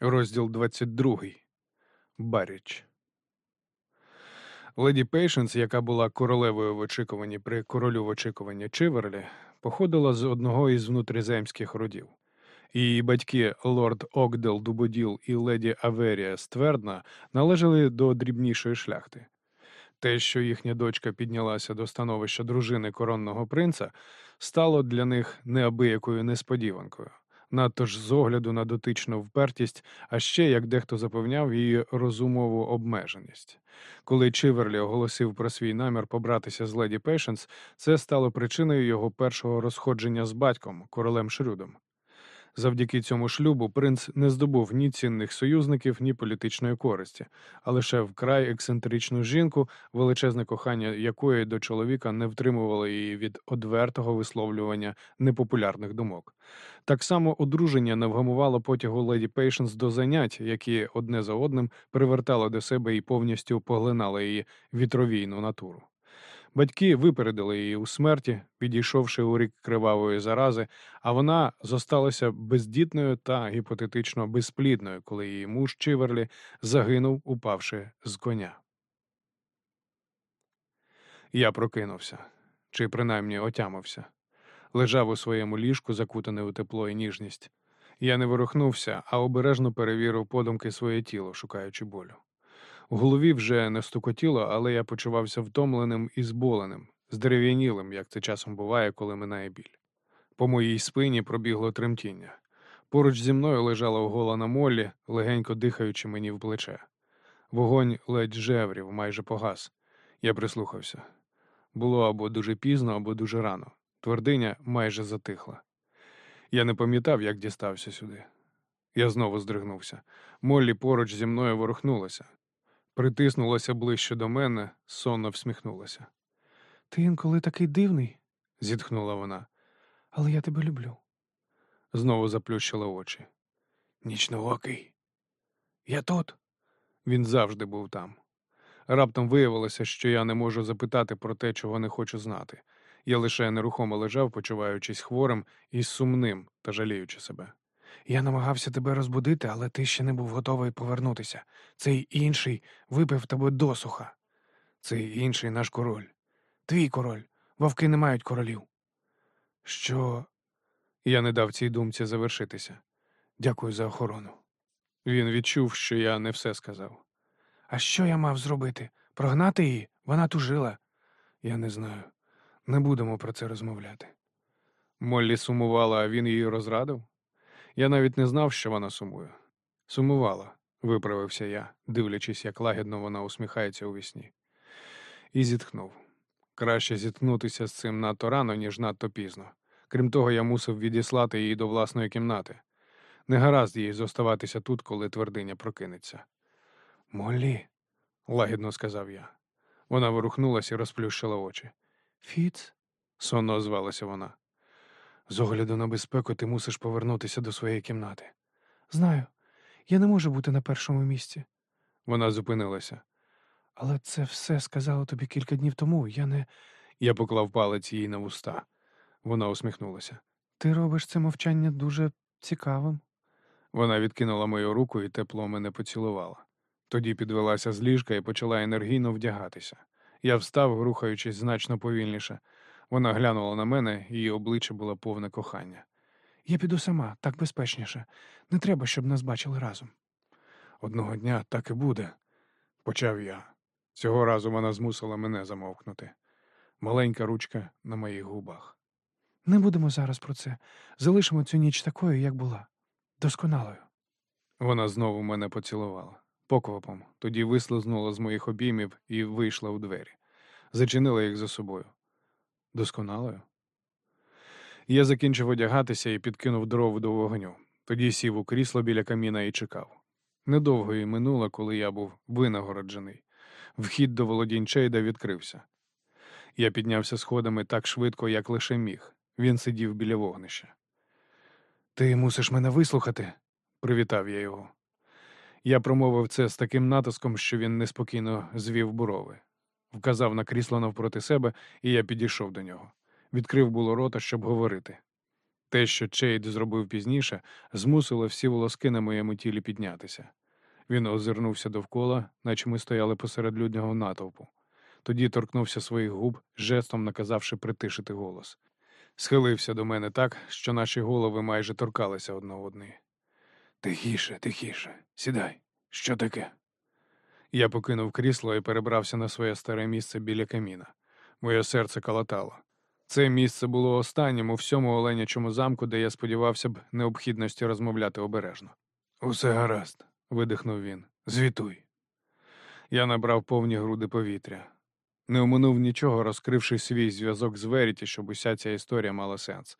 Розділ 22. Баріч. Леді Пейшенс, яка була королевою в очікуванні при королю в очікуванні Чиверлі, походила з одного із внутріземських родів. Її батьки лорд Огдел Дубоділ і леді Аверія Ствердна належали до дрібнішої шляхти. Те, що їхня дочка піднялася до становища дружини коронного принца, стало для них неабиякою несподіванкою надто ж з огляду на дотичну впертість, а ще, як дехто запевняв, її розумову обмеженість. Коли Чиверлі оголосив про свій намір побратися з леді Пейшенс, це стало причиною його першого розходження з батьком, королем Шрюдом. Завдяки цьому шлюбу принц не здобув ні цінних союзників, ні політичної користі, а лише вкрай ексцентричну жінку, величезне кохання якої до чоловіка не втримувало її від одвертого висловлювання непопулярних думок. Так само одруження не вгамувало потягу леді Пейшенс до занять, які одне за одним привертали до себе і повністю поглинали її вітровійну натуру. Батьки випередили її у смерті, підійшовши у рік кривавої зарази, а вона зосталася бездітною та гіпотетично безплідною, коли її муж Чиверлі загинув, упавши з коня. Я прокинувся, чи принаймні отямився. Лежав у своєму ліжку, закутаний у тепло і ніжність. Я не ворухнувся, а обережно перевірив подумки своє тіло, шукаючи болю. У голові вже не стукотіло, але я почувався втомленим і зболеним, здерев'янілим, як це часом буває, коли минає біль. По моїй спині пробігло тремтіння. Поруч зі мною лежала оголена Моллі, легенько дихаючи мені в плече. Вогонь ледь жеврів, майже погас. Я прислухався. Було або дуже пізно, або дуже рано. Твердиня майже затихла. Я не пам'ятав, як дістався сюди. Я знову здригнувся. Моллі поруч зі мною ворухнулася притиснулася ближче до мене, сонно всміхнулася. Ти інколи такий дивний, зітхнула вона. Але я тебе люблю. Знову заплющила очі. Нічноокий. Я тут. Він завжди був там. Раптом виявилося, що я не можу запитати про те, чого не хочу знати. Я лише нерухомо лежав, почуваючись хворим і сумним та жаліючи себе. Я намагався тебе розбудити, але ти ще не був готовий повернутися. Цей інший випив тебе досуха. Цей інший наш король. Твій король. Вовки не мають королів. Що? Я не дав цій думці завершитися. Дякую за охорону. Він відчув, що я не все сказав. А що я мав зробити? Прогнати її? Вона тужила. Я не знаю. Не будемо про це розмовляти. Моллі сумувала, а він її розрадив? Я навіть не знав, що вона сумує. Сумувала, виправився я, дивлячись, як лагідно вона усміхається у вісні. І зітхнув. Краще зіткнутися з цим надто рано, ніж надто пізно. Крім того, я мусив відіслати її до власної кімнати. Не гаразд їй зоставатися тут, коли твердиня прокинеться. Молі, лагідно сказав я. Вона ворухнулася і розплющила очі. Фіц, сонно озвалася вона. З огляду на безпеку ти мусиш повернутися до своєї кімнати. Знаю, я не можу бути на першому місці. Вона зупинилася. Але це все сказала тобі кілька днів тому. Я не. Я поклав палець їй на вуста. Вона усміхнулася. Ти робиш це мовчання дуже цікавим. Вона відкинула мою руку і тепло мене поцілувала. Тоді підвелася з ліжка і почала енергійно вдягатися. Я встав, рухаючись значно повільніше. Вона глянула на мене, її обличчя було повне кохання. Я піду сама, так безпечніше. Не треба, щоб нас бачили разом. Одного дня так і буде, почав я. Цього разу вона змусила мене замовкнути. Маленька ручка на моїх губах. Не будемо зараз про це. Залишимо цю ніч такою, як була, досконалою. Вона знову мене поцілувала поквапом, тоді вислизнула з моїх обіймів і вийшла у двері, зачинила їх за собою досконалою. Я закінчив одягатися і підкинув дров до вогню. Тоді сів у крісло біля каміна і чекав. Недовго й минуло, коли я був винагороджений. Вхід до володінь Чейда відкрився. Я піднявся сходами так швидко, як лише міг. Він сидів біля вогнища. Ти мусиш мене вислухати, привітав я його. Я промовив це з таким натиском, що він неспокійно звів бурови вказав на крісло навпроти себе, і я підійшов до нього. Відкрив було рота, щоб говорити. Те, що Чейд зробив пізніше, змусило всі волоски на моєму тілі піднятися. Він озирнувся довкола, наче ми стояли посеред люднього натовпу. Тоді торкнувся своїх губ, жестом наказавши притишити голос. Схилився до мене так, що наші голови майже торкалися одна одної. Тихіше, тихіше. Сідай. Що таке? Я покинув крісло і перебрався на своє старе місце біля каміна. Моє серце калатало. Це місце було останнім у всьому оленячому замку, де я сподівався б необхідності розмовляти обережно. Усе гаразд, видихнув він. звітуй. Я набрав повні груди повітря. Не оминув нічого, розкривши свій зв'язок з Веріті, щоб уся ця історія мала сенс.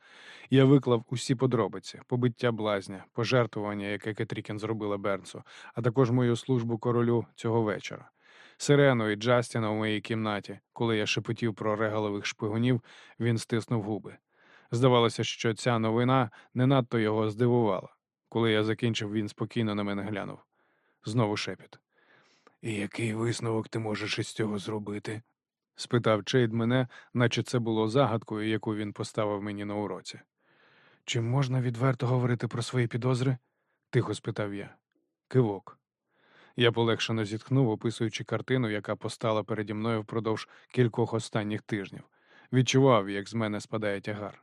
Я виклав усі подробиці, побиття блазня, пожертвування, яке Кетрікін зробила Бернсу, а також мою службу королю цього вечора. Сирену і Джастіна у моїй кімнаті, коли я шепотів про регалових шпигунів, він стиснув губи. Здавалося, що ця новина не надто його здивувала. Коли я закінчив, він спокійно на мене глянув. Знову шепіт. І який висновок ти можеш із цього зробити? Спитав Чейд мене, наче це було загадкою, яку він поставив мені на уроці. Чи можна відверто говорити про свої підозри? тихо спитав я. Кивок. Я полегшено зітхнув, описуючи картину, яка постала переді мною впродовж кількох останніх тижнів. Відчував, як з мене спадає тягар.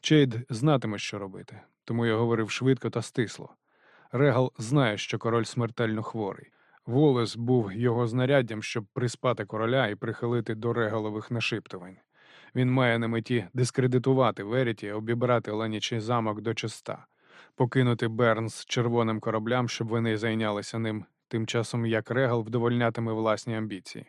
Чейд знатиме, що робити, тому я говорив швидко та стисло. Регал знає, що король смертельно хворий. Волес був його знаряддям, щоб приспати короля і прихилити до регалових нашиптувань. Він має на меті дискредитувати Веріті, обібрати Ленічий замок до чиста, покинути Бернс червоним кораблям, щоб вони зайнялися ним, тим часом як Регал вдовольнятиме власні амбіції,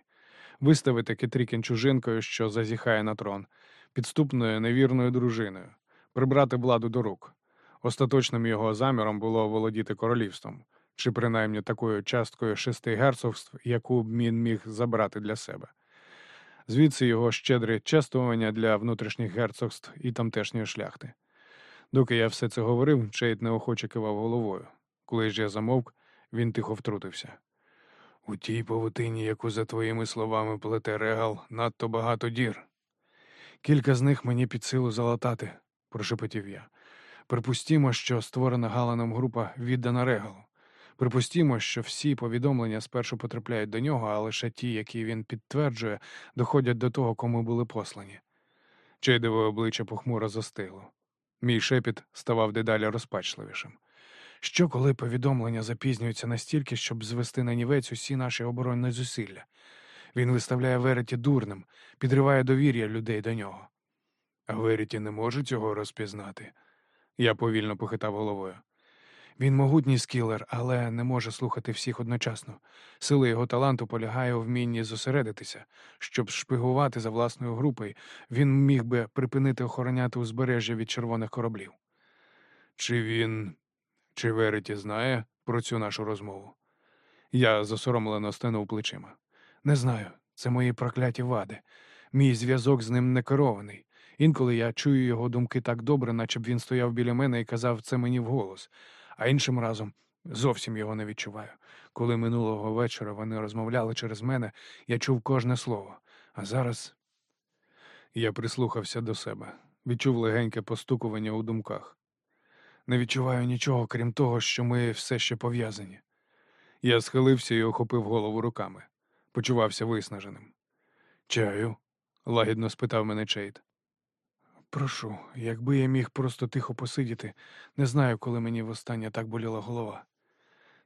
виставити Кетрікін чужинкою, що зазіхає на трон, підступною невірною дружиною, прибрати владу до рук. Остаточним його заміром було володіти королівством чи принаймні такою часткою шести герцогств, яку б він міг забрати для себе. Звідси його щедре чествування для внутрішніх герцогств і тамтешньої шляхти. Доки я все це говорив, Чейд неохоче кивав головою. Коли ж я замовк, він тихо втрутився. У тій павутині, яку за твоїми словами плете регал, надто багато дір. Кілька з них мені під силу залатати, прошепотів я. Припустімо, що створена Галаном група віддана регалу. Припустімо, що всі повідомлення спершу потрапляють до нього, а лише ті, які він підтверджує, доходять до того, кому були послані. Чейдове обличчя похмуро застигло. Мій шепіт ставав дедалі розпачливішим. Що, коли повідомлення запізнюються настільки, щоб звести на нівець усі наші оборонні зусилля? Він виставляє Вереті дурним, підриває довір'я людей до нього. А Вереті не може цього розпізнати. Я повільно похитав головою. Він могутній скілер, але не може слухати всіх одночасно. Сила його таланту полягає у вмінні зосередитися. Щоб шпигувати за власною групою, він міг би припинити охороняти узбережжя від червоних кораблів. Чи він, чи Вереті знає про цю нашу розмову? Я засоромлено стенув плечима. Не знаю, це мої прокляті вади. Мій зв'язок з ним не керований. Інколи я чую його думки так добре, наче б він стояв біля мене і казав це мені вголос а іншим разом зовсім його не відчуваю. Коли минулого вечора вони розмовляли через мене, я чув кожне слово. А зараз я прислухався до себе, відчув легеньке постукування у думках. Не відчуваю нічого, крім того, що ми все ще пов'язані. Я схилився і охопив голову руками, почувався виснаженим. Чаю? лагідно спитав мене Чейд. Прошу, якби я міг просто тихо посидіти, не знаю, коли мені востаннє так боліла голова.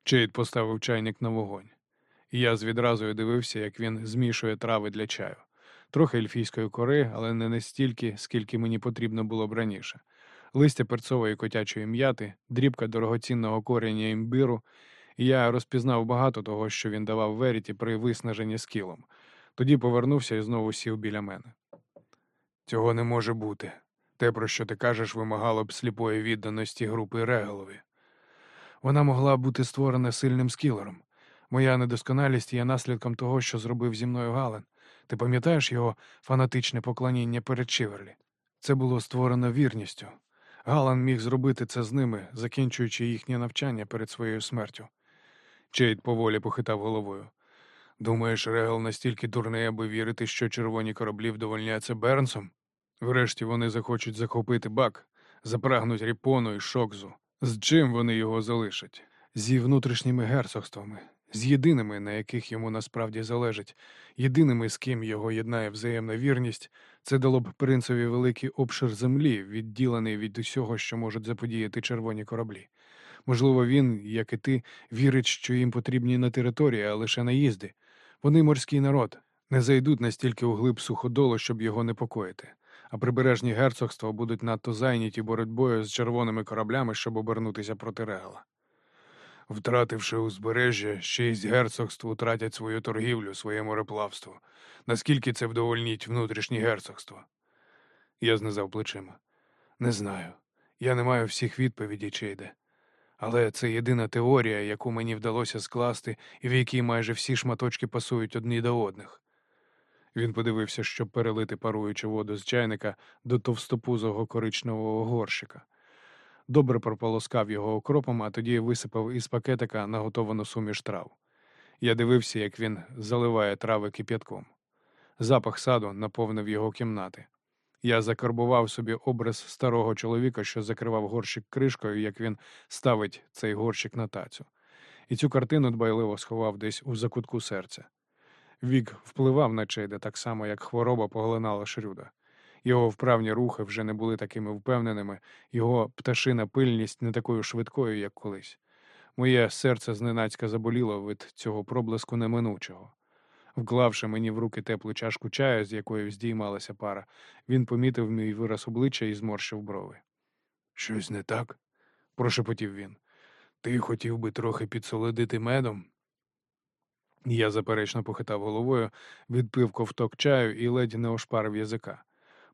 Чейд поставив чайник на вогонь. Я з відразу дивився, як він змішує трави для чаю. Трохи ельфійської кори, але не настільки, скільки мені потрібно було б раніше. Листя перцової котячої м'яти, дрібка дорогоцінного коріння імбиру. Я розпізнав багато того, що він давав Веріті при виснаженні скілом. Тоді повернувся і знову сів біля мене. Цього не може бути. Те, про що ти кажеш, вимагало б сліпої відданості групи Регалові. Вона могла бути створена сильним скілером. Моя недосконалість є наслідком того, що зробив зі мною Гален. Ти пам'ятаєш його фанатичне поклоніння перед Чиверлі? Це було створено вірністю. Галан міг зробити це з ними, закінчуючи їхнє навчання перед своєю смертю. Чейд поволі похитав головою. Думаєш, Регал настільки дурний, аби вірити, що червоні кораблі вдовольняться Бернсом? Врешті вони захочуть захопити бак, Запрагнуть ріпону і шокзу. З чим вони його залишать? Зі внутрішніми герцогствами, з єдиними, на яких йому насправді залежить, єдиними, з ким його єднає взаємна вірність, це дало б принцеві великий обшир землі, відділений від усього, що можуть заподіяти червоні кораблі. Можливо, він, як і ти, вірить, що їм потрібні не території, а лише наїзди. Вони морський народ, не зайдуть настільки у глиб суходолу, щоб його непокоїти. А прибережні герцогства будуть надто зайняті боротьбою з червоними кораблями, щоб обернутися проти регала. Втративши узбережжя, шість герцогств утратять свою торгівлю, своє мореплавство. Наскільки це вдовольніть внутрішні герцогства? Я знизав плечима. Не знаю. Я не маю всіх відповідей, Чейде. Але це єдина теорія, яку мені вдалося скласти, і в якій майже всі шматочки пасують одні до одних. Він подивився, щоб перелити паруючу воду з чайника до товстопузого коричневого горщика. Добре прополоскав його окропом, а тоді висипав із пакетика наготовану суміш трав. Я дивився, як він заливає трави кип'ятком. Запах саду наповнив його кімнати. Я закарбував собі образ старого чоловіка, що закривав горщик кришкою, як він ставить цей горщик на тацю. І цю картину дбайливо сховав десь у закутку серця. Вік впливав на Чейда так само, як хвороба поглинала Шрюда. Його вправні рухи вже не були такими впевненими, його пташина пильність не такою швидкою, як колись. Моє серце зненацька заболіло від цього проблиску неминучого. Вклавши мені в руки теплу чашку чаю, з якої здіймалася пара, він помітив мій вираз обличчя і зморщив брови. Щось не так? прошепотів він. Ти хотів би трохи підсолодити медом? Я заперечно похитав головою, відпив ковток чаю і ледь не ошпарив язика.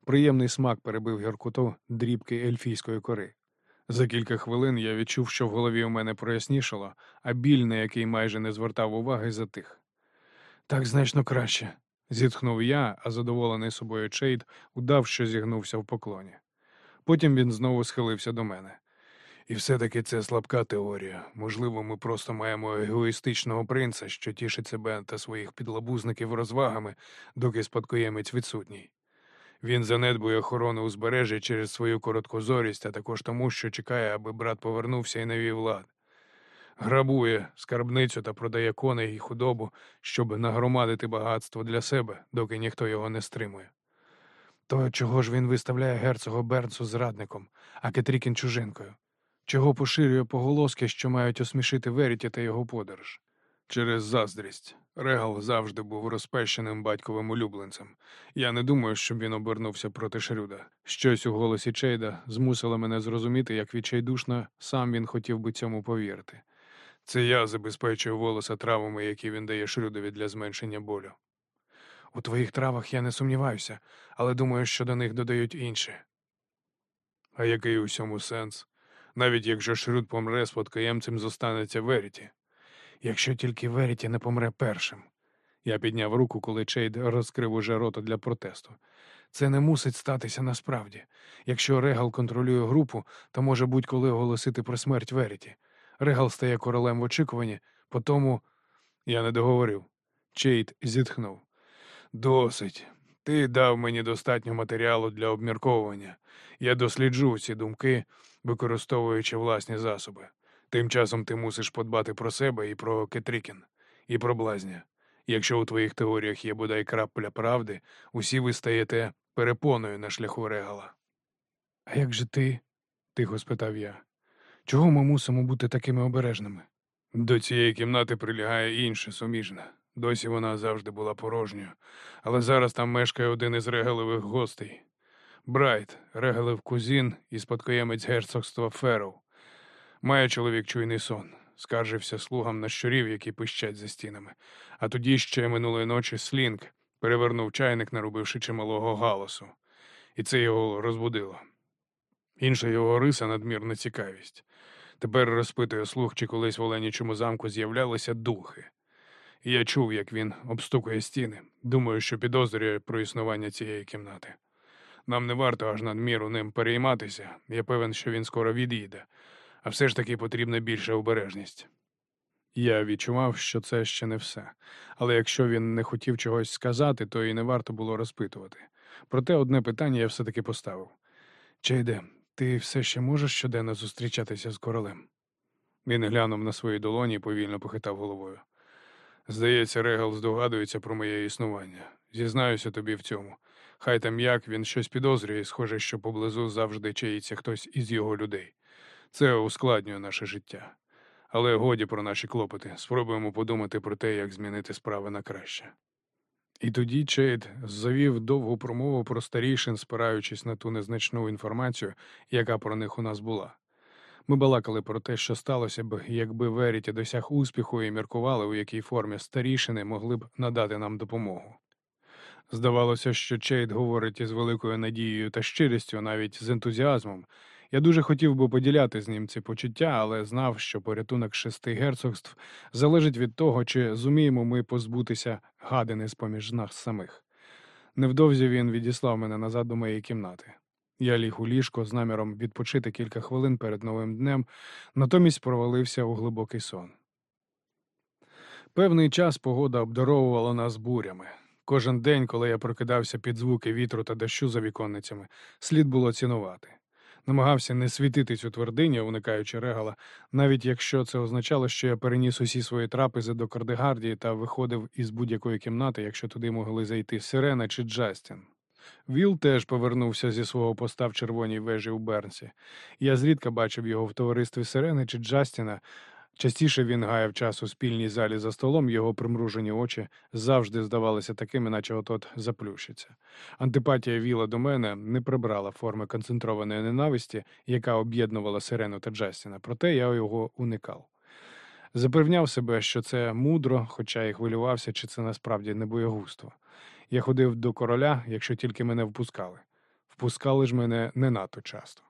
Приємний смак перебив гіркоту дрібки ельфійської кори. За кілька хвилин я відчув, що в голові у мене прояснішало, а біль, на який майже не звертав уваги, затих. Так значно краще, зітхнув я, а задоволений собою Чейд удав, що зігнувся в поклоні. Потім він знову схилився до мене. І все-таки це слабка теорія. Можливо, ми просто маємо егоїстичного принца, що тішить себе та своїх підлабузників розвагами, доки спадкоємець відсутній. Він занедбує охорону узбережжя через свою короткозорість, а також тому, що чекає, аби брат повернувся і навів лад. Грабує скарбницю та продає коней і худобу, щоб нагромадити багатство для себе, доки ніхто його не стримує. То чого ж він виставляє герцога Бернсу зрадником, а Кетрікін чужинкою? Чого поширює поголоски, що мають осмішити Веріті та його подорож? Через заздрість. Регал завжди був розпещеним батьковим улюбленцем. Я не думаю, щоб він обернувся проти Шрюда. Щось у голосі Чейда змусило мене зрозуміти, як відчайдушно сам він хотів би цьому повірити. Це я забезпечую волоса травами, які він дає Шрюдові для зменшення болю. У твоїх травах я не сумніваюся, але думаю, що до них додають інше. А який у цьому сенс? Навіть якщо Шрюд помре, спадкоємцем зостанеться Веріті. Якщо тільки Веріті не помре першим. Я підняв руку, коли Чейд розкрив уже рота для протесту. Це не мусить статися насправді. Якщо Регал контролює групу, то може будь-коли оголосити про смерть Веріті. Регал стає королем в очікуванні, по тому я не договорив. Чейд зітхнув. Досить. Ти дав мені достатньо матеріалу для обмірковування. Я досліджу ці думки, використовуючи власні засоби. Тим часом ти мусиш подбати про себе і про Кетрікін, і про блазня. Якщо у твоїх теоріях є бодай крапля правди, усі ви стаєте перепоною на шляху регала. А як же ти? тихо спитав я. Чого ми мусимо бути такими обережними? До цієї кімнати прилягає інша суміжна. Досі вона завжди була порожньою, але зараз там мешкає один із регалевих гостей. Брайт, регалев кузін і спадкоємець герцогства Ферроу. Має чоловік чуйний сон, скаржився слугам на щурів, які пищать за стінами. А тоді ще минулої ночі Слінг перевернув чайник, нарубивши чималого галасу, і це його розбудило. Інша його риса надмірна цікавість. Тепер розпитує слух, чи колись в Оленічому замку з'являлися духи. І я чув, як він обстукує стіни. Думаю, що підозрює про існування цієї кімнати. Нам не варто аж надміру ним перейматися. Я певен, що він скоро відійде, а все ж таки потрібна більша обережність. Я відчував, що це ще не все, але якщо він не хотів чогось сказати, то і не варто було розпитувати. Проте одне питання я все-таки поставив. Чейде, Ти все ще можеш щоденно зустрічатися з королем? Він глянув на свої долоні і повільно похитав головою. Здається, Регал здогадується про моє існування. Зізнаюся тобі в цьому. Хай там як він щось підозрює, схоже, що поблизу завжди чаїться хтось із його людей. Це ускладнює наше життя. Але годі про наші клопоти. Спробуємо подумати про те, як змінити справи на краще. І тоді Чейд завів довгу промову про старішин, спираючись на ту незначну інформацію, яка про них у нас була. Ми балакали про те, що сталося б, якби Веріті досяг успіху і міркували, у якій формі старішини могли б надати нам допомогу. Здавалося, що Чейд говорить із великою надією та щирістю, навіть з ентузіазмом. Я дуже хотів би поділяти з ним ці почуття, але знав, що порятунок шести герцогств залежить від того, чи зуміємо ми позбутися гадини з поміж нас самих. Невдовзі він відіслав мене назад до моєї кімнати. Я ліг у ліжко з наміром відпочити кілька хвилин перед новим днем, натомість провалився у глибокий сон. Певний час погода обдаровувала нас бурями. Кожен день, коли я прокидався під звуки вітру та дощу за віконницями, слід було цінувати. Намагався не світитись у твердині, уникаючи регала, навіть якщо це означало, що я переніс усі свої трапези до Кардегардії та виходив із будь-якої кімнати, якщо туди могли зайти Сирена чи Джастін. Віл теж повернувся зі свого поста в червоній вежі у Бернсі. Я зрідка бачив його в товаристві Сирени чи Джастіна. Частіше він гаяв час у спільній залі за столом, його примружені очі завжди здавалися такими, наче отот заплющиться. Антипатія Віла до мене не прибрала форми концентрованої ненависті, яка об'єднувала Сирену та Джастіна, проте я його уникав. Запевняв себе, що це мудро, хоча і хвилювався, чи це насправді не боєгузтво. Я ходив до короля, якщо тільки мене впускали. Впускали ж мене не надто часто.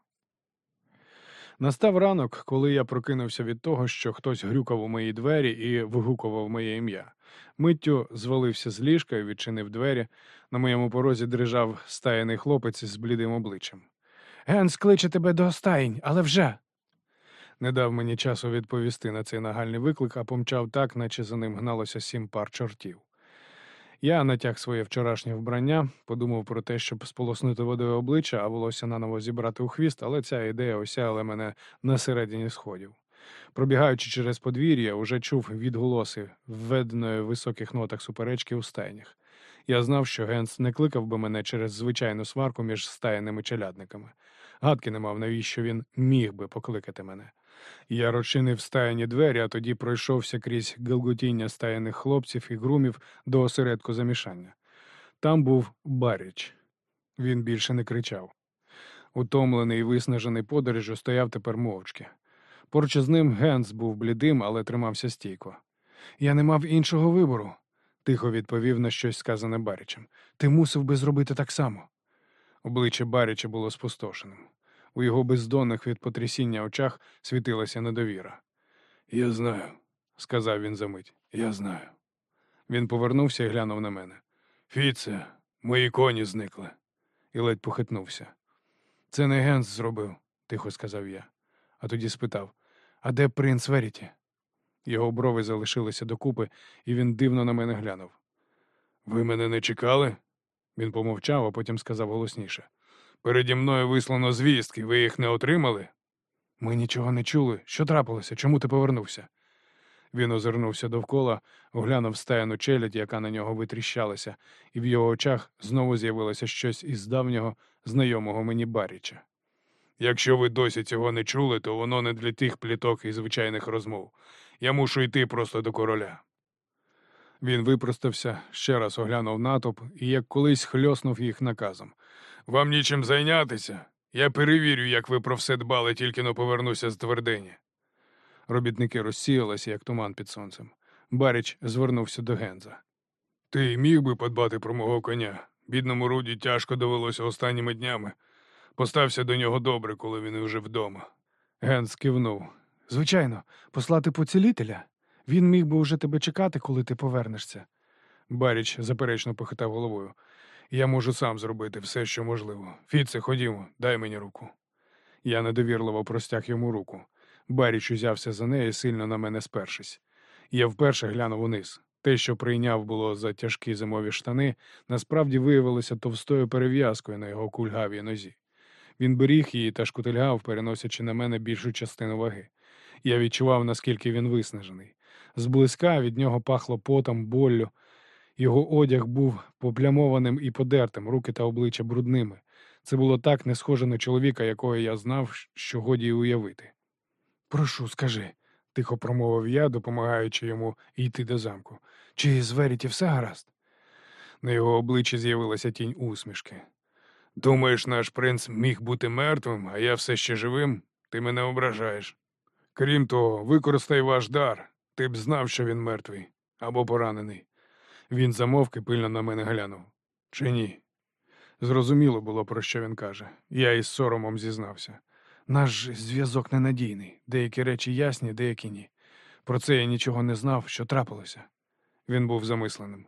Настав ранок, коли я прокинувся від того, що хтось грюкав у мої двері і вигукував моє ім'я. Миттю звалився з ліжка і відчинив двері. На моєму порозі дрижав стаяний хлопець з блідим обличчям. Генс кличе тебе до стаїнь, але вже. Не дав мені часу відповісти на цей нагальний виклик, а помчав так, наче за ним гналося сім пар чортів. Я натяг своє вчорашнє вбрання, подумав про те, щоб сполоснути водою обличчя, а волосся наново зібрати у хвіст, але ця ідея осяяла мене на середині сходів. Пробігаючи через подвір'я, уже чув відголоси введеної в високих нотах суперечки у стайнях. Я знав, що Генс не кликав би мене через звичайну сварку між стаяними челядниками. Гадки не мав, навіщо він міг би покликати мене. Я розчинив стаяні двері, а тоді пройшовся крізь гелготіння стаяних хлопців і грумів до осередку замішання. Там був Баріч. Він більше не кричав. Утомлений і виснажений подорожю стояв тепер мовчки. Поруч з ним Генс був блідим, але тримався стійко. Я не мав іншого вибору, тихо відповів на щось сказане Барічем. Ти мусив би зробити так само. Обличчя Баріча було спустошеним. У його бездонних від потрясіння очах світилася недовіра. Я знаю, сказав він за мить. Я знаю. Він повернувся і глянув на мене. Фіце, мої коні зникли. І ледь похитнувся. Це не Генс зробив, тихо сказав я, а тоді спитав А де принц Веріті? Його брови залишилися докупи, і він дивно на мене глянув. Ви мене не чекали? Він помовчав, а потім сказав голосніше. Переді мною вислано звістки, ви їх не отримали? Ми нічого не чули. Що трапилося? Чому ти повернувся? Він озирнувся довкола, оглянув стаяну челядь, яка на нього витріщалася, і в його очах знову з'явилося щось із давнього, знайомого мені Баріча. Якщо ви досі цього не чули, то воно не для тих пліток і звичайних розмов. Я мушу йти просто до короля. Він випростався, ще раз оглянув натовп і як колись хльоснув їх наказом. Вам нічим зайнятися. Я перевірю, як ви про все дбали, тільки но повернуся з твердині. Робітники розсіялися, як туман під сонцем. Баріч звернувся до Генза. Ти міг би подбати про мого коня. Бідному Руді тяжко довелося останніми днями. Постався до нього добре, коли він уже вдома. Генз кивнув. Звичайно, послати поцілителя. Він міг би уже тебе чекати, коли ти повернешся. Баріч заперечно похитав головою. Я можу сам зробити все, що можливо. Фіце, ходімо, дай мені руку. Я недовірливо простяг йому руку. Баріч узявся за неї, сильно на мене спершись. Я вперше глянув униз. Те, що прийняв було за тяжкі зимові штани, насправді виявилося товстою перев'язкою на його кульгавій нозі. Він беріг її та шкутильгав, переносячи на мене більшу частину ваги. Я відчував, наскільки він виснажений. Зблизька від нього пахло потом, боллю. Його одяг був поплямованим і подертим, руки та обличчя брудними. Це було так не схоже на чоловіка, якого я знав, що годі уявити. Прошу, скажи, тихо промовив я, допомагаючи йому йти до замку. Чи з Веріті все гаразд? На його обличчі з'явилася тінь усмішки. Думаєш, наш принц міг бути мертвим, а я все ще живим? Ти мене ображаєш. Крім того, використай ваш дар. Ти б знав, що він мертвий або поранений. Він замовк і пильно на мене глянув. Чи ні? Зрозуміло було, про що він каже. Я із соромом зізнався. Наш зв'язок ненадійний. Деякі речі ясні, деякі ні. Про це я нічого не знав, що трапилося. Він був замисленим.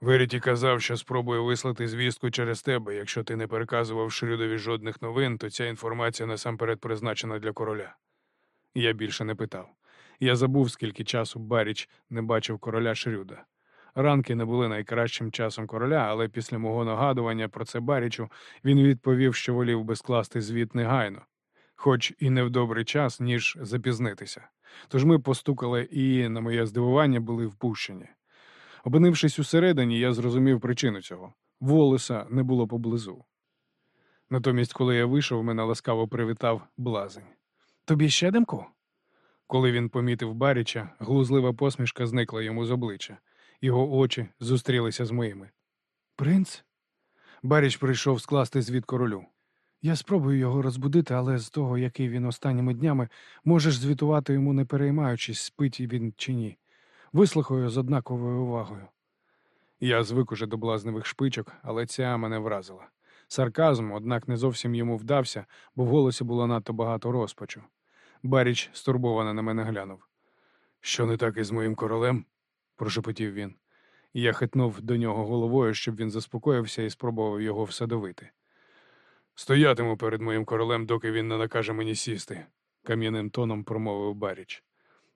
Веріті казав, що спробує вислати звістку через тебе. Якщо ти не переказував Шрюдові жодних новин, то ця інформація насамперед призначена для короля. Я більше не питав. Я забув, скільки часу Баріч не бачив короля Шрюда. Ранки не були найкращим часом короля, але після мого нагадування про це Барічу він відповів, що волів би скласти звіт негайно, хоч і не в добрий час, ніж запізнитися. Тож ми постукали і, на моє здивування, були впущені. Опинившись усередині, я зрозумів причину цього. Волоса не було поблизу. Натомість, коли я вийшов, мене ласкаво привітав блазень. Тобі ще димку? Коли він помітив Баріча, глузлива посмішка зникла йому з обличчя. Його очі зустрілися з моїми. Принц? Баріч прийшов скласти звіт королю. Я спробую його розбудити, але з того, який він останніми днями, можеш звітувати йому, не переймаючись, спить він чи ні. Вислухаю з однаковою увагою. Я звик уже до блазневих шпичок, але ця мене вразила. Сарказм, однак, не зовсім йому вдався, бо в голосі було надто багато розпачу. Баріч стурбовано на мене глянув. Що не так із моїм королем? прошепотів він. Я хитнув до нього головою, щоб він заспокоївся і спробував його всадовити. Стоятиму перед моїм королем, доки він не накаже мені сісти, кам'яним тоном промовив Баріч.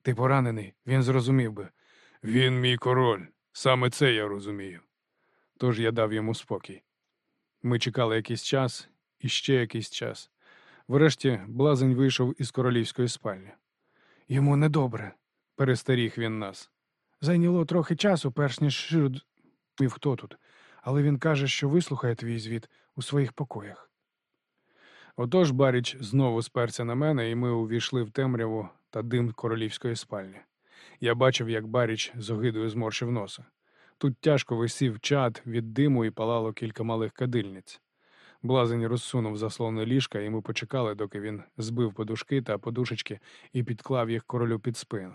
Ти поранений, він зрозумів би. Він мій король, саме це я розумію. Тож я дав йому спокій. Ми чекали якийсь час і ще якийсь час. Врешті блазень вийшов із королівської спальні. Йому недобре, перестаріг він нас. Зайняло трохи часу, перш ніж Шрюд мів хто тут, але він каже, що вислухає твій звіт у своїх покоях. Отож Баріч знову сперся на мене, і ми увійшли в темряву та дим королівської спальні. Я бачив, як Баріч з огидою зморщив носа. Тут тяжко висів чад від диму і палало кілька малих кадильниць. Блазень розсунув заслони ліжка, і ми почекали, доки він збив подушки та подушечки і підклав їх королю під спину.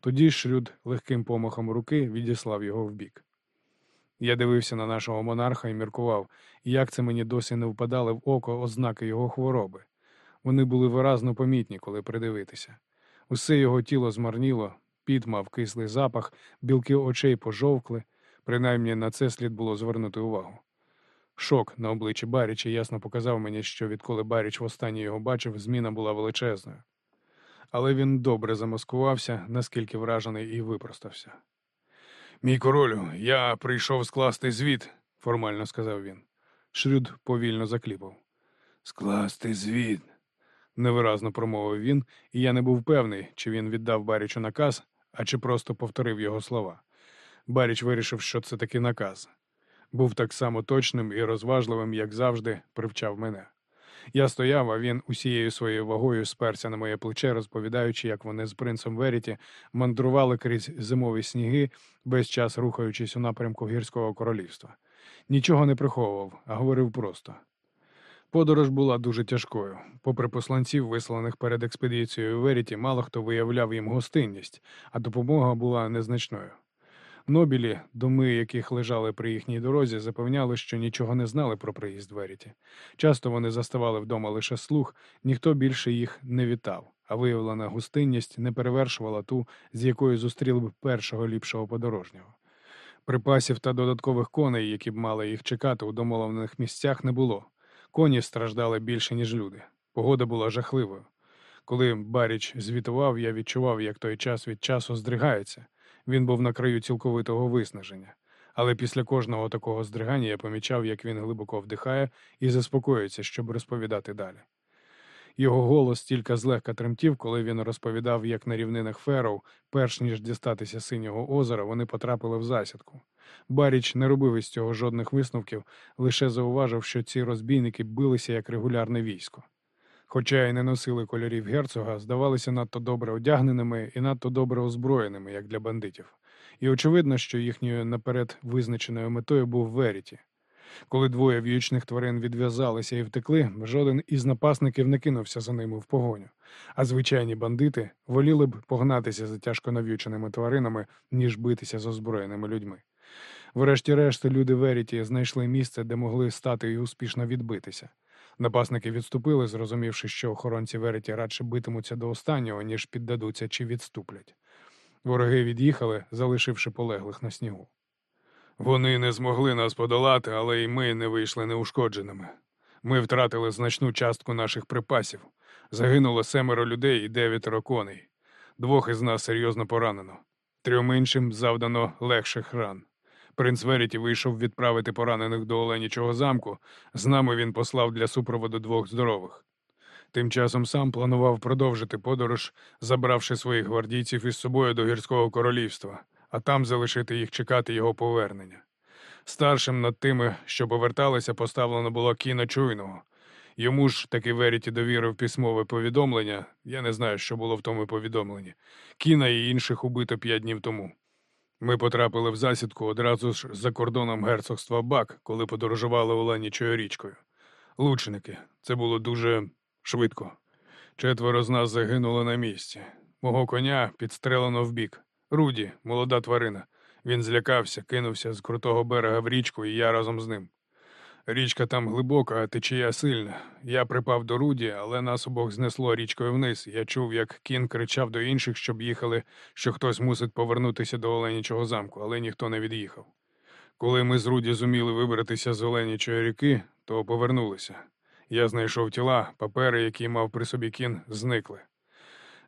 Тоді Шрюд легким помахом руки відіслав його вбік. Я дивився на нашого монарха і міркував, як це мені досі не впадали в око ознаки його хвороби. Вони були виразно помітні, коли придивитися. Усе його тіло змарніло, піт мав кислий запах, білки очей пожовкли, принаймні на це слід було звернути увагу. Шок на обличчі Баріча ясно показав мені, що відколи Баріч востаннє його бачив, зміна була величезною. Але він добре замаскувався, наскільки вражений і випростався. Мій королю, я прийшов скласти звіт, формально сказав він. Шрюд повільно закліпав. Скласти звіт, невиразно промовив він, і я не був певний, чи він віддав Барічу наказ, а чи просто повторив його слова. Баріч вирішив, що це таки наказ. Був так само точним і розважливим, як завжди, привчав мене. Я стояв, а він усією своєю вагою сперся на моє плече, розповідаючи, як вони з принцем Веріті мандрували крізь зимові сніги, весь час рухаючись у напрямку гірського королівства. Нічого не приховував, а говорив просто. Подорож була дуже тяжкою. Попри посланців, висланих перед експедицією Веріті, мало хто виявляв їм гостинність, а допомога була незначною. Нобілі, доми яких лежали при їхній дорозі, запевняли, що нічого не знали про приїзд Веріті. Часто вони заставали вдома лише слух, ніхто більше їх не вітав, а виявлена гостинність не перевершувала ту, з якою зустріли б першого ліпшого подорожнього. Припасів та додаткових коней, які б мали їх чекати у домовлених місцях, не було. Коні страждали більше, ніж люди. Погода була жахливою. Коли Баріч звітував, я відчував, як той час від часу здригається. Він був на краю цілковитого виснаження, Але після кожного такого здригання я помічав, як він глибоко вдихає і заспокоюється, щоб розповідати далі. Його голос тільки злегка тремтів, коли він розповідав, як на рівнинах Ферроу, перш ніж дістатися синього озера, вони потрапили в засідку. Баріч не робив із цього жодних висновків, лише зауважив, що ці розбійники билися як регулярне військо. Хоча й не носили кольорів герцога, здавалися надто добре одягненими і надто добре озброєними, як для бандитів. І очевидно, що їхньою наперед визначеною метою був Веріті. Коли двоє в'ючних тварин відв'язалися і втекли, жоден із напасників не кинувся за ними в погоню. А звичайні бандити воліли б погнатися за тяжко нав'юченими тваринами, ніж битися з озброєними людьми. Врешті-решт, люди Веріті знайшли місце, де могли стати і успішно відбитися. Напасники відступили, зрозумівши, що охоронці Веріті радше битимуться до останнього, ніж піддадуться чи відступлять. Вороги від'їхали, залишивши полеглих на снігу. Вони не змогли нас подолати, але й ми не вийшли неушкодженими. Ми втратили значну частку наших припасів. Загинуло семеро людей і дев'ятеро коней. Двох із нас серйозно поранено. Трьом іншим завдано легших ран. Принц Веріті вийшов відправити поранених до Оленічого замку. З нами він послав для супроводу двох здорових. Тим часом сам планував продовжити подорож, забравши своїх гвардійців із собою до гірського королівства, а там залишити їх чекати його повернення. Старшим над тими, що поверталися, поставлено було кіно чуйного. Йому ж таки Веріті довірив письмове повідомлення. Я не знаю, що було в тому повідомленні. Кіна і інших убито п'ять днів тому. Ми потрапили в засідку одразу ж за кордоном герцогства Бак, коли подорожували Оленічою річкою. Лучники, це було дуже швидко. Четверо з нас загинули на місці. Мого коня підстрелено вбік. Руді, молода тварина. Він злякався, кинувся з крутого берега в річку, і я разом з ним. Річка там глибока, а течія сильна. Я припав до Руді, але нас обох знесло річкою вниз. Я чув, як кін кричав до інших, щоб їхали, що хтось мусить повернутися до Оленічого замку, але ніхто не від'їхав. Коли ми з Руді зуміли вибратися з Оленічої ріки, то повернулися. Я знайшов тіла, папери, які мав при собі кін, зникли.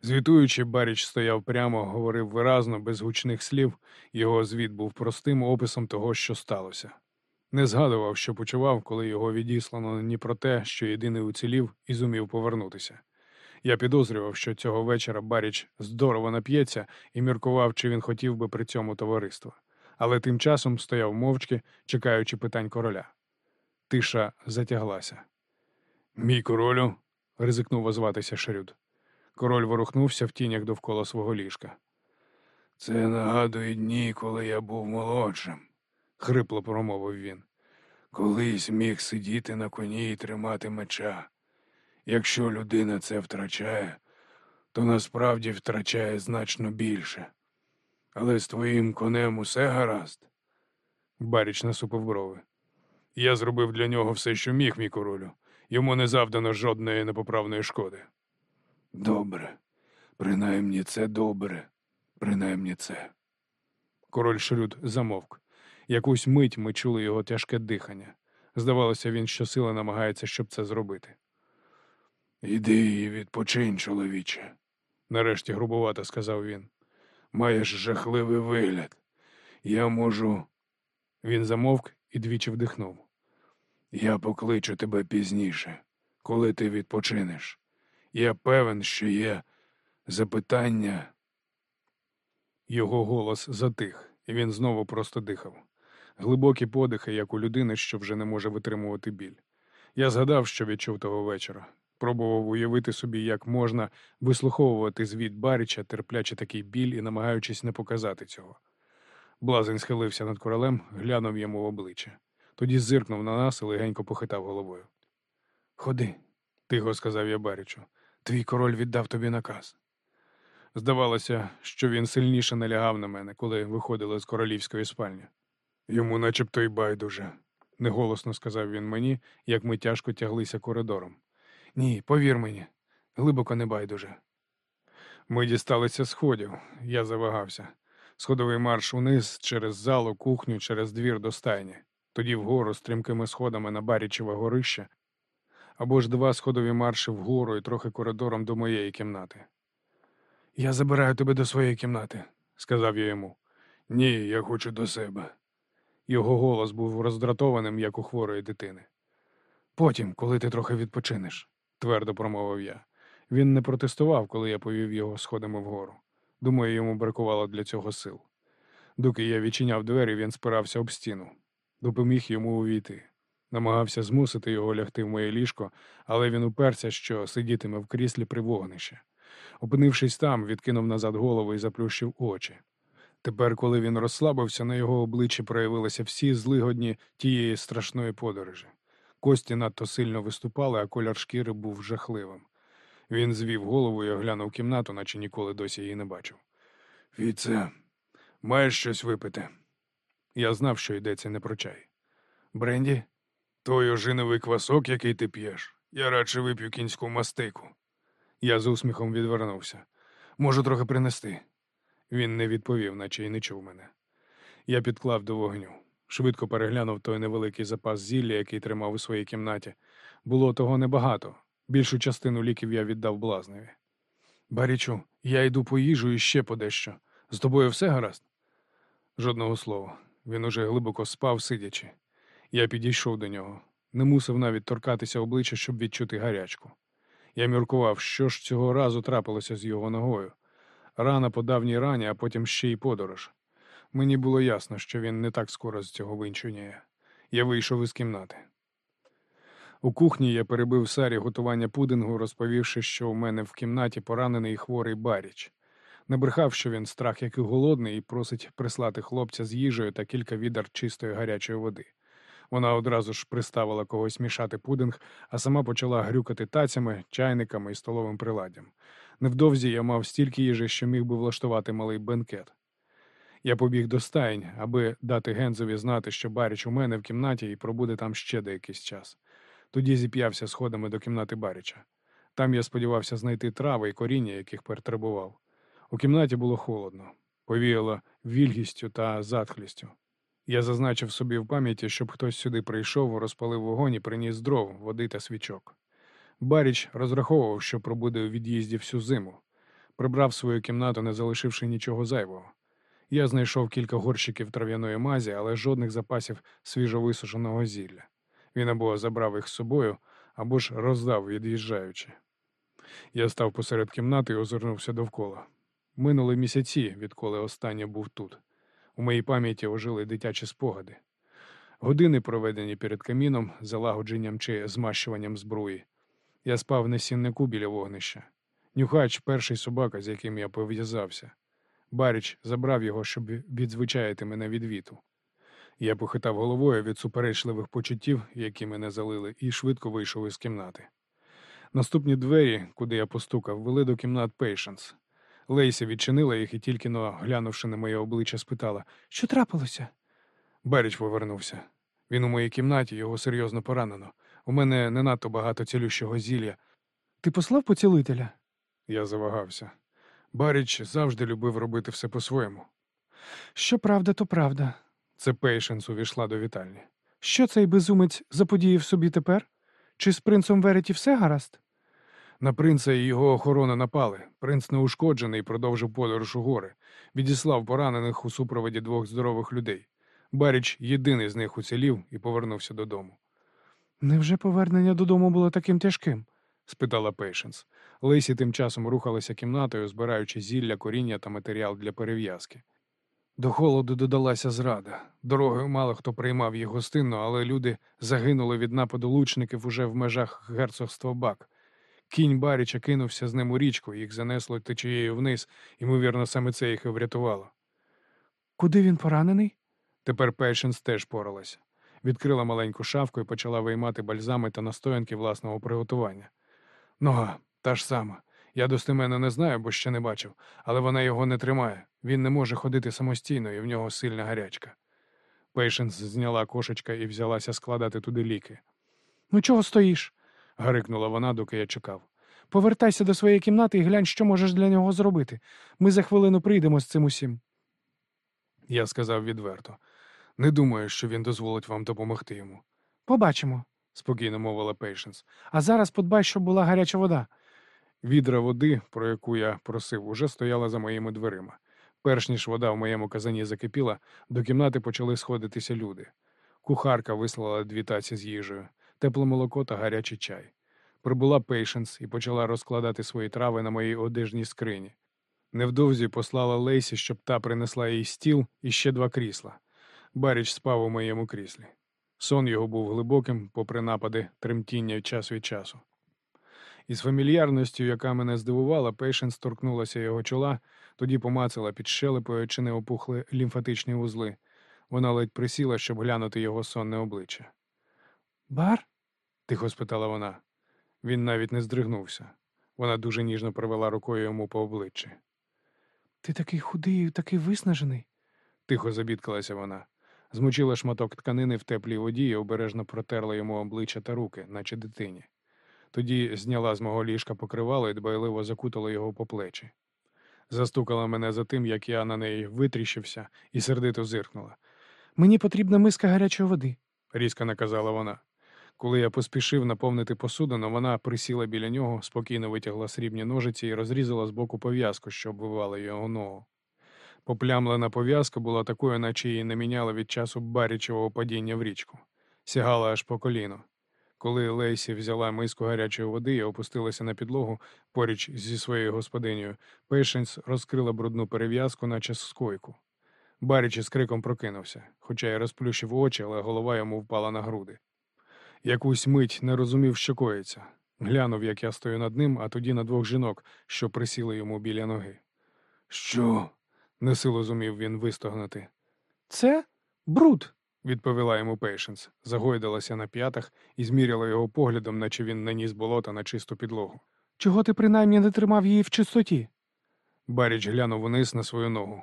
Звітуючи, Баріч стояв прямо, говорив виразно, без гучних слів. Його звіт був простим описом того, що сталося. Не згадував, що почував, коли його відіслано ні про те, що єдиний уцілів і зумів повернутися. Я підозрював, що цього вечора Баріч здорово нап'ється і міркував, чи він хотів би при цьому товариства. Але тим часом стояв мовчки, чекаючи питань короля. Тиша затяглася. Мій королю, ризикнув озватися Шерюд. Король ворухнувся в тінях довкола свого ліжка. Це нагадує дні, коли я був молодшим, хрипло промовив він. Колись міг сидіти на коні і тримати меча. Якщо людина це втрачає, то насправді втрачає значно більше. Але з твоїм конем усе гаразд. Баріч насупив брови. Я зробив для нього все, що міг, мій королю. Йому не завдано жодної непоправної шкоди. Добре. Принаймні це добре. Принаймні це. Король Шрюд замовк. Якусь мить ми чули його тяжке дихання. Здавалося, він щосили намагається, щоб це зробити. Іди і відпочинь, чоловіче, нарешті грубувато сказав він. Маєш жахливий вигляд. Я можу. Він замовк і двічі вдихнув. Я покличу тебе пізніше, коли ти відпочинеш. Я певен, що є запитання. Його голос затих, і він знову просто дихав. Глибокі подихи, як у людини, що вже не може витримувати біль. Я згадав, що відчув того вечора. Пробував уявити собі, як можна вислуховувати звіт Баріча, терплячи такий біль і намагаючись не показати цього. Блазень схилився над королем, глянув йому в обличчя. Тоді зиркнув на нас і легенько похитав головою. Ходи, тихо сказав я Барічу. Твій король віддав тобі наказ. Здавалося, що він сильніше налягав на мене, коли виходили з королівської спальні. Йому начебто й байдуже, неголосно сказав він мені, як ми тяжко тяглися коридором. Ні, повір мені, глибоко не байдуже. Ми дісталися сходів, я завагався. Сходовий марш униз через залу, кухню, через двір до стайні, тоді вгору стрімкими сходами на Барічеве горище, або ж два сходові марші вгору і трохи коридором до моєї кімнати. Я забираю тебе до своєї кімнати, сказав я йому. Ні, я хочу до себе. Його голос був роздратованим, як у хворої дитини. Потім, коли ти трохи відпочинеш. твердо промовив я. Він не протестував, коли я повів його сходами вгору. Думаю, йому бракувало для цього сил. Доки я відчиняв двері, він спирався об стіну. Допоміг йому увійти. Намагався змусити його лягти в моє ліжко, але він уперся, що сидітиме в кріслі при вогнищі. Опинившись там, відкинув назад голову і заплющив очі. Тепер, коли він розслабився, на його обличчі проявилися всі злигодні тієї страшної подорожі. Кості надто сильно виступали, а колір шкіри був жахливим. Він звів голову і оглянув кімнату, наче ніколи досі її не бачив. Віце, маєш щось випити? Я знав, що йдеться не про чай. Бренді? Той ожиновий квасок, який ти п'єш, я радше вип'ю кінську мастику. Я з усміхом відвернувся. Можу трохи принести. Він не відповів, наче й не чув мене. Я підклав до вогню. Швидко переглянув той невеликий запас зілля, який тримав у своїй кімнаті. Було того небагато. Більшу частину ліків я віддав блазневі. Барічу, я йду по їжу і ще по дещо. З тобою все гаразд? Жодного слова. Він уже глибоко спав, сидячи. Я підійшов до нього. Не мусив навіть торкатися обличчя, щоб відчути гарячку. Я міркував, що ж цього разу трапилося з його ногою. Рана по давній рані, а потім ще й подорож. Мені було ясно, що він не так скоро з цього винчуняє. Я вийшов із кімнати. У кухні я перебив Сарі готування пудингу, розповівши, що у мене в кімнаті поранений хворий баріч. Не брехав, що він страх як і голодний, і просить прислати хлопця з їжею та кілька відер чистої гарячої води. Вона одразу ж приставила когось мішати пудинг, а сама почала грюкати тацями, чайниками і столовим приладдям. Невдовзі я мав стільки їжі, що міг би влаштувати малий бенкет. Я побіг до стайень, аби дати Гензові знати, що Баріч у мене в кімнаті і пробуде там ще деякийсь час. Тоді зіп'явся сходами до кімнати Баріча. Там я сподівався знайти трави і коріння, яких перетребував. У кімнаті було холодно, повіяло вільгістю та затхлістю. Я зазначив собі в пам'яті, щоб хтось сюди прийшов, розпалив вогонь і приніс дров, води та свічок. Баріч розраховував, що пробуде у від'їзді всю зиму. Прибрав свою кімнату, не залишивши нічого зайвого. Я знайшов кілька горщиків трав'яної мазі, але жодних запасів свіжовисушеного зілля. Він або забрав їх з собою, або ж роздав, від'їжджаючи. Я став посеред кімнати і озирнувся довкола. Минули місяці, відколи останнє був тут. У моїй пам'яті ожили дитячі спогади. Години, проведені перед каміном, залагодженням чи змащуванням збруї. Я спав на сіннику біля вогнища. Нюхач перший собака, з яким я пов'язався. Баріч забрав його, щоб відзвичаїти мене від віту. Я похитав головою від суперечливих почуттів, які мене залили, і швидко вийшов із кімнати. Наступні двері, куди я постукав, вели до кімнат Пейшенс. Лейсі відчинила їх і тільки-но, глянувши на моє обличчя, спитала, Що трапилося? Баріч повернувся. Він у моїй кімнаті, його серйозно поранено. У мене не надто багато цілющого зілля. Ти послав по цілителя? Я завагався. Баріч завжди любив робити все по-своєму. Що правда, то правда. Це Пейшенс увійшла до вітальні. Що цей безумець заподіяв собі тепер? Чи з принцом Веріті все гаразд? На принца і його охорону напали. Принц неушкоджений продовжив подорож у гори. Відіслав поранених у супроводі двох здорових людей. Баріч єдиний з них уцілів і повернувся додому. Невже повернення додому було таким тяжким? спитала Пейшенс. Лейсі тим часом рухалася кімнатою, збираючи зілля, коріння та матеріал для перев'язки. До холоду додалася зрада. Дорогою мало хто приймав їх гостинно, але люди загинули від нападу лучників уже в межах герцогства Бак. Кінь Баріча кинувся з ним у річку, їх занесло течією вниз, ймовірно, саме це їх і врятувало. Куди він поранений? Тепер Пейшенс теж поралася. Відкрила маленьку шафку і почала виймати бальзами та настоянки власного приготування. Нога та ж сама. Я достеменно не знаю, бо ще не бачив, але вона його не тримає. Він не може ходити самостійно, і в нього сильна гарячка. Пейшенс зняла кошечка і взялася складати туди ліки. Ну чого стоїш? гарикнула вона, доки я чекав. Повертайся до своєї кімнати і глянь, що можеш для нього зробити. Ми за хвилину прийдемо з цим усім. Я сказав відверто. Не думаю, що він дозволить вам допомогти йому, Побачимо. спокійно мовила Пейшенс. А зараз подбай, щоб була гаряча вода. Відра води, про які я просив, уже стояли за моїми дверима. Перш ніж вода в моєму казані закипіла, до кімнати почали сходитися люди. Кухарка вислала дві таці з їжею, тепле молоко та гарячий чай. Прибула Пейшенс і почала розкладати свої трави на моїй одежній скрині. Невдовзі послала Лейсі, щоб та принесла їй стіл і ще два крісла. Баріч спав у моєму кріслі. Сон його був глибоким, попри напади тремтіння час від часу. Із фамільярністю, яка мене здивувала, Пейшенс торкнулася його чола, тоді помацала під щелепою, чи не опухли лімфатичні вузли. Вона ледь присіла, щоб глянути його сонне обличчя. Бар? Тихо спитала вона. Він навіть не здригнувся. Вона дуже ніжно провела рукою йому по обличчі. Ти такий худий, і такий виснажений. Тихо забідкалася вона. Змочила шматок тканини в теплій воді і обережно протерла йому обличчя та руки, наче дитині. Тоді зняла з мого ліжка покривало і дбайливо закутала його по плечі. Застукала мене за тим, як я на неї витріщився, і сердито зиркнула. Мені потрібна миска гарячої води. різко наказала вона. Коли я поспішив наповнити посудину, вона присіла біля нього, спокійно витягла срібні ножиці і розрізала з боку пов'язку, що обвивала його ногу. Поплямлена пов'язка була такою, наче її не міняла від часу Барічого падіння в річку, сягала аж по коліно. Коли Лейсі взяла миску гарячої води і опустилася на підлогу поруч зі своєю господинею, Пейшенс розкрила брудну перев'язку, наче скойку. Баріч із криком прокинувся, хоча й розплющив очі, але голова йому впала на груди. Якусь мить не розумів, що коїться. Глянув, як я стою над ним, а тоді на двох жінок, що присіли йому біля ноги. Що? Насилу зумів він вистогнати. Це бруд. Відповіла йому Пейшенс, загойдалася на п'ятах і зміряла його поглядом, наче він наніс болота на чисту підлогу. Чого ти принаймні не тримав її в чистоті? Баріч глянув вниз на свою ногу.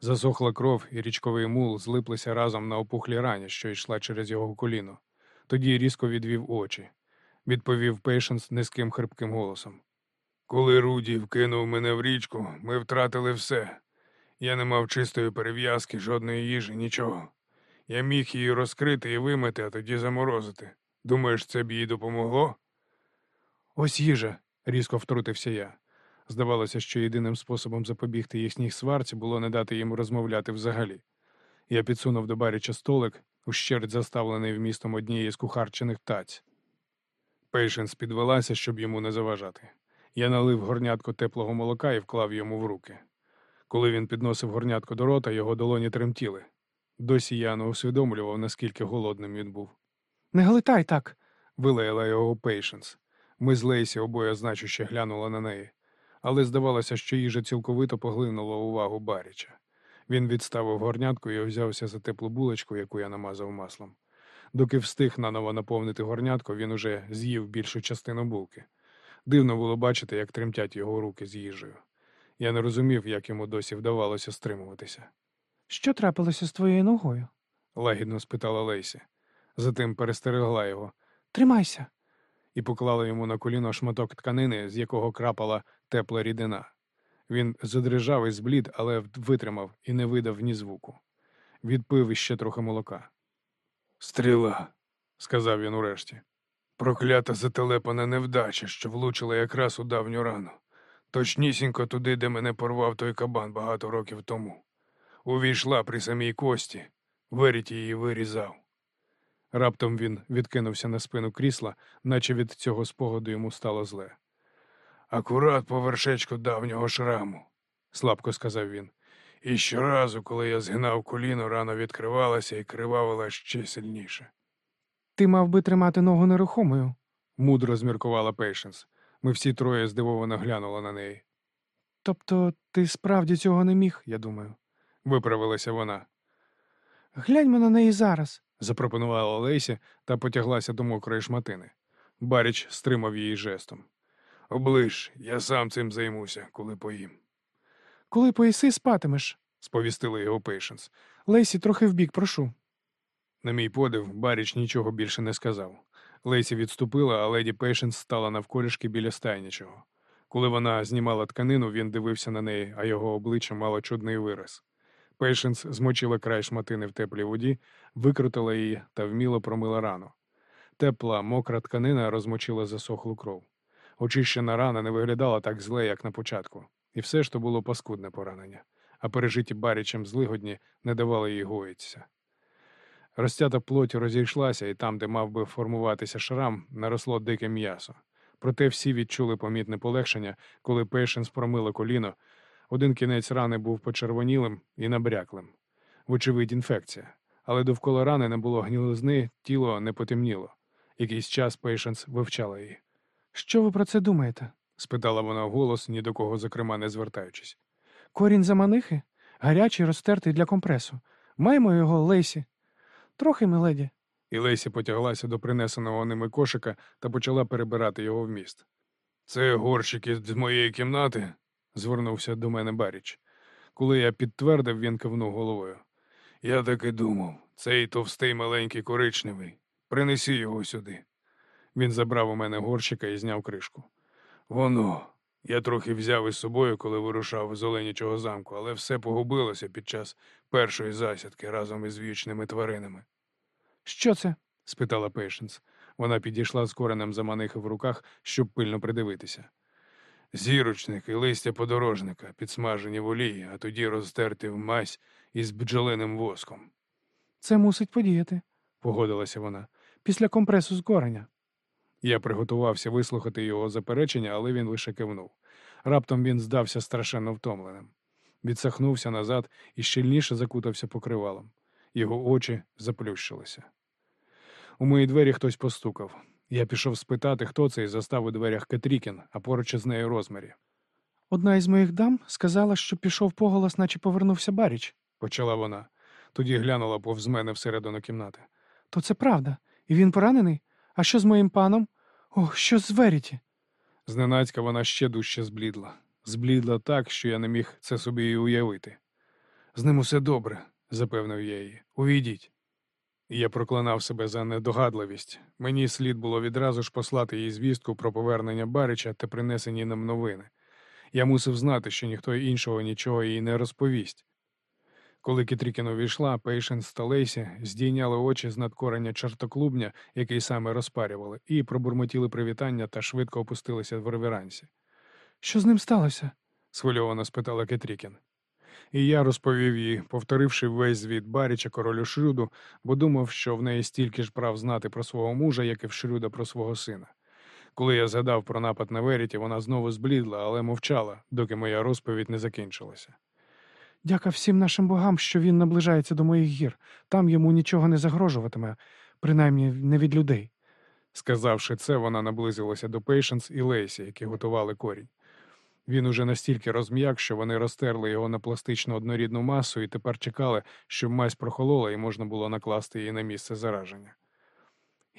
Засохла кров, і річковий мул злиплися разом на опухлій рані, що йшла через його коліно. Тоді різко відвів очі. Відповів Пейшенс низьким хрипким голосом. Коли Руді вкинув мене в річку, ми втратили все. Я не мав чистої перев'язки, жодної їжі, нічого. Я міг її розкрити і вимити, а тоді заморозити. Думаєш, це б їй допомогло? Ось їжа, різко втрутився я. Здавалося, що єдиним способом запобігти їхній сварці було не дати їм розмовляти взагалі. Я підсунув до баріча столик, ущерть заставлений вмістом однієї з кухарчених таць. Пейшенс підвелася, щоб йому не заважати. Я налив горнятко теплого молока і вклав йому в руки. Коли він підносив горнятко до рота, його долоні тремтіли. Досі я не усвідомлював, наскільки голодним він був. Не глитай так. Вилаяла його Пейшенс. Ми з Лейсі обоє значуще глянули на неї, але здавалося, що їжа цілковито поглинула увагу Баріча. Він відставив горнятко і взявся за теплу булочку, яку я намазав маслом. Доки встиг наново наповнити горнятко, він уже з'їв більшу частину булки. Дивно було бачити, як тремтять його руки з їжею. Я не розумів, як йому досі вдавалося стримуватися. Що трапилося з твоєю ногою? лагідно спитала Лейсі. Затим перестерегла його Тримайся. і поклала йому на коліно шматок тканини, з якого крапала тепла рідина. Він задрижав і зблід, але витримав і не видав ні звуку. Відпив іще трохи молока. Стріла, сказав він урешті. Проклята зателепана невдача, що влучила якраз у давню рану. Точнісінько туди, де мене порвав той кабан багато років тому. Увійшла при самій кості, виріть її вирізав. Раптом він відкинувся на спину крісла, наче від цього спогаду йому стало зле. Акурат по вершечку давнього шраму, слабко сказав він. І щоразу, коли я згинав коліно, рана відкривалася і кривавила ще сильніше. Ти мав би тримати ногу нерухомою. Мудро зміркувала Пейшенс. Ми всі троє здивовано глянули на неї. Тобто ти справді цього не міг, я думаю. Виправилася вона, Гляньмо на неї зараз. запропонувала Лейсі та потяглася до мокрої шматини. Баріч стримав її жестом. Облиш, я сам цим займуся, коли поїм, Коли поїси, спатимеш. сповістила його Пейшенс. Лейсі, трохи вбік, прошу. На мій подив, Баріч нічого більше не сказав. Лейсі відступила, а леді Пейшенс стала навколішки біля стайнячого. Коли вона знімала тканину, він дивився на неї, а його обличчя мало чудний вираз. Пейшенс змочила край шматини в теплій воді, викрутила її та вміло промила рану. Тепла, мокра тканина розмочила засохлу кров. Очищена рана не виглядала так зле, як на початку, і все ж то було паскудне поранення. а пережиті барічем злигодні не давали їй гоїтися. Розтята плоть розійшлася, і там, де мав би формуватися шрам, наросло дике м'ясо. Проте всі відчули помітне полегшення, коли Пейшенс промила коліно. Один кінець рани був почервонілим і набряклим. Вочевидь, інфекція. Але довкола рани не було гнилизни, тіло не потемніло. Якийсь час Пейшенс вивчала її. Що ви про це думаєте? спитала вона вголос, ні до кого, зокрема, не звертаючись. Корінь заманихи? Гарячий, розтертий для компресу. Маємо його Лейсі. Трохи, міледі. І Лейсі потяглася до принесеного ними кошика та почала перебирати його вміст. Це горщики з моєї кімнати, звернувся до мене Баріч. Коли я підтвердив, він кивнув головою. Я так і думав, цей товстий маленький коричневий. Принесі його сюди. Він забрав у мене горщика і зняв кришку. Воно. Я трохи взяв із собою, коли вирушав з Оленячого замку, але все погубилося під час першої засідки разом із вічними тваринами. Що це? спитала Пейшенс. Вона підійшла з коренем заманихи в руках, щоб пильно придивитися. Зірочник і листя подорожника, підсмажені в олії, а тоді розтерти в мазь із бджолиним воском, Це мусить подіяти. погодилася вона. Після компресу з кореня. Я приготувався вислухати його заперечення, але він лише кивнув. Раптом він здався страшенно втомленим. Відсахнувся назад і щільніше закутався покривалом. Його очі заплющилися. У мої двері хтось постукав. Я пішов спитати, хто це, і застав у дверях Кетрікін, а поруч із нею Розмері. Одна із моїх дам сказала, що пішов поголос, наче повернувся Баріч. Почала вона. Тоді глянула повз мене всередину кімнати. То це правда. І він поранений? А що з моїм паном? Ох, що з Веріті? Зненацька вона ще дужче зблідла. Зблідла так, що я не міг це собі і уявити. З ним усе добре, запевнив я її. Увійдіть. Я проклинав себе за недогадливість. Мені слід було відразу ж послати їй звістку про повернення Барича та принесені ним новини. Я мусив знати, що ніхто іншого нічого їй не розповість. Коли Кетрікін увійшла, Пейшенс та Лейсі здійняли очі з-над кореня чертоклубня, який саме розпарювали, і пробурмотіли привітання та швидко опустилися в реверансі. Що з ним сталося? схвильовано спитала Кетрікін. І я розповів їй, повторивши весь звіт Баріча королю Шрюду, бо думав, що в неї стільки ж прав знати про свого мужа, як і в Шрюда про свого сина. Коли я згадав про напад на Веріті, вона знову зблідла, але мовчала, доки моя розповідь не закінчилася. Дяка всім нашим богам, що він наближається до моїх гір. Там йому нічого не загрожуватиме, принаймні не від людей. Сказавши це, вона наблизилася до Пейшенс і Лейсі, які готували корінь. Він уже настільки розм'як, що вони розтерли його на пластичну однорідну масу і тепер чекали, щоб мазь прохолола і можна було накласти її на місце зараження.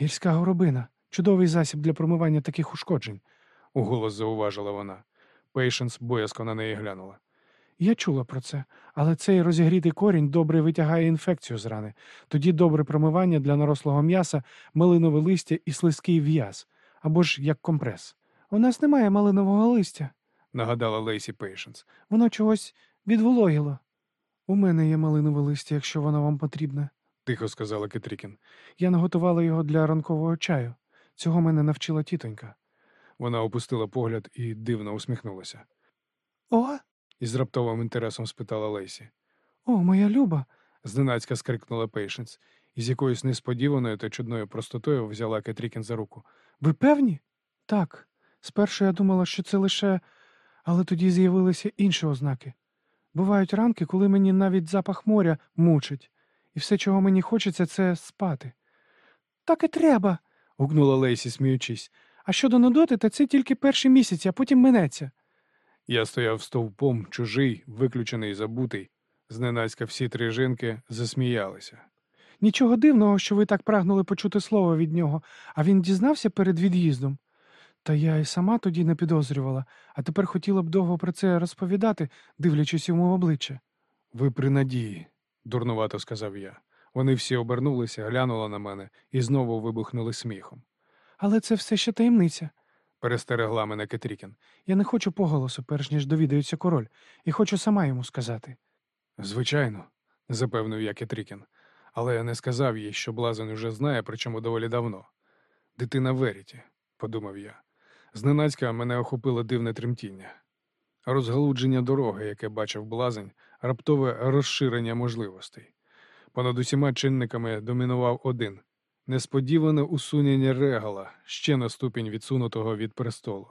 Гірська горобина чудовий засіб для промивання таких ушкоджень. уголос зауважила вона. Пейшенс боязко на неї глянула. Я чула про це, але цей розігрітий корінь добре витягає інфекцію з рани. Тоді добре промивання для нарослого м'яса, малинове листя і слизький в'яз, або ж як компрес. У нас немає малинового листя. Нагадала Лейсі Пейшенс. Воно чогось відвологіло. У мене є малинове листя, якщо воно вам потрібне. Тихо сказала Кетрікін. Я наготувала його для ранкового чаю. Цього мене навчила тітонька. Вона опустила погляд і дивно усміхнулася. О, Із раптовим інтересом спитала Лейсі. о, моя люба. Зненацька скрикнула Пейшенс і з якоюсь несподіваною та чудною простотою взяла Кетрікін за руку. Ви певні? Так. Спершу я думала, що це лише. Але тоді з'явилися інші ознаки. Бувають ранки, коли мені навіть запах моря мучить, і все, чого мені хочеться, це спати. Так і треба. гукнула Лейсі, сміючись. А щодо нудоти, то це тільки перші місяці, а потім минеться. Я стояв стовпом, чужий, виключений, забутий. Зненацька всі три жінки засміялися. Нічого дивного, що ви так прагнули почути слово від нього, а він дізнався перед від'їздом. Та я і сама тоді не підозрювала, а тепер хотіла б довго про це розповідати, дивлячись йому в обличчя. Ви при надії, дурнувато сказав я. Вони всі обернулися, глянули на мене і знову вибухнули сміхом. Але це все ще таємниця. Перестерегла мене Кетрікін. Я не хочу поголосу, перш ніж довідається король, і хочу сама йому сказати. Звичайно, запевнив я Кетрікін, але я не сказав їй, що блазень уже знає, причому доволі давно. Дитина Веріті, подумав я. Зненацька мене охопило дивне тремтіння. Розгалудження дороги, яке бачив блазень, раптове розширення можливостей. Понад усіма чинниками домінував один несподіване усунення регала, ще на ступінь відсунутого від престолу.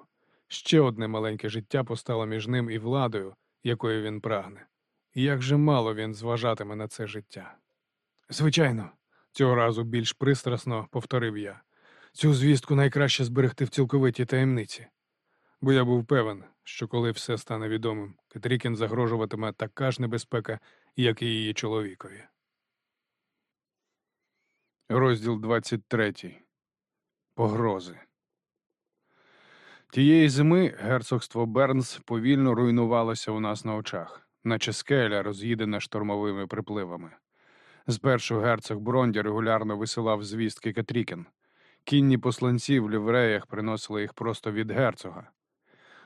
Ще одне маленьке життя постало між ним і владою, якої він прагне. І як же мало він зважатиме на це життя. Звичайно, цього разу більш пристрасно повторив я. Цю звістку найкраще зберегти в цілковитій таємниці. Бо я був певен, що коли все стане відомим, Кетрікін загрожуватиме така ж небезпека, як і її чоловікові. Розділ 23. Погрози. Тієї зими герцогство Бернс повільно руйнувалося у нас на очах, наче скеля, роз'їдена штормовими припливами. Спершу герцог Бронді регулярно висилав звістки Кетрікін. Кінні посланці в лівреях приносили їх просто від герцога.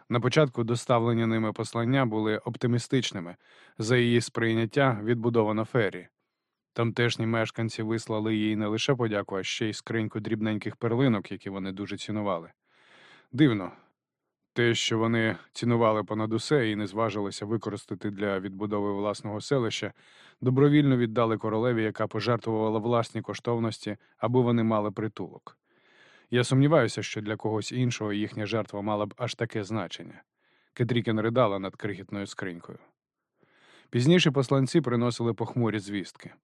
На початку доставлені ними послання були оптимістичними, за її сприйняття відбудовано фері. Тамтешні мешканці вислали їй не лише подяку, а ще й скриньку дрібненьких перлинок, які вони дуже цінували. Дивно, те, що вони цінували понад усе і не зважилися використати для відбудови власного селища, добровільно віддали королеві, яка пожертвувала власні коштовності, аби вони мали притулок. Я сумніваюся, що для когось іншого їхня жертва мала б аж таке значення. Кетрікін ридала над крихітною скринькою. Пізніше посланці приносили похмурі звістки.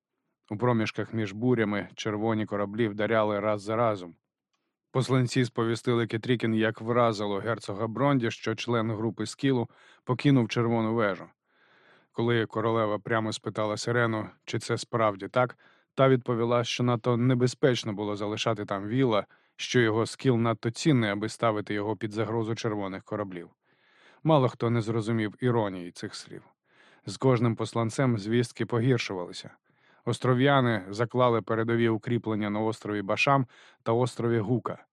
У проміжках між бурями червоні кораблі вдаряли раз за разом. Посланці сповістили Кетрікін, як вразило герцога Бронді, що член групи Скілу покинув червону вежу. Коли королева прямо спитала Сирену, чи це справді так, та відповіла, що надто небезпечно було залишати там віла, що його скіл надто цінний, аби ставити його під загрозу червоних кораблів. Мало хто не зрозумів іронії цих слів. З кожним посланцем звістки погіршувалися. Остров'яни заклали передові укріплення на острові Башам та острові Гука.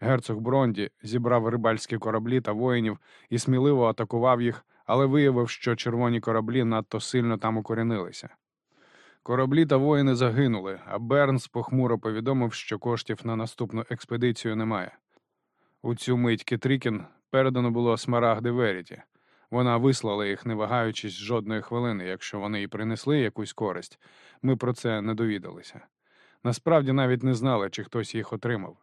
Герцог Бронді зібрав рибальські кораблі та воїнів і сміливо атакував їх, але виявив, що червоні кораблі надто сильно там укорінилися. Кораблі та воїни загинули, а Бернс похмуро повідомив, що коштів на наступну експедицію немає. У цю мить Кетрікін передано було смарагди Веріті. Вона вислала їх, не вагаючись жодної хвилини, якщо вони й принесли якусь користь. Ми про це не довідалися. Насправді навіть не знали, чи хтось їх отримав.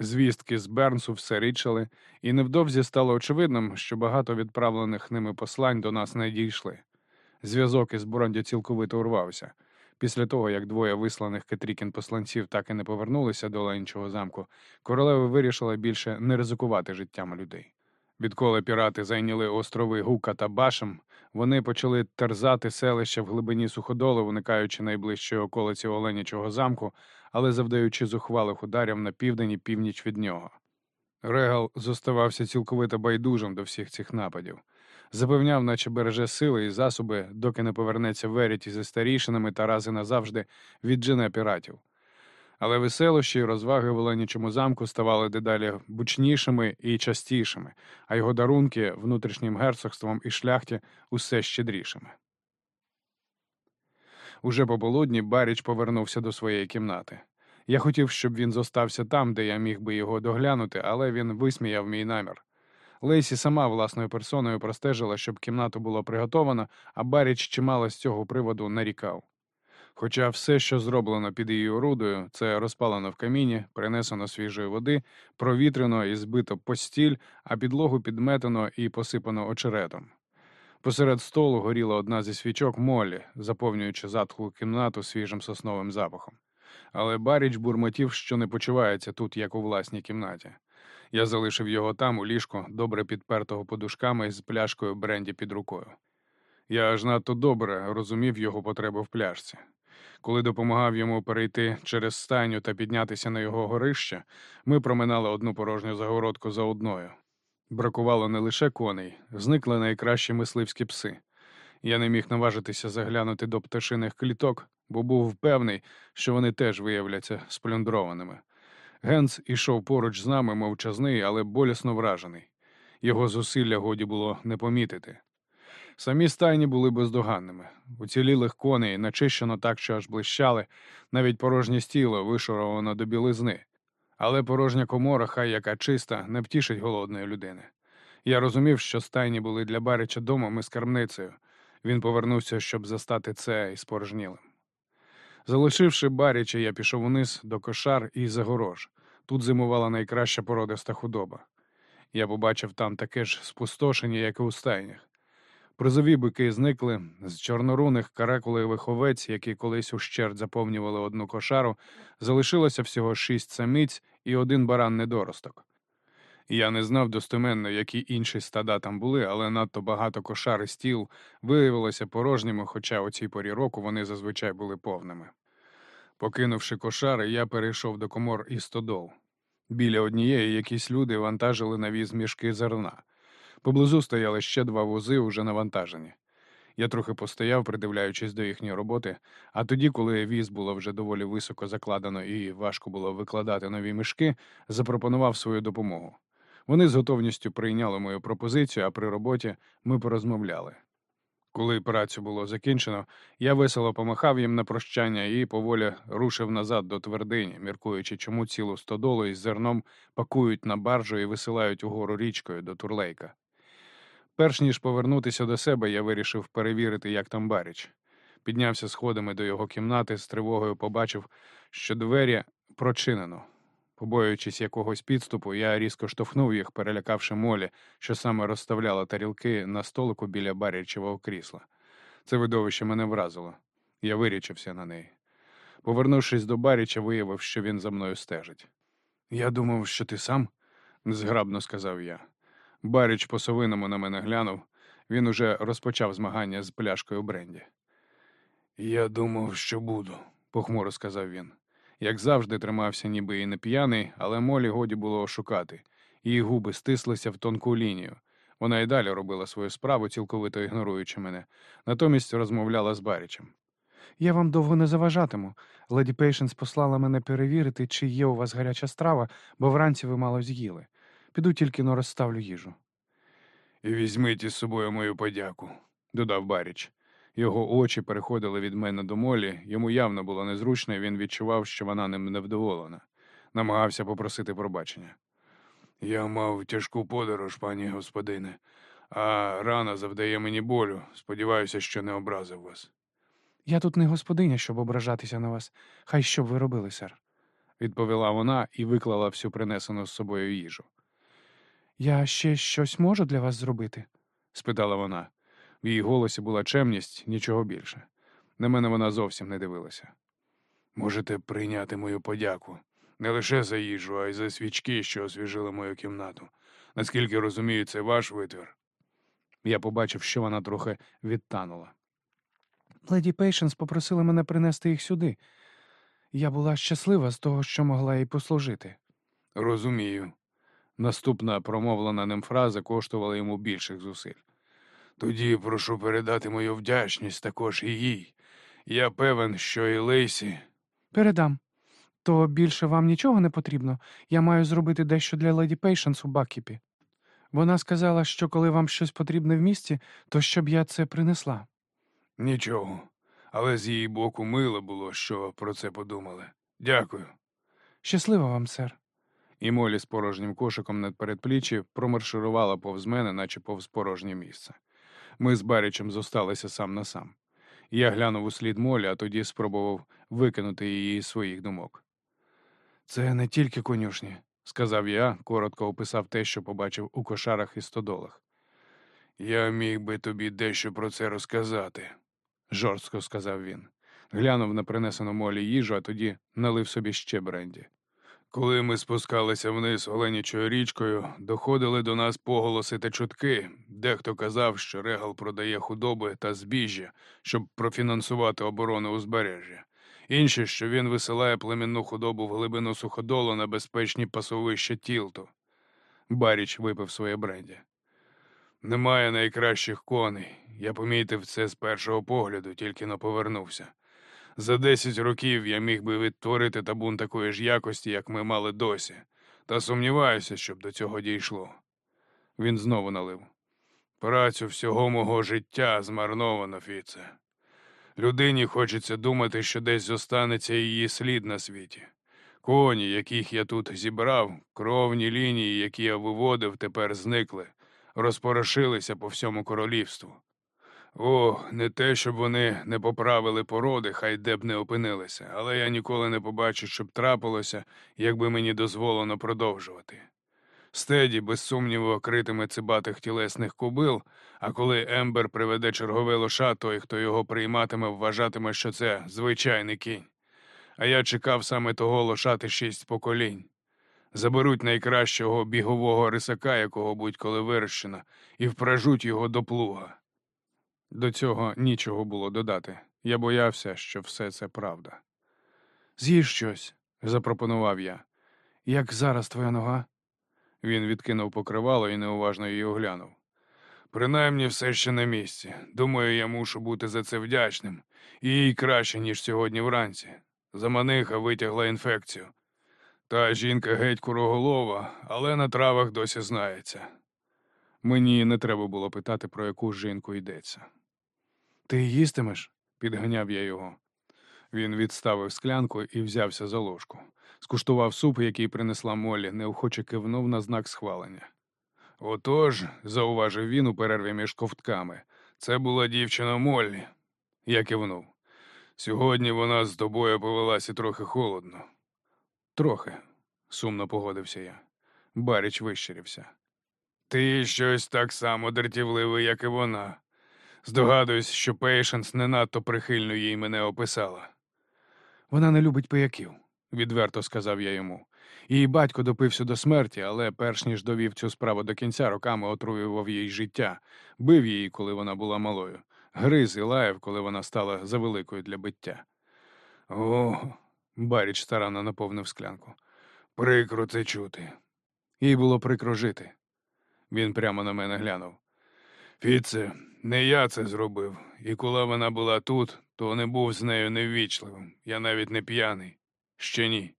Звістки з Бернсу все річали, і невдовзі стало очевидним, що багато відправлених ними послань до нас не дійшли. Зв'язок із Бронді цілковито урвався. Після того, як двоє висланих Кетрікін посланців так і не повернулися до Ленчого замку, королева вирішила більше не ризикувати життям людей. Відколи пірати зайняли острови Гука та Башем, вони почали терзати селище в глибині суходолу, уникаючи найближчої околиці Оленячого замку, але завдаючи зухвалих ударів на південь і північ від нього. Регал зоставався цілковито байдужим до всіх цих нападів. Запевняв, наче береже сили і засоби, доки не повернеться Веріті зі старішинами та рази назавжди віджене піратів. Але веселощі й розваги в Оленічому замку ставали дедалі бучнішими і частішими, а його дарунки внутрішнім герцогством і шляхті усе щедрішими. Уже пополудні Баріч повернувся до своєї кімнати. Я хотів, щоб він зостався там, де я міг би його доглянути, але він висміяв мій намір. Лейсі сама власною персоною простежила, щоб кімнату було приготовано, а Баріч чимало з цього приводу нарікав. Хоча все, що зроблено під її орудою, це розпалено в каміні, принесено свіжої води, провітрено і збито постіль, а підлогу підметено і посипано очеретом. Посеред столу горіла одна зі свічок молі, заповнюючи затхлу кімнату свіжим сосновим запахом. Але Баріч бурмотів, що не почувається тут, як у власній кімнаті. Я залишив його там, у ліжку, добре підпертого подушками з пляшкою бренді під рукою. Я аж надто добре розумів його потреби в пляшці. Коли допомагав йому перейти через стайню та піднятися на його горище, ми проминали одну порожню загородку за одною. Бракувало не лише коней, зникли найкращі мисливські пси. Я не міг наважитися заглянути до пташиних кліток, бо був певний, що вони теж виявляться сплюндрованими. Генс ішов поруч з нами, мовчазний, але болісно вражений. Його зусилля годі було не помітити. Самі стайні були бездоганними. Уцілілих коней начищено так, що аж блищали, навіть порожнє стіло вишуровано до білизни. Але порожня комора, хай яка чиста, не втішить голодної людини. Я розумів, що стайні були для Барича домом і скарбницею. Він повернувся, щоб застати це і спорожнілим. Залишивши Баріча, я пішов униз до кошар і загорож. Тут зимувала найкраща породиста худоба. Я побачив там таке ж спустошення, як і у стайнях. Призові бики зникли, з чорноруних каракулевих овець, які колись ущерть заповнювали одну кошару, залишилося всього шість самиць і один баран недоросток. Я не знав достеменно, які інші стада там були, але надто багато кошар і стіл виявилося порожніми, хоча о цій порі року вони зазвичай були повними. Покинувши кошари, я перейшов до комор і стодол. Біля однієї якісь люди вантажили на віз мішки зерна. Поблизу стояли ще два вози, уже навантажені. Я трохи постояв, придивляючись до їхньої роботи, а тоді, коли віз було вже доволі високо закладено і важко було викладати нові мішки, запропонував свою допомогу. Вони з готовністю прийняли мою пропозицію, а при роботі ми порозмовляли. Коли працю було закінчено, я весело помахав їм на прощання і поволі рушив назад до твердині, міркуючи, чому цілу стодолу із зерном пакують на баржу і висилають угору річкою до Турлейка. Перш ніж повернутися до себе, я вирішив перевірити, як там баріч. Піднявся сходами до його кімнати, з тривогою побачив, що двері прочинено. Побоюючись якогось підступу, я різко штовхнув їх, перелякавши молі, що саме розставляла тарілки на столику біля барячевого крісла. Це видовище мене вразило. Я вирічився на неї. Повернувшись до Баріча, виявив, що він за мною стежить. Я думав, що ти сам, незграбно сказав я. Баріч по-совиному на мене глянув. Він уже розпочав змагання з пляшкою Бренді. Я думав, що буду, похмуро сказав він. Як завжди, тримався, ніби і не п'яний, але молі годі було ошукати. Її губи стислися в тонку лінію. Вона й далі робила свою справу, цілковито ігноруючи мене, натомість розмовляла з Барічем. Я вам довго не заважатиму. Леді Пейшенс послала мене перевірити, чи є у вас гаряча страва, бо вранці ви мало з'їли. Піду тільки но розставлю їжу. І візьміть із собою мою подяку, додав Баріч. Його очі переходили від мене до молі, йому явно було незручно, і він відчував, що вона ним невдоволена. Намагався попросити пробачення. Я мав тяжку подорож, пані господине, а рана завдає мені болю. Сподіваюся, що не образив вас. Я тут не господиня, щоб ображатися на вас. Хай що б ви робили, сер. Відповіла вона і виклала всю принесену з собою їжу. Я ще щось можу для вас зробити? спитала вона. В її голосі була чемність, нічого більше. На мене вона зовсім не дивилася. Можете прийняти мою подяку не лише за їжу, а й за свічки, що освіжили мою кімнату. Наскільки розумію, це ваш витвір. Я побачив, що вона трохи відтанула. Леді Пейшенс попросила мене принести їх сюди. Я була щаслива з того, що могла їй послужити. Розумію. Наступна промовлена ним фраза коштувала йому більших зусиль. Тоді прошу передати мою вдячність також і їй. Я певен, що і Лейсі. Передам. То більше вам нічого не потрібно. Я маю зробити дещо для леді Пейшенс у Бакіпі. Вона сказала, що коли вам щось потрібне в місті, то щоб я це принесла. Нічого. Але з її боку мило було, що про це подумали. Дякую. Щасливо вам, сер. І Молі з порожнім кошиком на передпліччі промарширувала повз мене, наче повз порожнє місце. Ми з Барічем зосталися сам на сам. Я глянув у слід Молі, а тоді спробував викинути її із своїх думок. Це не тільки конюшні, сказав я, коротко описав те, що побачив у кошарах і стодолах. Я міг би тобі дещо про це розказати, жорстко сказав він. Глянув на принесену молі їжу, а тоді налив собі ще бренді. Коли ми спускалися вниз Оленячою річкою, доходили до нас поголоси та чутки. Дехто казав, що Регал продає худоби та збіжжя, щоб профінансувати оборону узбережжя. Інші, що він висилає племінну худобу в глибину суходолу на безпечні пасовища тілту. Баріч випив своє бренді. Немає найкращих коней. Я помітив це з першого погляду, тільки но повернувся. За десять років я міг би відтворити табун такої ж якості, як ми мали досі, та сумніваюся, щоб до цього дійшло. Він знову налив. Працю всього мого життя змарновано, Фіце. Людині хочеться думати, що десь зостанеться її слід на світі. Коні, яких я тут зібрав, кровні лінії, які я виводив, тепер зникли, розпорошилися по всьому королівству. О, не те, щоб вони не поправили породи, хай де б не опинилися, але я ніколи не побачу, щоб трапилося, якби мені дозволено продовжувати. Стеді, без сумніву, окритиме цибатих тілесних кобил, а коли Ембер приведе чергове лоша, той, хто його прийматиме, вважатиме, що це звичайний кінь. А я чекав саме того лошати шість поколінь. Заберуть найкращого бігового рисака, якого будь-коли вирощено, і впражуть його до плуга. До цього нічого було додати. Я боявся, що все це правда. З'їж щось, Запропонував я. як зараз твоя нога? Він відкинув покривало і неуважно її оглянув. Принаймні все ще на місці. Думаю, я мушу бути за це вдячним. І їй краще, ніж сьогодні вранці. Заманиха витягла інфекцію. Та жінка геть куроголова, але на травах досі знається. Мені не треба було питати, про яку жінку йдеться. Ти їстимеш? Підганяв я його. Він відставив склянку і взявся за ложку. Скуштував суп, який принесла Моллі, неохоче кивнув на знак схвалення. Отож, зауважив він у перерві між ковтками, це була дівчина Моллі. Я кивнув. Сьогодні вона з тобою повелася трохи холодно. Трохи, сумно погодився я. Баріч вищирівся. Ти щось так само дратівливий, як і вона. Здогадуюсь, що Пейшенс не надто прихильно їй мене описала, Вона не любить пияків. відверто сказав я йому. Її батько допився до смерті, але перш ніж довів цю справу до кінця, роками отруював їй життя, бив її, коли вона була малою, гриз і лаяв, коли вона стала завеликою для биття. О, Баріч старанно наповнив склянку. Прикро це чути. Їй було прикро жити. Він прямо на мене глянув. Фіце, не я це зробив, і коли вона була тут, то не був з нею неввічливим. Я навіть не п'яний. Ще ні.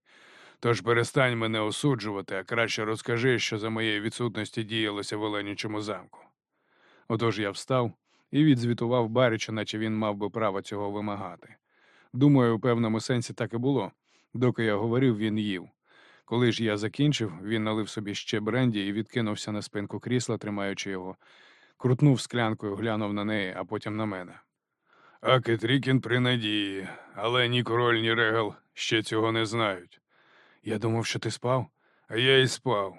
Тож перестань мене осуджувати, а краще розкажи, що за моєї відсутності діялося в Оленючому замку. Отож я встав і відзвітував Баріча, наче він мав би право цього вимагати. Думаю, у певному сенсі так і було. Доки я говорив, він їв. Коли ж я закінчив, він налив собі ще бренді і відкинувся на спинку крісла, тримаючи його, крутнув склянкою, глянув на неї, а потім на мене. А Кетрікін при надії, але ні король, ні регал ще цього не знають. Я думав, що ти спав. А я й спав.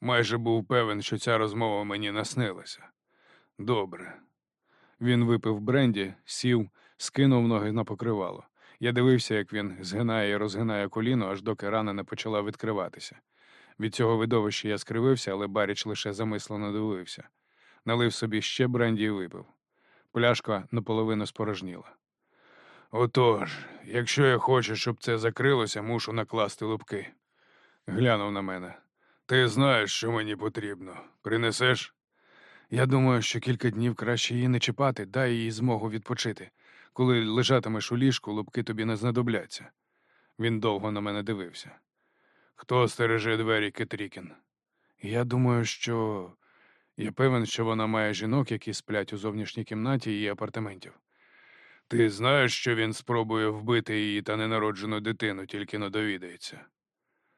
Майже був певен, що ця розмова мені наснилася. Добре. Він випив бренді, сів, скинув ноги на покривало. Я дивився, як він згинає і розгинає коліно, аж доки рана не почала відкриватися. Від цього видовища я скривився, але Баріч лише замислено дивився. Налив собі ще бренді і випив. Пляшка наполовину спорожніла. Отож, якщо я хочу, щоб це закрилося, мушу накласти лупки. Глянув на мене. Ти знаєш, що мені потрібно. Принесеш? Я думаю, що кілька днів краще її не чіпати, дай їй змогу відпочити. Коли лежатимеш у ліжку, лупки тобі не знадобляться. Він довго на мене дивився. Хто стереже двері Кетрікін? Я думаю, що Я певен, що вона має жінок, які сплять у зовнішній кімнаті її апартаментів. Ти знаєш, що він спробує вбити її та ненароджену дитину, тільки не довідається.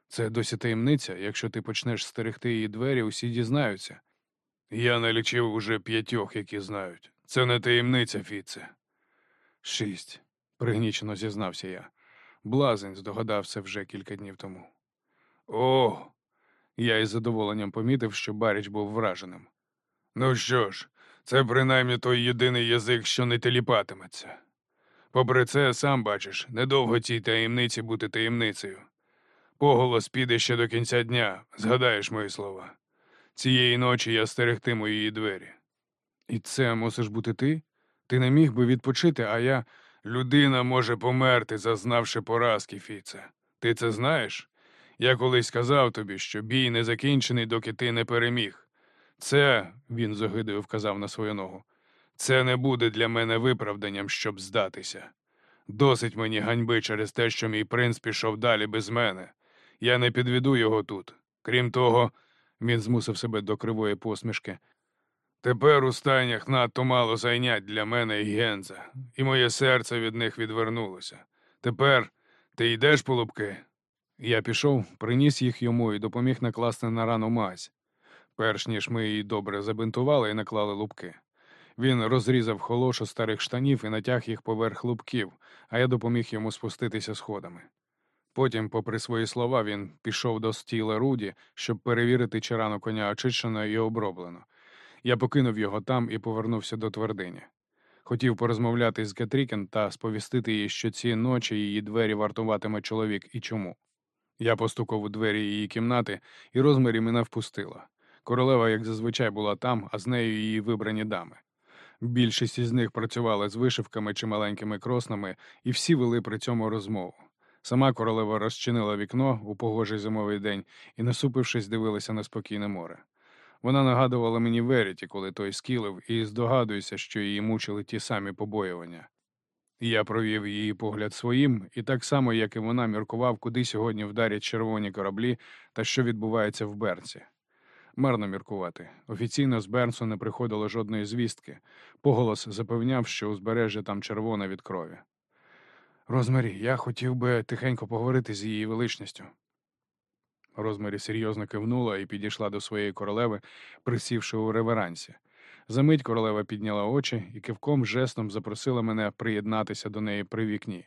Це досі таємниця, якщо ти почнеш стерегти її двері, усі дізнаються. Я налічив уже п'ятьох, які знають. Це не таємниця, Фіце. Шість, пригнічено зізнався я. Блазень здогадався вже кілька днів тому. О. Я із задоволенням помітив, що Баріч був враженим. Ну що ж, це принаймні той єдиний язик, що не теліпатиметься. Попри це, сам бачиш, недовго цій таємниці бути таємницею. Поголос піде ще до кінця дня, згадаєш мої слова. Цієї ночі я стерегтиму її двері. І це мусиш бути ти? Ти не міг би відпочити, а я. Людина може померти, зазнавши поразки, Фіце. Ти це знаєш? Я колись сказав тобі, що бій не закінчений, доки ти не переміг. Це, він з огидою вказав на свою ногу, це не буде для мене виправданням, щоб здатися. Досить мені ганьби через те, що мій принц пішов далі без мене. Я не підведу його тут. Крім того, він змусив себе до кривої посмішки. Тепер у стайнях надто мало зайнять для мене і Генза, і моє серце від них відвернулося. Тепер ти йдеш по лупки? Я пішов, приніс їх йому і допоміг накласти на рану мазь, перш ніж ми її добре забинтували і наклали лупки. Він розрізав холошу старих штанів і натяг їх поверх лубків, а я допоміг йому спуститися сходами. Потім, попри свої слова, він пішов до стіла Руді, щоб перевірити, чи рано коня очищено і оброблено. Я покинув його там і повернувся до твердині. Хотів порозмовляти з Кетрікен та сповістити їй, що ці ночі її двері вартуватиме чоловік і чому. Я постукав у двері її кімнати, і розмірі мене впустила. Королева, як зазвичай, була там, а з нею її вибрані дами. Більшість із них працювали з вишивками чи маленькими кроснами, і всі вели при цьому розмову. Сама королева розчинила вікно у погожий зимовий день і, насупившись, дивилася на спокійне море. Вона нагадувала мені Веріті, коли той скілив, і здогадуюся, що її мучили ті самі побоювання. Я провів її погляд своїм, і так само, як і вона, міркував, куди сьогодні вдарять червоні кораблі та що відбувається в Бернсі. Марно міркувати. Офіційно з Бернсу не приходило жодної звістки. Поголос запевняв, що узбережжя там червоне від крові. Розмарі, я хотів би тихенько поговорити з її величністю. Розмарі серйозно кивнула і підійшла до своєї королеви, присівши у реверансі. Замить королева підняла очі і кивком жестом запросила мене приєднатися до неї при вікні.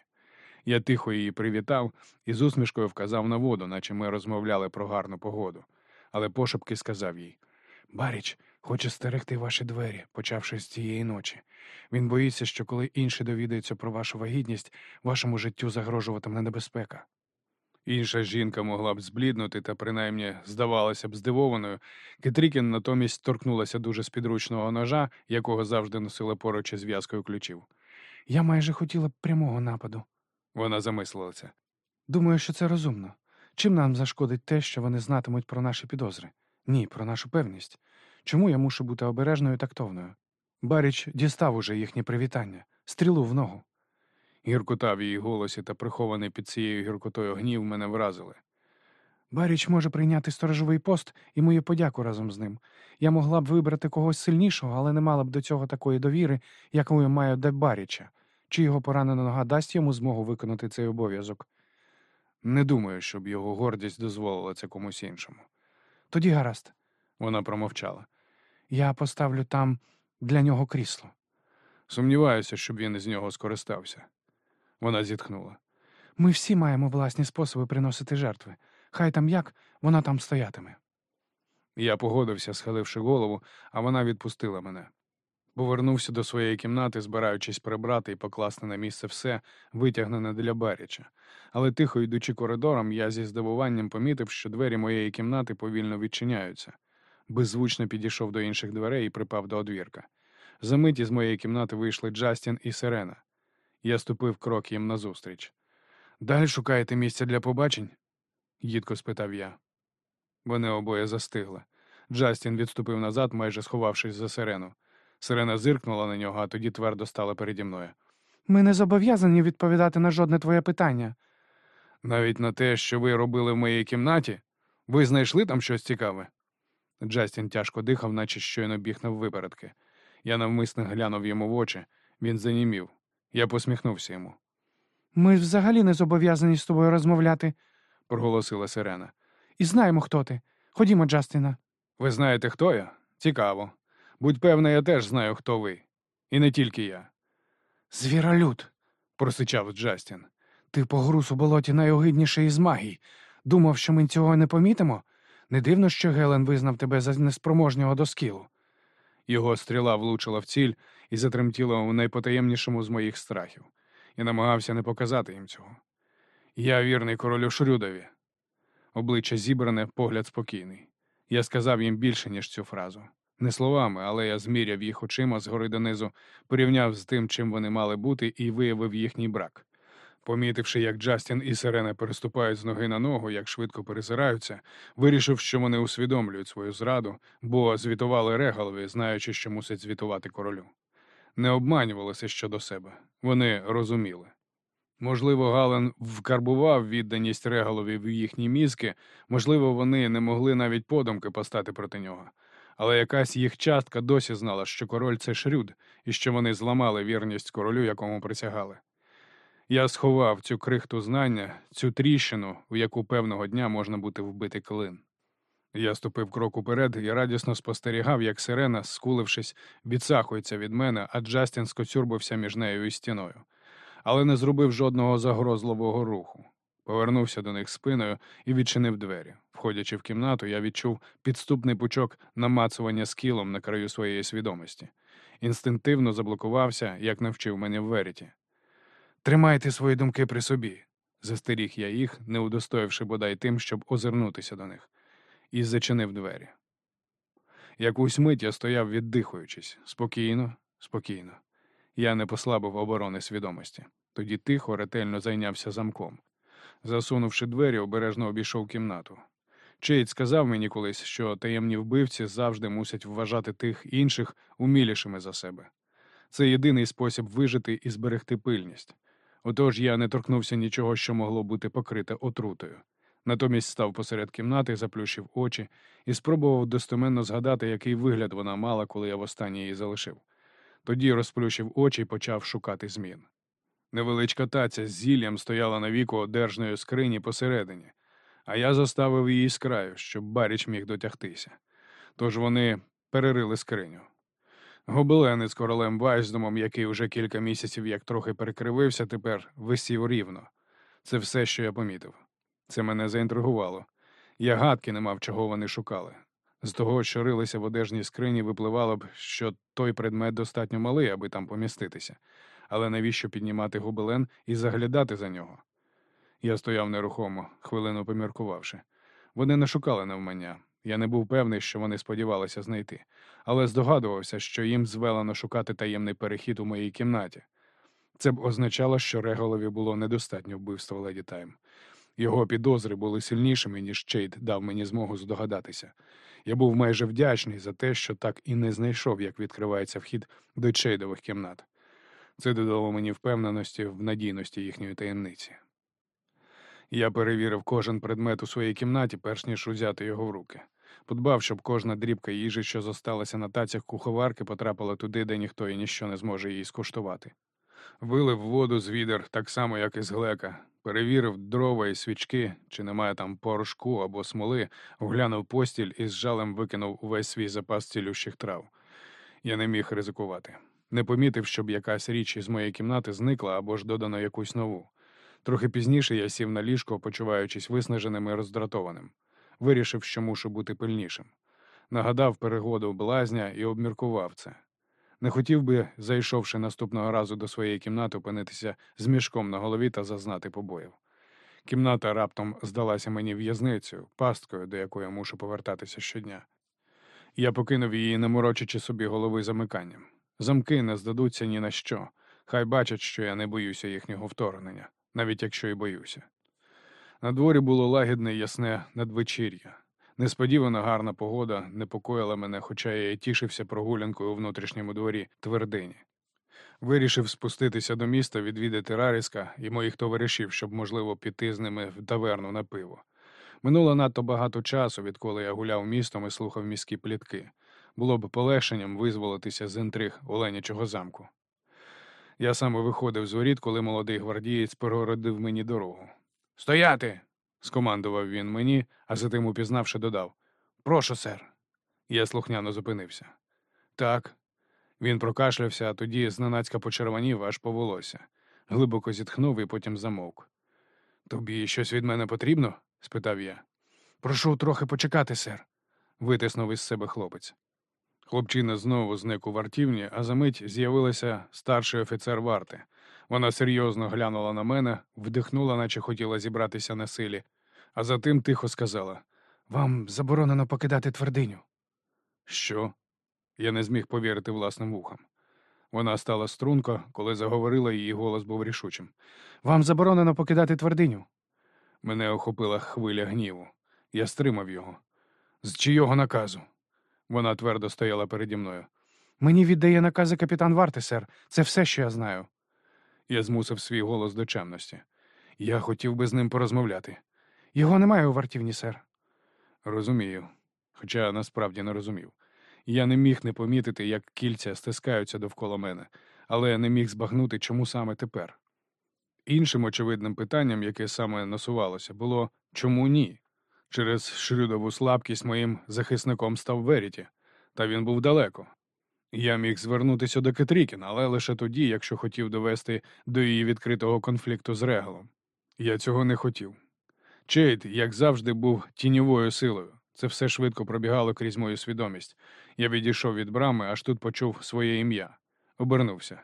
Я тихо її привітав і з усмішкою вказав на воду, наче ми розмовляли про гарну погоду. Але пошепки сказав їй Баріч хоче стерегти ваші двері, почавши з цієї ночі. Він боїться, що коли інші довідаються про вашу вагітність, вашому життю загрожуватиме небезпека. Інша жінка могла б збліднути та принаймні здавалася б здивованою. Кетрікін натомість торкнулася дуже з підручного ножа, якого завжди носила поруч із в'язкою ключів. Я майже хотіла б прямого нападу. Вона замислилася. Думаю, що це розумно. Чим нам зашкодить те, що вони знатимуть про наші підозри? Ні, про нашу певність. Чому я мушу бути обережною і тактовною? Баріч дістав уже їхнє привітання, стрілу в ногу. Гіркота в її голосі та прихований під цією гіркотою гнів мене вразили. Баріч може прийняти сторожовий пост і мою подяку разом з ним. Я могла б вибрати когось сильнішого, але не мала б до цього такої довіри, якою маю до Баріча. Чи його поранена нога дасть йому змогу виконати цей обов'язок? Не думаю, щоб його гордість дозволила це комусь іншому. Тоді гаразд, вона промовчала. Я поставлю там для нього крісло. Сумніваюся, щоб він із нього скористався. Вона зітхнула. Ми всі маємо власні способи приносити жертви. Хай там як, вона там стоятиме. Я погодився, схиливши голову, а вона відпустила мене. Повернувся до своєї кімнати, збираючись прибрати і покласти на місце все, витягнене для Баріча. Але тихо йдучи коридором, я зі здивуванням помітив, що двері моєї кімнати повільно відчиняються. Беззвучно підійшов до інших дверей і припав до одвірка. Замить із моєї кімнати вийшли Джастін і Сирена. Я ступив крок їм назустріч. Далі шукаєте місця для побачень? їдко спитав я. Вони обоє застигли. Джастін відступив назад, майже сховавшись за сирену. Сирена зиркнула на нього, а тоді твердо стала переді мною. Ми не зобов'язані відповідати на жодне твоє питання. Навіть на те, що ви робили в моїй кімнаті, ви знайшли там щось цікаве? Джастін тяжко дихав, наче щойно біг наввипередки. Я навмисно глянув йому в очі. Він занімів. Я посміхнувся йому. Ми взагалі не зобов'язані з тобою розмовляти, проголосила сирена. і знаємо, хто ти. Ходімо, Джастіна. Ви знаєте, хто я? Цікаво. Будь певна, я теж знаю, хто ви. І не тільки я. Звіролюд, просичав Джастін. Ти погруз у болоті найогидніший із магій. Думав, що ми цього не помітимо? Не дивно, що Гелен визнав тебе за неспроможнього до скілу. Його стріла влучила в ціль і затремтіла у найпотаємнішому з моїх страхів. і намагався не показати їм цього. Я вірний королю Шрюдові. Обличчя зібране, погляд спокійний. Я сказав їм більше, ніж цю фразу. Не словами, але я зміряв їх очима згори донизу, порівняв з тим, чим вони мали бути, і виявив їхній брак. Помітивши, як Джастін і Сирена переступають з ноги на ногу, як швидко перезираються, вирішив, що вони усвідомлюють свою зраду, бо звітували Регалові, знаючи, що мусять звітувати королю. Не обманювалися щодо себе, вони розуміли. Можливо, Гален вкарбував відданість Регалові в їхні мізки, можливо, вони не могли навіть подумки постати проти нього. Але якась їх частка досі знала, що король це шрюд, і що вони зламали вірність королю, якому присягали. Я сховав цю крихту знання, цю тріщину, у яку певного дня можна бути вбити клин. Я ступив крок уперед і радісно спостерігав, як сирена, скулившись, відсахується від мене, а Джастін скоцюрбився між нею і стіною. Але не зробив жодного загрозливого руху. Повернувся до них спиною і відчинив двері. Входячи в кімнату, я відчув підступний пучок намацування скілом на краю своєї свідомості. Інстинктивно заблокувався, як навчив мене в Веріті. Тримайте свої думки при собі, застеріг я їх, не удостоївши бодай тим, щоб озирнутися до них, і зачинив двері. Якусь мить я стояв, віддихуючись, спокійно, спокійно. Я не послабив оборони свідомості. Тоді тихо, ретельно зайнявся замком. Засунувши двері, обережно обійшов кімнату. Чейд сказав мені колись, що таємні вбивці завжди мусять вважати тих інших умілішими за себе. Це єдиний спосіб вижити і зберегти пильність. Отож я не торкнувся нічого, що могло бути покрите отрутою. Натомість став посеред кімнати, заплющив очі і спробував достеменно згадати, який вигляд вона мала, коли я востаннє її залишив. Тоді розплющив очі і почав шукати змін. Невеличка таця з зіллям стояла на віку одержної скрині посередині, а я заставив її з краю, щоб баріч міг дотягтися. Тож вони перерили скриню. Гобелени з королем Вайздомом, який уже кілька місяців як трохи перекривився, тепер висів рівно. Це все, що я помітив. Це мене заінтригувало. Я гадки не мав, чого вони шукали. З того, що рилися в одежній скрині, випливало б, що той предмет достатньо малий, аби там поміститися. Але навіщо піднімати гобелен і заглядати за нього? Я стояв нерухомо, хвилину поміркувавши. Вони не шукали навмання. Я не був певний, що вони сподівалися знайти, але здогадувався, що їм звелено шукати таємний перехід у моїй кімнаті. Це б означало, що Реголові було недостатньо вбивства Леді Тайм. Його підозри були сильнішими, ніж Чейд дав мені змогу здогадатися. Я був майже вдячний за те, що так і не знайшов, як відкривається вхід до Чейдових кімнат. Це додало мені впевненості в надійності їхньої таємниці. Я перевірив кожен предмет у своїй кімнаті, перш ніж узяти його в руки. Подбав, щоб кожна дрібка їжі, що зосталася на тацях куховарки, потрапила туди, де ніхто і ніщо не зможе її скуштувати. Вилив воду з відер, так само, як і з глека, перевірив дрова і свічки, чи немає там порошку або смоли, оглянув постіль і з жалем викинув увесь свій запас цілющих трав. Я не міг ризикувати. Не помітив, щоб якась річ із моєї кімнати зникла або ж додано якусь нову. Трохи пізніше я сів на ліжко, почуваючись виснаженим і роздратованим. Вирішив, що мушу бути пильнішим. Нагадав перегоду блазня і обміркував це. Не хотів би, зайшовши наступного разу до своєї кімнати, опинитися з мішком на голові та зазнати побоїв. Кімната раптом здалася мені в'язницею, пасткою, до якої мушу повертатися щодня. Я покинув її, не морочачи собі голови замиканням. Замки не здадуться ні на що. Хай бачать, що я не боюся їхнього вторгнення, навіть якщо і боюся. На дворі було лагідне ясне надвечір'я. Несподівана гарна погода непокоїла мене, хоча я і тішився прогулянкою у внутрішньому дворі твердині. Вирішив спуститися до міста, відвідати Раріска і моїх товаришів, щоб, можливо, піти з ними в таверну на пиво. Минуло надто багато часу, відколи я гуляв містом і слухав міські плітки. Було б полегшенням визволитися з інтриг Оленячого замку. Я саме виходив з воріт, коли молодий гвардієць перегородив мені дорогу. Стояти! Скомандував він мені, а затим, упізнавши, додав Прошу, сер. Я слухняно зупинився. Так. Він прокашлявся, а тоді зненацька почервонів, аж по волосся. Глибоко зітхнув і потім замовк. Тобі щось від мене потрібно? спитав я. Прошу трохи почекати, сер, витиснув із себе хлопець. Хлопчина знову зник у вартівні, а за мить з'явилася старший офіцер варти. Вона серйозно глянула на мене, вдихнула, наче хотіла зібратися на силі, а затим тихо сказала: Вам заборонено покидати твердиню. Що? Я не зміг повірити власним вухам. Вона стала струнко, коли заговорила, її голос був рішучим. Вам заборонено покидати твердиню. Мене охопила хвиля гніву. Я стримав його. З чийого наказу? Вона твердо стояла переді мною. Мені віддає накази капітан варти, сер. Це все, що я знаю. Я змусив свій голос до чемності. Я хотів би з ним порозмовляти. Його немає у вартівні, сер. Розумію, хоча насправді не розумів. Я не міг не помітити, як кільця стискаються довкола мене, але не міг збагнути, чому саме тепер. Іншим очевидним питанням, яке саме насувалося, було чому ні? Через шрюдову слабкість моїм захисником став Веріті, та він був далеко. Я міг звернутися до Кетрікін, але лише тоді, якщо хотів довести до її відкритого конфлікту з Регалом. Я цього не хотів. Чейд, як завжди, був тіньовою силою. Це все швидко пробігало крізь мою свідомість. Я відійшов від брами, аж тут почув своє ім'я. Обернувся.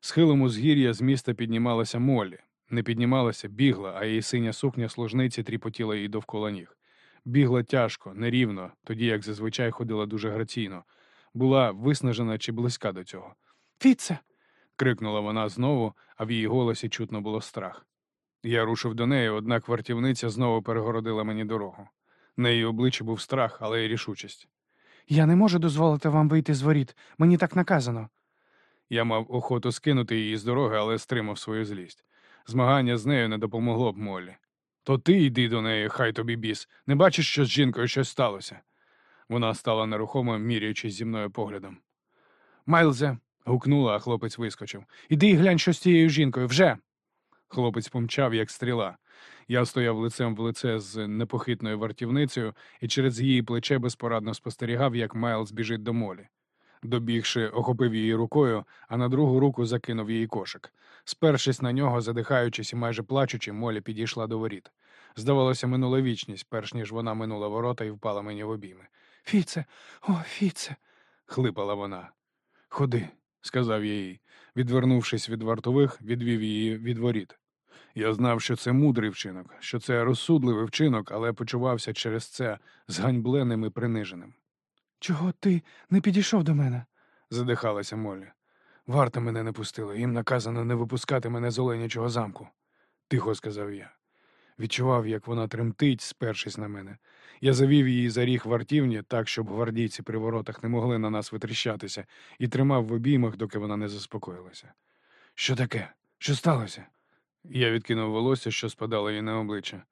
Схилом узгір'я з міста піднімалася Моллі. Не піднімалася, бігла, а її синя сукня служниці тріпотіла їй довкола ніг. Бігла тяжко, нерівно, тоді як зазвичай ходила дуже граційно. Була виснажена чи близька до цього. Фіце! крикнула вона знову, а в її голосі чутно було страх. Я рушив до неї, однак вартівниця знову перегородила мені дорогу. На її обличчі був страх, але й рішучість. Я не можу дозволити вам вийти з воріт. Мені так наказано. Я мав охоту скинути її з дороги, але стримав свою злість. Змагання з нею не допомогло б Моллі. То ти йди до неї, хай тобі біс. Не бачиш, що з жінкою щось сталося. Вона стала нерухомо, міряючись зі мною поглядом. Майлзе, Гукнула, а хлопець вискочив. іди і глянь, що з цією жінкою. Вже. Хлопець помчав, як стріла. Я стояв лицем в лице з непохитною вартівницею і через її плече безпорадно спостерігав, як Майлз біжить до молі. Добігши, охопив її рукою, а на другу руку закинув її кошик. Спершись на нього, задихаючись і майже плачучи, Молі підійшла до воріт. Здавалося, минула вічність, перш ніж вона минула ворота і впала мені в обійми. Фіце, о, Фіце. Хлипала вона. Ходи, сказав я їй. Відвернувшись від вартових, відвів її від воріт. Я знав, що це мудрий вчинок, що це розсудливий вчинок, але почувався через це зганьбленим і приниженим. Чого ти не підійшов до мене? Задихалася Моллі. Варта мене не пустила, їм наказано не випускати мене з Оленячого замку, тихо сказав я. Відчував, як вона тремтить, спершись на мене. Я завів її за ріг вартівні, так, щоб гвардійці при воротах не могли на нас витріщатися, і тримав в обіймах, доки вона не заспокоїлася. Що таке? Що сталося? Я відкинув волосся, що спадало їй на обличчя.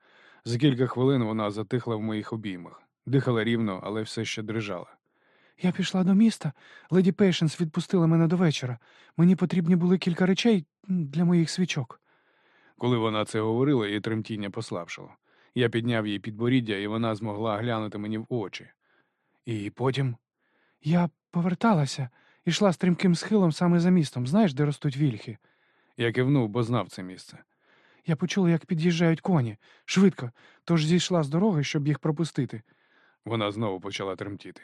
За кілька хвилин вона затихла в моїх обіймах, дихала рівно, але все ще дрижала. Я пішла до міста. Леді Пейшенс відпустила мене до вечора. Мені потрібні були кілька речей для моїх свічок. Коли вона це говорила, її тремтіння послабшало. Я підняв їй підборіддя, і вона змогла глянути мені в очі. І потім Я поверталася, ішла стрімким схилом саме за містом. Знаєш, де ростуть вільхи? Я кивнув, бо знав це місце. Я почула, як під'їжджають коні. Швидко, тож зійшла з дороги, щоб їх пропустити. Вона знову почала тремтіти.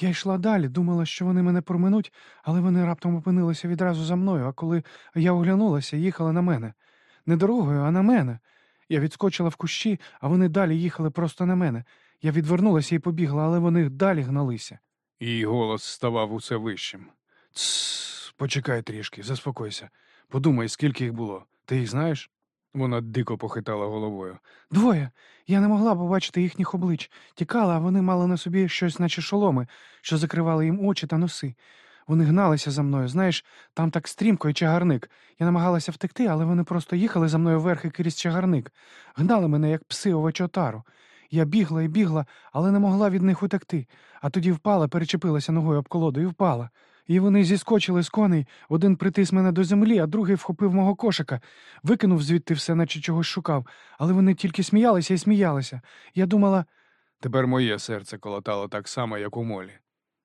Я йшла далі, думала, що вони мене проминуть, але вони раптом опинилися відразу за мною, а коли я оглянулася, їхали на мене. Не дорогою, а на мене. Я відскочила в кущі, а вони далі їхали просто на мене. Я відвернулася і побігла, але вони далі гналися. Її голос ставав усе вищим. Тсс, почекай трішки, заспокойся. Подумай, скільки їх було. Ти їх знаєш? Вона дико похитала головою. Двоє. Я не могла побачити їхніх облич. Тікала, а вони мали на собі щось, наче шоломи, що закривали їм очі та носи. Вони гналися за мною. Знаєш, там так стрімко і чагарник. Я намагалася втекти, але вони просто їхали за мною вверх і крізь чагарник. Гнали мене, як пси овечотару. Я бігла і бігла, але не могла від них утекти. А тоді впала, перечепилася ногою об колоду і впала. І вони зіскочили з коней, один притис мене до землі, а другий вхопив мого кошика, викинув звідти все, наче чогось шукав, але вони тільки сміялися і сміялися. Я думала, Тепер моє серце колотало так само, як у молі.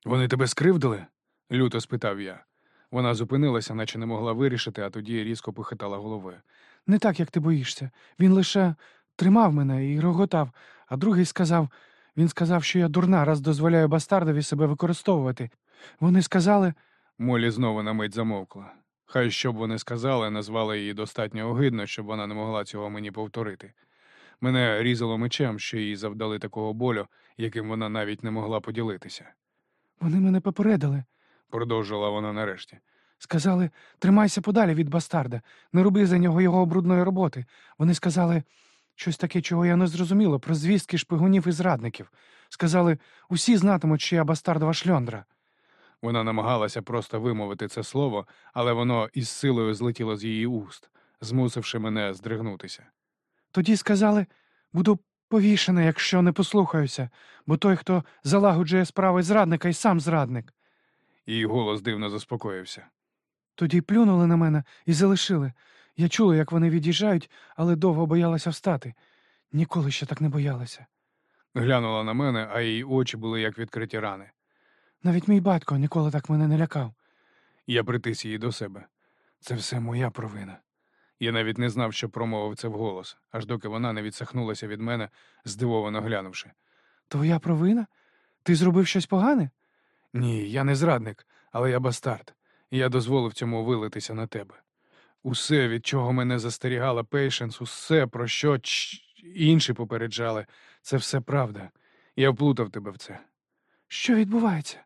Вони тебе скривдили? люто спитав я. Вона зупинилася, наче не могла вирішити, а тоді різко похитала головою. не так, як ти боїшся. Він лише тримав мене і роготав, а другий сказав він сказав, що я дурна, раз дозволяю бастардові себе використовувати. Вони сказали, Молі знову на мить замовкла. Хай що б вони сказали, назвали її достатньо огидно, щоб вона не могла цього мені повторити. Мене різало мечем, що їй завдали такого болю, яким вона навіть не могла поділитися. вони мене попередили. Продовжила вона нарешті. Сказали, тримайся подалі від бастарда, не роби за нього його брудної роботи. Вони сказали щось таке, чого я не зрозуміла, про звістки шпигунів і зрадників. Сказали, усі знатимуть, що я бастардова шльондра. Вона намагалася просто вимовити це слово, але воно із силою злетіло з її уст, змусивши мене здригнутися. Тоді сказали, буду повішена, якщо не послухаюся, бо той, хто залагоджує справи зрадника, і сам зрадник. Її голос дивно заспокоївся. Тоді плюнули на мене і залишили. Я чула, як вони від'їжджають, але довго боялася встати. Ніколи ще так не боялася. Глянула на мене, а її очі були як відкриті рани. Навіть мій батько ніколи так мене не лякав. Я притис її до себе. Це все моя провина. Я навіть не знав, що промовив це вголос, аж доки вона не відсахнулася від мене, здивовано глянувши. Твоя провина? Ти зробив щось погане? Ні, я не зрадник, але я бастард, і я дозволив цьому вилитися на тебе. Усе, від чого мене застерігала Пейшенс, усе, про що ч... інші попереджали, це все правда. Я вплутав тебе в це. Що відбувається?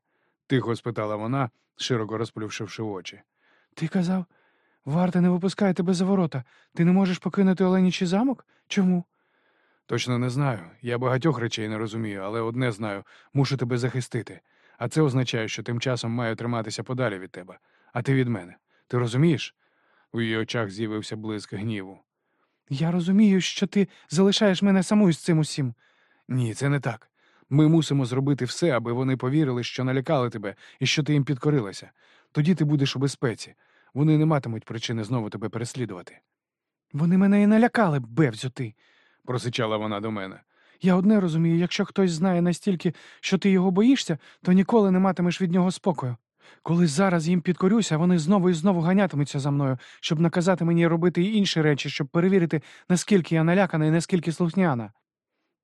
Тихо спитала вона, широко розплющивши очі. Ти казав, варта не випускає тебе за ворота. Ти не можеш покинути Оленячий замок? Чому? Точно не знаю. Я багатьох речей не розумію, але одне знаю мушу тебе захистити. А це означає, що тим часом маю триматися подалі від тебе, а ти від мене. Ти розумієш? У її очах з'явився блиск гніву. Я розумію, що ти залишаєш мене саму із цим усім. Ні, це не так. Ми мусимо зробити все, аби вони повірили, що налякали тебе і що ти їм підкорилася. Тоді ти будеш у безпеці. Вони не матимуть причини знову тебе переслідувати. Вони мене і налякали, бевзю ти. просичала вона до мене. Я одне розумію, якщо хтось знає настільки, що ти його боїшся, то ніколи не матимеш від нього спокою. Коли зараз їм підкорюся, вони знову і знову ганятимуться за мною, щоб наказати мені робити інші речі, щоб перевірити, наскільки я налякана і наскільки слухняна.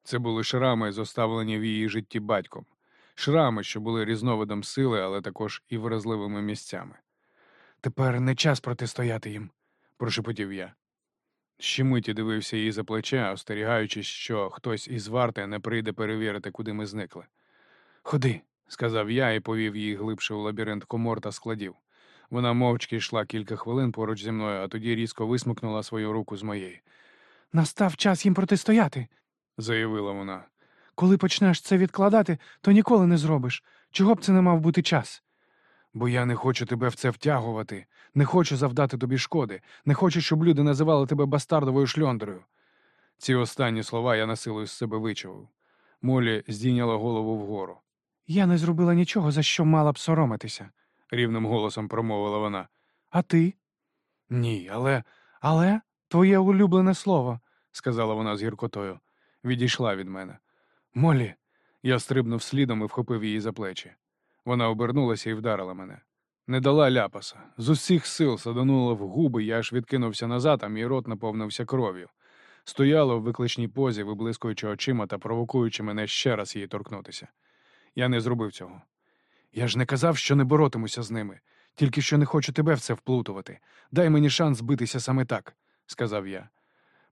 Це були шрами, зоставлені в її житті батьком. Шрами, що були різновидом сили, але також і вразливими місцями. Тепер не час протистояти їм. прошепотів я. Щемиті дивився їй за плече, остерігаючись, що хтось із варти не прийде перевірити, куди ми зникли. Ходи. сказав я і повів її глибше у лабіринт комор та складів. Вона мовчки йшла кілька хвилин поруч зі мною, а тоді різко висмикнула свою руку з моєї, Настав час їм протистояти. Заявила вона. Коли почнеш це відкладати, то ніколи не зробиш. Чого б це не мав бути час? Бо я не хочу тебе в це втягувати, не хочу завдати тобі шкоди, не хочу, щоб люди називали тебе бастардовою шльондрою. Ці останні слова я насилою з себе вичавив. Молі здійняла голову вгору. Я не зробила нічого, за що мала б соромитися. рівним голосом промовила вона. А ти? Ні, але, Але твоє улюблене слово. сказала вона з гіркотою, відійшла від мене. Молі. Я стрибнув слідом і вхопив її за плечі. Вона обернулася і вдарила мене. Не дала ляпаса. З усіх сил саданула в губи, я аж відкинувся назад, а мій рот наповнився кров'ю. Стояла в викличній позі, виблискуючи очима та провокуючи мене ще раз її торкнутися. Я не зробив цього. Я ж не казав, що не боротимуся з ними, тільки що не хочу тебе в це вплутувати. Дай мені шанс битися саме так, сказав я.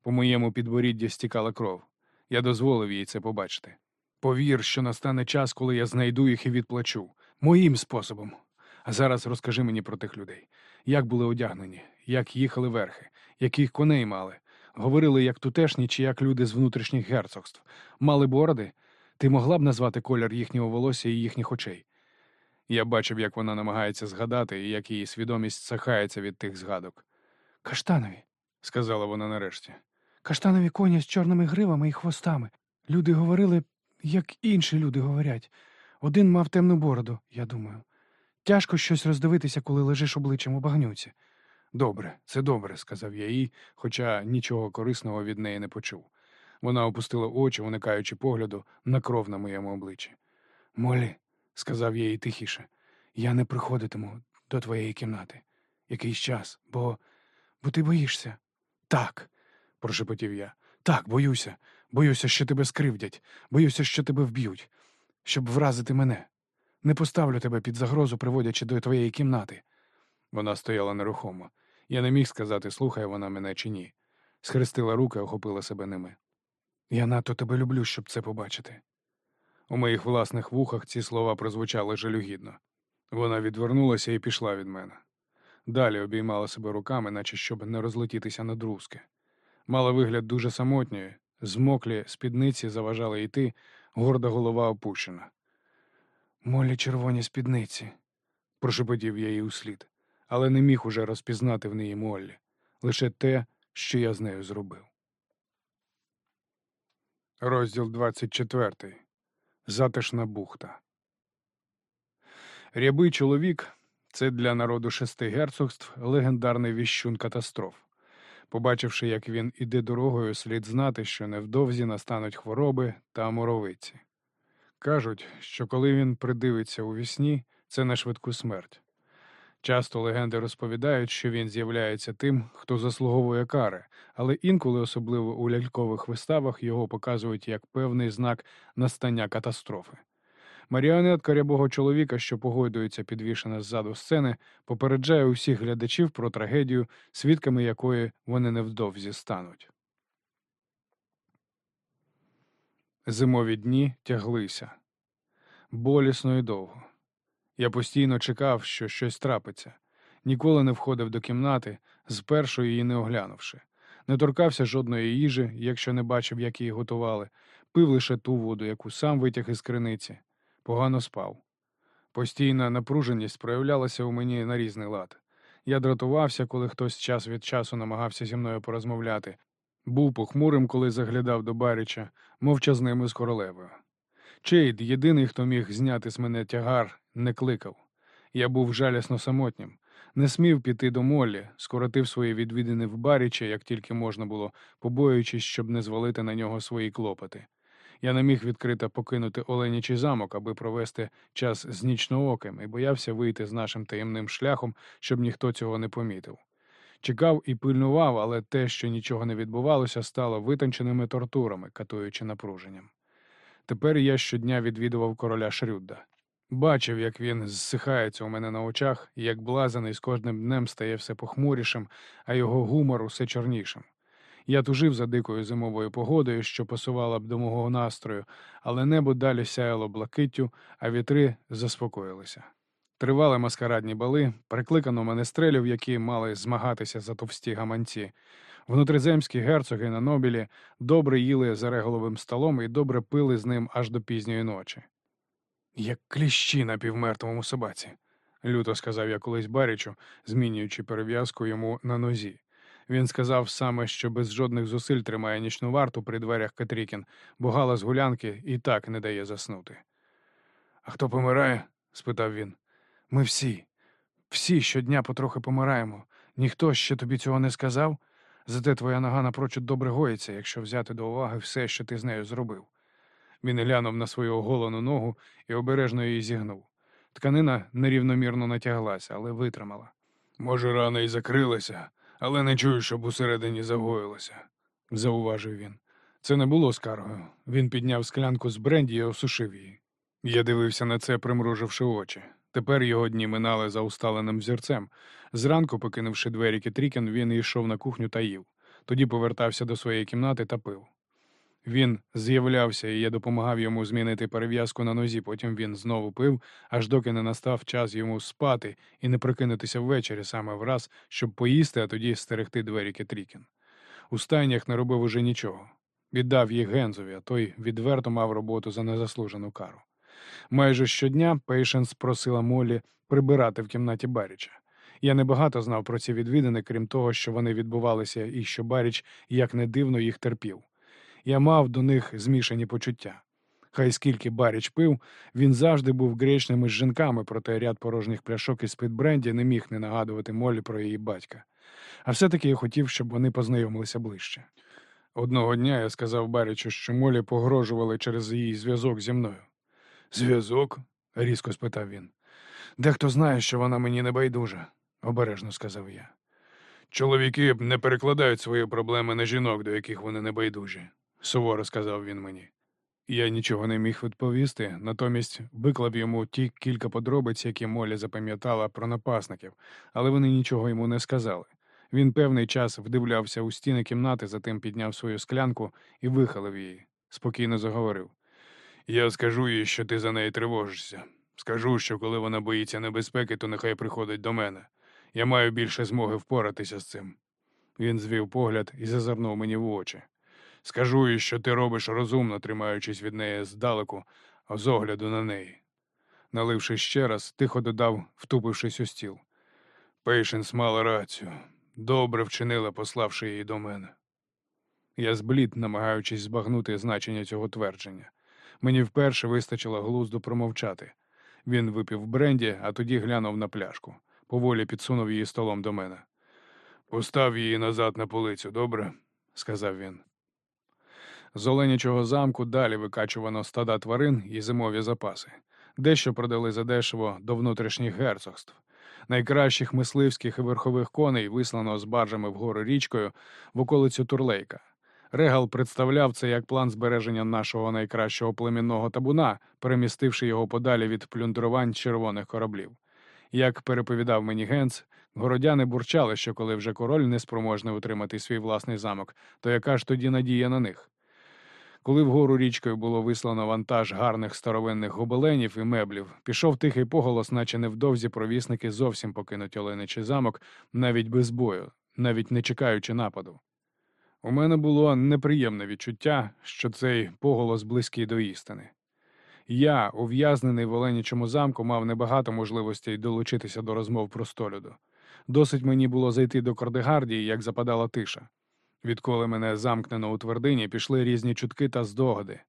По моєму підборідді стікала кров. Я дозволив їй це побачити. Повір, що настане час, коли я знайду їх і відплачу. Моїм способом. А зараз розкажи мені про тих людей. Як були одягнені, як їхали верхи, яких коней мали. Говорили, як тутешні чи як люди з внутрішніх герцогств. Мали бороди. Ти могла б назвати колір їхнього волосся і їхніх очей. Я бачив, як вона намагається згадати, і як її свідомість сахається від тих згадок, Каштанові. сказала вона нарешті. Каштанові коні з чорними гривами і хвостами. Люди говорили, як інші люди говорять. Один мав темну бороду, я думаю. Тяжко щось роздивитися, коли лежиш обличчям у багнюці. Добре, це добре, сказав я їй, хоча нічого корисного від неї не почув. Вона опустила очі, уникаючи погляду на кров на моєму обличчі. Молі, сказав я їй тихіше, я не приходитиму до твоєї кімнати. Якийсь час, бо. бо ти боїшся. Так, прошепотів я. Так, боюся. Боюся, що тебе скривдять, боюся, що тебе вб'ють, щоб вразити мене. Не поставлю тебе під загрозу, приводячи до твоєї кімнати. Вона стояла нерухомо. Я не міг сказати, слухає вона мене чи ні. Схрестила руки, охопила себе ними. Я надто тебе люблю, щоб це побачити. У моїх власних вухах ці слова прозвучали жалюгідно. Вона відвернулася і пішла від мене. Далі обіймала себе руками, наче щоб не розлетітися на друзки. Мала вигляд дуже самотньої, змоклі спідниці заважали йти, горда голова опущена. Молі червоні спідниці. Прошепотів я їй услід, але не міг уже розпізнати в неї Моллі, лише те, що я з нею зробив. Розділ 24. Затишна бухта. Рябий чоловік це для народу шести герцогств легендарний віщун катастроф. Побачивши, як він іде дорогою, слід знати, що невдовзі настануть хвороби та моровиці. Кажуть, що коли він придивиться у вісні, це на швидку смерть. Часто легенди розповідають, що він з'являється тим, хто заслуговує кари, але інколи, особливо у лялькових виставах, його показують як певний знак настання катастрофи. Маріонетка рябого чоловіка, що погойдується підвішена ззаду сцени, попереджає усіх глядачів про трагедію, свідками якої вони невдовзі стануть. Зимові дні тяглися. Болісно і довго. Я постійно чекав, що щось трапиться, ніколи не входив до кімнати, спершу її не оглянувши, не торкався жодної їжі, якщо не бачив, як її готували, пив лише ту воду, яку сам витяг із криниці, погано спав. Постійна напруженість проявлялася у мені на різний лад. Я дратувався, коли хтось час від часу намагався зі мною порозмовляти. Був похмурим, коли заглядав до Баріча, мовчазним із королевою. Чейд, єдиний, хто міг зняти з мене тягар, не кликав. Я був жалісно самотнім, не смів піти до Моллі, скоротив свої відвідини в Баріча, як тільки можна було, побоюючись, щоб не звалити на нього свої клопоти. Я не міг відкрито покинути Оленячий замок, аби провести час з нічнооким, і боявся вийти з нашим таємним шляхом, щоб ніхто цього не помітив. Чекав і пильнував, але те, що нічого не відбувалося, стало витонченими тортурами, катуючи напруженням. Тепер я щодня відвідував короля Шрюдда. Бачив, як він зсихається у мене на очах, як блазаний з кожним днем стає все похмурішим, а його гумор усе чорнішим. Я тужив за дикою зимовою погодою, що пасувала б до мого настрою, але небо далі сяяло блакиттю, а вітри заспокоїлися. Тривали маскарадні бали, прикликано менестрелів, які мали змагатися за товсті гаманці. Внутриземські герцоги на Нобілі добре їли за реголовим столом і добре пили з ним аж до пізньої ночі. Як кліщі на півмертвому собаці, люто сказав я колись Барічу, змінюючи перев'язку йому на нозі. Він сказав саме, що без жодних зусиль тримає нічну варту при дверях Катрікін, бо гала з гулянки і так не дає заснути. А хто помирає? спитав він. Ми всі, всі щодня потрохи помираємо. Ніхто ще тобі цього не сказав, зате твоя нога напрочуд добре гоїться, якщо взяти до уваги все, що ти з нею зробив. Він глянув на свою оголену ногу і обережно її зігнув. Тканина нерівномірно натяглася, але витримала. Може, рана й закрилася, але не чую, щоб усередині загоїлося, зауважив він. Це не було скаргою. Він підняв склянку з бренді і осушив її. Я дивився на це, примруживши очі. Тепер його дні минали за усталеним взірцем. Зранку, покинувши двері Кітрікін, він йшов на кухню та їв. Тоді повертався до своєї кімнати та пив. Він з'являвся, і я допомагав йому змінити перев'язку на нозі. Потім він знову пив, аж доки не настав час йому спати і не прокинутися ввечері саме враз, щоб поїсти, а тоді стерегти двері Кетрікін. У стайнях не робив уже нічого. Віддав їх Гензові, а той відверто мав роботу за незаслужену кару. Майже щодня Пейшенс просила Молі прибирати в кімнаті Баріча. Я небагато знав про ці відвідини, крім того, що вони відбувалися і що Баріч, як не дивно, їх терпів. Я мав до них змішані почуття. Хай скільки Баріч пив, він завжди був гречним із жінками, проте ряд порожніх пляшок із Бренді не міг не нагадувати Молі про її батька. А все-таки я хотів, щоб вони познайомилися ближче. Одного дня я сказав Барічу, що Молі погрожували через її зв'язок зі мною. Зв'язок? різко спитав він. Дехто знає, що вона мені не байдужа, обережно сказав я. Чоловіки не перекладають свої проблеми на жінок, до яких вони не байдужі, суворо сказав він мені. Я нічого не міг відповісти, натомість виклав йому ті кілька подробиць, які Молі запам'ятала про напасників, але вони нічого йому не сказали. Він певний час вдивлявся у стіни кімнати, затим підняв свою склянку і вихалив її. Спокійно заговорив. Я скажу їй, що ти за неї тривожишся. Скажу, що коли вона боїться небезпеки, то нехай приходить до мене. Я маю більше змоги впоратися з цим. Він звів погляд і зазирнув мені в очі. Скажу їй, що ти робиш розумно, тримаючись від неї здалеку, з огляду на неї. Наливши ще раз, тихо додав, втупившись у стіл. Пейшенс мала рацію. Добре вчинила, пославши її до мене. Я зблід, намагаючись збагнути значення цього твердження. Мені вперше вистачило глузду промовчати. Він випив бренді, а тоді глянув на пляшку, поволі підсунув її столом до мене. Постав її назад на полицю, добре? сказав він. З Оленячого замку далі викачувано стада тварин і зимові запаси. Дещо продали задешево до внутрішніх герцогств. Найкращих мисливських і верхових коней вислано з баржами вгору річкою в околицю Турлейка. Регал представляв це як план збереження нашого найкращого племінного табуна, перемістивши його подалі від плюндрувань червоних кораблів. Як переповідав мені Генц, городяни бурчали, що коли вже король не спроможний утримати свій власний замок, то яка ж тоді надія на них? Коли вгору річкою було вислано вантаж гарних старовинних гобеленів і меблів, пішов тихий поголос, наче невдовзі провісники зовсім покинуть Оленичий замок, навіть без бою, навіть не чекаючи нападу. У мене було неприємне відчуття, що цей поголос близький до істини. Я, ув'язнений в Оленячому замку, мав небагато можливостей долучитися до розмов про столюду. Досить мені було зайти до Кордегардії, як западала тиша. Відколи мене замкнено у твердині, пішли різні чутки та здогади.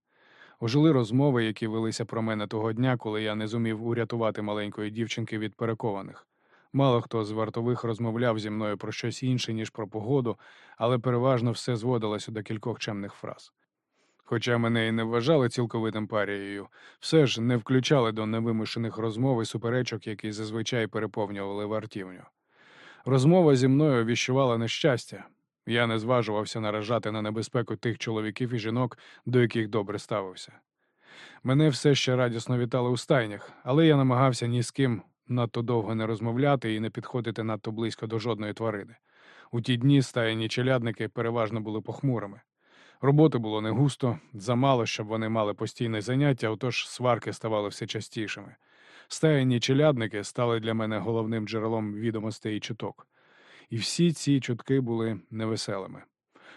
Ожили розмови, які велися про мене того дня, коли я не зумів урятувати маленької дівчинки від перекованих. Мало хто з вартових розмовляв зі мною про щось інше, ніж про погоду, але переважно все зводилося до кількох чемних фраз. Хоча мене і не вважали цілковитим парією, все ж не включали до невимушених розмов і суперечок, які зазвичай переповнювали вартівню. Розмова зі мною віщувала нещастя. Я не зважувався наражати на небезпеку тих чоловіків і жінок, до яких добре ставився. Мене все ще радісно вітали у стайнях, але я намагався ні з ким надто довго не розмовляти і не підходити надто близько до жодної тварини. У ті дні стаяні челядники переважно були похмурими. Роботи було не густо, замало, щоб вони мали постійне заняття, отож сварки ставали все частішими. Стаяні челядники стали для мене головним джерелом відомостей і чуток. І всі ці чутки були невеселими.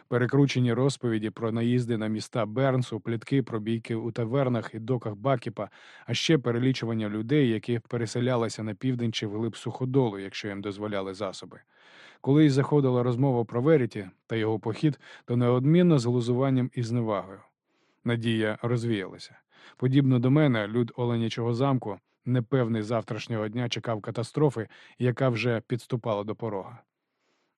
Перекручені розповіді про наїзди на міста Бернсу, плітки про бійки у тавернах і доках Бакіпа, а ще перелічування людей, які переселялися на південь чи вглиб суходолу, якщо їм дозволяли засоби. Коли й заходила розмова про Веріті та його похід, то неодмінно з глузуванням і зневагою. Надія розвіялася. Подібно до мене, люд Оленячого замку, непевний завтрашнього дня чекав катастрофи, яка вже підступала до порога.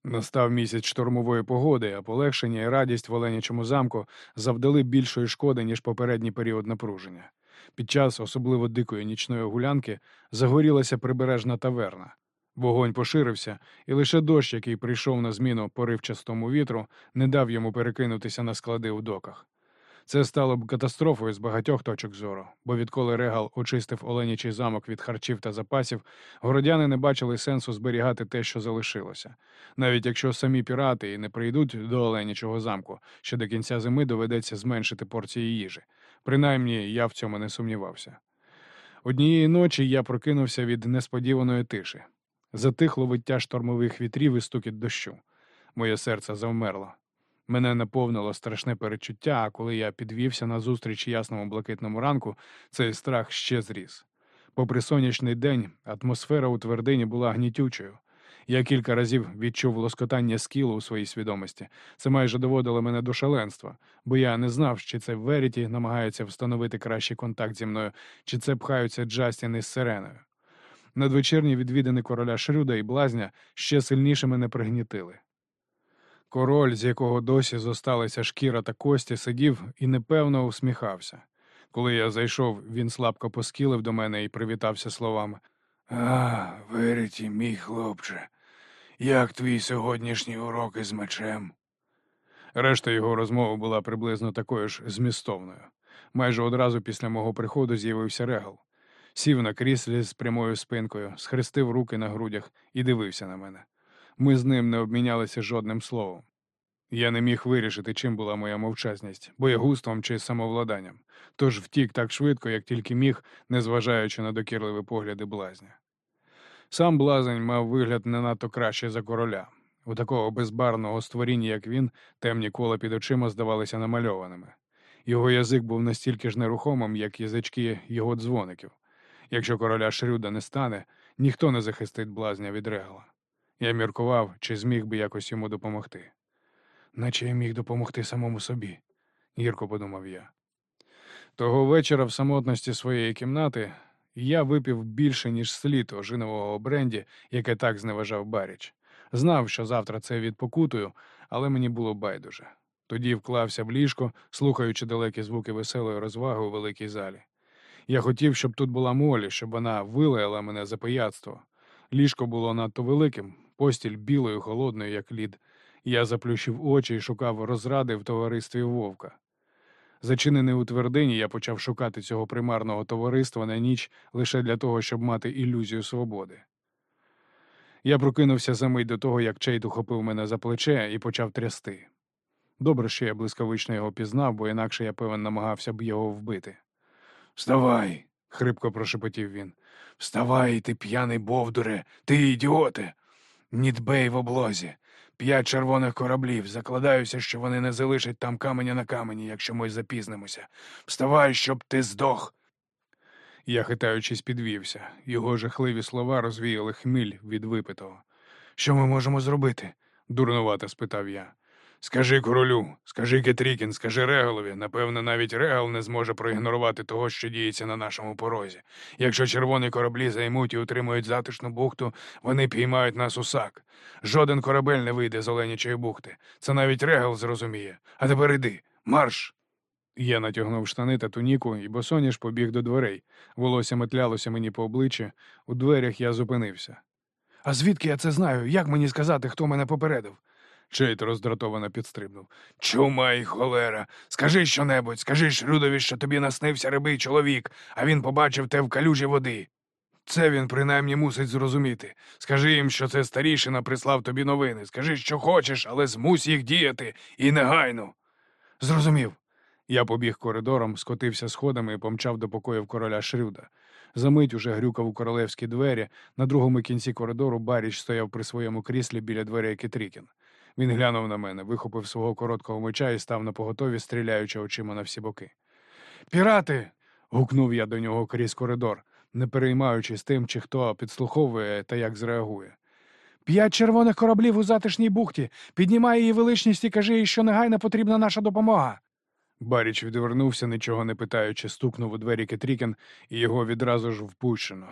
Настав місяць штормової погоди, а полегшення і радість в Оленячому замку завдали більшої шкоди, ніж попередній період напруження. Під час особливо дикої нічної гулянки загорілася прибережна таверна. Вогонь поширився, і лише дощ, який прийшов на зміну поривчастому вітру, не дав йому перекинутися на склади у доках. Це стало б катастрофою з багатьох точок зору, бо відколи Регал очистив Оленячий замок від харчів та запасів, городяни не бачили сенсу зберігати те, що залишилося. Навіть якщо самі пірати і не прийдуть до Оленячого замку, що до кінця зими доведеться зменшити порції їжі. Принаймні, я в цьому не сумнівався. Однієї ночі я прокинувся від несподіваної тиші. Затихло виття штормових вітрів і стукіт дощу. Моє серце завмерло. Мене наповнило страшне перечуття, а коли я підвівся на зустріч ясному блакитному ранку, цей страх ще зріс. Попри сонячний день, атмосфера у твердині була гнітючою. Я кілька разів відчув лоскотання скілу у своїй свідомості. Це майже доводило мене до шаленства, бо я не знав, чи це Веріті намагаються встановити кращий контакт зі мною, чи це пхаються Джастін із сиреною. Надвечірні відвідини короля Шрюда і блазня ще сильніше мене пригнітили. Король, з якого досі зосталися шкіра та кості, сидів і непевно усміхався. Коли я зайшов, він слабко поскілив до мене і привітався словами А, Веріті, мій хлопче, як твій сьогоднішній урок із мечем? Решта його розмови була приблизно такою ж змістовною. Майже одразу після мого приходу з'явився регал. Сів на кріслі з прямою спинкою, схрестив руки на грудях і дивився на мене. Ми з ним не обмінялися жодним словом. Я не міг вирішити, чим була моя мовчазність, боєгуством чи самовладанням, тож втік так швидко, як тільки міг, незважаючи на докірливі погляди блазня. Сам блазень мав вигляд не надто краще за короля. У такого безбарного створіння, як він, темні кола під очима здавалися намальованими. Його язик був настільки ж нерухомим, як язички його дзвоників. Якщо короля Шрюда не стане, ніхто не захистить блазня від регла. Я міркував, чи зміг би якось йому допомогти. Наче я міг допомогти самому собі, гірко подумав я. Того вечора в самотності своєї кімнати я випив більше, ніж слід ожинового бренді, яке так зневажав Баріч. Знав, що завтра це відпокутую, але мені було байдуже. Тоді вклався в ліжко, слухаючи далекі звуки веселої розваги у великій залі. Я хотів, щоб тут була Молі, щоб вона вилаяла мене за пияцтво. Ліжко було надто великим, постіль білою, холодною, як лід. Я заплющив очі і шукав розради в товаристві вовка. Зачинений у твердині, я почав шукати цього примарного товариства на ніч лише для того, щоб мати ілюзію свободи. Я прокинувся за мить до того, як Чейд ухопив мене за плече і почав трясти. Добре, що я блискавично його пізнав, бо інакше я певен намагався б його вбити. Вставай, хрипко прошепотів він. Вставай, ти п'яний бовдуре, ти ідіоте. Нідбей в облозі. П'ять червоних кораблів. Закладаюся, що вони не залишать там каменя на камені, якщо ми запізнимося. Вставай, щоб ти здох. Я, хитаючись, підвівся. Його жахливі слова розвіяли хміль від випитого. Що ми можемо зробити? дурнувато спитав я. Скажи королю, скажи Кетрікін, скажи Реголові. Напевно, навіть Регал не зможе проігнорувати того, що діється на нашому порозі. Якщо червоні кораблі займуть і утримують затишну бухту, вони піймають нас у сак. Жоден корабель не вийде з Оленячої бухти. Це навіть Регал зрозуміє. А тепер іди, марш. Я натягнув штани та туніку, і босоніж побіг до дверей. Волосся метлялося мені по обличчі. У дверях я зупинився. А звідки я це знаю? Як мені сказати, хто мене попередив? Чейт роздратовано підстрибнув. Чума й холера. Скажи щонебудь, скажи Шрюдові, що тобі наснився рибий чоловік, а він побачив те в калюжі води. Це він принаймні мусить зрозуміти. Скажи їм, що це старішина прислав тобі новини. Скажи, що хочеш, але змусь їх діяти і негайно. Зрозумів. Я побіг коридором, скотився сходами і помчав до покоїв короля Шрюда. Замить уже грюкав у королевські двері. На другому кінці коридору Баріч стояв при своєму кріслі біля дверей Кетрікін. Він глянув на мене, вихопив свого короткого меча і став на поготові, стріляючи очима на всі боки. Пірати. гукнув я до нього крізь коридор, не переймаючись тим, чи хто підслуховує та як зреагує. П'ять червоних кораблів у затишній бухті. Піднімай її величність і кажи їй, що негайно потрібна наша допомога. Баріч відвернувся, нічого не питаючи, стукнув у двері Кетрікен, і його відразу ж впущено.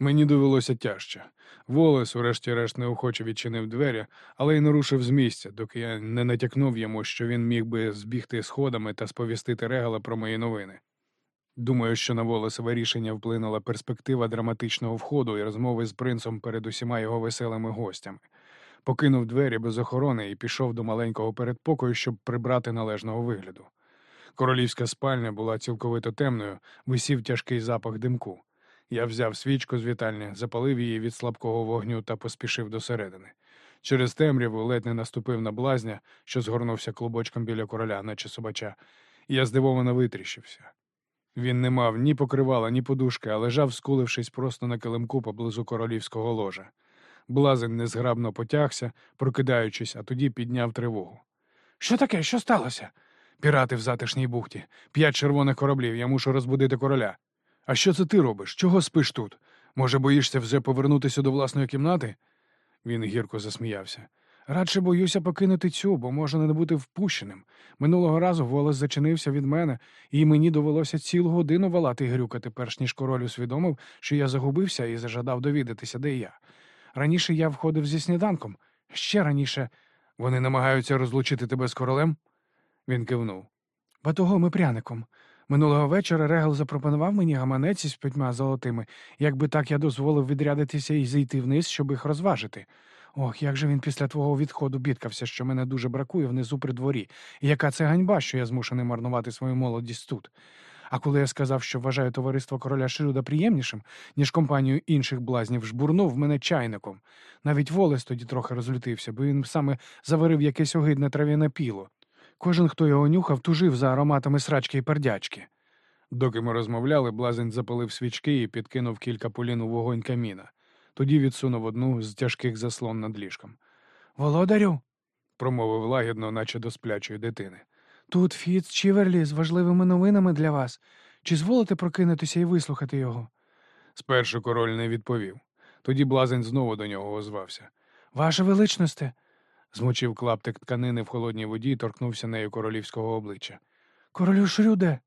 Мені довелося тяжче. Волес, урешті-решт, неохоче відчинив двері, але й не рушив з місця, доки я не натякнув йому, що він міг би збігти сходами та сповістити регала про мої новини. Думаю, що на волосове рішення вплинула перспектива драматичного входу і розмови з принцем перед усіма його веселими гостями. Покинув двері без охорони і пішов до маленького передпокою, щоб прибрати належного вигляду. Королівська спальня була цілковито темною, висів тяжкий запах димку. Я взяв свічку з вітальні, запалив її від слабкого вогню та поспішив досередини. Через темряву ледь не наступив на блазня, що згорнувся клубочком біля короля, наче собача, і я здивовано витріщився. Він не мав ні покривала, ні подушки, а лежав, скулившись просто на килимку поблизу королівського ложа. Блазень незграбно потягся, прокидаючись, а тоді підняв тривогу. Що таке? Що сталося? Пірати в затишній бухті, п'ять червоних кораблів, я мушу розбудити короля. А що це ти робиш? Чого спиш тут? Може, боїшся вже повернутися до власної кімнати? Він гірко засміявся. Радше боюся покинути цю, бо може не бути впущеним. Минулого разу волос зачинився від мене, і мені довелося цілу годину валати і грюкати, перш ніж король усвідомив, що я загубився і зажадав довідатися, де я. Раніше я входив зі сніданком, ще раніше вони намагаються розлучити тебе з королем? Він кивнув. Батогом і пряником. Минулого вечора Регал запропонував мені гаманець із п'ятьма золотими, якби так я дозволив відрядитися і зійти вниз, щоб їх розважити. Ох, як же він після твого відходу бідкався, що мене дуже бракує внизу при дворі, і яка це ганьба, що я змушений марнувати свою молодість тут. А коли я сказав, що вважаю товариство короля Шируда приємнішим, ніж компанію інших блазнів, жбурнув мене чайником. Навіть Волес тоді трохи розлютився, бо він саме заварив якесь огидне трав'яне піло. Кожен, хто його нюхав, тужив за ароматами срачки і пердячки. Доки ми розмовляли, блазень запалив свічки і підкинув кілька полін у вогонь каміна. Тоді відсунув одну з тяжких заслон над ліжком. Володарю, промовив лагідно, наче до сплячої дитини. Тут Фіц Чіверлі з важливими новинами для вас. Чи зволите прокинутися і вислухати його? Спершу король не відповів. Тоді блазень знову до нього озвався. Ваше величносте, змочив клаптик тканини в холодній воді і торкнувся нею королівського обличчя. Королю Шрюде.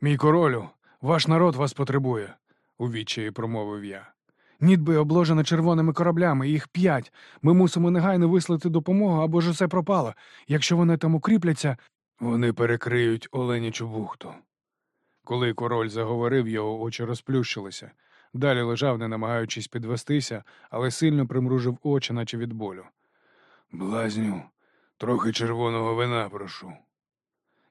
Мій королю, ваш народ вас потребує, у відчаї промовив я. Нідби обложено червоними кораблями, їх п'ять. Ми мусимо негайно вислати допомогу або ж усе пропало. Якщо вони там укріпляться, Вони перекриють Оленячу бухту. Коли король заговорив, його очі розплющилися. Далі лежав, не намагаючись підвестися, але сильно примружив очі, наче від болю. Блазню, трохи червоного вина прошу.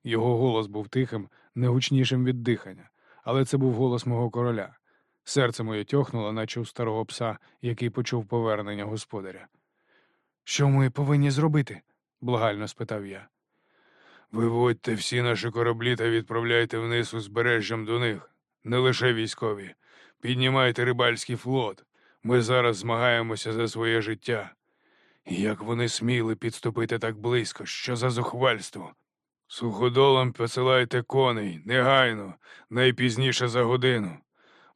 Його голос був тихим, не гучнішим від дихання, але це був голос мого короля. Серце моє тьохнуло, наче у старого пса, який почув повернення господаря. що ми повинні зробити? благально спитав я. Виводьте всі наші кораблі та відправляйте вниз узбережжям до них, не лише військові. Піднімайте рибальський флот. Ми зараз змагаємося за своє життя. Як вони сміли підступити так близько, що за зухвальство? Суходолам посилайте коней, негайно, найпізніше за годину.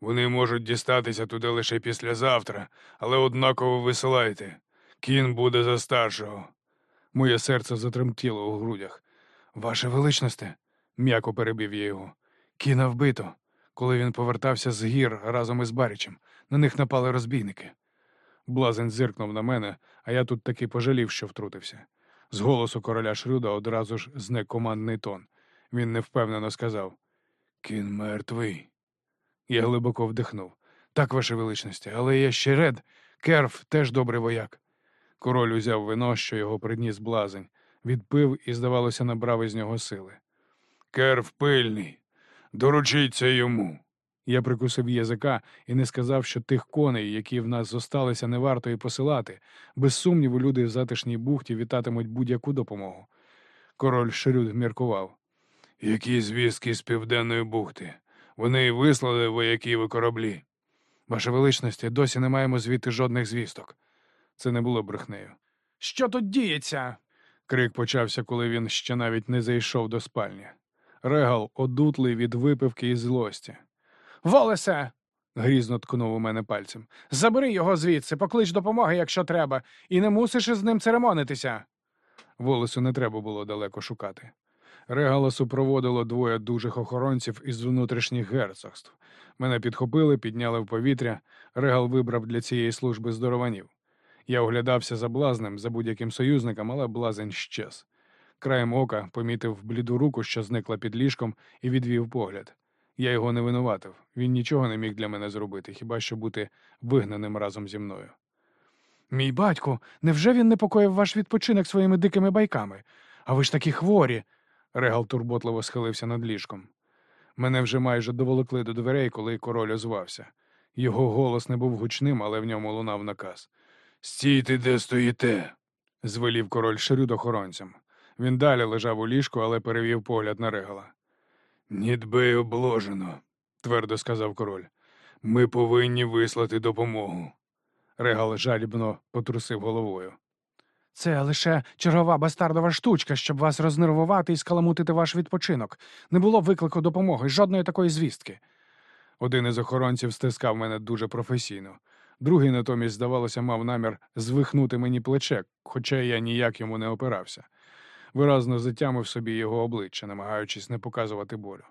Вони можуть дістатися туди лише післязавтра, але однаково висилайте. Кін буде за старшого. Моє серце затремтіло у грудях. Ваше величносте, М'яко перебив я його. кіна вбито. Коли він повертався з гір разом із Барічем, на них напали розбійники. Блазень зиркнув на мене, а я тут таки пожалів, що втрутився. З голосу короля Шрюда одразу ж зник командний тон. Він невпевнено сказав Кін мертвий. Я глибоко вдихнув. Так, ваше величносте, але є ще ред. Керф теж добрий вояк. Король узяв вино, що його приніс блазень, відпив і, здавалося, набрав із нього сили. Керв пильний, доручіться йому. Я прикусив язика і не сказав, що тих коней, які в нас зосталися, не варто і посилати. Без сумніву, люди в затишній бухті вітатимуть будь-яку допомогу. Король Шрюд міркував. Які звістки з південної бухти? Вони вислали вояків і кораблі. Ваше величносте, досі не маємо звідти жодних звісток. Це не було брехнею. Що тут діється? Крик почався, коли він ще навіть не зайшов до спальні. Регал одутлий від випивки і злості. Волесе, Грізно ткнув у мене пальцем. забери його звідси, поклич допомоги, якщо треба, і не мусиш із ним церемонитися. Волосу не треба було далеко шукати. Регала супроводило двоє дужих охоронців із внутрішніх герцогств. Мене підхопили, підняли в повітря. Регал вибрав для цієї служби здорованів. Я оглядався за блазнем, за будь-яким союзником, але блазень щез. Краєм ока помітив бліду руку, що зникла під ліжком, і відвів погляд. Я його не винуватив. Він нічого не міг для мене зробити, хіба що бути вигнаним разом зі мною. Мій батько, невже він непокоїв ваш відпочинок своїми дикими байками? А ви ж такі хворі. Регал турботливо схилився над ліжком. Мене вже майже доволокли до дверей, коли король озвався. Його голос не був гучним, але в ньому лунав наказ. Стійте, де стоїте, звелів король Шерюд охоронцям. Він далі лежав у ліжку, але перевів погляд на регала. Нідбей обложено, твердо сказав король. Ми повинні вислати допомогу. Регал жалібно потрусив головою. Це лише чергова бастардова штучка, щоб вас рознервувати і скаламутити ваш відпочинок. Не було виклику допомоги, жодної такої звістки. Один із охоронців стискав мене дуже професійно. Другий, натомість, здавалося, мав намір звихнути мені плече, хоча я ніяк йому не опирався. Виразно затямив собі його обличчя, намагаючись не показувати болю.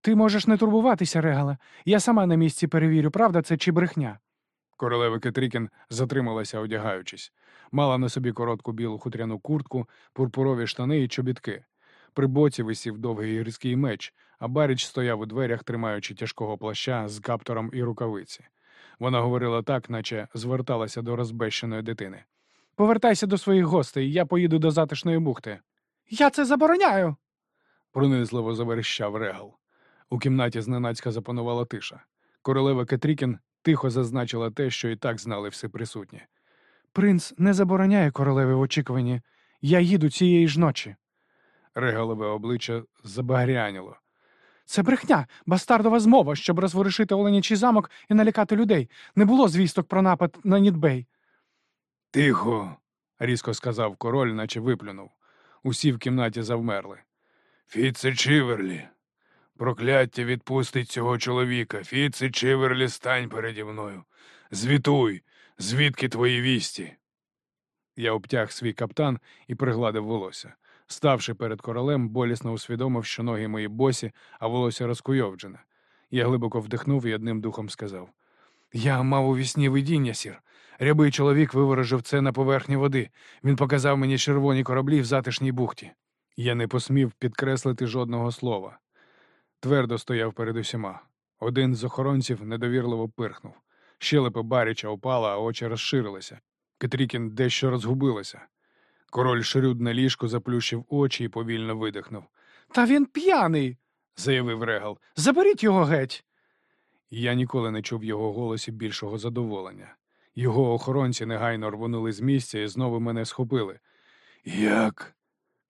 Ти можеш не турбуватися, Регале. Я сама на місці перевірю, правда це чи брехня. Королева Кетрікін затрималася, одягаючись. Мала на собі коротку білу хутряну куртку, пурпурові штани і чобітки. При боці висів довгий гірський меч, а Баріч стояв у дверях, тримаючи тяжкого плаща з каптуром і рукавиці. Вона говорила так, наче зверталася до розбещеної дитини. Повертайся до своїх гостей, я поїду до затишної бухти. Я це забороняю. Пронизливо заверещав Регал. У кімнаті зненацька запанувала тиша. Королева Кетрікін тихо зазначила те, що і так знали всі присутні. Принц не забороняє королеві в очікуванні. Я їду цієї ж ночі. Регалове обличчя забагряніло. Це брехня, бастардова змова, щоб розворушити Оленячий замок і налякати людей. Не було звісток про напад на Нідбей. Тихо, різко сказав король, наче виплюнув. Усі в кімнаті завмерли. Фіце Чиверлі. Прокляття відпустить цього чоловіка. Фіце Чиверлі, стань переді мною. Звітуй, звідки твої вісті? Я обтяг свій каптан і пригладив волосся. Ставши перед королем, болісно усвідомив, що ноги мої босі, а волосся розкуйовджене. Я глибоко вдихнув і одним духом сказав: Я мав у вісні видіння, сір. Рябий чоловік виворожив це на поверхні води. Він показав мені червоні кораблі в затишній бухті. Я не посмів підкреслити жодного слова. Твердо стояв перед усіма. Один з охоронців недовірливо пирхнув. Щелепа Баріча опала, а очі розширилися. Кетрікін дещо розгубилася. Король Шрюд на ліжку заплющив очі і повільно видихнув. Та він п'яний, Заявив Регал. Заберіть його геть. Я ніколи не чув в його голосі більшого задоволення. Його охоронці негайно рвонули з місця і знову мене схопили. Як?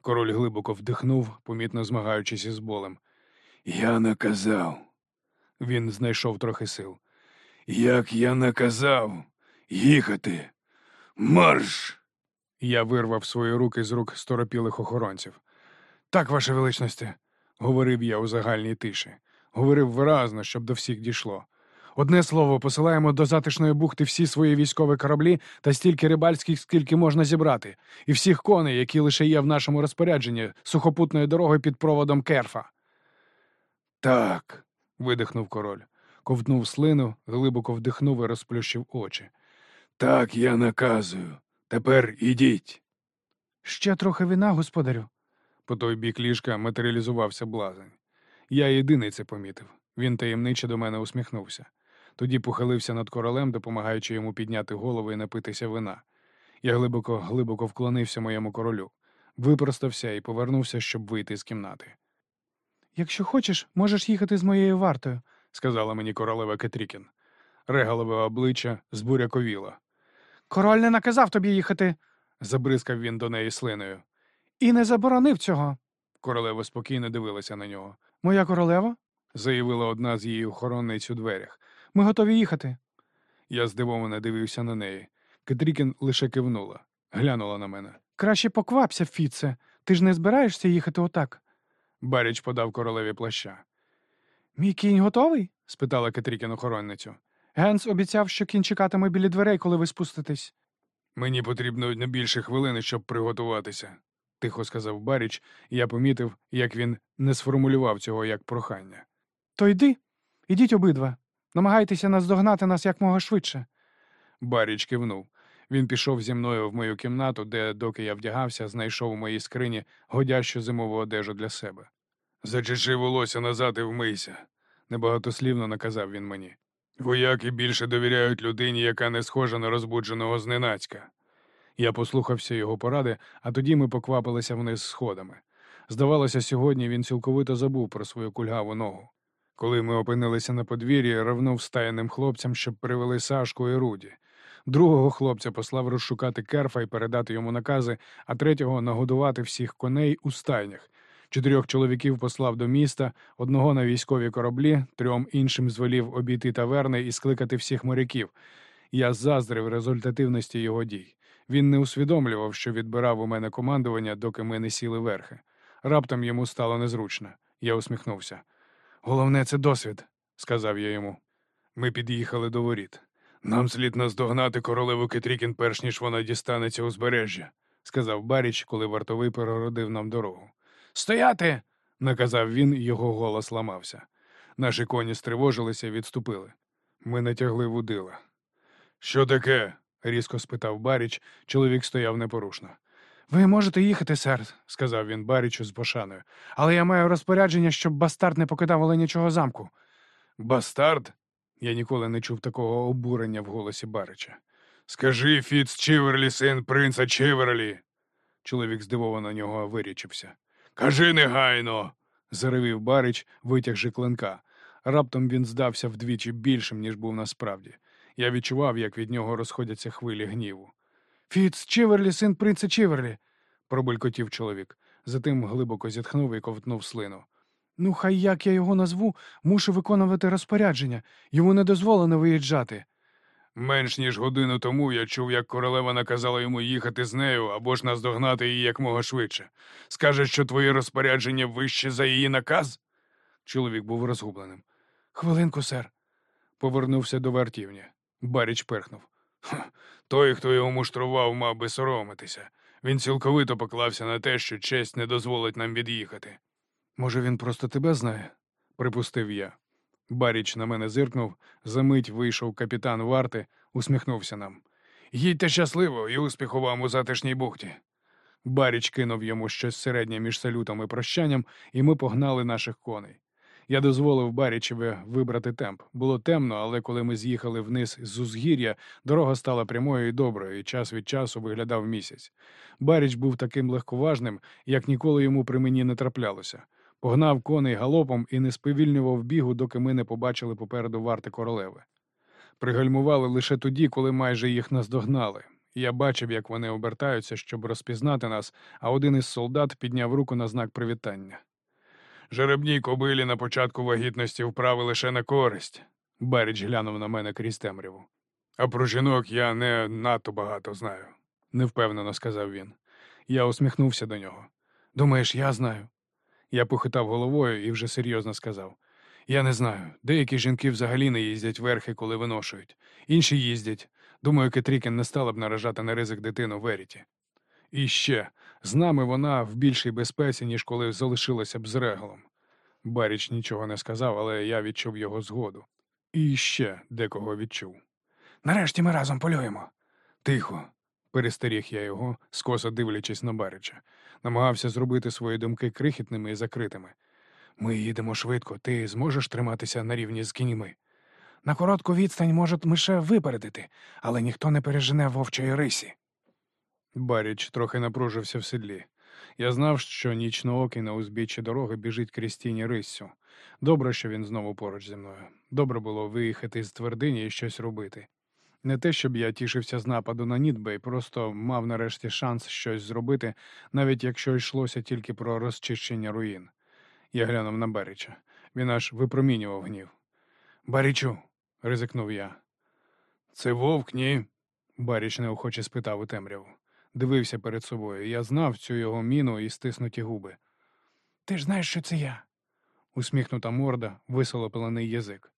Король глибоко вдихнув, помітно змагаючись із болем. Я наказав. Він знайшов трохи сил. Як я наказав їхати. Марш! Я вирвав свої руки з рук сторопілих охоронців. Так, ваше величності. Говорив я у загальній тиші. Говорив виразно, щоб до всіх дійшло. Одне слово, посилаємо до затишної бухти всі свої військові кораблі та стільки рибальських, скільки можна зібрати, і всіх коней, які лише є в нашому розпорядженні, сухопутною дорогою під проводом керфа. Так, видихнув король, ковтнув слину, глибоко вдихнув і розплющив очі. Так, я наказую. Тепер ідіть. Ще трохи вина, господарю. По той бік ліжка матеріалізувався блазень. Я єдиний це помітив. Він таємниче до мене усміхнувся. Тоді похилився над королем, допомагаючи йому підняти голову і напитися вина. Я глибоко, глибоко вклонився моєму королю, випростався і повернувся, щоб вийти з кімнати. Якщо хочеш, можеш їхати з моєю вартою. сказала мені королева Кетрікін. Регалове обличчя збуряковіло. Король не наказав тобі їхати Забризкав він до неї слиною. і не заборонив цього. Королева спокійно дивилася на нього. Моя королева, Заявила одна з її охоронниць у дверях. Ми готові їхати. Я здивовано дивився на неї. Кетрікін лише кивнула, глянула на мене. Краще поквапся, Фіце. Ти ж не збираєшся їхати отак. Баріч подав королеві плаща. Мій кінь готовий? спитала Кетрікін охоронницю. Генс обіцяв, що кінь чекатиме біля дверей, коли ви спуститесь. Мені потрібно не більше хвилини, щоб приготуватися, тихо сказав Баріч, і я помітив, як він не сформулював цього як прохання. То йди, ідіть обидва. Намагайтеся наздогнати нас якмога швидше. Баріч кивнув. Він пішов зі мною в мою кімнату, де, доки я вдягався, знайшов у моїй скрині годящу зимову одежу для себе. Зачеши волосся назад і вмийся, небагатослівно наказав він мені. Вояки більше довіряють людині, яка не схожа на розбудженого зненацька. Я послухався його поради, а тоді ми поквапилися вниз сходами. Здавалося, сьогодні він цілковито забув про свою кульгаву ногу. Коли ми опинилися на подвір'ї, равнув стаяним хлопцям, щоб привели Сашку і Руді. Другого хлопця послав розшукати керфа і передати йому накази, а третього нагодувати всіх коней у стайнях. Чотирьох чоловіків послав до міста, одного на військові кораблі, трьом іншим звелів обійти таверни і скликати всіх моряків. Я заздрив результативності його дій. Він не усвідомлював, що відбирав у мене командування, доки ми не сіли верхи. Раптом йому стало незручно. Я усміхнувся. Головне, це досвід, сказав я йому. Ми під'їхали до воріт. Нам слід наздогнати королеву Кетрікін, перш ніж вона дістанеться узбережжя, сказав Баріч, коли вартовий перегородив нам дорогу. Стояти. наказав він, і його голос ламався. Наші коні стривожилися і відступили. Ми натягли вудила. Що таке? різко спитав Баріч. Чоловік стояв непорушно. Ви можете їхати, сер, сказав він Барічу з пошаною. але я маю розпорядження, щоб бастард не покидав оленячого замку. Бастард? Я ніколи не чув такого обурення в голосі Барича. Скажи, Фіц Чіверлі, син принца Чіверлі. Чоловік здивовано на нього вирічився. Кажи негайно. заревів Барич, витягши клинка. Раптом він здався вдвічі більшим, ніж був насправді. Я відчував, як від нього розходяться хвилі гніву. Фіц Чіверлі, син принца Чіверлі. пробулькотів чоловік. Затим глибоко зітхнув і ковтнув слину. Ну, хай як я його назву, мушу виконувати розпорядження. Йому не дозволено виїжджати. Менш ніж годину тому я чув, як королева наказала йому їхати з нею або ж наздогнати її якмога швидше. Скаже, що твої розпорядження вище за її наказ? Чоловік був розгубленим. Хвилинку, сер. Повернувся до вартівні. Баріч перхнув. «Ха, Той, хто його муштрував, мав би соромитися. Він цілковито поклався на те, що честь не дозволить нам від'їхати. Може, він просто тебе знає? Припустив я. Баріч на мене зиркнув, за мить вийшов капітан варти, усміхнувся нам. Їдьте щасливо і успіху вам у затишній бухті. Баріч кинув йому щось середнє між салютом і прощанням, і ми погнали наших коней. Я дозволив Барічеві вибрати темп. Було темно, але коли ми з'їхали вниз з узгір'я, дорога стала прямою і доброю, і час від часу виглядав місяць. Баріч був таким легковажним, як ніколи йому при мені не траплялося. Погнав коней галопом і не сповільнював бігу, доки ми не побачили попереду варти королеви. Пригальмували лише тоді, коли майже їх наздогнали. Я бачив, як вони обертаються, щоб розпізнати нас, а один із солдат підняв руку на знак привітання. Жеребній кобилі на початку вагітності вправи лише на користь. Баріч глянув на мене крізь темряву. А про жінок я не надто багато знаю, невпевнено сказав він. Я усміхнувся до нього. Думаєш, я знаю? Я похитав головою і вже серйозно сказав. Я не знаю. Деякі жінки взагалі не їздять верхи, коли виношують. Інші їздять. Думаю, Кетрікін не стала б наражати на ризик дитину Веріті. І ще, з нами вона в більшій безпеці, ніж коли залишилася б з реглом. Баріч нічого не сказав, але я відчув його згоду. І ще декого відчув. Нарешті ми разом полюємо. Тихо, перестеріг я його, скоса дивлячись на Барича. Намагався зробити свої думки крихітними і закритими. Ми їдемо швидко, ти зможеш триматися на рівні з кіньми. На коротку відстань можуть лише випередити, але ніхто не пережене вовчої рисі. Баріч трохи напружився в седлі. Я знав, що нічноокий на узбіччі дороги біжить крізь тіні риссю. Добре, що він знову поруч зі мною. Добре було виїхати з твердині і щось робити. Не те, щоб я тішився з нападу на Нідбей, просто мав нарешті шанс щось зробити, навіть якщо йшлося тільки про розчищення руїн. Я глянув на Баріча. Він аж випромінював гнів. Барічу, ризикнув я. Це вовк, ні? Баріч неохоче спитав у темряву. Дивився перед собою. Я знав цю його міну і стиснуті губи. Ти ж знаєш, що це я. Усміхнута морда, висолоплений язик.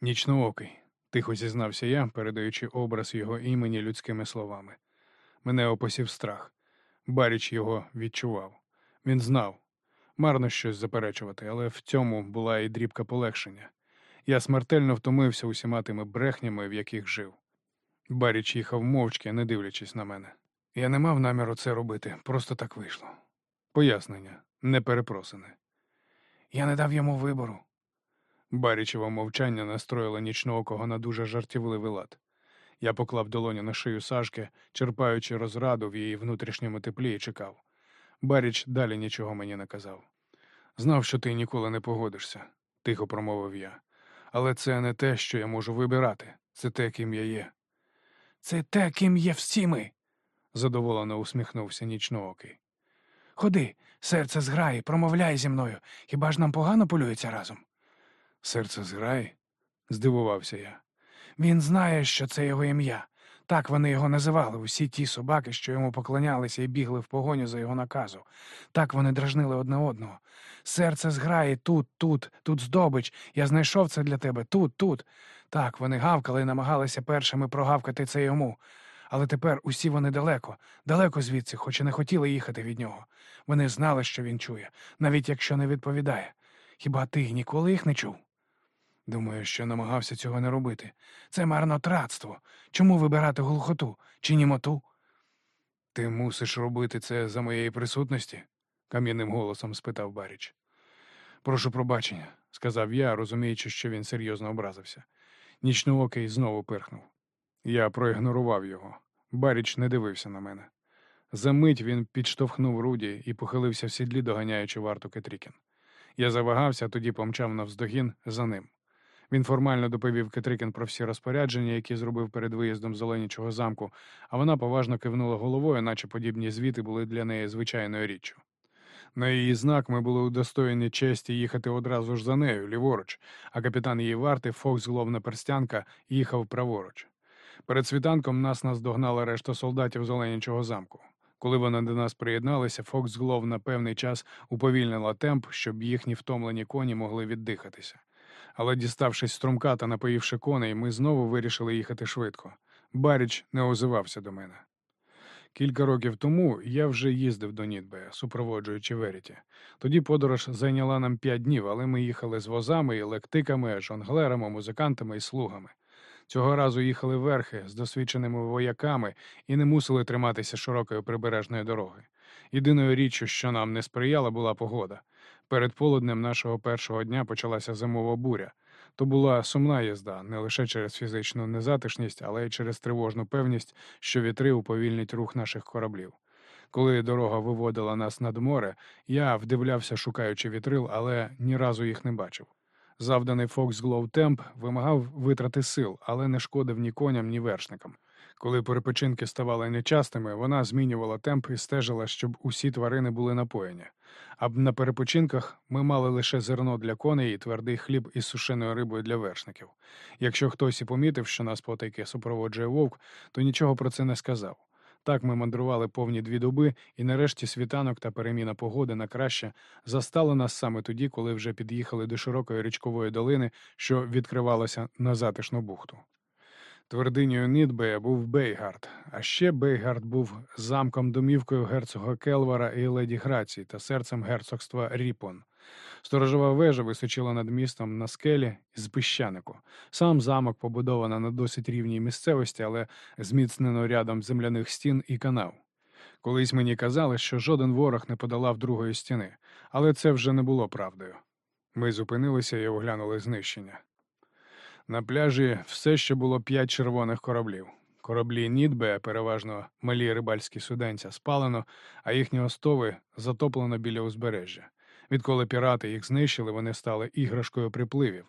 Нічноокий, тихо зізнався я, передаючи образ його імені людськими словами. Мене опосів страх. Баріч його відчував. Він знав. Марно щось заперечувати, але в цьому була і дрібка полегшення. Я смертельно втомився усіма тими брехнями, в яких жив. Баріч їхав мовчки, не дивлячись на мене. Я не мав наміру це робити, просто так вийшло. Пояснення, не перепросене. Я не дав йому вибору. Барічеве мовчання настроїло нічноокого на дуже жартівливий лад. Я поклав долоню на шию Сашки, черпаючи розраду в її внутрішньому теплі, і чекав. Баріч далі нічого мені не казав. Знав, що ти ніколи не погодишся, тихо промовив я. Але це не те, що я можу вибирати, це те, ким я є. Це те, ким є всі ми. Задоволено усміхнувся нічноокий. Ходи, серце зграє, промовляй зі мною. Хіба ж нам погано полюється разом? Серце зграє? здивувався я. Він знає, що це його ім'я. Так вони його називали, усі ті собаки, що йому поклонялися і бігли в погоню за його наказу. Так вони дражнили одне одного. Серце зграє тут, тут, тут здобич. Я знайшов це для тебе тут, тут. Так, вони гавкали і намагалися першими прогавкати це йому. Але тепер усі вони далеко, далеко звідси, хоч і не хотіли їхати від нього. Вони знали, що він чує, навіть якщо не відповідає. Хіба ти ніколи їх не чув? Думаю, що намагався цього не робити. Це марнотратство. Чому вибирати глухоту чи німоту? Ти мусиш робити це за моєї присутності? кам'яним голосом спитав Баріч. Прошу пробачення, сказав я, розуміючи, що він серйозно образився. Нічноокий знову пирхнув. Я проігнорував його. Баріч не дивився на мене. За мить він підштовхнув Руді і похилився в сідлі, доганяючи варту Кетрікін. Я завагався, тоді помчав навздогін за ним. Він формально доповів Кетрікін про всі розпорядження, які зробив перед виїздом з Оленічого замку, а вона поважно кивнула головою, наче подібні звіти були для неї звичайною річчю. На її знак ми були удостоєні честі їхати одразу ж за нею, ліворуч, а капітан її варти, Фоксгловна перстянка, їхав праворуч. Перед світанком нас наздогнала решта солдатів з Оленячого замку. Коли вони до нас приєдналися, Фоксглов на певний час уповільнила темп, щоб їхні втомлені коні могли віддихатися. Але, діставшись струмка та напоївши коней, ми знову вирішили їхати швидко. Баріч не озивався до мене. Кілька років тому я вже їздив до Нідбея, супроводжуючи Веріті. Тоді подорож зайняла нам п'ять днів, але ми їхали з возами, і лектиками, жонглерами, музикантами і слугами. Цього разу їхали верхи з досвідченими вояками і не мусили триматися широкої прибережної дороги. Єдиною річчю, що нам не сприяла, була погода. Перед полуднем нашого першого дня почалася зимова буря. То була сумна їзда не лише через фізичну незатишність, але й через тривожну певність, що вітри уповільнять рух наших кораблів. Коли дорога виводила нас над море, я вдивлявся, шукаючи вітрил, але ні разу їх не бачив. Завданий Foxglove темп вимагав витрати сил, але не шкодив ні коням, ні вершникам. Коли перепочинки ставали нечастими, вона змінювала темп і стежила, щоб усі тварини були напоєні. А на перепочинках ми мали лише зерно для коней і твердий хліб із сушеною рибою для вершників. Якщо хтось і помітив, що нас потайки супроводжує вовк, то нічого про це не сказав. Так ми мандрували повні дві доби, і нарешті світанок та переміна погоди на краще застали нас саме тоді, коли вже під'їхали до широкої річкової долини, що відкривалася на затишну бухту. Твердинею Нідбея був Бейгард, а ще Бейгард був замком домівкою герцога Келвара і леді Грації та серцем герцогства Ріпон. Сторожова вежа височила над містом на скелі з піщанику. Сам замок побудовано на досить рівній місцевості, але зміцнено рядом земляних стін і канав. Колись мені казали, що жоден ворог не подолав другої стіни, але це вже не було правдою. Ми зупинилися і оглянули знищення. На пляжі все ще було п'ять червоних кораблів. Кораблі Нідбе, переважно малі рибальські суденця, спалено, а їхні остови затоплено біля узбережжя. Відколи пірати їх знищили, вони стали іграшкою припливів.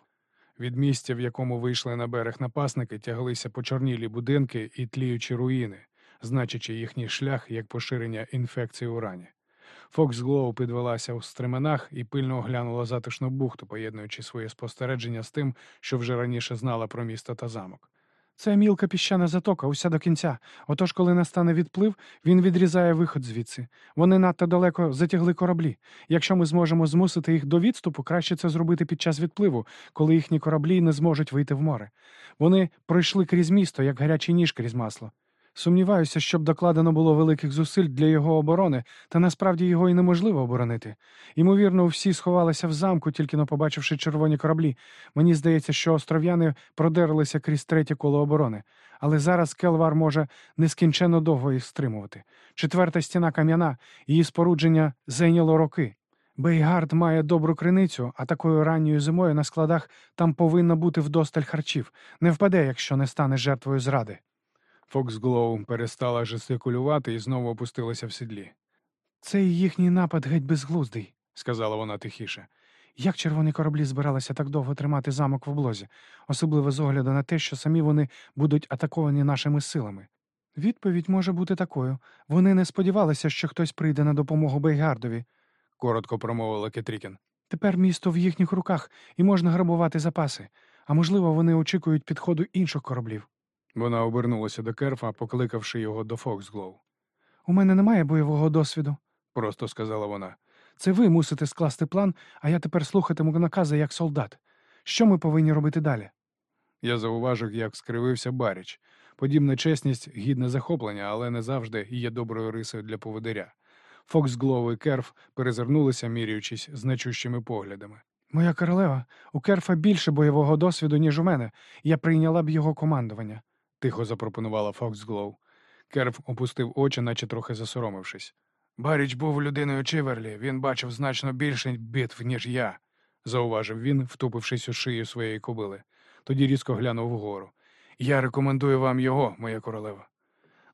Від місця, в якому вийшли на берег напасники, тяглися почорнілі будинки і тліючі руїни, значачи їхній шлях як поширення інфекції у рані. Фоксглоу підвелася у стременах і пильно оглянула затишну бухту, поєднуючи своє спостереження з тим, що вже раніше знала про місто та замок. Це мілка піщана затока, уся до кінця. Отож, коли настане відплив, він відрізає виход звідси. Вони надто далеко затягли кораблі. Якщо ми зможемо змусити їх до відступу, краще це зробити під час відпливу, коли їхні кораблі не зможуть вийти в море. Вони пройшли крізь місто, як гарячий ніж крізь масло. Сумніваюся, щоб докладено було великих зусиль для його оборони, та насправді його і неможливо оборонити. Ймовірно, всі сховалися в замку, тільки но побачивши червоні кораблі. Мені здається, що остров'яни продерлися крізь третє коло оборони, але зараз Келвар може нескінченно довго їх стримувати. Четверта стіна кам'яна, її спорудження зайняло роки. Бейгард має добру криницю, а такою ранньою зимою на складах там повинно бути вдосталь харчів. Не впаде, якщо не стане жертвою зради. Фоксглоу перестала жестикулювати і знову опустилася в сідлі, Цей їхній напад геть безглуздий, сказала вона тихіше. Як червоні кораблі збиралися так довго тримати замок в облозі, особливо з огляду на те, що самі вони будуть атаковані нашими силами? Відповідь може бути такою. Вони не сподівалися, що хтось прийде на допомогу Бейгардові. коротко промовила Кетрікін. Тепер місто в їхніх руках і можна грабувати запаси. А можливо, вони очікують підходу інших кораблів. Вона обернулася до керфа, покликавши його до Фоксглоу. У мене немає бойового досвіду, Просто сказала вона. Це ви мусите скласти план, а я тепер слухатиму накази як солдат. Що ми повинні робити далі? Я зауважив, як скривився Баріч. Подібна чесність гідна захоплення, але не завжди є доброю рисою для поводиря. Фоксглоу і Керф перезирнулися, міряючись значущими поглядами. Моя королева, у Керфа більше бойового досвіду, ніж у мене. Я прийняла б його командування. Тихо запропонувала Фоксглоу. Керф опустив очі, наче трохи засоромившись. Баріч був людиною Чиверлі, він бачив значно більше битв, ніж я, зауважив він, втупившись у шию своєї кобили. Тоді різко глянув вгору. Я рекомендую вам його, моя королева.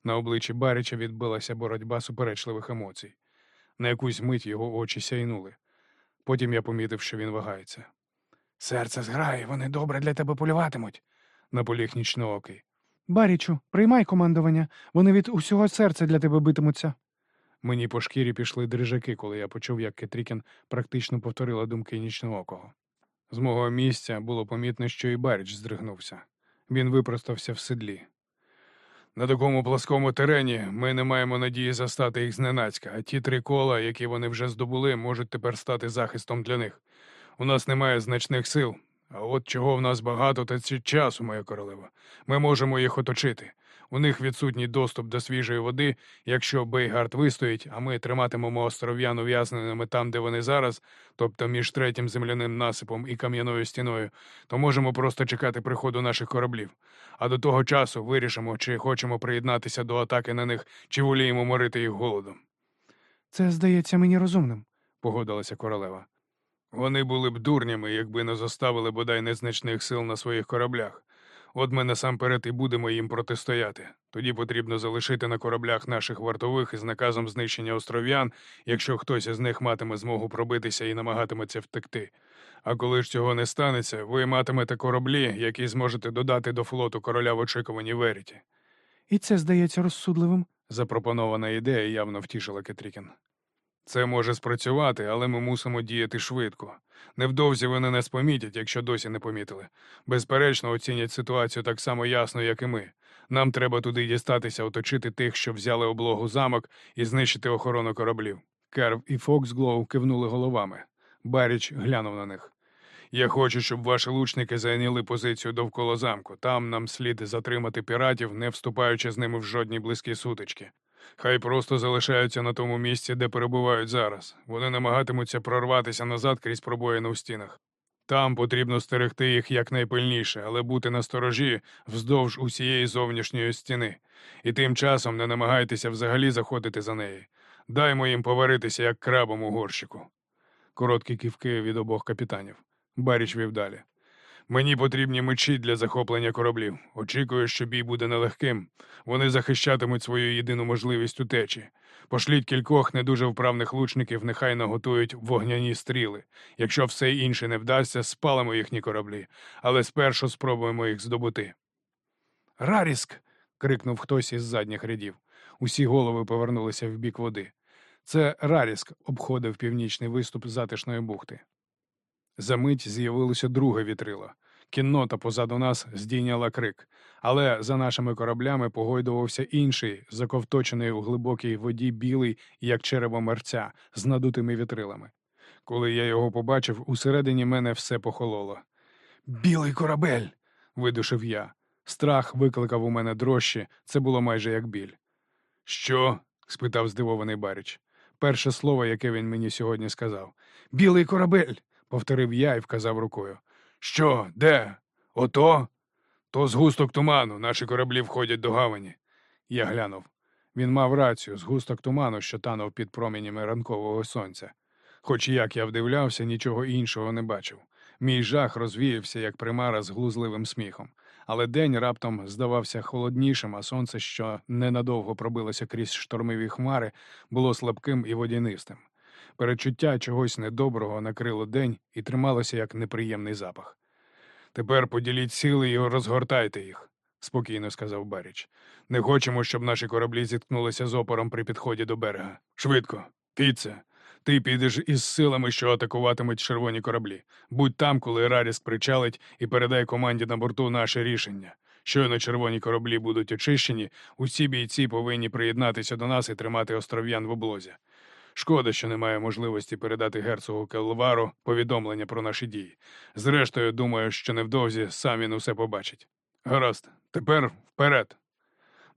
На обличчі Баріча відбилася боротьба суперечливих емоцій. На якусь мить його очі сяйнули. Потім я помітив, що він вагається. Серце зграє, вони добре для тебе полюватимуть. Наполіг нічноокий. Барічу, приймай командування, вони від усього серця для тебе битимуться. Мені по шкірі пішли дрижаки, коли я почув, як Кетрікін практично повторила думки нічноокого. З мого місця було помітно, що і Баріч здригнувся. Він випростався в седлі. На такому пласкому терені ми не маємо надії застати їх зненацька, а ті три кола, які вони вже здобули, можуть тепер стати захистом для них. У нас немає значних сил, а от чого в нас багато, та це часу, моя королева. Ми можемо їх оточити. У них відсутній доступ до свіжої води. Якщо Бейгард вистоїть, а ми триматимемо остров'ян ув'язненими там, де вони зараз, тобто між третім земляним насипом і кам'яною стіною, то можемо просто чекати приходу наших кораблів. А до того часу вирішимо, чи хочемо приєднатися до атаки на них, чи воліємо морити їх голодом. Це здається мені розумним. Погодилася королева. Вони були б дурнями, якби не заставили бодай незначних сил на своїх кораблях. От ми насамперед і будемо їм протистояти. Тоді потрібно залишити на кораблях наших вартових із наказом знищення остров'ян, якщо хтось із них матиме змогу пробитися і намагатиметься втекти. А коли ж цього не станеться, ви матимете кораблі, які зможете додати до флоту короля в очікуванні Веріті. І це здається розсудливим. Запропонована ідея явно втішила Кетрікін. Це може спрацювати, але ми мусимо діяти швидко. Невдовзі вони нас помітять, якщо досі не помітили. Безперечно, оцінять ситуацію так само ясно, як і ми. Нам треба туди дістатися, оточити тих, що взяли облогу замок, і знищити охорону кораблів. Керв і Фоксглоу кивнули головами. Баріч глянув на них. Я хочу, щоб ваші лучники зайняли позицію довкола замку. Там нам слід затримати піратів, не вступаючи з ними в жодні близькі сутички. Хай просто залишаються на тому місці, де перебувають зараз. Вони намагатимуться прорватися назад крізь пробоїни у стінах. Там потрібно стерегти їх якнайпильніше, але бути на сторожі вздовж усієї зовнішньої стіни. І тим часом не намагайтеся взагалі заходити за неї. Даймо їм поваритися, як крабом у горщику. Короткі ківки від обох капітанів. Баріч вів далі. Мені потрібні мечі для захоплення кораблів. Очікую, що бій буде нелегким. Вони захищатимуть свою єдину можливість утечі. Пошліть кількох не дуже вправних лучників, нехай наготують вогняні стріли. Якщо все інше не вдасться, спалимо їхні кораблі, але спершу спробуємо їх здобути. Раріск. крикнув хтось із задніх рядів. Усі голови повернулися в бік води. Це Раріск обходив північний виступ затишної бухти. Замить з'явилося друге вітрило. Кіннота позаду нас здійняла крик, але за нашими кораблями погойдувався інший, заковточений у глибокій воді білий, як черево мерця, з надутими вітрилами. Коли я його побачив, усередині мене все похололо. Білий корабель. видушив я. Страх викликав у мене дрожчі, це було майже як біль. Що? спитав здивований Баріч. Перше слово, яке він мені сьогодні сказав. Білий корабель повторив я і вказав рукою. Що, де? Ото? То згусток туману, наші кораблі входять до гавані. Я глянув. Він мав рацію, згусток туману, що танув під променями ранкового сонця. Хоч як я вдивлявся, нічого іншого не бачив. Мій жах розвіявся, як примара з глузливим сміхом. Але день раптом здавався холоднішим, а сонце, що ненадовго пробилося крізь штормові хмари, було слабким і водянистим. Перечуття чогось недоброго накрило день і трималося як неприємний запах. Тепер поділіть сили і розгортайте їх, спокійно сказав Баріч. Не хочемо, щоб наші кораблі зіткнулися з опором при підході до берега. Швидко, Піце, ти підеш із силами, що атакуватимуть червоні кораблі. Будь там, коли Раріск причалить, і передай команді на борту наше рішення. Щойно червоні кораблі будуть очищені, усі бійці повинні приєднатися до нас і тримати остров'ян в облозі. Шкода, що немає можливості передати герцогу Келвару повідомлення про наші дії. Зрештою, думаю, що невдовзі сам він усе побачить. Гаразд, тепер вперед.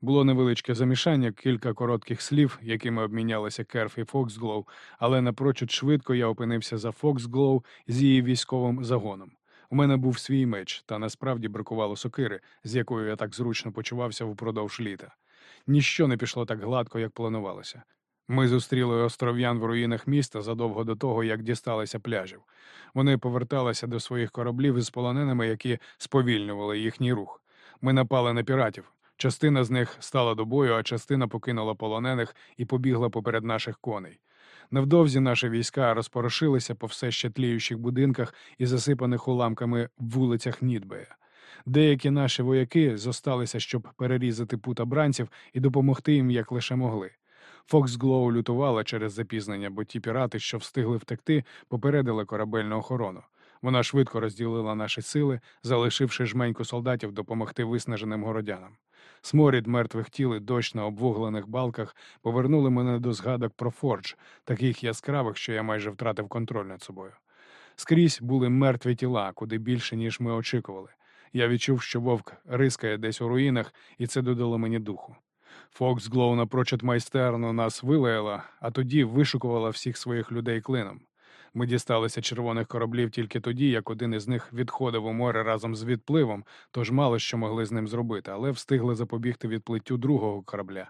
Було невеличке замішання, кілька коротких слів, якими обмінялися Керф і Фоксглоу, але напрочуд швидко я опинився за Фоксглоу з її військовим загоном. У мене був свій меч, та насправді бракувало сокири, з якою я так зручно почувався впродовж літа. Ніщо не пішло так гладко, як планувалося. Ми зустріли остров'ян в руїнах міста задовго до того, як дісталися пляжів. Вони поверталися до своїх кораблів із полоненими, які сповільнювали їхній рух. Ми напали на піратів. Частина з них стала до бою, а частина покинула полонених і побігла поперед наших коней. Невдовзі наші війська розпорошилися по все ще тліючих будинках і засипаних уламками вулицях Нідбея. Деякі наші вояки зосталися, щоб перерізати пута бранців і допомогти їм як лише могли. Фоксглоу лютувала через запізнення, бо ті пірати, що встигли втекти, попередили корабельну охорону. Вона швидко розділила наші сили, залишивши жменьку солдатів допомогти виснаженим городянам. Сморід мертвих тіл і дощ на обвуглених балках повернули мене до згадок про Фордж, таких яскравих, що я майже втратив контроль над собою. Скрізь були мертві тіла, куди більше, ніж ми очікували. Я відчув, що вовк рискає десь у руїнах, і це додало мені духу. Фоксглоу напрочуд майстерно нас вилаяла, а тоді вишукувала всіх своїх людей клином. Ми дісталися червоних кораблів тільки тоді, як один із них відходив у море разом з відпливом, тож мало що могли з ним зробити, але встигли запобігти відплиттю другого корабля.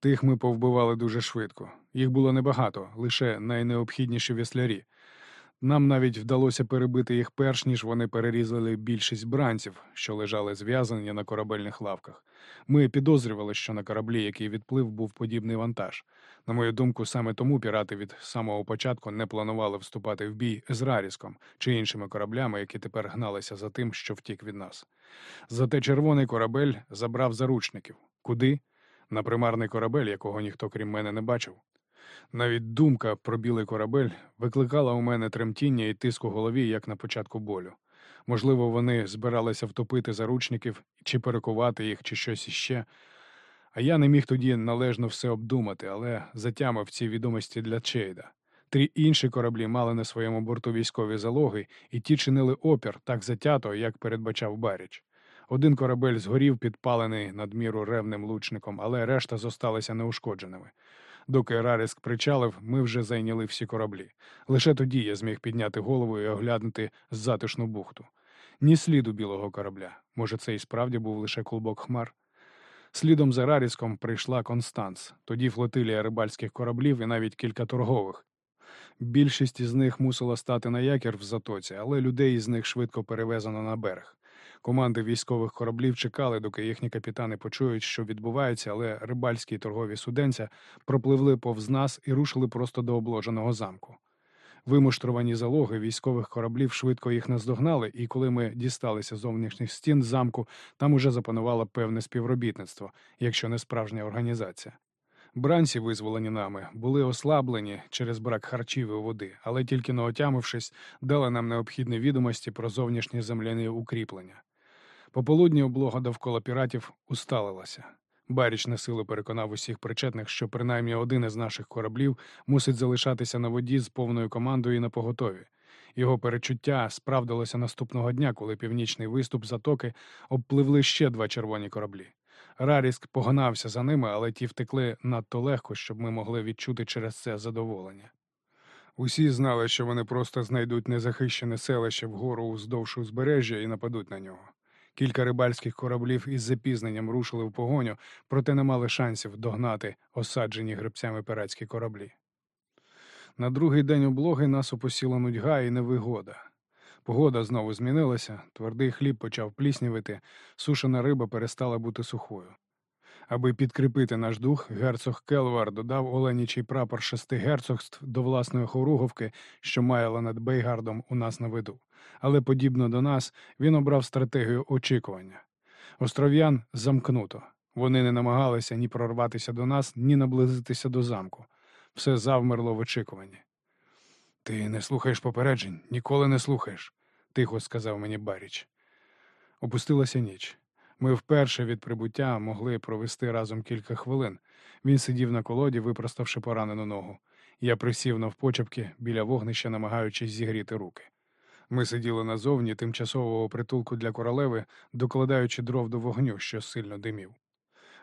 Тих ми повбивали дуже швидко. Їх було небагато, лише найнеобхідніші віслярі. Нам навіть вдалося перебити їх перш ніж вони перерізали більшість бранців, що лежали зв'язані на корабельних лавках. Ми підозрювали, що на кораблі, який відплив, був подібний вантаж. На мою думку, саме тому пірати від самого початку не планували вступати в бій з Раріском чи іншими кораблями, які тепер гналися за тим, що втік від нас. Зате червоний корабель забрав заручників. Куди? На примарний корабель, якого ніхто крім мене не бачив. Навіть думка про білий корабель викликала у мене тремтіння і тиск у голові, як на початку болю. Можливо, вони збиралися втопити заручників чи перекувати їх, чи щось іще. А я не міг тоді належно все обдумати, але затямив ці відомості для Чейда. Три інші кораблі мали на своєму борту військові залоги, і ті чинили опір так затято, як передбачав Баріч. Один корабель згорів, підпалений надміру ревним лучником, але решта зосталися неушкодженими. Доки Рариск причалив, ми вже зайняли всі кораблі. Лише тоді я зміг підняти голову і оглянути затишну бухту. Ні сліду білого корабля. Може, це і справді був лише клубок хмар. Слідом за Раріском прийшла Констанц, тоді флотилія рибальських кораблів і навіть кілька торгових. Більшість із них мусила стати на якір в затоці, але людей із них швидко перевезено на берег. Команди військових кораблів чекали, доки їхні капітани почують, що відбувається, але рибальські торгові суденця пропливли повз нас і рушили просто до обложеного замку. Вимуштровані залоги військових кораблів швидко їх наздогнали, і коли ми дісталися зовнішніх стін замку, там уже запанувало певне співробітництво, якщо не справжня організація. Бранці, визволені нами, були ослаблені через брак харчів і води, але тільки не отямившись, дали нам необхідні відомості про зовнішні земляні укріплення. Пополудні облога довкола піратів усталилася. Баріч на силу переконав усіх причетних, що принаймні один із наших кораблів мусить залишатися на воді з повною командою і на поготові. Його перечуття справдилося наступного дня, коли північний виступ затоки обпливли ще два червоні кораблі. Раріск погнався за ними, але ті втекли надто легко, щоб ми могли відчути через це задоволення. Усі знали, що вони просто знайдуть незахищене селище вгору уздовж узбережжя і нападуть на нього. Кілька рибальських кораблів із запізненням рушили в погоню, проте не мали шансів догнати осаджені гребцями пиратські кораблі. На другий день облоги нас опосіла нудьга і невигода. Погода знову змінилася, твердий хліб почав пліснявити, сушена риба перестала бути сухою. Аби підкріпити наш дух, герцог Келвар додав оленічий прапор шести герцогств до власної хоруговки, що маяла над Бейгардом у нас на виду. Але, подібно до нас, він обрав стратегію очікування. Остров'ян замкнуто. Вони не намагалися ні прорватися до нас, ні наблизитися до замку. Все завмерло в очікуванні. Ти не слухаєш попереджень, ніколи не слухаєш, тихо сказав мені Баріч. Опустилася ніч. Ми вперше від прибуття могли провести разом кілька хвилин. Він сидів на колоді, випроставши поранену ногу. Я присів навпочепки біля вогнища, намагаючись зігріти руки. Ми сиділи назовні тимчасового притулку для королеви, докладаючи дров до вогню, що сильно димів.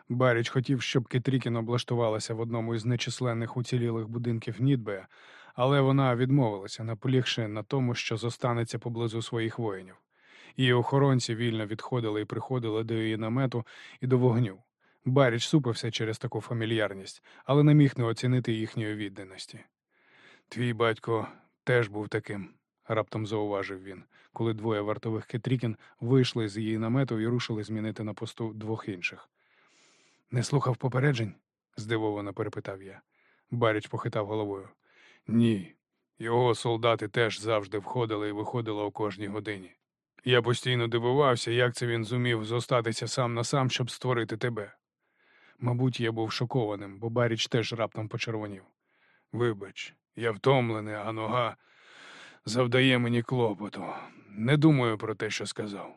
Баріч хотів, щоб Кетрікін облаштувалася в одному із нечисленних уцілілих будинків Нідбея, але вона відмовилася, наполігши на тому, що зостанеться поблизу своїх воїнів. Її охоронці вільно відходили і приходили до її намету і до вогню. Баріч супився через таку фамільярність, але не міг не оцінити їхньої відданості. Твій батько теж був таким, раптом зауважив він, коли двоє вартових Кетрікін вийшли з її намету і рушили змінити на посту двох інших. Не слухав попереджень? здивовано перепитав я. Баріч похитав головою. Ні. Його солдати теж завжди входили і виходили о кожній годині. Я постійно дивувався, як це він зумів зостатися сам на сам, щоб створити тебе. Мабуть, я був шокованим, бо Баріч теж раптом почервонів. Вибач, я втомлений, а нога завдає мені клопоту. Не думаю про те, що сказав.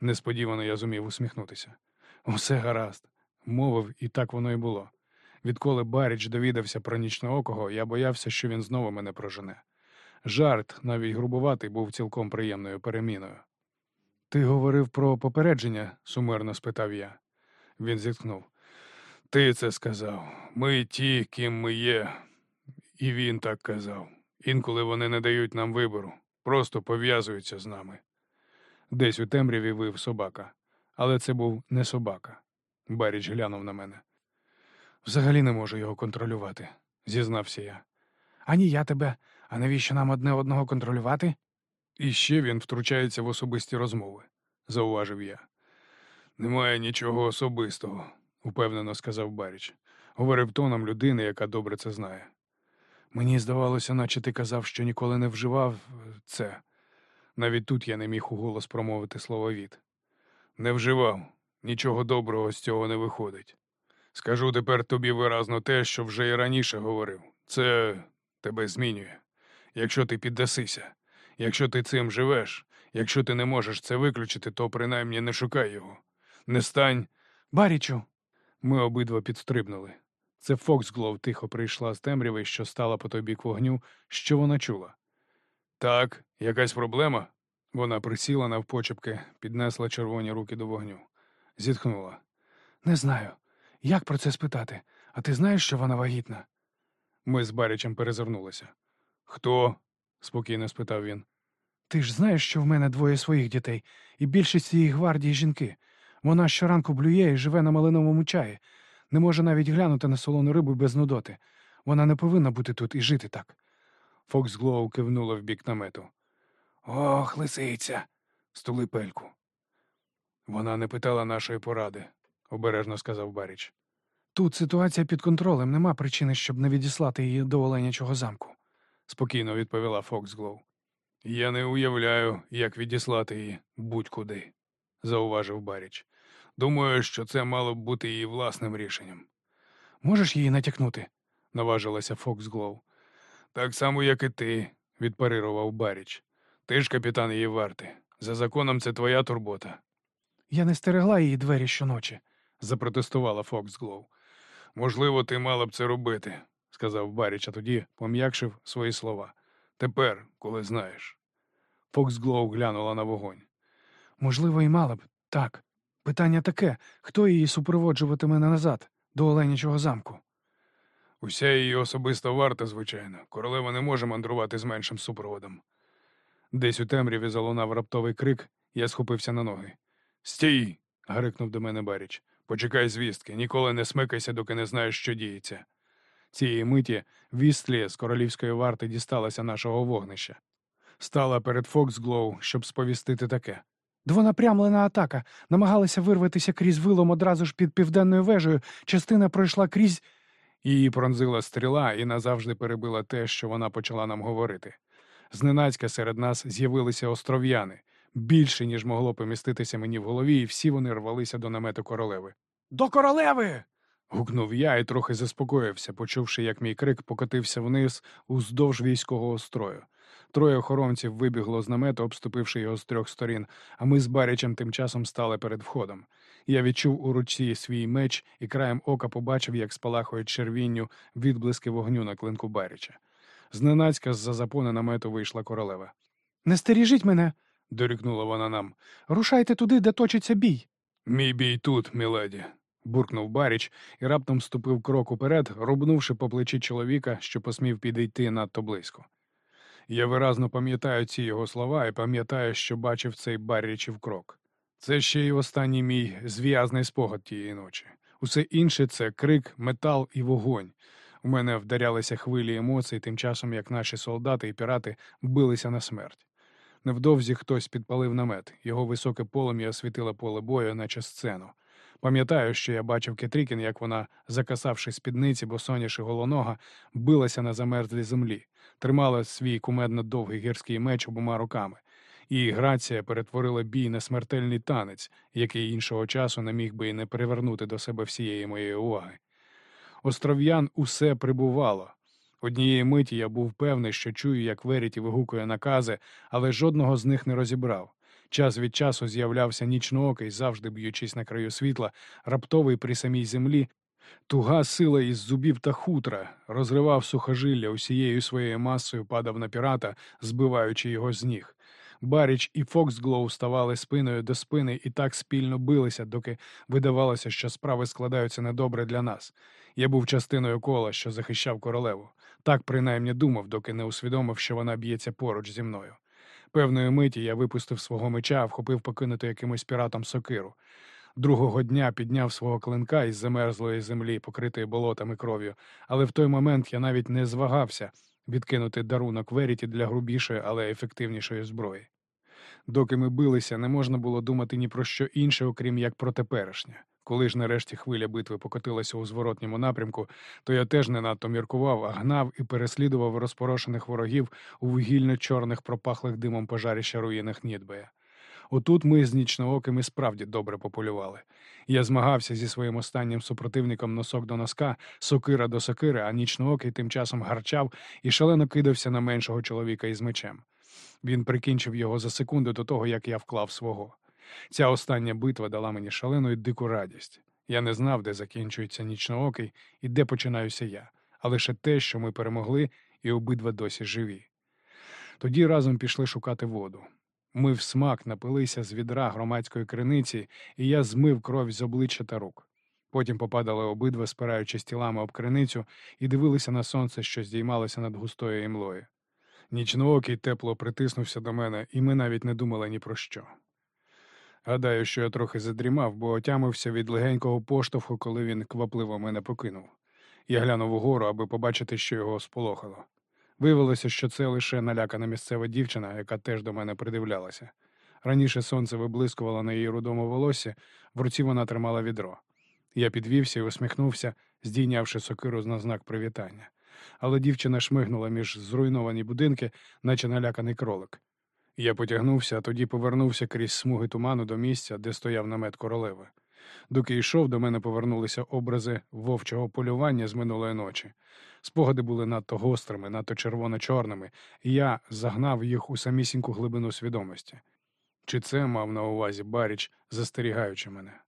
Несподівано я зумів усміхнутися. Усе гаразд, мовив, і так воно й було. Відколи Баріч довідався про нічноокого, я боявся, що він знову мене прожене. Жарт, навіть грубуватий, був цілком приємною переміною. Ти говорив про попередження? сумирно спитав я. Він зітхнув. Ти це сказав. Ми ті, ким ми є. І він так казав. Інколи вони не дають нам вибору, просто пов'язуються з нами. Десь у темряві вив собака, але це був не собака. Баріч глянув на мене. Взагалі не можу його контролювати, зізнався я. Ані я тебе. А навіщо нам одне одного контролювати? І ще він втручається в особисті розмови, зауважив я. Немає нічого особистого, упевнено сказав Баріч. Говорив тоном людини, яка добре це знає. Мені здавалося, наче ти казав, що ніколи не вживав е, це. Навіть тут я не міг у голос промовити слово від. Не вживав, нічого доброго з цього не виходить. Скажу тепер тобі виразно те, що вже і раніше говорив. Це тебе змінює. Якщо ти піддасися, якщо ти цим живеш, якщо ти не можеш це виключити, то принаймні не шукай його. Не стань. Барічу. Ми обидва підстрибнули. Це Фоксглов тихо прийшла з темряви, що стала по той бік вогню, що вона чула. Так, якась проблема? Вона присіла навпочепки, піднесла червоні руки до вогню. Зітхнула. Не знаю. Як про це спитати? А ти знаєш, що вона вагітна? Ми з Барічем перезирнулися. Хто? спокійно спитав він. Ти ж знаєш, що в мене двоє своїх дітей, і більшість цієї гвардії жінки. Вона щоранку блює і живе на малиновому чаї. Не може навіть глянути на солону рибу без нудоти. Вона не повинна бути тут і жити так. Фоксглоу кивнула в бік намету. Ох, лисиця, стули пельку. Вона не питала нашої поради, обережно сказав Баріч. Тут ситуація під контролем, нема причини, щоб не відіслати її до Оленячого замку, спокійно відповіла Фоксглоу. Я не уявляю, як відіслати її будь-куди, зауважив Баріч. Думаю, що це мало б бути її власним рішенням. Можеш їй натякнути? наважилася Фоксглоу. Так само, як і ти, відпарирував Баріч. Ти ж капітан її варти. За законом це твоя турбота. Я не стерегла її двері щоночі, запротестувала Фоксглоу. Можливо, ти мала б це робити, сказав Баріч, а тоді пом'якшив свої слова. Тепер, коли знаєш. Фоксглоу глянула на вогонь. Можливо, і мала б, так. Питання таке хто її супроводжуватиме назад, до Оленячого замку? Уся її особиста варта, звичайно. Королева не може мандрувати з меншим супроводом. Десь у темряві залунав раптовий крик, я схопився на ноги. Стій. гарикнув до мене Баріч. Почекай звістки, ніколи не смикайся, доки не знаєш, що діється. Цієї миті вістлі з королівської варти дісталася нашого вогнища. Стала перед Фоксглоу, щоб сповістити таке. Двонапрямлена атака. Намагалися вирватися крізь вилом одразу ж під південною вежею. Частина пройшла крізь. Її пронзила стріла і назавжди перебила те, що вона почала нам говорити. Зненацька серед нас з'явилися остров'яни, більше, ніж могло поміститися мені в голові, і всі вони рвалися до намету королеви. До королеви. Гукнув я і трохи заспокоївся, почувши, як мій крик покотився вниз уздовж військового строю. Троє охоронців вибігло з намету, обступивши його з трьох сторін, а ми з Барічем тим часом стали перед входом. Я відчув у руці свій меч і краєм ока побачив, як спалахують червінню відблиски вогню на клинку Баріча. Зненацька з-за запони намету вийшла королева. Не стеріжіть мене, дорікнула вона нам. Рушайте туди, де точиться бій. Мій бій тут, міледі, буркнув Баріч і раптом ступив крок уперед, рубнувши по плечі чоловіка, що посмів підійти надто близько. Я виразно пам'ятаю ці його слова і пам'ятаю, що бачив цей Баррічів крок. Це ще й останній мій зв'язний спогад тієї ночі. Усе інше це крик, метал і вогонь. У мене вдарялися хвилі емоцій, тим часом як наші солдати і пірати билися на смерть. Невдовзі хтось підпалив намет, його високе полум'я освітило поле бою, наче сцену. Пам'ятаю, що я бачив Кетрікін, як вона, закасавши спідниці, босоніше голонога, билася на замерзлій землі, тримала свій кумедно довгий гірський меч обома руками. Її грація перетворила бій на смертельний танець, який іншого часу не міг би і не привернути до себе всієї моєї уваги. Остров'ян усе прибувало. Однієї миті я був певний, що чую, як Веріті вигукує накази, але жодного з них не розібрав. Час від часу з'являвся нічноокий, завжди б'ючись на краю світла, раптовий при самій землі. Туга сила із зубів та хутра розривав сухожилля усією своєю масою падав на пірата, збиваючи його з ніг. Баріч і Фоксглоу ставали спиною до спини і так спільно билися, доки видавалося, що справи складаються недобре для нас. Я був частиною кола, що захищав королеву. Так принаймні думав, доки не усвідомив, що вона б'ється поруч зі мною. Певної миті я випустив свого меча, вхопив покинуту якимось піратом сокиру. Другого дня підняв свого клинка із замерзлої землі, покритої болотами кров'ю, але в той момент я навіть не звагався відкинути дарунок Веріті для грубішої, але ефективнішої зброї. Доки ми билися, не можна було думати ні про що інше, окрім як про теперішнє. Коли ж нарешті хвиля битви покотилася у зворотньому напрямку, то я теж не надто міркував, а гнав і переслідував розпорошених ворогів у вугільно-чорних пропахлих димом пожарища руїнах Нідбея. Отут ми з нічноокими справді добре пополювали. Я змагався зі своїм останнім супротивником носок до носка, сокира до сокири, а нічноокий тим часом гарчав і шалено кидався на меншого чоловіка із мечем. Він прикінчив його за секунду до того, як я вклав свого. Ця остання битва дала мені шалену і дику радість. Я не знав, де закінчується нічноокий і де починаюся я, а лише те, що ми перемогли, і обидва досі живі. Тоді разом пішли шукати воду. Ми в смак напилися з відра громадської криниці, і я змив кров з обличчя та рук. Потім попадали обидва, спираючись тілами об криницю, і дивилися на сонце, що здіймалося над густою імлою. Нічноокий тепло притиснувся до мене, і ми навіть не думали ні про що. Гадаю, що я трохи задрімав, бо отямився від легенького поштовху, коли він квапливо мене покинув. Я глянув угору, аби побачити, що його сполохало. Виявилося, що це лише налякана місцева дівчина, яка теж до мене придивлялася. Раніше сонце виблискувало на її рудому волосі, в руці вона тримала відро. Я підвівся і усміхнувся, здійнявши сокиру на знак привітання. Але дівчина шмигнула між зруйновані будинки, наче наляканий кролик. Я потягнувся, а тоді повернувся крізь смуги туману до місця, де стояв намет королеви. Доки йшов, до мене повернулися образи вовчого полювання з минулої ночі. Спогади були надто гострими, надто червоно-чорними, і я загнав їх у самісіньку глибину свідомості. Чи це мав на увазі Баріч, застерігаючи мене?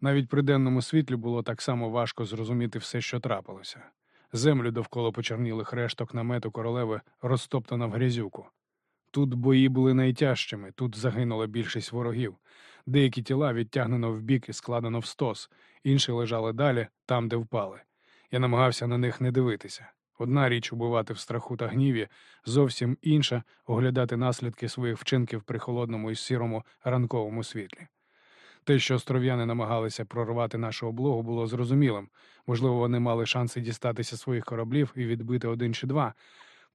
Навіть при денному світлі було так само важко зрозуміти все, що трапилося. Землю довкола почернілих решток намету королеви розтоптана в грязюку. Тут бої були найтяжчими, тут загинула більшість ворогів. Деякі тіла відтягнено вбік і складено в стос, інші лежали далі, там, де впали. Я намагався на них не дивитися. Одна річ убивати в страху та гніві, зовсім інша оглядати наслідки своїх вчинків при холодному і сірому ранковому світлі. Те, що остров'яни намагалися прорвати нашу облогу, було зрозумілим. Можливо, вони мали шанси дістатися своїх кораблів і відбити один чи два.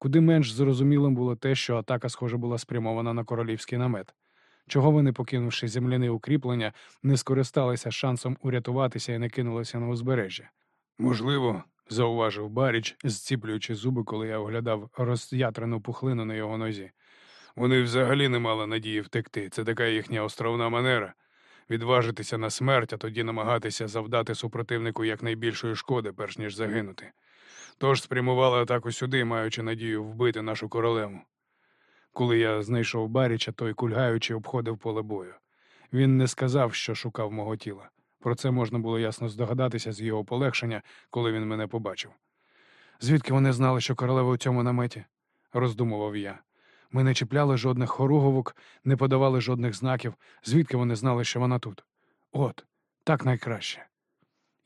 Куди менш зрозумілим було те, що атака, схоже, була спрямована на королівський намет. Чого вони, покинувши земляне укріплення, не скористалися шансом урятуватися і не кинулися на узбережжя? Можливо, зауважив Баріч, зціплюючи зуби, коли я оглядав роз'ятрену пухлину на його нозі. Вони взагалі не мали надії втекти. Це така їхня островна манера відважитися на смерть, а тоді намагатися завдати супротивнику якнайбільшої шкоди, перш ніж загинути. Тож спрямували атаку сюди, маючи надію вбити нашу королеву. Коли я знайшов Баріча, той кульгаючи обходив поле бою. Він не сказав, що шукав мого тіла. Про це можна було ясно здогадатися з його полегшення, коли він мене побачив. Звідки вони знали, що королева у цьому наметі? роздумував я. Ми не чіпляли жодних хоруговок, не подавали жодних знаків, звідки вони знали, що вона тут. От, так найкраще.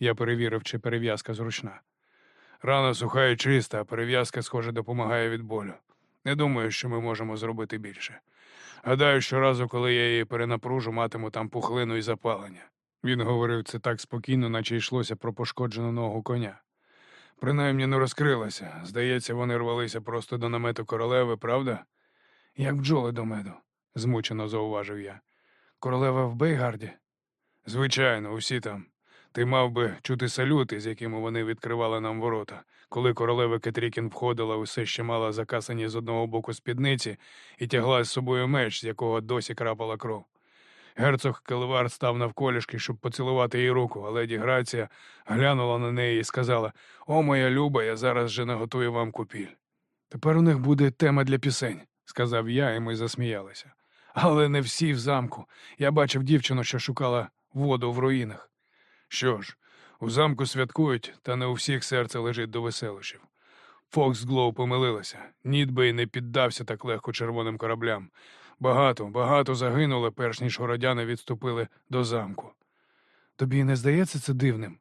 Я перевірив, чи перев'язка зручна. Рана суха і чиста, а перев'язка, схоже, допомагає від болю. Не думаю, що ми можемо зробити більше. Гадаю, щоразу, коли я її перенапружу, матиму там пухлину і запалення. Він говорив це так спокійно, наче йшлося про пошкоджену ногу коня. Принаймні не розкрилася. Здається, вони рвалися просто до намету королеви, правда? Як бджоли до меду, змучено зауважив я. Королева в Бейгарді? Звичайно, усі там. Ти мав би чути салюти, з якими вони відкривали нам ворота. Коли королева Кетрікін входила, усе ще мала закасані з одного боку спідниці і тягла з собою меч, з якого досі крапала кров. Герцог Келевар став навколішки, щоб поцілувати їй руку, а леді Грація глянула на неї і сказала: О, моя люба, я зараз же наготую вам купіль. Тепер у них буде тема для пісень, сказав я, і ми засміялися. Але не всі в замку. Я бачив дівчину, що шукала воду в руїнах. Що ж, у замку святкують, та не у всіх серце лежить до веселощів. Фоксглоу помилилася. Нідбей не піддався так легко червоним кораблям. Багато, багато загинуло, перш ніж городяни відступили до замку. Тобі не здається це дивним?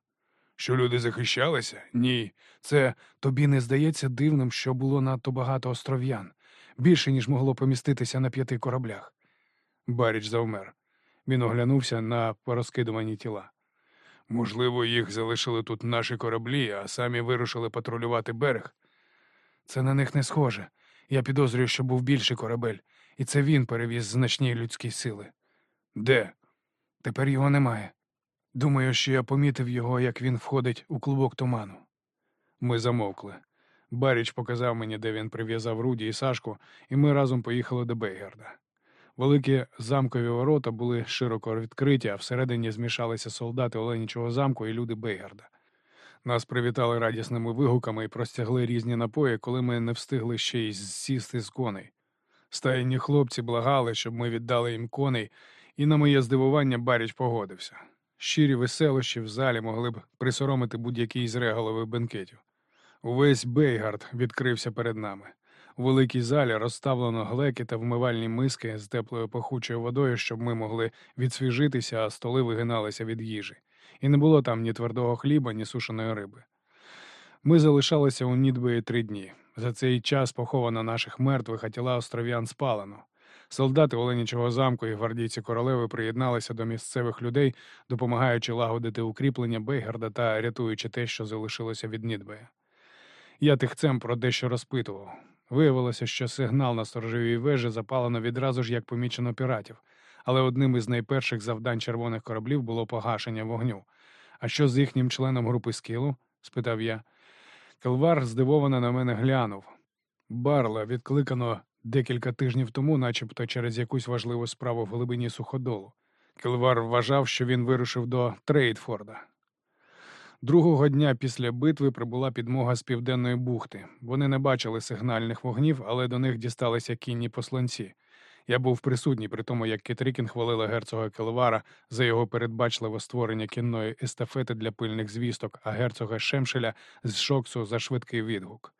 Що люди захищалися? Ні. Це тобі не здається дивним, що було надто багато остров'ян, більше, ніж могло поміститися на п'яти кораблях. Баріч завмер. Він оглянувся на порозкидувані тіла. Можливо, їх залишили тут наші кораблі, а самі вирушили патрулювати берег. Це на них не схоже. Я підозрюю, що був більший корабель, і це він перевіз значні людські сили. Де? Тепер його немає. Думаю, що я помітив його, як він входить у клубок туману. Ми замовкли. Баріч показав мені, де він прив'язав Руді і Сашку, і ми разом поїхали до Бейгарда. Великі замкові ворота були широко відкриті, а всередині змішалися солдати Оленічого замку і люди Бейгарда. Нас привітали радісними вигуками і простягли різні напої, коли ми не встигли ще й сісти з коней. Стаєнні хлопці благали, щоб ми віддали їм коней, і на моє здивування Баріч погодився. Щирі веселощі в залі могли б присоромити будь-який з регалових бенкетів. Увесь Бейгард відкрився перед нами. У великій залі розставлено глеки та вмивальні миски з теплою пахучою водою, щоб ми могли відсвіжитися, а столи вигиналися від їжі. І не було там ні твердого хліба, ні сушеної риби. Ми залишалися у Нідбеї три дні. За цей час поховано наших мертвих, а тіла остров'ян спалено. Солдати Оленічого замку і гвардійці королеви приєдналися до місцевих людей, допомагаючи лагодити укріплення Бейгарда та рятуючи те, що залишилося від Нідбея. Я тихцем про дещо розпитував. Виявилося, що сигнал на сторожовій вежі запалено відразу ж, як помічено піратів, але одним із найперших завдань червоних кораблів було погашення вогню. А що з їхнім членом групи скілу? спитав я. Келвар здивовано на мене глянув. Барла відкликано декілька тижнів тому, начебто через якусь важливу справу в глибині суходолу. Келвар вважав, що він вирушив до Трейдфорда. Другого дня після битви прибула підмога з південної бухти. Вони не бачили сигнальних вогнів, але до них дісталися кінні посланці. Я був присутній при тому, як Кетрікін хвалила герцога Келвара за його передбачливе створення кінної естафети для пильних звісток, а герцога Шемшеля з Шоксу за швидкий відгук.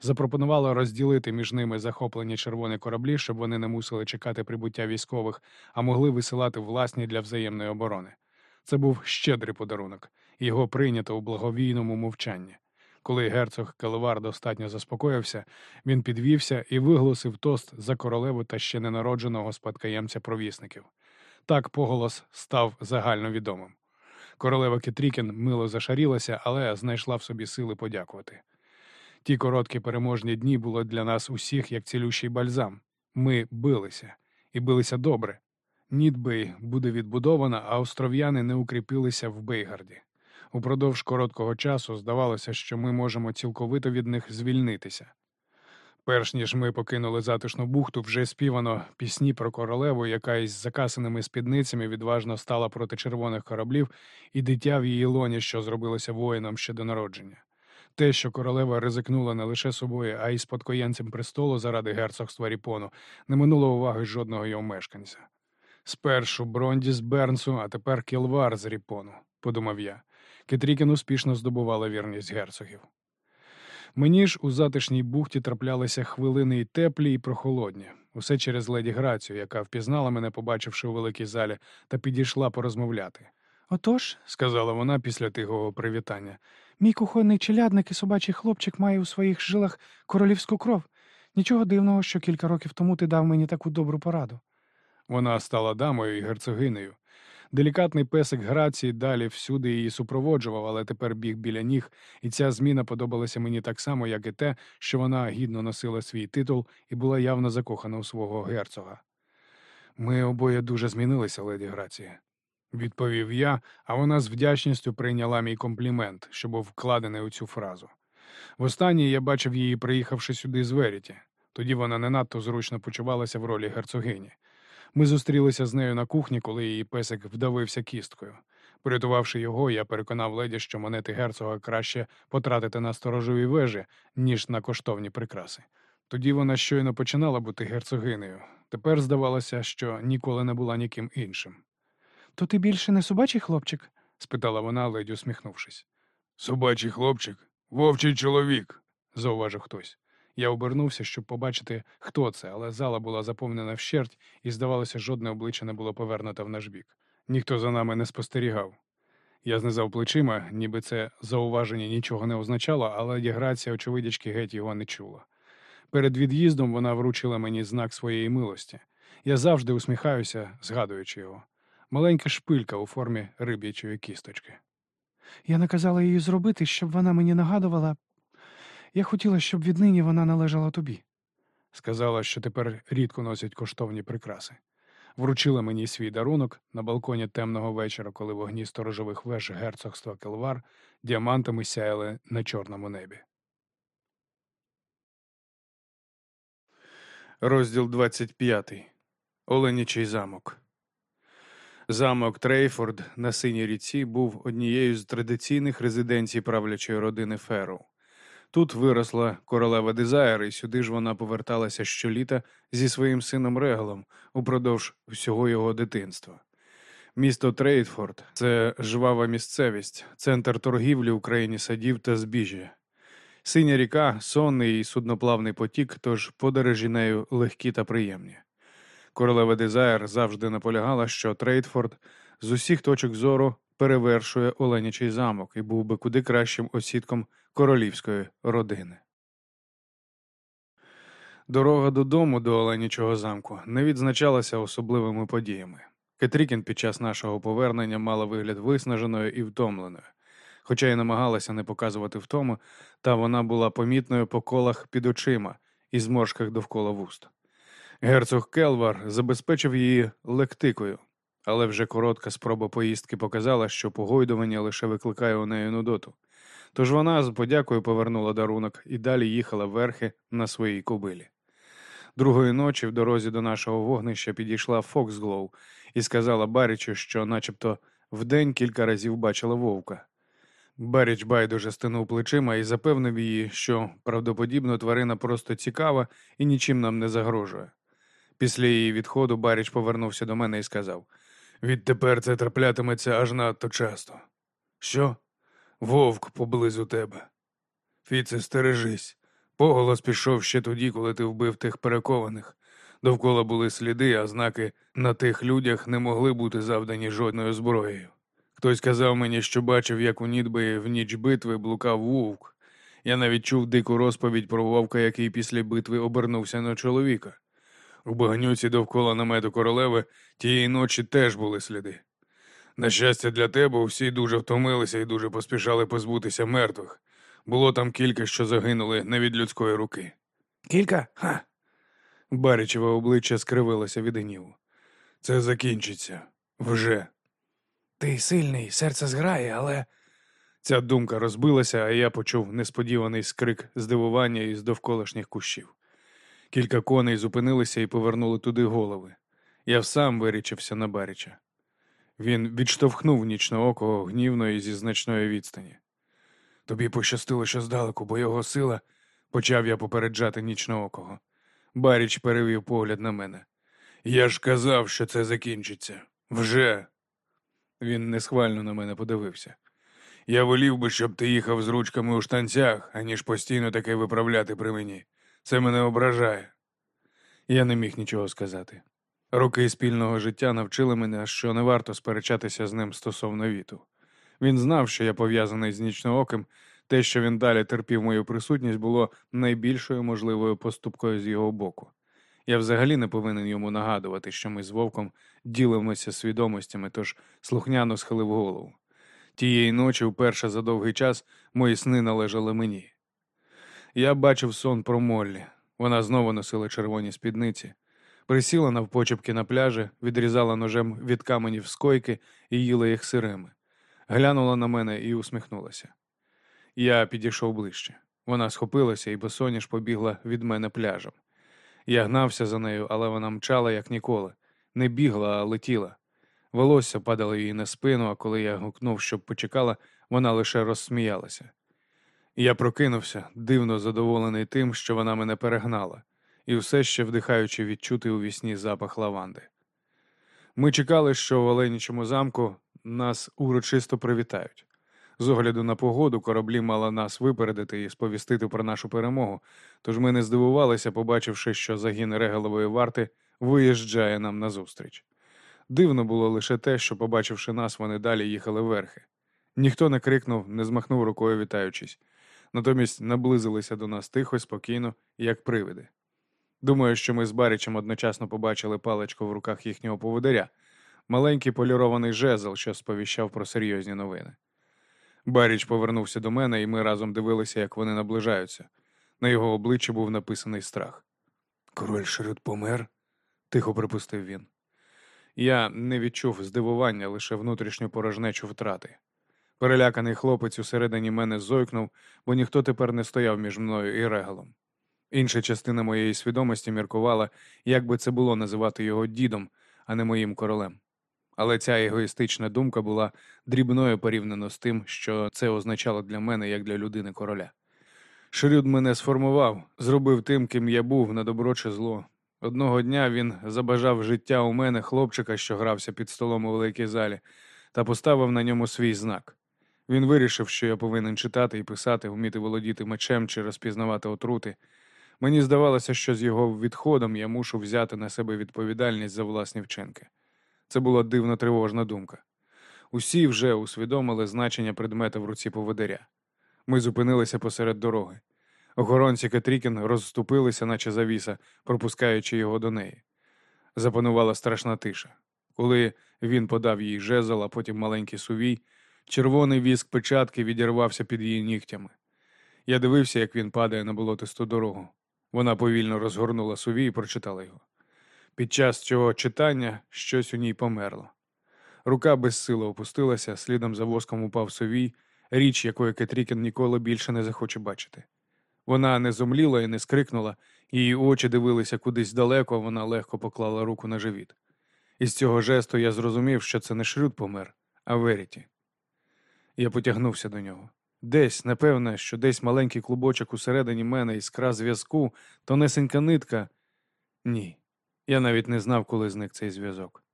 Запропонувала розділити між ними захоплені червоні кораблі, щоб вони не мусили чекати прибуття військових, а могли висилати власні для взаємної оборони. Це був щедрий подарунок, його прийнято у благовійному мовчанні. Коли герцог Келевар достатньо заспокоївся, він підвівся і виголосив тост за королеву та ще ненародженого спадкоємця провісників. Так поголос став загальновідомим. Королева Кетрікін мило зашарілася, але знайшла в собі сили подякувати. Ті короткі переможні дні були для нас усіх як цілющий бальзам. Ми билися і билися добре. Нідбей буде відбудована, а остров'яни не укріпилися в Бейгарді. Упродовж короткого часу здавалося, що ми можемо цілковито від них звільнитися. Перш ніж ми покинули затишну бухту, вже співано пісні про королеву, яка із закасаними спідницями відважно стала проти червоних кораблів, і дитя в її лоні, що зробилося воїном ще до народження. Те, що королева ризикнула не лише собою, а й спадкоєнцем престолу заради герцогства Ріпону, не минуло уваги жодного його мешканця. Спершу Бронді з Бернсу, а тепер Кілвар з Ріпону, подумав я. Кетрікін успішно здобувала вірність герцогів. Мені ж у затишній бухті траплялися хвилини і теплі, і прохолодні. Усе через леді Грацію, яка впізнала мене, побачивши у великій залі, та підійшла порозмовляти. Отож, Сказала вона після тихого привітання. мій кухонний челядник і собачий хлопчик має у своїх жилах королівську кров. Нічого дивного, що кілька років тому ти дав мені таку добру пораду. Вона стала дамою і герцогинею. Делікатний песик Грації далі всюди її супроводжував, але тепер біг біля ніг, і ця зміна подобалася мені так само, як і те, що вона гідно носила свій титул і була явно закохана у свого герцога. Ми обоє дуже змінилися, леді Грація, відповів я, а вона з вдячністю прийняла мій комплімент, що був вкладений у цю фразу. Востаннє я бачив її, приїхавши сюди з Веріті. Тоді вона не надто зручно почувалася в ролі герцогині. Ми зустрілися з нею на кухні, коли її песик вдавився кісткою. Порятувавши його, я переконав леді, що монети герцога краще потратити на сторожові вежі, ніж на коштовні прикраси. Тоді вона щойно починала бути герцогинею. Тепер здавалося, що ніколи не була ніким іншим. То ти більше не собачий хлопчик? спитала вона, ледь усміхнувшись. Собачий хлопчик, вовчий чоловік, зауважив хтось. Я обернувся, щоб побачити, хто це, але зала була заповнена вщерть, і, здавалося, жодне обличчя не було повернуте в наш бік. Ніхто за нами не спостерігав. Я знизав плечима, ніби це зауваження нічого не означало, але діграція очевидячки геть його не чула. Перед від'їздом вона вручила мені знак своєї милості. Я завжди усміхаюся, згадуючи його. Маленька шпилька у формі риб'ячої кісточки. Я наказала її зробити, щоб вона мені нагадувала. Я хотіла, щоб віднині вона належала тобі. Сказала, що тепер рідко носять коштовні прикраси. Вручила мені свій дарунок на балконі темного вечора, коли вогні сторожових веж герцогства Келвар діамантами сяяли на чорному небі. Розділ 25. Оленячий замок. Замок Трейфорд на синій ріці був однією з традиційних резиденцій правлячої родини Ферроу. Тут виросла королева Дезайр, і сюди ж вона поверталася щоліта зі своїм сином Регалом упродовж всього його дитинства. Місто Трейдфорд це жвава місцевість, центр торгівлі в країні садів та збіжжя. Синя ріка, сонний і судноплавний потік, тож подорожі нею легкі та приємні. Королева Дезайр завжди наполягала, що Трейдфорд з усіх точок зору перевершує Оленячий замок і був би куди кращим осідком королівської родини. Дорога додому до Оленячого замку не відзначалася особливими подіями. Кетрікін під час нашого повернення мала вигляд виснаженою і втомленою, хоча й намагалася не показувати втому, та вона була помітною по колах під очима і зморшках довкола вуст. Герцог Келвар забезпечив її лектикою, але вже коротка спроба поїздки показала, що погойдування лише викликає у неї нудоту. Тож вона з подякою повернула дарунок і далі їхала верхи на своїй кобилі. Другої ночі в дорозі до нашого вогнища підійшла Фоксглоу і сказала Барічу, що начебто вдень кілька разів бачила вовка. Баріч байдуже стинув плечима і запевнив її, що правдоподібно тварина просто цікава і нічим нам не загрожує. Після її відходу Баріч повернувся до мене і сказав Відтепер це траплятиметься аж надто часто. Що? Вовк поблизу тебе. Фіце, стережись. Поголос пішов ще тоді, коли ти вбив тих перекованих. Довкола були сліди, а знаки на тих людях не могли бути завдані жодною зброєю. Хтось казав мені, що бачив, як у Нідби в ніч битви блукав вовк. Я навіть чув дику розповідь про вовка, який після битви обернувся на чоловіка. У багнюці довкола намету королеви тієї ночі теж були сліди. На щастя, для тебе всі дуже втомилися і дуже поспішали позбутися мертвих. Було там кілька, що загинули не від людської руки. Кілька? Ха. Барічеве обличчя скривилося від гніву. Це закінчиться вже. Ти сильний, серце зграє, але. Ця думка розбилася, а я почув несподіваний скрик здивування із довколишніх кущів. Кілька коней зупинилися і повернули туди голови. Я сам вирічився на Баріча. Він відштовхнув нічноокого гнівно і зі значної відстані. Тобі пощастило, що здалеку, бо його сила, почав я попереджати нічноокого. Баріч перевів погляд на мене. Я ж казав, що це закінчиться. Вже. Він несхвально на мене подивився. Я волів би, щоб ти їхав з ручками у штанцях, аніж постійно таке виправляти при мені. Це мене ображає. Я не міг нічого сказати. Роки спільного життя навчили мене, що не варто сперечатися з ним стосовно віту. Він знав, що я пов'язаний з нічнооким, те, що він далі терпів мою присутність, було найбільшою можливою поступкою з його боку. Я взагалі не повинен йому нагадувати, що ми з вовком ділимося свідомостями, тож слухняно схилив голову. Тієї ночі, вперше за довгий час, мої сни належали мені. Я бачив сон про Моллі. Вона знову носила червоні спідниці, присіла навпочепки на пляжі, відрізала ножем від каменів скойки і їла їх сирими. Глянула на мене і усміхнулася. Я підійшов ближче. Вона схопилася і босоніж побігла від мене пляжем. Я гнався за нею, але вона мчала, як ніколи. Не бігла, а летіла. Волосся падало їй на спину, а коли я гукнув, щоб почекала, вона лише розсміялася. Я прокинувся, дивно задоволений тим, що вона мене перегнала, і все ще вдихаючи відчути у вісні запах лаванди. Ми чекали, що в Оленічому замку нас урочисто привітають. З огляду на погоду кораблі мали нас випередити і сповістити про нашу перемогу, тож ми не здивувалися, побачивши, що загін регалової варти виїжджає нам назустріч. Дивно було лише те, що, побачивши нас, вони далі їхали верхи. Ніхто не крикнув, не змахнув рукою, вітаючись. Натомість наблизилися до нас тихо, спокійно, як привиди. Думаю, що ми з Барічем одночасно побачили паличку в руках їхнього поводиря, маленький полірований жезл, що сповіщав про серйозні новини. Баріч повернувся до мене, і ми разом дивилися, як вони наближаються. На його обличчі був написаний страх. Король Шрюд помер? тихо припустив він. Я не відчув здивування, лише внутрішню порожнечу втрати. Переляканий хлопець усередині мене зойкнув, бо ніхто тепер не стояв між мною і регалом. Інша частина моєї свідомості міркувала, як би це було називати його дідом, а не моїм королем. Але ця егоїстична думка була дрібною порівняно з тим, що це означало для мене як для людини короля. Шрюд мене сформував, зробив тим, ким я був, на добро чи зло. Одного дня він забажав життя у мене хлопчика, що грався під столом у великій залі, та поставив на ньому свій знак. Він вирішив, що я повинен читати і писати, вміти володіти мечем чи розпізнавати отрути. Мені здавалося, що з його відходом я мушу взяти на себе відповідальність за власні вчинки. Це була дивно тривожна думка. Усі вже усвідомили значення предмета в руці поводиря. Ми зупинилися посеред дороги. Охоронці Кетрікін розступилися, наче завіса, пропускаючи його до неї. Запанувала страшна тиша. Коли він подав їй жезл, а потім маленький сувій, червоний віск печатки відірвався під її нігтями. Я дивився, як він падає на болотисту дорогу. Вона повільно розгорнула сувій і прочитала його. Під час цього читання щось у ній померло. Рука безсило опустилася, слідом за воском упав совій, річ, якої Кетрікін ніколи більше не захоче бачити. Вона не зомліла і не скрикнула, її очі дивилися кудись далеко, вона легко поклала руку на живіт. Із цього жесту я зрозумів, що це не Шрюд помер, а Веріті. Я потягнувся до нього. Десь, напевне, що десь маленький клубочок усередині мене іскра зв'язку, тонесенька нитка. Ні. Я навіть не знав, коли зник цей зв'язок.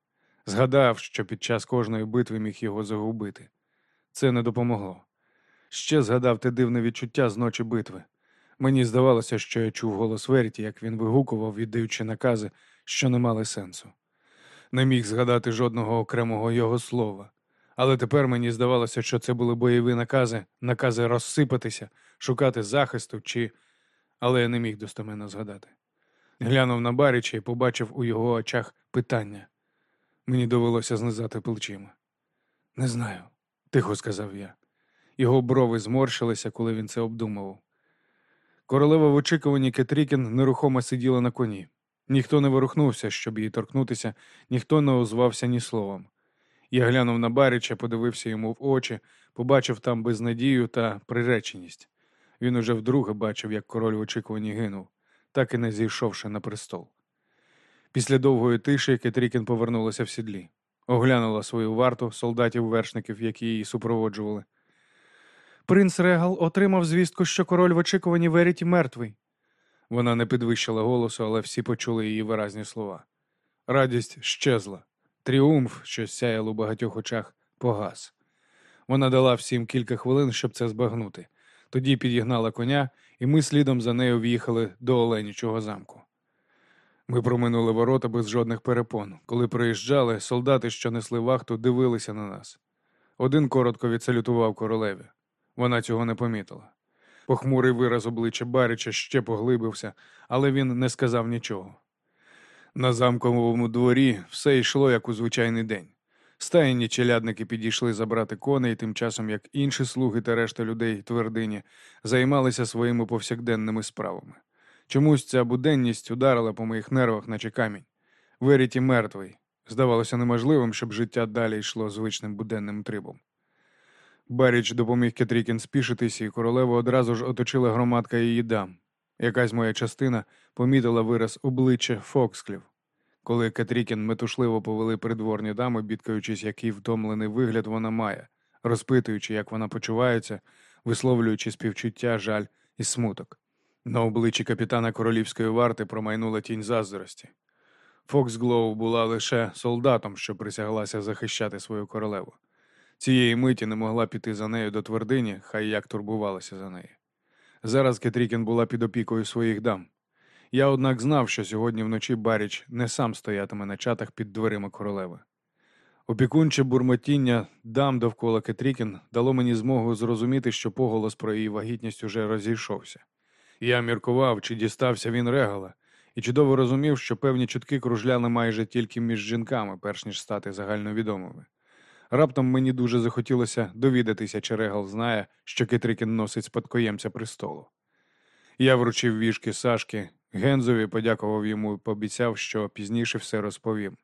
Згадав, що під час кожної битви міг його загубити. Це не допомогло. Ще згадав те дивне відчуття з ночі битви. Мені здавалося, що я чув голос Веріті, як він вигукував, віддаючи накази, що не мали сенсу. Не міг згадати жодного окремого його слова. Але тепер мені здавалося, що це були бойові накази, накази розсипатися, шукати захисту чи. Але я не міг достеменно згадати. Глянув на Баріча і побачив у його очах питання. Мені довелося знизати плечима. Не знаю, тихо сказав я. Його брови зморщилися, коли він це обдумував. Королева в очікуванні Кетрікін нерухомо сиділа на коні. Ніхто не ворухнувся, щоб її торкнутися, ніхто не озвався ні словом. Я глянув на Баріча, подивився йому в очі, побачив там безнадію та приреченість. Він уже вдруге бачив, як король в очікуванні гинув, так і не зійшовши на престол. Після довгої тиші Кетрікін повернулася в сідлі, оглянула свою варту солдатів-вершників, які її супроводжували. Принц Регал отримав звістку, що король в очікуванні Веріті мертвий. Вона не підвищила голосу, але всі почули її виразні слова. Радість щезла. Тріумф, що сяяв у багатьох очах, погас. Вона дала всім кілька хвилин, щоб це збагнути. Тоді підігнала коня, і ми слідом за нею в'їхали до Оленічого замку. Ми проминули ворота без жодних перепон. Коли проїжджали, солдати, що несли вахту, дивилися на нас. Один коротко відсалютував королеві. Вона цього не помітила. Похмурий вираз обличчя Барича ще поглибився, але він не сказав нічого. На замковому дворі все йшло як у звичайний день. Стаєні челядники підійшли забрати коней, тим часом як інші слуги та решта людей твердині займалися своїми повсякденними справами. Чомусь ця буденність ударила по моїх нервах, наче камінь. Веріті мертвий. Здавалося неможливим, щоб життя далі йшло звичним буденним трибом. Баріч допоміг Кетрікін спішитись, і королеву одразу ж оточила громадка її дам. Якась моя частина помітила вираз обличчя Фоксклів. Коли Кетрікін метушливо повели придворні дами, бідкаючись, який втомлений вигляд вона має, розпитуючи, як вона почувається, висловлюючи співчуття, жаль і смуток. На обличчі капітана королівської варти промайнула тінь заздрості. Фоксглоу була лише солдатом, що присяглася захищати свою королеву. Цієї миті не могла піти за нею до твердині, хай як турбувалася за неї. Зараз Кетрікін була під опікою своїх дам. Я, однак, знав, що сьогодні вночі Баріч не сам стоятиме на чатах під дверима королеви. Опікунче бурмотіння дам довкола Кетрікін дало мені змогу зрозуміти, що поголос про її вагітність уже розійшовся. Я міркував, чи дістався він регала, і чудово розумів, що певні чутки кружляли майже тільки між жінками, перш ніж стати загальновідомими. Раптом мені дуже захотілося довідатися, чи регал знає, що Кетрікін носить спадкоємця престолу. Я вручив вішки Сашки, Гензові подякував йому і пообіцяв, що пізніше все розповім.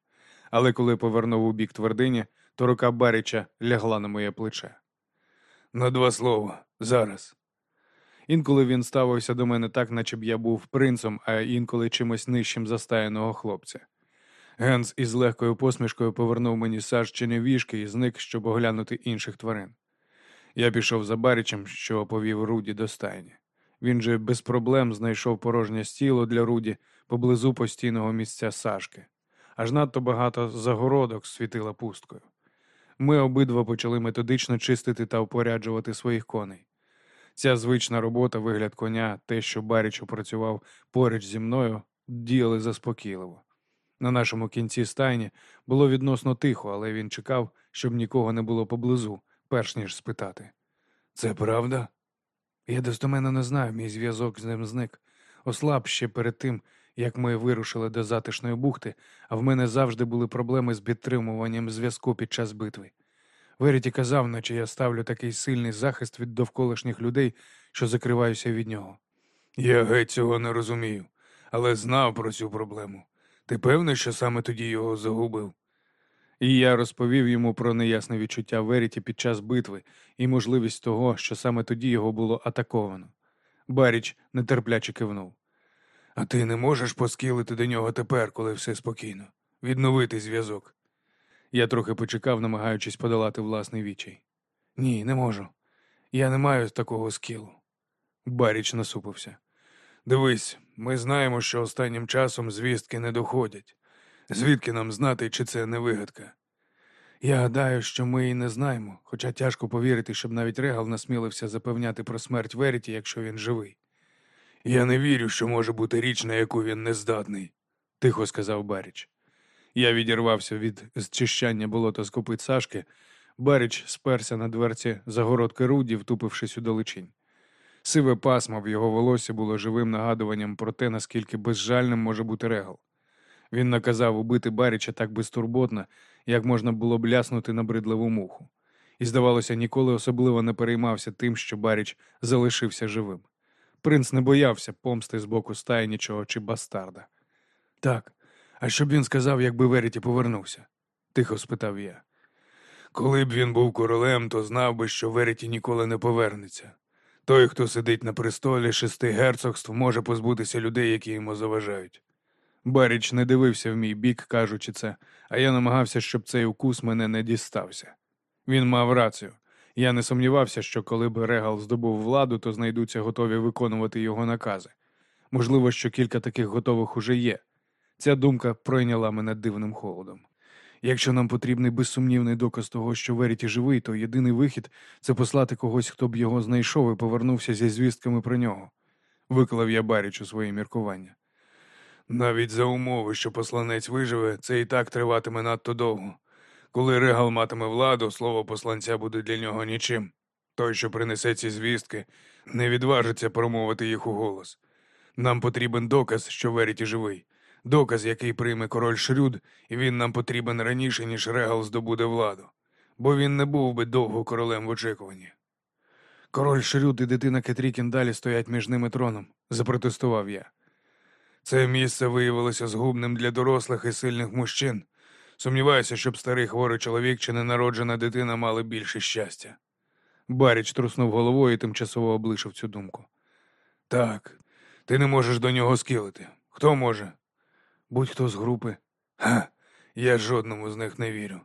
Але коли повернув у бік твердині, то рука Баріча лягла на моє плече. На два слова, зараз. Інколи він ставився до мене так, наче б я був принцем, а інколи чимось нижчим застаяного хлопця. Генс із легкою посмішкою повернув мені сажчені вішки і зник, щоб оглянути інших тварин. Я пішов за Барічем, що повів Руді до стайні. Він же без проблем знайшов порожнє стіло для Руді поблизу постійного місця Сашки. Аж надто багато загородок світила пусткою. Ми обидва почали методично чистити та упоряджувати своїх коней. Ця звична робота, вигляд коня, те, що Баріч опрацював поруч зі мною, діяли заспокійливо. На нашому кінці стайні було відносно тихо, але він чекав, щоб нікого не було поблизу, перш ніж спитати. Це правда? Я достоменно не знаю, мій зв'язок з ним зник. Ослаб ще перед тим, як ми вирушили до затишної бухти, а в мене завжди були проблеми з підтримуванням зв'язку під час битви. Веріті казав, наче я ставлю такий сильний захист від довколишніх людей, що закриваюся від нього. Я геть цього не розумію, але знав про цю проблему. Ти певний, що саме тоді його загубив? І я розповів йому про неясне відчуття Веріті під час битви і можливість того, що саме тоді його було атаковано. Баріч нетерпляче кивнув. А ти не можеш поскілити до нього тепер, коли все спокійно, відновити зв'язок. Я трохи почекав, намагаючись подолати власний відчай. Ні, не можу. Я не маю такого скілу. Баріч насупився. Дивись, ми знаємо, що останнім часом звістки не доходять. Звідки нам знати, чи це не вигадка? Я гадаю, що ми і не знаємо, хоча тяжко повірити, щоб навіть Регал насмілився запевняти про смерть Веріті, якщо він живий. Я не вірю, що може бути річ, на яку він не здатний, тихо сказав Баріч. Я відірвався від зчищання болота з копит Сашки. Баріч сперся на дверці загородки Руді, втупившись у доличинь. Сиве пасмо в його волосі було живим нагадуванням про те, наскільки безжальним може бути регал. Він наказав убити Баріча так безтурботно, як можна було б ляснути на бридливу муху, і, здавалося, ніколи особливо не переймався тим, що Баріч залишився живим. Принц не боявся помсти з боку стайнічого чи бастарда. Так, а що б він сказав, якби Веріті повернувся? тихо спитав я. Коли б він був королем, то знав би, що Веріті ніколи не повернеться. Той, хто сидить на престолі шести герцогств, може позбутися людей, які йому заважають. Баріч не дивився в мій бік, кажучи це, а я намагався, щоб цей укус мене не дістався. Він мав рацію. Я не сумнівався, що коли б Регал здобув владу, то знайдуться готові виконувати його накази. Можливо, що кілька таких готових уже є. Ця думка пройняла мене дивним холодом. Якщо нам потрібний безсумнівний доказ того, що Веріті живий, то єдиний вихід це послати когось, хто б його знайшов і повернувся зі звістками про нього. Виклав я Барічу своє міркування. Навіть за умови, що посланець виживе, це і так триватиме надто довго. Коли Регал матиме владу, слово посланця буде для нього нічим. Той, що принесе ці звістки, не відважиться промовити їх у голос. Нам потрібен доказ, що Веріті живий, доказ, який прийме король Шрюд, і він нам потрібен раніше, ніж Регал здобуде владу, бо він не був би довго королем в очікуванні. Король Шрюд і дитина Кетрікін далі стоять між ними троном, запротестував я. Це місце виявилося згубним для дорослих і сильних мужчин. Сумніваюся, щоб старий хворий чоловік чи ненароджена дитина мали більше щастя. Баріч труснув головою і тимчасово облишив цю думку. Так, ти не можеш до нього скілити. Хто може? Будь-хто з групи. Ха, я жодному з них не вірю.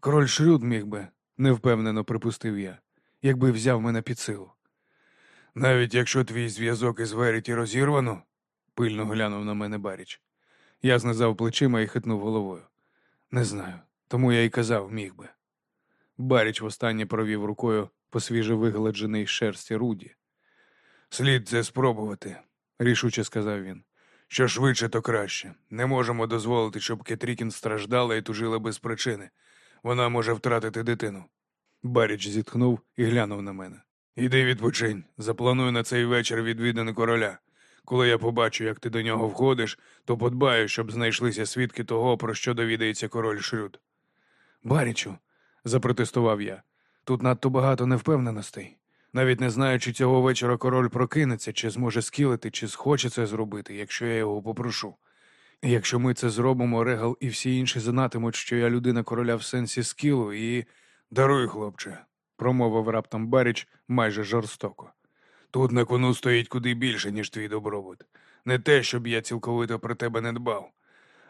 Король Шрюд міг би, невпевнено припустив я, якби взяв мене під силу. Навіть якщо твій зв'язок із Веріті розірвано, пильно глянув на мене Баріч. Я знизав плечима і хитнув головою. Не знаю, тому я й казав, міг би. Баріч востаннє провів рукою по свіже вигладжений шерсті Руді. Слід це спробувати, рішуче сказав він. Що швидше, то краще. Не можемо дозволити, щоб Кетрікін страждала і тужила без причини. Вона може втратити дитину. Баріч зітхнув і глянув на мене. Іди відпочинь. Заплануй на цей вечір відвідини короля. Коли я побачу, як ти до нього входиш, то подбаю, щоб знайшлися свідки того, про що довідається король Шрюд. Барічу, запротестував я. Тут надто багато невпевненостей. Навіть не знаю, чи цього вечора король прокинеться, чи зможе скілити, чи схоче це зробити, якщо я його попрошу. Якщо ми це зробимо, Регал і всі інші знатимуть, що я людина короля в сенсі скілу, і. Даруй, хлопче, промовив раптом Баріч майже жорстоко. Тут на кону стоїть куди більше, ніж твій добробут. Не те, щоб я цілковито про тебе не дбав.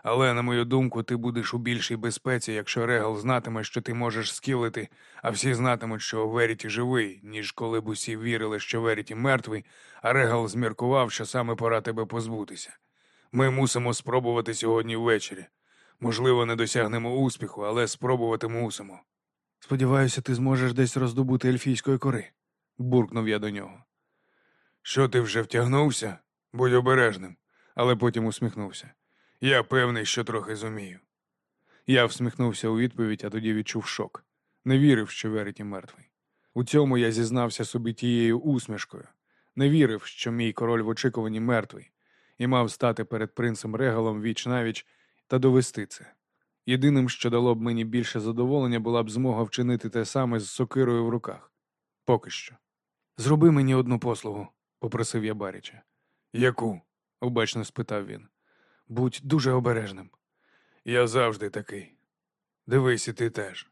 Але, на мою думку, ти будеш у більшій безпеці, якщо Регал знатиме, що ти можеш скілити, а всі знатимуть, що Веріті живий, ніж коли б усі вірили, що Веріті мертвий, а Регал зміркував, що саме пора тебе позбутися. Ми мусимо спробувати сьогодні ввечері. Можливо, не досягнемо успіху, але спробувати мусимо. Сподіваюся, ти зможеш десь роздобути ельфійської кори, буркнув я до нього. Що ти вже втягнувся? Будь обережним, але потім усміхнувся. Я певний, що трохи зумію. Я всміхнувся у відповідь, а тоді відчув шок. Не вірив, що Вереті мертвий. У цьому я зізнався собі тією усмішкою. Не вірив, що мій король в очікуванні мертвий, і мав стати перед принцем Регалом віч навіч та довести це. Єдиним, що дало б мені більше задоволення, була б змога вчинити те саме з сокирою в руках. Поки що. Зроби мені одну послугу, попросив я Баріча. Яку? обачно спитав він. Будь дуже обережним. Я завжди такий. Дивись, і ти теж.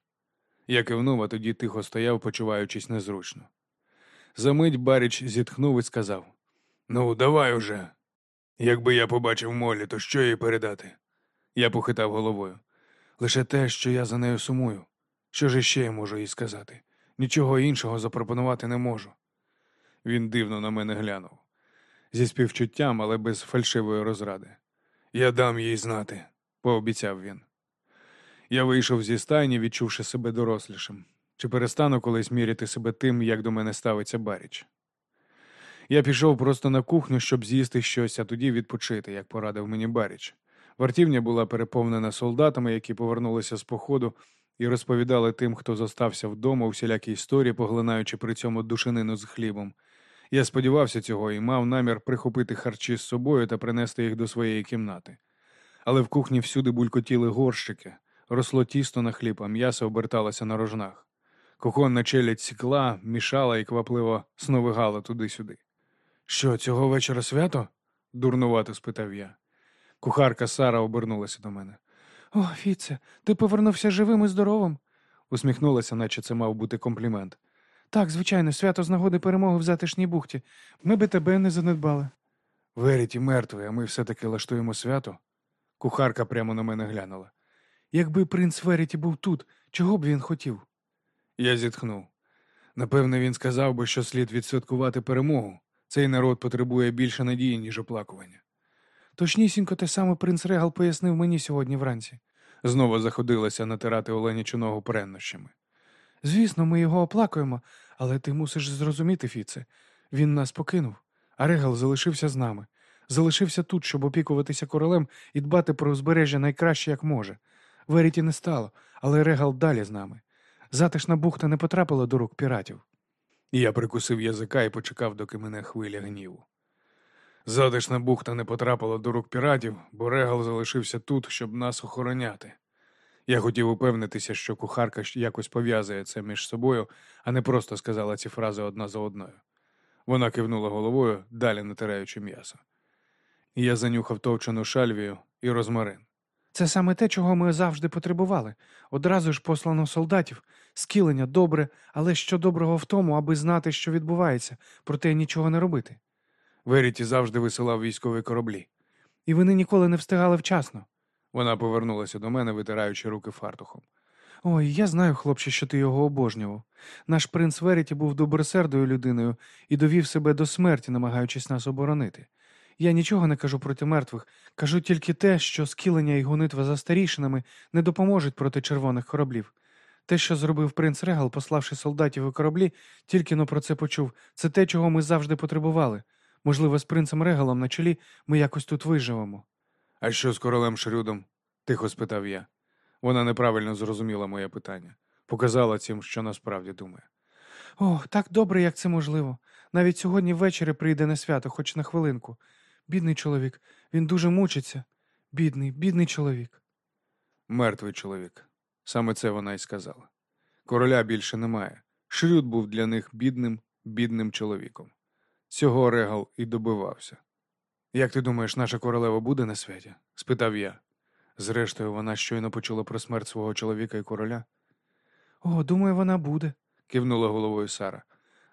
Я кивнув, а тоді тихо стояв, почуваючись незручно. Замить Баріч зітхнув і сказав: Ну, давай уже. Якби я побачив Молі, то що їй передати? Я похитав головою. Лише те, що я за нею сумую. Що ж іще я можу їй сказати? Нічого іншого запропонувати не можу. Він дивно на мене глянув. Зі співчуттям, але без фальшивої розради. Я дам їй знати, пообіцяв він. Я вийшов зі стайні, відчувши себе дорослішим. Чи перестану колись міряти себе тим, як до мене ставиться Баріч? Я пішов просто на кухню, щоб з'їсти щось, а тоді відпочити, як порадив мені Баріч. Вартівня була переповнена солдатами, які повернулися з походу і розповідали тим, хто зостався вдома, усілякі історії, поглинаючи при цьому душинину з хлібом. Я сподівався цього і мав намір прихопити харчі з собою та принести їх до своєї кімнати. Але в кухні всюди булькотіли горщики, росло тісто на хліб, а м'ясо оберталося на рожнах. Кухонна челядь сікла, мішала і квапливо сновигала туди-сюди. Що, цього вечора свято? дурнувато спитав я. Кухарка Сара обернулася до мене. О, Фіце, ти повернувся живим і здоровим, усміхнулася, наче це мав бути комплімент. Так, звичайно, свято з нагоди перемоги в затишній бухті. Ми би тебе не занедбали. Веріті мертвий, а ми все-таки лаштуємо свято. Кухарка прямо на мене глянула. Якби принц Веріті був тут, чого б він хотів? Я зітхнув. Напевне, він сказав би, що слід відсвяткувати перемогу. Цей народ потребує більше надії, ніж оплакування. Точнісінько те саме принц Регал пояснив мені сьогодні вранці. Знову заходилася натирати Оленячу ногу преннощами. Звісно, ми його оплакуємо, але ти мусиш зрозуміти, Фіце. Він нас покинув, а Регал залишився з нами. Залишився тут, щоб опікуватися королем і дбати про узбережжя найкраще, як може. Веріті не стало, але Регал далі з нами. Затишна бухта не потрапила до рук піратів. Я прикусив язика і почекав, доки мене хвиля гніву. Затишна бухта не потрапила до рук піратів, бо Регал залишився тут, щоб нас охороняти. Я хотів упевнитися, що кухарка якось пов'язує це між собою, а не просто сказала ці фрази одна за одною. Вона кивнула головою, далі натираючи м'ясо. Я занюхав товчену шальвію і розмарин. Це саме те, чого ми завжди потребували. Одразу ж послано солдатів, скілення добре, але що доброго в тому, аби знати, що відбувається, проте нічого не робити. Веріті завжди висилав військові кораблі. І вони ніколи не встигали вчасно. Вона повернулася до мене, витираючи руки фартухом. Ой, я знаю, хлопче, що ти його обожнював. Наш принц Веріті був добросердою людиною і довів себе до смерті, намагаючись нас оборонити. Я нічого не кажу проти мертвих, кажу тільки те, що скілення і гонитва за старішинами не допоможуть проти червоних кораблів. Те, що зробив принц Регал, пославши солдатів у кораблі, тільки но про це почув. Це те, чого ми завжди потребували. Можливо, з принцем Регалом на чолі ми якось тут виживемо. А що з королем Шрюдом? тихо спитав я. Вона неправильно зрозуміла моє питання, показала цим, що насправді думає. О, так добре, як це можливо. Навіть сьогодні ввечері прийде на свято, хоч на хвилинку. Бідний чоловік, він дуже мучиться. Бідний, бідний чоловік. Мертвий чоловік. Саме це вона й сказала. Короля більше немає. Шрюд був для них бідним, бідним чоловіком. Цього Регал і добивався. Як ти думаєш, наша королева буде на святі? спитав я. Зрештою, вона щойно почула про смерть свого чоловіка і короля. О, думаю, вона буде. кивнула головою Сара.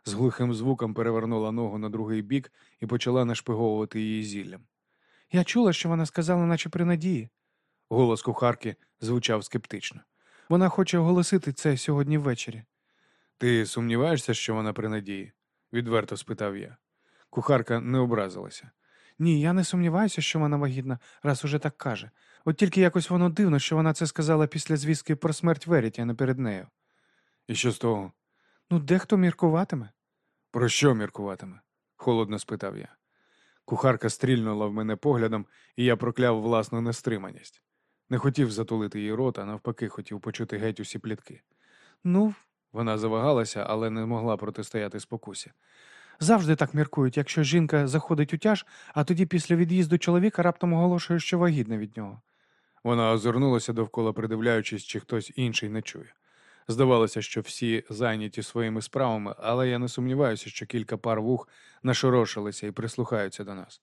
З глухим звуком перевернула ногу на другий бік і почала нашпиговувати її зіллям. Я чула, що вона сказала, наче при надії. Голос кухарки звучав скептично. Вона хоче оголосити це сьогодні ввечері. Ти сумніваєшся, що вона при надії? відверто спитав я. Кухарка не образилася. Ні, я не сумніваюся, що вона вагітна, раз уже так каже. От тільки якось воно дивно, що вона це сказала після звістки про смерть Веріті, а не перед нею. І що з того? Ну, дехто міркуватиме. Про що міркуватиме? холодно спитав я. Кухарка стрільнула в мене поглядом, і я прокляв власну нестриманість. Не хотів затулити її рот, а навпаки, хотів почути геть усі плітки. Ну, Вона завагалася, але не могла протистояти спокусі. Завжди так міркують, якщо жінка заходить у тяж, а тоді після від'їзду чоловіка раптом оголошує, що вагітна від нього. Вона озирнулася довкола, придивляючись, чи хтось інший не чує. Здавалося, що всі зайняті своїми справами, але я не сумніваюся, що кілька пар вух нашорошилися і прислухаються до нас.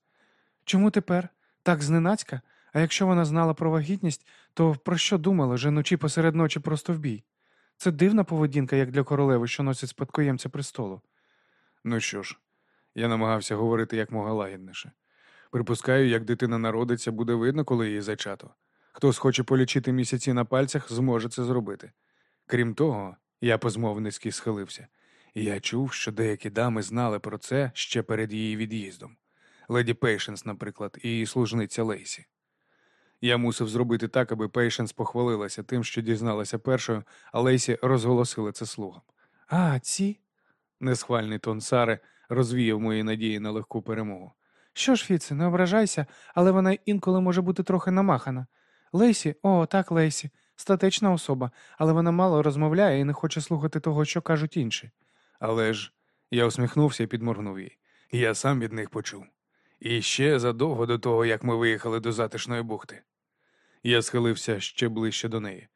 Чому тепер? Так зненацька? А якщо вона знала про вагітність, то про що думала, женучи посеред ночі просто в бій? Це дивна поведінка, як для королеви, що носить спадкоємця престолу. Ну що ж, я намагався говорити як мога лагідніше. Припускаю, як дитина народиться, буде видно, коли її зачато. Хто схоче полічити місяці на пальцях, зможе це зробити. Крім того, я позмовницьки схилився, і я чув, що деякі дами знали про це ще перед її від'їздом. Леді Пейшенс, наприклад, і її служниця Лейсі. Я мусив зробити так, аби Пейшенс похвалилася тим, що дізналася першою, а Лейсі розголосила це слугам. А, ці? Несхвальний тон Сари розвіяв мої надії на легку перемогу. Що ж, Фіце, не ображайся, але вона інколи може бути трохи намахана. Лейсі, о, так, Лейсі, статечна особа, але вона мало розмовляє і не хоче слухати того, що кажуть інші. Але ж я усміхнувся і підморгнув їй. Я сам від них почув. І ще задовго до того, як ми виїхали до затишної бухти. Я схилився ще ближче до неї.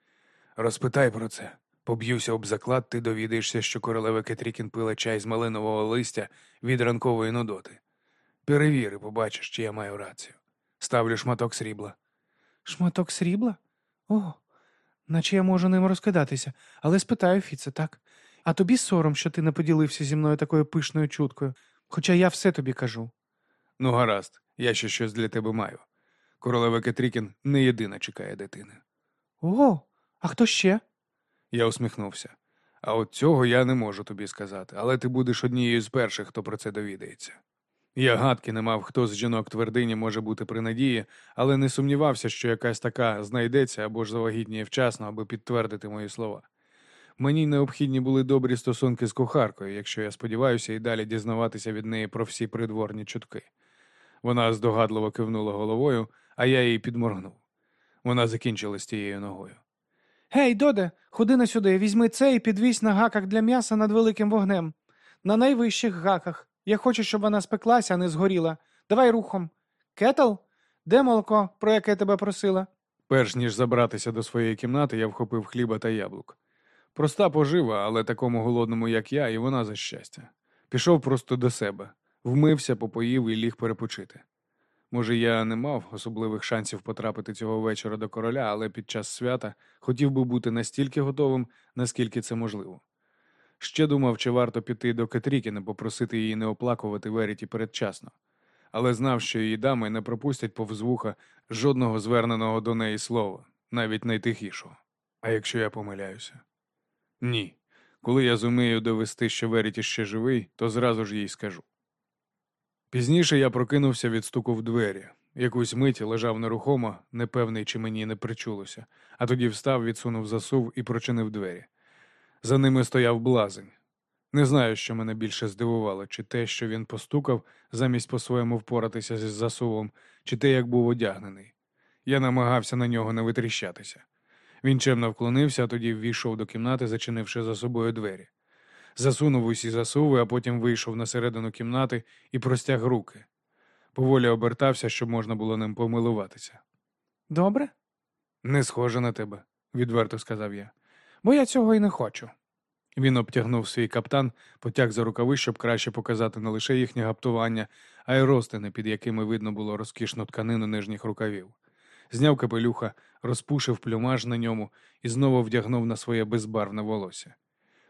Розпитай про це. Поб'юся об заклад, ти довідаєшся, що королева Кетрікін пила чай з малинового листя від ранкової нудоти. Перевіри, побачиш, чи я маю рацію. Ставлю шматок срібла. Шматок срібла? О, наче я можу ним розкидатися, але спитаю, Фіце, так. А тобі сором, що ти не поділився зі мною такою пишною чуткою, хоча я все тобі кажу. Ну, гаразд, я ще щось для тебе маю. Королева Кетрікін не єдина чекає дитини. О, а хто ще? Я усміхнувся. А от цього я не можу тобі сказати, але ти будеш однією з перших, хто про це довідається. Я гадки не мав, хто з жінок твердині може бути при надії, але не сумнівався, що якась така знайдеться або ж завагітніє вчасно, аби підтвердити мої слова. Мені необхідні були добрі стосунки з кухаркою, якщо я сподіваюся і далі дізнаватися від неї про всі придворні чутки. Вона здогадливо кивнула головою, а я їй підморгнув. Вона закінчила з тією ногою. Гей, Доде, ходи на сюди, візьми це і підвізь на гаках для м'яса над великим вогнем. На найвищих гаках. Я хочу, щоб вона спеклася, а не згоріла. Давай рухом. Кетл? Де молоко, про яке тебе просила? Перш ніж забратися до своєї кімнати, я вхопив хліба та яблук. Проста пожива, але такому голодному, як я, і вона за щастя. Пішов просто до себе, вмився, попоїв і ліг перепочити. Може, я не мав особливих шансів потрапити цього вечора до короля, але під час свята хотів би бути настільки готовим, наскільки це можливо. Ще думав, чи варто піти до Кетрікіни, попросити її не оплакувати Веріті передчасно, але знав, що її дами не пропустять повз вуха жодного зверненого до неї слова, навіть найтихішого. А якщо я помиляюся? Ні. Коли я зумію довести, що Веріті ще живий, то зразу ж їй скажу. Пізніше я прокинувся від стуку в двері. Якусь мить лежав нерухомо, непевний, чи мені не причулося, а тоді встав, відсунув засув і прочинив двері. За ними стояв блазень. Не знаю, що мене більше здивувало, чи те, що він постукав, замість по-своєму впоратися з засувом, чи те, як був одягнений. Я намагався на нього не витріщатися. Він чемно вклонився, а тоді ввійшов до кімнати, зачинивши за собою двері. Засунув усі засуви, а потім вийшов на середину кімнати і простяг руки. Поволі обертався, щоб можна було ним помилуватися. Добре? Не схоже на тебе, відверто сказав я. Бо я цього і не хочу. Він обтягнув свій каптан, потяг за рукави, щоб краще показати не лише їхнє гаптування, а й розтини, під якими видно було розкішну тканину нижніх рукавів. Зняв капелюха, розпушив плюмаж на ньому і знову вдягнув на своє безбарвне волосся.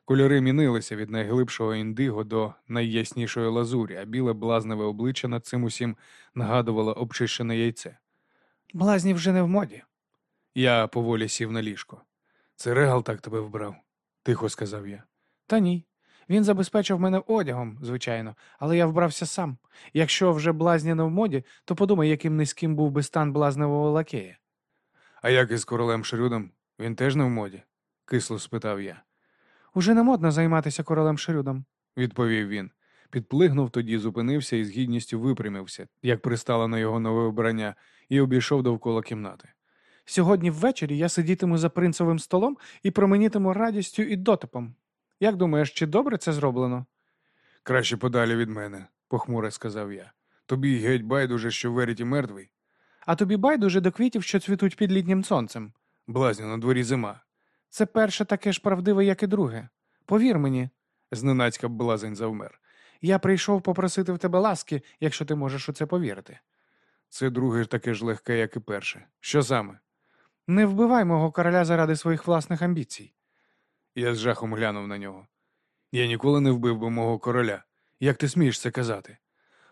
Кольори мінилися від найглибшого індиго до найяснішої лазурі, а біле блазневе обличчя над цим усім нагадувало обчищене яйце. Блазні вже не в моді. Я поволі сів на ліжко. Це регал так тебе вбрав, тихо сказав я. Та ні. Він забезпечив мене одягом, звичайно, але я вбрався сам. Якщо вже блазні не в моді, то подумай, яким низьким був би стан блазневого лакея. А як із королем Шрюдом? Він теж не в моді? кисло спитав я. Уже не модно займатися королем Шрюдом. відповів він. Підплигнув, тоді зупинився і з гідністю випрямився, як пристало на його нове вбрання, і обійшов довкола кімнати. Сьогодні ввечері я сидітиму за принцевим столом і променітиму радістю і дотипом. Як думаєш, чи добре це зроблено? Краще подалі від мене, похмуро сказав я. Тобі геть байдуже, що Веріті мертвий. А тобі байдуже до квітів, що цвітуть під літнім сонцем. Блазня, на дворі зима. Це перше таке ж правдиве, як і друге. Повір мені, Зненацька блазень завмер. я прийшов попросити в тебе ласки, якщо ти можеш у це повірити. Це друге таке ж легке, як і перше. Що саме? Не вбивай мого короля заради своїх власних амбіцій. Я з жахом глянув на нього. Я ніколи не вбив би мого короля. Як ти смієш це казати?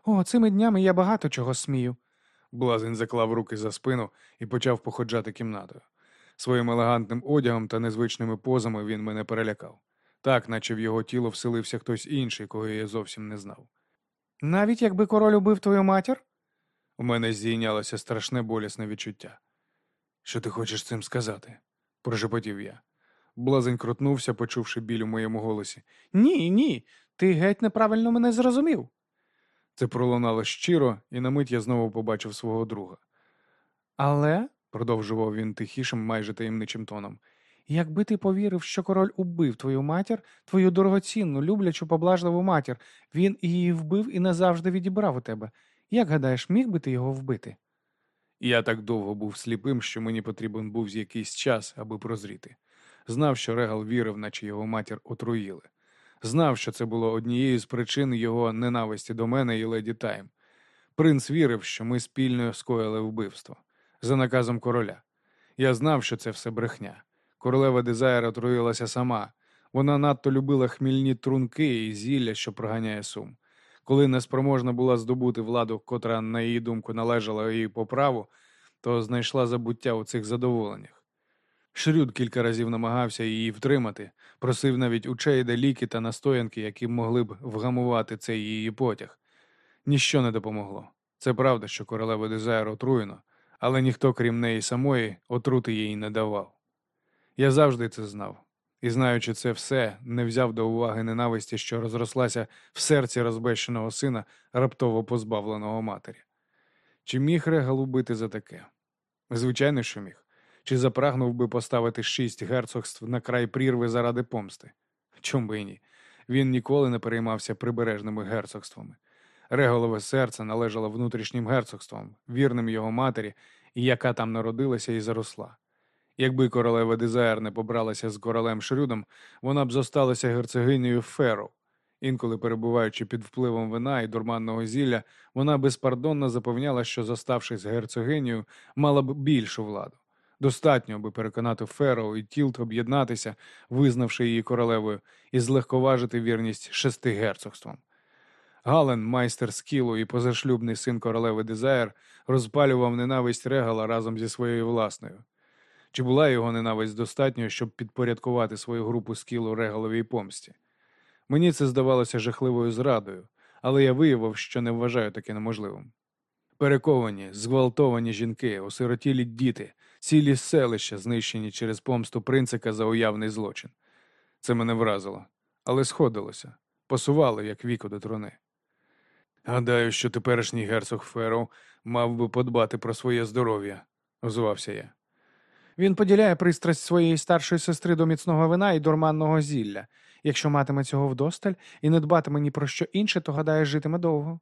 О, цими днями я багато чого смію. Блазень заклав руки за спину і почав походжати кімнатою. Своїм елегантним одягом та незвичними позами він мене перелякав. Так, наче в його тіло вселився хтось інший, кого я зовсім не знав. Навіть якби король убив твою матір? У мене здійнялося страшне болісне відчуття. Що ти хочеш цим сказати? прошепотів я. Блазень крутнувся, почувши біль у моєму голосі. Ні, ні. Ти геть неправильно мене зрозумів. Це пролунало щиро, і на мить я знову побачив свого друга. Але, Продовжував він тихішим, майже таємничим тоном. якби ти повірив, що король убив твою матір, твою дорогоцінну, люблячу, поблажливу матір, він її вбив і назавжди відібрав у тебе. Як гадаєш, міг би ти його вбити? Я так довго був сліпим, що мені потрібен був якийсь час, аби прозріти. Знав, що Регал вірив, наче його матір отруїли. Знав, що це було однією з причин його ненависті до мене і леді Тайм. Принц вірив, що ми спільно скоїли вбивство за наказом короля. Я знав, що це все брехня. Королева Дезайр отруїлася сама. Вона надто любила хмільні трунки і зілля, що проганяє сум. Коли неспроможна була здобути владу, котра, на її думку, належала їй по праву, то знайшла забуття у цих задоволеннях. Шрюд кілька разів намагався її втримати, просив навіть у Чейда ліки та настоянки, які могли б вгамувати цей її потяг. Ніщо не допомогло. Це правда, що королева Дезайр отруєно, але ніхто, крім неї самої, отрути їй не давав. Я завжди це знав, і, знаючи це все, не взяв до уваги ненависті, що розрослася в серці розбещеного сина, раптово позбавленого матері. Чи міг Регал убити за таке? Звичайно, що міг. Чи запрагнув би поставити шість герцогств на край прірви заради помсти? Чом би і ні? Він ніколи не переймався прибережними герцогствами. Реголове серце належало внутрішнім герцогствам, вірним його матері, і яка там народилася і заросла. Якби королева Дезаєр не побралася з королем Шрюдом, вона б зосталася герцогинею Ферроу. Інколи, перебуваючи під впливом вина і дурманного зілля, вона безпардонно запевняла, що, зоставшись герцогинею, мала б більшу владу. Достатньо, аби переконати Ферроу і Тілт об'єднатися, визнавши її королевою, і злегковажити вірність шести герцогствам. Гален, майстер скілу і позашлюбний син королеви Дезаєр, розпалював ненависть Регала разом зі своєю власною. Чи була його ненависть достатньою, щоб підпорядкувати свою групу скілу Регаловій помсті? Мені це здавалося жахливою зрадою, але я виявив, що не вважаю таке неможливим. Перековані, зґвалтовані жінки, осиротілі діти, цілі селища, знищені через помсту принцика за уявний злочин. Це мене вразило, але сходилося, посувало, як віко до трони. Гадаю, що теперішній герцог Ферроу мав би подбати про своє здоров'я, озвався я. Він поділяє пристрасть своєї старшої сестри до міцного вина і дурманного зілля. Якщо матиме цього вдосталь і не дбатиме ні про що інше, то гадає, житиме довго.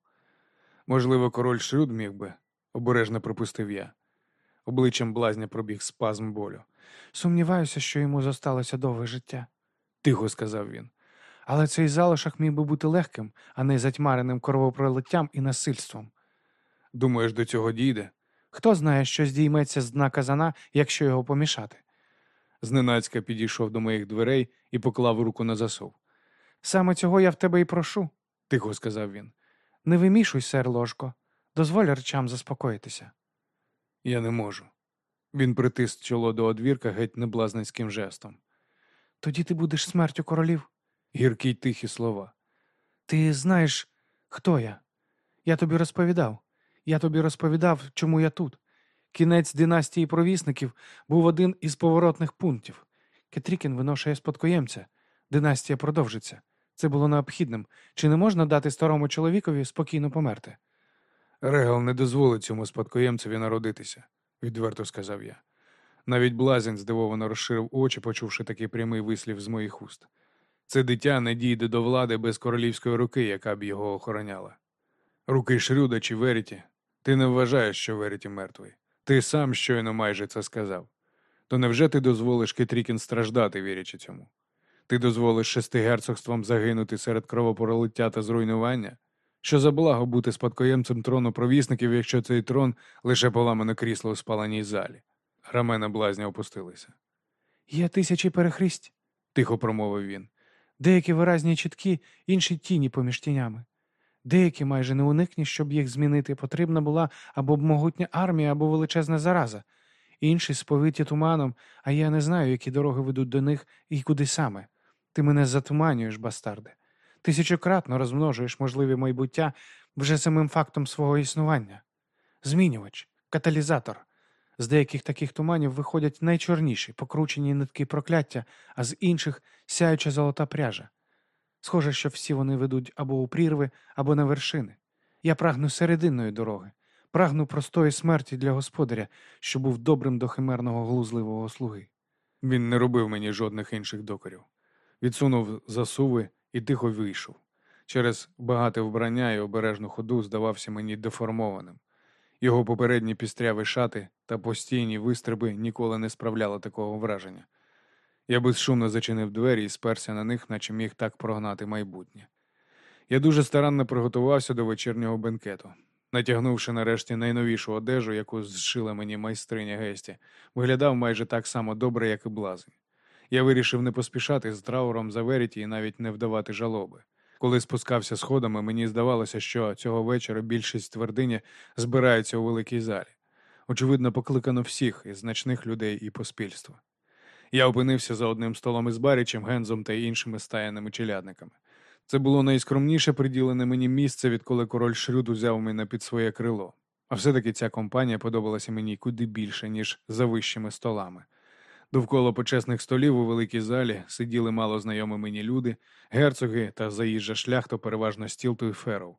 Можливо, король Шрюд міг би, обережно припустив я. Обличчям блазня пробіг спазм болю. Сумніваюся, що йому зосталося довге життя. Тихо сказав він. Але цей залишок міг би бути легким, а не затьмареним кровопролиттям і насильством. Думаєш, до цього дійде? Хто знає, що здійметься з дна казана, якщо його помішати? Зненацька підійшов до моїх дверей і поклав руку на засов. Саме цього я в тебе і прошу, Тихо сказав він. не вимішуй, сер ложко. Дозволь речам заспокоїтися. Я не можу. Він притис чоло до одвірка геть неблазницьким жестом. Тоді ти будеш смертю королів. Гіркі й тихі слова. Ти знаєш, хто я? Я тобі розповідав. Я тобі розповідав, чому я тут. Кінець династії провісників був один із поворотних пунктів. Кетрікін виношує спадкоємця. Династія продовжиться. Це було необхідним. Чи не можна дати старому чоловікові спокійно померти? Регал не дозволить цьому спадкоємцеві народитися, відверто сказав я. Навіть блазень здивовано розширив очі, почувши такий прямий вислів з моїх уст. Це дитя не дійде до влади без королівської руки, яка б його охороняла. Руки Шрюда чи Веріті, ти не вважаєш, що Веріті мертвий. Ти сам щойно майже це сказав. То невже ти дозволиш Кетрікін страждати, вірячи цьому? Ти дозволиш шести герцогствам загинути серед кровопролиття та зруйнування? Що за благо бути спадкоємцем трону провісників, якщо цей трон лише поламане крісло у спаленій залі? Рамена блазня опустилися. Є тисячі перехрість, Тихо промовив він. Деякі виразні чіткі, інші тіні поміж тінями. Деякі майже неуникні, щоб їх змінити, потрібна була або б могутня армія, або величезна зараза. Інші сповиті туманом, а я не знаю, які дороги ведуть до них і куди саме. Ти мене затуманюєш, бастарде. Тисячократно розмножуєш можливі майбуття вже самим фактом свого існування. Змінювач, каталізатор. З деяких таких туманів виходять найчорніші, покручені нитки прокляття, а з інших сяюча золота пряжа. Схоже, що всі вони ведуть або у прірви, або на вершини. Я прагну серединної дороги, прагну простої смерті для господаря, що був добрим до химерного глузливого слуги. Він не робив мені жодних інших докорів. Відсунув засуви і тихо вийшов. Через багате вбрання і обережну ходу здавався мені деформованим. Його попередні пістряві шати та постійні вистриби ніколи не справляли такого враження. Я безшумно зачинив двері і сперся на них, наче міг так прогнати майбутнє. Я дуже старанно приготувався до вечірнього бенкету. Натягнувши нарешті найновішу одежу, яку зшила мені майстриня Гесті, виглядав майже так само добре, як і блазень. Я вирішив не поспішати з трауром за Веріті і навіть не вдавати жалоби. Коли спускався сходами, мені здавалося, що цього вечора більшість твердині збирається у великій залі. Очевидно, покликано всіх із значних людей і поспільства. Я опинився за одним столом із Барічем, Гензом та іншими стаяними челядниками. Це було найскромніше приділене мені місце, відколи король Шрюд узяв мене під своє крило. А все-таки ця компанія подобалася мені куди більше, ніж за вищими столами. Довкола почесних столів у великій залі сиділи мало знайомі мені люди, герцоги та заїжджа шляхта, переважно з Тілту і Ферроу.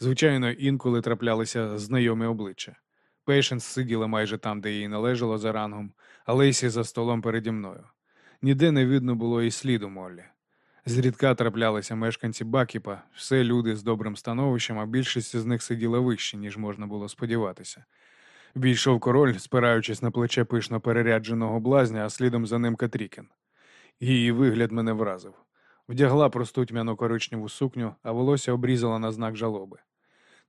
Звичайно, інколи траплялися знайомі обличчя. Пейшенс сиділа майже там, де їй належало за рангом, а Лейсі за столом переді мною. Ніде не видно було і сліду Моллі. Зрідка траплялися мешканці Бакіпа, все люди з добрим становищем, а більшість з них сиділа вище, ніж можна було сподіватися. Війшов король, спираючись на плече пишно перерядженого блазня, а слідом за ним Катрікін. Її вигляд мене вразив. Вдягла просту тьмяно коричневу сукню, а волосся обрізала на знак жалоби.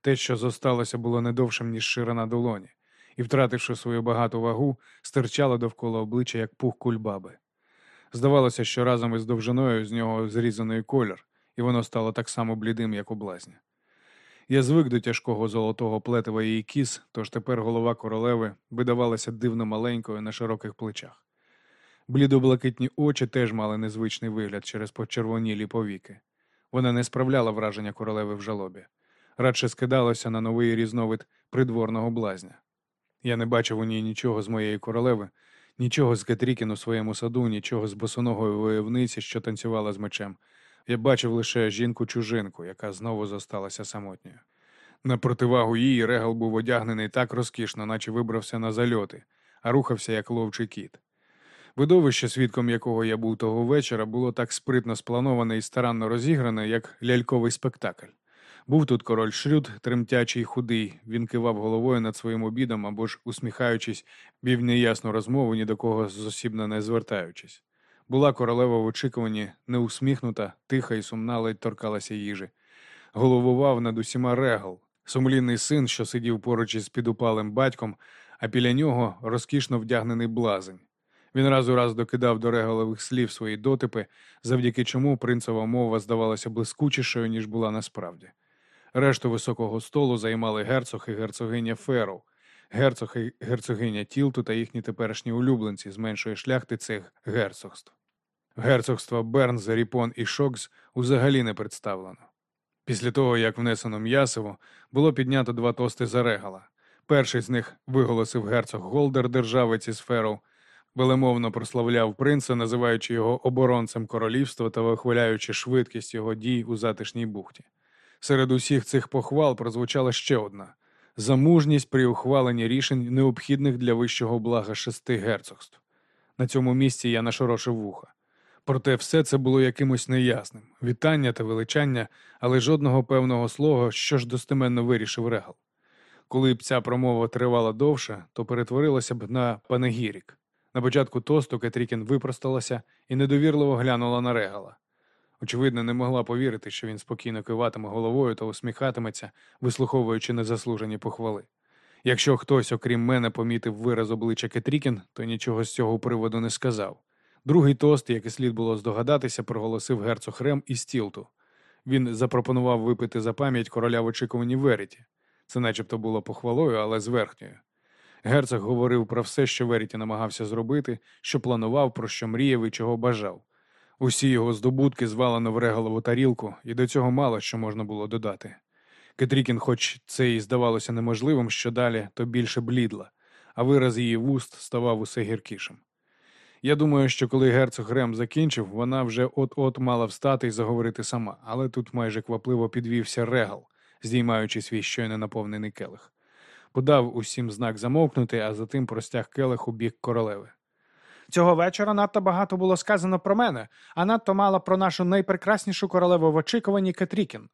Те, що зосталося, було не довшим, ніж ширина долоні, і, втративши свою багату вагу, стирчала довкола обличчя, як пух кульбаби. Здавалося, що разом із довжиною з нього зрізаний колір, і воно стало так само блідим, як у блазня. Я звик до тяжкого золотого плетива її кіс, тож тепер голова королеви видавалася дивно маленькою на широких плечах. Блідоблакитні очі теж мали незвичний вигляд через почервонілі повіки. Вона не справляла враження королеви в жалобі, радше скидалася на новий різновид придворного блазня. Я не бачив у ній нічого з моєї королеви, Нічого з Кетрікін у своєму саду, нічого з босоногої войовниці, що танцювала з мечем. Я бачив лише жінку-чужинку, яка знову зосталася самотньою. На противагу їй Регал був одягнений так розкішно, наче вибрався на зальоти, а рухався як ловчий кіт. Видовище, свідком якого я був того вечора, було так спритно сплановане і старанно розігране, як ляльковий спектакль. Був тут король Шрюд, тремтячий, худий, він кивав головою над своїм обідом або ж, усміхаючись, вів неясну розмову, ні до кого зосібно не звертаючись. Була королева в очікуванні, неусміхнута, тиха і сумна, ледь торкалася їжі. Головував над усіма регал, сумлінний син, що сидів поруч із підупалим батьком, а біля нього розкішно вдягнений блазень. Він раз у раз докидав до регалових слів свої дотипи, завдяки чому принцева мова здавалася блискучішою, ніж була насправді. Решту високого столу займали герцог і герцогиня Ферроу, герцог і герцогиня Тілту та їхні теперішні улюбленці з меншої шляхти цих герцогств. Герцогства Бернз, Ріпон і Шокс узагалі не представлено. Після того, як внесено м'ясиво, було піднято два тости за регала. Перший з них виголосив герцог Голдер, державець із Ферроу, велемовно прославляв принца, називаючи його оборонцем королівства та вихваляючи швидкість його дій у затишній бухті. Серед усіх цих похвал прозвучала ще одна замужність при ухваленні рішень, необхідних для вищого блага шести герцогств. На цьому місці я нашорошив вуха. Проте все це було якимось неясним вітання та величання, але жодного певного слова, що ж достеменно вирішив регал. Коли б ця промова тривала довше, то перетворилася б на панегірік. На початку тосту Кетрікін випросталася і недовірливо глянула на регала. Очевидно, не могла повірити, що він спокійно киватиме головою та усміхатиметься, вислуховуючи незаслужені похвали. Якщо хтось, окрім мене, помітив вираз обличчя Кетрікін, то нічого з цього приводу не сказав. Другий тост, як і слід було здогадатися, проголосив герцог Рем із Стілту. Він запропонував випити за пам'ять короля в очікуванні Веріті. Це начебто було похвалою, але зверхньою. Герцог говорив про все, що Веріті намагався зробити, що планував, про що мріяв і чого бажав. Усі його здобутки звалено в регалову тарілку, і до цього мало що можна було додати. Кетрікін, хоч це і здавалося неможливим, що далі, то більше блідла, а вираз її вуст ставав усе гіркішим. Я думаю, що коли герцог Рем закінчив, вона вже от-от мала встати і заговорити сама, але тут майже квапливо підвівся регал, здіймаючи свій щойно наповнений келих. Подав усім знак замовкнути, а затим простяг келих у бік королеви. Цього вечора надто багато було сказано про мене, а надто мало про нашу найпрекраснішу королеву в очікуванні Кетрікін.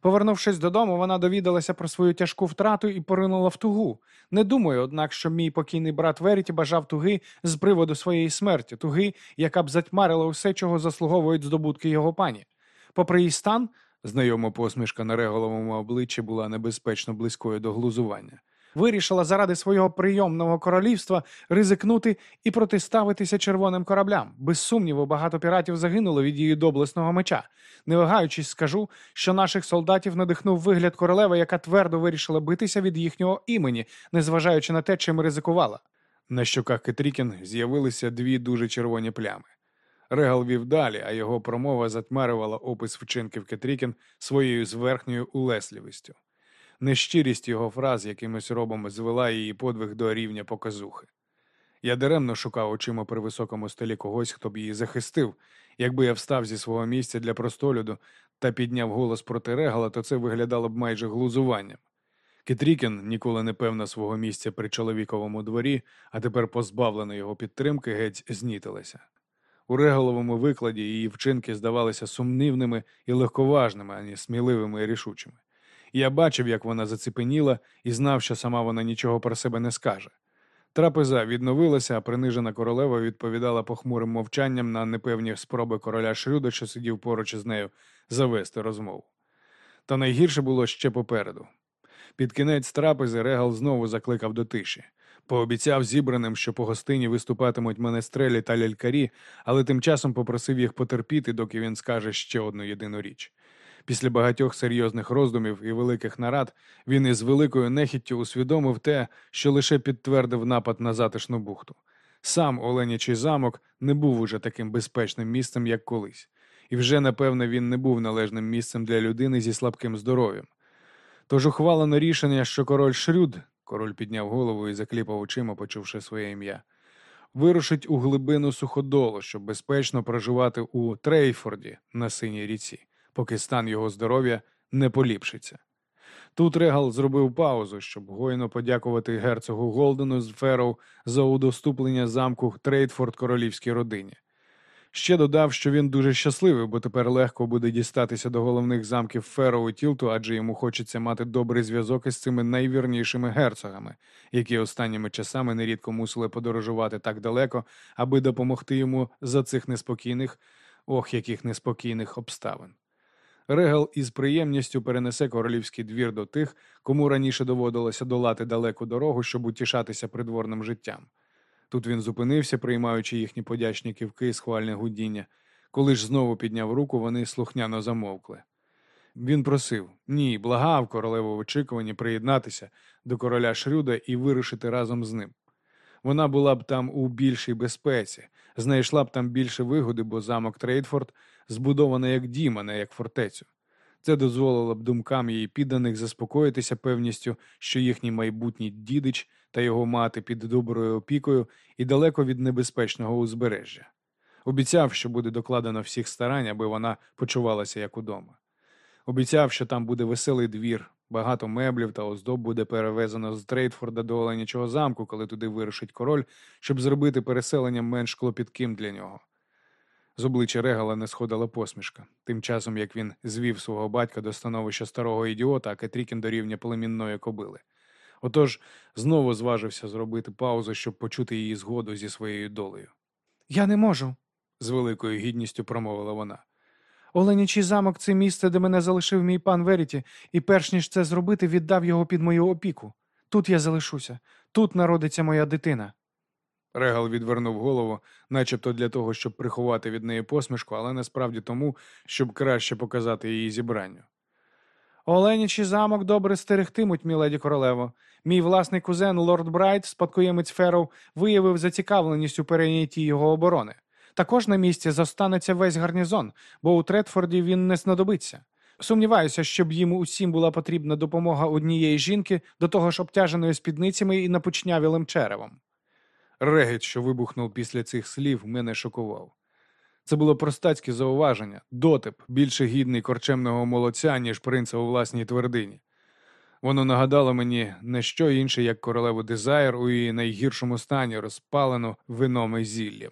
Повернувшись додому, вона довідалася про свою тяжку втрату і поринула в тугу. Не думаю, однак, що мій покійний брат Веріті бажав туги з приводу своєї смерті, туги, яка б затьмарила усе, чого заслуговують здобутки його пані. Попри її стан, знайома посмішка на реголовому обличчі була небезпечно близькою до глузування вирішила заради свого прийомного королівства ризикнути і протиставитися червоним кораблям. Без сумніву, багато піратів загинуло від її доблесного меча. Не вагаючись, скажу, що наших солдатів надихнув вигляд королеви, яка твердо вирішила битися від їхнього імені, незважаючи на те, чим ризикувала. На щоках Кетрікін з'явилися дві дуже червоні плями. Регал вів далі, а його промова затьмарювала опис вчинків Кетрікін своєю зверхньою улесливістю. Нещирість його фраз якимось робом звела її подвиг до рівня показухи. Я даремно шукав очима при високому столі когось, хто б її захистив. Якби я встав зі свого місця для простолюду та підняв голос проти регала, то це виглядало б майже глузуванням. Кетрікін, ніколи не певна свого місця при чоловіковому дворі, а тепер позбавлена його підтримки, геть знітилася. У регаловому викладі її вчинки здавалися сумнівними і легковажними, ані сміливими і рішучими. Я бачив, як вона заціпеніла, і знав, що сама вона нічого про себе не скаже. Трапеза відновилася, а принижена королева відповідала похмурим мовчанням на непевні спроби короля Шрюда, що сидів поруч із нею, завести розмову. Та найгірше було ще попереду. Під кінець трапези Регал знову закликав до тиші. Пообіцяв зібраним, що по гостині виступатимуть менестрелі та лялькарі, але тим часом попросив їх потерпіти, доки він скаже ще одну єдину річ. Після багатьох серйозних роздумів і великих нарад він із великою нехіттю усвідомив те, що лише підтвердив напад на затишну бухту. Сам Оленячий замок не був уже таким безпечним місцем, як колись, і вже, напевне, він не був належним місцем для людини зі слабким здоров'ям. Тож ухвалено рішення, що король Шрюд, король підняв голову і закліпав очима, почувши своє ім'я, вирушить у глибину суходолу, щоб безпечно проживати у Трейфорді на синій ріці, поки стан його здоров'я не поліпшиться. Тут Регал зробив паузу, щоб гойно подякувати герцогу Голдену з Ферроу за удоступлення замку Трейдфорд королівській родині. Ще додав, що він дуже щасливий, бо тепер легко буде дістатися до головних замків Ферроу Тілту, адже йому хочеться мати добрий зв'язок із цими найвірнішими герцогами, які останніми часами нерідко мусили подорожувати так далеко, аби допомогти йому за цих неспокійних, ох, яких неспокійних обставин. Регал із приємністю перенесе королівський двір до тих, кому раніше доводилося долати далеку дорогу, щоб утішатися придворним життям. Тут він зупинився, приймаючи їхні подячні кивки і схвальне гудіння. Коли ж знову підняв руку, вони слухняно замовкли. Він просив ні, благав королеву в очікуванні приєднатися до короля Шрюда і вирушити разом з ним. Вона була б там у більшій безпеці, знайшла б там більше вигоди, бо замок Трейдфорд збудований як дім, а не як фортецю. Це дозволило б думкам її підданих заспокоїтися певністю, що їхній майбутній дідич та його мати під доброю опікою і далеко від небезпечного узбережжя. Обіцяв, що буде докладено всіх старань, аби вона почувалася як удома. Обіцяв, що там буде веселий двір, багато меблів та оздоб буде перевезено з Трейтфорда до Оленячого замку, коли туди вирушить король, щоб зробити переселення менш клопітким для нього. З обличчя Регала не сходила посмішка, тим часом як він звів свого батька до становища старого ідіота, а Кетрікін до рівня племінної кобили. Отож знову зважився зробити паузу, щоб почути її згоду зі своєю долею. Я не можу. З великою гідністю промовила вона. Оленячий замок це місце, де мене залишив мій пан Веріті, і перш ніж це зробити, віддав його під мою опіку. Тут я залишуся, тут народиться моя дитина. Регал відвернув голову, начебто для того, щоб приховати від неї посмішку, але насправді тому, щоб краще показати її зібранню. Оленячий замок добре стерегтимуть, міледі королево. Мій власний кузен Лорд Брайт, спадкоємець Ферроу, виявив зацікавленість у перейнятті його оборони. Також на місці зостанеться весь гарнізон, бо у Трейфорді він не знадобиться. Сумніваюся, щоб їм усім була потрібна допомога однієї жінки, до того ж обтяженої спідницями і напучнявілим черевом. Регіт, що вибухнув після цих слів, мене шокував. Це було простацьке зауваження, дотип, більше гідний корчемного молодця, ніж принца у власній твердині. Воно нагадало мені не що інше, як королеву Дезайр у її найгіршому стані, розпалену вином і зіллям.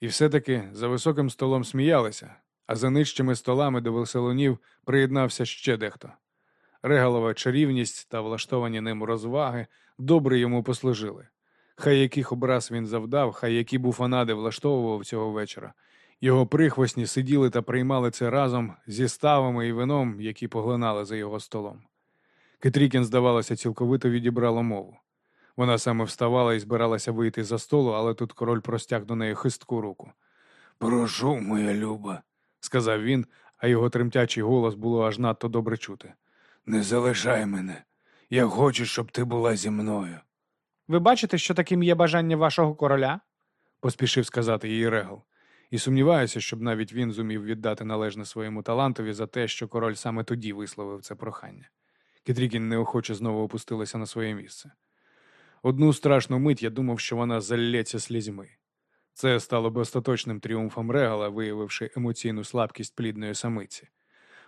І все-таки за високим столом сміялися, а за нижчими столами до веселунів приєднався ще дехто. Регалова чарівність та влаштовані ним розваги добре йому послужили. Хай яких образ він завдав, хай які буфанади влаштовував цього вечора. Його прихвостні сиділи та приймали це разом зі ставами і вином, які поглинали за його столом. Кетрікін, здавалося, цілковито відібрала мову. Вона саме вставала і збиралася вийти за столу, але тут король простяг до неї хистку руку. Прошу, моя люба, сказав він, а його тремтячий голос було аж надто добре чути. Не залишай мене. Я хочу, щоб ти була зі мною. Ви бачите, що таким є бажання вашого короля? поспішив сказати їй Регал. І сумніваюся, щоб навіть він зумів віддати належне своєму талантові за те, що король саме тоді висловив це прохання. Кетрікін неохоче знову опустилася на своє місце. Одну страшну мить я думав, що вона залється слізьми. Це стало б остаточним тріумфом Регала, виявивши емоційну слабкість плідної самиці.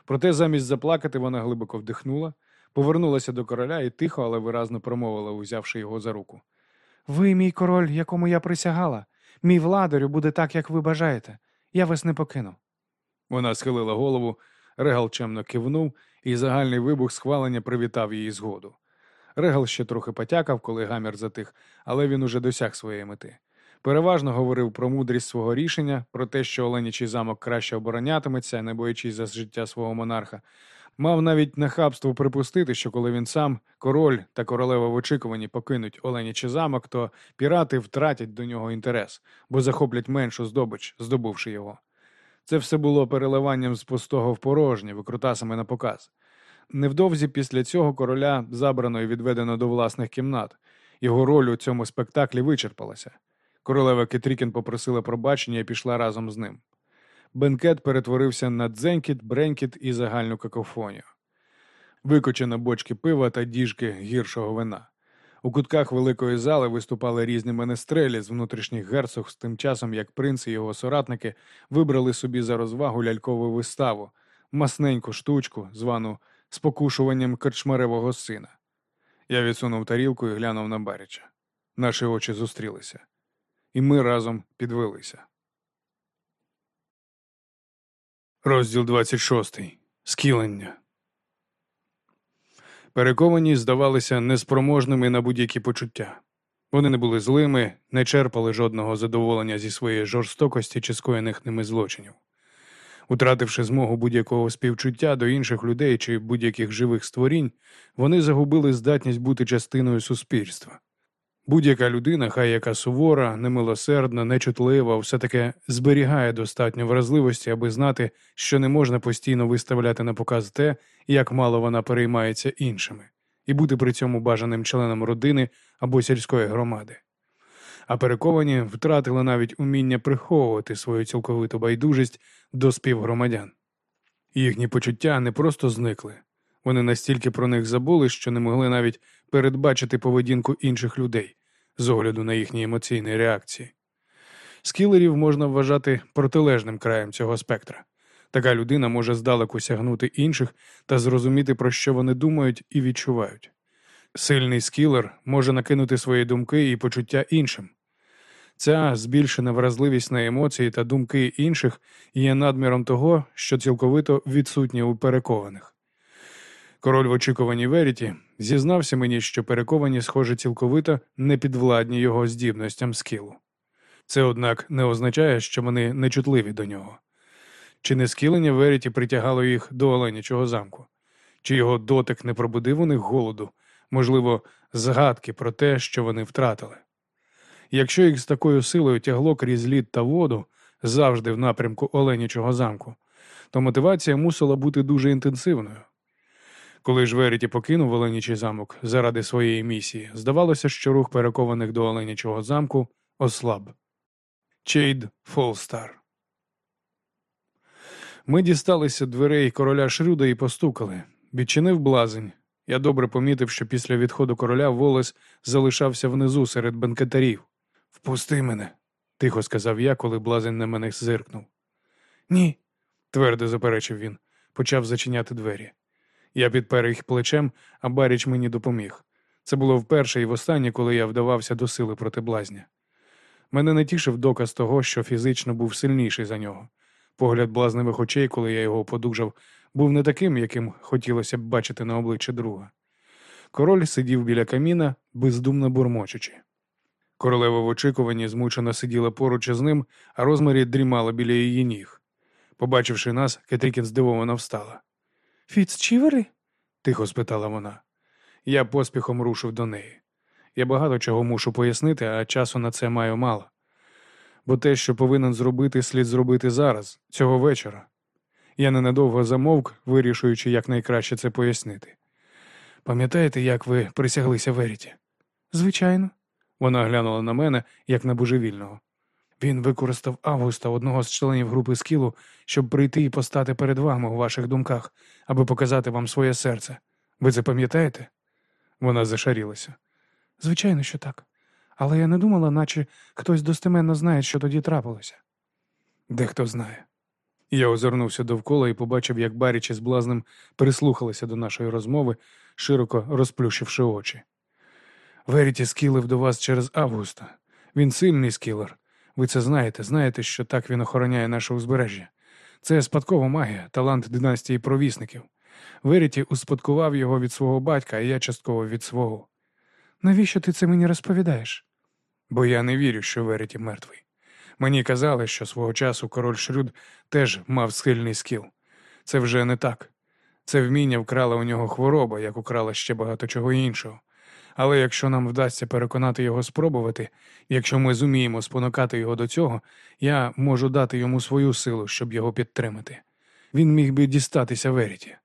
Проте замість заплакати вона глибоко вдихнула, повернулася до короля і тихо, але виразно промовила, узявши його за руку. Ви, мій король, якому я присягала. Мій владарю буде так, як ви бажаєте. Я вас не покину. Вона схилила голову, Регал чемно кивнув, і загальний вибух схвалення привітав її згоду. Регал ще трохи потякав, коли гамір затих, але він уже досяг своєї мети. Переважно говорив про мудрість свого рішення, про те, що Оленячий замок краще оборонятиметься, не боячись за життя свого монарха. Мав навіть нахабство припустити, що коли він сам, король та королева в очікуванні покинуть Оленячий замок, то пірати втратять до нього інтерес, бо захоплять меншу здобич, здобувши його. Це все було переливанням з пустого в порожнє, викрутасами на показ. Невдовзі після цього короля забрано і відведено до власних кімнат. Його роль у цьому спектаклі вичерпалася. Королева Кетрікін попросила пробачення і пішла разом з ним. Бенкет перетворився на дзенькіт, бренькіт і загальну какофонію. Викочено бочки пива та діжки гіршого вина. У кутках великої зали виступали різні менестрелі з внутрішніх герцог з тим часом, як принц і його соратники вибрали собі за розвагу лялькову виставу, масненьку штучку, звану спокушуванням корчмаревого сина. Я відсунув тарілку і глянув на Баріча. Наші очі зустрілися, і ми разом підвелися. Розділ 26. Скілення. Перековані здавалися неспроможними на будь-які почуття. Вони не були злими, не черпали жодного задоволення зі своєї жорстокості чи скоєних ними злочинів. Утративши змогу будь-якого співчуття до інших людей чи будь-яких живих створінь, вони загубили здатність бути частиною суспільства. Будь-яка людина, хай яка сувора, немилосердна, нечутлива, все таки зберігає достатньо вразливості, аби знати, що не можна постійно виставляти на показ те, як мало вона переймається іншими, і бути при цьому бажаним членом родини або сільської громади. А перековані втратили навіть уміння приховувати свою цілковиту байдужість до співгромадян. Їхні почуття не просто зникли, вони настільки про них забули, що не могли навіть передбачити поведінку інших людей з огляду на їхні емоційні реакції. Скілерів можна вважати протилежним краєм цього спектра. Така людина може здалеку сягнути інших та зрозуміти, про що вони думають і відчувають. Сильний скілер може накинути свої думки і почуття іншим. Ця збільшена вразливість на емоції та думки інших є надміром того, що цілковито відсутнє у перекованих. Король в очікуванні Веріті зізнався мені, що перековані, схоже, цілковито не підвладні його здібностям скілу. Це, однак, не означає, що вони нечутливі до нього. Чи не скілення Веріті притягало їх до Оленячого замку? Чи його дотик не пробудив у них голоду, можливо, згадки про те, що вони втратили? Якщо їх з такою силою тягло крізь лід та воду завжди в напрямку Оленячого замку, то мотивація мусила бути дуже інтенсивною. Коли ж Веріті покинув Оленячий замок заради своєї місії, здавалося, що рух перекованих до Оленячого замку ослаб. Чейд Фолстар. Ми дісталися дверей короля Шрюда і постукали. Відчинив блазень. Я добре помітив, що після відходу короля волос залишався внизу серед бенкетарів. Впусти мене, тихо сказав я, коли блазень на мене зиркнув. Ні, твердо заперечив він, почав зачиняти двері. Я підпер їх плечем, а Баріч мені допоміг. Це було вперше і востаннє, коли я вдавався до сили проти блазня. Мене не тішив доказ того, що фізично був сильніший за нього. Погляд блазневих очей, коли я його подужав, був не таким, яким хотілося б бачити на обличчі друга. Король сидів біля каміна, бездумно бурмочучи. Королева в очікуванні змучено сиділа поруч із ним, а розмарі дрімала біля її ніг. Побачивши нас, Кетрікін здивовано встала. Фіц Чівери? тихо спитала вона. Я поспіхом рушив до неї. Я багато чого мушу пояснити, а часу на це маю мало. Бо те, що повинен зробити, слід зробити зараз, цього вечора. Я ненадовго замовк, вирішуючи, як найкраще це пояснити. Пам'ятаєте, як ви присяглися Веріті? Звичайно. Вона глянула на мене, як на божевільного. Він використав Августа, одного з членів групи скілу, щоб прийти і постати перед вами у ваших думках, аби показати вам своє серце. Ви це пам'ятаєте? Вона зашарілася. Звичайно, що так. Але я не думала, наче хтось достеменно знає, що тоді трапилося. Дехто знає. Я озирнувся довкола і побачив, як Баріч із блазнем прислухалися до нашої розмови, широко розплющивши очі. Веріті скілив до вас через Августа. Він сильний скілер. Ви це знаєте, знаєте, що так він охороняє наше узбережжя. Це спадкова магія, талант династії провісників. Веріті успадкував його від свого батька, а я частково від свого. Навіщо ти це мені розповідаєш? Бо я не вірю, що Веріті мертвий. Мені казали, що свого часу король Шрюд теж мав схильний скіл. Це вже не так. Це вміння вкрала у нього хвороба, як украла ще багато чого іншого. Але якщо нам вдасться переконати його спробувати, якщо ми зуміємо спонукати його до цього, я можу дати йому свою силу, щоб його підтримати. Він міг би дістатися Веріті.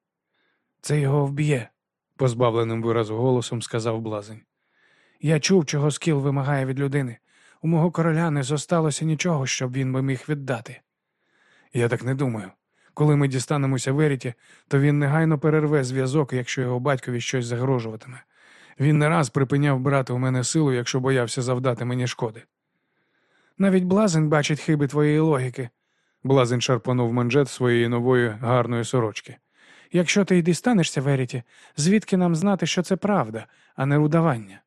Це його вб'є, позбавленим виразу голосом сказав блазень. Я чув, чого скіл вимагає від людини. У мого короля не зосталося нічого, щоб він би міг віддати. Я так не думаю. Коли ми дістанемося Веріті, то він негайно перерве зв'язок, якщо його батькові щось загрожуватиме. Він не раз припиняв брати у мене силу, якщо боявся завдати мені шкоди. Навіть блазень бачить хиби твоєї логіки, блазень шарпанув манжет своєї нової гарної сорочки. Якщо ти й дістанешся, Веріті, звідки нам знати, що це правда, а не удавання?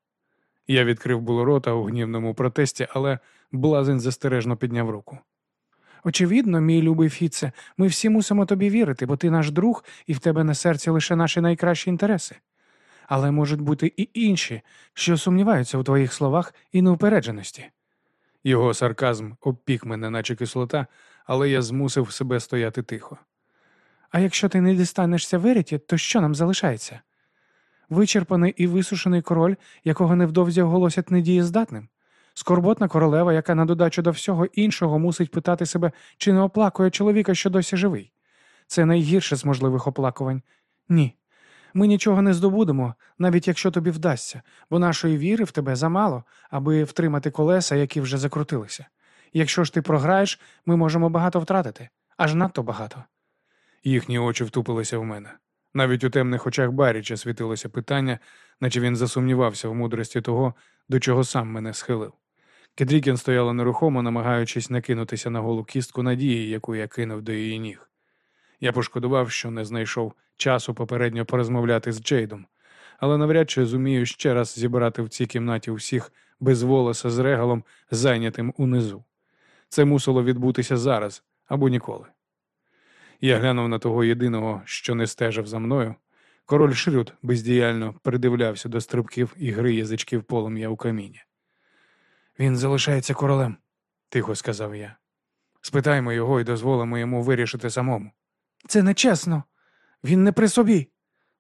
Я відкрив було рота у гнівному протесті, але блазень застережно підняв руку. Очевидно, мій любий Фіце, ми всі мусимо тобі вірити, бо ти наш друг, і в тебе на серці лише наші найкращі інтереси. Але можуть бути і інші, що сумніваються у твоїх словах і неупередженості. Його сарказм обпік мене, наче кислота, але я змусив себе стояти тихо. А якщо ти не дістанешся Веріті, то що нам залишається? Вичерпаний і висушений король, якого невдовзі оголосять недієздатним? Скорботна королева, яка на додачу до всього іншого мусить питати себе, чи не оплакує чоловіка, що досі живий. Це найгірше з можливих оплакувань. Ні. Ми нічого не здобудемо, навіть якщо тобі вдасться, бо нашої віри в тебе замало, аби втримати колеса, які вже закрутилися. Якщо ж ти програєш, ми можемо багато втратити, аж надто багато. Їхні очі втупилися в мене. Навіть у темних очах Баріча світилося питання, наче він засумнівався в мудрості того, до чого сам мене схилив. Кедрікін стояла нерухомо, намагаючись накинутися на голу кістку надії, яку я кинув до її ніг. Я пошкодував, що не знайшов часу попередньо порозмовляти з Джейдом, але навряд чи зумію ще раз зібрати в цій кімнаті всіх без волоса з регалом, зайнятим унизу. Це мусило відбутися зараз або ніколи. Я глянув на того єдиного, що не стежив за мною. Король Шрюд бездіяльно придивлявся до стрибків і гри язичків полум'я у каміні. Він залишається королем, тихо сказав я. Спитаймо його і дозволимо йому вирішити самому. Це нечесно. Він не при собі.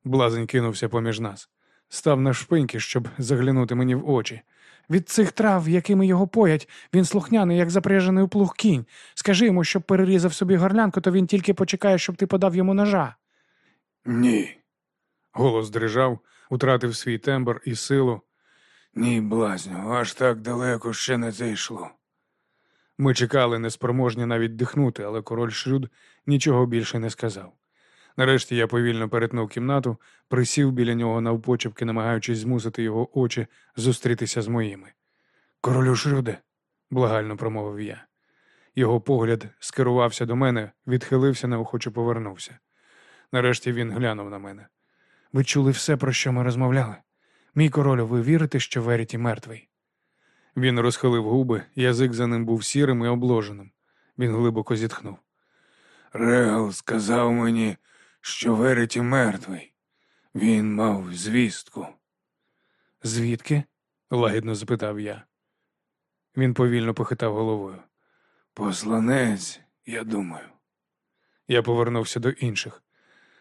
Блазень кинувся поміж нас, став на шпиньки, щоб заглянути мені в очі. Від цих трав, якими його поять, він слухняний, як запряжений у плуг кінь. Скажи йому, щоб перерізав собі горлянку, то він тільки почекає, щоб ти подав йому ножа. Ні. Голос дрижав, утратив свій тембр і силу. Ні, блазню, аж так далеко ще не зайшло. Ми чекали, неспроможні навіть дихнути, але король Шрюд нічого більше не сказав. Нарешті я повільно перетнув кімнату, присів біля нього навпочепки, намагаючись змусити його очі зустрітися з моїми. Королю Шрюде, благально промовив я. Його погляд скерувався до мене, відхилився, неохоче повернувся. Нарешті він глянув на мене. Ви чули все, про що ми розмовляли? Мій королю, ви вірите, що Веріті мертвий? Він розхилив губи, язик за ним був сірим і обложеним. Він глибоко зітхнув. Регал сказав мені, що Веріті мертвий. Він мав звістку. Звідки? лагідно запитав я. Він повільно похитав головою. Посланець, я думаю. Я повернувся до інших.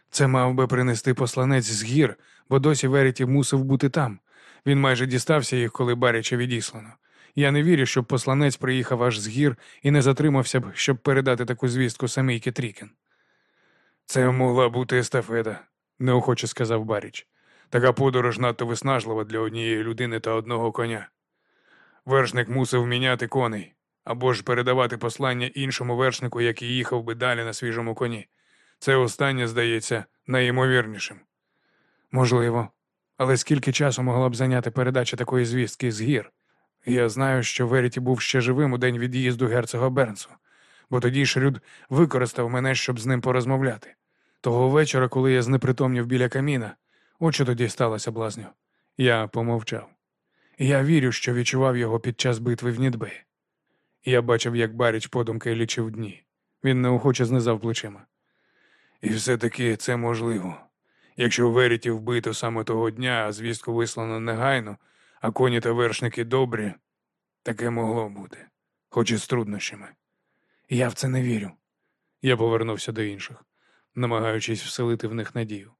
Це мав би принести посланець з гір, бо досі Веріті мусив бути там. Він майже дістався їх, коли Баріча відіслано. Я не вірю, щоб посланець приїхав аж з гір і не затримався б, щоб передати таку звістку самій Кетрікін. Це могла бути естафета, неохоче сказав Баріч. Така подорож надто виснажлива для однієї людини та одного коня. Вершник мусив міняти коней або ж передавати послання іншому вершнику, який їхав би далі на свіжому коні. Це останнє здається найімовірнішим. Можливо, але скільки часу могла б зайняти передача такої звістки з гір? Я знаю, що Веріті був ще живим у день від'їзду герцога Бернсу, бо тоді Шрюд використав мене, щоб з ним порозмовляти. Того вечора, коли я знепритомнів біля каміна, що тоді сталося блазню. Я помовчав. Я вірю, що відчував його під час битви в Нідбе. Я бачив, як Баріч подумки лічив дні. Він неохоче знизав плечима. І все-таки це можливо. Якщо Веріті вбито саме того дня, а звістку вислано негайно, а коні та вершники добрі, таке могло бути, хоч і з труднощами. Я в це не вірю. Я повернувся до інших, намагаючись вселити в них надію.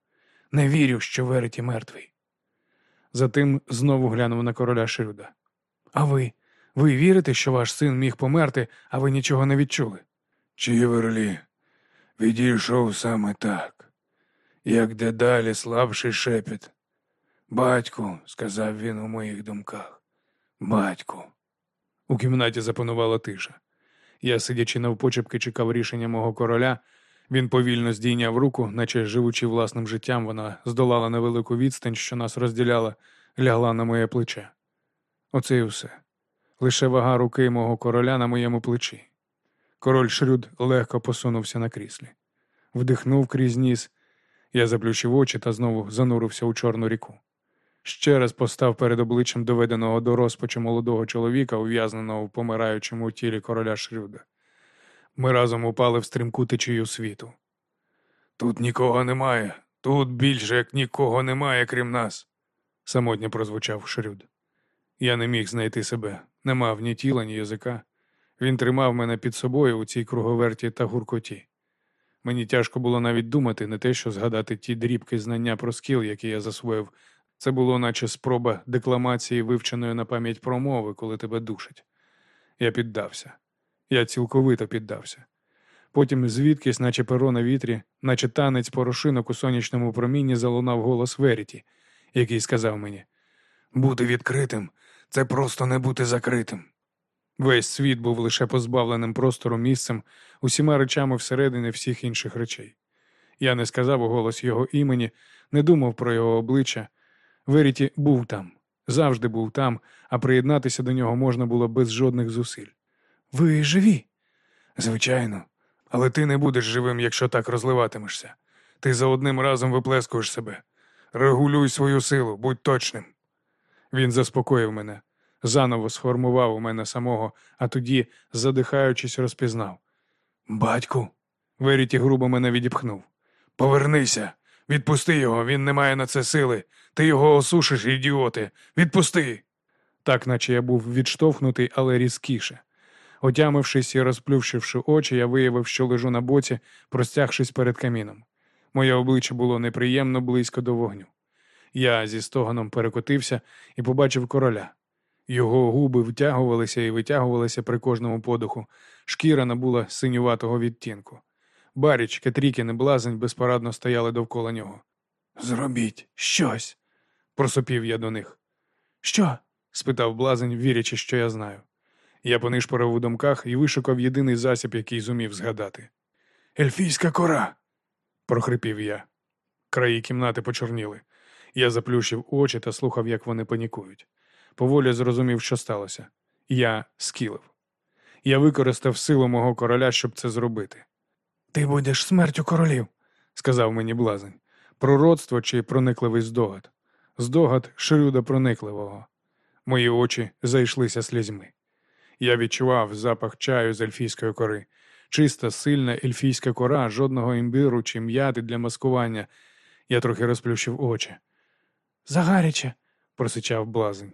Не вірю, що Веріті мертвий. Затим знову глянув на короля Шируда. А ви? Ви вірите, що ваш син міг померти, а ви нічого не відчули? Чіверлі, відійшов саме так, як дедалі слабший шепіт. Батьку, сказав він у моїх думках. Батьку. У кімнаті запанувала тиша. Я, сидячи навпочепки, чекав рішення мого короля. Він повільно здійняв руку, наче живучи власним життям, вона здолала невелику відстань, що нас розділяла, лягла на моє плече. Оце і все. Лише вага руки мого короля на моєму плечі. Король Шрюд легко посунувся на кріслі, вдихнув крізь ніс. Я заплющив очі та знову занурився у чорну ріку. Ще раз постав перед обличчям доведеного до розпачу молодого чоловіка, ув'язненого в помираючому тілі короля Шрюда. Ми разом упали в стрімку течію світу. Тут нікого немає, тут більше як нікого немає, крім нас, самотньо прозвучав Шрюд. Я не міг знайти себе, не мав ні тіла, ні язика. Він тримав мене під собою у цій круговерті та гуркоті. Мені тяжко було навіть думати, не те, що згадати ті дрібки знання про скіл, які я засвоїв. Це було наче спроба декламації вивченої на пам'ять промови, коли тебе душать. Я піддався. Я цілковито піддався. Потім звідкись, наче перо на вітрі, наче танець порошинок у сонячному промінні залунав голос Веріті, який сказав мені Бути відкритим це просто не бути закритим. Весь світ був лише позбавленим простору місцем, усіма речами всередині всіх інших речей. Я не сказав у голос його імені, не думав про його обличчя. Веріті був там, завжди був там, а приєднатися до нього можна було без жодних зусиль. Ви живі? Звичайно, але ти не будеш живим, якщо так розливатимешся. Ти за одним разом виплескуєш себе. Регулюй свою силу, будь точним. Він заспокоїв мене, заново сформував у мене самого, а тоді, задихаючись, розпізнав. Батьку, Веріті грубо мене відіпхнув. Повернися, відпусти його, він не має на це сили. Ти його осушиш, ідіоти. Відпусти. Так, наче я був відштовхнутий, але різкіше. Отямившись і розплющивши очі, я виявив, що лежу на боці, простягшись перед каміном. Моє обличчя було неприємно близько до вогню. Я зі стогоном перекотився і побачив короля. Його губи втягувалися і витягувалися при кожному подуху, шкіра набула синюватого відтінку. Баріч, Кетрікін і блазень безпорадно стояли довкола нього. Зробіть щось, просопів я до них. Що? спитав блазень, вірячи, що я знаю. Я понишпорив у думках і вишукав єдиний засіб, який зумів згадати. Ельфійська кора. прохрипів я. Краї кімнати почорніли. Я заплющив очі та слухав, як вони панікують. Поволі зрозумів, що сталося. Я скілив. Я використав силу мого короля, щоб це зробити. Ти будеш смертю королів, сказав мені блазень. Пророцтво чи проникливий здогад. Здогад Шрюда проникливого. Мої очі зайшлися слізьми. Я відчував запах чаю з ельфійської кори. Чиста, сильна ельфійська кора, жодного імбиру чи м'яти для маскування. Я трохи розплющив очі. Загаряче, просичав блазень.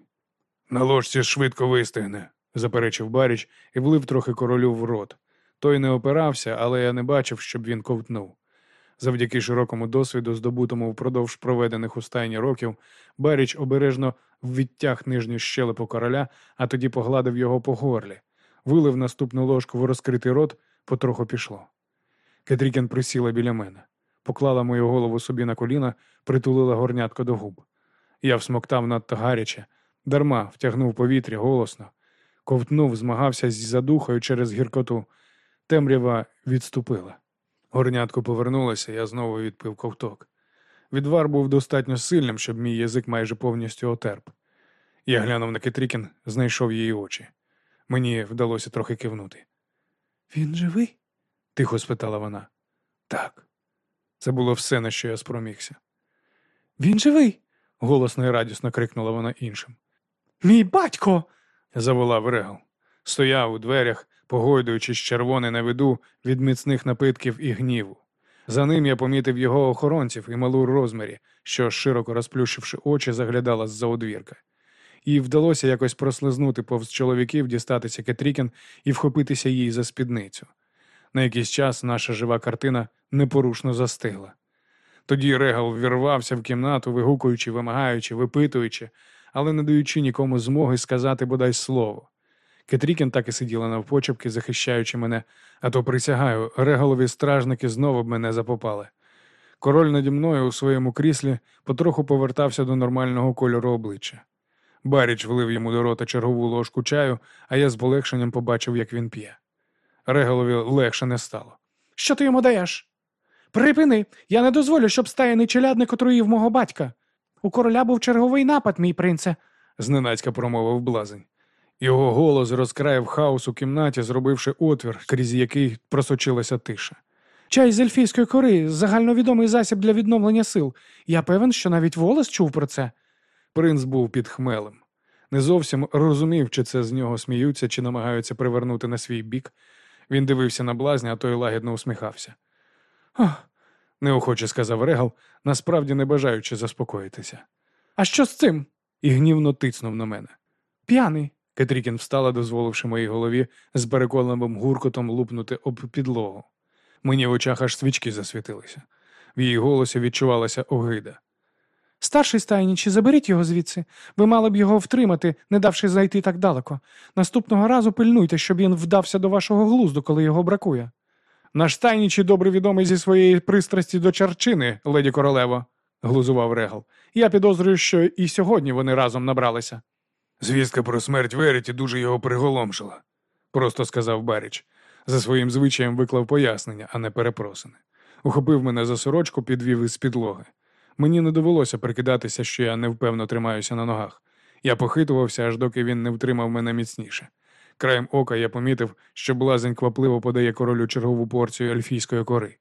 На ложці швидко вистигне, заперечив Баріч і влив трохи королю в рот. Той не опирався, але я не бачив, щоб він ковтнув. Завдяки широкому досвіду, здобутому впродовж проведених у стайні років, Баріч обережно відтяг нижню щелепу короля, а тоді погладив його по горлі, вилив наступну ложку в розкритий рот, потроху пішло. Кетрікін присіла біля мене, поклала мою голову собі на коліна, притулила горнятко до губ. Я всмоктав надто гаряче, дарма втягнув повітря голосно, ковтнув, змагався з задухою через гіркоту. Темрява відступила. Горнятко повернулося, я знову відпив ковток. Відвар був достатньо сильним, щоб мій язик майже повністю отерп. Я глянув на Кетрікін, знайшов її очі. Мені вдалося трохи кивнути. Він живий? тихо спитала вона. Так. Це було все, на що я спромігся. Він живий. голосно і радісно крикнула вона іншим. Мій батько. заволав Регал. Стояв у дверях, погойдуючись червоний на виду від міцних напитків і гніву. За ним я помітив його охоронців і малу розмірі, що, широко розплющивши очі, заглядала з-за одвірка. Їй вдалося якось прослизнути повз чоловіків, дістатися Кетрікін і вхопитися їй за спідницю. На якийсь час наша жива картина непорушно застигла. Тоді Регал вірвався в кімнату, вигукуючи, вимагаючи, випитуючи, але не даючи нікому змоги сказати бодай слово. Кетрікін так і сиділа навпочепки, захищаючи мене, а то присягаю, регалові стражники знову б мене запопали. Король наді мною у своєму кріслі потроху повертався до нормального кольору обличчя. Баріч влив йому до рота чергову ложку чаю, а я з полегшенням побачив, як він п'є. Регалові легше не стало. Що ти йому даєш? Припини, я не дозволю, щоб стаяний челядник отруїв мого батька. У короля був черговий напад, мій принце. зненацька промовив блазень. Його голос розкраїв хаос у кімнаті, зробивши отвір, крізь який просочилася тиша. Чай з ельфійської кори загальновідомий засіб для відновлення сил. Я певен, що навіть волос чув про це. Принц був під хмелем. Не зовсім розумів, чи це з нього сміються, чи намагаються привернути на свій бік. Він дивився на блазня, а той лагідно усміхався. Ох, Неохоче сказав Регал, насправді не бажаючи заспокоїтися, а що з цим? і гнівно тицнув на мене. П'яний. Кетрікін встала, дозволивши моїй голові з переконливим гуркотом лупнути об підлогу. Мені в очах аж свічки засвітилися. В її голосі відчувалася огида. Старший стайнічі, заберіть його звідси. Ви мали б його втримати, не давши зайти так далеко. Наступного разу пильнуйте, щоб він вдався до вашого глузду, коли його бракує. Наш тайнічий добре відомий зі своєї пристрасті до чарчини, леді королево, глузував Регал. Я підозрюю, що і сьогодні вони разом набралися. Звістка про смерть Вереті дуже його приголомшила, просто сказав Баріч. За своїм звичаєм виклав пояснення, а не перепросини. Ухопив мене за сорочку, підвів із підлоги. Мені не довелося прикидатися, що я невпевно тримаюся на ногах. Я похитувався, аж доки він не втримав мене міцніше. Краєм ока я помітив, що блазень квапливо подає королю чергову порцію ельфійської кори.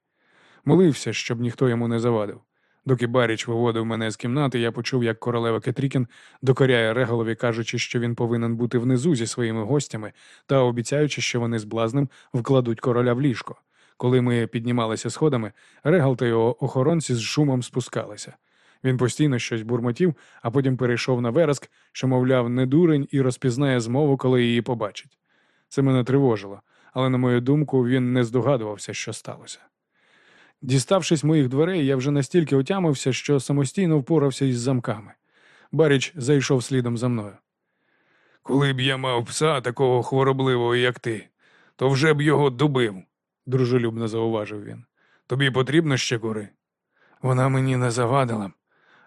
Молився, щоб ніхто йому не завадив. Доки Баріч виводив мене з кімнати, я почув, як королева Кетрікін докоряє Регалові, кажучи, що він повинен бути внизу зі своїми гостями, та обіцяючи, що вони з блазнем вкладуть короля в ліжко. Коли ми піднімалися сходами, Регал та його охоронці з шумом спускалися. Він постійно щось бурмотів, а потім перейшов на вереск, що, мовляв, не дурень і розпізнає змову, коли її побачить. Це мене тривожило, але, на мою думку, він не здогадувався, що сталося. Діставшись моїх дверей, я вже настільки отямився, що самостійно впорався із замками. Баріч зайшов слідом за мною. Коли б я мав пса такого хворобливого, як ти, то вже б його добив, дружелюбно зауважив він. Тобі потрібно ще кори? Вона мені не завадила,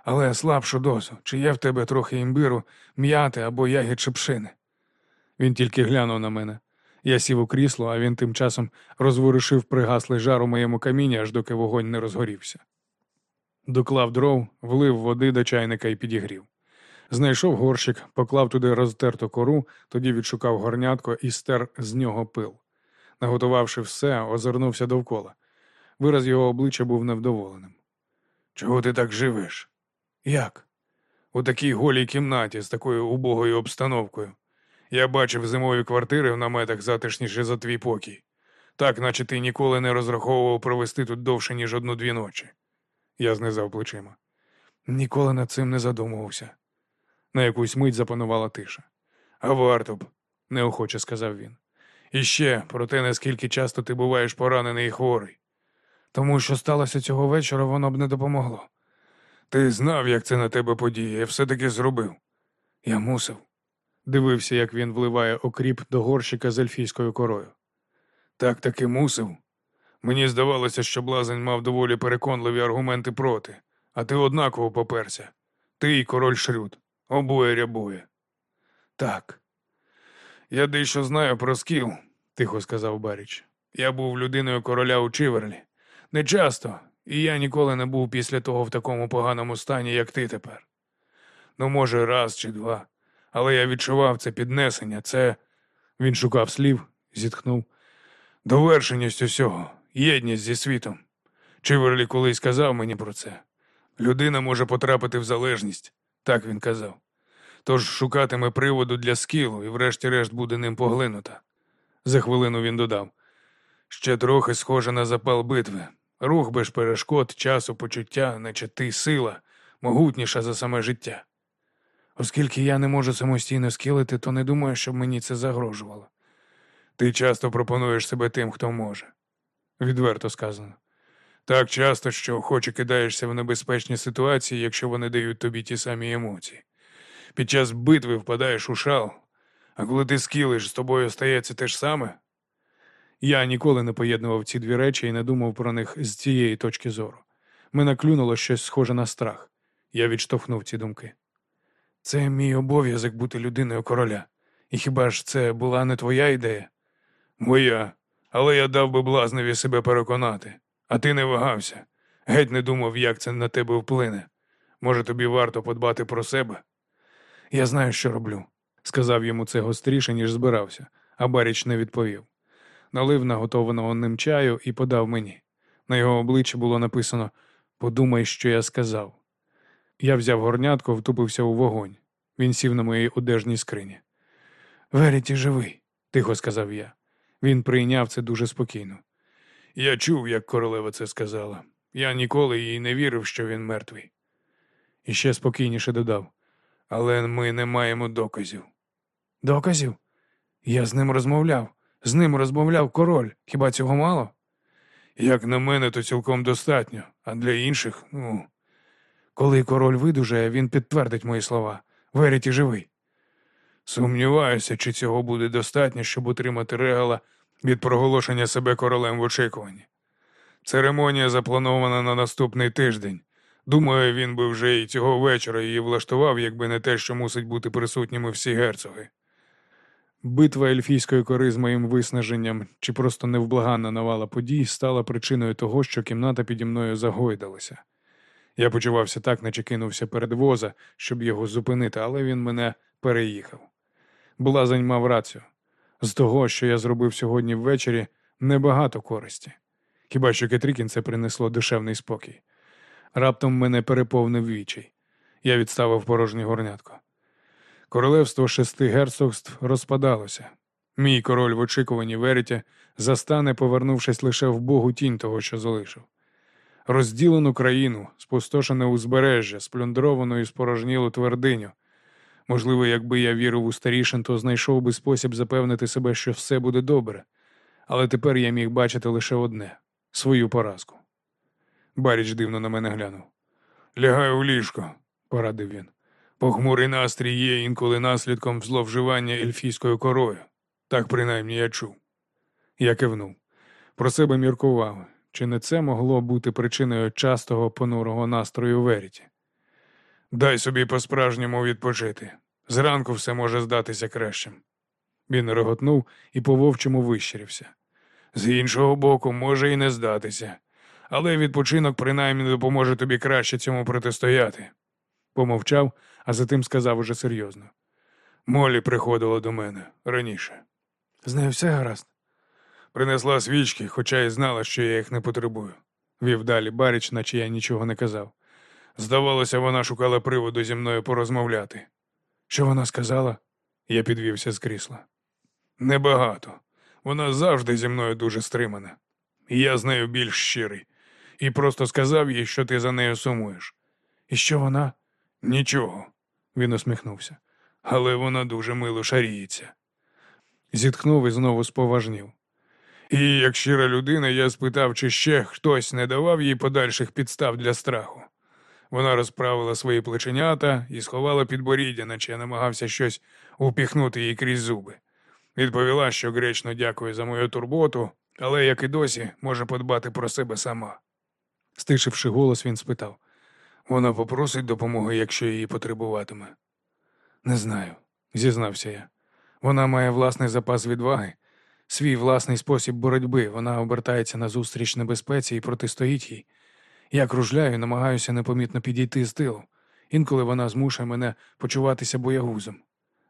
але слабшу дозу. Чи є в тебе трохи імбиру, м'яти або ягід шипшини? Він тільки глянув на мене. Я сів у крісло, а він тим часом розворушив пригаслий жар у моєму каміні, аж доки вогонь не розгорівся. Доклав дров, влив води до чайника і підігрів. Знайшов горщик, поклав туди розтерту кору, тоді відшукав горнятко і стер з нього пил. Наготувавши все, озирнувся довкола. Вираз його обличчя був невдоволеним. Чого ти так живеш? Як? У такій голій кімнаті з такою убогою обстановкою. Я бачив зимові квартири в наметах затишніше за твій покій. Так, наче ти ніколи не розраховував провести тут довше, ніж одну-дві ночі. Я знизав плечима. Ніколи над цим не задумувався. На якусь мить запанувала тиша. А варто б, неохоче сказав він. І ще про те, наскільки часто ти буваєш поранений і хворий. Тому що сталося цього вечора, воно б не допомогло. Ти знав, як це на тебе подіє, я все-таки зробив. Я мусив. Дивився, як він вливає окріп до горщика з ельфійською корою. Так таки мусив. Мені здавалося, що блазень мав доволі переконливі аргументи проти, а ти однаково поперся. Ти і король Шрюд. Обоє рябує. Так. Я дещо знаю про скіл, тихо сказав Баріч. Я був людиною короля у Чиверлі. Не часто, і я ніколи не був після того в такому поганому стані, як ти тепер. Ну, може, раз чи два. Але я відчував це піднесення, це. Він шукав слів, зітхнув. Довершеність усього, єдність зі світом. Чиверлі колись казав мені про це. Людина може потрапити в залежність, так він казав. Тож шукатиме приводу для скілу і врешті-решт буде ним поглинута. За хвилину він додав. Ще трохи схоже на запал битви. Рух без перешкод, часу, почуття, наче ти сила, могутніша за саме життя. Оскільки я не можу самостійно скілити, то не думаю, щоб мені це загрожувало. Ти часто пропонуєш себе тим, хто може. Відверто сказано. Так часто, що охоче кидаєшся в небезпечні ситуації, якщо вони дають тобі ті самі емоції. Під час битви впадаєш у шал, а коли ти скілиш, з тобою стається те ж саме. Я ніколи не поєднував ці дві речі і не думав про них з цієї точки зору. Мене клюнуло щось схоже на страх. Я відштовхнув ці думки. Це мій обов'язок бути людиною короля. І хіба ж це була не твоя ідея? Моя, але я дав би блазневі себе переконати, а ти не вагався. Геть не думав, як це на тебе вплине. Може, тобі варто подбати про себе? Я знаю, що роблю. Сказав йому це гостріше, ніж збирався, а Баріч не відповів. Налив наготованого ним чаю і подав мені. На його обличчі було написано Подумай, що я сказав. Я взяв горнятко, втупився у вогонь. Він сів на моїй одежній скрині. Веріті живий, тихо сказав я. Він прийняв це дуже спокійно. Я чув, як королева це сказала. Я ніколи їй не вірив, що він мертвий. І ще спокійніше додав. Але ми не маємо доказів. Доказів? Я з ним розмовляв. З ним розмовляв король. Хіба цього мало? Як на мене, то цілком достатньо, а для інших, ну. Коли король видужає, він підтвердить мої слова. Веріті живий. Сумніваюся, чи цього буде достатньо, щоб утримати регала від проголошення себе королем в очікуванні. Церемонія запланована на наступний тиждень. Думаю, він би вже і цього вечора її влаштував, якби не те, що мусить бути присутніми всі герцоги. Битва ельфійської кори з моїм виснаженням чи просто невблаганна навала подій стала причиною того, що кімната піді мною загойдалася. Я почувався так, наче кинувся перед воза, щоб його зупинити, але він мене переїхав. Блазень мав рацію. З того, що я зробив сьогодні ввечері, небагато користі. Хіба що Кетрікін це принесло душевний спокій. Раптом мене переповнив вічай. Я відставив порожнє горнятко. Королевство шести герцогств розпадалося. Мій король в очікуванні Веріті застане, повернувшись лише в Богу тінь того, що залишив. Розділену країну, спустошене узбережжя, сплюндровану і спорожнілу твердиню. Можливо, якби я вірив у старішин, то знайшов би спосіб запевнити себе, що все буде добре. Але тепер я міг бачити лише одне свою поразку. Баріч дивно на мене глянув. Лягай у ліжко, порадив він. Похмурий настрій є інколи наслідком зловживання ельфійською корою. Так принаймні я чув. Я кивнув. Про себе міркував, чи не це могло бути причиною частого понурого настрою Веріті. Дай собі по-справжньому відпочити. Зранку все може здатися кращим. Він реготнув і по вовчому вищирився. З іншого боку, може і не здатися, але відпочинок принаймні допоможе тобі краще цьому протистояти. Помовчав, а затим сказав уже серйозно. Молі приходила до мене раніше. З нею все гаразд. Принесла свічки, хоча й знала, що я їх не потребую. Вів далі Баріч, наче я нічого не казав. Здавалося, вона шукала приводу зі мною порозмовляти. Що вона сказала? Я підвівся з крісла. Небагато. Вона завжди зі мною дуже стримана. І я з нею більш щирий. І просто сказав їй, що ти за нею сумуєш. І що вона? Нічого, він усміхнувся. Але вона дуже мило шаріється. Зітхнув і знову споважнів. І як щира людина, я спитав, чи ще хтось не давав їй подальших підстав для страху. Вона розправила свої плеченята і сховала підборіддя, наче я намагався щось упіхнути їй крізь зуби. Відповіла, що гречно дякує за мою турботу, але, як і досі, може подбати про себе сама. Стишивши голос, він спитав вона попросить допомоги, якщо її потребуватиме. Не знаю, зізнався я. Вона має власний запас відваги, свій власний спосіб боротьби. Вона обертається на зустріч небезпеці і протистоїть їй. Я кружляю, намагаюся непомітно підійти з тилу. Інколи вона змушує мене почуватися боягузом.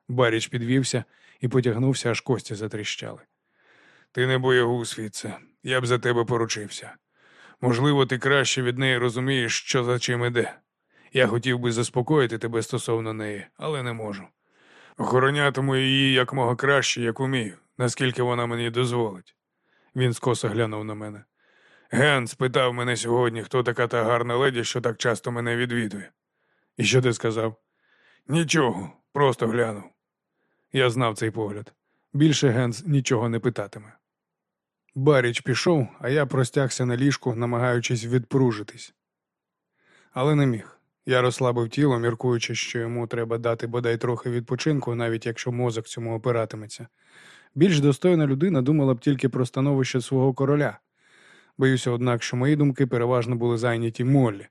Баріч підвівся і потягнувся, аж кості затріщали. Ти не боягуз, Віце, я б за тебе поручився. Можливо, ти краще від неї розумієш, що за чим іде. Я хотів би заспокоїти тебе стосовно неї, але не можу. Охоронятиму її якмога краще, як умію, наскільки вона мені дозволить. Він скоса глянув на мене. Ген спитав мене сьогодні, хто така та гарна леді, що так часто мене відвідує. І що ти сказав? Нічого, просто глянув. Я знав цей погляд. Більше Генс нічого не питатиме. Баріч пішов, а я простягся на ліжку, намагаючись відпружитись. Але не міг. Я розслабив тіло, міркуючи, що йому треба дати бодай трохи відпочинку, навіть якщо мозок цьому опиратиметься. Більш достойна людина думала б тільки про становище свого короля. Боюся, однак, що мої думки переважно були зайняті Моллі,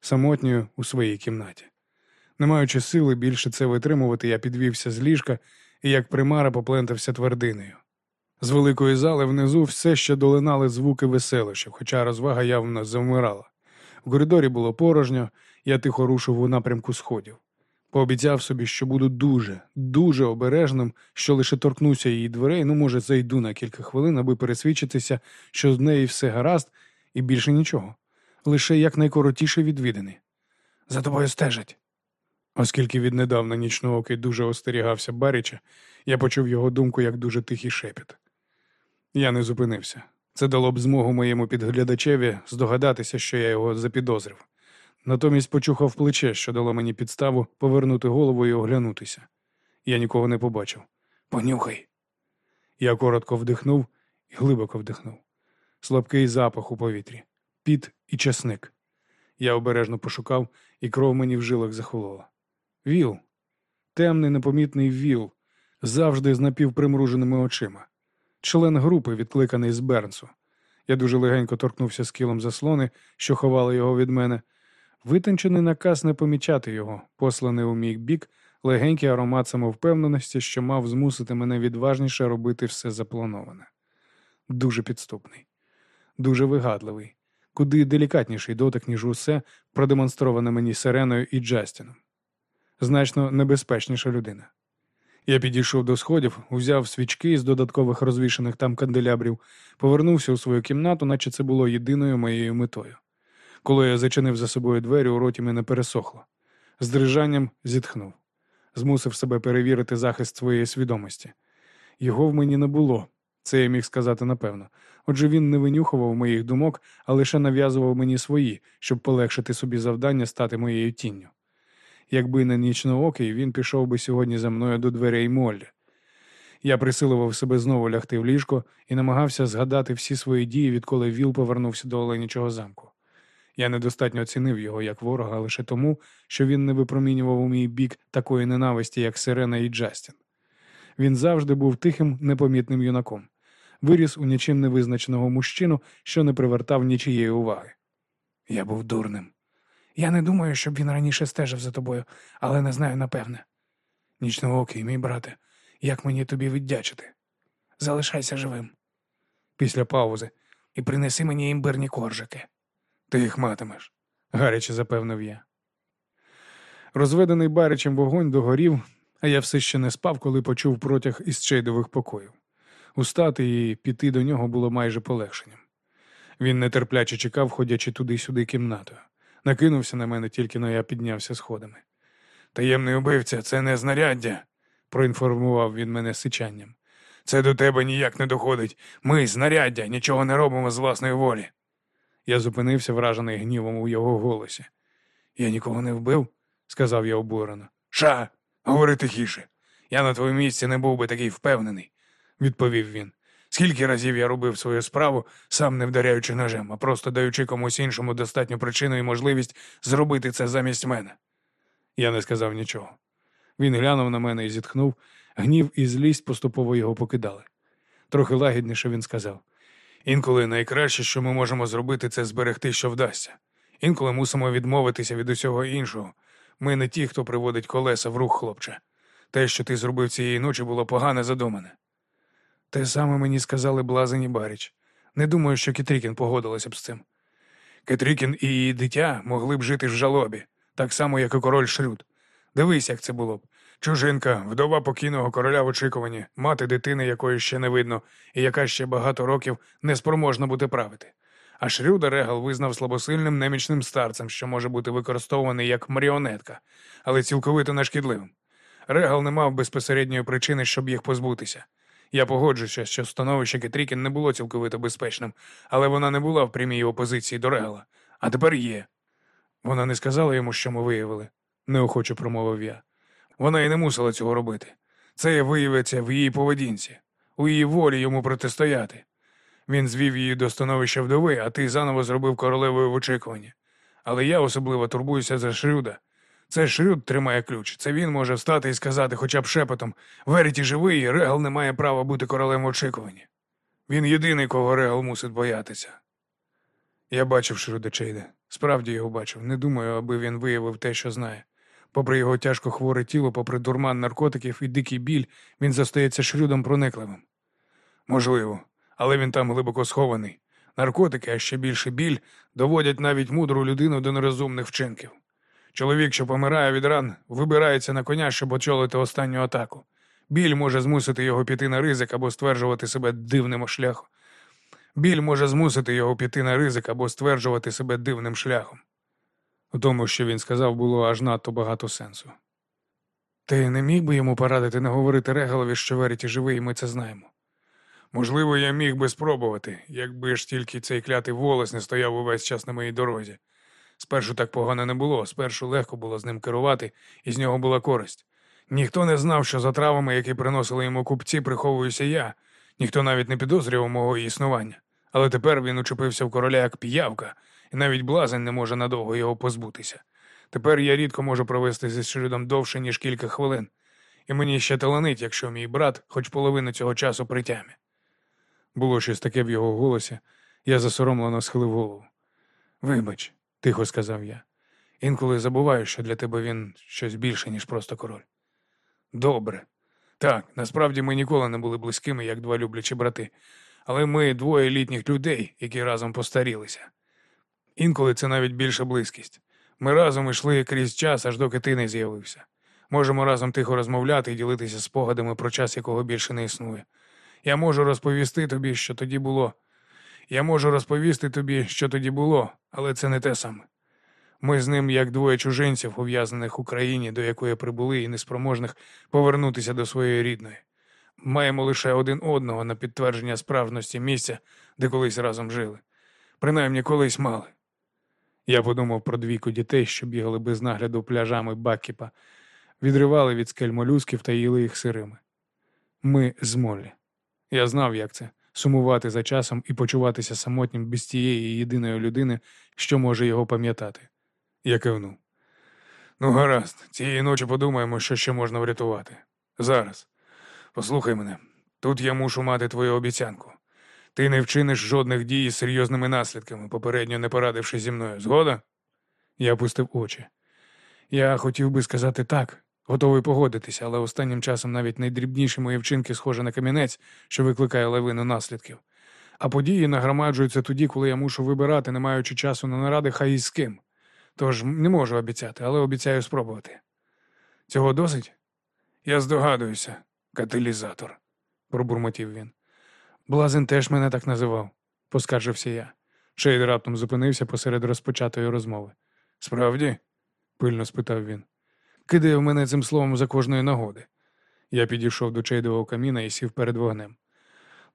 самотньою у своїй кімнаті. Не маючи сили більше це витримувати, я підвівся з ліжка і, як примара, поплентався твердиною. З великої зали внизу все ще долинали звуки веселощів, хоча розвага явно завмирала. В коридорі було порожньо, я тихо рушив у напрямку сходів. Пообіцяв собі, що буду дуже, дуже обережним, що лише торкнуся її дверей, ну, може, зайду на кілька хвилин, аби пересвідчитися, що з неї все гаразд, і більше нічого. Лише якнайкоротіше відвідини. За тобою стежать. Оскільки віднедавна нічноокий дуже остерігався Баріча, я почув його думку як дуже тихий шепіт. Я не зупинився. Це дало б змогу моєму підглядачеві здогадатися, що я його запідозрив. Натомість почухав плече, що дало мені підставу повернути голову і оглянутися. Я нікого не побачив. Понюхай. Я коротко вдихнув і глибоко вдихнув. Слабкий запах у повітрі, піт і часник. Я обережно пошукав, і кров мені в жилах захолола. Віл, темний непомітний віл, завжди з напівпримруженими очима. Член групи, відкликаний з Бернсу. Я дуже легенько торкнувся скілом заслони, що ховали його від мене. Витончений наказ не помічати його, посланий у мій бік, легенький аромат самовпевненості, що мав змусити мене відважніше робити все заплановане. Дуже підступний, дуже вигадливий, куди делікатніший дотик, ніж усе, продемонстроване мені Сиреною і Джастіном. Значно небезпечніша людина. Я підійшов до сходів, узяв свічки з додаткових розвішаних там канделябрів, повернувся у свою кімнату, наче це було єдиною моєю метою. Коли я зачинив за собою двері, у роті мене пересохло. З дрижанням зітхнув, змусив себе перевірити захист своєї свідомості. Його в мені не було, це я міг сказати напевно. Отже, він не винюхував моїх думок, а лише нав'язував мені свої, щоб полегшити собі завдання стати моєю тінню. Якби не нічноокий, він пішов би сьогодні за мною до дверей Моллі. Я присилував себе знову лягти в ліжко і намагався згадати всі свої дії, відколи Віл повернувся до Оленічого замку. Я недостатньо оцінив його як ворога лише тому, що він не випромінював у мій бік такої ненависті, як Сирена і Джастін. Він завжди був тихим, непомітним юнаком, виріс у нічим невизначеного мужчину, що не привертав нічиєї уваги. Я був дурним. Я не думаю, щоб він раніше стежив за тобою, але не знаю напевне. Нічноокий, мій брате, як мені тобі віддячити? Залишайся живим. Після паузи і принеси мені імбирні коржики. Ти їх матимеш, гаряче запевнив я. Розведений баричем вогонь догорів, а я все ще не спав, коли почув протяг із чейдових покоїв. Устати і піти до нього було майже полегшенням. Він нетерпляче чекав, ходячи туди-сюди кімнатою. Накинувся на мене, тільки но я піднявся сходами. Таємний убивця, це не знаряддя, проінформував він мене сичанням. Це до тебе ніяк не доходить. Ми, знаряддя, нічого не робимо з власної волі. Я зупинився, вражений гнівом у його голосі. Я нікого не вбив, сказав я обурено. Ша, говори тихіше. Я на твоєму місці не був би такий впевнений, відповів він. Скільки разів я робив свою справу, сам не вдаряючи ножем, а просто даючи комусь іншому достатню причину і можливість зробити це замість мене. Я не сказав нічого. Він глянув на мене і зітхнув, гнів і злість поступово його покидали. Трохи лагідніше він сказав інколи найкраще, що ми можемо зробити, це зберегти, що вдасться. Інколи мусимо відмовитися від усього іншого. Ми не ті, хто приводить колеса в рух, хлопче. Те, що ти зробив цієї ночі, було погане задумане. Те саме мені сказали Блазень і Баріч. Не думаю, що Кетрікін погодилася б з цим. Кетрікін і її дитя могли б жити в жалобі, так само, як і король Шрюд. Дивись, як це було б. Чужинка, вдова покійного короля в очікуванні, мати дитини, якої ще не видно, і яка ще багато років не спроможна бути правити. А Шрюда Регал визнав слабосильним немічним старцем, що може бути використовуваний як маріонетка, але цілковито нешкідливим. Регал не мав безпосередньої причини, щоб їх позбутися. Я погоджуся, що становище Кетрікін не було цілковито безпечним, але вона не була в прямій опозиції до Регала. А тепер є. Вона не сказала йому, що ми виявили, неохоче промовив я. Вона і не мусила цього робити. Це виявиться в її поведінці, у її волі йому протистояти. Він звів її до становища вдови, а ти заново зробив королевою в очікуванні. Але я особливо турбуюся за Шрюда. Це Шрюд тримає ключ. Це він може встати і сказати хоча б шепотом Веріті живий, і Регал не має права бути королем в очікуванні. Він єдиний, кого Регал мусить боятися. Я бачив Шрюда Чейда. Справді його бачив. Не думаю, аби він виявив те, що знає. Попри його тяжко хворе тіло, попри дурман наркотиків і дикий біль, він зостається шрюдом проникливим. Можливо, але він там глибоко схований. Наркотики, а ще більше біль, доводять навіть мудру людину до нерозумних вчинків. Чоловік, що помирає від ран, вибирається на коня, щоб очолити останню атаку. Біль може змусити його піти на ризик або стверджувати себе дивним шляхом. Біль може змусити його піти на ризик або стверджувати себе дивним шляхом. У тому, що він сказав, було аж надто багато сенсу. Ти не міг би йому порадити не говорити Регалові, що Веріті живий, і ми це знаємо. Можливо, я міг би спробувати, якби ж тільки цей клятий волос не стояв увесь час на моїй дорозі. Спершу так погано не було, спершу легко було з ним керувати, і з нього була користь. Ніхто не знав, що за травами, які приносили йому купці, приховуюся я, ніхто навіть не підозрював мого існування. Але тепер він учепився в короля як піявка, і навіть блазень не може надовго його позбутися. Тепер я рідко можу провести зі Шрюдом довше, ніж кілька хвилин, і мені ще таланить, якщо мій брат хоч половину цього часу при тямі. Було щось таке в його голосі, я засоромлено схилив голову. Вибач, тихо сказав я. Інколи забуваю, що для тебе він щось більше, ніж просто король. Добре. Так, насправді ми ніколи не були близькими, як два люблячі брати, але ми двоє літніх людей, які разом постарілися. Інколи це навіть більша близькість. Ми разом йшли крізь час, аж доки ти не з'явився. Можемо разом тихо розмовляти і ділитися спогадами про час, якого більше не існує. Я можу розповісти тобі, що тоді було. Я можу розповісти тобі, що тоді було, але це не те саме. Ми з ним, як двоє чужинців, ув'язнених в Україні, до якої прибули і неспроможних повернутися до своєї рідної. Маємо лише один одного на підтвердження справжності місця, де колись разом жили. Принаймні колись мали. Я подумав про двійку дітей, що бігали без нагляду пляжами Бакіпа, відривали від скель молюсків та їли їх сирими. Ми з Моллі. Я знав, як це сумувати за часом і почуватися самотнім без тієї єдиної людини, що може його пам'ятати. Я кивнув. Ну, гаразд, цієї ночі подумаємо, що ще можна врятувати. Зараз. Послухай мене, тут я мушу мати твою обіцянку. Ти не вчиниш жодних дій з серйозними наслідками, попередньо не порадивши зі мною. Згода? Я опустив очі. Я хотів би сказати так, готовий погодитися, але останнім часом навіть найдрібніші мої вчинки схожі на камінець, що викликає лавину наслідків. А події нагромаджуються тоді, коли я мушу вибирати, не маючи часу на наради, хай і з ким. Тож не можу обіцяти, але обіцяю спробувати. Цього досить? Я здогадуюся, каталізатор, пробурмотів він. Блазен теж мене так називав, поскаржився я. Шейд раптом зупинився посеред розпочатої розмови. Справді? пильно спитав він. Кидає в мене цим словом за кожної нагоди. Я підійшов до чейдового каміна і сів перед вогнем.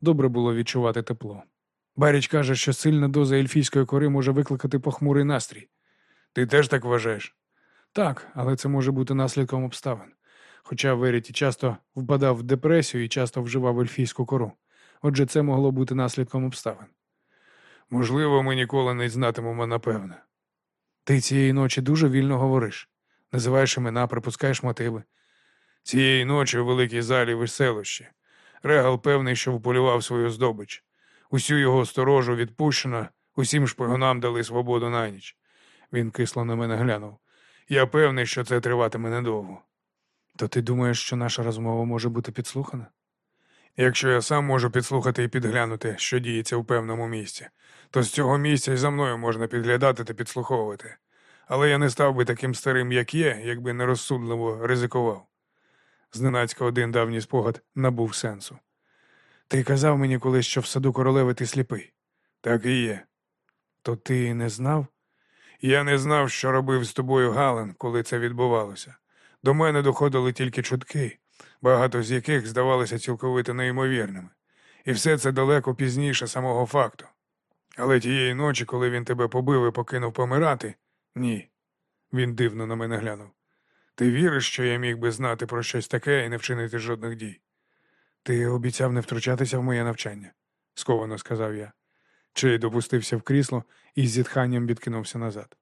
Добре було відчувати тепло. Баріч каже, що сильна доза ельфійської кори може викликати похмурий настрій. Ти теж так вважаєш? Так, але це може бути наслідком обставин. Хоча Веріті часто впадав в депресію і часто вживав ельфійську кору. Отже, це могло бути наслідком обставин. Можливо, ми ніколи не знатимемо напевне. Ти цієї ночі дуже вільно говориш, називаєш імена, припускаєш мотиви. Цієї ночі у великій залі веселощі. Регал певний, що вполював свою здобич. Усю його сторожу відпущено, усім шпигунам дали свободу на ніч. Він кисло на мене глянув. Я певний, що це триватиме недовго. То ти думаєш, що наша розмова може бути підслухана? Якщо я сам можу підслухати і підглянути, що діється у певному місці, то з цього місця й за мною можна підглядати та підслуховувати. Але я не став би таким старим, як є, якби нерозсудливо ризикував. Зненацька один давній спогад набув сенсу. Ти казав мені колись, що в саду королеви ти сліпий. Так і є. То ти не знав? Я не знав, що робив з тобою Гален, коли це відбувалося. До мене доходили тільки чутки, багато з яких здавалося цілковито неймовірними. І все це далеко пізніше самого факту. Але тієї ночі, коли він тебе побив і покинув помирати, ні. Він дивно на мене глянув. Ти віриш, що я міг би знати про щось таке і не вчинити жодних дій? Ти обіцяв не втручатися в моє навчання, сковано сказав я. Чей допустився в крісло і з зітханням відкинувся назад.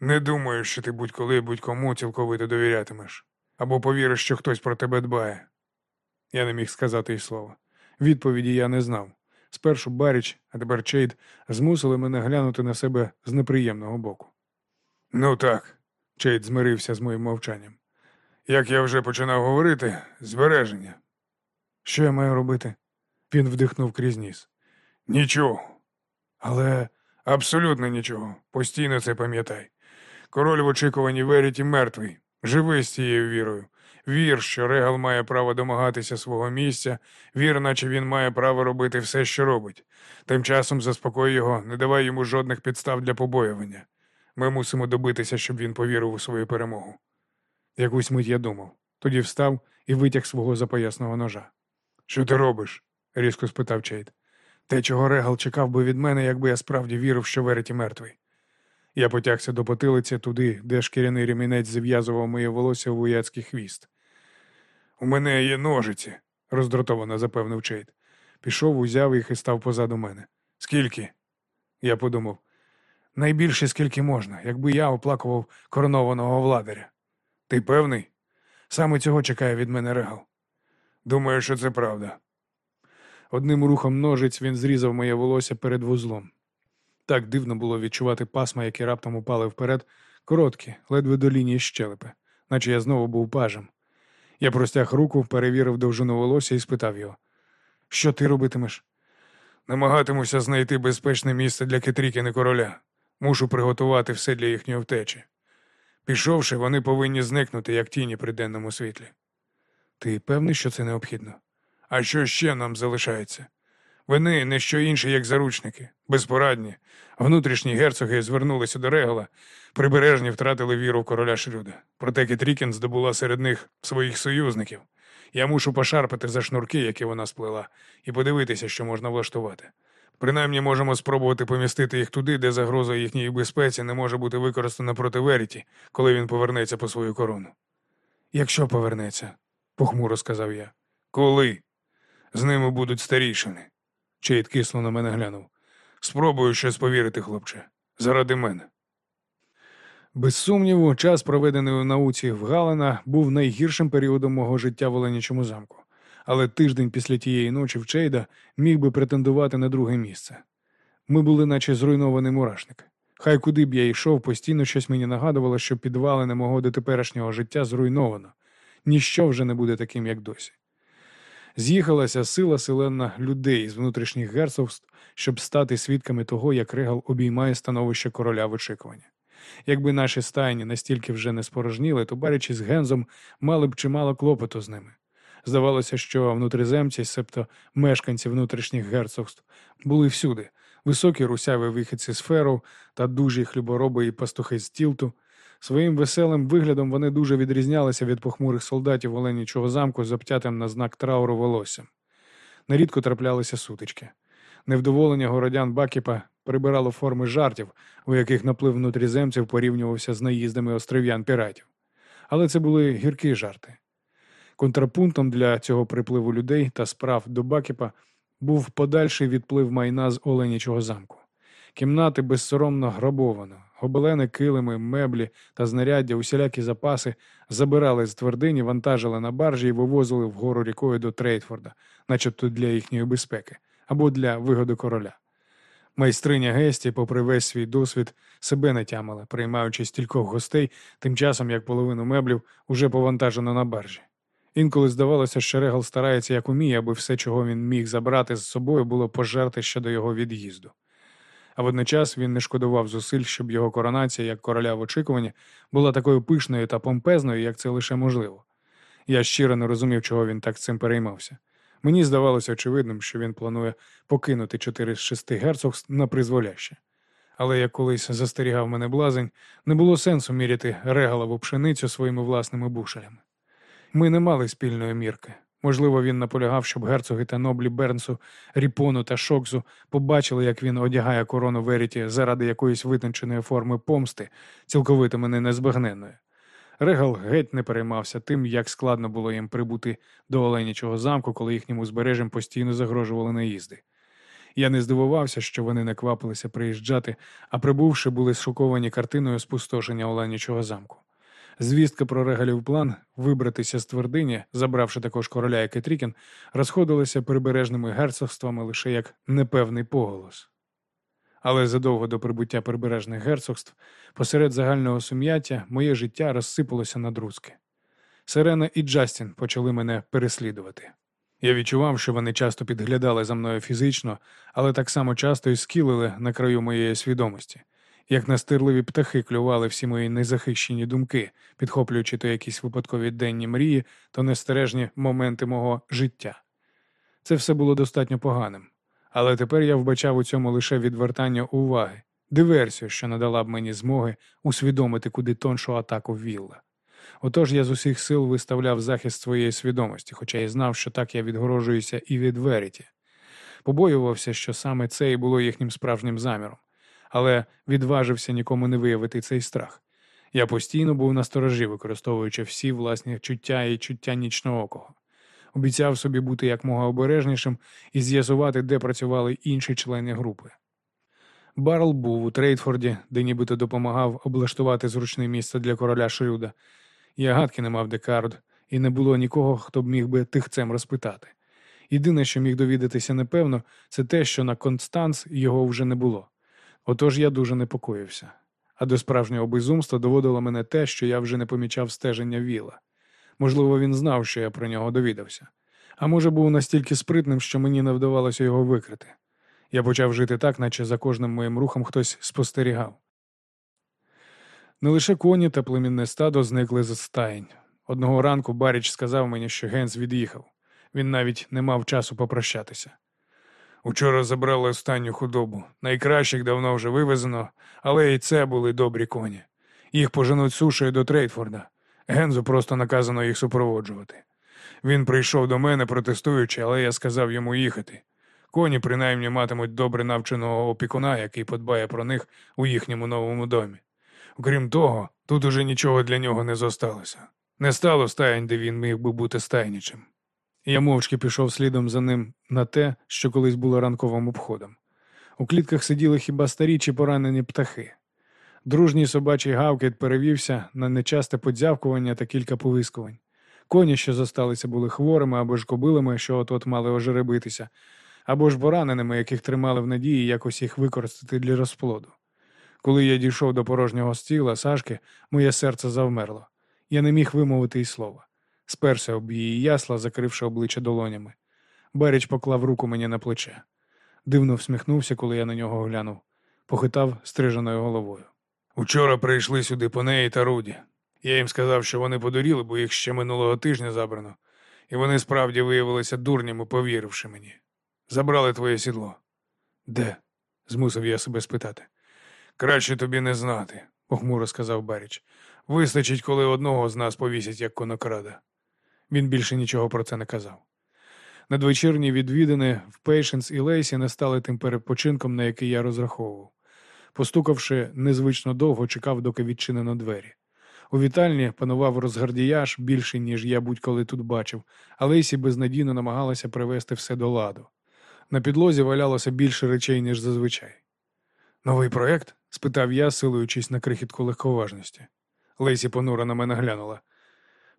Не думаю, що ти будь-коли будь-кому цілковито довірятимеш, або повіриш, що хтось про тебе дбає. Я не міг сказати й слова. Відповіді я не знав. Спершу Баріч, а тепер Чейд змусили мене глянути на себе з неприємного боку. Ну так, Чейд змирився з моїм мовчанням. Як я вже починав говорити, збереження. Що я маю робити? Він вдихнув крізь ніс. Нічого. Але Абсолютно нічого. Постійно це пам'ятай. Король в очікуванні Веріті мертвий. Живи з цією вірою. Вір, що Регал має право домагатися свого місця, вір, наче він має право робити все, що робить. Тим часом заспокой його, не давай йому жодних підстав для побоювання. Ми мусимо добитися, щоб він повірив у свою перемогу. Якусь мить я думав, тоді встав і витяг свого запоясного ножа. Що ти робиш? різко спитав Чейд. Те, чого Регал чекав би від мене, якби я справді вірив, що Вереті мертвий. Я потягся до потилиці туди, де шкіряний ремінець зав'язував моє волосся у вояцький хвіст. У мене є ножиці, роздратовано запевнив Чейд. Пішов, узяв їх і став позаду мене. Скільки? Я подумав. Найбільше скільки можна, якби я оплакував коронованого владаря. Ти певний? Саме цього чекає від мене регал. Думаю, що це правда. Одним рухом ножиць він зрізав моє волосся перед вузлом. Так дивно було відчувати пасма, які раптом упали вперед, короткі, ледве до лінії щелепи, наче я знову був пажем. Я простяг руку, перевірив довжину волосся і спитав його: Що ти робитимеш? Намагатимуся знайти безпечне місце для Кетрікіни короля. Мушу приготувати все для їхньої втечі. Пішовши, вони повинні зникнути, як тіні при денному світлі. Ти певний, що це необхідно? А що ще нам залишається? Вони не що інше, як заручники, безпорадні. Внутрішні герцоги звернулися до Регала, прибережні втратили віру в короля Шрюда. Проте Кетрікін здобула серед них своїх союзників. Я мушу пошарпати за шнурки, які вона сплела, і подивитися, що можна влаштувати. Принаймні можемо спробувати помістити їх туди, де загроза їхньої безпеці не може бути використана проти Веріті, коли він повернеться по свою корону. Якщо повернеться, похмуро сказав я. Коли? З ними будуть старішини. Чейд кисло на мене глянув. Спробую щось повірити, хлопче. Заради мене. Без сумніву, час, проведений у науці в Галена, був найгіршим періодом мого життя в Оленячому замку. Але тиждень після тієї ночі в Чейда міг би претендувати на друге місце. Ми були, наче зруйнований мурашник. Хай куди б я йшов, постійно щось мені нагадувало, що підвалини мого дотеперішнього життя зруйновано. Ніщо вже не буде таким, як досі. З'їхалася сила селена людей з внутрішніх герцогств, щоб стати свідками того, як Регал обіймає становище короля в очікуванні. Якби наші стайні настільки вже не спорожніли, то барячи з Гензом мали б чимало клопоту з ними. Здавалося, що внутриземці, себто мешканці внутрішніх герцогств, були всюди високі русяві вихідці з феру та дужі хлібороби і пастухи з тілту. Своїм веселим виглядом вони дуже відрізнялися від похмурих солдатів Оленічого замку з обтятим на знак трауру волоссям. Нерідко траплялися сутички. Невдоволення городян Бакіпа прибирало форми жартів, у яких наплив внутріземців порівнювався з наїздами остров'ян піратів. Але це були гіркі жарти. Контрапунктом для цього припливу людей та справ до Бакіпа був подальший відплив майна з Оленічого замку. Кімнати безсоромно грабовано, гобелени, килими, меблі та знаряддя, усілякі запаси забирали з твердині, вантажили на баржі і вивозили вгору рікою до Трейтфорда, начебто для їхньої безпеки або для вигоди короля. Майстриня Гесті, попри весь свій досвід, себе не тямила, приймаючи стількох гостей, тим часом як половину меблів уже повантажено на баржі. Інколи здавалося, що Регал старається як уміє, аби все, чого він міг забрати з собою, було пожерти щодо його від'їзду. А водночас він не шкодував зусиль, щоб його коронація, як короля в очікуванні, була такою пишною та помпезною, як це лише можливо. Я щиро не розумів, чого він так цим переймався. Мені здавалося очевидним, що він планує покинути чотири з шести герцогств на призволяще. Але як колись застерігав мене блазень, не було сенсу міряти регалову пшеницю своїми власними бушелями. Ми не мали спільної мірки. Можливо, він наполягав, щоб герцоги та ноблі Бернсу, Ріпону та Шокзу побачили, як він одягає корону Веріті заради якоїсь витонченої форми помсти, цілковито мене незбагненної. Регал геть не переймався тим, як складно було їм прибути до Оленячого замку, коли їхнім узбережжям постійно загрожували наїзди. Я не здивувався, що вони не квапилися приїжджати, а прибувши, були шоковані картиною спустошення Оленячого замку. Звістка про регалів план вибратися з твердині, забравши також короля і Кетрікін, розходилася прибережними герцогствами лише як непевний поголос. Але задовго до прибуття прибережних герцогств, посеред загального сум'яття, моє життя розсипалося на друзки. Сирена і Джастін почали мене переслідувати. Я відчував, що вони часто підглядали за мною фізично, але так само часто і скілили на краю моєї свідомості, як настирливі птахи клювали всі мої незахищені думки, підхоплюючи то якісь випадкові денні мрії, то нестережні моменти мого життя. Це все було достатньо поганим, але тепер я вбачав у цьому лише відвертання уваги, диверсію, що надала б мені змоги усвідомити куди тоншу атаку вілла. Отож я з усіх сил виставляв захист своєї свідомості, хоча й знав, що так я відгорожуюся і від Веріті. Побоювався, що саме це і було їхнім справжнім заміром, але відважився нікому не виявити цей страх. Я постійно був на сторожі, використовуючи всі власні чуття і чуття нічного окого. Обіцяв собі бути якмога обережнішим і з'ясувати, де працювали інші члени групи. Барл був у Трейдфорді, де нібито допомагав облаштувати зручне місце для короля Шрюда. Я гадки не мав Декард, і не було нікого, хто б міг би тихцем розпитати. Єдине, що міг довідатися напевно, це те, що на Констанс його вже не було. Отож я дуже непокоївся. А до справжнього безумства доводило мене те, що я вже не помічав стеження віла. Можливо, він знав, що я про нього довідався. А може, був настільки спритним, що мені не вдавалося його викрити. Я почав жити так, наче за кожним моїм рухом хтось спостерігав. Не лише коні та племінне стадо зникли з стаєнь. Одного ранку Баріч сказав мені, що Генс від'їхав. Він навіть не мав часу попрощатися. Учора забрали останню худобу. Найкращих давно вже вивезено, але і це були добрі коні. Їх поженуть сушею до Трейдфорда. Гензу просто наказано їх супроводжувати. Він прийшов до мене, протестуючи, але я сказав йому їхати. Коні принаймні матимуть добре навченого опікуна, який подбає про них у їхньому новому домі. Окрім того, тут уже нічого для нього не зосталося. Не стало стаянь, де він міг би бути стайнічим. Я мовчки пішов слідом за ним на те, що колись було ранковим обходом. У клітках сиділи хіба старі чи поранені птахи. Дружній собачий гавкіт перевівся на нечасте подзявкування та кілька повискувань. Коні, що зосталися, були хворими або ж кобилами, що от-от мали ожеребитися, або ж пораненими, яких тримали в надії якось їх використати для розплоду. Коли я дійшов до порожнього стіла Сашки, моє серце завмерло. Я не міг вимовити й слова. Сперся об її ясла, закривши обличчя долонями. Беріч поклав руку мені на плече. Дивно всміхнувся, коли я на нього глянув, похитав стриженою головою. Учора прийшли сюди по неї та Руді. Я їм сказав, що вони подуріли, бо їх ще минулого тижня забрано, і вони справді виявилися дурнями, повіривши мені. Забрали твоє сідло. Де? змусив я себе спитати. Краще тобі не знати, похмуро сказав Баріч. Вистачить, коли одного з нас повісять як конокрада. Він більше нічого про це не казав. Надвечірні відвідини в Пейшенс і Лейсі не стали тим перепочинком, на який я розраховував. Постукавши незвично довго, чекав, доки відчинено двері. У вітальні панував розгардіяж більший, ніж я будь-коли тут бачив, а Лейсі безнадійно намагалася привести все до ладу. На підлозі валялося більше речей, ніж зазвичай. Новий проект? спитав я, силуючись на крихітку легковажності. Лейсі понуро на мене глянула.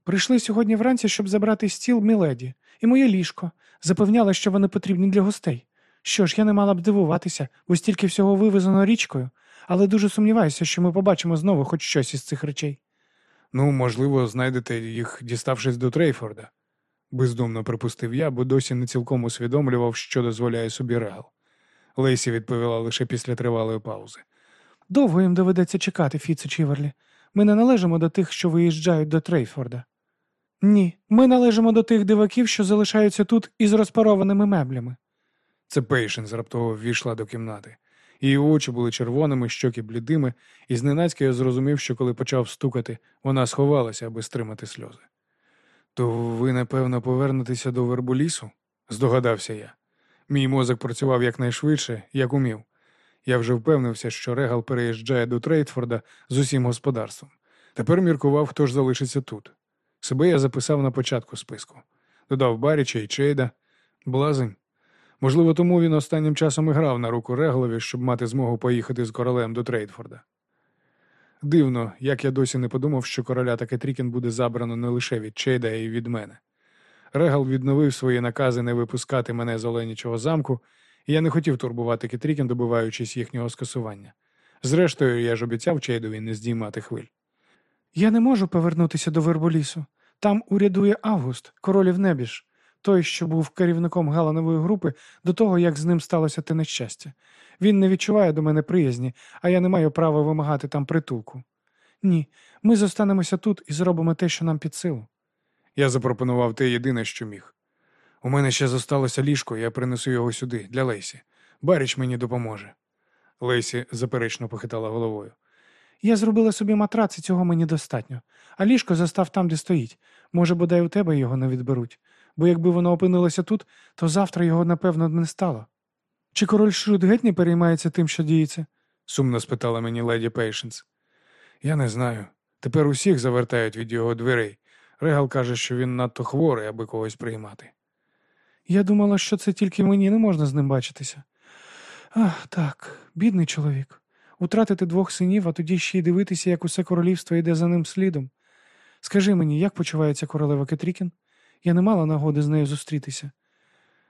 Прийшли сьогодні вранці, щоб забрати стіл Міледі, і моє ліжко. Запевняла, що вони потрібні для гостей. Що ж, я не мала б дивуватися, бо стільки всього вивезено річкою, але дуже сумніваюся, що ми побачимо знову хоч щось із цих речей. Ну, можливо, знайдете їх, діставшись до Трейфорда, бездумно припустив я, бо досі не цілком усвідомлював, що дозволяє собі Регал. Лейсі відповіла лише після тривалої паузи. Довго їм доведеться чекати, Фіце Чіверлі. Ми не належимо до тих, що виїжджають до Трейфорда. Ні, ми належимо до тих диваків, що залишаються тут із розпарованими меблями. Це Пейшенс раптово ввійшла до кімнати. Її очі були червоними, щоки блідими, і зненацька я зрозумів, що коли почав стукати, вона сховалася, аби стримати сльози. То ви, напевно, повернетеся до верболісу? здогадався я. Мій мозок працював якнайшвидше, як умів. Я вже впевнився, що Регал переїжджає до Трейдфорда з усім господарством. Тепер міркував, хто ж залишиться тут. Себе я записав на початку списку. Додав Баріча і Чейда. Блазень. Можливо, тому він останнім часом і грав на руку Реглові, щоб мати змогу поїхати з королем до Трейдфорда. Дивно, як я досі не подумав, що короля та Кетрікін буде забрано не лише від Чейда, а й від мене. Регал відновив свої накази не випускати мене з Оленічого замку, і я не хотів турбувати Кетрікін, добиваючись їхнього скасування. Зрештою, я ж обіцяв Чейдові не здіймати хвиль. Я не можу повернутися до Верболісу. Там урядує Август, королів небіж. той, що був керівником Галанової групи, до того, як з ним сталося те нещастя. Він не відчуває до мене приязні, а я не маю права вимагати там притулку. Ні, ми зостанемося тут і зробимо те, що нам під силу. Я запропонував те єдине, що міг. У мене ще зосталося ліжко, я принесу його сюди, для Лейсі. Баріч мені допоможе. Лейсі заперечно похитала головою. Я зробила собі матрац, і цього мені достатньо. А ліжко застав там, де стоїть. Може, бодай у тебе його не відберуть. Бо якби воно опинилося тут, то завтра його, напевно, не стало. Чи король Шрут геть не переймається тим, що діється? сумно спитала мені леді Пейшенс. Я не знаю. Тепер усіх завертають від його дверей. Регал каже, що він надто хворий, аби когось приймати. Я думала, що це тільки мені не можна з ним бачитися. Ах, так, бідний чоловік. Утратити двох синів, а тоді ще й дивитися, як усе королівство йде за ним слідом. Скажи мені, як почувається королева Кетрікін? Я не мала нагоди з нею зустрітися.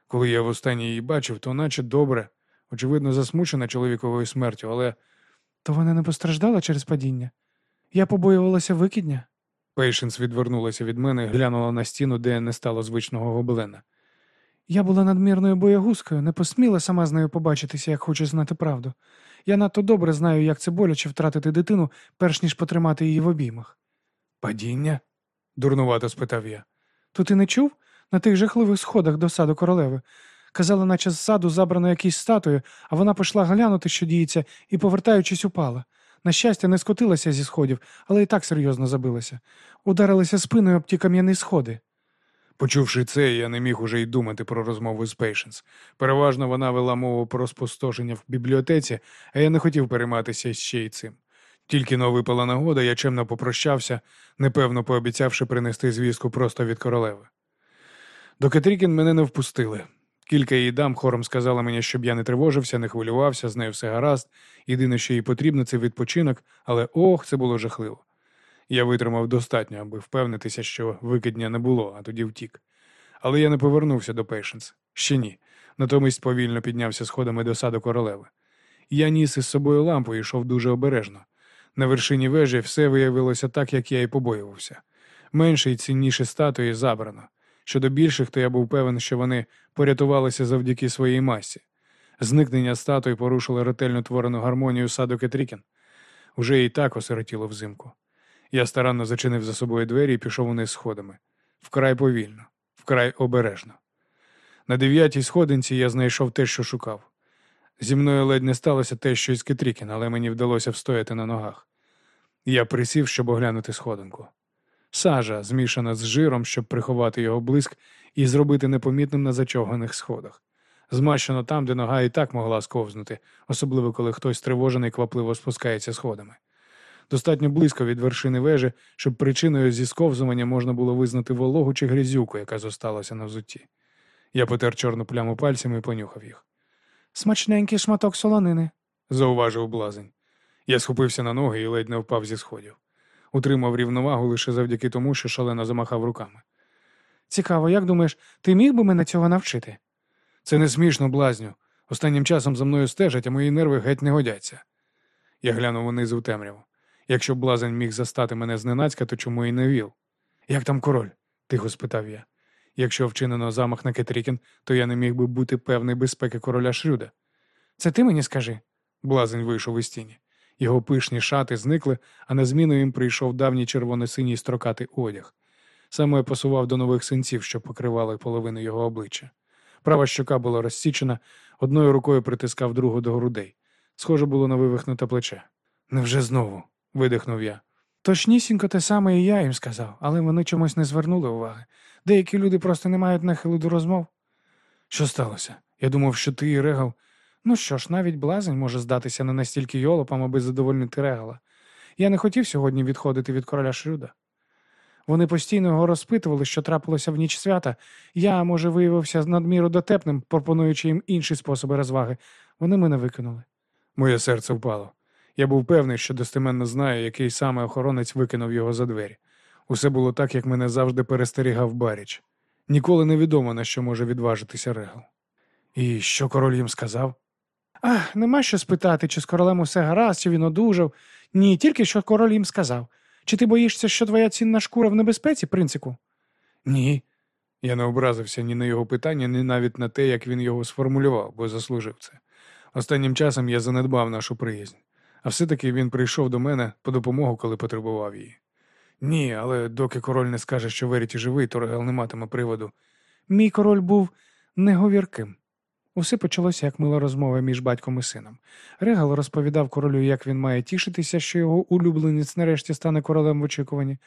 Коли я востаннє її бачив, то наче добре, очевидно, засмучена чоловіковою смертю, але То вона не постраждала через падіння? Я побоювалася викидня. Пейшенс відвернулася від мене і глянула на стіну, де не стало звичного гобелена. Я була надмірною боягузкою, не посміла сама з нею побачитися, як хочу знати правду. Я надто добре знаю, як це боляче втратити дитину, перш ніж потримати її в обіймах. Падіння? дурнувато спитав я. То ти не чув? На тих жахливих сходах до саду королеви. Казала, наче з саду забрано якісь статуї, а вона пішла глянути, що діється, і, повертаючись, упала. На щастя, не скотилася зі сходів, але і так серйозно забилася. Ударилася спиною об ті кам'яні сходи. Почувши це, я не міг уже й думати про розмову з Пейшенс. Переважно вона вела мову про спустошення в бібліотеці, а я не хотів перейматися ще й цим. Тільки но випала нагода, я чемно попрощався, непевно пообіцявши принести звістку просто від королеви. До Кетрікін мене не впустили. Кілька її дам хором сказала мені, щоб я не тривожився, не хвилювався, з нею все гаразд. Єдине, що їй потрібно, це відпочинок, але ох, це було жахливо. Я витримав достатньо, аби впевнитися, що викидня не було, а тоді втік. Але я не повернувся до Пейшенс. Ще ні. Натомість повільно піднявся сходами до саду королеви. Я ніс із собою лампу і йшов дуже обережно. На вершині вежі все виявилося так, як я і побоювався. Менше й цінніші статуї забрано. Щодо більших, то я був певен, що вони порятувалися завдяки своїй масі. Зникнення статуї порушило ретельно творену гармонію саду Кетрікін. Уже і так осиротіло взимку. Я старанно зачинив за собою двері і пішов униз сходами. Вкрай повільно, вкрай обережно. На дев'ятій сходинці я знайшов те, що шукав. Зі мною ледь не сталося те, що із Кетрікін, але мені вдалося встояти на ногах. Я присів, щоб оглянути сходинку. Сажа, змішана з жиром, щоб приховати його блиск і зробити непомітним на зачовганих сходах. Змащено там, де нога і так могла сковзнути, особливо коли хтось тривожений квапливо спускається сходами. Достатньо близько від вершини вежі, щоб причиною зі сковзування можна було визнати вологу чи грязюку, яка зосталася на взутті. Я потер чорну пляму пальцями і понюхав їх. Смачненький шматок солонини. Зауважив блазень. Я схопився на ноги і ледь не впав зі сходів. Утримав рівновагу лише завдяки тому, що шалено замахав руками. Цікаво, як думаєш, ти міг би мене цього навчити? Це не смішно, блазню. Останнім часом за мною стежать, а мої нерви геть не годяться. Я глянув униз у темряву. Якщо блазень міг застати мене зненацька, то чому і не вів? Як там король? тихо спитав я. Якщо вчинено замах на Кетрікін, то я не міг би бути певний безпеки короля Шрюда. Це ти мені скажи. Блазень вийшов із тіні. Його пишні шати зникли, а на зміну їм прийшов давній червоно-синій строкатий одяг. Саме посував до нових синців, що покривали половину його обличчя. Права щока була розсічена, одною рукою притискав другу до грудей. Схоже було на вивихнуте плече. Невже знову? Видихнув я. Точнісінько те саме і я їм сказав, але вони чомусь не звернули уваги. Деякі люди просто не мають нахилу до розмов. Що сталося? Я думав, що ти і Регал. Ну що ж, навіть блазень може здатися не настільки йолопам, аби задовольнити Регала. Я не хотів сьогодні відходити від короля Шрюда. Вони постійно його розпитували, що трапилося в ніч свята. Я, може, виявився надміру дотепним, пропонуючи їм інші способи розваги. Вони мене викинули. Моє серце впало. Я був певний, що достеменно знаю, який саме охоронець викинув його за двері. Усе було так, як мене завжди перестерігав Баріч. Ніколи не відомо, на що може відважитися Регал. І що король їм сказав? Ах, нема що спитати, чи з королем усе гаразд, чи він одужав. Ні, тільки що король їм сказав. Чи ти боїшся, що твоя цінна шкура в небезпеці, принцику? Ні. Я не образився ні на його питання, ні навіть на те, як він його сформулював, бо заслужив це. Останнім часом я занедбав нашу приязнь, а все-таки він прийшов до мене по допомогу, коли потребував її. Ні, але доки король не скаже, що Веріті живий, то Регал не матиме приводу. Мій король був неговірким. Усе почалося як мила розмова між батьком і сином. Регал розповідав королю, як він має тішитися, що його улюбленець нарешті стане королем в очікуванні.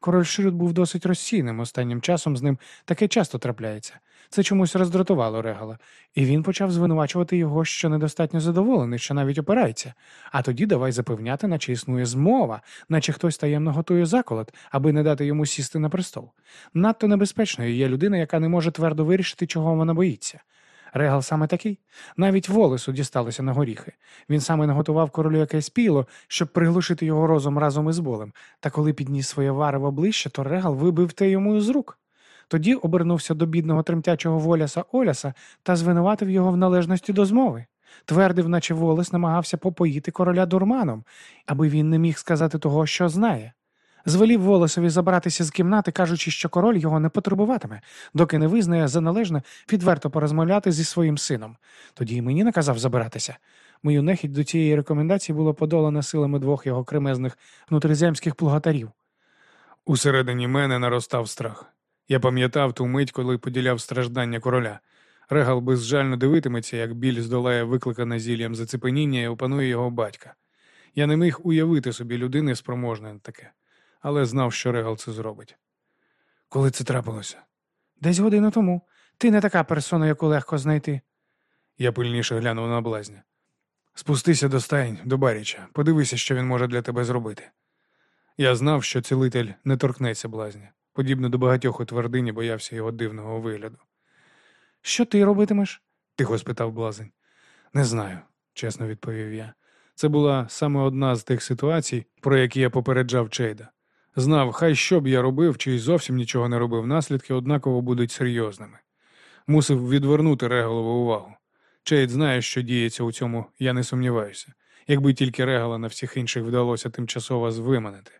Король Широт був досить розсійним останнім часом з ним таке часто трапляється. Це чомусь роздратувало Регала, і він почав звинувачувати його, що недостатньо задоволений, що навіть опирається. А тоді давай запевняти, наче існує змова, наче хтось таємно готує заколот, аби не дати йому сісти на престол. Надто небезпечною є людина, яка не може твердо вирішити, чого вона боїться. Регал саме такий. Навіть волесу дісталося на горіхи. Він саме наготував королю якесь піло, щоб приглушити його розум разом із болем. Та коли підніс своє варево ближче, то Регал вибив те йому з рук. Тоді обернувся до бідного тремтячого воляса Оляса та звинуватив його в належності до змови. Твердив, наче волес намагався попоїти короля дурманом, аби він не міг сказати того, що знає. Звелів Волосові забратися з кімнати, кажучи, що король його не потребуватиме, доки не визнає за належне відверто порозмовляти зі своїм сином. Тоді й мені наказав забиратися. Мою нехідь до цієї рекомендації було подолано силами двох його кремезних внутриземських плугатарів. Усередині мене наростав страх. Я пам'ятав ту мить, коли поділяв страждання короля. Регал безжально дивитиметься, як біль здолає викликане зіллям зацепеніння і опанує його батька. Я не міг уявити собі людини спроможне таке, але знав, що Регал це зробить. Коли це трапилося? Десь годину тому. Ти не така персона, яку легко знайти. Я пильніше глянув на блазня. Спустися до стайн, до Баріча, подивися, що він може для тебе зробити. Я знав, що цілитель не торкнеться блазня. Подібно до багатьох у твердині боявся його дивного вигляду. Що ти робитимеш? тихо спитав блазень. Не знаю, чесно відповів я. Це була саме одна з тих ситуацій, про які я попереджав Чейда. Знав, хай що б я робив, чи й зовсім нічого не робив, наслідки однаково будуть серйозними. Мусив відвернути Реголову увагу. Чейд знає, що діється у цьому, я не сумніваюся, якби тільки Регала на всіх інших вдалося тимчасово звиманити.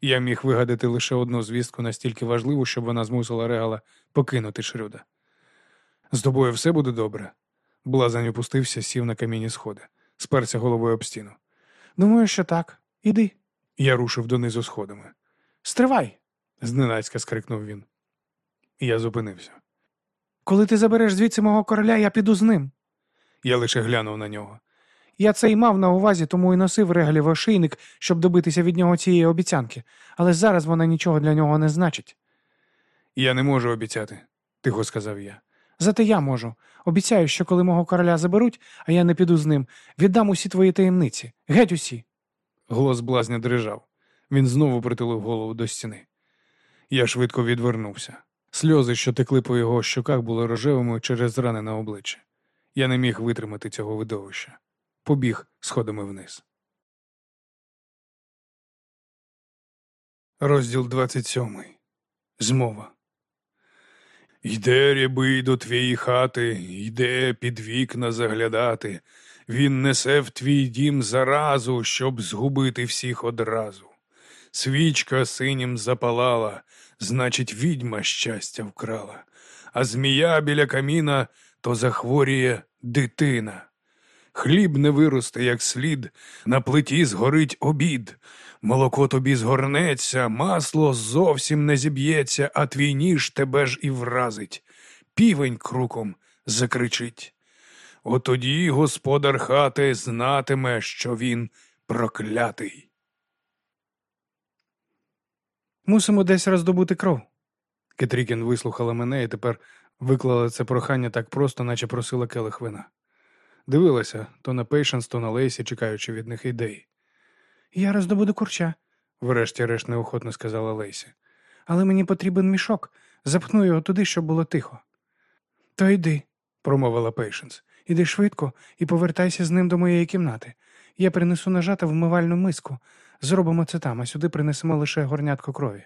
Я міг вигадати лише одну звістку настільки важливу, щоб вона змусила Регала покинути Шрюда. З тобою все буде добре. Блазень опустився, сів на камінні сходи, сперся головою об стіну. Думаю, що так. Іди. Я рушив донизу сходами. Стривай. зненацька скрикнув він. Я зупинився. Коли ти забереш звідси мого короля, я піду з ним. Я лише глянув на нього. Я це й мав на увазі, тому і носив регалів ошийник, щоб добитися від нього цієї обіцянки, але зараз вона нічого для нього не значить. Я не можу обіцяти, тихо сказав я. Зате я можу. Обіцяю, що коли мого короля заберуть, а я не піду з ним, віддам усі твої таємниці. Геть усі. Голос блазня дрижав. Він знову притулив голову до стіни. Я швидко відвернувся. Сльози, що текли по його щоках, були рожевими через рани на обличчі. Я не міг витримати цього видовища. Побіг сходами вниз. Розділ 27. Змова. Йде рябий до твоєї хати, йде під вікна заглядати. Він несе в твій дім заразу, щоб згубити всіх одразу. Свічка синім запалала, значить, відьма щастя вкрала, а змія біля каміна то захворіє дитина. Хліб не виросте, як слід, на плиті згорить обід. Молоко тобі згорнеться, масло зовсім не зіб'ється, а твій ніж тебе ж і вразить. Півень круком закричить. Отоді господар хати знатиме, що він проклятий. Мусимо десь роздобути кров. Кетрікін вислухала мене і тепер виклала це прохання так просто, наче просила келих вина. Дивилася то на Пейшенс, то на Лейсі, чекаючи від них ідей. Я роздобуду курча, Врешті-решт неохотно сказала Лейсі. але мені потрібен мішок. Запхну його туди, щоб було тихо. То йди, промовила Пейшенс. Іди швидко і повертайся з ним до моєї кімнати. Я принесу нажата вмивальну миску. Зробимо це там, а сюди принесемо лише горнятко крові.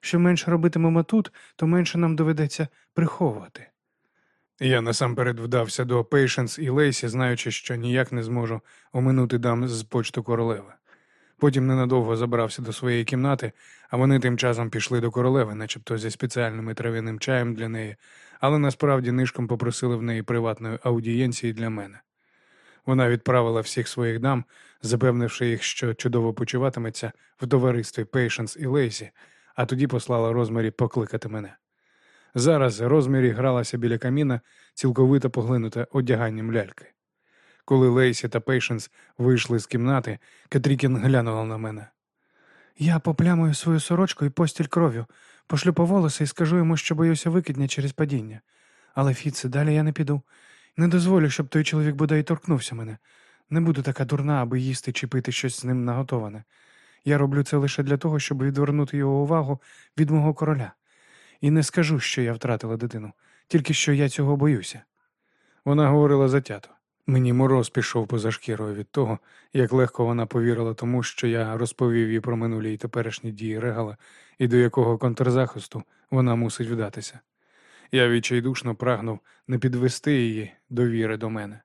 Що менше робитимемо тут, то менше нам доведеться приховувати. Я насамперед вдався до Пейшенс і Лейсі, знаючи, що ніяк не зможу оминути дам з почту королеви. Потім ненадовго забрався до своєї кімнати, а вони тим часом пішли до королеви, начебто зі спеціальним трав'яним чаєм для неї, але насправді нишком попросили в неї приватної аудієнції для мене. Вона відправила всіх своїх дам, запевнивши їх, що чудово почуватиметься в товаристві Пейшенс і Лейсі, а тоді послала Розмарі покликати мене. Зараз Розмарі гралася біля каміна, цілковито поглинута одяганням ляльки. Коли Лейсі та Пейшенс вийшли з кімнати, Кетрікін глянула на мене. Я поплямую свою сорочку і постіль кров'ю, пошлю по волоси і скажу йому, що боюся викидня через падіння. Але, Фіце, далі я не піду. Не дозволю, щоб той чоловік бодай торкнувся мене. Не буду така дурна, аби їсти чи пити щось з ним наготоване. Я роблю це лише для того, щоб відвернути його увагу від мого короля. І не скажу, що я втратила дитину, тільки що я цього боюся. Вона говорила затято. Мені мороз пішов поза шкірою від того, як легко вона повірила тому, що я розповів їй про минулі й теперішні дії регала і до якого контрзахисту вона мусить вдатися. Я відчайдушно прагнув не підвести її довіри до мене.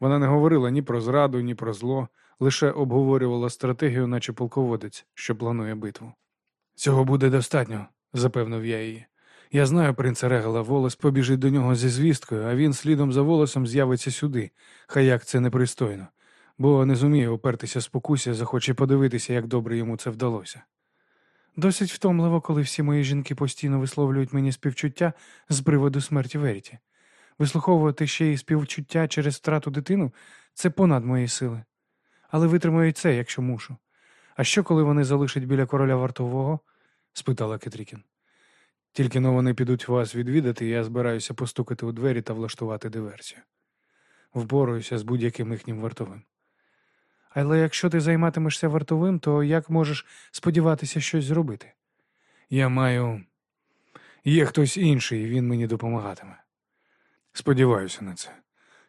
Вона не говорила ні про зраду, ні про зло, лише обговорювала стратегію, наче полководець, що планує битву. Цього буде достатньо, запевнив я її. Я знаю принца Регала, Волос побіжить до нього зі звісткою, а він слідом за волосом з'явиться сюди, хай як це непристойно, бо не зуміє опертися спокусі, захоче подивитися, як добре йому це вдалося. Досить втомливо, коли всі мої жінки постійно висловлюють мені співчуття з приводу смерті Веріті. Вислуховувати ще й співчуття через втрату дитину це понад мої сили. Але витримаю й це, якщо мушу. А що, коли вони залишать біля короля вартового? спитала Кетрікін. Тільки но вони підуть вас відвідати, я збираюся постукати у двері та влаштувати диверсію. Впораюся з будь-яким їхнім вартовим. Але якщо ти займатимешся вартовим, то як можеш сподіватися щось зробити? Я маю. Є хтось інший, і він мені допомагатиме. Сподіваюся на це.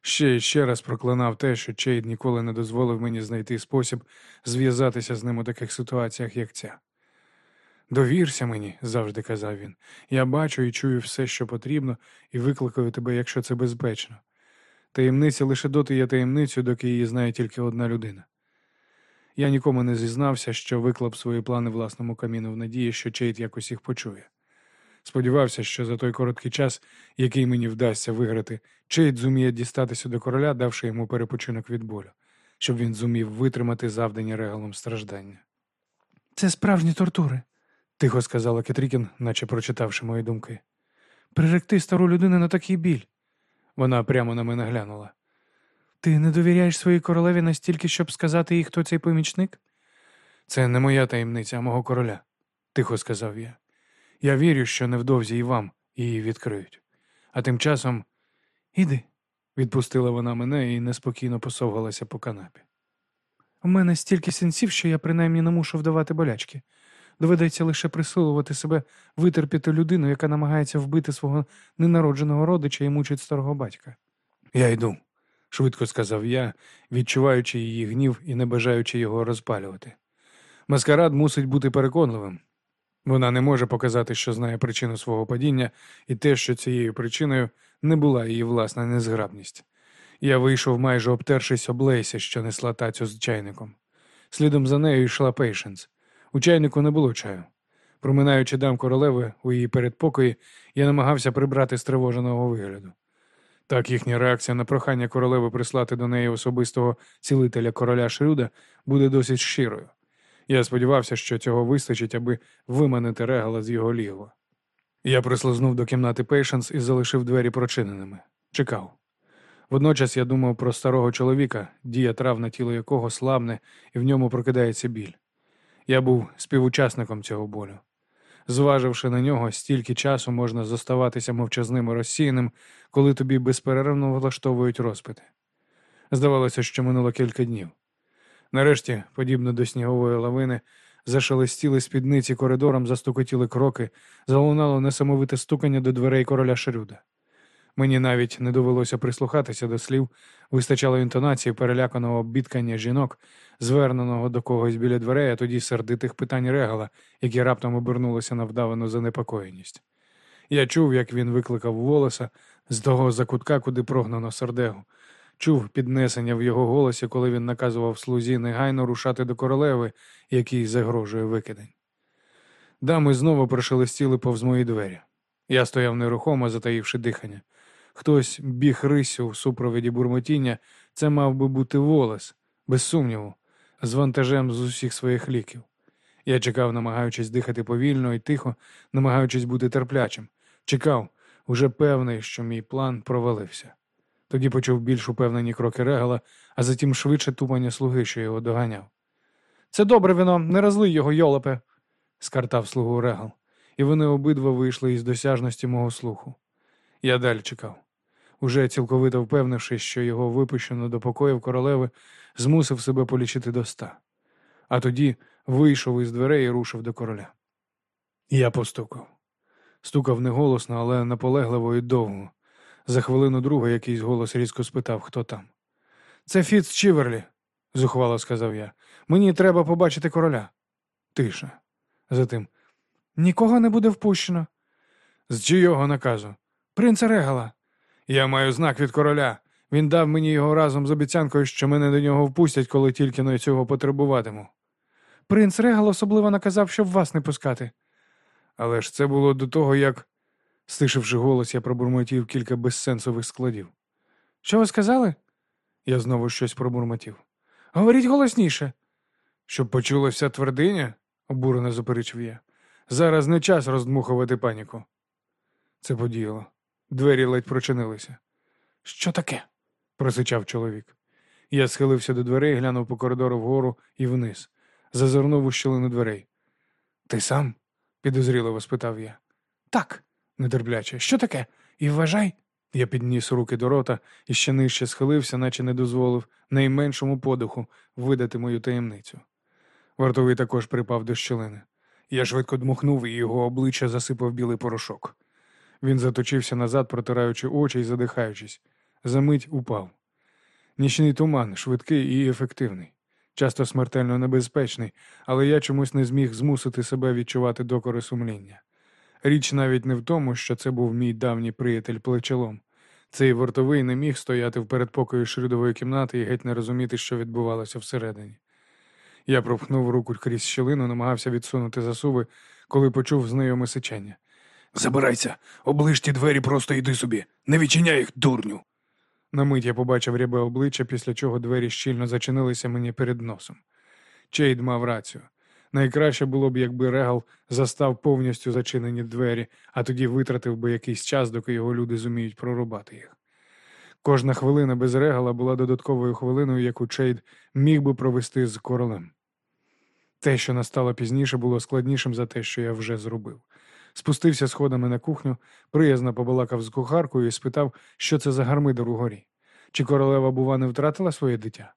Ще і ще раз проклинав те, що Чейд ніколи не дозволив мені знайти спосіб зв'язатися з ним у таких ситуаціях, як ця. Довірся мені, завжди казав він. Я бачу і чую все, що потрібно, і викликаю тебе, якщо це безпечно. Таємниця лише доти є таємницею, доки її знає тільки одна людина. Я нікому не зізнався, що виклав свої плани власному каміну в надії, що Чейт якось їх почує. Сподівався, що за той короткий час, який мені вдасться виграти, Чейт зуміє дістатися до короля, давши йому перепочинок від болю, щоб він зумів витримати завдані регалом страждання. Це справжні тортури, тихо сказала Кетрікін, наче прочитавши мої думки. Приректи стару людину на такий біль. Вона прямо на мене глянула. Ти не довіряєш своїй королеві настільки, щоб сказати їй, хто цей помічник? Це не моя таємниця, а мого короля, тихо сказав я. Я вірю, що невдовзі і вам її відкриють. А тим часом іди, відпустила вона мене і неспокійно посовгалася по канапі. У мене стільки сенсів, що я принаймні не мушу вдавати болячки. Доведеться лише присилувати себе витерпіти людину, яка намагається вбити свого ненародженого родича і мучить старого батька. Я йду, швидко сказав я, відчуваючи її гнів і не бажаючи його розпалювати. Маскарад мусить бути переконливим. Вона не може показати, що знає причину свого падіння, і те, що цією причиною не була її власна незграбність. Я вийшов майже обтершись об Лейсі, що несла тацю з чайником. Слідом за нею йшла Пейшенс. У чайнику не було чаю. Проминаючи дам королеви у її передпокої, я намагався прибрати стривоженого вигляду. Так їхня реакція на прохання королеви прислати до неї особистого цілителя короля Шрюда буде досить щирою. Я сподівався, що цього вистачить, аби виманити Регала з його лігва. Я прислизнув до кімнати Пейшенс і залишив двері прочиненими. Чекав. Водночас я думав про старого чоловіка, дія трав на тіло якого слабне, і в ньому прокидається біль. Я був співучасником цього болю. Зваживши на нього, стільки часу можна зоставатися мовчазним і розсіяним, коли тобі безперервно влаштовують розпити. Здавалося, що минуло кілька днів. Нарешті, подібно до снігової лавини, зашелестіли спідниці коридором, застукотіли кроки, залунало несамовите стукання до дверей короля Шерюда. Мені навіть не довелося прислухатися до слів, вистачало інтонації переляканого бідкання жінок, зверненого до когось біля дверей, а тоді сердитих питань регала, які раптом обернулися на вдавану занепокоєність. Я чув, як він викликав волоса з того закутка, куди прогнано сердегу, чув піднесення в його голосі, коли він наказував слузі негайно рушати до королеви, якій загрожує викидень. Дами знову прошелестіли повз мої двері. Я стояв нерухомо, затаївши дихання. Хтось біг рисю в супроводі бурмотіння, це мав би бути волес, без сумніву, з вантажем з усіх своїх ліків. Я чекав, намагаючись дихати повільно і тихо, намагаючись бути терплячим. Чекав, уже певний, що мій план провалився. Тоді почув більш упевнені кроки регала, а затім швидше тупання слуги, що його доганяв. Це добре вино, не розлий його, йолопе, скартав слугу регал, і вони обидва вийшли із досяжності мого слуху. Я далі чекав. Уже цілковито впевнившись, що його випущено до покоїв королеви, змусив себе полічити до ста. А тоді вийшов із дверей і рушив до короля. Я постукав. Стукав не голосно, але наполегливо і довго. За хвилину другу якийсь голос різко спитав, хто там. Це Фіц Чіверлі, зухвало сказав я. Мені треба побачити короля. Тиша. Затим нікого не буде впущено. З чийого наказу? Принца Регала. Я маю знак від короля. Він дав мені його разом з обіцянкою, що мене до нього впустять, коли тільки на цього потребуватиму. Принц Регал особливо наказав, щоб вас не пускати. Але ж це було до того, як. Стишивши голос, я пробурмотів кілька безсенсових складів. Що ви сказали? Я знову щось пробурмотів. Говоріть голосніше. Щоб почула вся твердиня, обурено заперечив я. Зараз не час роздмухувати паніку. Це подіяло. Двері ледь прочинилися. Що таке? просичав чоловік. Я схилився до дверей, глянув по коридору вгору і вниз, зазирнув у щілину дверей. Ти сам? підозріливо спитав я. Так, нетерпляче. Що таке? І вважай. Я підніс руки до рота і ще нижче схилився, наче не дозволив найменшому подиху видати мою таємницю. Вартовий також припав до щілини. Я швидко дмухнув, і його обличчя засипав білий порошок. Він заточився назад, протираючи очі і задихаючись. Замить упав. Нічний туман, швидкий і ефективний, часто смертельно небезпечний, але я чомусь не зміг змусити себе відчувати докори сумління. Річ навіть не в тому, що це був мій давній приятель плечелом. Цей вартовий не міг стояти в передпокої шридової кімнати і геть не розуміти, що відбувалося всередині. Я пропхнув руку крізь щілину, намагався відсунути засуви, коли почув знайоме сичання. Забирайся, оближ ті двері, просто йди собі, не відчиняй їх, дурню. На мить я побачив рябе обличчя, після чого двері щільно зачинилися мені перед носом. Чейд мав рацію. Найкраще було б, якби Регал застав повністю зачинені двері, а тоді витратив би якийсь час, доки його люди зуміють прорубати їх. Кожна хвилина без Регала була додатковою хвилиною, яку Чейд міг би провести з королем. Те, що настало пізніше, було складнішим за те, що я вже зробив. Спустився сходами на кухню, приязно побалакав з кухаркою і спитав, що це за гармидер угорі. Чи королева, бува, не втратила своє дитя?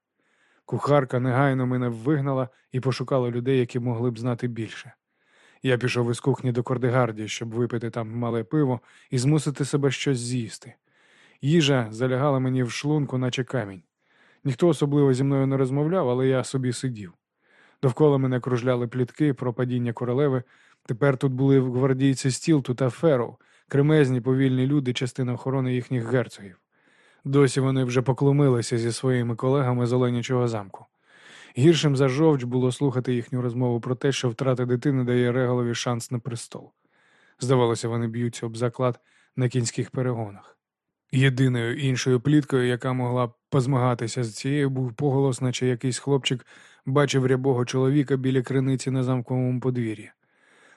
Кухарка негайно мене вигнала і пошукала людей, які могли б знати більше. Я пішов із кухні до Кордегарді, щоб випити там мале пиво і змусити себе щось з'їсти. Їжа залягала мені в шлунку, наче камінь. Ніхто особливо зі мною не розмовляв, але я собі сидів. Довкола мене кружляли плітки про падіння королеви. Тепер тут були гвардійці Стілту та Ферроу, кремезні повільні люди, частина охорони їхніх герцогів. Досі вони вже покломилися зі своїми колегами з Оленячого замку. Гіршим за жовч було слухати їхню розмову про те, що втрата дитини дає Реголові шанс на престол. Здавалося, вони б'ються об заклад на кінських перегонах. Єдиною іншою пліткою, яка могла б позмагатися з цією, був поголос, наче якийсь хлопчик бачив рябого чоловіка біля криниці на замковому подвір'ї.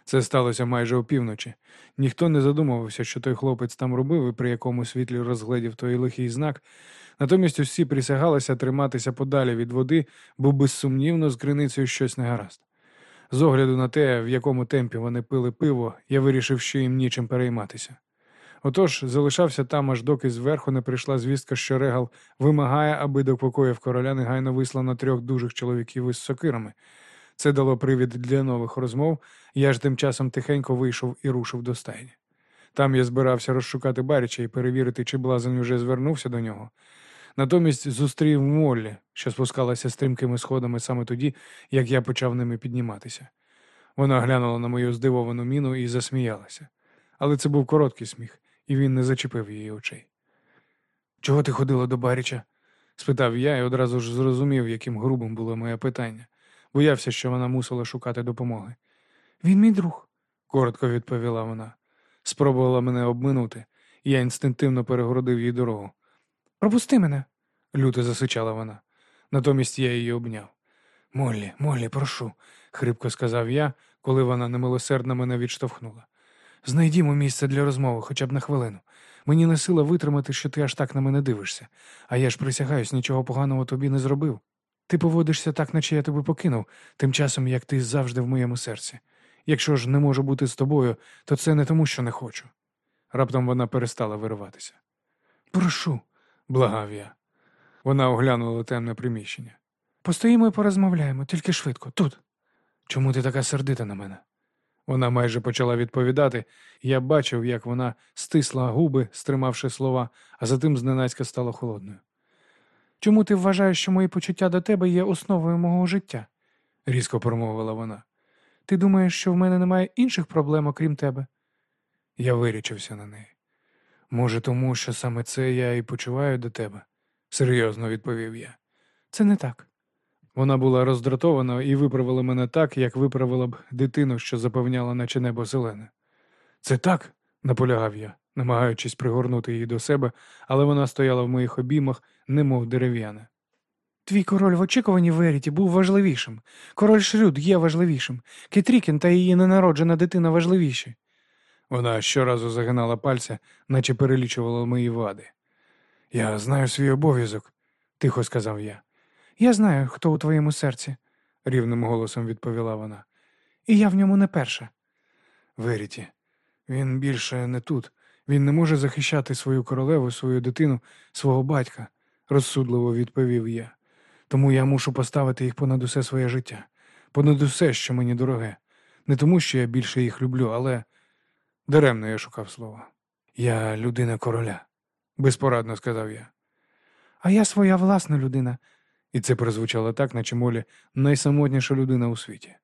Це сталося майже опівночі. Ніхто не задумувався, що той хлопець там робив і при якому світлі розгледів той лихий знак. Натомість усі присягалися триматися подалі від води, бо безсумнівно з криницею щось не гаразд. З огляду на те, в якому темпі вони пили пиво, я вирішив, що їм нічим перейматися. Отож залишався там, аж доки зверху не прийшла звістка, що Регал вимагає, аби до покоїв короля негайно вислано трьох дужих чоловіків із сокирами. Це дало привід для нових розмов. Я ж тим часом тихенько вийшов і рушив до стайні. Там я збирався розшукати Баріча і перевірити, чи блазень уже звернувся до нього. Натомість зустрів Моллі, що спускалася стрімкими сходами саме тоді, як я почав ними підніматися. Вона глянула на мою здивовану міну і засміялася. Але це був короткий сміх, і він не зачепив її очей. Чого ти ходила до Баріча? спитав я і одразу ж зрозумів, яким грубим було моє питання. Боявся, що вона мусила шукати допомоги. Він мій друг. коротко відповіла вона. Спробувала мене обминути, і я інстинктивно перегородив їй дорогу. Пропусти мене. люто засичала вона. Натомість я її обняв. Моллі, Моллі, прошу, хрипко сказав я, коли вона немилосердно мене відштовхнула. Знайдімо місце для розмови хоча б на хвилину. Мені не сила витримати, що ти аж так на мене дивишся, а я ж присягаюсь, нічого поганого тобі не зробив. Ти поводишся так, наче я тебе покинув, тим часом як ти завжди в моєму серці. Якщо ж не можу бути з тобою, то це не тому, що не хочу. Раптом вона перестала вириватися. Прошу, благав я. Вона оглянула темне приміщення. Постоїмо і порозмовляємо, тільки швидко, тут. Чому ти така сердита на мене? Вона майже почала відповідати, я бачив, як вона стисла губи, стримавши слова, а затим зненацька стала холодною. Чому ти вважаєш, що мої почуття до тебе є основою мого життя? різко промовила вона. Ти думаєш, що в мене немає інших проблем, окрім тебе? Я вирічився на неї. Може, тому що саме це я і почуваю до тебе, серйозно відповів я. Це не так. Вона була роздратована і виправила мене так, як виправила б дитину, що запевняла, наче небо зелене. Це так, наполягав я, намагаючись пригорнути її до себе, але вона стояла в моїх обіймах, немов дерев'яна. Твій король в очікуванні Веріті був важливішим. Король Шрюд є важливішим. Кетрікін та її ненароджена дитина важливіші. Вона щоразу загинала пальця, наче перелічувала мої вади. Я знаю свій обов'язок, тихо сказав я. Я знаю, хто у твоєму серці, рівним голосом відповіла вона. І я в ньому не перша. Веріті, він більше не тут. Він не може захищати свою королеву, свою дитину, свого батька, розсудливо відповів я. Тому я мушу поставити їх понад усе своє життя, понад усе, що мені дороге. Не тому, що я більше їх люблю, але даремно я шукав слова. Я людина короля, безпорадно сказав я. А я своя власна людина, і це прозвучало так, наче молі найсамотніша людина у світі.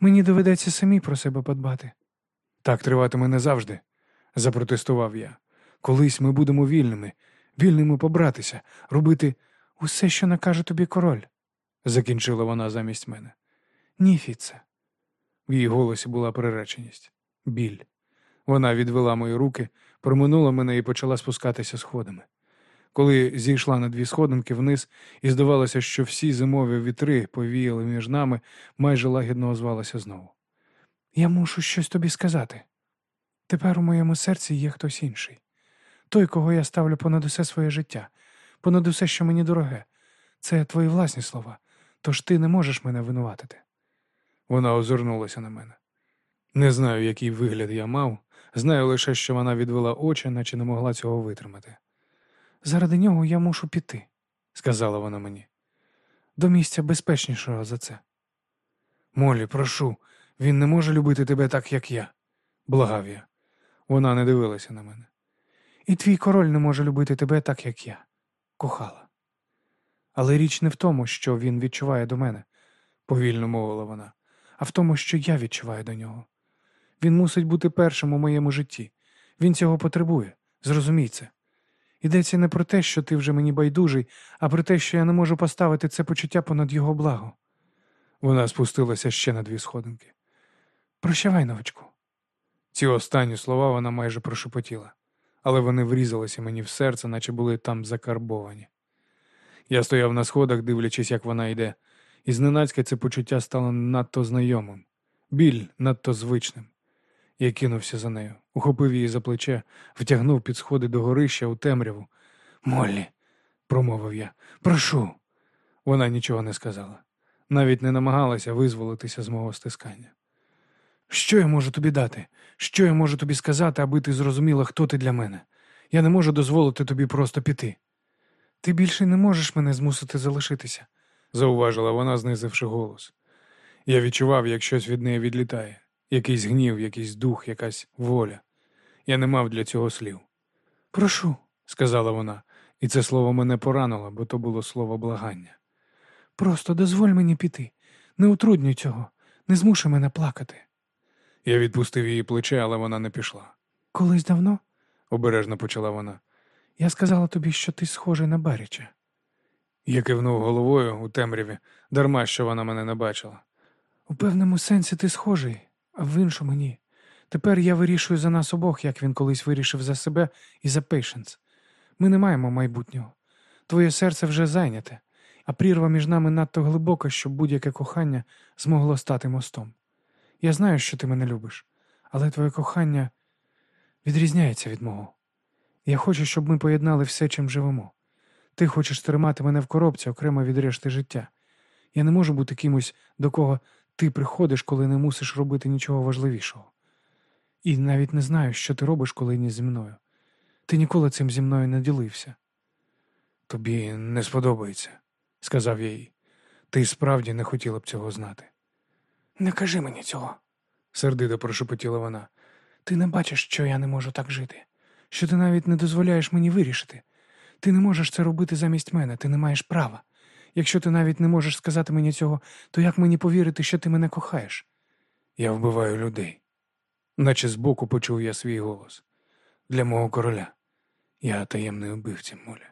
Мені доведеться самі про себе подбати. Так триватиме не завжди, запротестував я. Колись ми будемо вільними, вільними побратися, робити усе, що накаже тобі король, закінчила вона замість мене. Ні, Фіце. В її голосі була приреченість, біль. Вона відвела мої руки, проминула мене і почала спускатися сходами. Коли зійшла на дві сходинки вниз, і здавалося, що всі зимові вітри повіяли між нами, майже лагідно озвалася знову. Я мушу щось тобі сказати. Тепер у моєму серці є хтось інший. Той, кого я ставлю понад усе своє життя, понад усе, що мені дороге. Це твої власні слова, тож ти не можеш мене винуватити. Вона озирнулася на мене. Не знаю, який вигляд я мав, знаю лише, що вона відвела очі, наче не могла цього витримати. Заради нього я мушу піти, сказала вона мені. До місця безпечнішого за це. Молі, прошу, він не може любити тебе так, як я, благав я. Вона не дивилася на мене. І твій король не може любити тебе так, як я, кохала. Але річ не в тому, що він відчуває до мене, повільно мовила вона, а в тому, що я відчуваю до нього. Він мусить бути першим у моєму житті. Він цього потребує. Зрозумій це. Йдеться не про те, що ти вже мені байдужий, а про те, що я не можу поставити це почуття понад його благо. Вона спустилася ще на дві сходинки. Прощавай, новичку. Ці останні слова вона майже прошепотіла, але вони врізалися мені в серце, наче були там закарбовані. Я стояв на сходах, дивлячись, як вона йде, і зненацька це почуття стало надто знайомим, біль надто звичним. Я кинувся за нею, ухопив її за плече, втягнув під сходи до горища у темряву. Моллі, промовив я, прошу. Вона нічого не сказала, навіть не намагалася визволитися з мого стискання. Що я можу тобі дати? Що я можу тобі сказати, аби ти зрозуміла, хто ти для мене? Я не можу дозволити тобі просто піти. Ти більше не можеш мене змусити залишитися, зауважила вона, знизивши голос. Я відчував, як щось від неї відлітає, якийсь гнів, якийсь дух, якась воля. Я не мав для цього слів. Прошу, сказала вона, і це слово мене поранило, бо то було слово благання. Просто дозволь мені піти, не утруднюй цього, не змушуй мене плакати. Я відпустив її плече, але вона не пішла. Колись давно, обережно почала вона. Я сказала тобі, що ти схожий на Баріча. Я кивнув головою у темряві, дарма що вона мене не бачила. У певному сенсі ти схожий, а в іншому ні. Тепер я вирішую за нас обох, як він колись вирішив за себе і за Пейшенс. Ми не маємо майбутнього. Твоє серце вже зайняте, а прірва між нами надто глибока, щоб будь-яке кохання змогло стати мостом. Я знаю, що ти мене любиш, але твоє кохання відрізняється від мого. Я хочу, щоб ми поєднали все, чим живемо. Ти хочеш тримати мене в коробці окремо від решти життя. Я не можу бути кимось, до кого ти приходиш, коли не мусиш робити нічого важливішого. І навіть не знаю, що ти робиш, коли не зі мною. Ти ніколи цим зі мною не ділився. Тобі не сподобається, сказав я їй. Ти справді не хотіла б цього знати. Не кажи мені цього. сердито прошепотіла вона. Ти не бачиш, що я не можу так жити, що ти навіть не дозволяєш мені вирішити. Ти не можеш це робити замість мене, ти не маєш права. Якщо ти навіть не можеш сказати мені цього, то як мені повірити, що ти мене кохаєш? Я вбиваю людей, наче збоку почув я свій голос. Для мого короля. Я таємний убивця, Моля.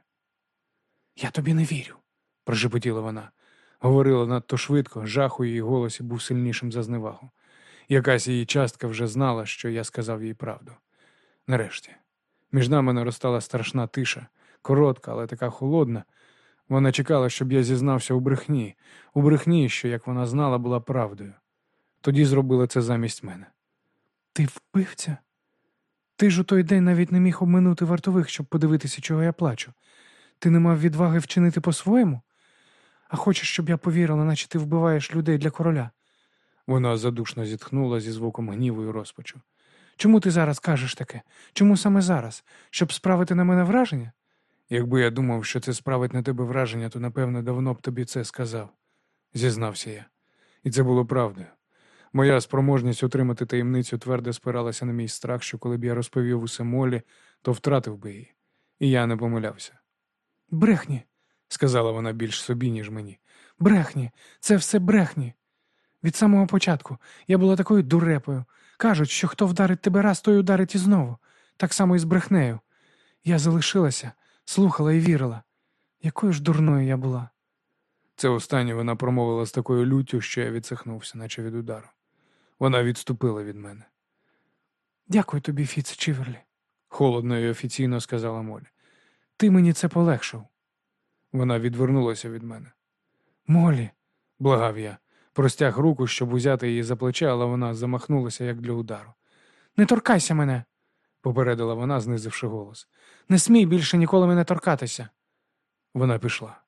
Я тобі не вірю, прошепотіла вона. Говорила надто швидко, жах у її голосі був сильнішим за зневагу. Якась її частка вже знала, що я сказав їй правду. Нарешті, між нами наростала страшна тиша, коротка, але така холодна. Вона чекала, щоб я зізнався у брехні, у брехні, що, як вона знала, була правдою. Тоді зробила це замість мене. Ти вбивця? Ти ж у той день навіть не міг обминути вартових, щоб подивитися, чого я плачу. Ти не мав відваги вчинити по-своєму? А хочеш, щоб я повірила, наче ти вбиваєш людей для короля? Вона задушно зітхнула зі звуком гніву і розпачу. Чому ти зараз кажеш таке? Чому саме зараз? Щоб справити на мене враження? Якби я думав, що це справить на тебе враження, то напевно давно б тобі це сказав, зізнався я. І це було правдою. Моя спроможність отримати таємницю твердо спиралася на мій страх, що коли б я розповів усе Молі, то втратив би її. І я не помилявся. Брехні, сказала вона більш собі, ніж мені. Брехні, це все брехні. Від самого початку я була такою дурепою. Кажуть, що хто вдарить тебе раз, той ударить і знову. Так само і з брехнею. Я залишилася, слухала і вірила. Якою ж дурною я була. Це останнє вона промовила з такою люттю, що я відсихнувся, наче від удару. Вона відступила від мене. Дякую тобі, Фіц Чіверлі, холодно і офіційно сказала Молі. Ти мені це полегшив. Вона відвернулася від мене. Молі, благав я, простяг руку, щоб узяти її за плече, але вона замахнулася, як для удару. Не торкайся мене, попередила вона, знизивши голос. Не смій більше ніколи мене торкатися. Вона пішла.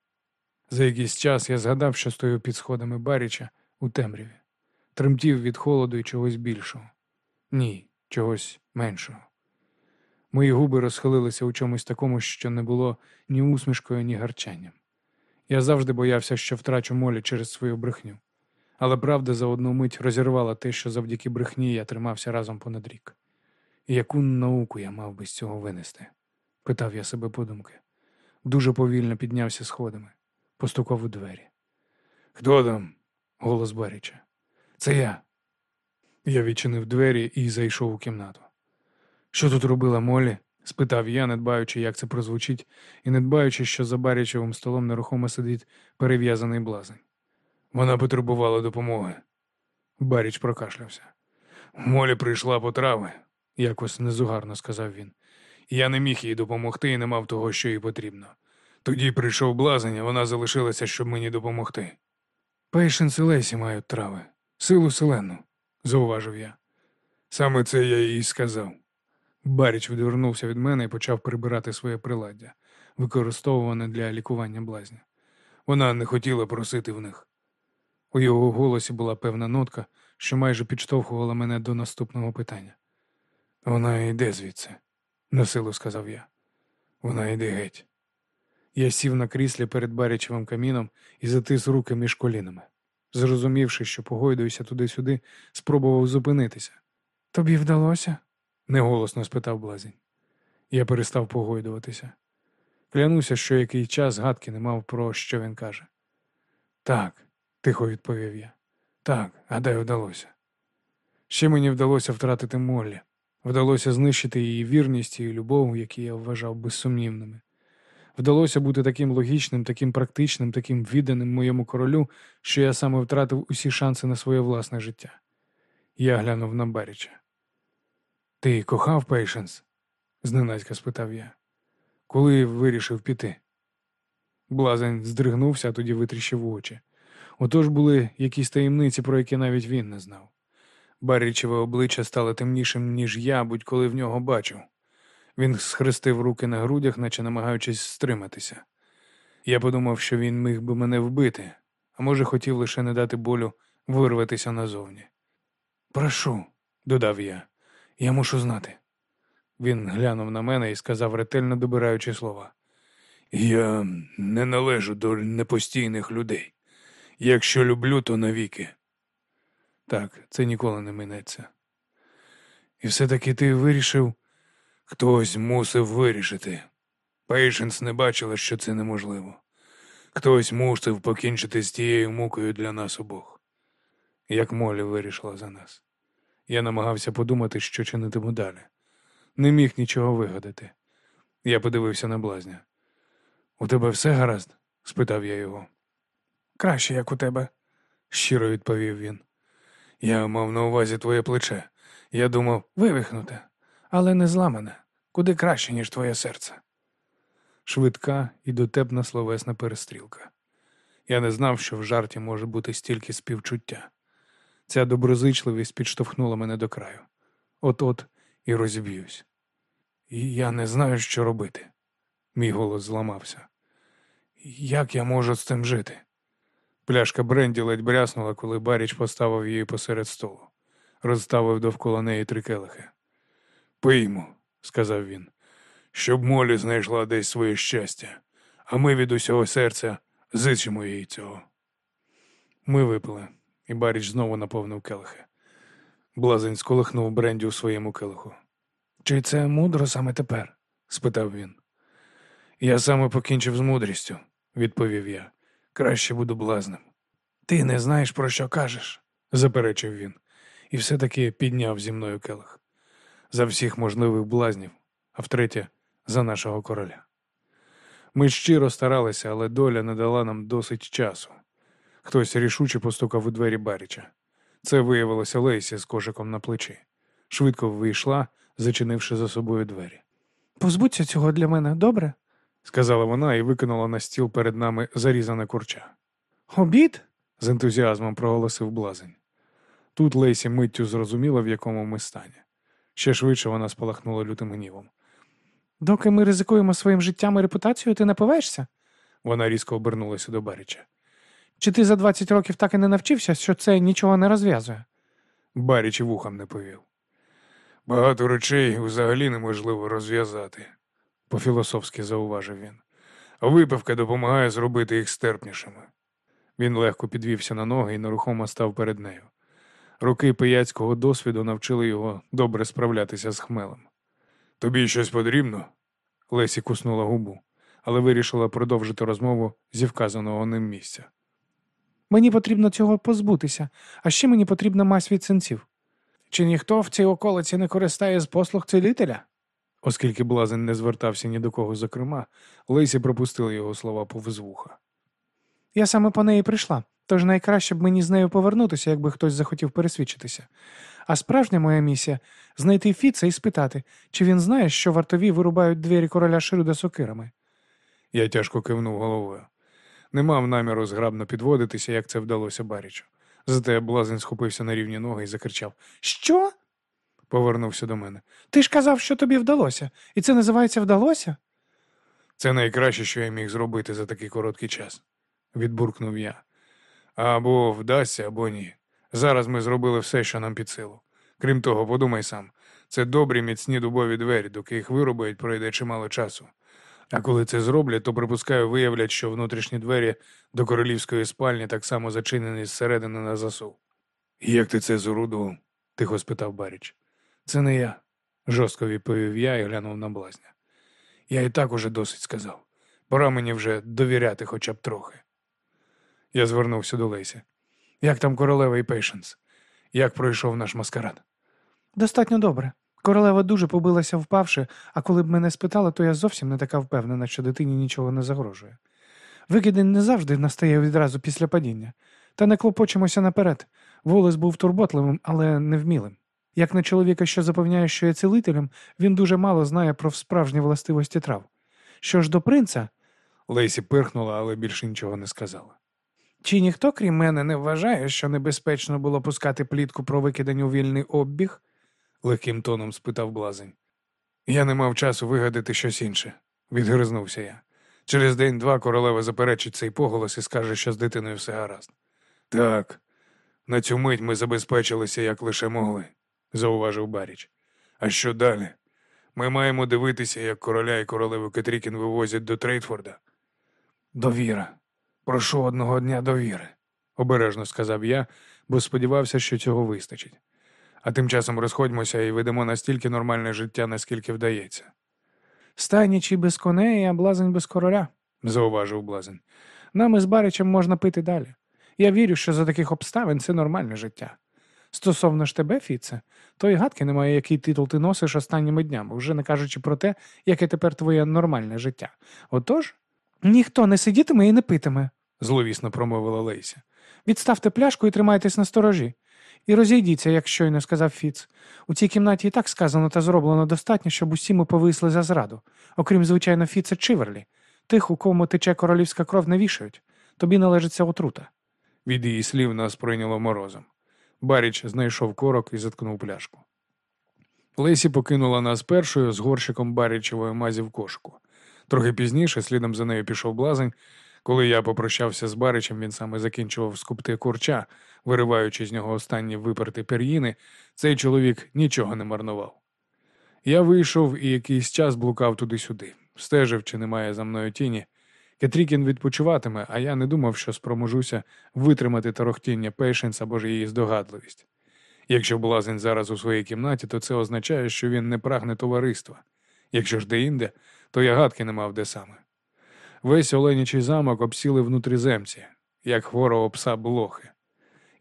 За якийсь час я згадав, що стою під сходами Баріча у темряві, тремтів від холоду і чогось більшого. Ні, чогось меншого. Мої губи розхилилися у чомусь такому, що не було ні усмішкою, ні гарчанням. Я завжди боявся, що втрачу молі через свою брехню. Але правда за одну мить розірвала те, що завдяки брехні я тримався разом понад рік. І яку науку я мав би з цього винести? питав я себе подумки. Дуже повільно піднявся сходами, постукав у двері. Хто там? голос Баріча. Це я. Я відчинив двері і зайшов у кімнату. Що тут робила Молі? спитав я, не дбаючи, як це прозвучить, і не дбаючи, що за Барічевим столом нерухомо сидить перев'язаний блазень. Вона потребувала допомоги. Баріч прокашлявся. Молі прийшла по трави, якось незугарно сказав він. Я не міг їй допомогти і не мав того, що їй потрібно. Тоді прийшов блазень, а вона залишилася, щоб мені допомогти. Пейшенс і Лесі мають трави, силу селену, зауважив я. Саме це я їй сказав. Баріч відвернувся від мене і почав прибирати своє приладдя, використовуване для лікування блазня. Вона не хотіла просити в них. У його голосі була певна нотка, що майже підштовхувала мене до наступного питання. Вона йде звідси, насилу сказав я. Вона йде геть. Я сів на кріслі перед барячевим каміном і затис руки між колінами. Зрозумівши, що погойдуюся туди-сюди, спробував зупинитися. Тобі вдалося? Неголосно спитав блазень. Я перестав погойдуватися. Клянуся, що який час гадки не мав про що він каже. Так, тихо відповів я. Так, гадаю, вдалося. Ще мені вдалося втратити Моллі. Вдалося знищити її вірність і любов, які я вважав безсумнівними. Вдалося бути таким логічним, таким практичним, таким відданим моєму королю, що я саме втратив усі шанси на своє власне життя. Я глянув на Баріча. Ти кохав Пейшенс? зненацька спитав я. Коли вирішив піти? Блазень здригнувся, а тоді витріщив очі. Отож були якісь таємниці, про які навіть він не знав. Баррічеве обличчя стало темнішим, ніж я будь-коли в нього бачив. Він схрестив руки на грудях, наче намагаючись стриматися. Я подумав, що він міг би мене вбити, а може, хотів лише не дати болю вирватися назовні. Прошу, додав я, я мушу знати. Він глянув на мене і сказав, ретельно добираючи слова. Я не належу до непостійних людей. Якщо люблю, то навіки. Так, це ніколи не минеться. І все-таки ти вирішив, хтось мусив вирішити. Пейшенс не бачила, що це неможливо. Хтось мусив покінчити з тією мукою для нас обох. Як Молі вирішила за нас. Я намагався подумати, що чинитиму далі. Не міг нічого вигадати. Я подивився на блазня. У тебе все гаразд? спитав я його. Краще, як у тебе, щиро відповів він. Я мав на увазі твоє плече. Я думав, вивихнуте, але не зламане, куди краще, ніж твоє серце. Швидка і дотепна словесна перестрілка. Я не знав, що в жарті може бути стільки співчуття. Ця доброзичливість підштовхнула мене до краю. От-от і розіб'юсь. Я не знаю, що робити. Мій голос зламався. Як я можу з цим жити? Пляшка Бренді ледь бряснула, коли Баріч поставив її посеред столу, розставив довкола неї три келихи. Пиймо, сказав він, щоб Молі знайшла десь своє щастя, а ми від усього серця зичимо їй цього. Ми випили, і Баріч знову наповнив келихи. Блазень сколихнув Бренді у своєму келиху. Чи це мудро саме тепер? спитав він. Я саме покінчив з мудрістю, відповів я. Краще буду блазним. Ти не знаєш, про що кажеш, заперечив він, і все-таки підняв зі мною келих. За всіх можливих блазнів, а втретє, за нашого короля. Ми щиро старалися, але доля не дала нам досить часу. Хтось рішуче постукав у двері Баріча. Це виявилося Лейсі з кошиком на плечі. Швидко вийшла, зачинивши за собою двері. Позбудься цього для мене, добре? сказала вона і викинула на стіл перед нами зарізане курча. Обід? з ентузіазмом проголосив блазень. Тут Лейсі миттю зрозуміла, в якому ми стані. Ще швидше вона спалахнула лютим гнівом. Доки ми ризикуємо своїм життям і репутацією, ти напиваєшся? Вона різко обернулася до Баріча. Чи ти за 20 років так і не навчився, що це нічого не розв'язує? Баріч і вухом не повів. Багато речей взагалі неможливо розв'язати, по-філософськи зауважив він. Випивка допомагає зробити їх стерпнішими. Він легко підвівся на ноги і нерухомо став перед нею. Роки пияцького досвіду навчили його добре справлятися з хмелем. Тобі щось потрібно? Лесі куснула губу, але вирішила продовжити розмову зі вказаного ним місця. Мені потрібно цього позбутися, а ще мені потрібна мазь від синців. Чи ніхто в цій околиці не користає з послуг цілителя? Оскільки блазень не звертався ні до кого, зокрема, Лесі пропустила його слова повз вуха. Я саме по неї прийшла, тож найкраще б мені з нею повернутися, якби хтось захотів пересвідчитися. А справжня моя місія знайти Фіца і спитати, чи він знає, що вартові вирубають двері короля Шируда сокирами. Я тяжко кивнув головою. Не мав наміру зграбно підводитися, як це вдалося Барічу. Зате блазень схопився на рівні ноги і закричав Що? повернувся до мене. Ти ж казав, що тобі вдалося, і це називається вдалося? Це найкраще, що я міг зробити за такий короткий час, відбуркнув я. Або вдасться, або ні. Зараз ми зробили все, що нам під силу. Крім того, подумай сам, це добрі міцні дубові двері, доки їх вирубають, пройде чимало часу. А коли це зроблять, то припускаю, виявлять, що внутрішні двері до королівської спальні так само зачинені зсередини на засув. Як ти це зорудував? тихо спитав Баріч. Це не я, жорстко відповів я і глянув на блазня. Я і так уже досить сказав. Пора мені вже довіряти хоча б трохи. Я звернувся до Лесі. Як там королева і Пейшенс? Як пройшов наш маскарад? Достатньо добре. Королева дуже побилася впавши, а коли б мене спитала, то я зовсім не така впевнена, що дитині нічого не загрожує. Викидень не завжди настає відразу після падіння. Та не клопочемося наперед. Волос був турботливим, але невмілим. Як на чоловіка, що запевняє, що є цілителем, він дуже мало знає про справжні властивості трав. Що ж до принца, Лейсі пирхнула, але більше нічого не сказала. чи ніхто, крім мене, не вважає, що небезпечно було пускати плітку про викидання у вільний обіг? Легким тоном спитав блазень. Я не мав часу вигадати щось інше, відгризнувся я. Через день-два королева заперечить цей поголос і скаже, що з дитиною все гаразд. Так, на цю мить ми забезпечилися, як лише могли, зауважив Баріч. А що далі? Ми маємо дивитися, як короля і королеву Кетрікін вивозять до Трейтфорда. Довіра. Прошу одного дня довіри. обережно сказав я, бо сподівався, що цього вистачить. А тим часом розходьмося і ведемо настільки нормальне життя, наскільки вдається, Стайнічий без коней, а блазень без короля. зауважив блазень. Нам із Баричем можна пити далі. Я вірю, що за таких обставин це нормальне життя. Стосовно ж тебе, Фіце, то й гадки немає, який титул ти носиш останніми днями, вже не кажучи про те, яке тепер твоє нормальне життя. Отож, ніхто не сидітиме і не питиме, зловісно промовила Лейся. Відставте пляшку і тримайтесь на сторожі. І розійдіться, як щойно сказав Фіц. У цій кімнаті і так сказано та зроблено достатньо, щоб усі ми повисли за зраду, окрім, звичайно, Фіца Чиверлі. Тих, у кому тече королівська кров, не вішають. Тобі належиться отрута. Від її слів нас прийняло морозом. Баріч знайшов корок і заткнув пляшку. Лесі покинула нас першою з горщиком барічевої мазі в кошику. Трохи пізніше, слідом за нею пішов блазень. Коли я попрощався з Баричем, він саме закінчував скупти курча, вириваючи з нього останні виперти пер'їни, цей чоловік нічого не марнував. Я вийшов і якийсь час блукав туди-сюди, стежив, чи немає за мною тіні. Кетрікін відпочиватиме, а я не думав, що спроможуся витримати торохтіння Пейшенс або ж її здогадливість. Якщо блазень зараз у своїй кімнаті, то це означає, що він не прагне товариства. Якщо ж де-інде, то я гадки не мав де саме. Весь Оленячий замок обсіли внутріземці, як хворого пса блохи.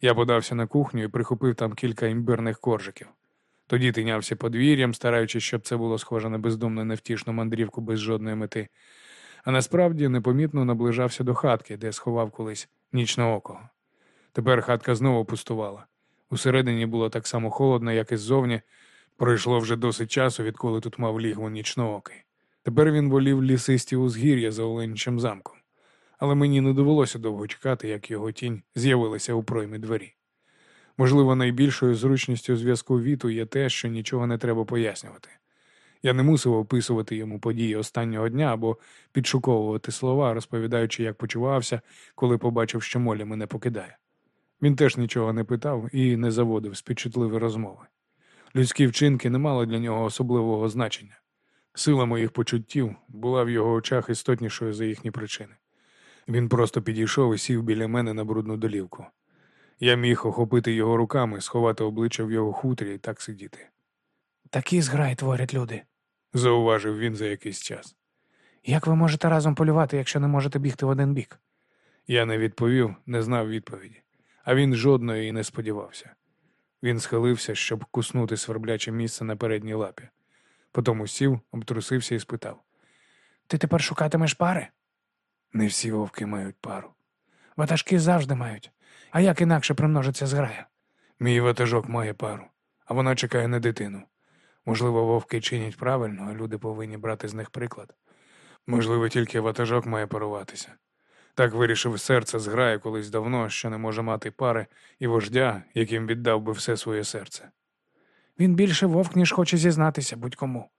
Я подався на кухню і прихопив там кілька імбирних коржиків. Тоді тинявся подвір'ям, стараючись, щоб це було схоже на бездумну невтішну мандрівку без жодної мети. А насправді непомітно наближався до хатки, де сховав колись нічноокого. Тепер хатка знову пустувала. Усередині було так само холодно, як і ззовні. Пройшло вже досить часу, відколи тут мав лігво нічноокий. Тепер він волів лісисті узгір'я за Оленічим замком, але мені не довелося довго чекати, як його тінь з'явилася у проймі двері. Можливо, найбільшою зручністю зв'язку віту є те, що нічого не треба пояснювати. Я не мусив описувати йому події останнього дня або підшуковувати слова, розповідаючи, як почувався, коли побачив, що Молі мене покидає. Він теж нічого не питав і не заводив співчутливі розмови. Людські вчинки не мали для нього особливого значення. Сила моїх почуттів була в його очах істотнішою за їхні причини. Він просто підійшов і сів біля мене на брудну долівку. Я міг охопити його руками, сховати обличчя в його хутрі і так сидіти. Такі зграї творять люди. Зауважив він за якийсь час. Як ви можете разом полювати, якщо не можете бігти в один бік? Я не відповів, не знав відповіді, а він жодної і не сподівався. Він схилився, щоб куснути свербляче місце на передній лапі. Потім сів, обтрусився і спитав: Ти тепер шукатимеш пари? Не всі вовки мають пару. Ватажки завжди мають. А як інакше примножиться зграя? Мій ватажок має пару, а вона чекає на дитину. Можливо, вовки чинять правильно, а люди повинні брати з них приклад. Можливо, тільки ватажок має паруватися. Так вирішив серце зграє колись давно, що не може мати пари і вождя, яким віддав би все своє серце. Він більше вовк, ніж хоче зізнатися будь-кому.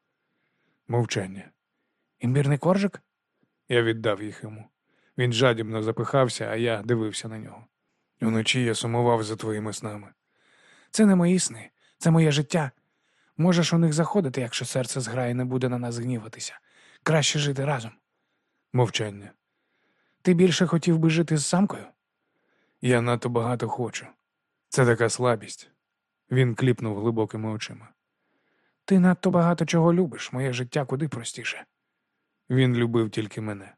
Мовчання. Імбірний коржик? Я віддав їх йому. Він жадібно запихався, а я дивився на нього. Уночі я сумував за твоїми снами. Це не мої сни, це моє життя. Можеш у них заходити, якщо серце зграє не буде на нас гніватися. Краще жити разом. Мовчання. Ти більше хотів би жити з самкою? Я надто багато хочу. Це така слабість. Він кліпнув глибокими очима. Ти надто багато чого любиш, моє життя куди простіше. Він любив тільки мене.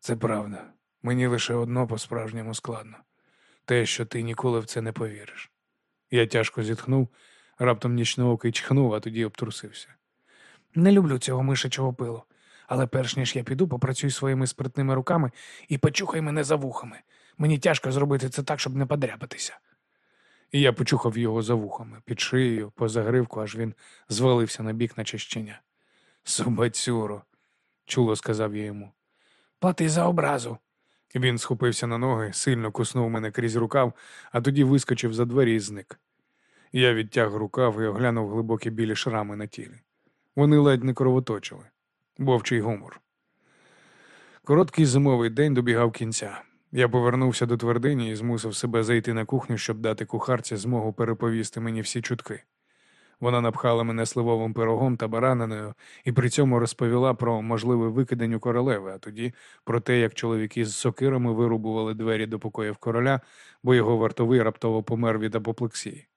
Це правда. Мені лише одно по-справжньому складно те, що ти ніколи в це не повіриш. Я тяжко зітхнув, Раптом нічноокий чхнув, а тоді обтрусився. Не люблю цього мишачого пилу. Але перш ніж я піду, попрацюй своїми спритними руками і почухай мене за вухами. Мені тяжко зробити це так, щоб не подряпатися. І я почухав його за вухами, під шиєю, по загривку, аж він звалився на бік наче щеня. Собацюро, чуло сказав я йому. Плати за образу. Він схопився на ноги, сильно куснув мене крізь рукав, а тоді вискочив за двері і зник. Я відтяг рукав і оглянув глибокі білі шрами на тілі. Вони ледь не кровоточили. Вовчий гумор. Короткий зимовий день добігав кінця. Я повернувся до твердині і змусив себе зайти на кухню, щоб дати кухарці змогу переповісти мені всі чутки. Вона напхала мене сливовим пирогом та бараниною і при цьому розповіла про можливе викидання королеви, а тоді про те, як чоловіки з сокирами вирубували двері до покоїв короля, бо його вартовий раптово помер від апоплексії.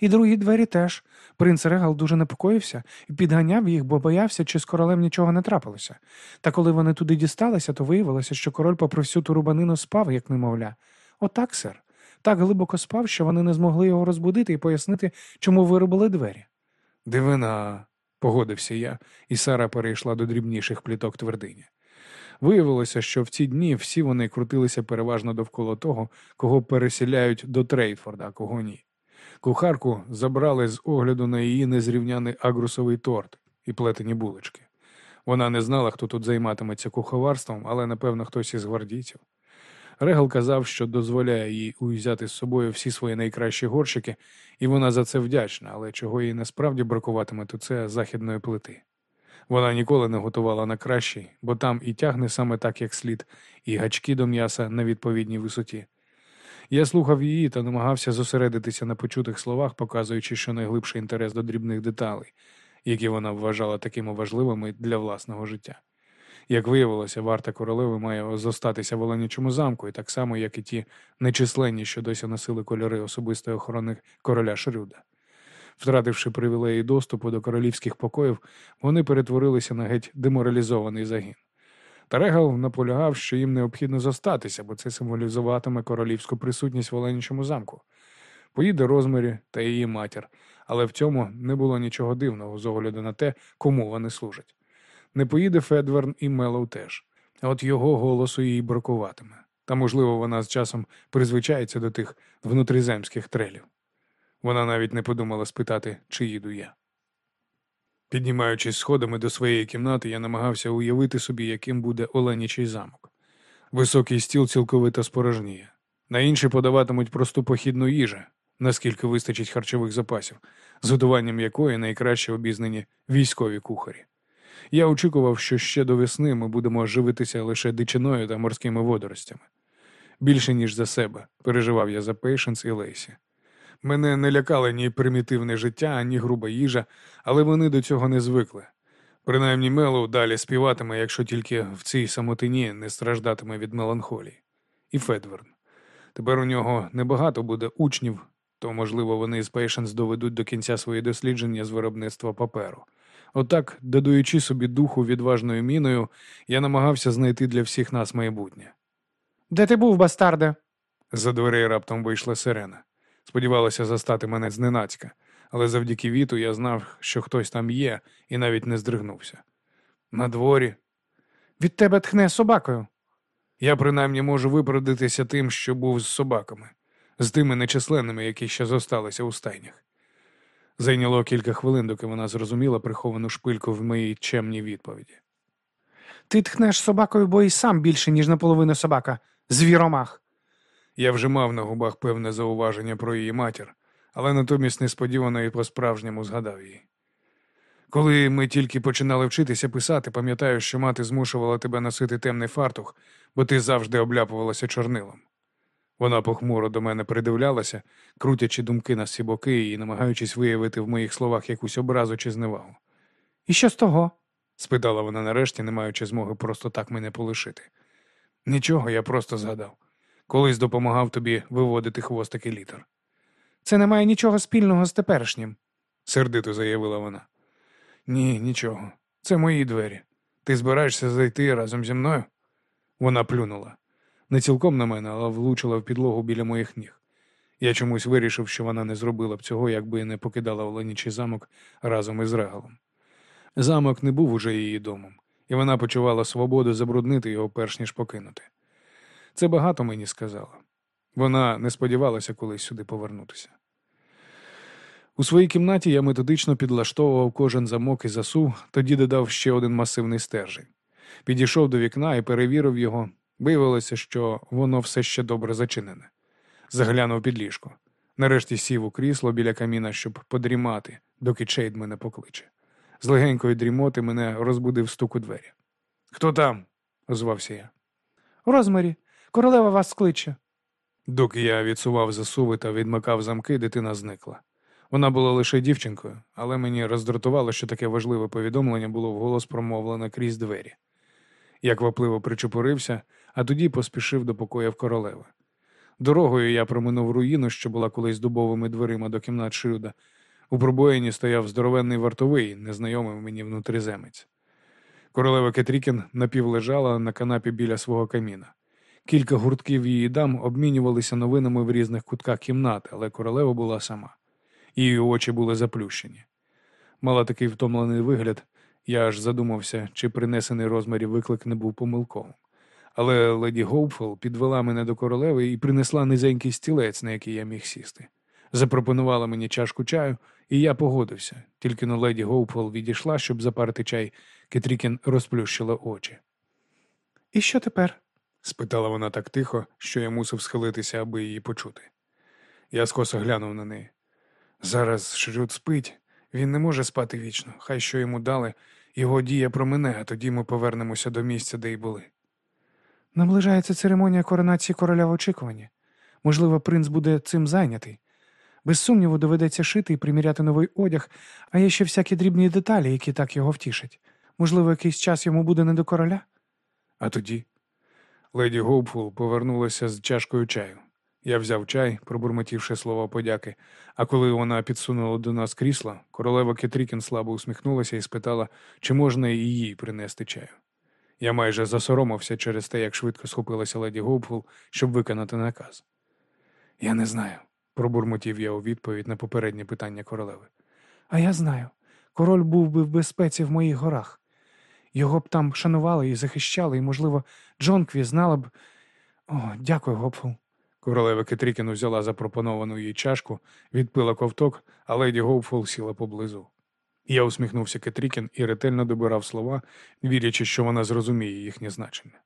І другі двері теж. Принц Регал дуже непокоївся і підганяв їх, бо боявся, чи з королем нічого не трапилося. Та коли вони туди дісталися, то виявилося, що король попри всю ту рубанину спав, як немовля. Отак, сер. Так глибоко спав, що вони не змогли його розбудити і пояснити, чому виробили двері. Дивина, погодився я, і Сара перейшла до дрібніших пліток твердині. Виявилося, що в ці дні всі вони крутилися переважно довкола того, кого переселяють до Трейдфорда, а кого ні. Кухарку забрали з огляду на її незрівняний агрусовий торт і плетені булочки. Вона не знала, хто тут займатиметься куховарством, але, напевно, хтось із гвардійців. Регал казав, що дозволяє їй узяти з собою всі свої найкращі горщики, і вона за це вдячна, але чого їй насправді бракуватиме, то це західної плити. Вона ніколи не готувала на кращий, бо там і тягне саме так, як слід, і гачки до м'яса на відповідній висоті. Я слухав її та намагався зосередитися на почутих словах, показуючи щонайглибший інтерес до дрібних деталей, які вона вважала такими важливими для власного життя. Як виявилося, варта королеви має зостатися в Оленячому замку, і так само, як і ті нечисленні, що досі носили кольори особистої охорони короля Шрюда. Втративши привілеї доступу до королівських покоїв, вони перетворилися на геть деморалізований загін. Тарегал наполягав, що їм необхідно зостатися, бо це символізуватиме королівську присутність в Оленячому замку. Поїде Розмері та її матір, але в цьому не було нічого дивного з огляду на те, кому вони служать. Не поїде Федверн і Мелоу теж, а от його голосу їй бракуватиме. Та, можливо, вона з часом призвичається до тих внутріземських трелів. Вона навіть не подумала спитати, чи їду я. Піднімаючись сходами до своєї кімнати, я намагався уявити собі, яким буде Оленічий замок. Високий стіл цілковито спорожніє. На інший подаватимуть просту похідну їжу, наскільки вистачить харчових запасів, з готуванням якої найкраще обізнані військові кухарі. Я очікував, що ще до весни ми будемо живитися лише дичиною та морськими водоростями. Більше, ніж за себе, переживав я за Пейшенс і Лейсі. Мене не лякали ні примітивне життя, ні груба їжа, але вони до цього не звикли. Принаймні Мелоу далі співатиме, якщо тільки в цій самотині не страждатиме від меланхолії. І Федврен. Тепер у нього небагато буде учнів, то, можливо, вони з Пейшенс доведуть до кінця свої дослідження з виробництва паперу. Отак, додаючи собі духу відважною міною, я намагався знайти для всіх нас майбутнє. Де ти був, бастарде? За дверей раптом вийшла сирена. Сподівалася застати мене зненацька, але завдяки віту я знав, що хтось там є, і навіть не здригнувся. На дворі. Від тебе тхне собакою. Я принаймні можу виправдатися тим, що був з собаками, з тими нечисленними, які ще зосталися у стайнях. Зайняло кілька хвилин, доки вона зрозуміла приховану шпильку в моїй чемній відповіді. Ти тхнеш собакою, бо і сам більше, ніж наполовину собака. Звіромах. Я вже мав на губах певне зауваження про її матір, але натомість несподівано і по-справжньому згадав її. Коли ми тільки починали вчитися писати, пам'ятаю, що мати змушувала тебе носити темний фартух, бо ти завжди обляпувалася чорнилом. Вона похмуро до мене придивлялася, крутячи думки на всі боки і намагаючись виявити в моїх словах якусь образу чи зневагу. І що з того? спитала вона нарешті, не маючи змоги просто так мене полишити. Нічого, я просто згадав. Колись допомагав тобі виводити хвостики літер. Це не має нічого спільного з теперішнім, сердито заявила вона. Ні, нічого. Це мої двері. Ти збираєшся зайти разом зі мною? Вона плюнула. Не цілком на мене, але влучила в підлогу біля моїх ніг. Я чомусь вирішив, що вона не зробила б цього, якби не покидала Оленічий замок разом із Регалом. Замок не був уже її домом, і вона почувала свободу забруднити його перш ніж покинути. Це багато мені сказала. Вона не сподівалася колись сюди повернутися. У своїй кімнаті я методично підлаштовував кожен замок і засув, тоді додав ще один масивний стержень. Підійшов до вікна і перевірив його. Виявилося, що воно все ще добре зачинене. Заглянув під ліжко. Нарешті сів у крісло біля каміна, щоб подрімати, доки Чейд мене покличе. З легенької дрімоти мене розбудив стук у двері. Хто там? озвався я. Розмарі, королева вас скличе. Доки я відсував засуви та відмикав замки, дитина зникла. Вона була лише дівчинкою, але мені роздратувало, що таке важливе повідомлення було вголос промовлене крізь двері. Я квапливо причепурився, а тоді поспішив до покоїв королеви. Дорогою я проминув руїну, що була колись дубовими дверима до кімнат Шрюда. У пробоїні стояв здоровенний вартовий, незнайомий мені внутріземець. Королева Кетрікін напівлежала на канапі біля свого каміна. Кілька гуртків її дам обмінювалися новинами в різних кутках кімнати, але королева була сама. Її очі були заплющені. Мала такий втомлений вигляд, я аж задумався, чи принесений розмірі виклик не був помилковим. Але леді Гоупфел підвела мене до королеви і принесла низенький стілець, на який я міг сісти. Запропонувала мені чашку чаю, і я погодився. Тільки но леді Гоупфел відійшла, щоб запарити чай, Кетрікін розплющила очі. І що тепер? Спитала вона так тихо, що я мусив схилитися, аби її почути. Я скоса глянув на неї. Зараз Шрюд спить, він не може спати вічно. Хай що йому дали, його дія промине, а тоді ми повернемося до місця, де й були. Наближається церемонія коронації короля в очікуванні. Можливо, принц буде цим зайнятий. Без сумніву, доведеться шити і приміряти новий одяг, а є ще всякі дрібні деталі, які так його втішать. Можливо, якийсь час йому буде не до короля? А тоді леді Гоупфул повернулася з чашкою чаю. Я взяв чай, пробурмотівши слова подяки, а коли вона підсунула до нас крісло, королева Кетрікін слабо усміхнулася і спитала, чи можна і їй принести чаю. Я майже засоромився через те, як швидко схопилася леді Гоупфул, щоб виконати наказ. Я не знаю, пробурмотів я у відповідь на попереднє питання королеви. А я знаю. Король був би в безпеці в моїх горах. Його б там шанували і захищали, і, можливо, Джонкві знала б. О, дякую, Гоупфул. Королева Кетрікін взяла запропоновану їй чашку, відпила ковток, а леді Гоупфул сіла поблизу. Я усміхнувся Кетрікін і ретельно добирав слова, вірячи, що вона зрозуміє їхнє значення.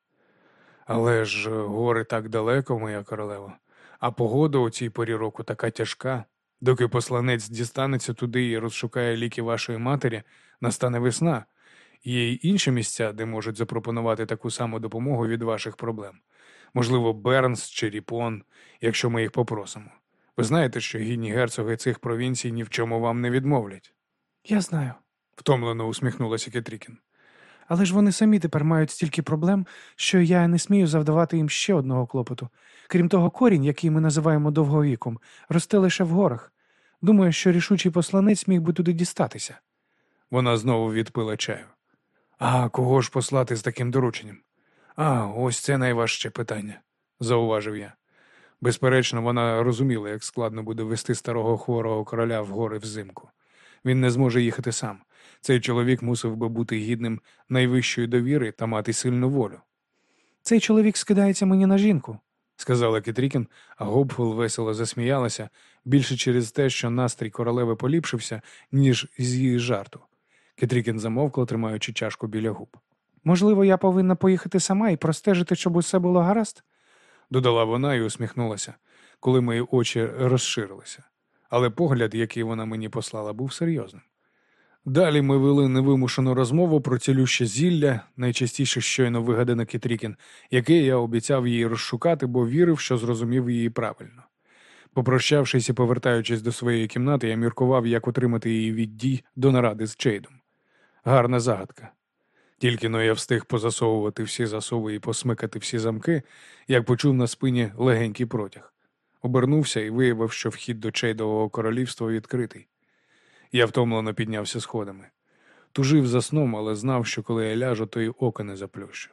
Але ж гори так далеко, моя королева, а погода у цій порі року така тяжка. Доки посланець дістанеться туди і розшукає ліки вашої матері, настане весна. Є й інші місця, де можуть запропонувати таку саму допомогу від ваших проблем. Можливо, Бернс чи Ріпон, якщо ми їх попросимо. Ви знаєте, що гідні герцоги цих провінцій ні в чому вам не відмовлять. Я знаю. Втомлено усміхнулася Кетрікін. Але ж вони самі тепер мають стільки проблем, що я не смію завдавати їм ще одного клопоту. Крім того, корінь, який ми називаємо довговіком, росте лише в горах. Думаю, що рішучий посланець міг би туди дістатися. Вона знову відпила чаю. А кого ж послати з таким дорученням? А, ось це найважче питання, зауважив я. Безперечно, вона розуміла, як складно буде вести старого хворого короля в гори взимку. Він не зможе їхати сам. Цей чоловік мусив би бути гідним найвищої довіри та мати сильну волю. Цей чоловік скидається мені на жінку, сказала Кетрікін, а Гопфул весело засміялася більше через те, що настрій королеви поліпшився, ніж з її жарту. Кетрікін замовкла, тримаючи чашку біля губ. Можливо, я повинна поїхати сама і простежити, щоб усе було гаразд? додала вона і усміхнулася, коли мої очі розширилися. Але погляд, який вона мені послала, був серйозним. Далі ми вели невимушену розмову про цілюще зілля, найчастіше щойно вигадане Кетрікін, яке я обіцяв їй розшукати, бо вірив, що зрозумів її правильно. Попрощавшись і повертаючись до своєї кімнати, я міркував, як отримати її від дій до наради з Чейдом. Гарна загадка. Тільки но я встиг позасовувати всі засови і посмикати всі замки, як почув на спині легенький протяг. Обернувся і виявив, що вхід до Чейдового королівства відкритий. Я втомлено піднявся сходами. Тужив за сном, але знав, що коли я ляжу, то й ока не заплющу.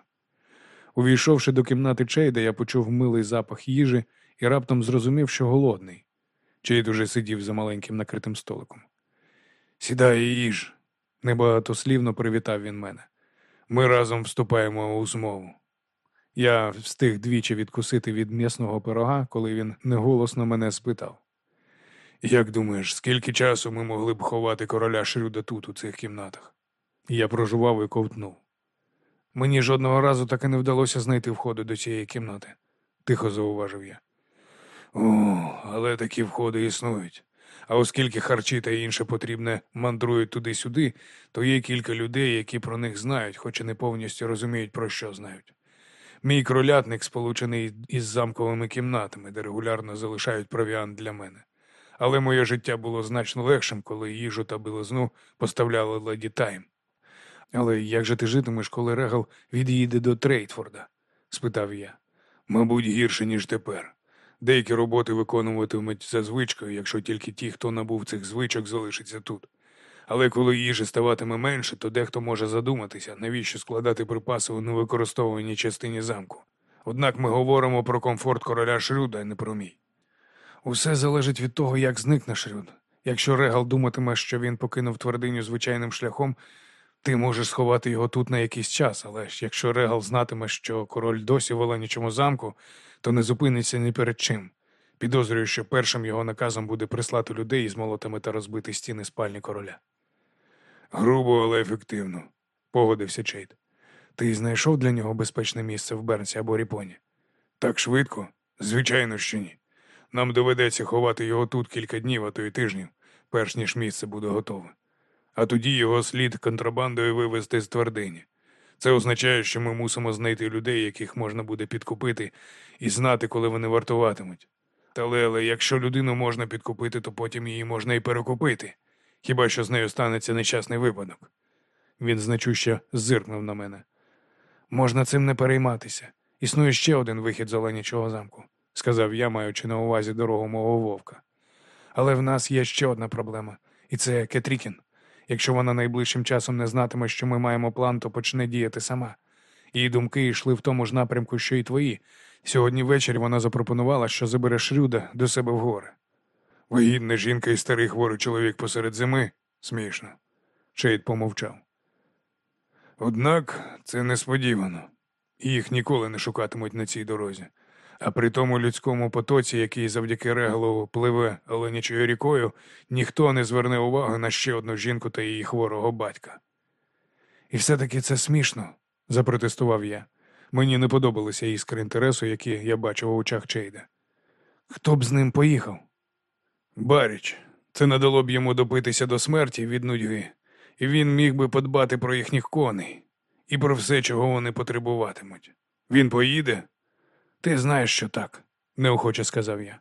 Увійшовши до кімнати Чейда, я почув милий запах їжі і раптом зрозумів, що голодний. Чейд уже сидів за маленьким накритим столиком. Сідай і їж. Небагатослівно привітав він мене. Ми разом вступаємо у змову. Я встиг двічі відкусити від м'ясного пирога, коли він неголосно мене спитав. Як думаєш, скільки часу ми могли б ховати короля Шрюда тут, у цих кімнатах? Я прожував і ковтнув. Мені жодного разу так і не вдалося знайти входу до цієї кімнати, тихо зауважив я. О, але такі входи існують. А оскільки харчі та інше потрібне мандрують туди-сюди, то є кілька людей, які про них знають, хоч і не повністю розуміють, про що знають. Мій кролятник сполучений із замковими кімнатами, де регулярно залишають провіант для мене. Але моє життя було значно легшим, коли їжу та білизну поставляли леді Тайм. Але як же ти житимеш, коли Регал від'їде до Трейтфорда? спитав я. Мабуть, гірше, ніж тепер. Деякі роботи виконуватимуть за звичкою, якщо тільки ті, хто набув цих звичок, залишиться тут. Але коли їжі ставатиме менше, то дехто може задуматися, навіщо складати припаси у невикористовуваній частині замку. Однак ми говоримо про комфорт короля Шрюда, а не про мій. Усе залежить від того, як зникне Шрюд. Якщо Регал думатиме, що він покинув твердиню звичайним шляхом, ти можеш сховати його тут на якийсь час, але якщо Регал знатиме, що король досі в Оленічому замку, то не зупиниться ні перед чим. Підозрюю, що першим його наказом буде прислати людей із молотами та розбити стіни спальні короля. Грубо, але ефективно, погодився Чейд. Ти знайшов для нього безпечне місце в Бернсі або Ріпоні? Так швидко? Звичайно, що ні. Нам доведеться ховати його тут кілька днів, а то й тижнів, перш ніж місце буде готове. А тоді його слід контрабандою вивезти з твердині. Це означає, що ми мусимо знайти людей, яких можна буде підкупити, і знати, коли вони вартуватимуть. Та леле, якщо людину можна підкупити, то потім її можна і перекупити. Хіба що з нею станеться нещасний випадок? Він значуще зиркнув на мене. Можна цим не перейматися. Існує ще один вихід з Оленячого замку, сказав я, маючи на увазі дорогу мого вовка. Але в нас є ще одна проблема, і це Кетрікін. Якщо вона найближчим часом не знатиме, що ми маємо план, то почне діяти сама. Її думки йшли в тому ж напрямку, що й твої. Сьогодні ввечері вона запропонувала, що забере Шрюда до себе в гори. Вагітна жінка і старий хворий чоловік посеред зими смішно. Чейд помовчав. Однак це несподівано. Їх ніколи не шукатимуть на цій дорозі. А при тому людському потоці, який завдяки регалову пливе оленячою рікою, ніхто не зверне уваги на ще одну жінку та її хворого батька. І все-таки це смішно, запротестував я. Мені не подобалися іскри інтересу, які я бачив у очах Чейда. Хто б з ним поїхав? Баріч, це не дало б йому допитися до смерті від нудьги, і він міг би подбати про їхніх коней і про все, чого вони потребуватимуть. Він поїде? Ти знаєш, що так, неохоче сказав я.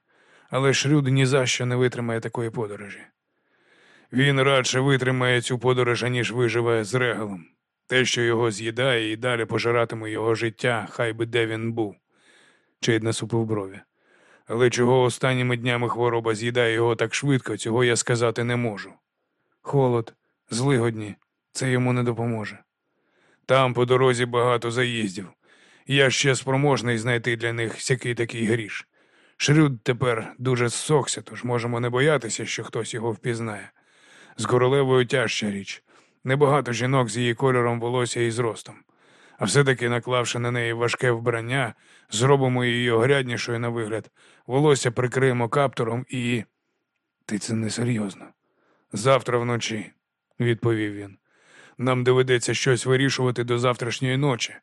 Але Шрюд ні за що не витримає такої подорожі. Він радше витримає цю подорож, ніж виживе з регалом. Те, що його з'їдає і далі пожиратиме його життя, хай би де він був. Чейд насупив брові. Але чого останніми днями хвороба з'їдає його так швидко, цього я сказати не можу. Холод, злигодні, це йому не допоможе. Там по дорозі багато заїздів. Я ще спроможний знайти для них всякий такий гріш. Шрюд тепер дуже зсохся, тож можемо не боятися, що хтось його впізнає. З королевою тяжча річ. Небагато жінок з її кольором волосся і зростом. А все-таки, наклавши на неї важке вбрання, зробимо її огряднішою на вигляд, волосся прикриємо каптуром і. Ти це несерйозно. Завтра вночі, відповів він. Нам доведеться щось вирішувати до завтрашньої ночі,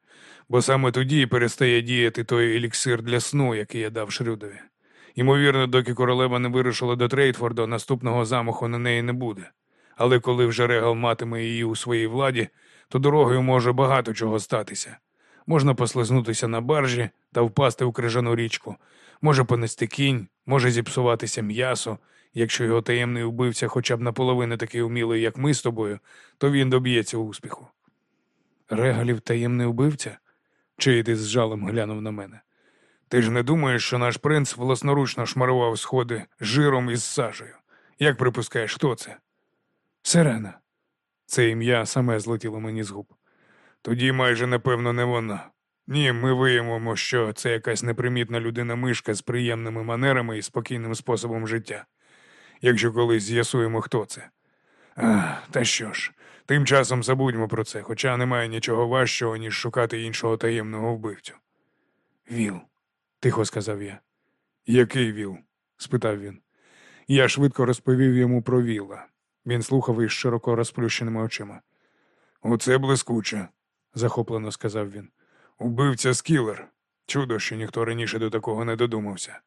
бо саме тоді перестає діяти той еліксир для сну, який я дав Шрюдові. Ймовірно, доки королева не вирушила до Трейтфорда, наступного замаху на неї не буде. Але коли вже Регал матиме її у своїй владі, то дорогою може багато чого статися. Можна послизнутися на баржі та впасти в крижану річку, може понести кінь, може зіпсуватися м'ясо. Якщо його таємний убивця хоча б наполовину такий умілий, як ми з тобою, то він доб'ється успіху. Регалів таємний убивця? Чийди з жалем глянув на мене. Ти ж не думаєш, що наш принц власноручно шмарував сходи жиром із сажею? Як припускаєш, хто це? Сирена. Це ім'я саме злетіло мені з губ. Тоді майже напевно не вона. Ні, ми виявимо, що це якась непримітна людина мишка з приємними манерами і спокійним способом життя. якщо колись з'ясуємо, хто це. А, та що ж, тим часом забудьмо про це, хоча немає нічого важчого, ніж шукати іншого таємного вбивцю. Віл, тихо сказав я. Який віл? спитав він. Я швидко розповів йому про віла. Він слухав із широко розплющеними очима. Оце блискуче, захоплено сказав він. Убивця скілер. Чудо, що ніхто раніше до такого не додумався.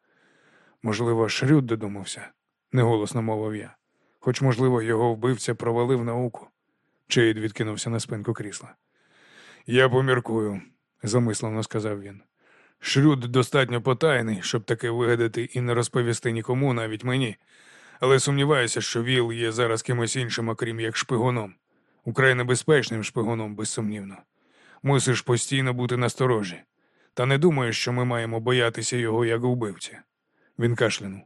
Можливо, Шрюд додумався, неголосно мовив я. Хоч, можливо, його вбивця провалив науку. Чейд відкинувся на спинку крісла. Я поміркую, замислено сказав він. Шрюд достатньо потайний, щоб таке вигадати і не розповісти нікому, навіть мені. Але сумніваюся, що Віл є зараз кимось іншим, окрім як шпигуном. Украй небезпечним шпигуном, безсумнівно. Мусиш постійно бути насторожі. Та не думаю, що ми маємо боятися його як вбивці. Він кашлянув.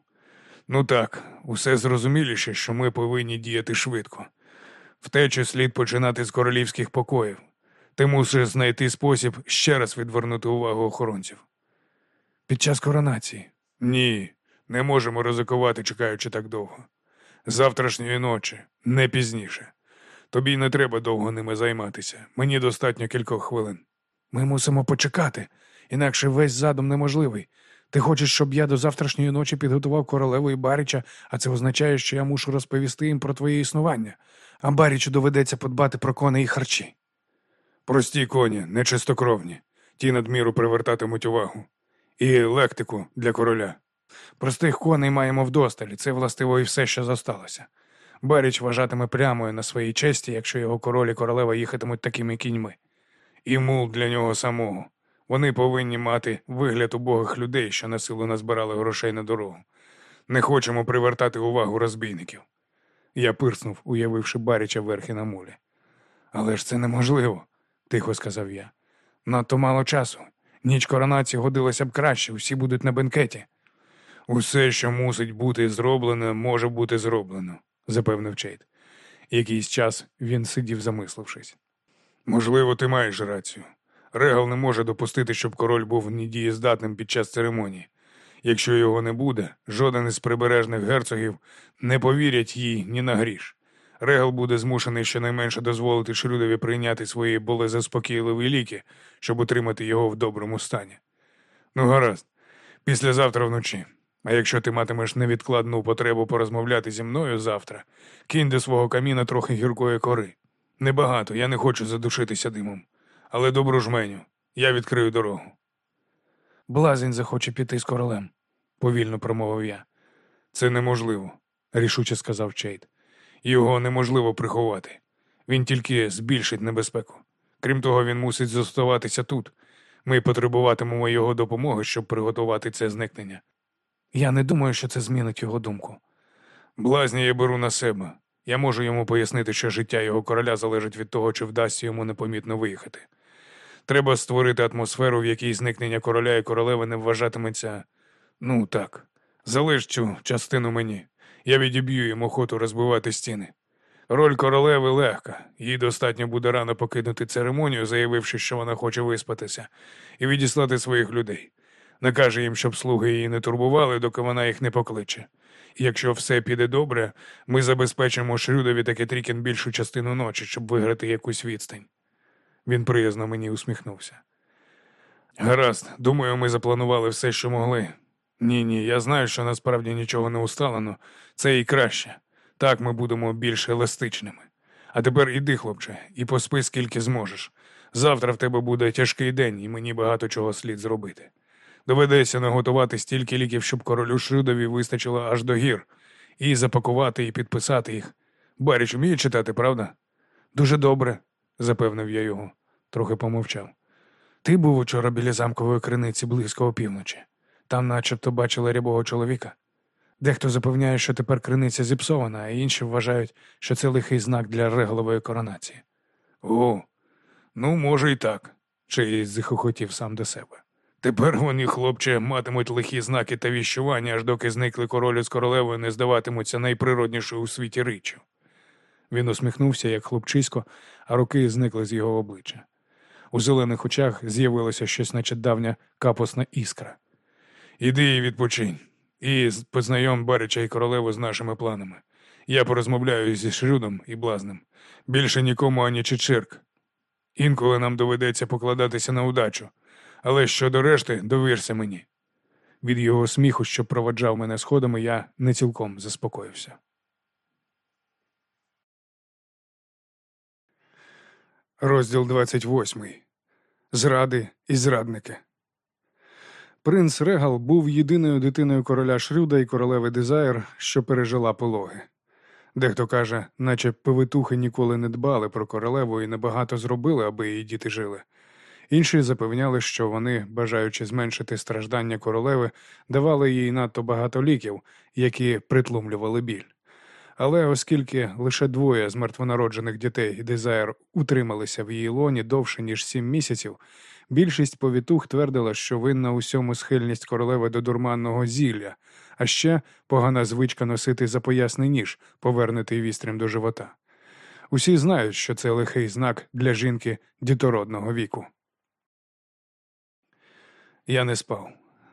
Ну так, усе зрозуміліше, що ми повинні діяти швидко. Втечу слід починати з королівських покоїв. Ти мусиш знайти спосіб ще раз відвернути увагу охоронців. Під час коронації. Ні, не можемо ризикувати, чекаючи так довго. Завтрашньої ночі, не пізніше. Тобі не треба довго ними займатися. Мені достатньо кількох хвилин. Ми мусимо почекати, інакше весь задум неможливий. Ти хочеш, щоб я до завтрашньої ночі підготував королеву і Баріча, а це означає, що я мушу розповісти їм про твоє існування, а Барічу доведеться подбати про коней і харчі. Прості коні, нечистокровні. Ті надміру привертатимуть увагу. І лектику для короля. Простих коней маємо вдосталь, це властиво і все, що зосталося. Баріч вважатиме прямою на своїй честі, якщо його король і королева їхатимуть такими кіньми. І мул для нього самого. Вони повинні мати вигляд убогих людей, що на силу назбирали грошей на дорогу. Не хочемо привертати увагу розбійників. Я пирснув, уявивши Баріча верхи на мулі. Але ж це неможливо, тихо сказав я. Надто мало часу. Ніч коронації годилася б краще, усі будуть на бенкеті. Усе, що мусить бути зроблено, може бути зроблено, запевнив Чейд. Якийсь час він сидів, замислившись. Можливо, ти маєш рацію. Регал не може допустити, щоб король був недієздатним під час церемонії. Якщо його не буде, жоден із прибережних герцогів не повірять їй ні на гріш. Регал буде змушений щонайменше дозволити Шрюдові прийняти свої болезаспокійливі ліки, щоб утримати його в доброму стані. Ну, гаразд, післязавтра вночі. А якщо ти матимеш невідкладну потребу порозмовляти зі мною завтра, кинь до свого каміна трохи гіркої кори. Небагато, я не хочу задушитися димом. Але добру жменю, я відкрию дорогу. Блазень захоче піти з королем, повільно промовив я. Це неможливо, рішуче сказав Чейд. Його неможливо приховати. Він тільки збільшить небезпеку. Крім того, він мусить зоставатися тут. Ми потребуватимемо його допомоги, щоб приготувати це зникнення. Я не думаю, що це змінить його думку. Блазня я беру на себе. Я можу йому пояснити, що життя його короля залежить від того, чи вдасться йому непомітно виїхати. Треба створити атмосферу, в якій зникнення короля і королеви не вважатиметься. Ну так, залиш цю частину мені. Я відіб'ю їм охоту розбивати стіни. Роль королеви легка, їй достатньо буде рано покинути церемонію, заявивши, що вона хоче виспатися, і відіслати своїх людей. Накаже їм, щоб слуги її не турбували, доки вона їх не покличе. Якщо все піде добре, ми забезпечимо Шрюдові та Кетрікін більшу частину ночі, щоб виграти якусь відстань. Він приязно мені усміхнувся. Гаразд, думаю, ми запланували все, що могли. Ні, ні, я знаю, що насправді нічого не усталено. Це і краще. Так ми будемо більш еластичними. А тепер іди, хлопче, і поспи, скільки зможеш. Завтра в тебе буде тяжкий день, і мені багато чого слід зробити. Доведеться наготувати стільки ліків, щоб королю Шрюдові вистачило аж до гір, і запакувати і підписати їх. Баріч вміє читати, правда? Дуже добре, запевнив я його, трохи помовчав. Ти був учора біля замкової криниці близько опівночі. Там начебто бачили рябого чоловіка. Дехто запевняє, що тепер криниця зіпсована, а інші вважають, що це лихий знак для реголової коронації. О, ну, може, і так, чиїсь захохотів сам до себе. Тепер вони, хлопче, матимуть лихі знаки та віщування, аж доки зникли королі з королевою не здаватимуться найприроднішою у світі річчю. Він усміхнувся, як хлопчисько, а руки зникли з його обличчя. У зелених очах з'явилося щось, наче давня капосна іскра. Іди і відпочинь. І познайом Барича і королеву з нашими планами. Я порозмовляю зі Шрюдом і Блазнем. Більше нікому ані Чичирк. Інколи нам доведеться покладатися на удачу. Але щодо решти, довірся мені. Від його сміху, що проводжав мене сходами, я не цілком заспокоївся. Розділ 28. Зради і зрадники. Принц Регал був єдиною дитиною короля Шрюда і королеви Дезайр, що пережила пологи. Дехто каже, наче певитухи ніколи не дбали про королеву і небагато зробили, аби її діти жили. Інші запевняли, що вони, бажаючи зменшити страждання королеви, давали їй надто багато ліків, які притлумлювали біль. Але оскільки лише двоє з мертвонароджених дітей і Дезайр утрималися в її лоні довше, ніж сім місяців, більшість повітух твердила, що винна усьому схильність королеви до дурманного зілля, а ще погана звичка носити запоясний ніж, повернутий вістрям до живота. Усі знають, що це лихий знак для жінки дітородного віку. Я не спав,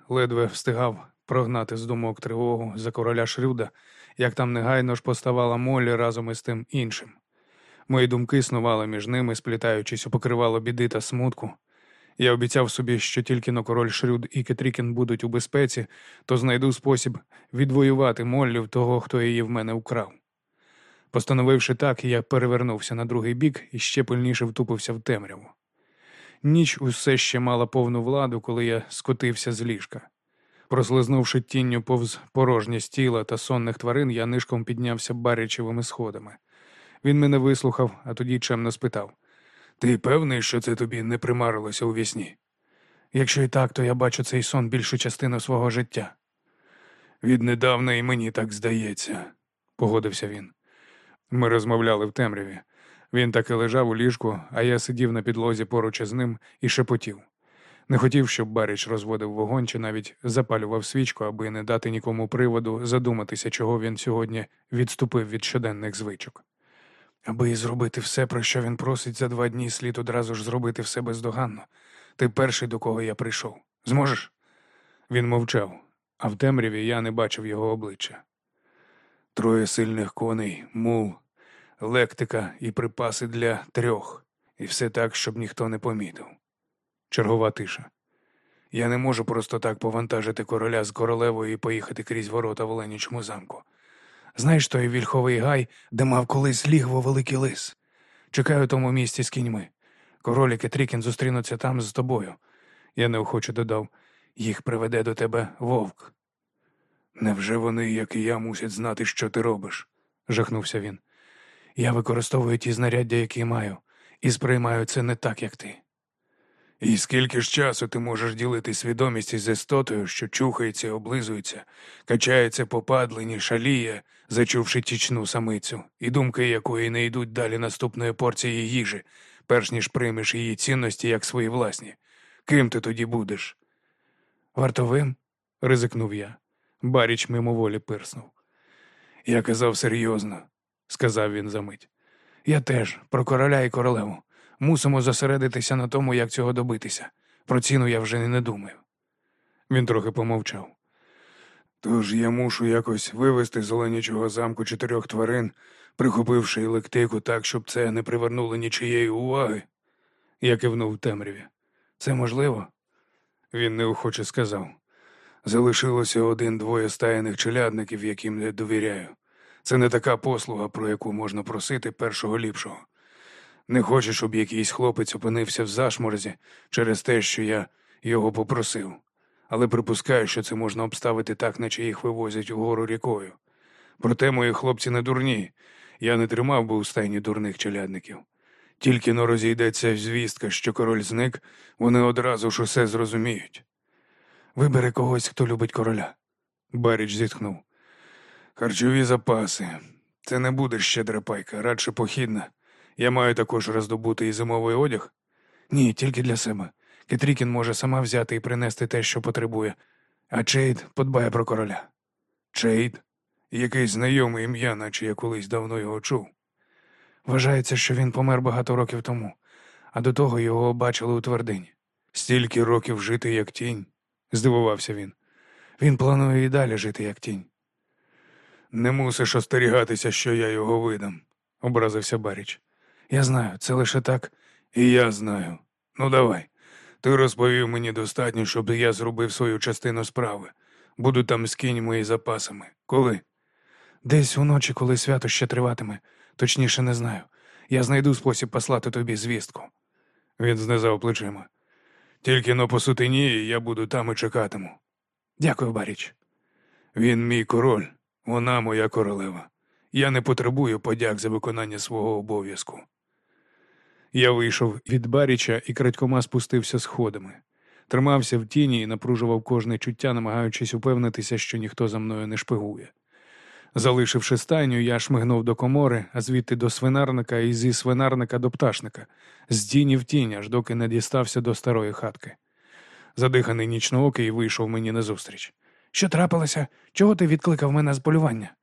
ледве встигав прогнати з думок тривогу за короля Шрюда, як там негайно ж поставала Моллі разом із тим іншим. Мої думки снували між ними, сплітаючись у покривало біди та смутку. Я обіцяв собі, що тільки но король Шрюд і Кетрікін будуть у безпеці, то знайду спосіб відвоювати Моллі в того, хто її в мене украв. Постановивши так, я перевернувся на другий бік і ще пильніше втупився в темряву. Ніч усе ще мала повну владу, коли я скотився з ліжка. Прослизнувши тінню повз порожність тіла та сонних тварин, я нишком піднявся барячевими сходами. Він мене вислухав, а тоді чемно спитав: Ти певний, що це тобі не примарилося у вісні? Якщо і так, то я бачу цей сон більшу частину свого життя. Віднедавна і мені так здається, погодився він. Ми розмовляли в темряві. Він таки лежав у ліжку, а я сидів на підлозі поруч із ним і шепотів. Не хотів, щоб Баріч розводив вогонь чи навіть запалював свічку, аби не дати нікому приводу задуматися, чого він сьогодні відступив від щоденних звичок. Аби зробити все, про що він просить за два дні, слід одразу ж зробити все бездоганно. Ти перший, до кого я прийшов. Зможеш? Він мовчав, а в темряві я не бачив його обличчя. Троє сильних коней, мул, лектика і припаси для трьох, і все так, щоб ніхто не помітив. Чергова тиша. Я не можу просто так повантажити короля з королевою і поїхати крізь ворота в Оленічому замку. Знаєш той вільховий гай, де мав колись лігво великий лис? Чекаю у тому місці з кіньми. Король і Кетрікін зустрінуться там з тобою. Я неохоче додав, їх приведе до тебе вовк. Невже вони, як і я, мусять знати, що ти робиш? жахнувся він. Я використовую ті знаряддя, які маю, і сприймаю це не так, як ти. І скільки ж часу ти можеш ділити свідомість із істотою, що чухається, облизується, качається по падлині, шаліє, зачувши тічну самицю, і думки якої не йдуть далі наступної порції їжі, перш ніж приймеш її цінності як свої власні. Ким ти тоді будеш? Вартовим? ризикнув я. Баріч мимоволі пирснув. Я казав серйозно, сказав він за мить. Я теж про короля і королеву. Мусимо зосередитися на тому, як цього добитися. Про ціну я вже не думаю. Він трохи помовчав. Тож я мушу якось вивести з Оленячого замку чотирьох тварин, прихопивши електику так, щоб це не привернуло нічиєї уваги. Я кивнув темряві. Це можливо? Він неохоче сказав. Залишилося один-двоє стаєних челядників, яким не довіряю. Це не така послуга, про яку можна просити першого ліпшого. Не хочу, щоб якийсь хлопець опинився в зашморзі через те, що я його попросив, але припускаю, що це можна обставити так, наче їх вивозять угору рікою. Проте мої хлопці не дурні. Я не тримав би у стайні дурних челядників. Тільки но розійдеться звістка, що король зник, вони одразу ж усе зрозуміють. Вибери когось, хто любить короля. Баріч зітхнув. Харчові запаси. Це не буде щедра пайка, радше похідна. Я маю також роздобути і зимовий одяг? Ні, тільки для себе. Кетрікін може сама взяти і принести те, що потребує, а Чейд подбає про короля. Чейд? Якийсь знайоме ім'я, наче я колись давно його чув. Вважається, що він помер багато років тому, а до того його бачили у твердині. Стільки років жити, як тінь, здивувався він. Він планує і далі жити, як тінь. Не мусиш остерігатися, що я його видам, образився Баріч. Я знаю, це лише так. І я знаю. Ну давай. Ти розповів мені достатньо, щоб я зробив свою частину справи. Буду там з кіньми і запасами. Коли? Десь уночі, коли свято ще триватиме, точніше не знаю. Я знайду спосіб послати тобі звістку. Він знизав плечима. Тільки но по сутені я буду там і чекатиму. Дякую, Баріч. Він мій король, вона моя королева. Я не потребую подяк за виконання свого обов'язку. Я вийшов від Баріча і крадькома спустився сходами. Тримався в тіні і напружував кожне чуття, намагаючись упевнитися, що ніхто за мною не шпигує. Залишивши стайню, я шмигнув до комори, а звідти до свинарника і зі свинарника до пташника, з тіні в тінь, аж доки не дістався до старої хатки. Задиханий нічноокий вийшов мені назустріч. Що трапилося? Чого ти відкликав мене з полювання?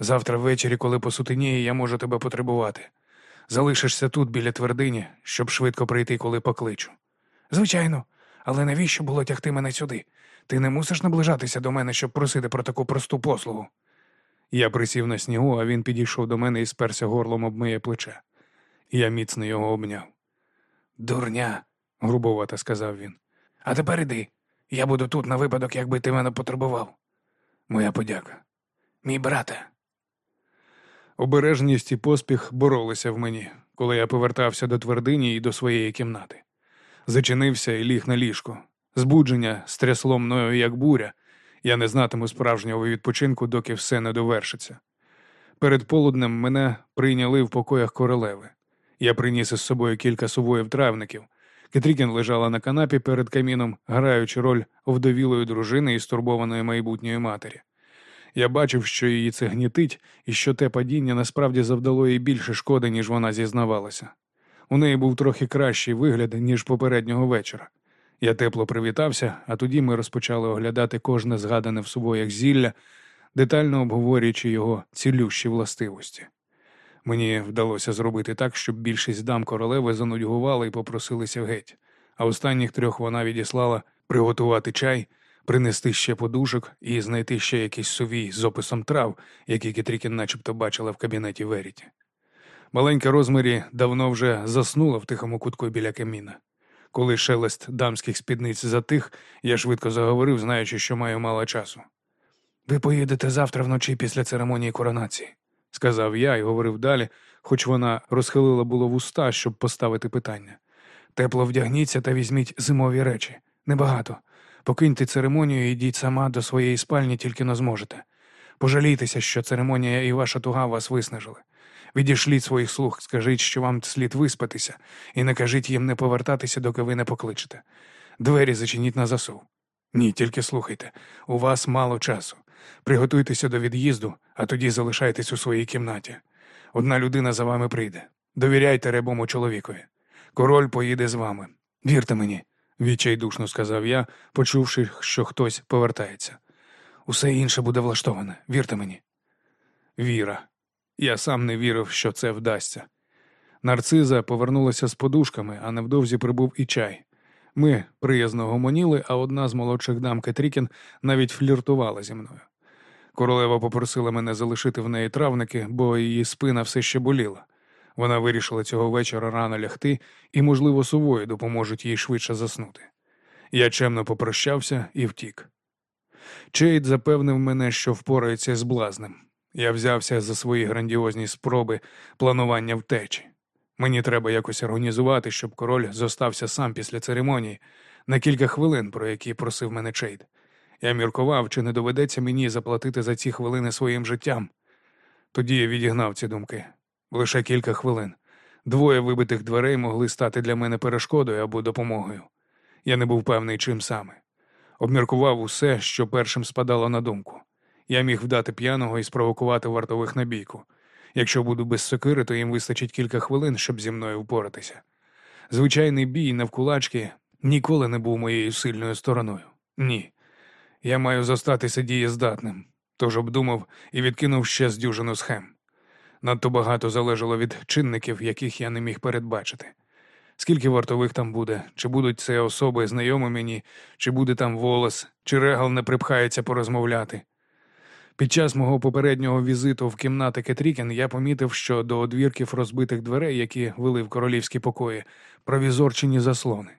Завтра ввечері, коли посутеніє, я можу тебе потребувати. Залишишся тут біля твердині, щоб швидко прийти, коли покличу. Звичайно, але навіщо було тягти мене сюди? Ти не мусиш наближатися до мене, щоб просити про таку просту послугу. Я присів на снігу, а він підійшов до мене і сперся горлом об моє плече. Я міцно його обняв. Дурня, грубовато сказав він. А тепер іди. Я буду тут на випадок, якби ти мене потребував. Моя подяка. Мій брате. Обережність і поспіх боролися в мені, коли я повертався до твердині і до своєї кімнати. Зачинився і ліг на ліжко. Збудження стрясло мною, як буря. Я не знатиму справжнього відпочинку, доки все не довершиться. Перед полуднем мене прийняли в покоях королеви. Я приніс із собою кілька сувоїв травників. Кетрікін лежала на канапі перед каміном, граючи роль овдовілої дружини і стурбованої майбутньої матері. Я бачив, що її це гнітить, і що те падіння насправді завдало їй більше шкоди, ніж вона зізнавалася. У неї був трохи кращий вигляд, ніж попереднього вечора. Я тепло привітався, а тоді ми розпочали оглядати кожне згадане в сувоях зілля, детально обговорюючи його цілющі властивості. Мені вдалося зробити так, щоб більшість дам королеви занудьгували і попросилися геть, а останніх трьох вона відіслала приготувати чай, принести ще подушок і знайти ще якийсь сувій з описом трав, які Кетрікін начебто бачила в кабінеті Веріті. Маленька розмірі давно вже заснула в тихому кутку біля каміна. Коли шелест дамських спідниць затих, я швидко заговорив, знаючи, що маю мало часу. Ви поїдете завтра вночі після церемонії коронації, сказав я і говорив далі, хоч вона розхилила було вуста, щоб поставити питання. Тепло вдягніться та візьміть зимові речі. Небагато. Покиньте церемонію і йдіть сама до своєї спальні, тільки не зможете. Пожалійтеся, що церемонія і ваша туга вас виснажили. Відійшліть своїх слуг, скажіть, що вам слід виспатися, і не кажіть їм не повертатися, доки ви не покличете. Двері зачиніть на засув. Ні, тільки слухайте, у вас мало часу. Приготуйтеся до від'їзду, а тоді залишайтесь у своїй кімнаті. Одна людина за вами прийде. Довіряйте рябому чоловікові. Король поїде з вами. Вірте мені, відчайдушно сказав я, почувши, що хтось повертається. Усе інше буде влаштоване, вірте мені. Віра. Я сам не вірив, що це вдасться. Нарциза повернулася з подушками, а невдовзі прибув і чай. Ми приязно гомоніли, а одна з молодших дам Кетрікін навіть фліртувала зі мною. Королева попросила мене залишити в неї травники, бо її спина все ще боліла. Вона вирішила цього вечора рано лягти, і, можливо, сувої допоможуть їй швидше заснути. Я чемно попрощався і втік. Чейд запевнив мене, що впорається з блазнем. Я взявся за свої грандіозні спроби планування втечі. Мені треба якось організувати, щоб король зостався сам після церемонії на кілька хвилин, про які просив мене Чейд. Я міркував, чи не доведеться мені заплатити за ці хвилини своїм життям. Тоді я відігнав ці думки. Лише кілька хвилин. Двоє вибитих дверей могли стати для мене перешкодою або допомогою. Я не був певний, чим саме. Обміркував усе, що першим спадало на думку. Я міг вдати п'яного і спровокувати вартових на бійку. Якщо буду без сокири, то їм вистачить кілька хвилин, щоб зі мною впоратися. Звичайний бій навкулачки ніколи не був моєю сильною стороною. Ні. Я маю зостатися дієздатним, тож обдумав і відкинув ще з дюжину схем. Надто багато залежало від чинників, яких я не міг передбачити. Скільки вартових там буде? Чи будуть це особи знайомі мені, чи буде там волос, чи регал не припхається порозмовляти? Під час мого попереднього візиту в кімнати Кетрікін я помітив, що до одвірків розбитих дверей, які вели в королівські покої, провізорчені заслони.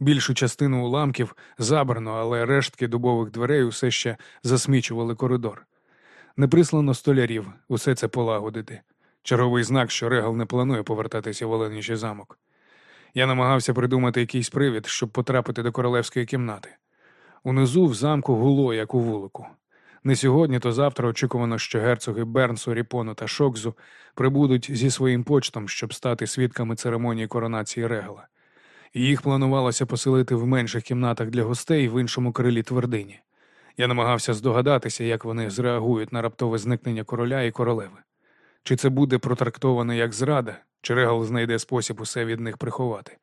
Більшу частину уламків забрано, але рештки дубових дверей усе ще засмічували коридор. Не прислано столярів усе це полагодити. Черговий знак, що Регал не планує повертатися в Оленічий замок. Я намагався придумати якийсь привід, щоб потрапити до королевської кімнати. Унизу в замку гуло, як у вулику. Не сьогодні, то завтра очікувано, що герцоги Бернсу, Ріпону та Шокзу прибудуть зі своїм почтом, щоб стати свідками церемонії коронації Регала. Їх планувалося поселити в менших кімнатах для гостей в іншому крилі твердині. Я намагався здогадатися, як вони зреагують на раптове зникнення короля і королеви. Чи це буде протрактовано як зрада, чи Регал знайде спосіб усе від них приховати?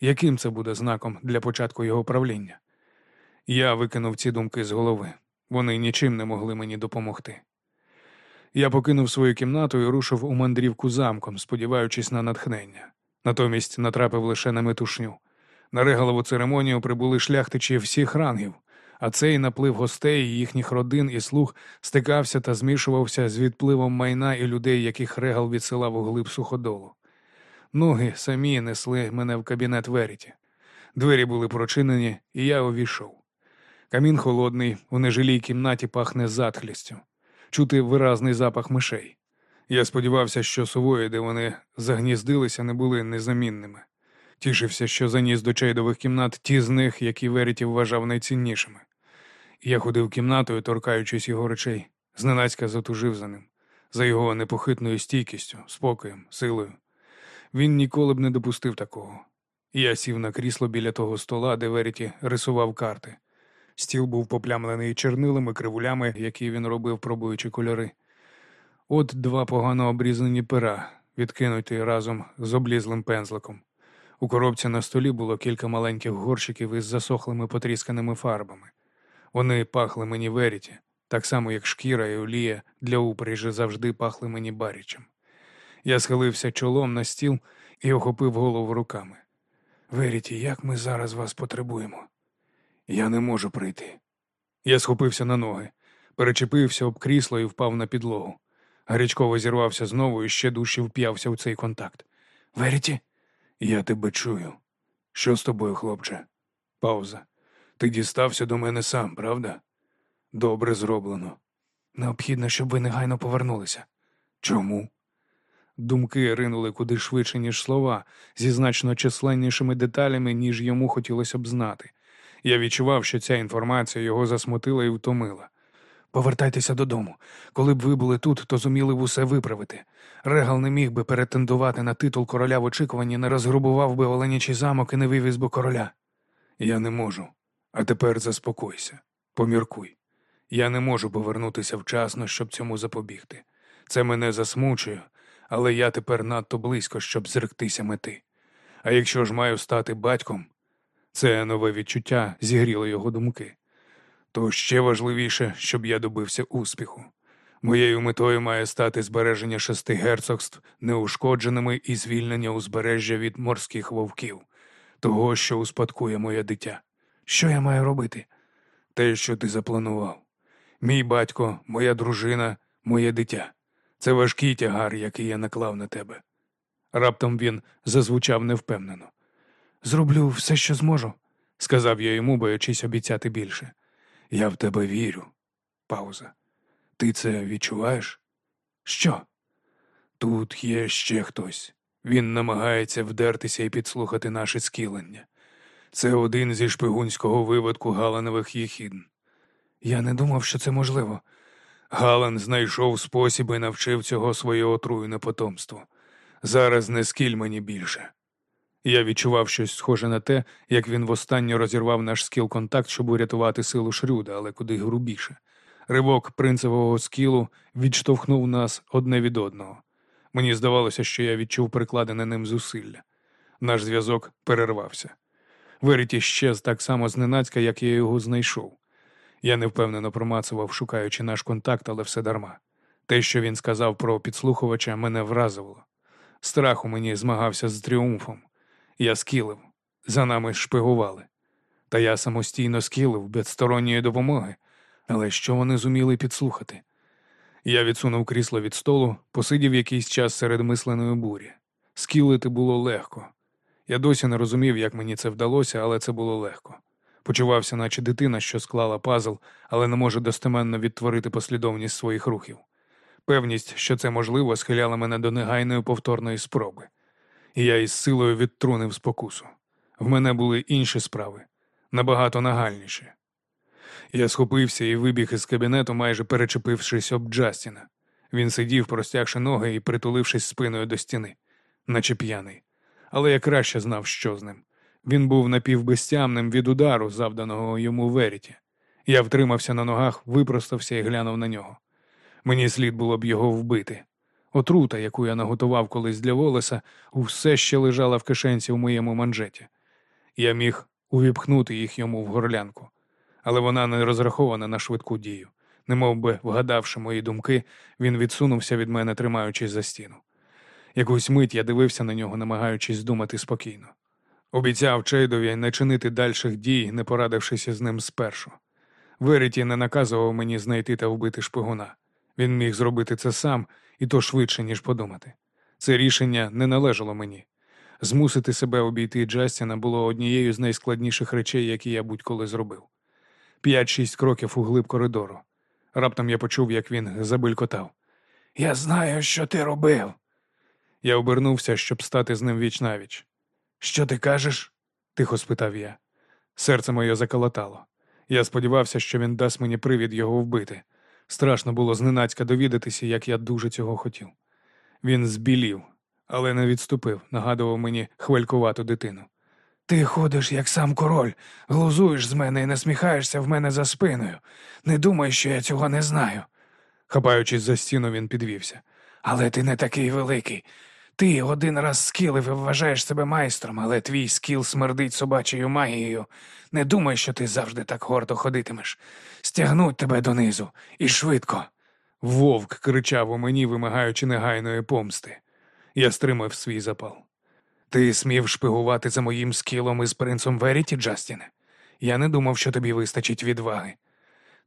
Яким це буде знаком для початку його правління? Я викинув ці думки з голови. Вони нічим не могли мені допомогти. Я покинув свою кімнату і рушив у мандрівку замком, сподіваючись на натхнення. Натомість натрапив лише на метушню. На регалову церемонію прибули шляхтичі всіх рангів, а цей наплив гостей, їхніх родин і слуг стикався та змішувався з відпливом майна і людей, яких регал відсилав у глиб суходолу. Ноги самі несли мене в кабінет Веріті. Двері були прочинені, і я увійшов. Камін холодний, у нежилій кімнаті пахне затхлістю. Чути виразний запах мишей. Я сподівався, що сувої, де вони загніздилися, не були незамінними. Тішився, що заніс до чайдових кімнат ті з них, які Веріті вважав найціннішими. Я ходив кімнатою, торкаючись його речей, зненацька затужив за ним, за його непохитною стійкістю, спокоєм, силою. Він ніколи б не допустив такого. Я сів на крісло біля того стола, де Веріті рисував карти. Стіл був поплямлений чернилими кривулями, які він робив, пробуючи кольори. От два погано обрізані пера, відкинуті разом з облізлим пензликом. У коробці на столі було кілька маленьких горщиків із засохлими потрісканими фарбами. Вони пахли мені веріті, так само, як шкіра і олія для упряжі завжди пахли мені барічем. Я схилився чолом на стіл і охопив голову руками. Веріті, як ми зараз вас потребуємо? Я не можу прийти. Я схопився на ноги, перечепився об крісло і впав на підлогу. Гарячково зірвався знову і ще дужче вп'явся у цей контакт. Веріті? Я тебе чую. Що з тобою, хлопче? Пауза. Ти дістався до мене сам, правда? Добре зроблено. Необхідно, щоб ви негайно повернулися. Чому? Думки ринули куди швидше, ніж слова, зі значно численнішими деталями, ніж йому хотілося б знати. Я відчував, що ця інформація його засмутила і втомила. Повертайтеся додому. Коли б ви були тут, то зуміли б усе виправити. Регал не міг би перетендувати на титул короля в очікуванні, не розгрубував би Оленячий замок і не вивіз би короля. Я не можу. А тепер заспокойся, поміркуй. Я не можу повернутися вчасно, щоб цьому запобігти. Це мене засмучує, але я тепер надто близько, щоб зректися мети. А якщо ж маю стати батьком, це нове відчуття зігріло його думки. То ще важливіше, щоб я добився успіху. Моєю метою має стати збереження шести герцогств неушкодженими і звільнення узбережжя від морських вовків, того, що успадкує моє дитя. Що я маю робити? Те, що ти запланував. Мій батько, моя дружина, моє дитя. Це важкий тягар, який я наклав на тебе. Раптом він зазвучав невпевнено. Зроблю все, що зможу, сказав я йому, боячись обіцяти більше. Я в тебе вірю. Пауза. Ти це відчуваєш? Що? Тут є ще хтось. Він намагається вдертися і підслухати наше скілення. Це один зі шпигунського виводку Галанових їхідн. Я не думав, що це можливо. Галан знайшов спосіб і навчив цього своє отруєне потомство. Зараз не скіль мені більше. Я відчував щось схоже на те, як він востаннє розірвав наш скіл контакт, щоб урятувати силу Шрюда, але куди грубіше. Ривок принцевого скілу відштовхнув нас одне від одного. Мені здавалося, що я відчув прикладене ним зусилля. Наш зв'язок перервався. Веріті щез так само зненацька, як я його знайшов. Я невпевнено промацував, шукаючи наш контакт, але все дарма. Те, що він сказав про підслухувача, мене вразило. Страх у мені змагався з тріумфом. Я скілив, за нами шпигували. Та я самостійно скілив без сторонньої допомоги. Але що вони зуміли підслухати? Я відсунув крісло від столу, посидів якийсь час серед мисленої бурі. Скілити було легко. Я досі не розумів, як мені це вдалося, але це було легко. Почувався, наче дитина, що склала пазл, але не може достеменно відтворити послідовність своїх рухів. Певність, що це можливо, схиляла мене до негайної повторної спроби. Я із силою відтрунив спокусу. В мене були інші справи, набагато нагальніші. Я схопився і вибіг із кабінету, майже перечепившись об Джастіна. Він сидів, простягши ноги і притулившись спиною до стіни, наче п'яний. Але я краще знав, що з ним. Він був напівбестямним від удару, завданого йому Веріті. Я втримався на ногах, випростався і глянув на нього. Мені слід було б його вбити. Отрута, яку я наготував колись для волоса, усе ще лежала в кишенці в моєму манжеті. Я міг увіпхнути їх йому в горлянку, але вона не розрахована на швидку дію. Немов би, вгадавши мої думки, він відсунувся від мене, тримаючись за стіну. Якусь мить я дивився на нього, намагаючись думати спокійно. Обіцяв Чейдові не чинити дальших дій, не порадившись із ним спершу. Веріті не наказував мені знайти та вбити шпигуна. Він міг зробити це сам, і то швидше, ніж подумати. Це рішення не належало мені. Змусити себе обійти Джастіна було однією з найскладніших речей, які я будь-коли зробив. П'ять-шість кроків у глиб коридору. Раптом я почув, як він забилькотав. Я знаю, що ти робив. Я обернувся, щоб стати з ним віч навіч. Що ти кажеш? тихо спитав я. Серце моє заколотало. Я сподівався, що він дасть мені привід його вбити. Страшно було зненацька довідатися, як я дуже цього хотів. Він збілів, але не відступив, нагадував мені хвалькувату дитину. Ти ходиш, як сам король, глузуєш з мене і насміхаєшся в мене за спиною. Не думай, що я цього не знаю. Хапаючись за стіну, він підвівся. Але ти не такий великий. Ти один раз скілив і вважаєш себе майстром, але твій скіл смердить собачою магією. Не думай, що ти завжди так гордо ходитимеш. Стягнуть тебе донизу і швидко. Вовк кричав у мені, вимагаючи негайної помсти. Я стримав свій запал. Ти смів шпигувати за моїм скілом із принцем Веріті, Джастіне? Я не думав, що тобі вистачить відваги.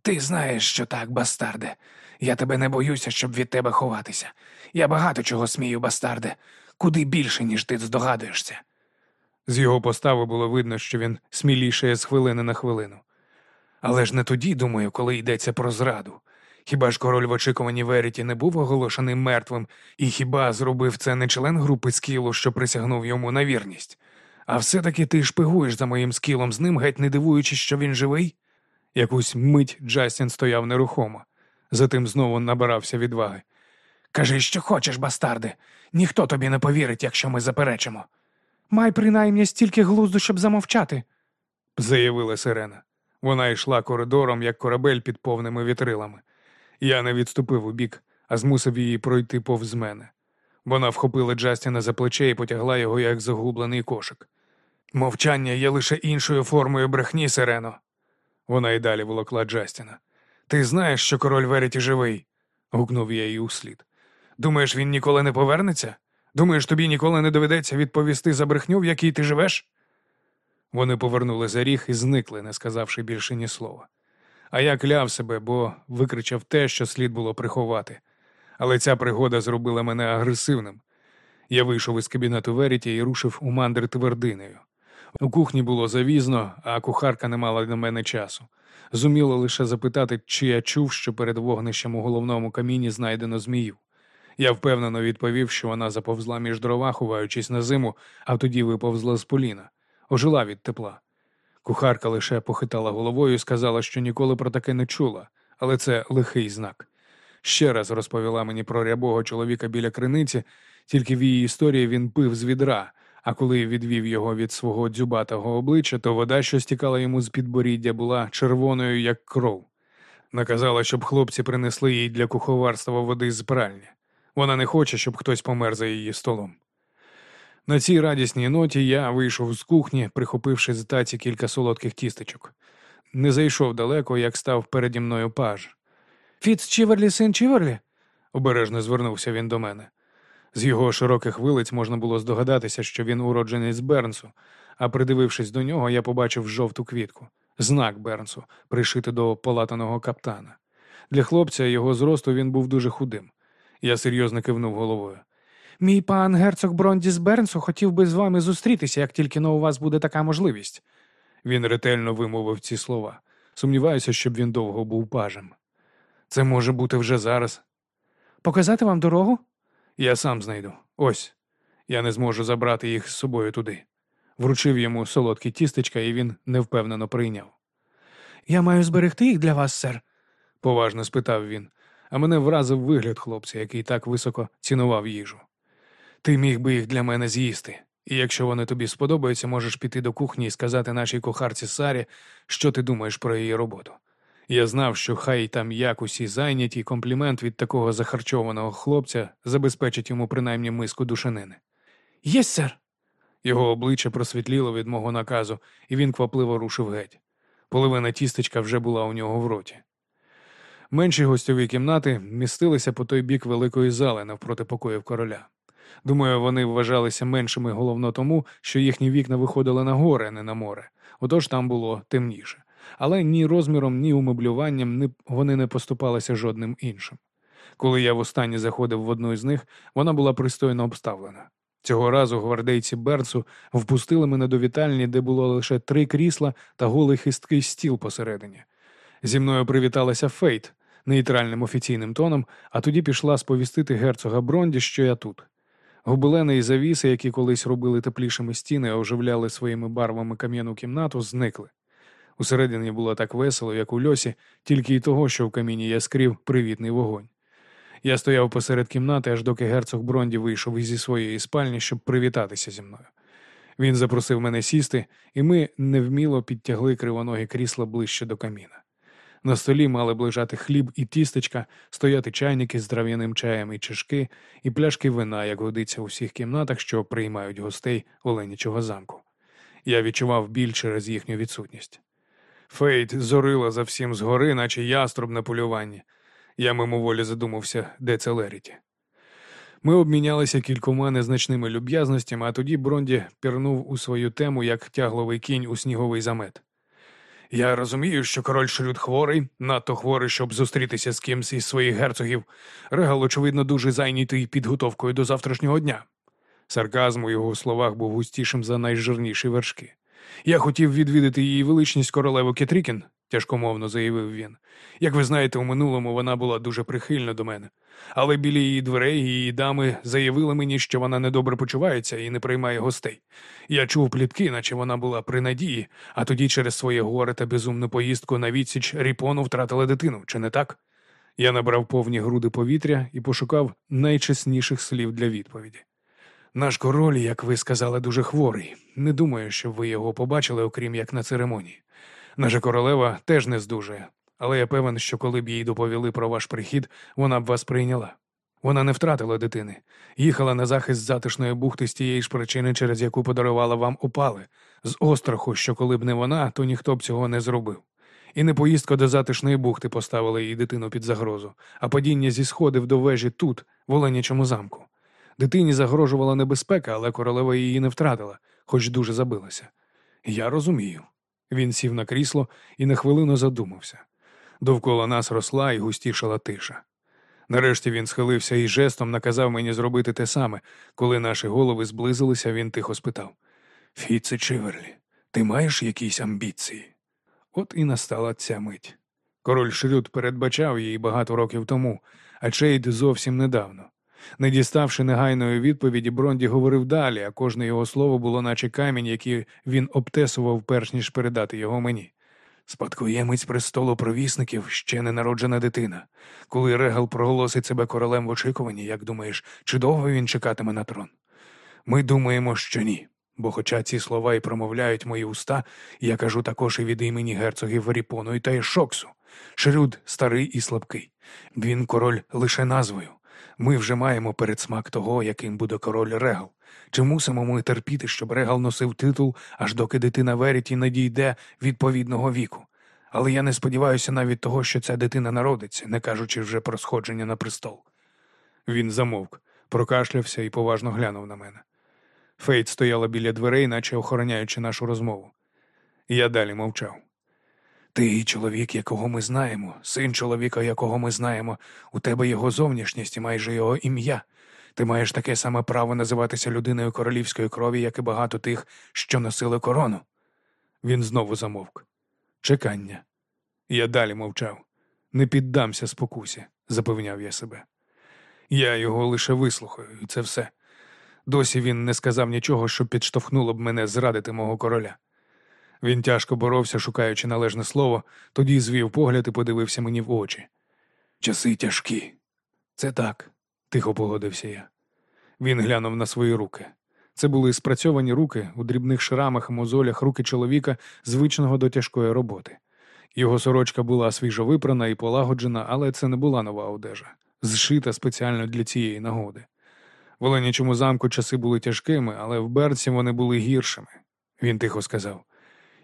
Ти знаєш, що так, бастарде. Я тебе не боюся, щоб від тебе ховатися. Я багато чого смію, бастарде, куди більше, ніж ти здогадуєшся. З його постави було видно, що він смілішає з хвилини на хвилину. Але ж не тоді, думаю, коли йдеться про зраду. Хіба ж король в очікуванні Веріті не був оголошений мертвим, і хіба зробив це не член групи скілу, що присягнув йому на вірність? А все-таки ти шпигуєш за моїм скілом з ним, геть не дивуючись, що він живий? Якусь мить Джастін стояв нерухомо, затим знову набирався відваги. Кажи, що хочеш, бастарде. Ніхто тобі не повірить, якщо ми заперечимо. Май принаймні стільки глузду, щоб замовчати, заявила сирена. Вона йшла коридором, як корабель під повними вітрилами. Я не відступив у бік, а змусив її пройти повз мене. Вона вхопила Джастіна за плече і потягла його, як загублений кошик. Мовчання є лише іншою формою брехні, Сирено. Вона й далі волокла Джастіна. Ти знаєш, що король Веріті живий? гукнув я їй услід. Думаєш, він ніколи не повернеться? Думаєш, тобі ніколи не доведеться відповісти за брехню, в якій ти живеш? Вони повернули за ріг і зникли, не сказавши більше ні слова. А я кляв себе, бо викричав те, що слід було приховати. Але ця пригода зробила мене агресивним. Я вийшов із кабінету Веріті і рушив у мандри твердинею. У кухні було завізно, а кухарка не мала на мене часу. Зуміла лише запитати, чи я чув, що перед вогнищем у головному каміні знайдено змію. Я впевнено відповів, що вона заповзла між дрова, ховаючись на зиму, а тоді виповзла з поліна, ожила від тепла. Кухарка лише похитала головою і сказала, що ніколи про таке не чула, але це лихий знак. Ще раз розповіла мені про рябого чоловіка біля криниці, тільки в її історії він пив з відра, а коли відвів його від свого дзюбатого обличчя, то вода, що стікала йому з підборіддя, була червоною, як кров. Наказала, щоб хлопці принесли їй для куховарства води з пральні. Вона не хоче, щоб хтось помер за її столом. На цій радісній ноті я вийшов з кухні, прихопивши з таці кілька солодких тістечок. Не зайшов далеко, як став переді мною паж. Фіц Чіверлі, син Чіверлі? обережно звернувся він до мене. З його широких вилиць можна було здогадатися, що він уродженець Бернсу, а придивившись до нього, я побачив жовту квітку, знак Бернсу, пришитий до полатаного каптана. Для хлопця його зросту він був дуже худим. Я серйозно кивнув головою. Мій пан герцог Бронді з Бернсу хотів би з вами зустрітися, як тільки но у вас буде така можливість. Він ретельно вимовив ці слова. Сумніваюся, щоб він довго був пажем. Це може бути вже зараз. Показати вам дорогу? Я сам знайду. Ось. Я не зможу забрати їх з собою туди. Вручив йому солодкі тістечка, і він невпевнено прийняв. Я маю зберегти їх для вас, сер. поважно спитав він, а мене вразив вигляд хлопця, який так високо цінував їжу. Ти міг би їх для мене з'їсти, і якщо вони тобі сподобаються, можеш піти до кухні і сказати нашій кухарці Сарі, що ти думаєш про її роботу. Я знав, що хай там як усі зайняті, комплімент від такого захарчованого хлопця забезпечить йому принаймні миску душенини. Єсть, сер. Його обличчя просвітліло від мого наказу, і він квапливо рушив геть. Половина тістечка вже була у нього в роті. Менші гостьові кімнати містилися по той бік великої зали навпроти покоїв короля. Думаю, вони вважалися меншими головно тому, що їхні вікна виходили на гори, а не на море, отож там було темніше. Але ні розміром, ні умеблюванням вони не поступалися жодним іншим. Коли я востаннє заходив в одну із них, вона була пристойно обставлена. Цього разу гвардейці Берцу впустили мене до вітальні, де було лише три крісла та голий хисткий стіл посередині. Зі мною привіталася Фейт нейтральним офіційним тоном, а тоді пішла сповістити герцога Бронді, що я тут. Гобелени і завіси, які колись робили теплішими стіни, а оживляли своїми барвами кам'яну кімнату, зникли. Усередині було так весело, як у льосі, тільки й того, що в каміні яскрів привітний вогонь. Я стояв посеред кімнати, аж доки герцог Бронді вийшов ізі своєї спальні, щоб привітатися зі мною. Він запросив мене сісти, і ми невміло підтягли кривоногі крісла ближче до каміна. На столі мали б лежати хліб і тістечка, стояти чайники з трав'яним чаєм і чашки, і пляшки вина, як годиться у всіх кімнатах, що приймають гостей Оленічого замку. Я відчував біль через їхню відсутність. Фейт зорила за всім згори, наче яструб на полюванні. Я мимоволі задумався, де це Леріті. Ми обмінялися кількома незначними люб'язностями, а тоді Бронді пірнув у свою тему, як тягловий кінь у сніговий замет. Я розумію, що король Шрюд хворий, надто хворий, щоб зустрітися з кимсь із своїх герцогів. Регал, очевидно, дуже зайнятий підготовкою до завтрашнього дня. Сарказм у його словах був густішим за найжирніші вершки. Я хотів відвідати її величність королеву Кетрікін, тяжкомовно заявив він. Як ви знаєте, у минулому вона була дуже прихильна до мене. Але біля її дверей її дами заявили мені, що вона недобре почувається і не приймає гостей. Я чув плітки, наче вона була при надії, а тоді через своє горе та безумну поїздку на відсіч Ріпону втратила дитину, чи не так? Я набрав повні груди повітря і пошукав найчесніших слів для відповіді. Наш король, як ви сказали, дуже хворий. Не думаю, щоб ви його побачили, окрім як на церемонії. Наша королева теж не здужує, але я певен, що коли б їй доповіли про ваш прихід, вона б вас прийняла. Вона не втратила дитини, їхала на захист затишної бухти з тієї ж причини, через яку подарувала вам опали, з остраху, що коли б не вона, то ніхто б цього не зробив. І не поїздка до затишної бухти поставила її дитину під загрозу, а падіння зі сходів до вежі тут, в Оленячому замку. Дитині загрожувала небезпека, але королева її не втратила, хоч дуже забилася. Я розумію. Він сів на крісло і на хвилину задумався. Довкола нас росла і густішала тиша. Нарешті він схилився і жестом наказав мені зробити те саме. Коли наші голови зблизилися, він тихо спитав Фіце Чиверлі, ти маєш якісь амбіції? От і настала ця мить. Король Шрюд передбачав її багато років тому, а Чейд зовсім недавно. Не діставши негайної відповіді, Бронді говорив далі, а кожне його слово було, наче камінь, який він обтесував, перш ніж передати його мені. Спадкоємець престолу провісників ще не народжена дитина. Коли Регал проголосить себе королем в очікуванні, як думаєш, чи довго він чекатиме на трон? Ми думаємо, що ні. Бо, хоча ці слова і промовляють мої уста, я кажу також і від імені герцогів Ріпону та Ешоксу. Шрюд старий і слабкий. Він король лише назвою. Ми вже маємо передсмак того, яким буде король Регал. Чи мусимо ми терпіти, щоб Регал носив титул, аж доки дитина Веріті не дійде відповідного віку? Але я не сподіваюся навіть того, що ця дитина народиться, не кажучи вже про сходження на престол. Він замовк, прокашлявся і поважно глянув на мене. Фейт стояла біля дверей, наче охороняючи нашу розмову. Я далі мовчав. Ти чоловік, якого ми знаємо, син чоловіка, якого ми знаємо, у тебе його зовнішність і майже його ім'я. Ти маєш таке саме право називатися людиною королівської крові, як і багато тих, що носили корону. Він знову замовк. Чекання. Я далі мовчав. Не піддамся спокусі, запевняв я себе. Я його лише вислухаю, і це все. Досі він не сказав нічого, що підштовхнуло б мене зрадити мого короля. Він тяжко боровся, шукаючи належне слово, тоді звів погляд і подивився мені в очі. Часи тяжкі. Це так, тихо погодився я. Він глянув на свої руки. Це були спрацьовані руки у дрібних шрамах і мозолях руки чоловіка, звичного до тяжкої роботи. Його сорочка була свіжо випрана і полагоджена, але це не була нова одежа, зшита спеціально для цієї нагоди. В Оленячому замку часи були тяжкими, але в Берці вони були гіршими. Він тихо сказав: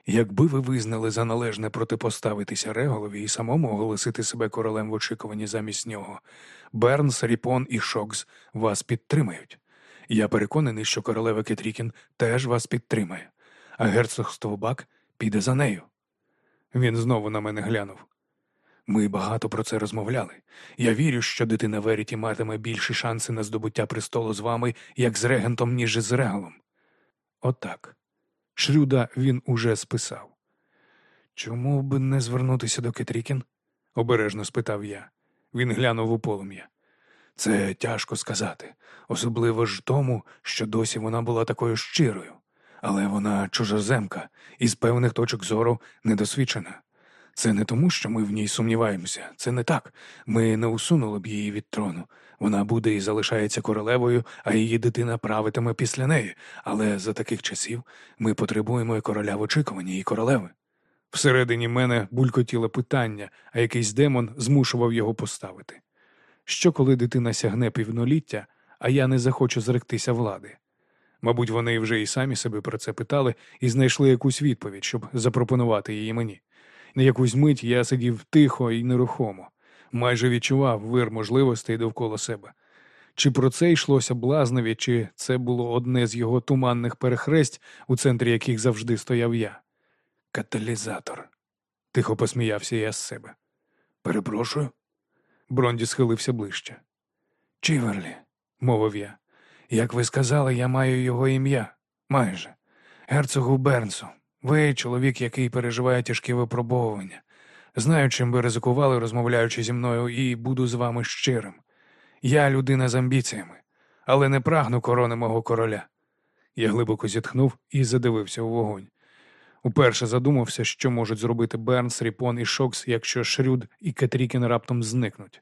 Якби ви визнали за належне протипоставитися Реголові і самому оголосити себе королем в очікуванні замість нього, Бернс, Ріпон і Шокс вас підтримають. Я переконаний, що королева Кетрікін теж вас підтримає, а герцогство Бак піде за нею. Він знову на мене глянув. Ми багато про це розмовляли. Я вірю, що дитина Веріті матиме більші шанси на здобуття престолу з вами, як з регентом, ніж з регалом. Отак. Шрюда він уже списав. Чому б не звернутися до Кетрікін? обережно спитав я. Він глянув у полум'я. Це тяжко сказати, особливо ж тому, що досі вона була такою щирою, але вона чужоземка і з певних точок зору недосвідчена. Це не тому, що ми в ній сумніваємося, це не так. Ми не усунули б її від трону. Вона буде і залишається королевою, а її дитина правитиме після неї. Але за таких часів ми потребуємо і короля в очікуванні, і королеви. Всередині мене булькотіло питання, а якийсь демон змушував його поставити. Що, коли дитина сягне півноліття, а я не захочу зректися влади? Мабуть, вони вже і самі себе про це питали і знайшли якусь відповідь, щоб запропонувати її мені. На якусь мить я сидів тихо і нерухомо, майже відчував вир можливостей довкола себе. Чи про це йшлося блазневі, чи це було одне з його туманних перехресть, у центрі яких завжди стояв я? Каталізатор. Тихо посміявся я з себе. Перепрошую. Бронді схилився ближче. Чіверлі, мовив я. Як ви сказали, я маю його ім'я. Майже. Герцогу Бернсу. Ви чоловік, який переживає тяжкі випробовування. Знаю, чим ви ризикували, розмовляючи зі мною, і буду з вами щирим. Я людина з амбіціями, але не прагну корони мого короля. Я глибоко зітхнув і задивився у вогонь. Уперше задумався, що можуть зробити Бернс, Ріпон і Шокс, якщо Шрюд і Кетрікін раптом зникнуть.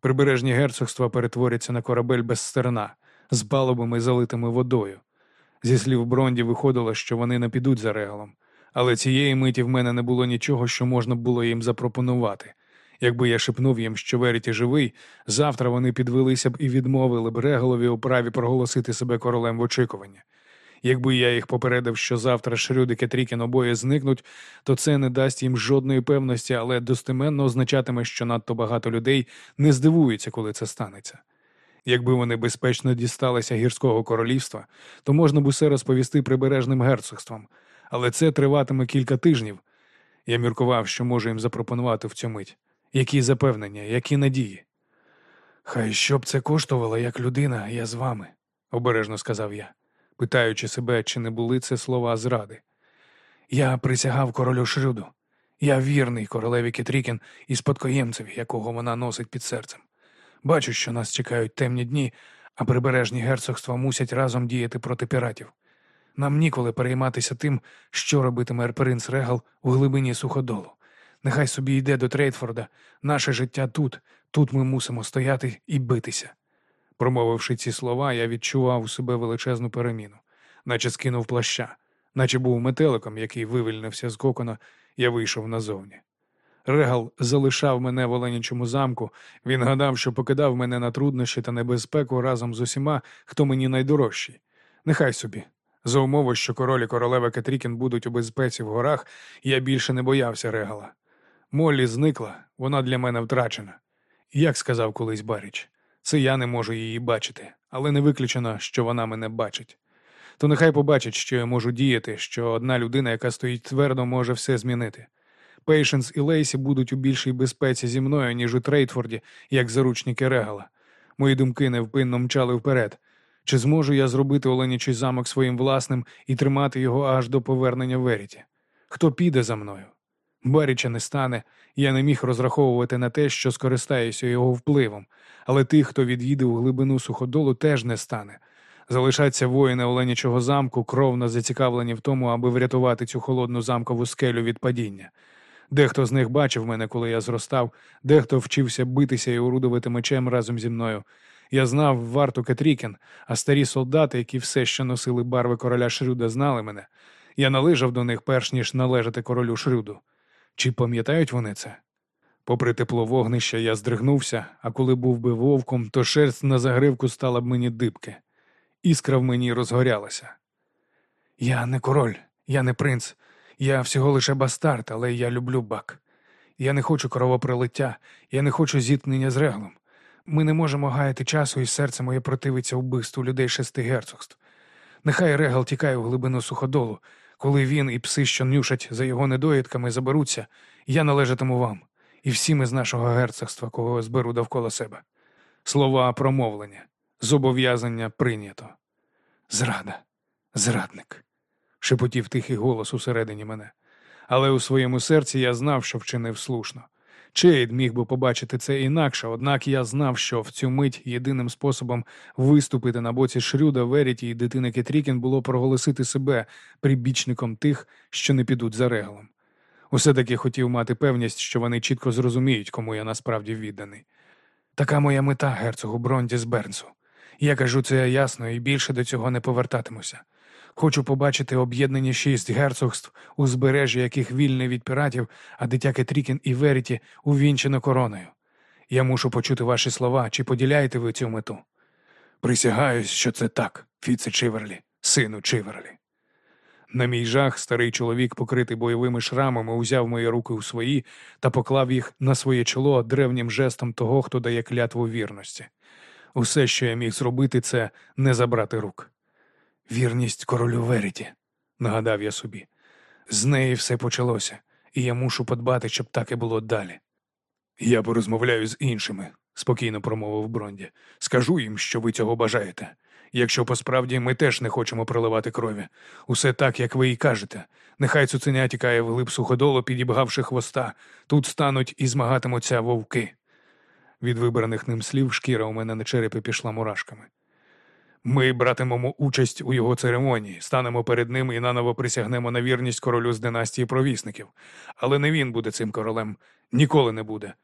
Прибережні герцогства перетворяться на корабель без стерна, з палубами, залитими водою. Зі слів Бронді виходило, що вони не підуть за регалом, але цієї миті в мене не було нічого, що можна було їм запропонувати. Якби я шепнув їм, що Веріті живий, завтра вони підвелися б і відмовили б регалові у праві проголосити себе королем в очікуванні. Якби я їх попередив, що завтра Шрюд і Кетрікін обоє зникнуть, то це не дасть їм жодної певності, але достеменно означатиме, що надто багато людей не здивуються, коли це станеться. Якби вони безпечно дісталися гірського королівства, то можна б усе розповісти прибережним герцогствам, але це триватиме кілька тижнів. Я міркував, що можу їм запропонувати в цю мить. Які запевнення, які надії? Хай що б це коштувало, як людина, я з вами, обережно сказав я, питаючи себе, чи не були це слова зради. Я присягав королю Шрюду. Я вірний королеві Кетрікін і спадкоємцеві, якого вона носить під серцем. Бачу, що нас чекають темні дні, а прибережні герцогства мусять разом діяти проти піратів. Нам ніколи перейматися тим, що робитиме принц Регал у глибині суходолу. Нехай собі йде до Трейтфорда. Наше життя тут, тут ми мусимо стояти і битися. Промовивши ці слова, я відчував у себе величезну переміну, наче скинув плаща, наче був метеликом, який вивільнився з кокона, я вийшов назовні. Регал залишав мене в Оленячому замку. Він гадав, що покидав мене на труднощі та небезпеку разом з усіма, хто мені найдорожчий. Нехай собі. За умови, що король і королева Кетрікін будуть у безпеці в горах, я більше не боявся Регала. Моллі зникла, вона для мене втрачена. Як сказав колись Баріч, Це я не можу її бачити, але не виключено, що вона мене бачить. То нехай побачить, що я можу діяти, що одна людина, яка стоїть твердо, може все змінити. Пейшенс і Лейсі будуть у більшій безпеці зі мною, ніж у Трейтфорді, як заручники Регала. Мої думки невпинно мчали вперед. Чи зможу я зробити Оленячий замок своїм власним і тримати його аж до повернення Веріті? Хто піде за мною? Баріча не стане, я не міг розраховувати на те, що скористаюся його впливом, але тих, хто від'їде у глибину суходолу, теж не стане. Залишаться воїни Оленячого замку, кровно зацікавлені в тому, аби врятувати цю холодну замкову скелю від падіння. Дехто з них бачив мене, коли я зростав, дехто вчився битися і орудувати мечем разом зі мною. Я знав варту Кетрікен, а старі солдати, які все ще носили барви короля Шрюда, знали мене. Я належав до них перш ніж належати королю Шрюду. Чи пам'ятають вони це? Попри тепло вогнища, я здригнувся, а коли був би вовком, то шерсть на загривку стала б мені дибки. Іскра в мені розгорялася. Я не король, я не принц, я всього лише бастард, але я люблю бак. Я не хочу кровопролиття, я не хочу зіткнення з реглом. Ми не можемо гаяти часу, і серце моє противиться вбивству людей шести герцогств. Нехай регал тікає в глибину суходолу. Коли він і пси, що нюшать за його недоїдками, заберуться, я належатиму вам, і всім із нашого герцогства, кого зберу довкола себе. Слова промовлення, зобов'язання прийнято. Зрада, зрадник, шепотів тихий голос усередині мене. Але у своєму серці я знав, що вчинив слушно. Чейд міг би побачити це інакше, однак я знав, що в цю мить єдиним способом виступити на боці Шрюда, Веріті і дитини Кетрікін було проголосити себе прибічником тих, що не підуть за регалом. Усе таки хотів мати певність, що вони чітко зрозуміють, кому я насправді відданий. Така моя мета, герцогу Бронді з Бернсу. Я кажу це ясно і більше до цього не повертатимуся. Хочу побачити об'єднані шість герцогств, узбережжя яких вільне від піратів, а дитя Кетрікін і Веріті увінчено короною. Я мушу почути ваші слова, чи поділяєте ви цю мету? Присягаюсь, що це так, Фіце Чиверлі, сину Чиверлі. На мій жах старий чоловік, покритий бойовими шрамами, узяв мої руки у свої та поклав їх на своє чоло древнім жестом того, хто дає клятву вірності. Усе, що я міг зробити, це не забрати рук. Вірність королю Веріті, нагадав я собі. З неї все почалося, і я мушу подбати, щоб так і було далі. Я порозмовляю з іншими, спокійно промовив Бронді. Скажу їм, що ви цього бажаєте. Якщо посправді ми теж не хочемо проливати крові. Усе так, як ви і кажете. Нехай цуценя тікає вглиб суходолу, підібгавши хвоста. Тут стануть і змагатимуться вовки. Від вибраних ним слів шкіра у мене на черепі пішла мурашками. Ми братимемо участь у його церемонії, станемо перед ним і наново присягнемо на вірність королю з династії провісників. Але не він буде цим королем, ніколи не буде.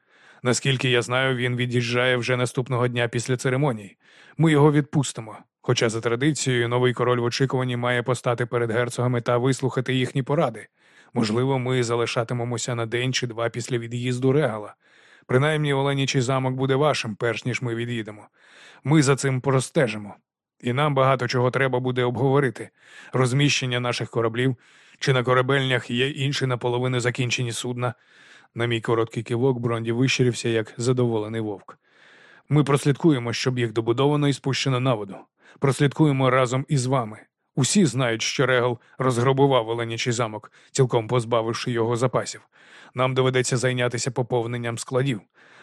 Наскільки я знаю, він від'їжджає вже наступного дня після церемонії. Ми його відпустимо. Хоча за традицією новий король в очікуванні має постати перед герцогами та вислухати їхні поради. Можливо, ми залишатимемося на день чи два після від'їзду регала. Принаймні, Оленічий замок буде вашим, перш ніж ми від'їдемо. Ми за цим простежимо. І нам багато чого треба буде обговорити: розміщення наших кораблів, чи на корабельнях є інші наполовину закінчені судна. На мій короткий кивок Бронді вищирився, як задоволений вовк. Ми прослідкуємо, щоб їх добудовано і спущено на воду. Прослідкуємо разом із вами. Усі знають, що Регал розграбував Оленячий замок, цілком позбавивши його запасів. Нам доведеться зайнятися поповненням складів,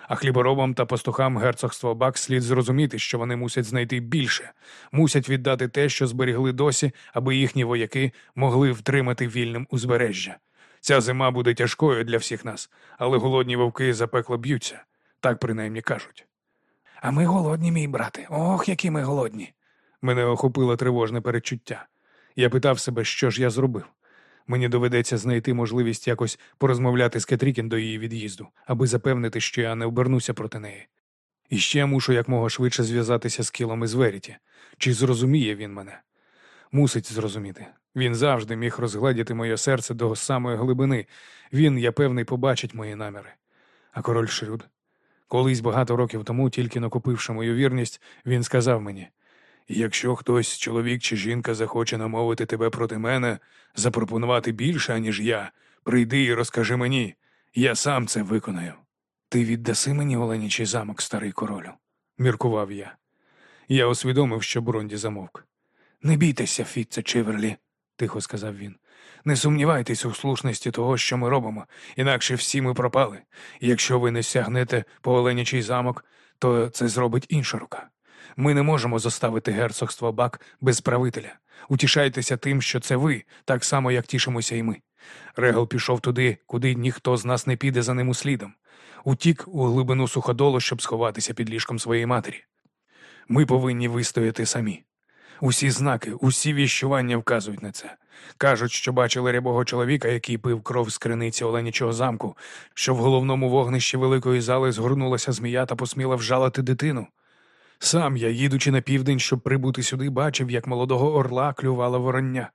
а хліборобам та пастухам герцогства Бак слід зрозуміти, що вони мусять знайти більше, мусять віддати те, що зберігли досі, аби їхні вояки могли втримати вільним узбережжя. Ця зима буде тяжкою для всіх нас, але голодні вовки запекло б'ються, так принаймні кажуть. А ми голодні, мій брате. Ох, які ми голодні. Мене охопило тривожне перечуття. Я питав себе, що ж я зробив. Мені доведеться знайти можливість якось порозмовляти з Кетрікін до її від'їзду, аби запевнити, що я не обернуся проти неї. І ще мушу якмога швидше зв'язатися з кілом із Веріті. Чи зрозуміє він мене? Мусить зрозуміти. Він завжди міг розгледіти моє серце до самої глибини. Він, я певний, побачить мої наміри. А король Шрюд? Колись багато років тому, тільки накопивши мою вірність, він сказав мені якщо хтось, чоловік чи жінка, захоче намовити тебе проти мене, запропонувати більше, аніж я, прийди і розкажи мені, я сам це виконаю. Ти віддаси мені Оленічий замок, старий королю? міркував я. Я усвідомив, що Бронді замовк. Не бійтеся, Фітце Чиверлі, тихо сказав він. Не сумнівайтесь у слушності того, що ми робимо, інакше всі ми пропали. Якщо ви не сягнете по Оленячий замок, то це зробить інша рука. Ми не можемо заставити герцогство Бак без правителя. Утішайтеся тим, що це ви, так само, як тішимося і ми. Регал пішов туди, куди ніхто з нас не піде за ним услідом. Утік у глибину суходолу, щоб сховатися під ліжком своєї матері. Ми повинні вистояти самі. Усі знаки, усі віщування вказують на це. Кажуть, що бачили рябого чоловіка, який пив кров з криниці Оленячого замку, що в головному вогнищі великої зали згорнулася змія та посміла вжалити дитину. Сам я, їдучи на південь, щоб прибути сюди, бачив, як молодого орла клювала вороння.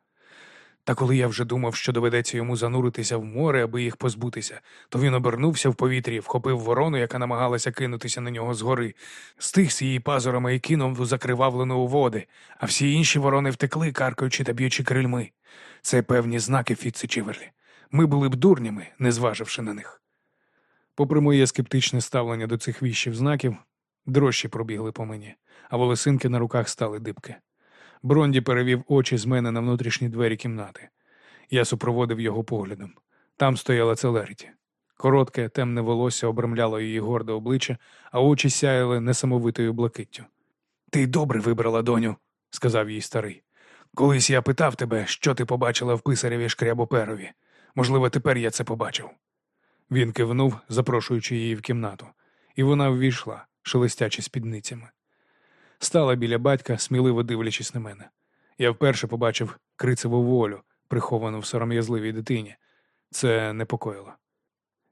Та коли я вже думав, що доведеться йому зануритися в море, аби їх позбутися, то він обернувся в повітрі, вхопив ворону, яка намагалася кинутися на нього згори, стиг з її пазурами і кинув у закривавлену у води, а всі інші ворони втекли, каркаючи та б'ючи крильми. Це певні знаки Фіци Чиверлі. Ми були б дурнями, не зваживши на них. Попри моє скептичне ставлення до цих віщів знаків, дрожчі пробігли по мені, а волосинки на руках стали дибки. Бронді перевів очі з мене на внутрішні двері кімнати. Я супроводив його поглядом. Там стояла Целеріті. Коротке, темне волосся обрамляло її горде обличчя, а очі сяяли несамовитою блакиттю. Ти добре вибрала, доню, сказав їй старий. Колись я питав тебе, що ти побачила в писареві шкрябоперові. Можливо, тепер я це побачив. Він кивнув, запрошуючи її в кімнату, і вона ввійшла, шелестячи спідницями. Стала біля батька, сміливо дивлячись на мене. Я вперше побачив крицеву волю, приховану в сором'язливій дитині. Це непокоїло.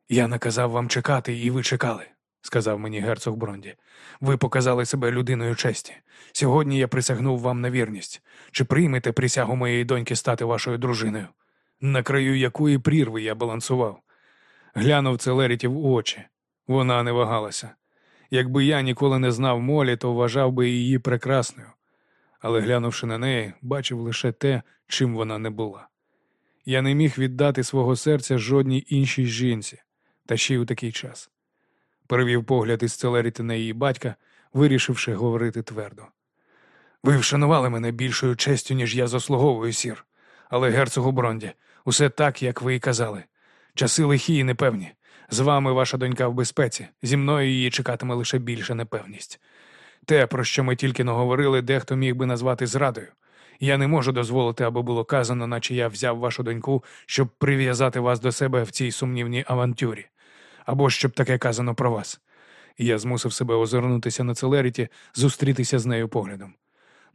Я наказав вам чекати, і ви чекали, сказав мені герцог Бронді. Ви показали себе людиною честі. Сьогодні я присягнув вам на вірність. Чи приймете присягу моєї доньки стати вашою дружиною? На краю якої прірви я балансував. Глянув Целеріті в очі. Вона не вагалася. Якби я ніколи не знав Молі, то вважав би її прекрасною, але глянувши на неї, бачив лише те, чим вона не була. Я не міг віддати свого серця жодній іншій жінці, та ще й у такий час. Перевів погляд із Целеріти на її батька, вирішивши говорити твердо. Ви вшанували мене більшою честю, ніж я заслуговую, сір. Але, герцогу Бронді, усе так, як ви і казали. Часи лихі і непевні. З вами ваша донька в безпеці, зі мною її чекатиме лише більша непевність. Те, про що ми тільки наговорили, дехто міг би назвати зрадою. Я не можу дозволити, аби було казано, наче я взяв вашу доньку, щоб прив'язати вас до себе в цій сумнівній авантюрі, або щоб таке казано про вас. Я змусив себе озирнутися на Целеріті, зустрітися з нею поглядом.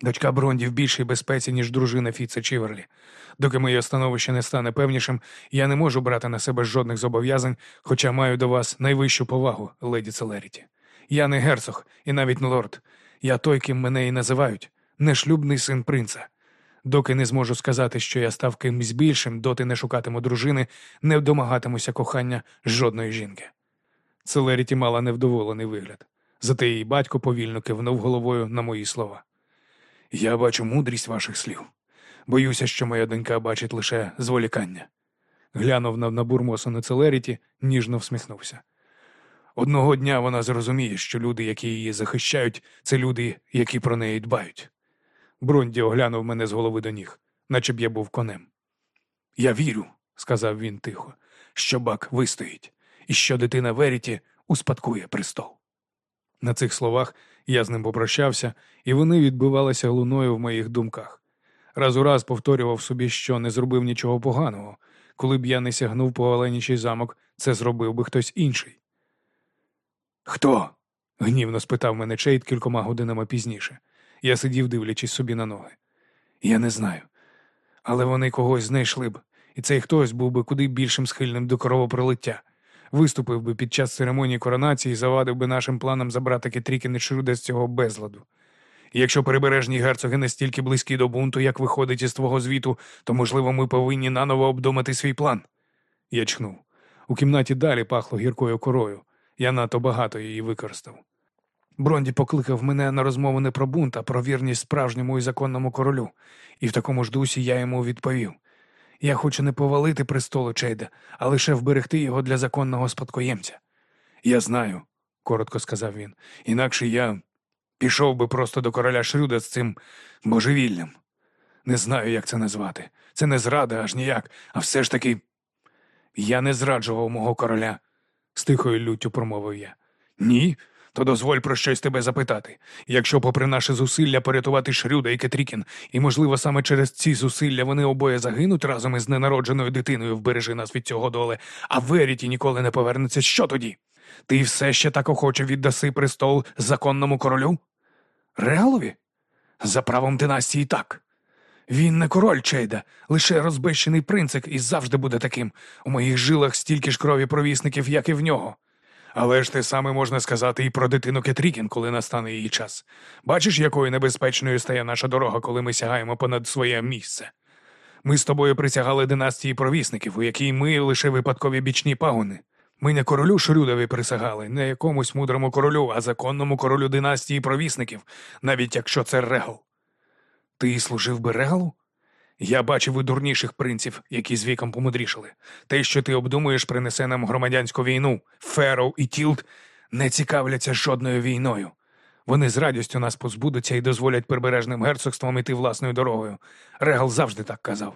Дочка Бронді в більшій безпеці, ніж дружина Фіца Чіверлі. Доки моє становище не стане певнішим, я не можу брати на себе жодних зобов'язань, хоча маю до вас найвищу повагу, леді Целеріті. Я не герцог і навіть не лорд. Я той, ким мене і називають, нешлюбний син принца. Доки не зможу сказати, що я став кимось більшим, доти не шукатиму дружини, не домагатимуся кохання жодної жінки. Целеріті мала невдоволений вигляд. Зате її батько повільно кивнув головою на мої слова. Я бачу мудрість ваших слів. Боюся, що моя донька бачить лише зволікання. Глянув на набурмосану Целеріті, ніжно всміхнувся. Одного дня вона зрозуміє, що люди, які її захищають, це люди, які про неї дбають. Бронді оглянув мене з голови до ніг, наче б я був конем. Я вірю, сказав він тихо, що бак вистоїть, і що дитина Веріті успадкує престол. На цих словах я з ним попрощався, і вони відбивалися луною в моїх думках. Раз у раз повторював собі, що не зробив нічого поганого. Коли б я не сягнув по Оленічий замок, це зробив би хтось інший. Хто? гнівно спитав мене Чейд кількома годинами пізніше. Я сидів, дивлячись собі на ноги. Я не знаю. Але вони когось знайшли б, і цей хтось був би куди більшим схильним до кровопролиття. Виступив би під час церемонії коронації і завадив би нашим планам забрати Кетрікін і Шруде з цього безладу. І якщо прибережні герцоги настільки близькі до бунту, як виходить із твого звіту, то, можливо, ми повинні наново обдумати свій план. Я чхнув. У кімнаті далі пахло гіркою корою. Я надто багато її використав. Бронді покликав мене на розмову не про бунт, а про вірність справжньому і законному королю, і в такому ж дусі я йому відповів. Я хочу не повалити престолу Чейда, а лише вберегти його для законного спадкоємця. Я знаю, коротко сказав він. Інакше я. Пішов би просто до короля Шрюда з цим божевіллям. Не знаю, як це назвати. Це не зрада аж ніяк, а все ж таки. Я не зраджував мого короля, з тихою люттю промовив я. Ні, то дозволь про щось тебе запитати. Якщо, попри наше зусилля порятувати Шрюда і Кетрікін, і, можливо, саме через ці зусилля вони обоє загинуть разом із ненародженою дитиною, вбережи нас від цього доле, а Веріті ніколи не повернеться, що тоді? Ти все ще так охоче віддаси престол законному королю? Реалові? За правом династії так. Він не король Чейда, лише розбещений принцик і завжди буде таким. У моїх жилах стільки ж крові провісників, як і в нього. Але ж те саме можна сказати і про дитину Кетрікін, коли настане її час. Бачиш, якою небезпечною стає наша дорога, коли ми сягаємо понад своє місце. Ми з тобою присягали династії провісників, у якій ми лише випадкові бічні пагони. Ми не королю Шрюдові присягали, не якомусь мудрому королю, а законному королю династії провісників, навіть якщо це Регал. Ти служив би Регалу? Я бачив і дурніших принців, які з віком помудрішали. Те, що ти обдумуєш, принесе нам громадянську війну. Фероу і Тілд не цікавляться жодною війною. Вони з радістю нас позбудуться і дозволять прибережним герцогствам іти власною дорогою. Регал завжди так казав.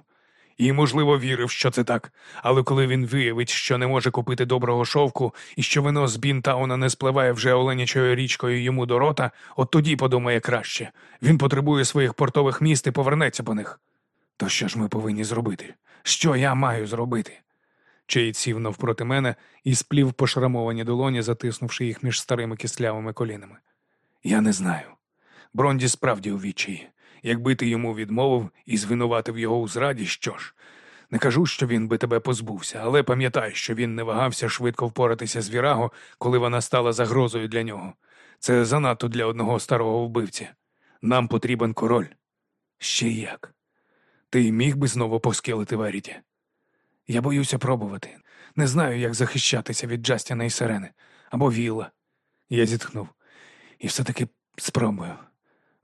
І, можливо, вірив, що це так. Але коли він виявить, що не може купити доброго шовку і що вино з Бінтауна не спливає вже Оленячою річкою йому до рота, от тоді подумає краще. Він потребує своїх портових міст і повернеться по них. То що ж ми повинні зробити? Що я маю зробити? Чейд сів навпроти мене і сплів пошрамовані долоні, затиснувши їх між старими кислявими колінами. Я не знаю. Бронді справді у відчаї. Якби ти йому відмовив і звинуватив його у зраді, що ж? Не кажу, що він би тебе позбувся, але пам'ятай, що він не вагався швидко впоратися з Віраго, коли вона стала загрозою для нього. Це занадто для одного старого вбивці. Нам потрібен король. Ще як. Ти міг би знову поскилити Веріті? Я боюся пробувати. Не знаю, як захищатися від Джастіна і Сирени або Вілла. Я зітхнув. І все-таки спробую.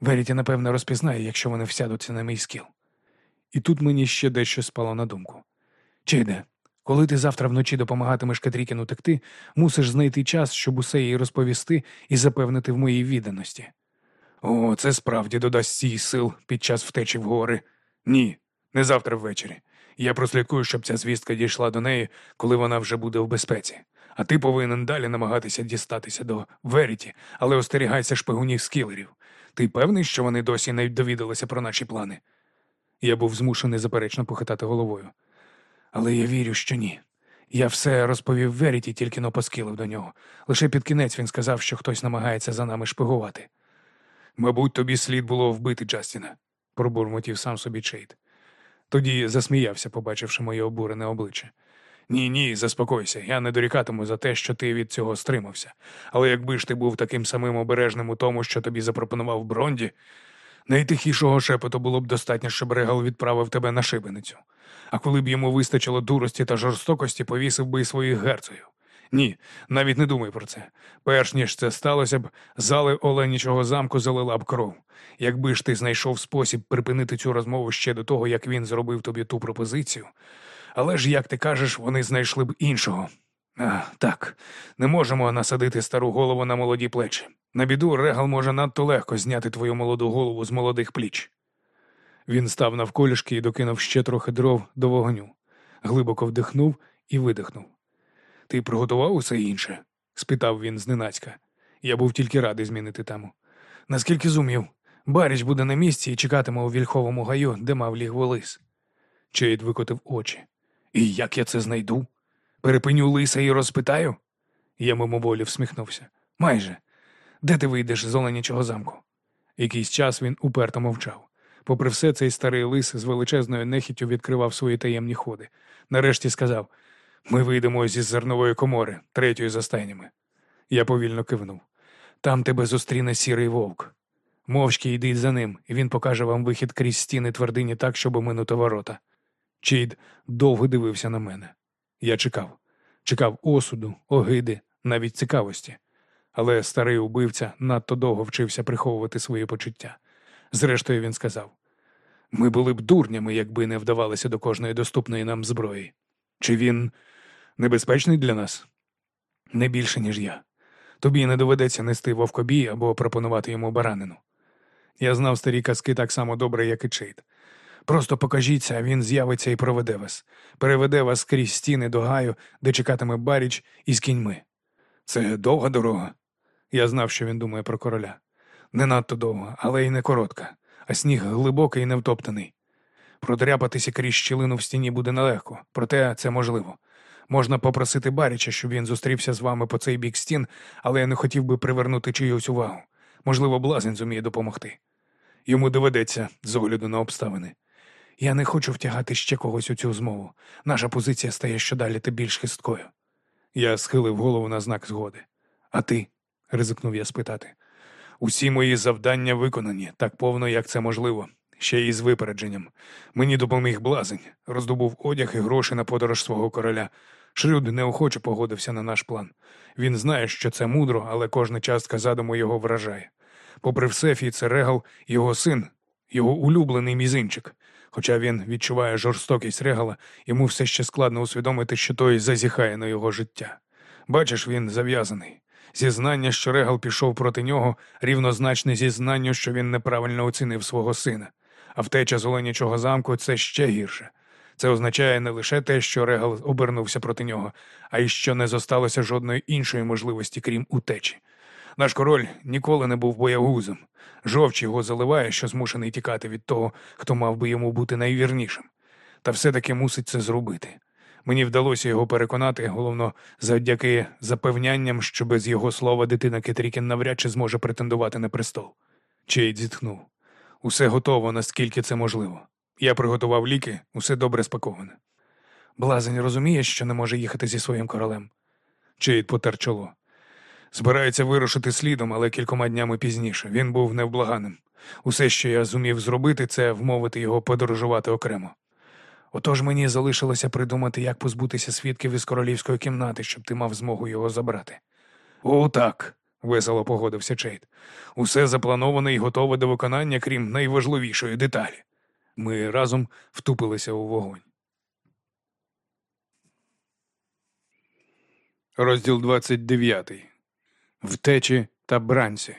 Веріті, напевно, розпізнає, якщо вони всядуться на мій скіл. І тут мені ще дещо спало на думку. Чейде, коли ти завтра вночі допомагатимеш Катрікіну текти, мусиш знайти час, щоб усе їй розповісти і запевнити в моїй відданості. О, це справді додасть їй сил під час втечі в гори. Ні, не завтра ввечері. Я прослідкую, щоб ця звістка дійшла до неї, коли вона вже буде в безпеці. А ти повинен далі намагатися дістатися до Веріті, але остерігайся шпигунів скілерів. Ти певний, що вони досі не довідалися про наші плани? Я був змушений заперечно похитати головою. Але я вірю, що ні. Я все розповів Веріті, тільки но поскілив до нього. Лише під кінець він сказав, що хтось намагається за нами шпигувати. Мабуть, тобі слід було вбити Джастіна, пробурмотів сам собі Чейд. Тоді засміявся, побачивши моє обурене обличчя. Ні, ні, заспокойся, я не дорікатиму за те, що ти від цього стримався. Але якби ж ти був таким самим обережним у тому, що тобі запропонував Бронді, найтихішого шепоту було б достатньо, щоб Регал відправив тебе на шибеницю. А коли б йому вистачило дурості та жорстокості, повісив би і своїх герцогів. Ні, навіть не думай про це. Перш ніж це сталося б, зали Оленічого замку залила б кров. Якби ж ти знайшов спосіб припинити цю розмову ще до того, як він зробив тобі ту пропозицію. Але ж, як ти кажеш, вони знайшли б іншого. А, Так, не можемо насадити стару голову на молоді плечі. На біду Регал може надто легко зняти твою молоду голову з молодих пліч. Він став навколішки і докинув ще трохи дров до вогню, глибоко вдихнув і видихнув. Ти приготував усе інше? спитав він зненацька. Я був тільки радий змінити тему. Наскільки зумів, Баріч буде на місці і чекатиме у вільховому гаю, де мав лігво лис. Чейд викотив очі. І як я це знайду? Перепиню лиса і розпитаю? Я мимоволі всміхнувся. Майже. Де ти вийдеш з Оленячого замку? Якийсь час він уперто мовчав. Попри все, цей старий лис з величезною нехіттю відкривав свої таємні ходи. Нарешті сказав ми вийдемо зі зернової комори, третьої за стайнями. Я повільно кивнув. Там тебе зустріне сірий вовк. Мовчки йдіть за ним, і він покаже вам вихід крізь стіни твердині так, щоб оминути ворота. Чейд довго дивився на мене. Я чекав, чекав осуду, огиди, навіть цікавості. Але старий убивця надто довго вчився приховувати свої почуття. Зрештою, він сказав: ми були б дурнями, якби не вдавалися до кожної доступної нам зброї. Чи він небезпечний для нас? Не більше, ніж я. Тобі не доведеться нести вовкобій або пропонувати йому баранину. Я знав старі казки так само добре, як і Чейд. Просто покажіться, він з'явиться і проведе вас, переведе вас крізь стіни до гаю, де чекатиме баріч із кіньми. Це довга дорога. Я знав, що він думає про короля. Не надто довга, але й не коротка, а сніг глибокий і невтоптаний. Продряпатися крізь щілину в стіні буде нелегко, проте це можливо. Можна попросити Баріча, щоб він зустрівся з вами по цей бік стін, але я не хотів би привернути чиюсь увагу. Можливо, блазень зуміє допомогти. Йому доведеться з огляду на обставини. Я не хочу втягати ще когось у цю змову. Наша позиція стає щодалі та більш хисткою. Я схилив голову на знак згоди. А ти? ризикнув я спитати. Усі мої завдання виконані так повно, як це можливо, ще й з випередженням. Мені допоміг блазень, роздобув одяг і гроші на подорож свого короля. Шрюд неохоче погодився на наш план. Він знає, що це мудро, але кожна частка задуму його вражає. Попри все, Регал, його син, його улюблений мізинчик. Хоча він відчуває жорстокість Регала, йому все ще складно усвідомити, що той зазіхає на його життя. Бачиш, він зав'язаний. Зізнання, що Регал пішов проти нього, рівнозначне зізнанню, що він неправильно оцінив свого сина. А втеча з Оленячого замку це ще гірше. Це означає не лише те, що Регал обернувся проти нього, а й що не зосталося жодної іншої можливості, крім утечі. Наш король ніколи не був боягузом. Жовч його заливає, що змушений тікати від того, хто мав би йому бути найвірнішим. Та все-таки мусить це зробити. Мені вдалося його переконати, головно, завдяки запевнянням, що без його слова дитина Кетрікін навряд чи зможе претендувати на престол. Чейд зітхнув. Усе готово, наскільки це можливо. Я приготував ліки, усе добре спаковане. Блазень розуміє, що не може їхати зі своїм королем. Чейд потер чоло. Збирається вирушити слідом, але кількома днями пізніше. Він був невблаганим. Усе, що я зумів зробити, це вмовити його подорожувати окремо. Отож мені залишилося придумати, як позбутися свідків із королівської кімнати, щоб ти мав змогу його забрати. О, так, весело погодився Чейд. Усе заплановане і готове до виконання, крім найважливішої деталі. Ми разом втупилися у вогонь. Розділ 29. Втечі та бранці.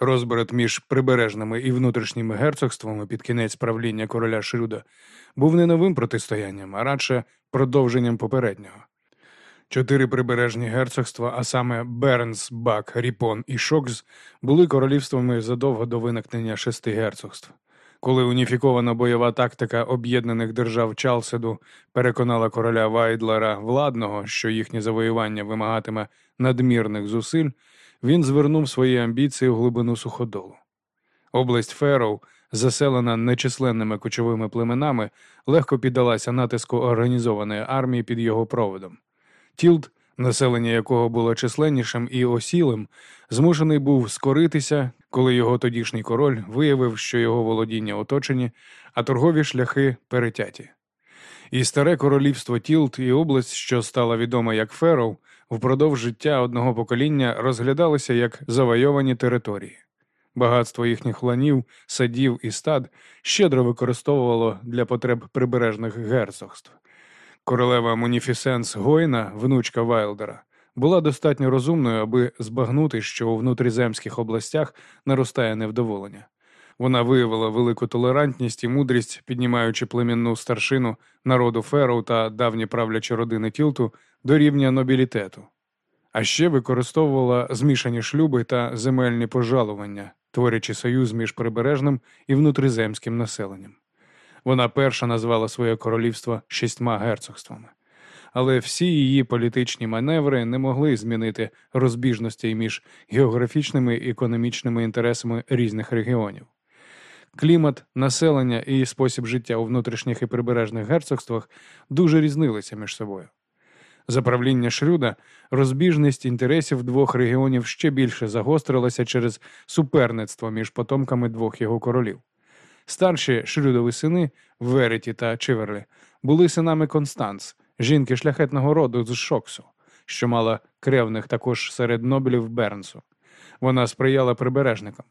Розбрат між прибережними і внутрішніми герцогствами під кінець правління короля Шрюда був не новим протистоянням, а радше продовженням попереднього. Чотири прибережні герцогства, а саме Бернс, Бак, Ріпон і Шокс, були королівствами задовго до виникнення шести герцогств. Коли уніфікована бойова тактика об'єднаних держав Чалседу переконала короля Вайдлера владного, що їхнє завоювання вимагатиме надмірних зусиль, він звернув свої амбіції у глибину суходолу. Область Фероу, заселена нечисленними кочовими племенами, легко піддалася натиску організованої армії під його проводом. Тілд, населення якого було численнішим і осілим, змушений був скоритися, коли його тодішній король виявив, що його володіння оточені, а торгові шляхи перетяті. І старе королівство Тілд і область, що стала відома як Фероу, впродовж життя одного покоління розглядалися як завойовані території. Багатство їхніх ланів, садів і стад щедро використовувало для потреб прибережних герцогств. Королева Муніфісенс Гойна, внучка Вайлдера, була достатньо розумною, аби збагнути, що у внутріземських областях наростає невдоволення. Вона виявила велику толерантність і мудрість, піднімаючи племінну старшину народу Фероу та давні правлячі родини Тілту до рівня нобілітету, а ще використовувала змішані шлюби та земельні пожалування, творячи союз між прибережним і внутріземським населенням. Вона перша назвала своє королівство шістьма герцогствами. Але всі її політичні маневри не могли змінити розбіжностей між географічними і економічними інтересами різних регіонів. Клімат, населення і спосіб життя у внутрішніх і прибережних герцогствах дуже різнилися між собою. За правління Шрюда розбіжність інтересів двох регіонів ще більше загострилася через суперництво між потомками двох його королів. Старші Шрюдові сини Вереті та Чиверлі були синами Констанц, жінки шляхетного роду з Шоксу, що мала кревних також серед нобелів Бернсу. Вона сприяла прибережникам.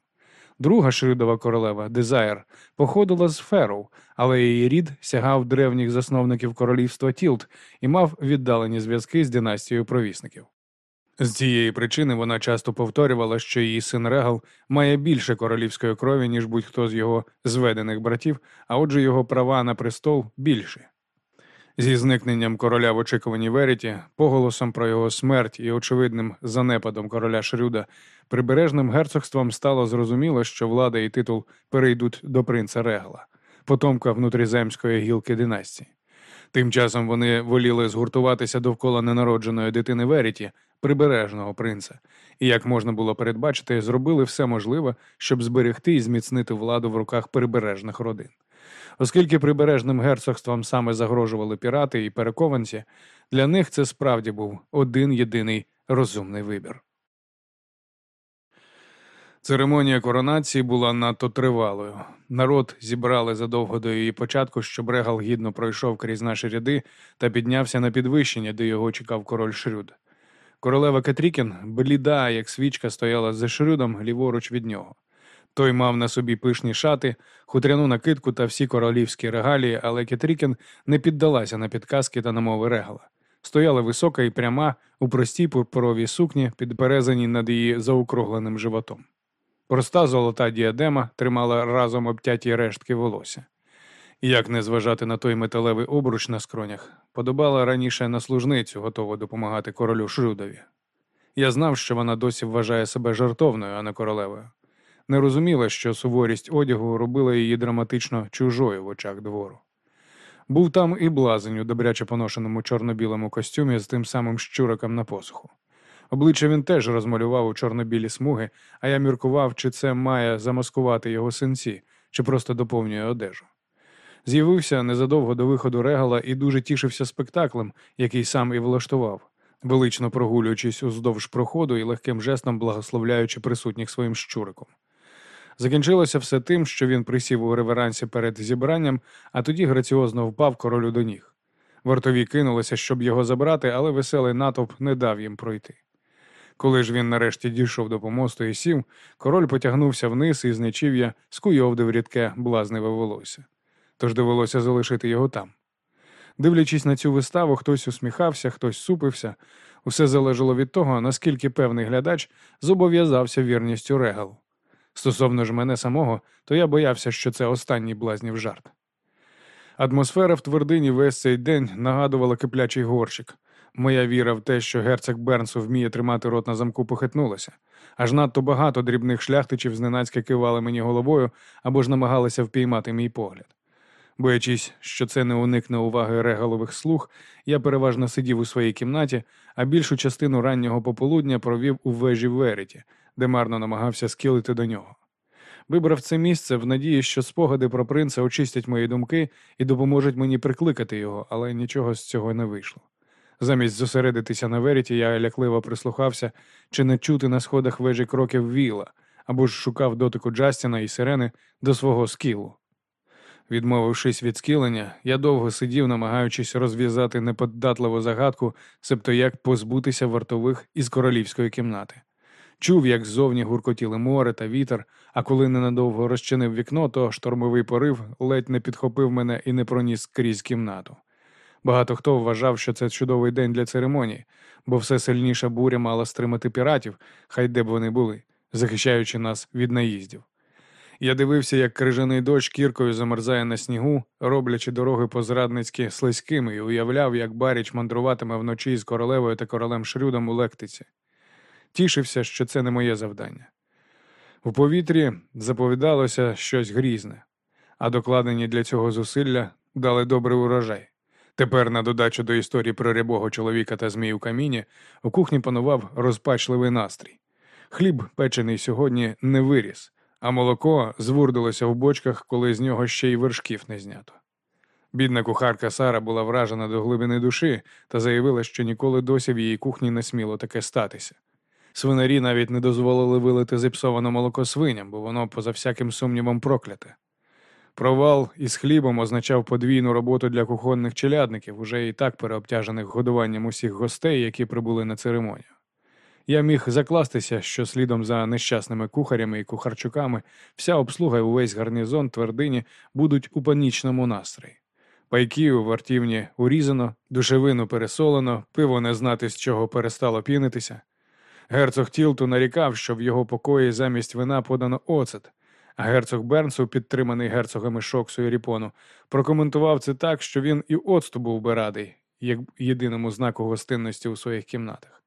Друга Шрюдова королева Дезайр походила з Фероу, але її рід сягав древніх засновників королівства Тілт і мав віддалені зв'язки з династією провісників. З цієї причини вона часто повторювала, що її син Регал має більше королівської крові, ніж будь-хто з його зведених братів, а отже, його права на престол більші. Зі зникненням короля в очікуванні Веріті, поголосом про його смерть і очевидним занепадом короля Шрюда, прибережним герцогством стало зрозуміло, що влада і титул перейдуть до принца Регала, потомка внутріземської гілки династії. Тим часом вони воліли згуртуватися довкола ненародженої дитини Веріті, прибережного принца, і, як можна було передбачити, зробили все можливе, щоб зберегти і зміцнити владу в руках прибережних родин. Оскільки прибережним герцогствам саме загрожували пірати і перекованці, для них це справді був один єдиний розумний вибір. Церемонія коронації була надто тривалою. Народ зібрали задовго до її початку, щоб Регал гідно пройшов крізь наші ряди та піднявся на підвищення, де його чекав король Шрюд. Королева Катрікін, бліда, як свічка, стояла за Шрюдом ліворуч від нього. Той мав на собі пишні шати, хутряну накидку та всі королівські регалії, але Кетрікін не піддалася на підказки та намови регала. Стояла висока і пряма у простій пурпуровій сукні, підперезаній над її заокругленим животом. Проста золота діадема тримала разом обтяті рештки волосся. Як не зважати на той металевий обруч на скронях, подобала раніше на служницю, готову допомагати королю Шрюдові. Я знав, що вона досі вважає себе жартовною, а не королевою. Не розуміла, що суворість одягу робила її драматично чужою в очах двору. Був там і блазень у добряче поношеному чорно-білому костюмі з тим самим щуриком на посуху. Обличчя він теж розмалював у чорно-білі смуги, а я міркував, чи це має замаскувати його синці, чи просто доповнює одежу. З'явився незадовго до виходу регала і дуже тішився спектаклем, який сам і влаштував, велично прогулюючись уздовж проходу і легким жестом благословляючи присутніх своїм щуриком. Закінчилося все тим, що він присів у реверансі перед зібранням, а тоді граціозно впав королю до ніг. Вартові кинулися, щоб його забрати, але веселий натовп не дав їм пройти. Коли ж він нарешті дійшов до помосту і сів, король потягнувся вниз і з нечів'я скуйовдив рідке блазневе волосся. Тож довелося залишити його там. Дивлячись на цю виставу, хтось усміхався, хтось супився. Усе залежало від того, наскільки певний глядач зобов'язався вірністю регал. Стосовно ж мене самого, то я боявся, що це останній блазнів жарт. Атмосфера в твердині весь цей день нагадувала киплячий горщик. Моя віра в те, що герцог Бернсу вміє тримати рот на замку, похитнулася. Аж надто багато дрібних шляхтичів зненацька кивали мені головою або ж намагалися впіймати мій погляд. Боячись, що це не уникне уваги регалових слуг, я переважно сидів у своїй кімнаті, а більшу частину раннього пополудня провів у вежі Вереті, де марно намагався скілити до нього. Вибрав це місце в надії, що спогади про принца очистять мої думки і допоможуть мені прикликати його, але нічого з цього не вийшло. Замість зосередитися на веріті, я лякливо прислухався, чи не чути на сходах вежі кроків віла, або ж шукав дотику Джастіна і сирени до свого скілу. Відмовившись від скілення, я довго сидів, намагаючись розв'язати неподдатливу загадку, себто як позбутися вартових із королівської кімнати. Чув, як ззовні гуркотіли море та вітер, а коли ненадовго розчинив вікно, то штормовий порив ледь не підхопив мене і не проніс крізь кімнату. Багато хто вважав, що це чудовий день для церемонії, бо все сильніша буря мала стримати піратів, хай де б вони були, захищаючи нас від наїздів. Я дивився, як крижаний дощ кіркою замерзає на снігу, роблячи дороги позрадницьки слизькими, і уявляв, як Баріч мандруватиме вночі з королевою та королем Шрюдом у лектиці. Тішився, що це не моє завдання. У повітрі заповідалося щось грізне, а докладені для цього зусилля дали добрий урожай. Тепер, на додачу до історії про рябого чоловіка та змій у каміні, у кухні панував розпачливий настрій. Хліб, печений сьогодні, не виріс, а молоко звурдилося в бочках, коли з нього ще й вершків не знято. Бідна кухарка Сара була вражена до глибини душі та заявила, що ніколи досі в її кухні не сміло таке статися. Свинарі навіть не дозволили вилити зіпсоване молоко свиням, бо воно, поза всяким сумнівом, прокляте. Провал із хлібом означав подвійну роботу для кухонних челядників, уже і так переобтяжених годуванням усіх гостей, які прибули на церемонію. Я міг закластися, що слідом за нещасними кухарями і кухарчуками вся обслуга і увесь гарнізон твердині будуть у панічному настрої. Пайки у вартівні урізано, душевину пересолено, пиво не знати з чого перестало пінитися. Герцог Тілту нарікав, що в його покої замість вина подано оцет, а герцог Бернсу, підтриманий герцогами Шоксу і Ріпону, прокоментував це так, що він і оцту був би радий, як єдиному знаку гостинності у своїх кімнатах.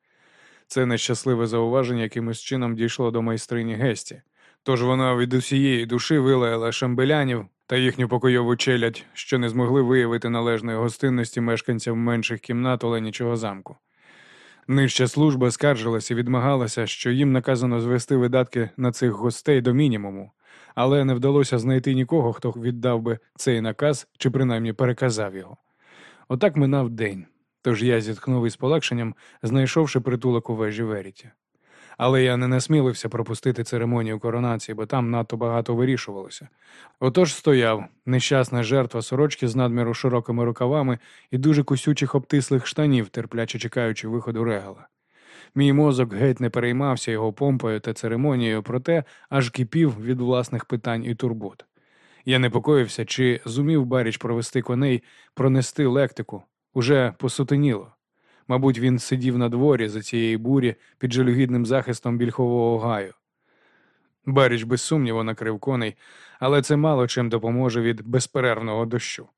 Це нещасливе зауваження якимось чином дійшло до майстрині Гесті. Тож вона від усієї душі вилаяла шамбелянів та їхню покойову челядь, що не змогли виявити належної гостинності мешканців менших кімнат Оленічого замку. Нижча служба скаржилася і відмагалася, що їм наказано звести видатки на цих гостей до мінімуму, але не вдалося знайти нікого, хто віддав би цей наказ чи принаймні переказав його. Отак минав день, тож я зітхнув із полегшенням, знайшовши притулок у вежі Веріті. Але я не насмілився пропустити церемонію коронації, бо там надто багато вирішувалося. Отож стояв нещасна жертва сорочки з надміру широкими рукавами і дуже кусючих обтислих штанів, терпляче чекаючи виходу регала. Мій мозок геть не переймався його помпою та церемонією, проте аж кипів від власних питань і турбот. Я непокоївся, чи зумів Баріч провести коней, пронести лектику. Уже посутеніло. Мабуть, він сидів на дворі за цієї бурі під жалюгідним захистом більхового гаю. Баріч без сумніву накрив коней, але це мало чим допоможе від безперервного дощу.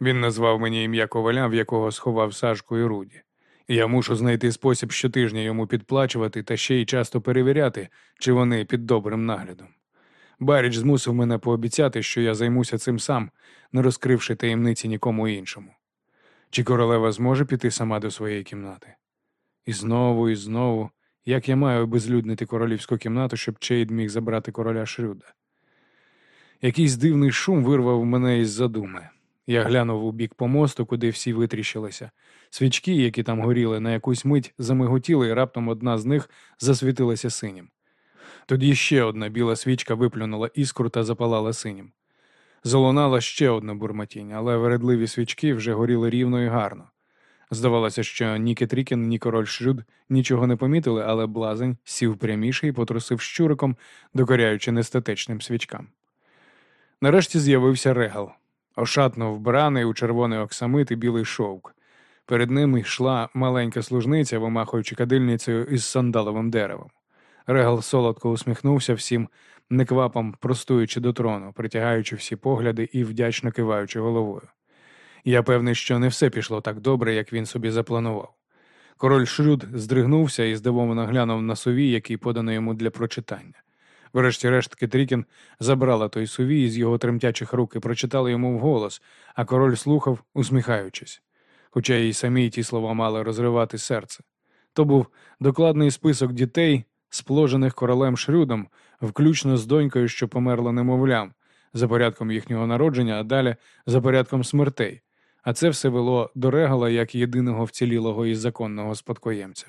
Він назвав мені ім'я коваля, в якого сховав Сашку і Руді. Я мушу знайти спосіб щотижня йому підплачувати та ще й часто перевіряти, чи вони під добрим наглядом. Баріч змусив мене пообіцяти, що я займуся цим сам, не розкривши таємниці нікому іншому. Чи королева зможе піти сама до своєї кімнати? І знову, і знову, як я маю безлюднити королівську кімнату, щоб Чейд міг забрати короля Шрюда. Якийсь дивний шум вирвав мене із задуми. Я глянув у бік помосту, куди всі витріщилися. Свічки, які там горіли, на якусь мить замиготіли, і раптом одна з них засвітилася синім. Тоді ще одна біла свічка виплюнула іскру та запалала синім. Залунало ще одне бурмотіння, але вередливі свічки вже горіли рівно і гарно. Здавалося, що ні Кетрікін, ні король Шрюд нічого не помітили, але блазень сів пряміше і потрусив щуриком, докоряючи нестатечним свічкам. Нарешті з'явився регал, ошатно вбраний у червоний оксамит і білий шовк. Перед ним йшла маленька служниця, вимахуючи кадильницею із сандаловим деревом. Регал солодко усміхнувся всім, неквапом простуючи до трону, притягаючи всі погляди і вдячно киваючи головою. Я певний, що не все пішло так добре, як він собі запланував. Король Шрюд здригнувся і здивовано глянув на сувій, який подано йому для прочитання. Врешті-решт Кетрікін забрала той сувій з його тремтячих рук і прочитала йому вголос, а король слухав, усміхаючись, хоча їй самі ті слова мали розривати серце. То був докладний список дітей, спложених королем Шрюдом, включно з донькою, що померла немовлям, за порядком їхнього народження, а далі за порядком смертей. А це все вело до регала як єдиного вцілілого і законного спадкоємця.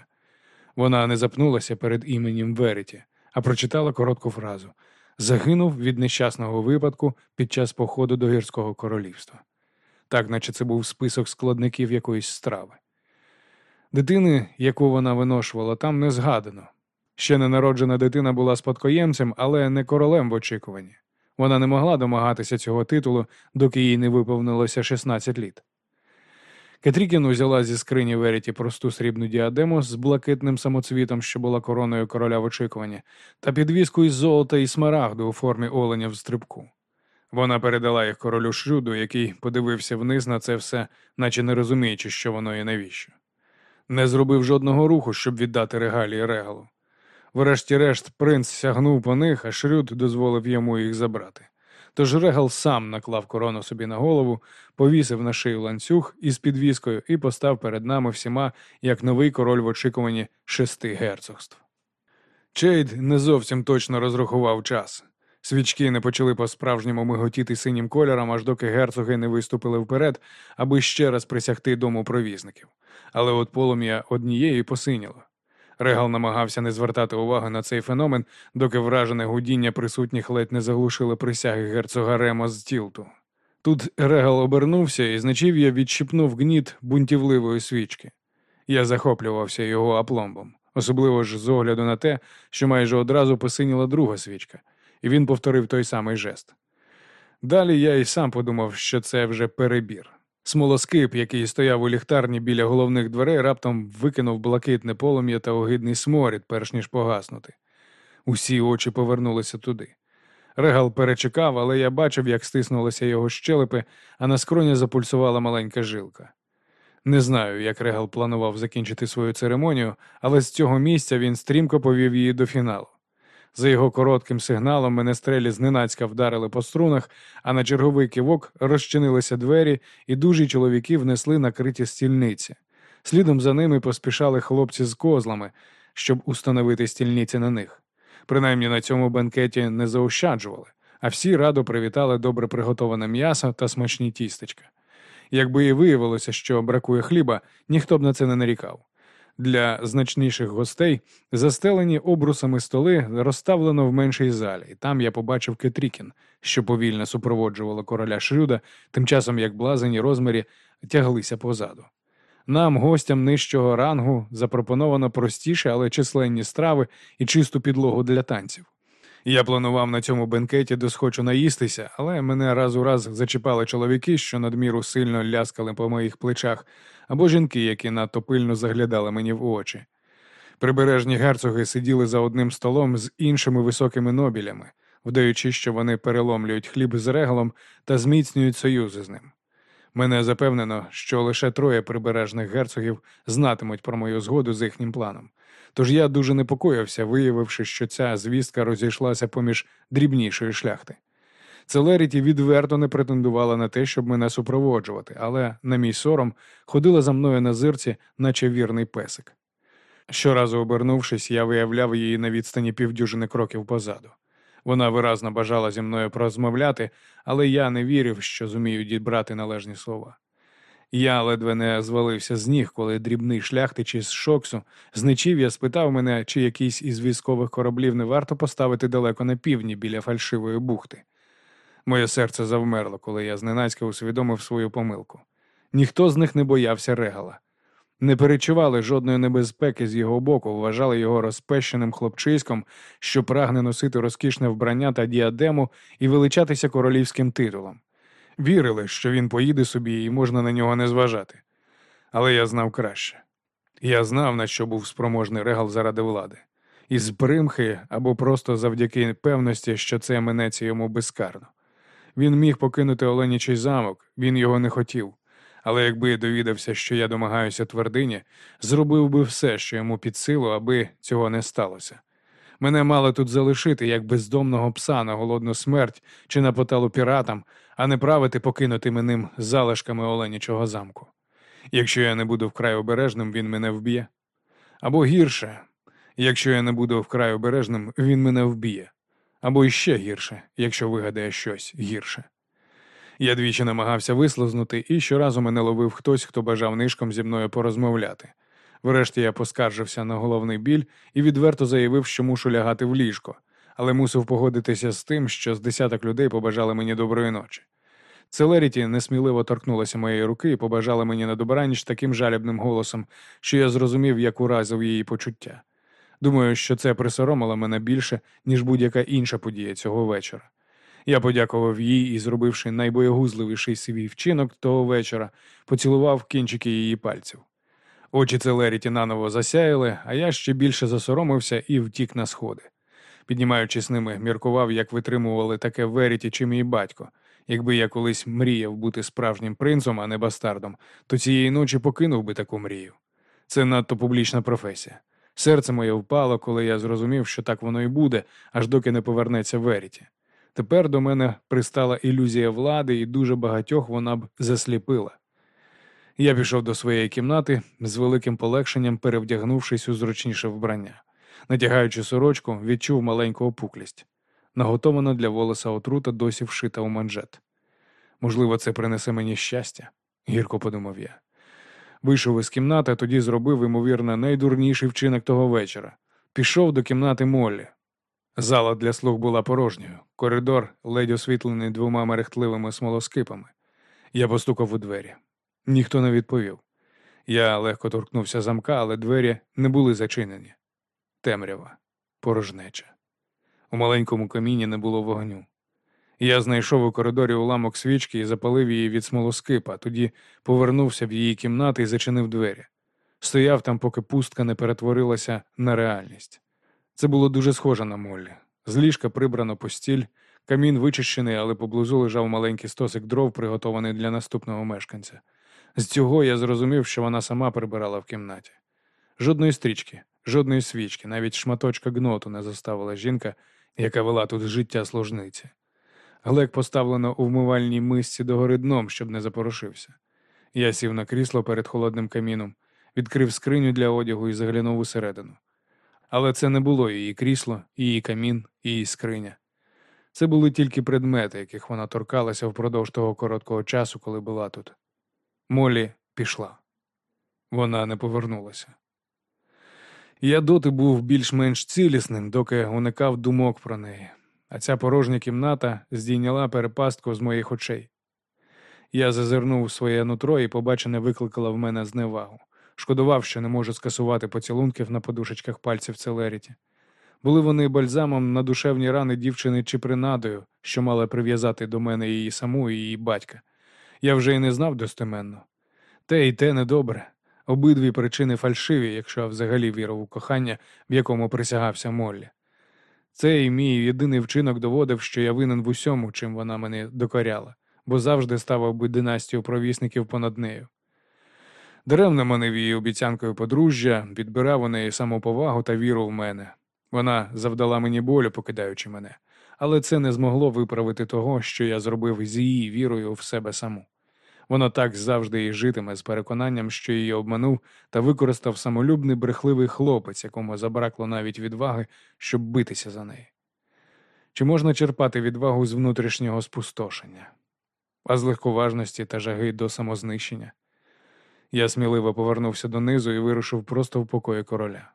Вона не запнулася перед іменем Вереті, а прочитала коротку фразу загинув від нещасного випадку під час походу до гірського королівства. Так, наче це був список складників якоїсь страви. Дитини, яку вона виношувала, там не згадано. Ще ненароджена дитина була спадкоємцем, але не королем в очікуванні. Вона не могла домагатися цього титулу, доки їй не виповнилося 16 літ. Кетрікін узяла зі скрині Веріті просту срібну діадему з блакитним самоцвітом, що була короною короля в очікуванні, та підвіску із золота і смарагду у формі оленя в стрибку. Вона передала їх королю Шрюду, який подивився вниз на це все, наче не розуміючи, що воно і навіщо. Не зробив жодного руху, щоб віддати регалії регалу. Врешті-решт, принц сягнув по них, а Шрюд дозволив йому їх забрати. Тож Регал сам наклав корону собі на голову, повісив на шию ланцюг із підвіскою і постав перед нами всіма як новий король в очікуванні шести герцогств. Чейд не зовсім точно розрахував час. Свічки не почали по-справжньому миготіти синім кольором, аж доки герцоги не виступили вперед, аби ще раз присягти дому провізників. Але от полум'я однієї посиніло. Регал намагався не звертати уваги на цей феномен, доки вражене гудіння присутніх ледь не заглушили присяги герцога Рема з тілту. Тут Регал обернувся і значив відщипнув гніт бунтівливої свічки. Я захоплювався його апломбом, особливо ж з огляду на те, що майже одразу посиніла друга свічка, і він повторив той самий жест. Далі я й сам подумав, що це вже перебір. Смолоскип, який стояв у ліхтарні біля головних дверей, раптом викинув блакитне полум'я та огидний сморід, перш ніж погаснути. Усі очі повернулися туди. Регал перечекав, але я бачив, як стиснулися його щелепи, а на скроні запульсувала маленька жилка. Не знаю, як Регал планував закінчити свою церемонію, але з цього місця він стрімко повів її до фіналу. За його коротким сигналом менестрелі зненацька вдарили по струнах, а на черговий кивок розчинилися двері, і дужі чоловіки внесли накриті стільниці. Слідом за ними поспішали хлопці з козлами, щоб установити стільниці на них. Принаймні на цьому бенкеті не заощаджували, а всі радо привітали добре приготоване м'ясо та смачні тістечка. Якби і виявилося, що бракує хліба, ніхто б на це не нарікав. Для значніших гостей застелені обрусами столи розставлено в меншій залі, і там я побачив Кетрікін, що повільно супроводжувала короля Шрюда, тим часом як блазені розмірі тяглися позаду. Нам, гостям нижчого рангу, запропоновано простіше, але численні страви і чисту підлогу для танців. Я планував на цьому бенкеті досхочу наїстися, але мене раз у раз зачіпали чоловіки, що надміру сильно ляскали по моїх плечах, або жінки, які надто пильно заглядали мені в очі. Прибережні герцоги сиділи за одним столом з іншими високими нобілями, вдаючи, що вони переломлюють хліб з регалом та зміцнюють союзи з ним. Мене запевнено, що лише троє прибережних герцогів знатимуть про мою згоду з їхнім планом. Тож я дуже непокоївся, виявивши, що ця звістка розійшлася поміж дрібнішої шляхти. Целеріті відверто не претендувала на те, щоб мене супроводжувати, але, на мій сором, ходила за мною на зирці, наче вірний песик. Щоразу обернувшись, я виявляв її на відстані півдюжини кроків позаду. Вона виразно бажала зі мною порозмовляти, але я не вірив, що зумію дібрати належні слова. Я ледве не звалився з ніг, коли дрібний шляхтич із шоксу з нечів'я спитав мене, чи якийсь із військових кораблів не варто поставити далеко на півдні біля фальшивої бухти. Моє серце завмерло, коли я зненацька усвідомив свою помилку. Ніхто з них не боявся регала. Не перечували жодної небезпеки з його боку, вважали його розпещеним хлопчиськом, що прагне носити розкішне вбрання та діадему і величатися королівським титулом. Вірили, що він поїде собі і можна на нього не зважати. Але я знав краще. Я знав, на що був спроможний регал заради влади, із примхи або просто завдяки певності, що це минеться йому безкарно. Він міг покинути Оленічий замок, він його не хотів. Але якби довідався, що я домагаюся твердині, зробив би все, що йому під силу, аби цього не сталося. Мене мали тут залишити як бездомного пса на голодну смерть чи на поталу піратам, а не правити покинутими ним залишками Оленічого замку. Якщо я не буду вкрай обережним, він мене вб'є. Або гірше, якщо я не буду вкрай обережним, він мене вб'є. Або іще гірше, якщо вигадає щось гірше. Я двічі намагався вислизнути, і щоразу мене ловив хтось, хто бажав нишком зі мною порозмовляти. Врешті я поскаржився на головний біль і відверто заявив, що мушу лягати в ліжко, але мусив погодитися з тим, що з десяток людей побажали мені доброї ночі. Целеріті несміливо торкнулася моєї руки і побажала мені на добраніч таким жалібним голосом, що я зрозумів, як уразив її почуття. Думаю, що це присоромило мене більше, ніж будь-яка інша подія цього вечора. Я подякував їй і, зробивши найбоєгузливіший свій вчинок того вечора, поцілував кінчики її пальців. Очі Целеріті наново засяяли, а я ще більше засоромився і втік на сходи. Піднімаючись ними, міркував, як витримували таке Веріті чи мій батько. Якби я колись мріяв бути справжнім принцом, а не бастардом, то цієї ночі покинув би таку мрію. Це надто публічна професія. Серце моє впало, коли я зрозумів, що так воно і буде, аж доки не повернеться Веріті. Тепер до мене пристала ілюзія влади, і дуже багатьох вона б засліпила. Я пішов до своєї кімнати з великим полегшенням, перевдягнувшись у зручніше вбрання. Натягаючи сорочку, відчув маленьку опуклість. Наготована для волоса отрута досі вшита у манжет. Можливо, це принесе мені щастя, гірко подумав я. Вийшов із кімнати, тоді зробив, ймовірно, найдурніший вчинок того вечора. Пішов до кімнати Моллі. Зала для слуг була порожньою, коридор ледь освітлений двома мерехтливими смолоскипами. Я постукав у двері. Ніхто не відповів. Я легко торкнувся замка, але двері не були зачинені. Темрява, порожнеча. У маленькому каміні не було вогню. Я знайшов у коридорі уламок свічки і запалив її від смолоскипа, тоді повернувся в її кімнату і зачинив двері. Стояв там, поки пустка не перетворилася на реальність. Це було дуже схоже на Моллі. З ліжка прибрано постіль, камін вичищений, але поблизу лежав маленький стосик дров, приготований для наступного мешканця. З цього я зрозумів, що вона сама прибирала в кімнаті. Жодної стрічки, жодної свічки, навіть шматочка гноту не заставила жінка, яка вела тут життя служниці. Глек поставлено у вмивальній мисці догори дном, щоб не запорошився. Я сів на крісло перед холодним каміном, відкрив скриню для одягу і заглянув усередину. Але це не було її крісло, її камін, її скриня. Це були тільки предмети, яких вона торкалася впродовж того короткого часу, коли була тут. Молі пішла. Вона не повернулася. Я доти був більш-менш цілісним, доки уникав думок про неї, а ця порожня кімната здійняла перепастку з моїх очей. Я зазирнув у своє нутро і побачене викликало в мене зневагу. Шкодував, що не можу скасувати поцілунків на подушечках пальців Целеріті. Були вони бальзамом на душевні рани дівчини чи принадою, що мала прив'язати до мене її саму і її батька. Я вже й не знав достеменно. Те і те недобре. Обидві причини фальшиві, якщо я взагалі вірив у кохання, в якому присягався Моллі. Цей мій єдиний вчинок доводив, що я винен в усьому, чим вона мене докоряла, бо завжди ставив би династію провісників понад нею. Даремно манив її обіцянкою подружжя, відбирав у неї самоповагу та віру в мене. Вона завдала мені болю, покидаючи мене, але це не змогло виправити того, що я зробив з її вірою в себе саму. Вона так завжди і житиме з переконанням, що її обманув та використав самолюбний брехливий хлопець, якому забракло навіть відваги, щоб битися за неї. Чи можна черпати відвагу з внутрішнього спустошення, а з легковажності та жаги до самознищення? Я сміливо повернувся донизу і вирушив просто в покої короля.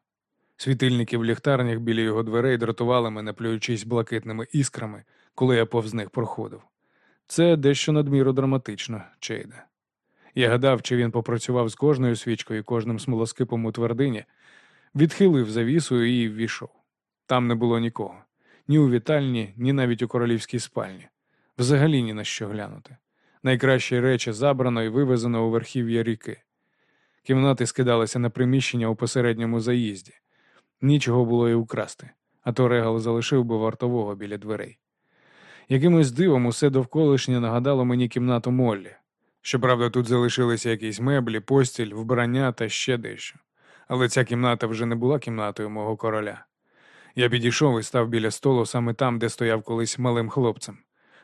Світильники в ліхтарнях біля його дверей дратували мене, плюючись блакитними іскрами, коли я повз них проходив. Це дещо надміру драматично, Чейде. Я гадав, чи він попрацював з кожною свічкою і кожним смолоскипом у твердині, відхилив завісу і ввійшов. Там не було нікого, ні у вітальні, ні навіть у королівській спальні. Взагалі ні на що глянути. Найкращі речі забрано і вивезено у верхів'я ріки. Кімнати скидалися на приміщення у посередньому заїзді. Нічого було і украсти, а то регал залишив би вартового біля дверей. Якимось дивом усе довколишнє нагадало мені кімнату Моллі. Щоправда, тут залишилися якісь меблі, постіль, вбрання та ще дещо. Але ця кімната вже не була кімнатою мого короля. Я підійшов і став біля столу саме там, де стояв колись малим хлопцем.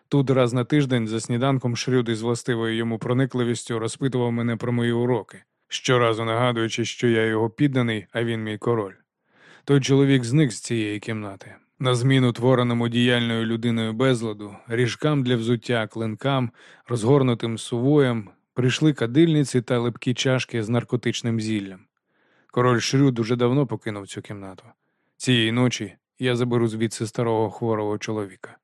Тут раз на тиждень за сніданком Шрюд із властивою йому проникливістю розпитував мене про мої уроки, щоразу нагадуючи, що я його підданий, а він мій король. Той чоловік зник з цієї кімнати. На зміну твореному діяльною людиною безладу, ріжкам для взуття, клинкам, розгорнутим сувоєм, прийшли кадильниці та липкі чашки з наркотичним зіллям. Король Шрюд уже давно покинув цю кімнату. Цієї ночі я заберу звідси старого хворого чоловіка.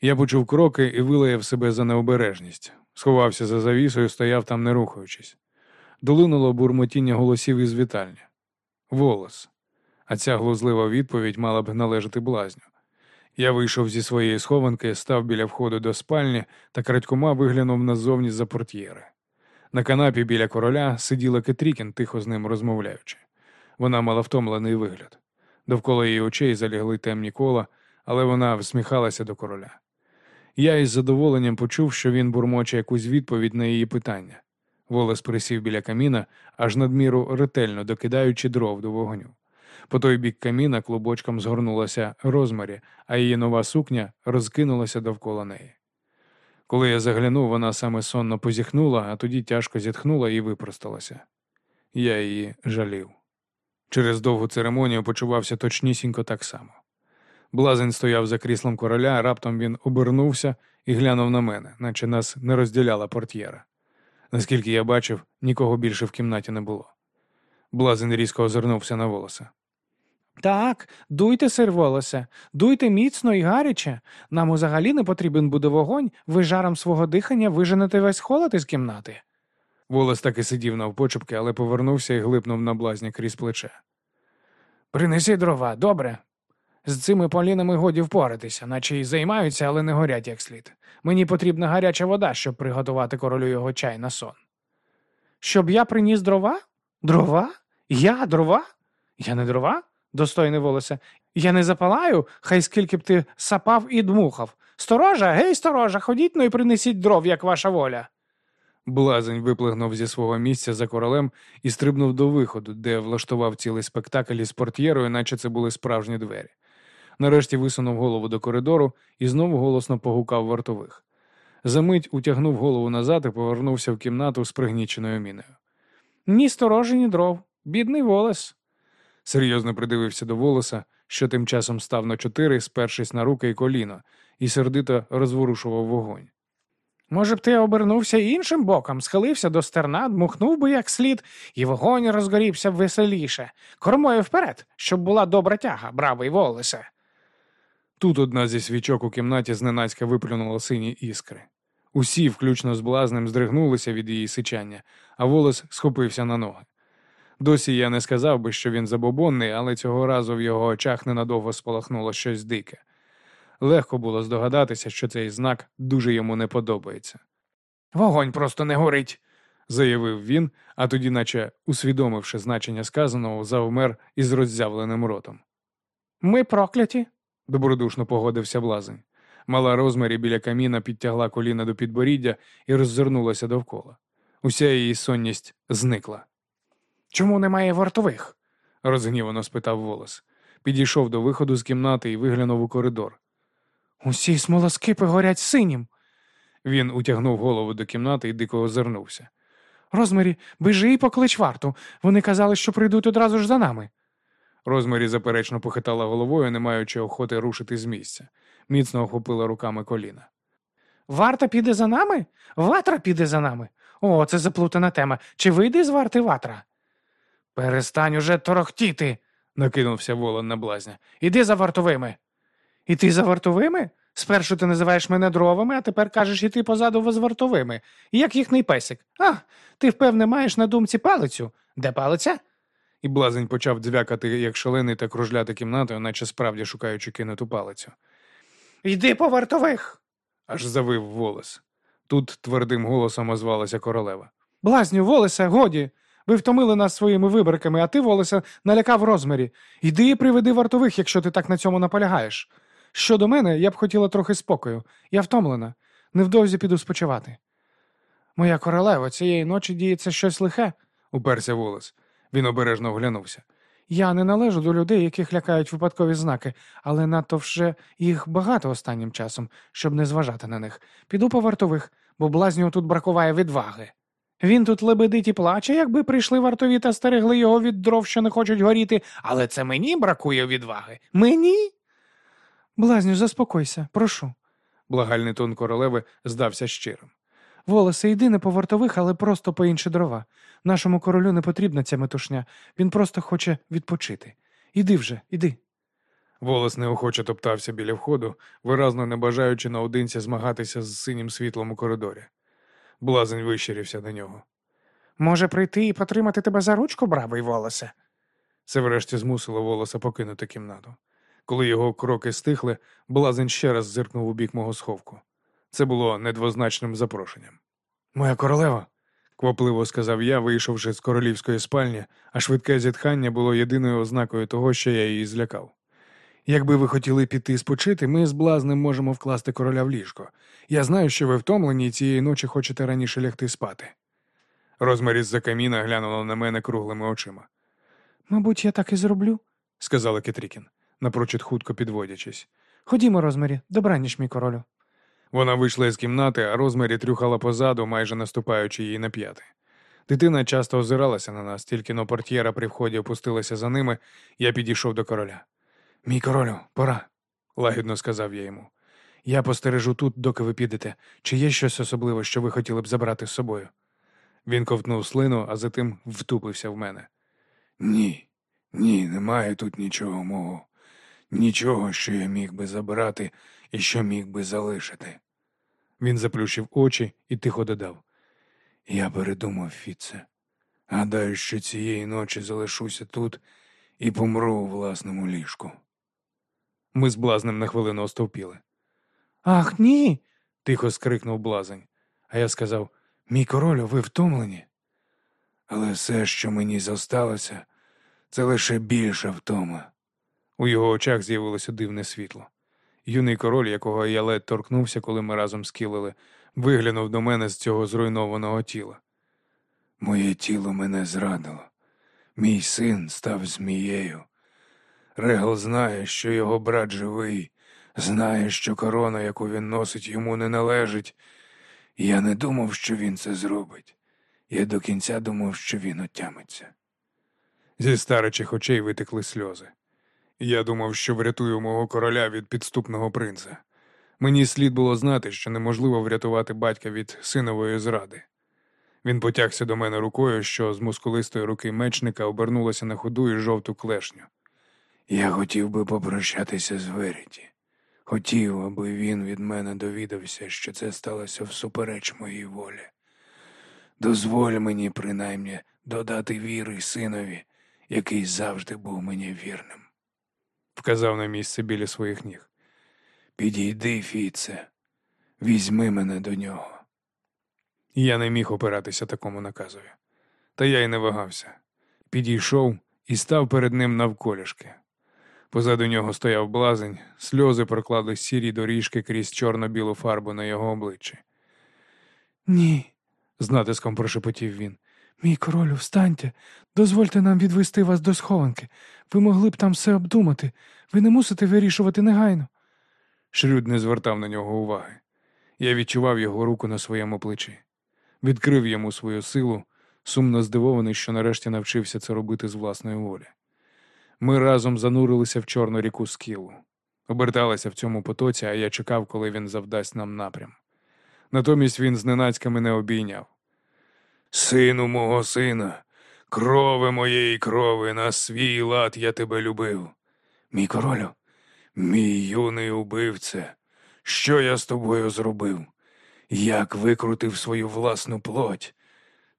Я почув кроки і вилаяв себе за необережність. Сховався за завісою, стояв там, не рухаючись. Долинуло бурмотіння голосів із вітальні. Волос. А ця глузлива відповідь мала б належати блазню. Я вийшов зі своєї схованки, став біля входу до спальні та крадькома виглянув назовні за портьєри. На канапі біля короля сиділа Кетрікін, тихо з ним розмовляючи. Вона мала втомлений вигляд. Довкола її очей залягли темні кола, але вона всміхалася до короля. Я із задоволенням почув, що він бурмоче якусь відповідь на її питання. Волос присів біля каміна, аж надміру ретельно докидаючи дров до вогню. По той бік каміна клубочком згорнулася розмарі, а її нова сукня розкинулася довкола неї. Коли я заглянув, вона саме сонно позіхнула, а тоді тяжко зітхнула і випросталася. Я її жалів. Через довгу церемонію почувався точнісінько так само. Блазень стояв за кріслом короля, раптом він обернувся і глянув на мене, наче нас не розділяла портьєра. Наскільки я бачив, нікого більше в кімнаті не було. Блазень різко озирнувся на волоса. Так, дуйте, сир волосе, дуйте міцно і гаряче. Нам взагалі не потрібен буде вогонь, ви жаром свого дихання виженете весь холод із кімнати. Волос так і сидів навпочепки, але повернувся і глипнув на блазня крізь плече. Принеси дрова, добре. З цими полінами годі впоратися, наче й займаються, але не горять як слід. Мені потрібна гаряча вода, щоб приготувати королю його чай на сон. Щоб я приніс дрова? Дрова? Я дрова? Я не дрова? Достойне волосе. Я не запалаю, хай скільки б ти сапав і дмухав. Сторожа, гей, сторожа, ходіть ну і принесіть дров, як ваша воля. Блазень виплигнув зі свого місця за королем і стрибнув до виходу, де влаштував цілий спектакль із портьєрою, наче це були справжні двері. Нарешті висунув голову до коридору і знову голосно погукав вартових. Замить утягнув голову назад і повернувся в кімнату з пригніченою міною. Ні сторожі, ні дров. Бідний волос. Серйозно придивився до волоса, що тим часом став на чотири, спершись на руки і коліно, і сердито розворушував вогонь. Може б ти обернувся іншим боком, схилився до стерна, дмухнув би як слід, і вогонь розгорівся веселіше. Кормою вперед, щоб була добра тяга, бравий волосе. Тут одна зі свічок у кімнаті зненацька виплюнула сині іскри. Усі, включно з блазнем, здригнулися від її сичання, а волос схопився на ноги. Досі я не сказав би, що він забобонний, але цього разу в його очах ненадовго спалахнуло щось дике. Легко було здогадатися, що цей знак дуже йому не подобається. Вогонь просто не горить, заявив він, а тоді, наче усвідомивши значення сказаного, завмер із роззявленим ротом. Ми прокляті, добродушно погодився блазень. Мала розмірі біля каміна підтягла коліна до підборіддя і роззирнулася довкола. Уся її сонність зникла. Чому немає вартових? розгнівано спитав волос. Підійшов до виходу з кімнати і виглянув у коридор. Усі смолоскипи горять синім. Він утягнув голову до кімнати і дико озирнувся. Розмарі, бежи і поклич варту. Вони казали, що прийдуть одразу ж за нами. Розмарі заперечно похитала головою, не маючи охоти рушити з місця. Міцно охопила руками коліна. Варта піде за нами? Ватра піде за нами. О, це заплутана тема. Чи вийде з варти ватра? Перестань уже торохтіти, накинувся волон на блазня. Іди за вартовими. І ти за вартовими? Спершу ти називаєш мене дровами, а тепер кажеш іти позаду з вартовими. Як їхній песик. А, ти, впевне, маєш на думці палицю. Де палиця? І блазень почав дзвякати, як шалений, та кружляти кімнатою, наче справді шукаючи кинуту палицю. Йди по вартових. аж завив волос. Тут твердим голосом озвалася королева. Блазню, волосе, годі. Ви втомили нас своїми виборками, а ти, волосе, налякав розмірі. Йди і приведи вартових, якщо ти так на цьому наполягаєш. Щодо мене, я б хотіла трохи спокою. Я втомлена. Невдовзі піду спочивати. Моя королева, цієї ночі діється щось лихе, уперся волос. Він обережно оглянувся. Я не належу до людей, яких лякають випадкові знаки, але надто вже їх багато останнім часом, щоб не зважати на них. Піду по вартових, бо блазню тут бракуває відваги. Він тут лебедить і плаче, якби прийшли вартові та стерегли його від дров, що не хочуть горіти, але це мені бракує відваги. Мені? Блазню, заспокойся, прошу. Благальний тон королеви здався щирим. Волосе, йди не по вартових, але просто по інші дрова. Нашому королю не потрібна ця метушня, він просто хоче відпочити. Іди вже, іди. Волос неохоче топтався біля входу, виразно не бажаючи наодинці змагатися з синім світлом у коридорі. Блазень вищирівся на нього. Може прийти і потримати тебе за ручку, бравий волосе? Це врешті змусило волоса покинути кімнату. Коли його кроки стихли, блазень ще раз зиркнув у бік мого сховку. Це було недвозначним запрошенням. Моя королева, квапливо сказав я, вийшовши з королівської спальні, а швидке зітхання було єдиною ознакою того, що я її злякав. Якби ви хотіли піти спочити, ми з блазнем можемо вкласти короля в ліжко. Я знаю, що ви втомлені і цієї ночі хочете раніше лягти спати. Розмарі з-за каміна глянула на мене круглими очима. Мабуть, я так і зроблю, сказала Кетрікін, напрочуд хутко підводячись. Ходімо, Розмарі, добраніч, мій королю. Вона вийшла із кімнати, а Розмарі трюхала позаду, майже наступаючи їй на п'яти. Дитина часто озиралася на нас, тільки но портьєра при вході опустилася за ними, я підійшов до короля. Мій королю, пора, лагідно сказав я йому. Я постережу тут, доки ви підете. Чи є щось особливе, що ви хотіли б забрати з собою? Він ковтнув слину, а затим втупився в мене. Ні, ні, немає тут нічого мого, нічого, що я міг би забрати і що міг би залишити. Він заплющив очі і тихо додав. Я передумав, Фіце. Гадаю, що цієї ночі залишуся тут і помру у власному ліжку. Ми з блазнем на хвилину остовпіли. Ах, ні. Тихо скрикнув блазень, а я сказав Мій королю, ви втомлені. Але все, що мені зосталося, це лише більша втома. у його очах з'явилося дивне світло. Юний король, якого я ледь торкнувся, коли ми разом скілили, виглянув до мене з цього зруйнованого тіла. Моє тіло мене зрадило. Мій син став змією. Регл знає, що його брат живий, знає, що корона, яку він носить, йому не належить. Я не думав, що він це зробить. Я до кінця думав, що він отямиться. Зі старичих очей витекли сльози. Я думав, що врятую мого короля від підступного принца. Мені слід було знати, що неможливо врятувати батька від синової зради. Він потягся до мене рукою, що з мускулистої руки мечника обернулося на ходу і жовту клешню. Я хотів би попрощатися з Веріті. Хотів, аби він від мене довідався, що це сталося всупереч моїй волі. Дозволь мені, принаймні, додати віри синові, який завжди був мені вірним. Вказав на місце біля своїх ніг. Підійди, Фіце, візьми мене до нього. Я не міг опиратися такому наказові. Та я й не вагався. Підійшов і став перед ним навколішки. Позаду нього стояв блазень, сльози прокладли сірі доріжки крізь чорно-білу фарбу на його обличчі. Ні, З натиском прошепотів він. мій королю, встаньте. Дозвольте нам відвести вас до схованки. Ви могли б там все обдумати. Ви не мусите вирішувати негайно. Шрюд не звертав на нього уваги. Я відчував його руку на своєму плечі, відкрив йому свою силу, сумно здивований, що нарешті навчився це робити з власної волі. Ми разом занурилися в чорну ріку скілу, оберталися в цьому потоці, а я чекав, коли він завдасть нам напрям. Натомість він зненацька мене обійняв. Сину мого сина, крови моєї крови, на свій лад я тебе любив. Мій королю, мій юний убивце, що я з тобою зробив? Як викрутив свою власну плоть?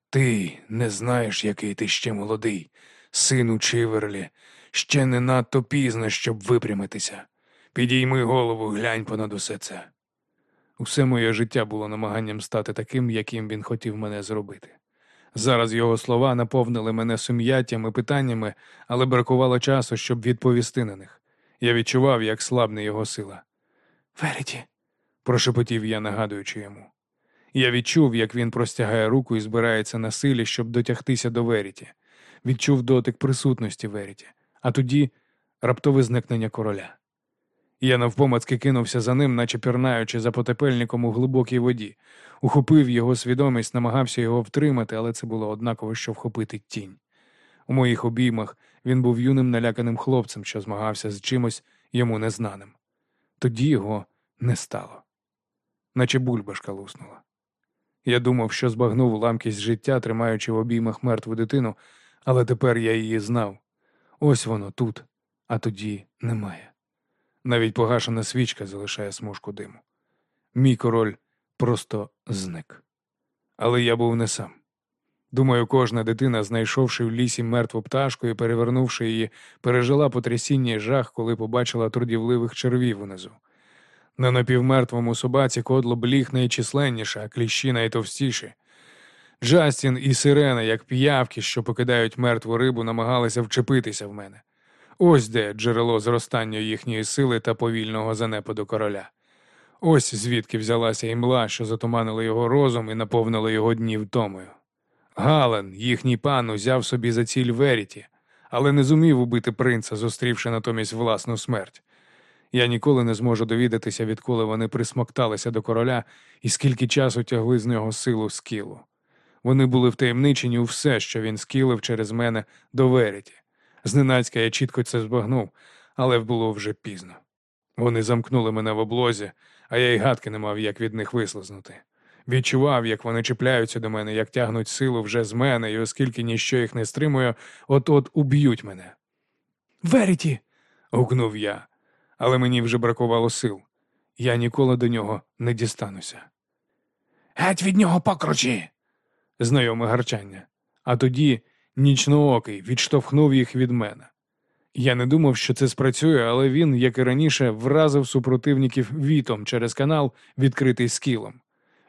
Ти не знаєш, який ти ще молодий, сину Чиверлі, ще не надто пізно, щоб випрямитися. Підійми голову, глянь понад усе це. Усе моє життя було намаганням стати таким, яким він хотів мене зробити. Зараз його слова наповнили мене сум'яттям і питаннями, але бракувало часу, щоб відповісти на них. Я відчував, як слабне його сила. Веріті, Прошепотів я, нагадуючи йому. Я відчув, як він простягає руку і збирається на силі, щоб дотягтися до Веріті. Відчув дотик присутності Веріті, а тоді раптове зникнення короля. Я навпомацки кинувся за ним, наче пірнаючи за потепельником у глибокій воді, ухопив його свідомість, намагався його втримати, але це було однаково, що вхопити тінь. У моїх обіймах він був юним наляканим хлопцем, що змагався з чимось йому незнаним. Тоді його не стало, наче бульбашка луснула. Я думав, що збагнув ламкість життя, тримаючи в обіймах мертву дитину, але тепер я її знав. Ось воно тут, а тоді немає. Навіть погашена свічка залишає смужку диму. Мій король просто зник. Але я був не сам. Думаю, кожна дитина, знайшовши в лісі мертву пташку і перевернувши її, пережила потрясіння і жах, коли побачила трудівливих червів унизу. На напівмертвому собаці кодло бліг найчисленніше, а кліщі найтовстіші. Джастін і сирена, як п'явки, що покидають мертву рибу, намагалися вчепитися в мене. Ось де джерело зростання їхньої сили та повільного занепаду короля. Ось звідки взялася імла, що затуманила його розум і наповнила його дні втомою. Гален, їхній пан, узяв собі за ціль Веріті, але не зумів убити принца, зустрівши натомість власну смерть. Я ніколи не зможу довідатися, відколи вони присмокталися до короля і скільки часу тягли з нього силу скілу. Вони були втаємничені у все, що він скілив через мене до Веріті. Зненацька я чітко це збагнув, але було вже пізно. Вони замкнули мене в облозі, а я й гадки не мав, як від них вислизнути. Відчував, як вони чіпляються до мене, як тягнуть силу вже з мене, і оскільки ніщо їх не стримує, от-от уб'ють мене. Веріті. гукнув я, але мені вже бракувало сил. Я ніколи до нього не дістануся. Геть від нього покручі. Знайоме гарчання. А тоді нічноокий відштовхнув їх від мене. Я не думав, що це спрацює, але він, як і раніше, вразив супротивників вітом через канал, відкритий скілом.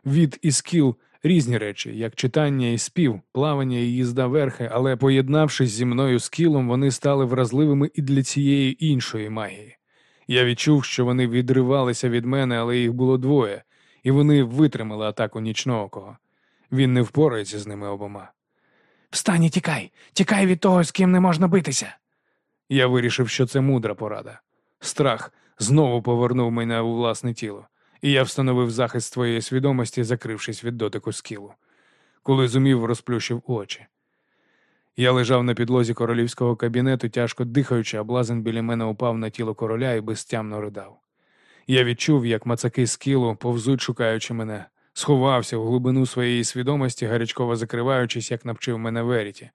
Віт і скіл різні речі, як читання і спів, плавання і їзда верхи, але поєднавшись зі мною скілом, вони стали вразливими і для цієї іншої магії. Я відчув, що вони відривалися від мене, але їх було двоє, і вони витримали атаку нічноокого. Він не впорається з ними обома. Встань і тікай, тікай від того, з ким не можна битися. Я вирішив, що це мудра порада. Страх знову повернув мене у власне тіло, і я встановив захист своєї свідомості, закрившись від дотику скілу. Коли зумів, розплющив очі. Я лежав на підлозі королівського кабінету, тяжко дихаючи, а блазен біля мене упав на тіло короля і безтямно ридав. Я відчув, як мацаки скілу повзуть, шукаючи мене, сховався в глибину своєї свідомості, гарячково закриваючись, як навчив мене Веріті.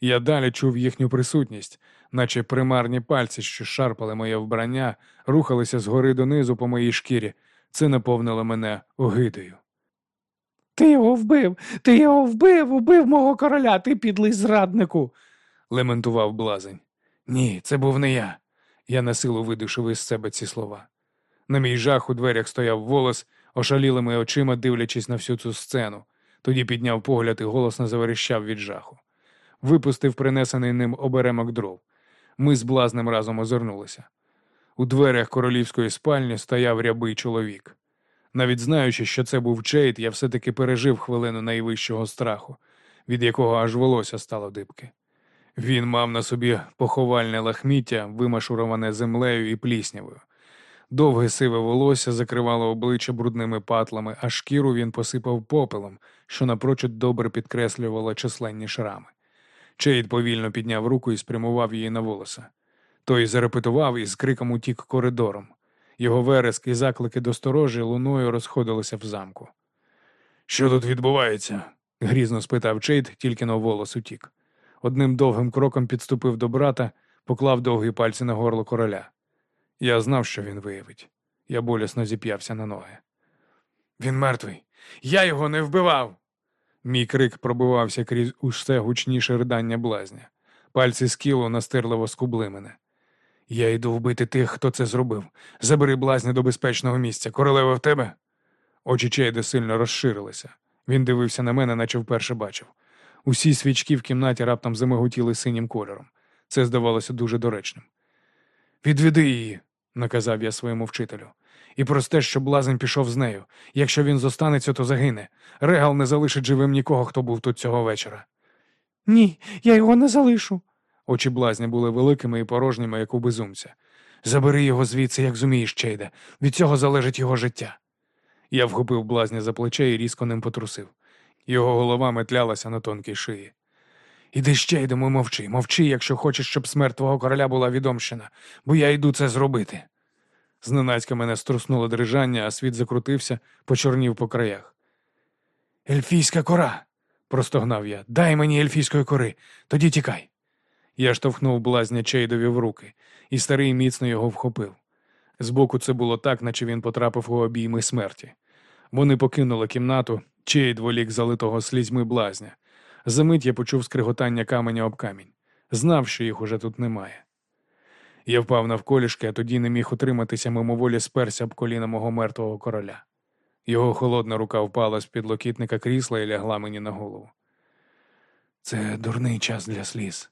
Я далі чув їхню присутність, наче примарні пальці, що шарпали моє вбрання, рухалися згори донизу по моїй шкірі. Це наповнило мене огидою. Ти його вбив, ти його вбив, убив мого короля, ти підлий зраднику. лементував блазень. Ні, це був не я. Я на силу видушив із себе ці слова. На мій жах у дверях стояв волос, ошалілими очима дивлячись на всю цю сцену. Тоді підняв погляд і голосно заверещав від жаху. Випустив принесений ним оберемок дров. Ми з блазнем разом озирнулися. У дверях королівської спальні стояв рябий чоловік. Навіть знаючи, що це був Чейд, я все-таки пережив хвилину найвищого страху, від якого аж волосся стало дибки. Він мав на собі поховальне лахміття, вимашуроване землею і пліснявою. Довге сиве волосся закривало обличчя брудними патлами, а шкіру він посипав попелом, що напрочуд добре підкреслювало численні шрами. Чейд повільно підняв руку і спрямував її на волоса. Той зарепетував і з криком утік коридором. Його вереск і заклики до сторожі луною розходилися в замку. Що тут відбувається? грізно спитав Чейд, тільки на волос утік. Одним довгим кроком підступив до брата, поклав довгі пальці на горло короля. Я знав, що він виявить. Я болісно зіп'явся на ноги. Він мертвий. Я його не вбивав. Мій крик пробивався крізь усе гучніше ридання блазня. Пальці скілу настирливо скубли мене. Я йду вбити тих, хто це зробив. Забери блазня до безпечного місця. Королева в тебе? Очі Чейда сильно розширилися. Він дивився на мене, наче вперше бачив. Усі свічки в кімнаті раптом замиготіли синім кольором. Це здавалося дуже доречним. Відведи її, наказав я своєму вчителю. І просте, що блазень пішов з нею. Якщо він зостанеться, то загине. Регал не залишить живим нікого, хто був тут цього вечора. Ні, я його не залишу. Очі блазня були великими і порожніми, як у безумця. Забери його звідси, як зумієш, Чейде. Від цього залежить його життя. Я вхопив блазня за плече і різко ним потрусив. Його голова метлялася на тонкій шиї. Іди ще йдемо, мовчи, мовчи, якщо хочеш, щоб смерть твого короля була відомщена, бо я йду це зробити. Зненацька мене струснуло дрижання, а світ закрутився, почорнів по краях. Ельфійська кора, простогнав я. Дай мені ельфійської кори, тоді тікай. Я штовхнув блазня Чейдові в руки, і старий міцно його вхопив. Збоку це було так, наче він потрапив у обійми смерті. Вони покинули кімнату, Чейд волік залитого слізьми блазня. Замить я почув скриготання каменя об камінь. Знав, що їх уже тут немає. Я впав навколішки, а тоді не міг утриматися, мимоволі сперся об коліна мого мертвого короля. Його холодна рука впала з під локітника крісла і лягла мені на голову. Це дурний час для сліз,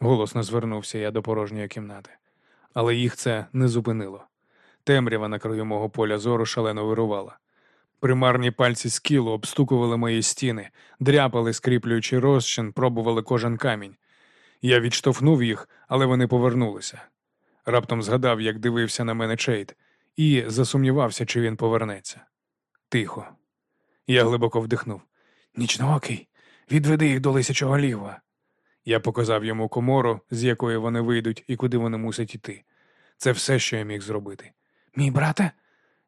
голосно звернувся я до порожньої кімнати. Але їх це не зупинило. Темрява на краю мого поля зору шалено вирувала. Примарні пальці скілу обстукували мої стіни, дряпали, скріплюючи розчин, пробували кожен камінь. Я відштовхнув їх, але вони повернулися. Раптом згадав, як дивився на мене Чейд, і засумнівався, чи він повернеться. Тихо. Я глибоко вдихнув. Нічноокий, відведи їх до лисячого лігва. Я показав йому комору, з якої вони вийдуть і куди вони мусять іти. Це все, що я міг зробити. Мій брате,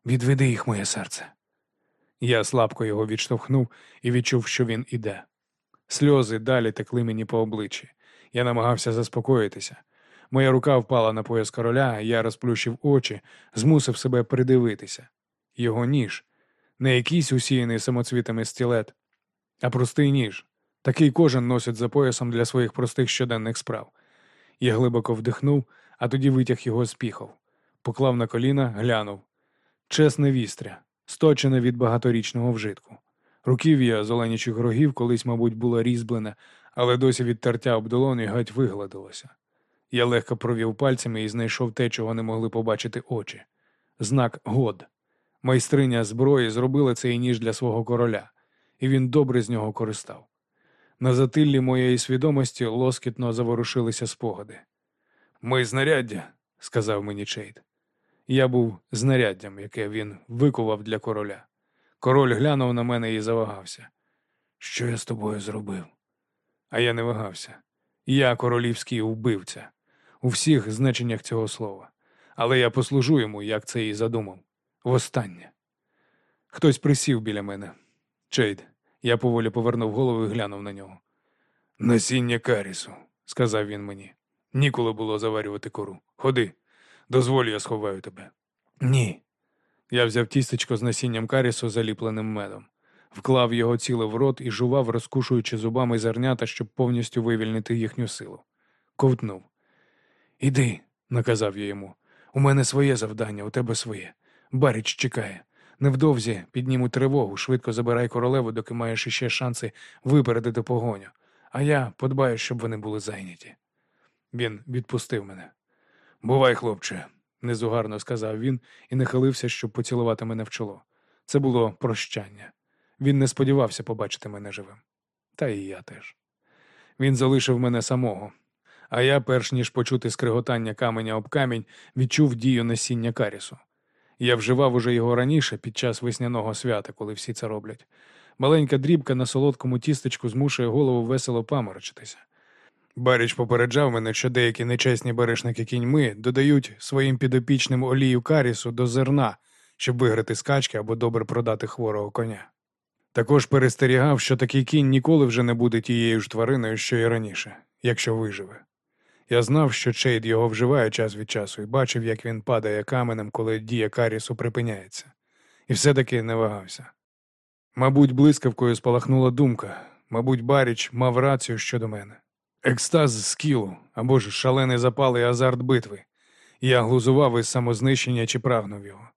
відведи їх, моє серце. Я слабко його відштовхнув і відчув, що він іде. Сльози далі текли мені по обличчі. Я намагався заспокоїтися. Моя рука впала на пояс короля, я розплющив очі, змусив себе придивитися. Його ніж, не якийсь усіяний самоцвітами стілет, а простий ніж. Такий кожен носить за поясом для своїх простих щоденних справ. Я глибоко вдихнув, а тоді витяг його з піхов. Поклав на коліна, глянув. Чесне вістря, сточене від багаторічного вжитку. Руків'я з оленячих рогів колись, мабуть, було різьблене, але досі від тертя об долоні геть вигладилося. Я легко провів пальцями і знайшов те, чого не могли побачити очі. Знак год. Майстриня зброї зробила цей ніж для свого короля, і він добре з нього користав. На затиллі моєї свідомості лоскітно заворушилися спогади. Ми знаряддя, сказав мені Чейд. Я був знаряддям, яке він викував для короля. Король глянув на мене і завагався. Що я з тобою зробив? А я не вагався. Я королівський вбивця у всіх значеннях цього слова. Але я послужу йому, як це і задумав. Востаннє. Хтось присів біля мене. Чейд, я поволі повернув голову і глянув на нього. Насіння карісу, сказав він мені. Ніколи було заварювати кору. Ходи, дозволь, я сховаю тебе. Ні. Я взяв тістечко з насінням карісу, заліпленим медом, вклав його ціле в рот і жував, розкушуючи зубами зернята, щоб повністю вивільнити їхню силу. Ковтнув. Іди, наказав я йому. У мене своє завдання, у тебе своє. Баріч чекає. Невдовзі підніму тривогу, швидко забирай королеву, доки маєш іще шанси випередити погоню, а я подбаю, щоб вони були зайняті. Він відпустив мене. Бувай, хлопче, незугарно сказав він і нахилився, щоб поцілувати мене в чоло. Це було прощання. Він не сподівався побачити мене живим. Та і я теж. Він залишив мене самого, а я, перш ніж почути скриготання каменя об камінь, відчув дію насіння карісу. Я вживав уже його раніше під час весняного свята, коли всі це роблять. Маленька дрібка на солодкому тістечку змушує голову весело паморочитися. Баріч попереджав мене, що деякі нечесні баришники кіньми додають своїм підопічним олію карісу до зерна, щоб виграти скачки або добре продати хворого коня. Також перестерігав, що такий кінь ніколи вже не буде тією ж твариною, що й раніше, якщо виживе. Я знав, що Чейд його вживає час від часу і бачив, як він падає каменем, коли дія Карісу припиняється, і все-таки не вагався. Мабуть, блискавкою спалахнула думка, мабуть, Баріч мав рацію щодо мене. Екстаз скілу або ж шалений запал і азарт битви. Я глузував із самознищення чи прагнув його.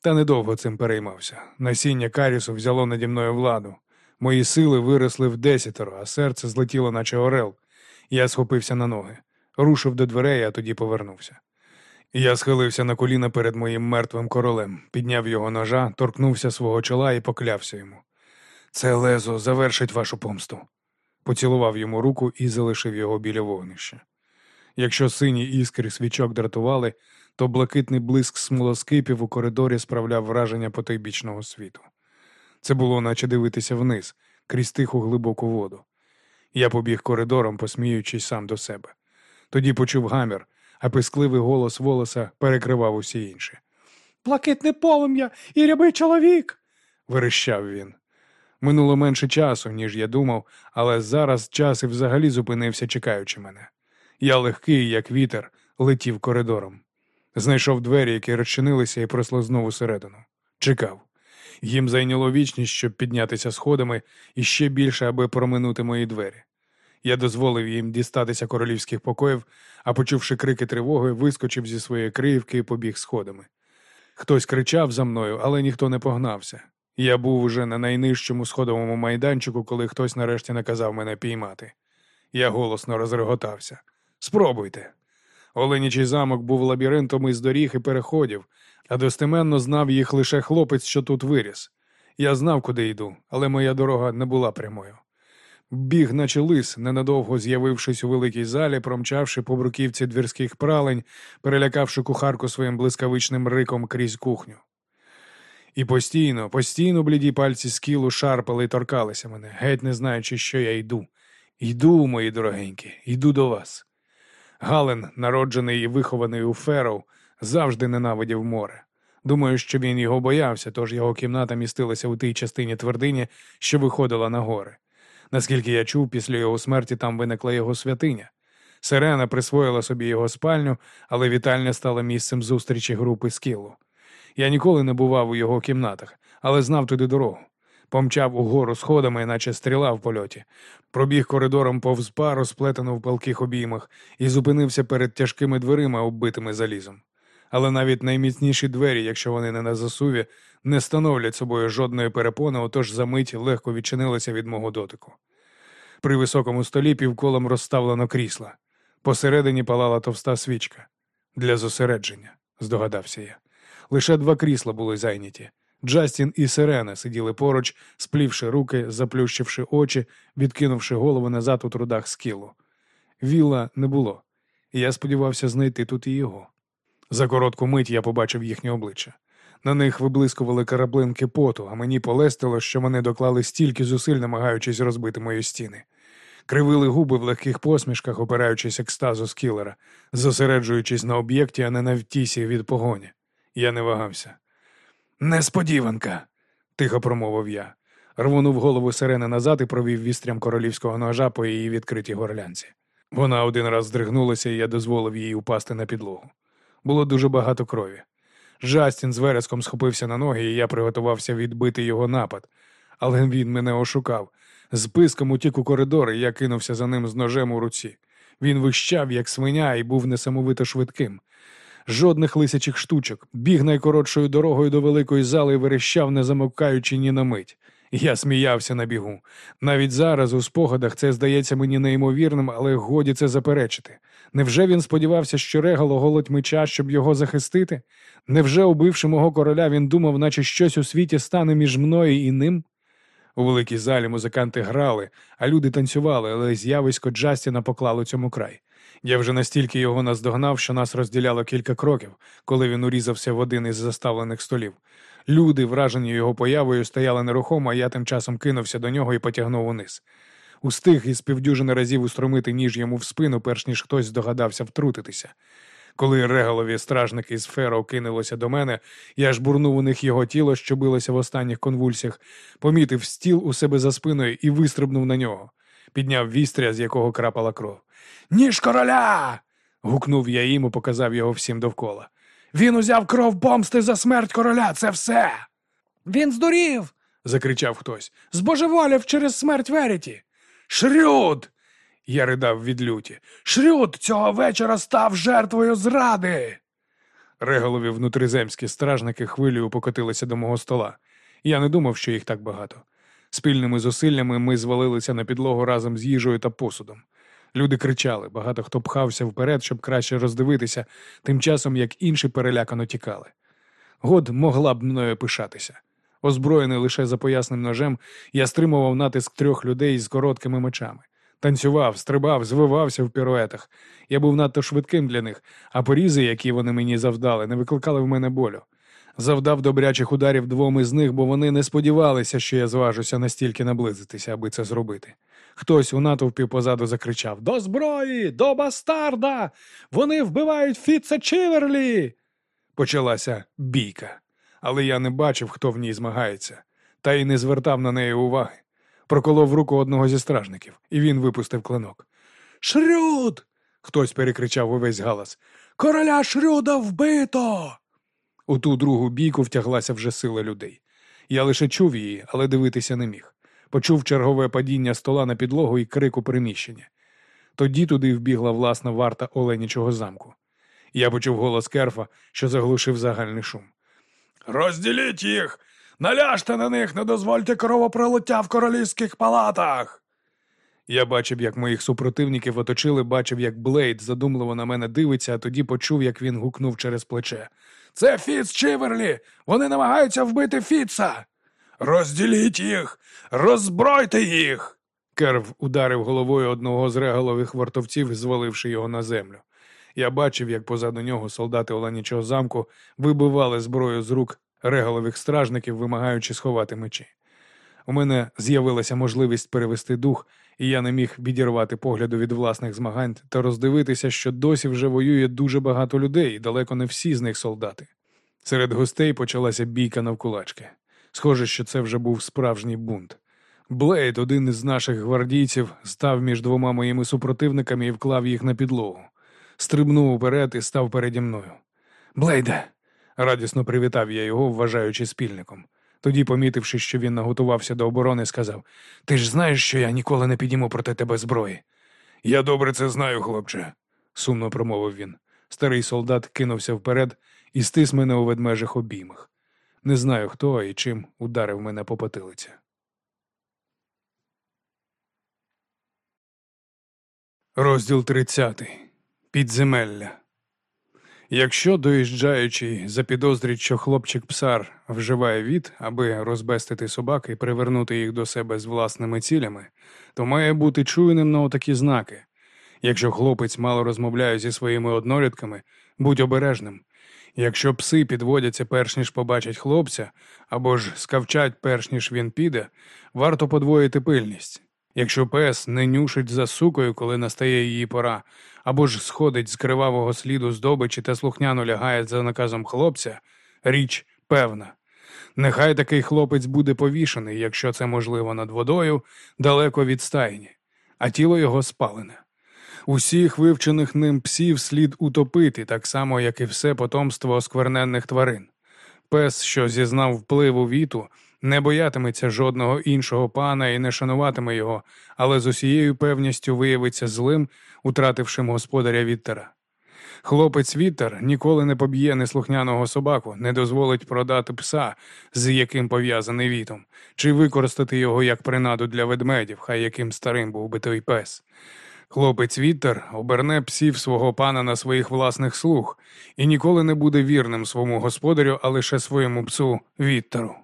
Та недовго цим переймався. Насіння Карісу взяло наді мною владу. Мої сили виросли в десятеро, а серце злетіло, наче орел. Я схопився на ноги рушив до дверей, а тоді повернувся. Я схилився на коліна перед моїм мертвим королем, підняв його ножа, торкнувся свого чола і поклявся йому. Це лезо завершить вашу помсту. Поцілував йому руку і залишив його біля вогнища. Якщо сині іскри свічок дратували, то блакитний блиск смолоскипів у коридорі справляв враження потойбічного світу. Це було, наче дивитися вниз, крізь тиху глибоку воду. Я побіг коридором, посміючись сам до себе. Тоді почув гамір, а пискливий голос волоса перекривав усі інші. Блакитне полум'я і рябий чоловік. верещав він. Минуло менше часу, ніж я думав, але зараз час і взагалі зупинився, чекаючи мене. Я легкий, як вітер, летів коридором. Знайшов двері, які розчинилися, і прослизнув усередину. Чекав. Їм зайняло вічність, щоб піднятися сходами і ще більше, аби проминути мої двері. Я дозволив їм дістатися королівських покоїв, а почувши крики тривоги, вискочив зі своєї криївки і побіг сходами. Хтось кричав за мною, але ніхто не погнався. Я був уже на найнижчому сходовому майданчику, коли хтось нарешті наказав мене піймати. Я голосно розреготався. Спробуйте. Оленічий замок був лабіринтом із доріг і переходів, а достеменно знав їх лише хлопець, що тут виріс. Я знав, куди йду, але моя дорога не була прямою. Біг, наче лис, ненадовго з'явившись у великій залі, промчавши по бруківці двірських пралень, перелякавши кухарку своїм блискавичним риком крізь кухню. І постійно, постійно бліді пальці скілу шарпали й торкалися мене, геть не знаючи, що я йду. Йду, мої дорогенькі, йду до вас. Гален, народжений і вихований у Фероу, завжди ненавидів море. Думаю, що він його боявся, тож його кімната містилася у тій частині твердині, що виходила на гори. Наскільки я чув, після його смерті там виникла його святиня. Сирена присвоїла собі його спальню, але вітальня стала місцем зустрічі групи скілу. Я ніколи не бував у його кімнатах, але знав туди дорогу. помчав угору сходами, наче стріла в польоті, пробіг коридором повз пару, сплетену в палких обіймах, і зупинився перед тяжкими дверима, оббитими залізом. Але навіть найміцніші двері, якщо вони не на засуві, не становлять собою жодної перепони, отож за мить легко відчинилися від мого дотику. При високому столі півколом розставлено крісла. Посередині палала товста свічка. Для зосередження, здогадався я. Лише два крісла були зайняті. Джастін і Сирена сиділи поруч, сплівши руки, заплющивши очі, відкинувши голову назад у трудах скілу. Віла не було, і я сподівався знайти тут і його. За коротку мить я побачив їхнє обличчя. На них виблискували караблинки поту, а мені полестило, що вони доклали стільки зусиль, намагаючись розбити мої стіни. Кривили губи в легких посмішках, опираючись екстазу скілера, зосереджуючись на об'єкті, а не на втісі від погоні. Я не вагався. Несподіванка, тихо промовив я. Рвонув голову сирени назад і провів вістрям королівського ножа по її відкритій горлянці. Вона один раз здригнулася, і я дозволив їй упасти на підлогу. Було дуже багато крові. Жастін з вереском схопився на ноги, і я приготувався відбити його напад. Але він мене ошукав. З писком утік у коридор, і я кинувся за ним з ножем у руці. Він вищав, як свиня, і був несамовито швидким. Жодних лисячих штучок, біг найкоротшою дорогою до великої зали і верещав, не замовкаючи ні на мить. Я сміявся на бігу. Навіть зараз у спогадах це здається мені неймовірним, але годі це заперечити. Невже він сподівався, що регал оголить меча, щоб його захистити? Невже, убивши мого короля, він думав, наче щось у світі стане між мною і ним? У великій залі музиканти грали, а люди танцювали, але з'явисько Джастіна поклало цьому край. Я вже настільки його наздогнав, що нас розділяло кілька кроків, коли він урізався в один із заставлених столів. Люди, вражені його появою, стояли нерухомо, а я тим часом кинувся до нього і потягнув униз. Устиг із півдюжини разів устромити ніж йому в спину, перш ніж хтось здогадався втрутитися. Коли регалові стражники з феро кинулося до мене, я ж бурнув у них його тіло, що билося в останніх конвульсіях, помітив стіл у себе за спиною і вистрибнув на нього. Підняв вістря, з якого крапала кров. Ніж короля. гукнув я їм і показав його всім довкола. Він узяв кров помсти за смерть короля, це все. Він здурів. закричав хтось. Збожеволів через смерть Веріті. Шрюд. Я ридав від люті. Шрюд цього вечора став жертвою зради. Реголові внутриземські стражники хвилею покотилися до мого стола. Я не думав, що їх так багато. Спільними зусиллями ми звалилися на підлогу разом з їжею та посудом. Люди кричали, багато хто пхався вперед, щоб краще роздивитися, тим часом як інші перелякано тікали. Год могла б мною пишатися. Озброєний лише запоясним ножем, я стримував натиск трьох людей з короткими мечами. Танцював, стрибав, звивався в піруетах. Я був надто швидким для них, а порізи, які вони мені завдали, не викликали в мене болю. Завдав добрячих ударів двом із них, бо вони не сподівалися, що я зважуся настільки наблизитися, аби це зробити. Хтось у натовпі позаду закричав До зброї, до бастарда! Вони вбивають Фіца Чиверлі. Почалася бійка, але я не бачив, хто в ній змагається, та й не звертав на неї уваги. Проколов руку одного зі стражників, і він випустив клинок. Шрюд. Хтось перекричав увесь галас. Короля Шрюда вбито. У ту другу бійку втяглася вже сила людей. Я лише чув її, але дивитися не міг. Почув чергове падіння стола на підлогу і крик у приміщення. Тоді туди вбігла власна варта Оленічого замку. Я почув голос керфа, що заглушив загальний шум. Розділіть їх! Наляжте на них, не дозвольте кровопролиття в королівських палатах. Я бачив, як моїх супротивників оточили, бачив, як Блейд задумливо на мене дивиться, а тоді почув, як він гукнув через плече. Це Фіц Чиверлі! Вони намагаються вбити Фіца. Розділіть їх, роззбройте їх. Керв ударив головою одного з регалових вартовців, зваливши його на землю. Я бачив, як позаду нього солдати Оленічого замку вибивали зброю з рук регалових стражників, вимагаючи сховати мечі. У мене з'явилася можливість перевести дух, і я не міг відірвати погляду від власних змагань та роздивитися, що досі вже воює дуже багато людей, і далеко не всі з них солдати. Серед гостей почалася бійка навкулачки. Схоже, що це вже був справжній бунт. Блейд, один із наших гвардійців, став між двома моїми супротивниками і вклав їх на підлогу. Стрибнув уперед і став переді мною. Блейде, радісно привітав я його, вважаючи спільником. Тоді, помітивши, що він наготувався до оборони, сказав: Ти ж знаєш, що я ніколи не підійму проти тебе зброї. Я добре це знаю, хлопче. сумно промовив він. Старий солдат кинувся вперед і стис мене у ведмежих обіймах. Не знаю, хто і чим ударив мене по потилиці. Розділ 30. Підземелля. Якщо доїжджаючий запідозрить, що хлопчик псар вживає від, аби розбестити собак і привернути їх до себе з власними цілями, то має бути чуйним на отакі знаки. Якщо хлопець мало розмовляє зі своїми однолітками, будь обережним. Якщо пси підводяться перш ніж побачать хлопця, або ж скавчать перш ніж він піде, варто подвоїти пильність. Якщо пес не нюшить за сукою, коли настає її пора, або ж сходить з кривавого сліду здобичі та слухняно лягає за наказом хлопця, річ певна. Нехай такий хлопець буде повішений, якщо це можливо над водою, далеко від стайні, а тіло його спалене. Усіх вивчених ним псів слід утопити, так само, як і все потомство оскверненних тварин. Пес, що зізнав впливу віту, не боятиметься жодного іншого пана і не шануватиме його, але з усією певністю виявиться злим, утратившим господаря Віттера. Хлопець Віттер ніколи не поб'є неслухняного собаку, не дозволить продати пса, з яким пов'язаний вітом, чи використати його як принаду для ведмедів, хай яким старим був би той пес. Хлопець Віттер оберне псів свого пана на своїх власних слуг і ніколи не буде вірним своєму господарю, а лише своєму псу Віттеру.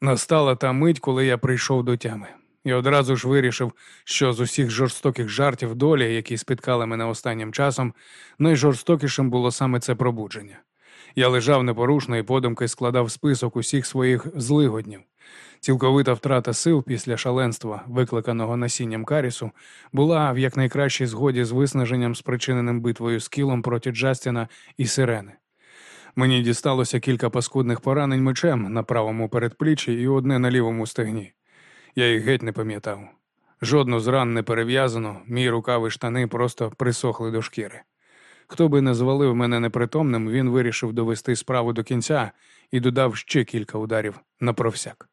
Настала та мить, коли я прийшов до тями, і одразу ж вирішив, що з усіх жорстоких жартів долі, які спіткали мене останнім часом, найжорстокішим було саме це пробудження. Я лежав непорушно і подумки складав список усіх своїх злигоднів. Цілковита втрата сил після шаленства, викликаного насінням карісу, була в якнайкращій згоді з виснаженням, спричиненим битвою з кілом проти Джастіна і Сирени. Мені дісталося кілька паскудних поранень мечем на правому передпліччі і одне на лівому стегні. Я їх геть не пам'ятав. Жодну з ран не перев'язано, мій рукав штани просто присохли до шкіри. Хто би не звалив мене непритомним, він вирішив довести справу до кінця і додав ще кілька ударів на провсяк.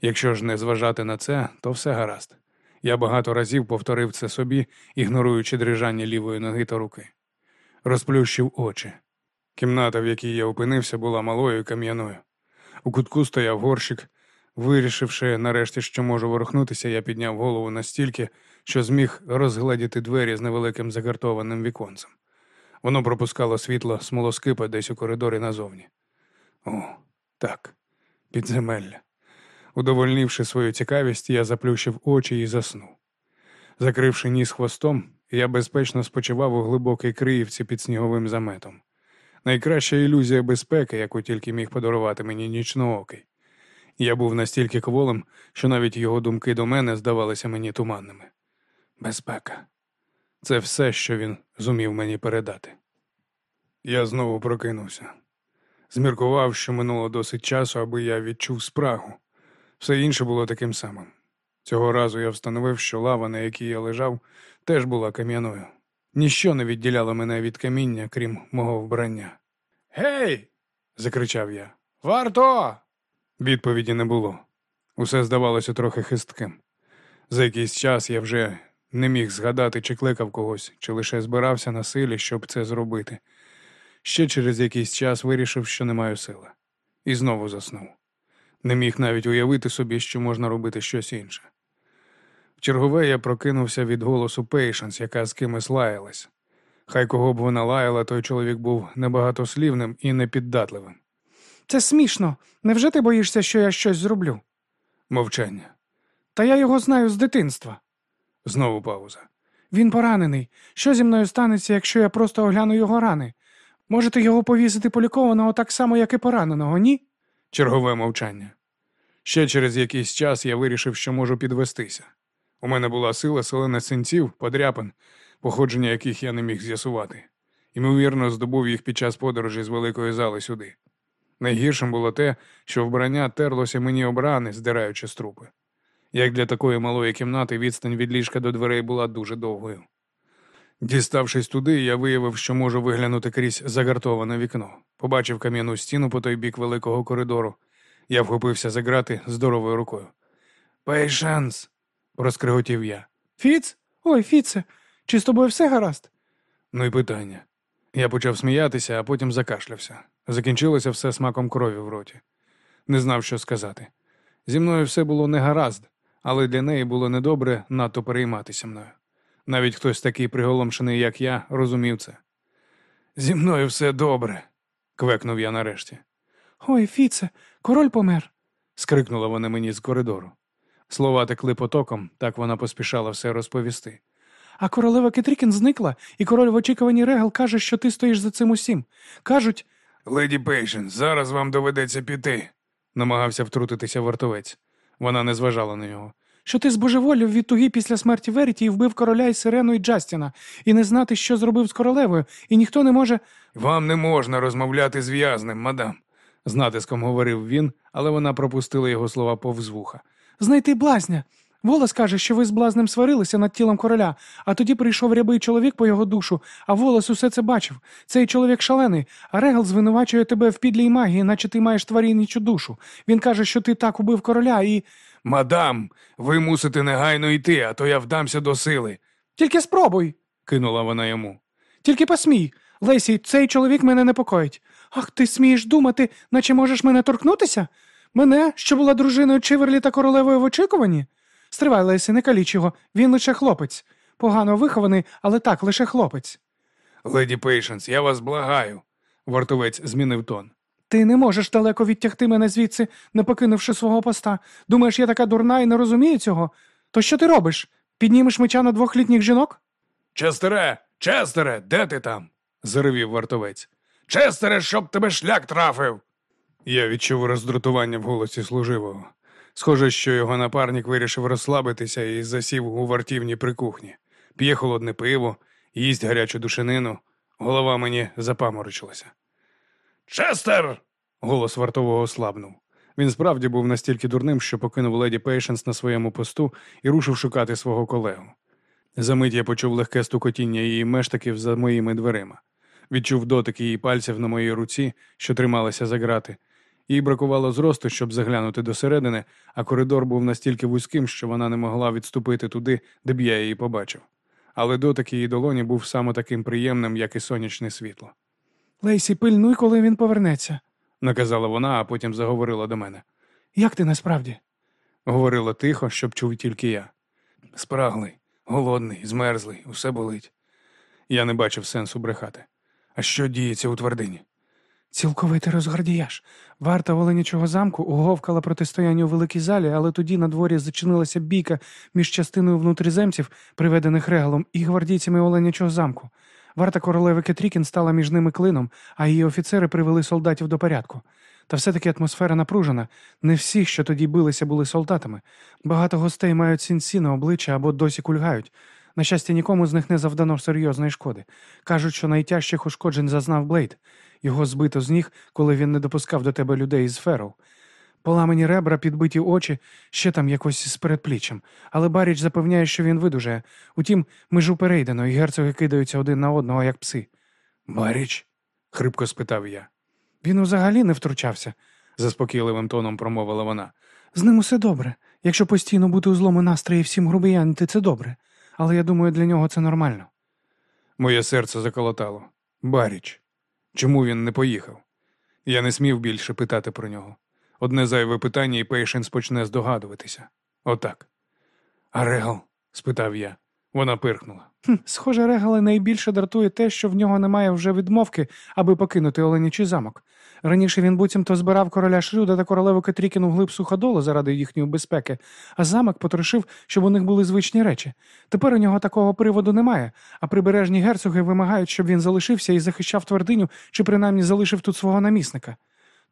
Якщо ж не зважати на це, то все гаразд. Я багато разів повторив це собі, ігноруючи дрижання лівої ноги та руки. Розплющив очі. Кімната, в якій я опинився, була малою і кам'яною. У кутку стояв горщик. Вирішивши нарешті, що можу ворухнутися, я підняв голову настільки, що зміг розгледіти двері з невеликим загартованим віконцем. Воно пропускало світло смолоскипа десь у коридорі назовні. О, так, підземелля. Удовольнивши свою цікавість, я заплющив очі і заснув. Закривши ніс хвостом, я безпечно спочивав у глибокій криївці під сніговим заметом. Найкраща ілюзія безпеки, яку тільки міг подарувати мені нічноокий. Я був настільки кволим, що навіть його думки до мене здавалися мені туманними. Безпека. Це все, що він зумів мені передати. Я знову прокинувся. Зміркував, що минуло досить часу, аби я відчув спрагу. Все інше було таким самим. Цього разу я встановив, що лава, на якій я лежав, теж була кам'яною. Ніщо не відділяло мене від каміння, крім мого вбрання. Гей! закричав я. Варто! Відповіді не було. Усе здавалося трохи хистким. За якийсь час я вже не міг згадати, чи кликав когось, чи лише збирався на силі, щоб це зробити. Ще через якийсь час вирішив, що не маю сили, і знову заснув. Не міг навіть уявити собі, що можна робити щось інше. Чергове я прокинувся від голосу Пейшенс, яка з кимось лаялась. Хай кого б вона лаяла, той чоловік був небагатослівним і непіддатливим. Це смішно. Невже ти боїшся, що я щось зроблю? Мовчання. Та я його знаю з дитинства. Знову пауза. Він поранений. Що зі мною станеться, якщо я просто огляну його рани? Можете його повісити полікованого так само, як і пораненого, ні? Чергове мовчання. Ще через якийсь час я вирішив, що можу підвестися. У мене була сила селена синців, подряпин, походження яких я не міг з'ясувати. Ймовірно, здобув їх під час подорожі з великої зали сюди. Найгіршим було те, що вбрання терлося мені обрани, здираючи струпи. Як для такої малої кімнати відстань від ліжка до дверей була дуже довгою. Діставшись туди, я виявив, що можу виглянути крізь загартоване вікно. Побачив кам'яну стіну по той бік великого коридору. Я вхопився за грати здоровою рукою. Пейшенс, розкриготів я. Фіц? Ой, Фіце, чи з тобою все гаразд? Ну і питання. Я почав сміятися, а потім закашлявся. Закінчилося все смаком крові в роті. Не знав, що сказати. Зі мною все було не гаразд, але для неї було недобре надто перейматися мною. Навіть хтось такий приголомшений, як я, розумів це. Зі мною все добре, квекнув я нарешті. Ой, Фіце, король помер. скрикнула вона мені з коридору. Слова текли потоком, так вона поспішала все розповісти. А королева Кетрікін зникла, і король в очікуванні Регал каже, що ти стоїш за цим усім. Кажуть, Леді Пейшен, зараз вам доведеться піти, намагався втрутитися вартовець. Вона не зважала на нього. що ти збожеволів від туги після смерті Веріті і вбив короля і Сирену і Джастіна, і не знати, що зробив з королевою, і ніхто не може. Вам не можна розмовляти з в'язним, мадам, з натиском говорив він, але вона пропустила його слова повз вуха. Знайти блазня. Волос каже, що ви з блазнем сварилися над тілом короля, а тоді прийшов рябий чоловік по його душу, а волос усе це бачив. Цей чоловік шалений, а Регал звинувачує тебе в підлій магії, наче ти маєш тваринничу душу. Він каже, що ти так убив короля і. Мадам, ви мусите негайно йти, а то я вдамся до сили, Тільки спробуй. кинула вона йому. Тільки посмій. Лесі, цей чоловік мене непокоїть. Ах, ти смієш думати, наче можеш мене торкнутися? Мене, що була дружиною Чиверлі та королевою в очікуванні? Стривай, Лесі, не каліч його, він лише хлопець. Погано вихований, але так, лише хлопець. Леді Пейшенс, я вас благаю. Вартовець змінив тон. Ти не можеш далеко відтягти мене звідси, не покинувши свого поста. Думаєш, я така дурна і не розумію цього? То що ти робиш? Піднімеш меча на двох літніх жінок? Честере, Честере, де ти там? заревів вартовець. Честере, щоб тебе шлях трафив. Я відчув роздратування в голосі служивого. Схоже, що його напарник вирішив розслабитися і засів у вартівні при кухні. П'є холодне пиво, їсть гарячу душинину. Голова мені запаморочилася. Честер. голос вартового слабнув. Він справді був настільки дурним, що покинув леді Пейшенс на своєму посту і рушив шукати свого колегу. Замить я почув легке стукотіння її мештаків за моїми дверима. Відчув дотик її пальців на моїй руці, що трималася за грати. Їй бракувало зросту, щоб заглянути досередини, а коридор був настільки вузьким, що вона не могла відступити туди, де б я її побачив. Але дотик її долоні був саме таким приємним, як і сонячне світло. Лейсі, пильнуй, коли він повернеться. Наказала вона, а потім заговорила до мене. Як ти насправді? Говорила тихо, щоб чув тільки я. Спраглий, голодний, змерзлий, усе болить. Я не бачив сенсу брехати. А що діється у твердині? Цілковитий розгардіяж. Варта Оленячого замку уговкала протистояння у великій залі, але тоді на дворі зачинилася бійка між частиною внутріземців, приведених регалом, і гвардійцями Оленячого замку. Варта королеви Кетрікін стала між ними клином, а її офіцери привели солдатів до порядку. Та все-таки атмосфера напружена. Не всі, що тоді билися, були солдатами. Багато гостей мають сінці на обличчя або досі кульгають. На щастя, нікому з них не завдано серйозної шкоди. Кажуть, що найтяжчих ушкоджень зазнав Блейд. Його збито з ніг, коли він не допускав до тебе людей із феров. Поламані ребра, підбиті очі, ще там якось з передпліччям. Але Баріч запевняє, що він видужає. Утім, межу перейдено, і герцоги кидаються один на одного, як пси. Баріч? хрипко спитав я. Він взагалі не втручався, заспокійливим тоном промовила вона. З ним усе добре. Якщо постійно бути у злому настрої всім грубіянити, це добре. Але я думаю, для нього це нормально. Моє серце заколотало. Баріч. Чому він не поїхав? Я не смів більше питати про нього. Одне зайве питання, і Пейшенс почне здогадуватися. Отак. А Регал? спитав я. Вона пирхнула. Хм, схоже, Регала найбільше дратує те, що в нього немає вже відмовки, аби покинути Оленічий замок. Раніше він буцімто збирав короля Шрюда та королеву Кетрікіну глиб суходолу заради їхньої безпеки, а замок потрошив, щоб у них були звичні речі. Тепер у нього такого приводу немає, а прибережні герцоги вимагають, щоб він залишився і захищав твердиню, чи принаймні залишив тут свого намісника.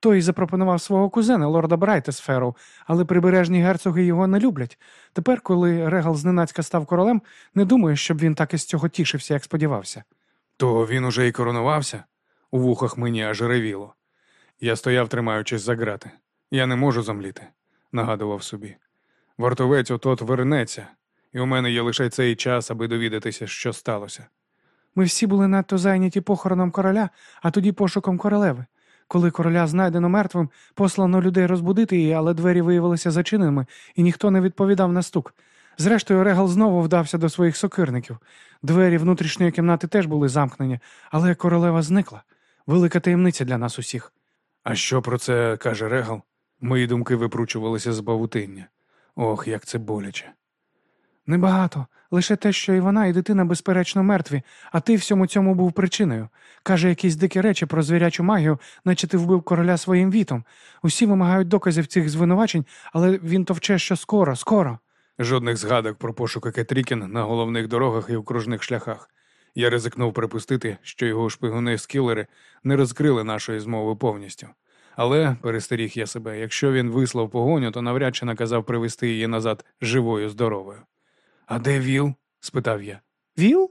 Той запропонував свого кузена, лорда з але прибережні герцоги його не люблять. Тепер, коли Регал зненацька став королем, не думаю, щоб він так із цього тішився, як сподівався. То він уже й коронувався? У вухах мені аж ревіло. Я стояв, тримаючись за грати. Я не можу замліти, нагадував собі. Вартовець отот вернеться, і у мене є лише цей час, аби довідатися, що сталося. Ми всі були надто зайняті похороном короля, а тоді пошуком королеви. Коли короля знайдено мертвим, послано людей розбудити її, але двері виявилися зачиненими, і ніхто не відповідав на стук. Зрештою, Регал знову вдався до своїх сокирників. Двері внутрішньої кімнати теж були замкнені, але королева зникла. Велика таємниця для нас усіх. А що про це каже Регал? Мої думки випручувалися з бавутиння. Ох, як це боляче. Небагато, лише те, що і вона, і дитина безперечно мертві, а ти всьому цьому був причиною. Каже якісь дикі речі про звірячу магію, наче ти вбив короля своїм вітом. Усі вимагають доказів цих звинувачень, але він товче, що скоро, скоро. Жодних згадок про пошуки Кетрікін на головних дорогах і окружних шляхах. Я ризикнув припустити, що його шпигуни скілери не розкрили нашої змови повністю. Але, перестеріг я себе, якщо він вислав погоню, то навряд чи наказав привести її назад живою, здоровою. А де Віл? спитав я. Віл?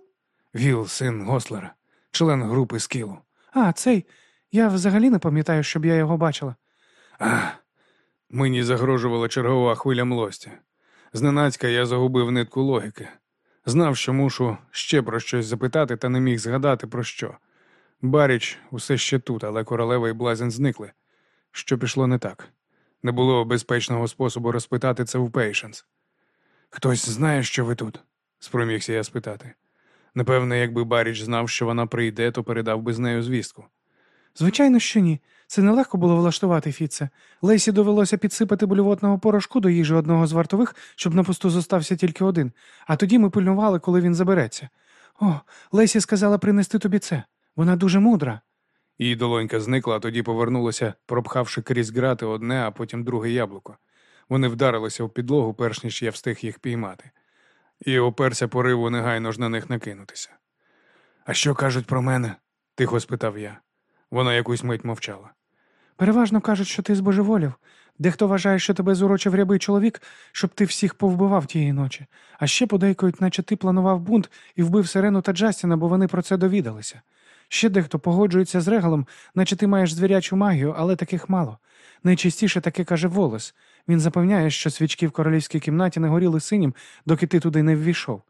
Віл, син Гослера, член групи скілу. А, цей. Я взагалі не пам'ятаю, щоб я його бачила. Ах, мені загрожувала чергова хвиля млості. Зненацька я загубив нитку логіки. Знав, що мушу ще про щось запитати, та не міг згадати про що. Баріч усе ще тут, але королева і блазень зникли. Що пішло не так. Не було безпечного способу розпитати це в Пейшенс. Хтось знає, що ви тут? спромігся я спитати. Напевне, якби Баріч знав, що вона прийде, то передав би з нею звістку. Звичайно, що ні. Це нелегко було влаштувати Фіце. Лейсі довелося підсипати блювотного порошку до їжі одного з вартових, щоб на посту зостався тільки один, а тоді ми пильнували, коли він забереться. О, Лейсі сказала принести тобі це. Вона дуже мудра. Її долонька зникла, а тоді повернулася, пропхавши крізь грати одне, а потім друге яблуко. Вони вдарилися в підлогу, перш ніж я встиг їх піймати, і оперся пориву негайно ж на них накинутися. А що кажуть про мене? тихо спитав я. Вона якусь мить мовчала. Переважно кажуть, що ти збожеволів. Дехто вважає, що тебе зурочив рябий чоловік, щоб ти всіх повбивав тієї ночі. А ще подейкують, наче ти планував бунт і вбив Сирену та Джастіна, бо вони про це довідалися. Ще дехто погоджується з регалом, наче ти маєш звірячу магію, але таких мало. Найчастіше таке каже Волос. Він запевняє, що свічки в королівській кімнаті не горіли синім, доки ти туди не ввійшов.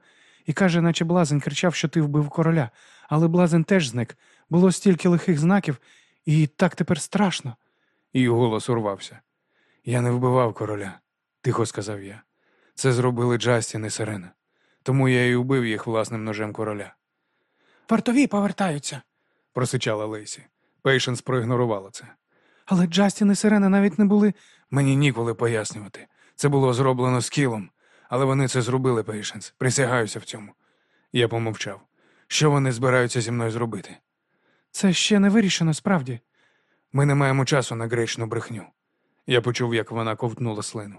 І каже, наче блазень кричав, що ти вбив короля, але блазень теж зник. Було стільки лихих знаків, і так тепер страшно. Її голос урвався. Я не вбивав короля, тихо сказав я. Це зробили Джастін і Сирена. Тому я і вбив їх власним ножем короля, Вартові повертаються. просичала Лейсі. Пейшенс проігнорувала це. Але Джастін і Сирена навіть не були. Мені ніколи пояснювати. Це було зроблено скілом, але вони це зробили, Пейшенс. Присягаюся в цьому. Я помовчав. Що вони збираються зі мною зробити? Це ще не вирішено справді. Ми не маємо часу на гречну брехню. Я почув, як вона ковтнула слину.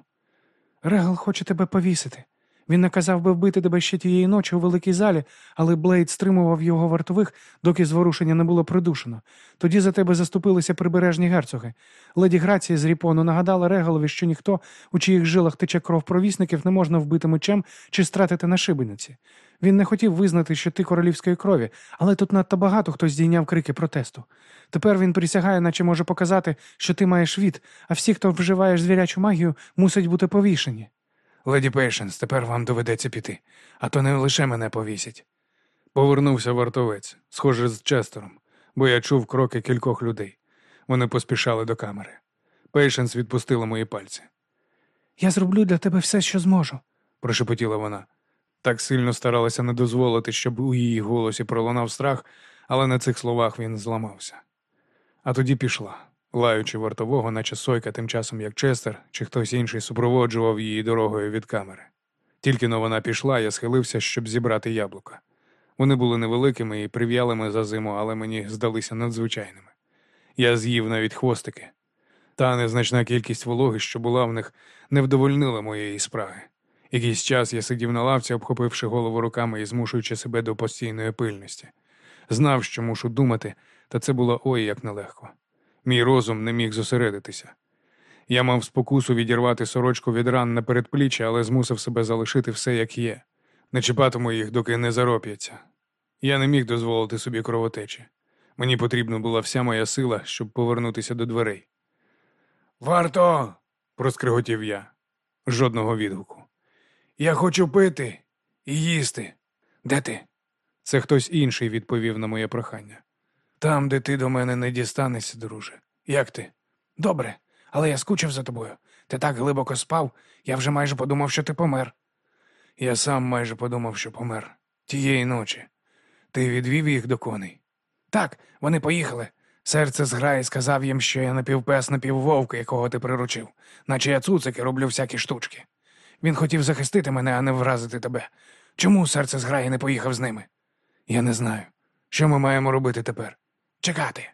Регал хоче тебе повісити. Він наказав би вбити тебе ще тієї ночі у великій залі, але Блейд стримував його вартових, доки зворушення не було придушено. Тоді за тебе заступилися прибережні герцоги. Леді Грація з Ріпону нагадала Регалові, що ніхто, у чиїх жилах тече кров провісників, не можна вбити мечем чи стратити на шибениці. Він не хотів визнати, що ти королівської крові, але тут надто багато хто здійняв крики протесту. Тепер він присягає, наче може показати, що ти маєш від, а всі, хто вживає звірячу магію, мусять бути повішені. Леді Пейшенс, тепер вам доведеться піти, а то не лише мене повісять. Повернувся вартовець, схоже з Честером, бо я чув кроки кількох людей. Вони поспішали до камери. Пейшенс відпустила мої пальці. Я зроблю для тебе все, що зможу. прошепотіла вона. Так сильно старалася не дозволити, щоб у її голосі пролунав страх, але на цих словах він зламався. А тоді пішла, лаючи вартового, наче сойка, тим часом як Честер чи хтось інший супроводжував її дорогою від камери. Тільки но вона пішла, я схилився, щоб зібрати яблука. Вони були невеликими і прив'ялими за зиму, але мені здалися надзвичайними. Я з'їв навіть хвостики. Та незначна кількість вологи, що була в них, не вдовольнила моєї спраги. Якийсь час я сидів на лавці, обхопивши голову руками і змушуючи себе до постійної пильності. Знав, що мушу думати, та це було ой як нелегко. Мій розум не міг зосередитися. Я мав спокусу відірвати сорочку від ран на передпліччя, але змусив себе залишити все, як є. Не чіпатиму їх, доки не зароп'яться. Я не міг дозволити собі кровотечі. Мені потрібна була вся моя сила, щоб повернутися до дверей. Варто. проскриготів я. Жодного відгуку. Я хочу пити і їсти. Де ти? Це хтось інший відповів на моє прохання. Там, де ти до мене не дістанешся, друже. Як ти? Добре, але я скучив за тобою. Ти так глибоко спав, я вже майже подумав, що ти помер. Я сам майже подумав, що помер. Тієї ночі. Ти відвів їх до коней? Так, вони поїхали. Серце зграє сказав їм, що я напівпес, напіввовк, якого ти приручив, наче я цуцик і роблю всякі штучки. Він хотів захистити мене, а не вразити тебе. Чому серце зграє не поїхав з ними? Я не знаю. Що ми маємо робити тепер? Чекати.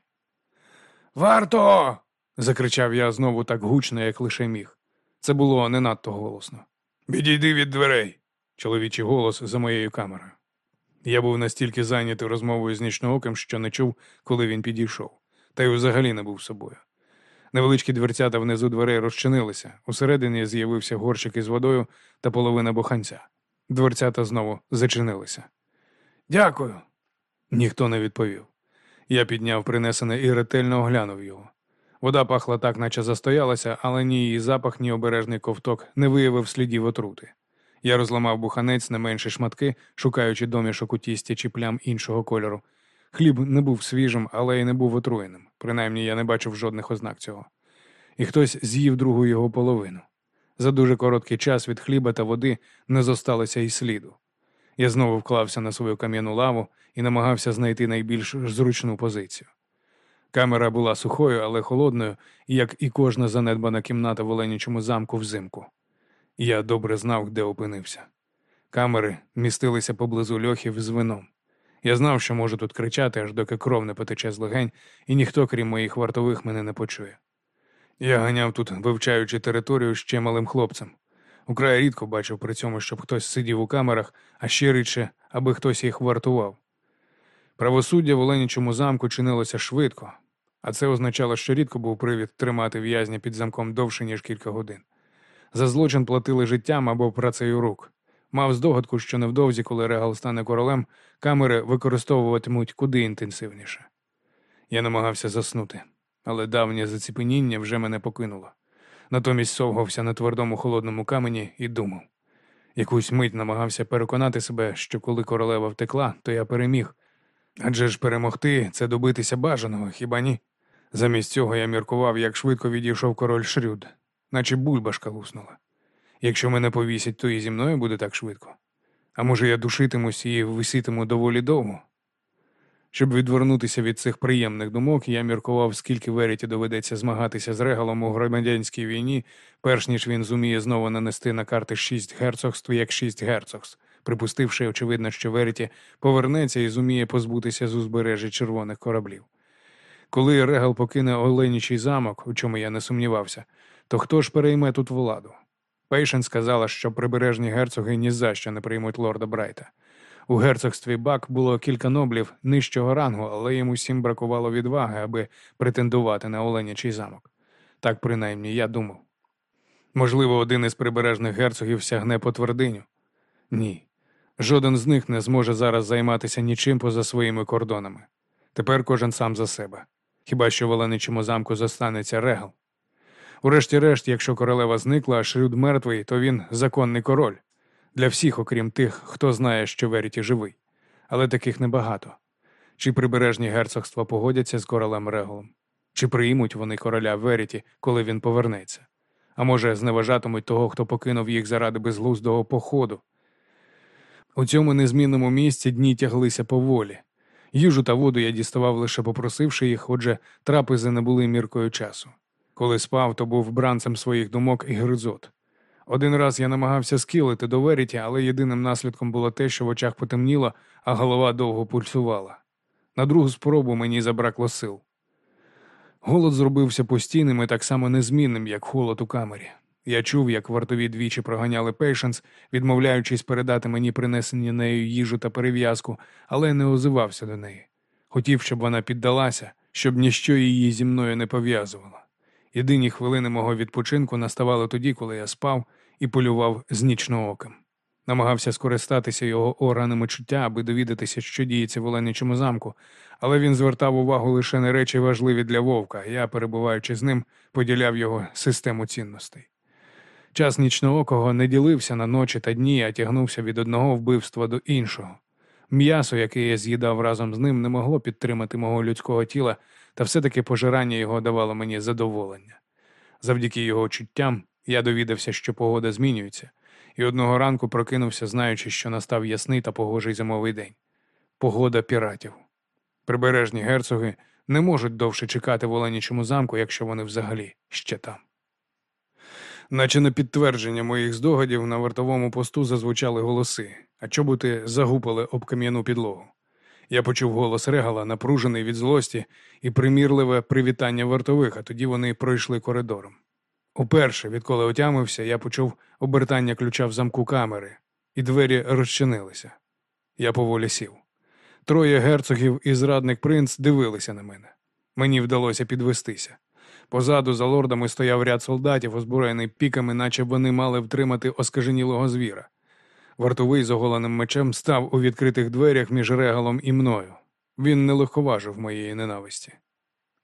Варто. закричав я знову так гучно, як лише міг. Це було не надто голосно. Відійди від дверей. Чоловічий голос за моєю камерою. Я був настільки зайнятий розмовою з нічнооким, що не чув, коли він підійшов, та й взагалі не був собою. Невеличкі дверцята внизу дверей розчинилися. Усередині з'явився горщик із водою та половина буханця. Дверцята знову зачинилися. Дякую. Ніхто не відповів. Я підняв принесене і ретельно оглянув його. Вода пахла так, наче застоялася, але ні її запах, ні обережний ковток не виявив слідів отрути. Я розламав буханець на менші шматки, шукаючи домішок у тісті чи плям іншого кольору. Хліб не був свіжим, але й не був отруєним. Принаймні я не бачив жодних ознак цього. І хтось з'їв другу його половину. За дуже короткий час від хліба та води не зосталося й сліду. Я знову вклався на свою кам'яну лаву і намагався знайти найбільш зручну позицію. Камера була сухою, але холодною, як і кожна занедбана кімната в Оленічому замку взимку. Я добре знав, де опинився. Камери містилися поблизу льохів з вином. Я знав, що можу тут кричати, аж доки кров не потече з легень, і ніхто, крім моїх вартових, мене не почує. Я ганяв тут, вивчаючи територію ще малим хлопцем. Украй рідко бачив при цьому, щоб хтось сидів у камерах, а ще рідше, аби хтось їх вартував. Правосуддя в Оленічому замку чинилося швидко, а це означало, що рідко був привід тримати в'язня під замком довше, ніж кілька годин. За злочин платили життям або працею рук. Мав здогадку, що невдовзі, коли Регал стане королем, камери використовуватимуть куди інтенсивніше. Я намагався заснути, але давнє заціпеніння вже мене покинуло. Натомість совгався на твердому холодному камені і думав. Якусь мить намагався переконати себе, що коли королева втекла, то я переміг. Адже ж перемогти це добитися бажаного, хіба ні? Замість цього я міркував, як швидко відійшов король Шрюд, наче бульбашка луснула. Якщо мене повісять, то і зі мною буде так швидко. А може, я душитимусь і висітиму доволі довго. Щоб відвернутися від цих приємних думок, я міркував, скільки Веріті доведеться змагатися з регалом у громадянській війні, перш ніж він зуміє знову нанести на карти шість герцогств як шість герцогств, припустивши, очевидно, що Веріті повернеться і зуміє позбутися з узбережжя червоних кораблів. Коли Регал покине Оленічий замок, у чому я не сумнівався, то хто ж перейме тут владу? Пейшен сказала, що прибережні герцоги ні за що не приймуть лорда Брайта. У герцогстві Бак було кілька ноблів нижчого рангу, але їм усім бракувало відваги, аби претендувати на Оленячий замок. Так принаймні я думав. Можливо, один із прибережних герцогів сягне по твердиню? Ні. Жоден з них не зможе зараз займатися нічим поза своїми кордонами. Тепер кожен сам за себе. Хіба що в Оленичому замку зостанеться регал? Урешті-решт, якщо королева зникла, а Шрюд мертвий, то він законний король. Для всіх, окрім тих, хто знає, що Веріті живий. Але таких небагато. Чи прибережні герцогства погодяться з королем Реголом? Чи приймуть вони короля Веріті, коли він повернеться? А може, зневажатимуть того, хто покинув їх заради безглуздого походу? У цьому незмінному місці дні тяглися поволі. Їжу та воду я діставав лише попросивши їх, отже, трапези не були міркою часу. Коли спав, то був бранцем своїх думок і гризот. Один раз я намагався скілити до Веріті, але єдиним наслідком було те, що в очах потемніло, а голова довго пульсувала. На другу спробу мені забракло сил. Голод зробився постійним і так само незмінним, як холод у камері. Я чув, як вартові двічі проганяли Пейшенс, відмовляючись передати мені принесені нею їжу та перев'язку, але не озивався до неї. Хотів, щоб вона піддалася, щоб ніщо її зі мною не пов'язувало. Єдині хвилини мого відпочинку наставали тоді, коли я спав і полював з нічнооком. Намагався скористатися його органами чуття, аби довідатися, що діється в Оленичому замку, але він звертав увагу лише на речі важливі для вовка. Я, перебуваючи з ним, поділяв його систему цінностей. Час нічноокого не ділився на ночі та дні, а тягнувся від одного вбивства до іншого. М'ясо, яке я з'їдав разом з ним, не могло підтримати мого людського тіла, та все-таки пожирання його давало мені задоволення. Завдяки його чуттям я довідався, що погода змінюється, і одного ранку прокинувся, знаючи, що настав ясний та погожий зимовий день. Погода піратів. Прибережні герцоги не можуть довше чекати в Оленічому замку, якщо вони взагалі ще там. Наче на підтвердження моїх здогадів на вартовому посту зазвучали голоси, а чоботи загупали об кам'яну підлогу. Я почув голос регала, напружений від злості, і примірливе привітання вартових, а тоді вони пройшли коридором. Уперше, відколи отямився, я почув обертання ключа в замку камери, і двері розчинилися. Я поволі сів. Троє герцогів і зрадник принц дивилися на мене. Мені вдалося підвестися. Позаду за лордами стояв ряд солдатів, озброєний піками, наче вони мали втримати оскаженілого звіра. Вартовий з оголеним мечем став у відкритих дверях між регалом і мною. Він не легковажив моєї ненависті.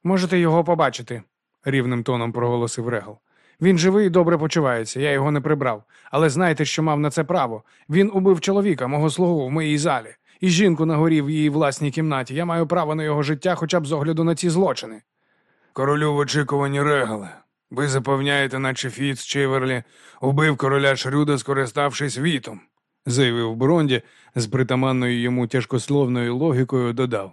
Можете його побачити, Рівним тоном проголосив регал. Він живий і добре почувається, я його не прибрав. Але знайте, що мав на це право. Він убив чоловіка, мого слугу в моїй залі, і жінку на горі в її власній кімнаті. Я маю право на його життя хоча б з огляду на ці злочини. Королю в очікуванні регала. Ви запевняєте, наче Фіц Чиверлі убив короля Шрюда, скориставшись вітом. заявив Бронді з притаманною йому тяжкословною логікою додав.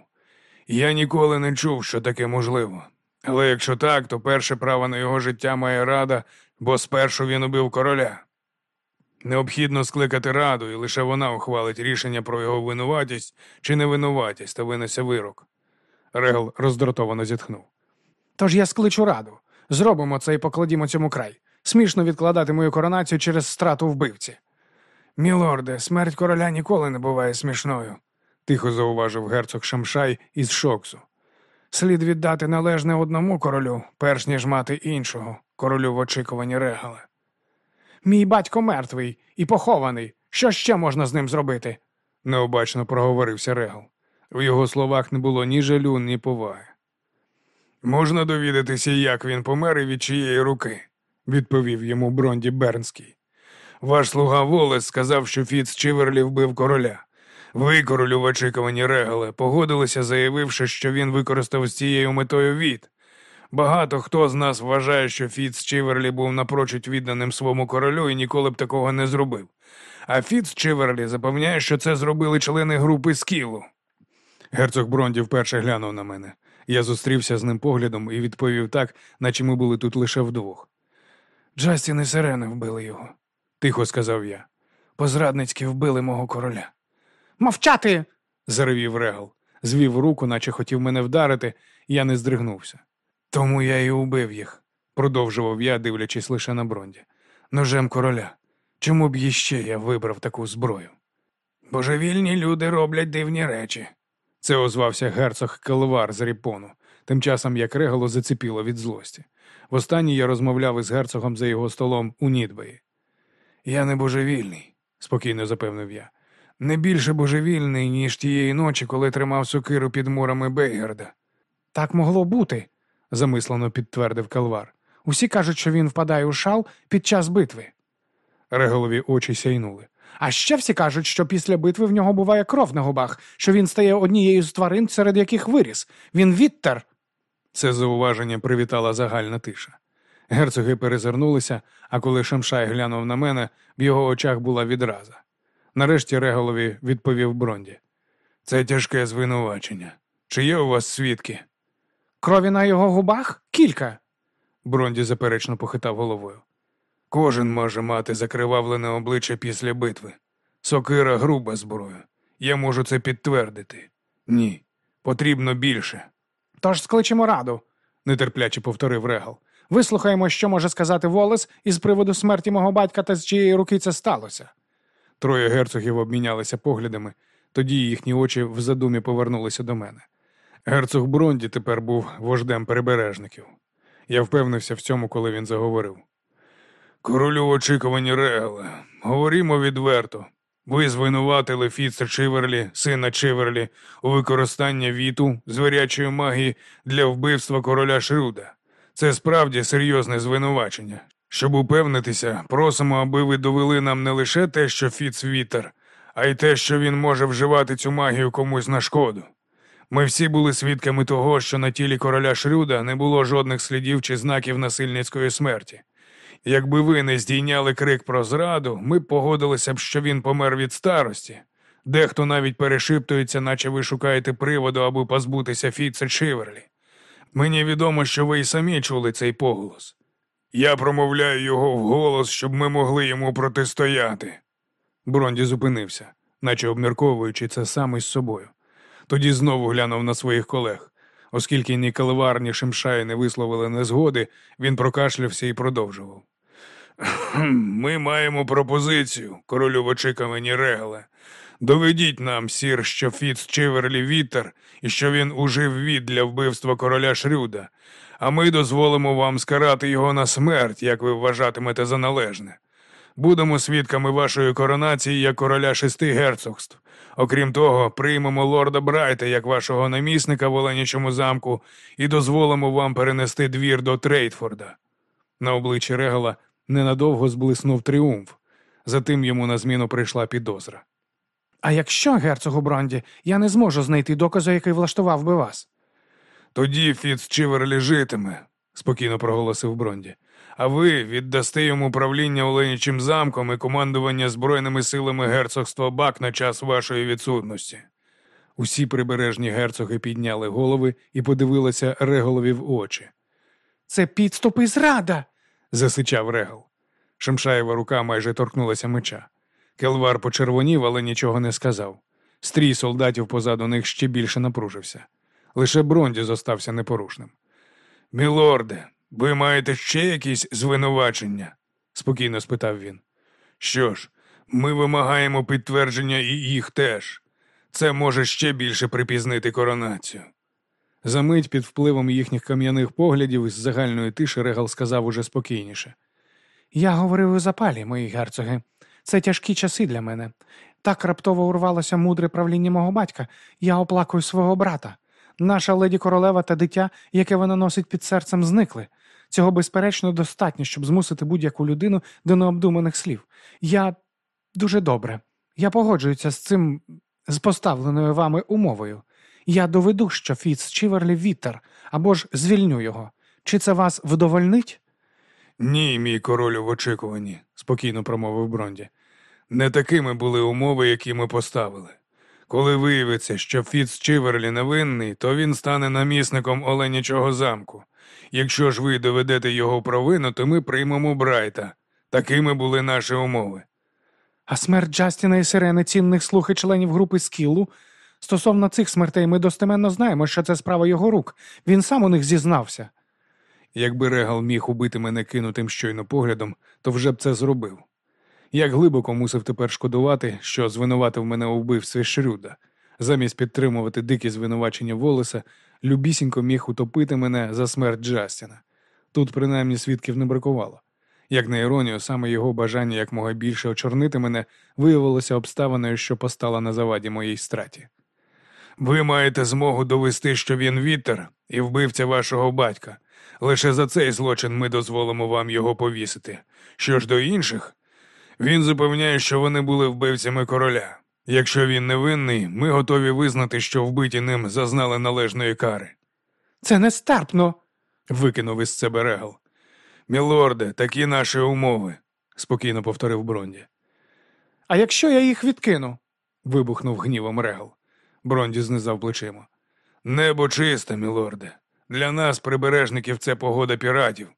Я ніколи не чув, що таке можливо. Але якщо так, то перше право на його життя має рада, бо спершу він убив короля. Необхідно скликати раду, і лише вона ухвалить рішення про його винуватість чи невинуватість та винесе вирок. Регал роздратовано зітхнув. Тож я скличу раду. Зробимо це і покладімо цьому край. Смішно відкладати мою коронацію через страту вбивці. Мілорде, смерть короля ніколи не буває смішною. Тихо зауважив герцог Шамшай із Шоксу. Слід віддати належне одному королю, перш ніж мати іншого, королю в очікуванні регала. Мій батько мертвий і похований. Що ще можна з ним зробити? необачно проговорився Регал. В його словах не було ні жалю, ні поваги. Можна довідатися, як він помер і від чиєї руки, відповів йому Бронді Бернський. Ваш слуга Волес сказав, що Фіц Чиверлі вбив короля. Ви, королю в очікуванні Регале, погодилися, заявивши, що він використав з цією метою від. Багато хто з нас вважає, що Фіц Чиверлі був напрочуд відданим своєму королю і ніколи б такого не зробив. А Фіц Чиверлі запевняє, що це зробили члени групи Скілу. Герцог Бронді вперше глянув на мене. Я зустрівся з ним поглядом і відповів так, наче ми були тут лише вдвох. Джастін і Сирени вбили його, Тихо сказав я. позрадницьки вбили мого короля. Мовчати. заревів Регал. Звів руку, наче хотів мене вдарити, і я не здригнувся. Тому я і убив їх, Продовжував я, дивлячись лише на Бронді. ножем короля. Чому б іще я вибрав таку зброю? Божевільні люди роблять дивні речі. Це озвався герцог Келвар з Ріпону, тим часом як Регалу зацепіло від злості. Востаннє я розмовляв із герцогом за його столом у Нідбеї. Я не божевільний, спокійно запевнив я. Не більше божевільний, ніж тієї ночі, коли тримав сокиру під мурами Бейгарда. Так могло бути, замислено підтвердив Калвар. Усі кажуть, що він впадає у шал під час битви. Реголові очі сяйнули. А ще всі кажуть, що після битви в нього буває кров на губах, що він стає однією з тварин, серед яких виріс. Він відтер. Це зауваження привітала загальна тиша. Герцоги перезирнулися, а коли Шамшай глянув на мене, в його очах була відраза. Нарешті Реголові відповів Бронді. Це тяжке звинувачення. Чи є у вас свідки? Крові на його губах? Кілька. Бронді заперечно похитав головою. Кожен може мати закривавлене обличчя після битви. Сокира груба зброя. Я можу це підтвердити. Ні, потрібно більше. Тож скличемо раду. нетерпляче повторив Регал. Вислухаємо, що може сказати Волес із приводу смерті мого батька та з чиєї руки це сталося. Троє герцогів обмінялися поглядами, тоді їхні очі в задумі повернулися до мене. Герцог Бронді тепер був вождем перебережників. Я впевнився в цьому, коли він заговорив. Королю в очікуванні Регала, говоримо відверто. Ви звинуватили Фіца Чиверлі, сина Чиверлі, у використанні віту звірячої магії для вбивства короля Шрюда. Це справді серйозне звинувачення. Щоб упевнитися, просимо, аби ви довели нам не лише те, що Фіц вітер, а й те, що він може вживати цю магію комусь на шкоду. Ми всі були свідками того, що на тілі короля Шрюда не було жодних слідів чи знаків насильницької смерті. Якби ви не здійняли крик про зраду, ми б погодилися б, що він помер від старості. Дехто навіть перешиптується, наче ви шукаєте приводу, аби позбутися Фіца Чиверлі. Мені відомо, що ви й самі чули цей поголос. Я промовляю його вголос, щоб ми могли йому протистояти. Бронді зупинився, наче обмірковуючи це сам із собою. Тоді знову глянув на своїх колег. Оскільки ні Калевар, ні Шимшай не висловили незгоди, він прокашлявся і продовжував. Ми маємо пропозицію, королю в очікуванні Регала. Доведіть нам, сір, що Фіц Чиверлі вітер і що він ужив від для вбивства короля Шрюда, а ми дозволимо вам скарати його на смерть, як ви вважатимете за належне. Будемо свідками вашої коронації як короля шести герцогств. Окрім того, приймемо лорда Брайта як вашого намісника в Оленячому замку і дозволимо вам перенести двір до Трейтфорда. На обличчі Регала ненадовго зблиснув тріумф. Затим йому на зміну прийшла підозра. А якщо, герцогу Бронді, я не зможу знайти доказу, який влаштував би вас? Тоді Фіц Чиверлі житиме, спокійно проголосив Бронді. А ви віддасте йому правління Оленячим замком і командування Збройними силами герцогства Бак на час вашої відсутності. Усі прибережні герцоги підняли голови і подивилися Реголові в очі. Це підступ і зрада. Засичав Регал. Шимшаєва рука майже торкнулася меча. Келвар почервонів, але нічого не сказав. Стрій солдатів позаду них ще більше напружився. Лише Бронді зостався непорушним. Мілорде, ви маєте ще якісь звинувачення? спокійно спитав він. Що ж, ми вимагаємо підтвердження і їх теж. Це може ще більше припізнити коронацію. Замить під впливом їхніх кам'яних поглядів із загальної тиші Регал сказав уже спокійніше. Я говорив у запалі, мої герцоги. Це тяжкі часи для мене. Так раптово урвалося мудре правління мого батька. Я оплакую свого брата. Наша леді королева та дитя, яке вона носить під серцем, зникли. Цього безперечно достатньо, щоб змусити будь-яку людину до необдуманих слів. Я дуже добре. Я погоджуюся з цим, з поставленою вами умовою. Я доведу, що Фіц Чіверлі вітер, або ж звільню його. Чи це вас вдовольнить? Ні, мій королю в очікуванні, спокійно промовив Бронді. Не такими були умови, які ми поставили. Коли виявиться, що Фіц Чиверлі невинний, то він стане намісником Оленячого замку. Якщо ж ви доведете його провину, то ми приймемо Брайта. Такими були наші умови. А смерть Джастіна і Сирени цінних слуг і членів групи Скілу. Стосовно цих смертей ми достеменно знаємо, що це справа його рук. Він сам у них зізнався. Якби Регал міг убити мене кинутим щойно поглядом, то вже б це зробив. Як глибоко мусив тепер шкодувати, що звинуватив мене у вбивстві Шрюда. Замість підтримувати дикі звинувачення Волеса, любісінько міг утопити мене за смерть Джастіна. Тут принаймні свідків не бракувало. Як на іронію, саме його бажання якмога більше очорнити мене виявилося обставиною, що постала на заваді моїй страті. Ви маєте змогу довести, що він вітер і вбивця вашого батька. Лише за цей злочин ми дозволимо вам його повісити. Що ж до інших, він запевняє, що вони були вбивцями короля. Якщо він невинний, ми готові визнати, що вбиті ним зазнали належної кари. Це нестерпно. Викинув із себе Регал. Мілорде, такі наші умови, спокійно повторив Бронді. А якщо я їх відкину? вибухнув гнівом Регал. Бронді знизав плечима. Небо чисте, мілорде. Для нас, прибережників, це погода піратів.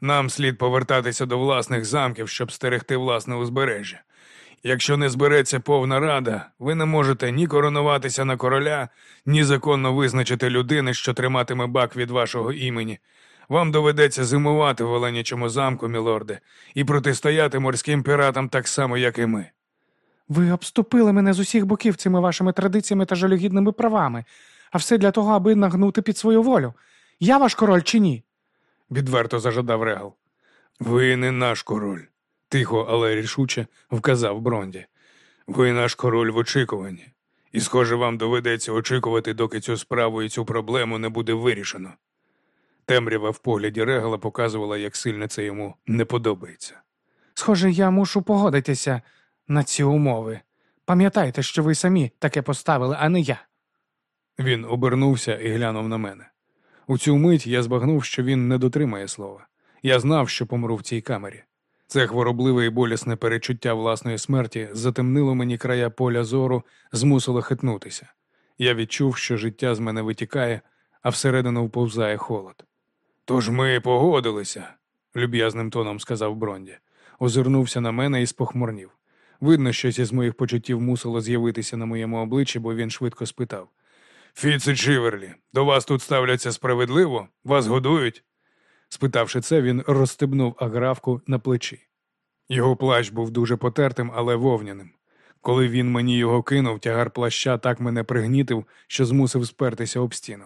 Нам слід повертатися до власних замків, щоб стерегти власне узбережжя. Якщо не збереться повна рада, ви не можете ні коронуватися на короля, ні законно визначити людини, що триматиме бак від вашого імені. Вам доведеться зимувати в Оленячому замку, мілорде, і протистояти морським піратам так само, як і ми. Ви обступили мене з усіх боків цими вашими традиціями та жалюгідними правами, а все для того, аби нагнути під свою волю. Я ваш король чи ні? Відверто зажадав Регал. Ви не наш король, тихо, але рішуче вказав Бронді. Ви наш король в очікуванні, і, схоже, вам доведеться очікувати, доки цю справу і цю проблему не буде вирішено. Темрява в погляді Регала показувала, як сильно це йому не подобається. Схоже, я мушу погодитися на ці умови, Пам'ятайте, що ви самі таке поставили, а не я. Він обернувся і глянув на мене. У цю мить я збагнув, що він не дотримає слова. Я знав, що помру в цій камері. Це хворобливе і болісне перечуття власної смерті затемнило мені края поля зору, змусило хитнутися. Я відчув, що життя з мене витікає, а всередину вповзає холод. Тож ми погодилися, люб'язним тоном сказав Бронді. Озирнувся на мене і спохмурнів. Видно, щось із моїх почуттів мусило з'явитися на моєму обличчі, бо він швидко спитав. Фіце Чиверлі, до вас тут ставляться справедливо? Вас годують? Спитавши це, він розстебнув аграфку на плечі. Його плащ був дуже потертим, але вовняним. Коли він мені його кинув, тягар плаща так мене пригнітив, що змусив спертися об стіну.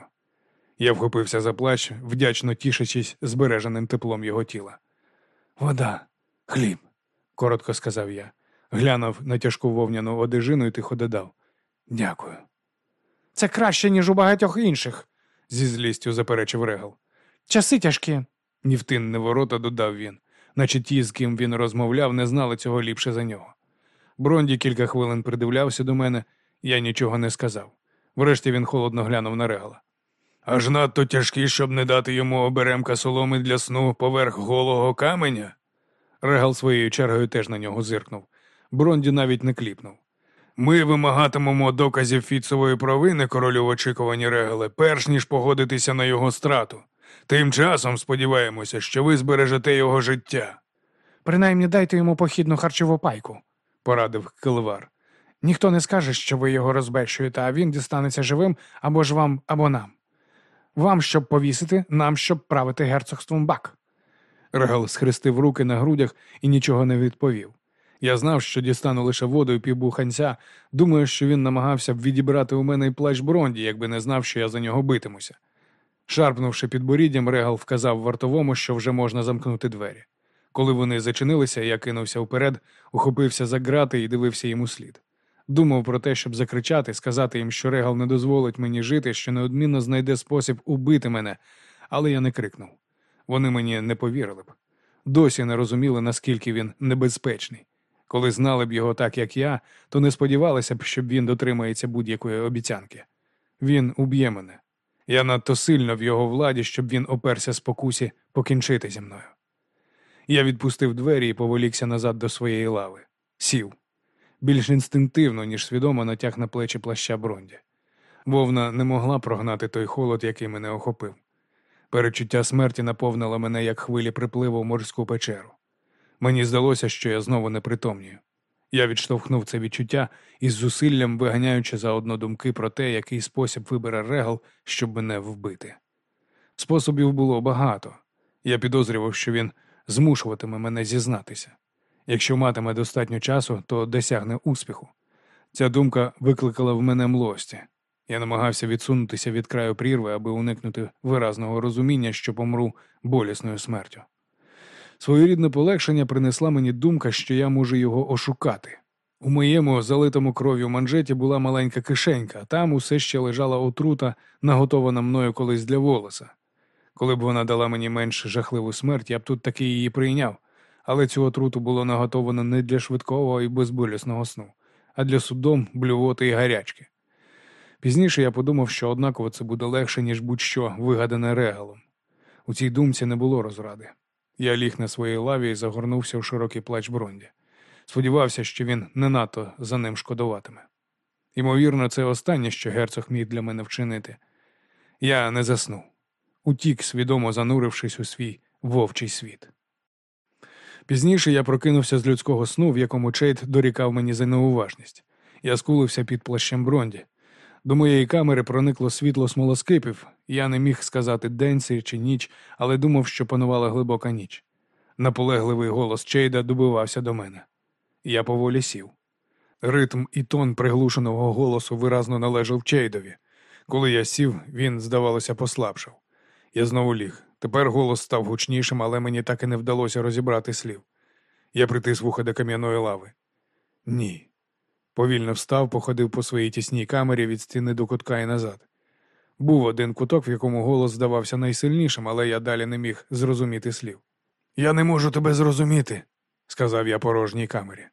Я вхопився за плащ, вдячно тішачись збереженим теплом його тіла. Вода, хліб, коротко сказав я. Глянув на тяжку вовняну одежину і тихо додав. Дякую. Це краще, ніж у багатьох інших. зі злістю заперечив Регал. Часи тяжкі. Ні в тин, не ворота, додав він, наче ті, з ким він розмовляв, не знали цього ліпше за нього. Бронді кілька хвилин придивлявся до мене, я нічого не сказав. Врешті він холодно глянув на Регала. Аж надто тяжкі, щоб не дати йому оберемка соломи для сну поверх голого каменя. Регал своєю чергою теж на нього зиркнув. Бронді навіть не кліпнув. Ми вимагатимемо доказів Фіцової провини королю в очікуванні Регале, перш ніж погодитися на його страту. Тим часом сподіваємося, що ви збережете його життя, Принаймні дайте йому похідну харчову пайку. порадив Килвар. Ніхто не скаже, що ви його розбещуєте, а він дістанеться живим або ж вам, або нам. Вам, щоб повісити, нам, щоб правити герцогством бак. Регал схрестив руки на грудях і нічого не відповів. Я знав, що дістану лише воду і півбуханця. Думаю, що він намагався б відібрати у мене й плащ Бронді, якби не знав, що я за нього битимуся. Шарпнувши підборіддям, Регал вказав вартовому, що вже можна замкнути двері. Коли вони зачинилися, я кинувся вперед, ухопився за грати і дивився йому слід. Думав про те, щоб закричати, сказати їм, що Регал не дозволить мені жити, що неодмінно знайде спосіб убити мене, але я не крикнув. Вони мені не повірили б. Досі не розуміли, наскільки він небезпечний. Коли знали б його так, як я, то не сподівалися б, щоб він дотримається будь-якої обіцянки. Він уб'є мене. Я надто сильно в його владі, щоб він оперся спокусі покінчити зі мною. Я відпустив двері і поволікся назад до своєї лави. Сів. Більш інстинктивно, ніж свідомо натяг на плечі плаща Бронді. Вовна не могла прогнати той холод, який мене охопив. Перечуття смерті наповнило мене, як хвилі припливу в морську печеру. Мені здалося, що я знову непритомнюю. Я відштовхнув це відчуття із зусиллям виганяючи заодно думки про те, який спосіб вибере регал, щоб мене вбити. Способів було багато. Я підозрював, що він змушуватиме мене зізнатися. Якщо матиме достатньо часу, то досягне успіху. Ця думка викликала в мене млості. Я намагався відсунутися від краю прірви, аби уникнути виразного розуміння, що помру болісною смертю. Своєрідне полегшення принесла мені думка, що я можу його ошукати. У моєму залитому кров'ю манжеті була маленька кишенька, там усе ще лежала отрута, наготована мною колись для волоса. Коли б вона дала мені менш жахливу смерть, я б тут таки її прийняв, але цю отруту було наготовано не для швидкого і безболісного сну, а для судом, блювоти і гарячки. Пізніше я подумав, що однаково це буде легше, ніж будь-що вигадане регалом. У цій думці не було розради. Я ліг на своїй лаві і загорнувся в широкий плач Бронді. Сподівався, що він не надто за ним шкодуватиме. Ймовірно, це останнє, що герцог міг для мене вчинити. Я не заснув. Утік, свідомо занурившись у свій вовчий світ. Пізніше я прокинувся з людського сну, в якому Чейт дорікав мені за неуважність. Я скулився під плащем Бронді. До моєї камери проникло світло смолоскипів, я не міг сказати день це чи ніч, але думав, що панувала глибока ніч. Наполегливий голос Чейда добивався до мене. Я поволі сів. Ритм і тон приглушеного голосу виразно належав Чейдові. Коли я сів, він, здавалося, послабшав. Я знову ліг. Тепер голос став гучнішим, але мені так і не вдалося розібрати слів. Я притис вуха до кам'яної лави. Ні. Повільно встав, походив по своїй тісній камері від стіни до кутка і назад. Був один куток, в якому голос здавався найсильнішим, але я далі не міг зрозуміти слів. Я не можу тебе зрозуміти, сказав я порожній камері.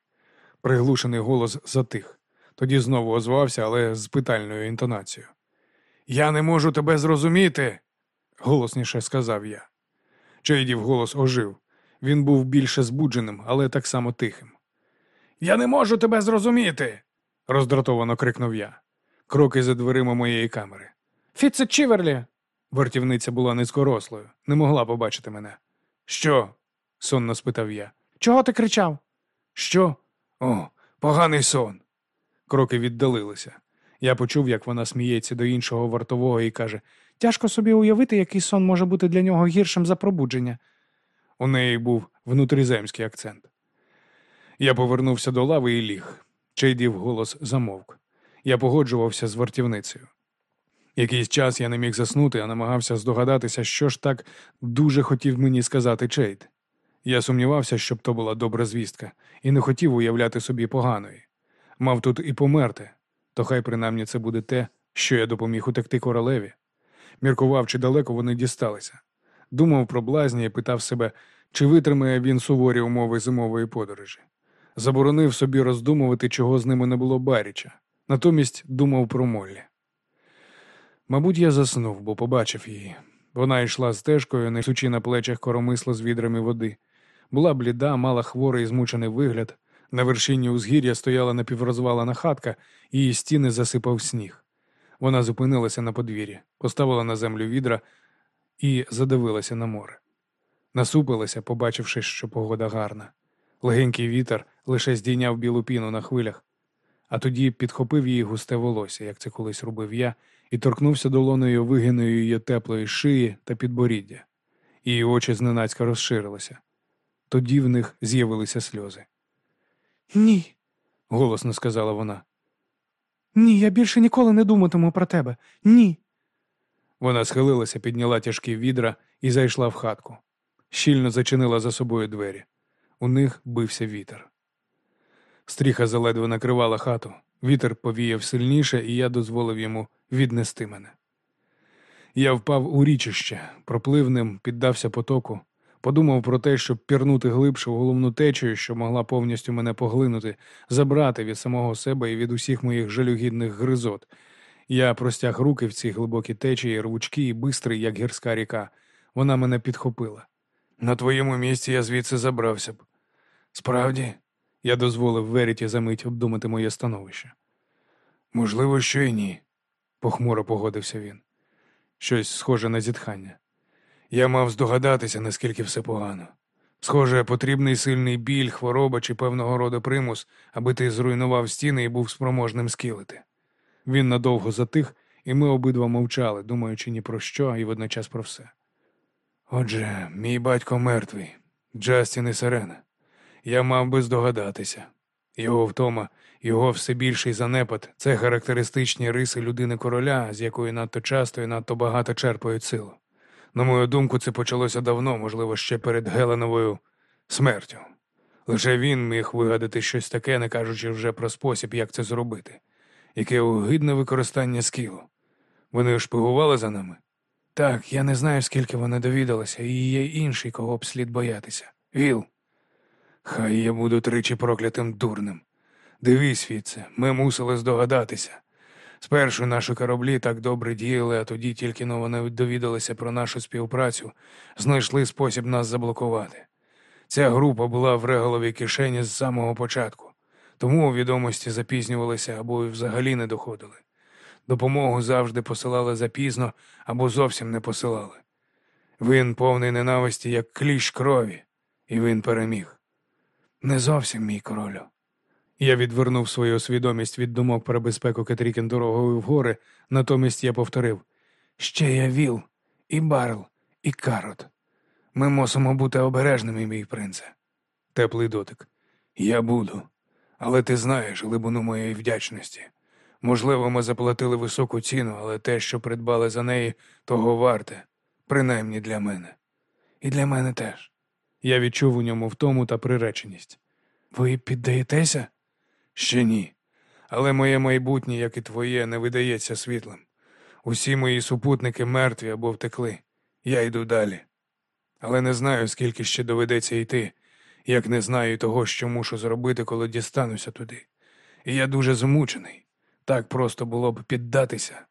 Приглушений голос затих. Тоді знову озвався, але з питальною інтонацією. Я не можу тебе зрозуміти, голосніше сказав я. Чейдів голос ожив. Він був більше збудженим, але так само тихим. Я не можу тебе зрозуміти. роздратовано крикнув я. Кроки за дверима моєї камери. Фіце Чіверлі. Вартівниця була низькорослою, не могла побачити мене. Що? сонно спитав я. Чого ти кричав? Що? О, поганий сон. Кроки віддалилися. Я почув, як вона сміється до іншого вартового і каже: Тяжко собі уявити, який сон може бути для нього гіршим за пробудження. у неї був внутріземський акцент. Я повернувся до лави і ліг. Чейдів голос замовк. Я погоджувався з вартівницею. Якийсь час я не міг заснути, а намагався здогадатися, що ж так дуже хотів мені сказати Чейд. Я сумнівався, щоб то була добра звістка, і не хотів уявляти собі поганої. Мав тут і померти, то хай принаймні це буде те, що я допоміг утекти королеві. Міркував, чи далеко вони дісталися. Думав про блазні і питав себе, чи витримає він суворі умови зимової подорожі. Заборонив собі роздумувати, чого з ними не було баріча. Натомість думав про Моллі. Мабуть, я заснув, бо побачив її. Вона йшла стежкою, несучи на плечах коромисло з відрами води. Була бліда, мала хворий і змучений вигляд. На вершині узгір'я стояла напіврозвалена хатка, її стіни засипав сніг. Вона зупинилася на подвір'ї, поставила на землю відра і задивилася на море. Насупилася, побачивши, що погода гарна. Легенький вітер лише здійняв білу піну на хвилях, а тоді підхопив її густе волосся, як це колись робив я, і торкнувся долоною вигиною її теплої шиї та підборіддя. Її очі зненацька розширилися. Тоді в них з'явилися сльози. Ні, Голосно сказала вона. ні, я більше ніколи не думатиму про тебе. Ні. Вона схилилася, підняла тяжкі відра і зайшла в хатку. Щільно зачинила за собою двері. У них бився вітер. Стріха заледве накривала хату. Вітер повіяв сильніше, і я дозволив йому віднести мене. Я впав у річище, проплив ним, піддався потоку, подумав про те, щоб пірнути глибше у головну течію, що могла повністю мене поглинути, забрати від самого себе і від усіх моїх жалюгідних гризот. Я простяг руки в ці глибокі течії, рвучкі і бистрий, як гірська ріка. Вона мене підхопила. На твоєму місці я звідси забрався б. Справді, я дозволив Веріті за мить обдумати моє становище. Можливо, що і ні, похмуро погодився він. Щось схоже на зітхання. Я мав здогадатися, наскільки все погано. Схоже, потрібний сильний біль, хвороба чи певного роду примус, аби ти зруйнував стіни і був спроможним скілити. Він надовго затих, і ми обидва мовчали, думаючи ні про що і водночас про все. Отже, мій батько мертвий, Джастін і Сирена. Я мав би здогадатися. Його втома, його все більший занепад це характеристичні риси людини короля, з якої надто часто і надто багато черпають силу. На мою думку, це почалося давно, можливо, ще перед Геленовою смертю. Лише він міг вигадати щось таке, не кажучи вже про спосіб, як це зробити. Яке огидне використання скілу. Вони шпигували за нами? Так, я не знаю, скільки вони довідалися, і є інший, кого б слід боятися. Віл. Хай я буду тричі проклятим дурним. Дивись, Віце, ми мусили здогадатися. Спершу наші кораблі так добре діяли, а тоді тільки но вони довідалися про нашу співпрацю, знайшли спосіб нас заблокувати. Ця група була в реголовій кишені з самого початку, тому відомості запізнювалися або й взагалі не доходили. Допомогу завжди посилали запізно або зовсім не посилали. Він повний ненависті, як кліщ крові, і він переміг. Не зовсім мій королю. Я відвернув свою свідомість від думок про безпеку Кетрікін дорогою в гори, натомість я повторив ще я віл, і барл, і карот. Ми мусимо бути обережними, мій принце. Теплий дотик. Я буду. Але ти знаєш глибину моєї вдячності. Можливо, ми заплатили високу ціну, але те, що придбали за неї, того варте, принаймні для мене. І для мене теж. Я відчув у ньому втому та приреченість. Ви піддаєтеся? Ще ні. Але моє майбутнє, як і твоє, не видається світлим. Усі мої супутники мертві або втекли. Я йду далі. Але не знаю, скільки ще доведеться йти, як не знаю того, що мушу зробити, коли дістануся туди. і я дуже змучений. Так просто було б піддатися.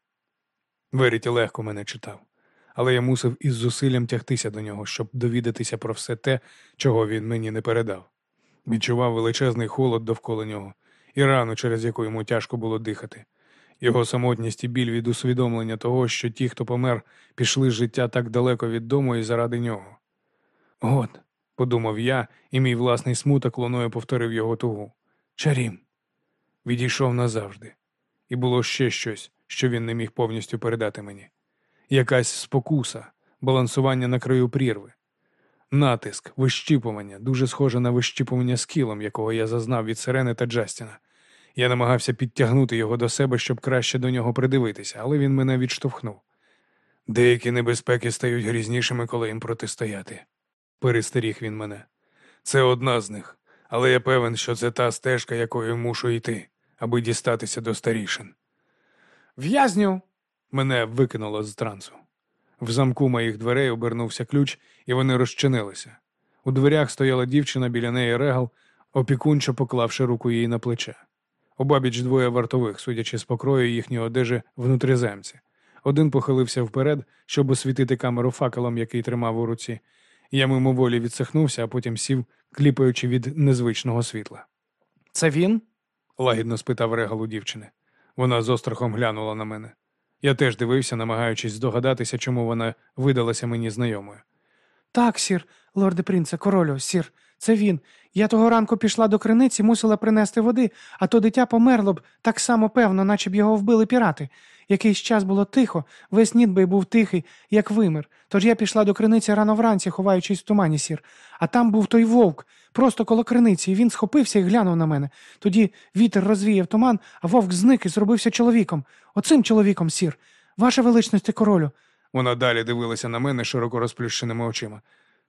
Веріті легко мене читав, але я мусив із зусиллям тягтися до нього, щоб довідатися про все те, чого він мені не передав. Відчував величезний холод довкола нього і рану, через яку йому тяжко було дихати. Його самотність і біль від усвідомлення того, що ті, хто помер, пішли з життя так далеко від дому і заради нього. От, подумав я, і мій власний смуток луною повторив його тугу. Чарім. Відійшов назавжди. І було ще щось, що він не міг повністю передати мені. Якась спокуса, балансування на краю прірви. Натиск, вищіпування, дуже схоже на вищіпування скілом, якого я зазнав від сирени та Джастіна. Я намагався підтягнути його до себе, щоб краще до нього придивитися, але він мене відштовхнув. Деякі небезпеки стають грізнішими, коли їм протистояти. Перестеріг він мене. Це одна з них, але я певен, що це та стежка, якою мушу йти, аби дістатися до старішин. В'язню. Мене викинуло з трансу. В замку моїх дверей обернувся ключ, і вони розчинилися. У дверях стояла дівчина біля неї регал, опікунчо поклавши руку їй на плече. Обабіч двоє вартових, судячи з покрою їхньої одежі внутріземці. Один похилився вперед, щоб освітити камеру факелом, який тримав у руці. Я мимоволі відсахнувся, а потім сів, кліпаючи від незвичного світла. Це він? лагідно спитав регал у дівчини. Вона з острахом глянула на мене. Я теж дивився, намагаючись здогадатися, чому вона видалася мені знайомою. Так, сір, лорде принце, королю, сір, це він. Я того ранку пішла до криниці, мусила принести води, а то дитя померло б так само певно, наче б його вбили пірати. Якийсь час було тихо, весь Нідбей був тихий, як вимер. Тож я пішла до криниці рано вранці, ховаючись в тумані, сір. А там був той вовк, просто коло криниці, і він схопився і глянув на мене. Тоді вітер розвіяв туман, а вовк зник і зробився чоловіком. Оцим чоловіком, сір. Ваша величність королю. Вона далі дивилася на мене широко розплющеними очима.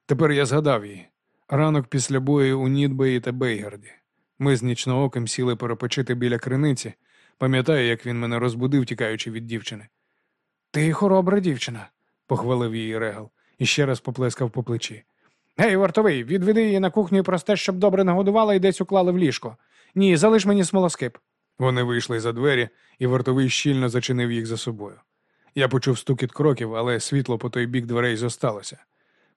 Тепер я згадав її. Ранок після бою у Нідбеї та Бейгарді. Ми з нічнооким сіли перепочити біля криниці. Пам'ятаю, як він мене розбудив, тікаючи від дівчини. Ти хоробра дівчина. Похвалив її регал і ще раз поплескав по плечі. Гей, вартовий, відведи її на кухню і просте, щоб добре нагодувала і десь уклали в ліжко. Ні, залиш мені смолоскип. Вони вийшли за двері, і вартовий щільно зачинив їх за собою. Я почув стукіт кроків, але світло по той бік дверей зосталося.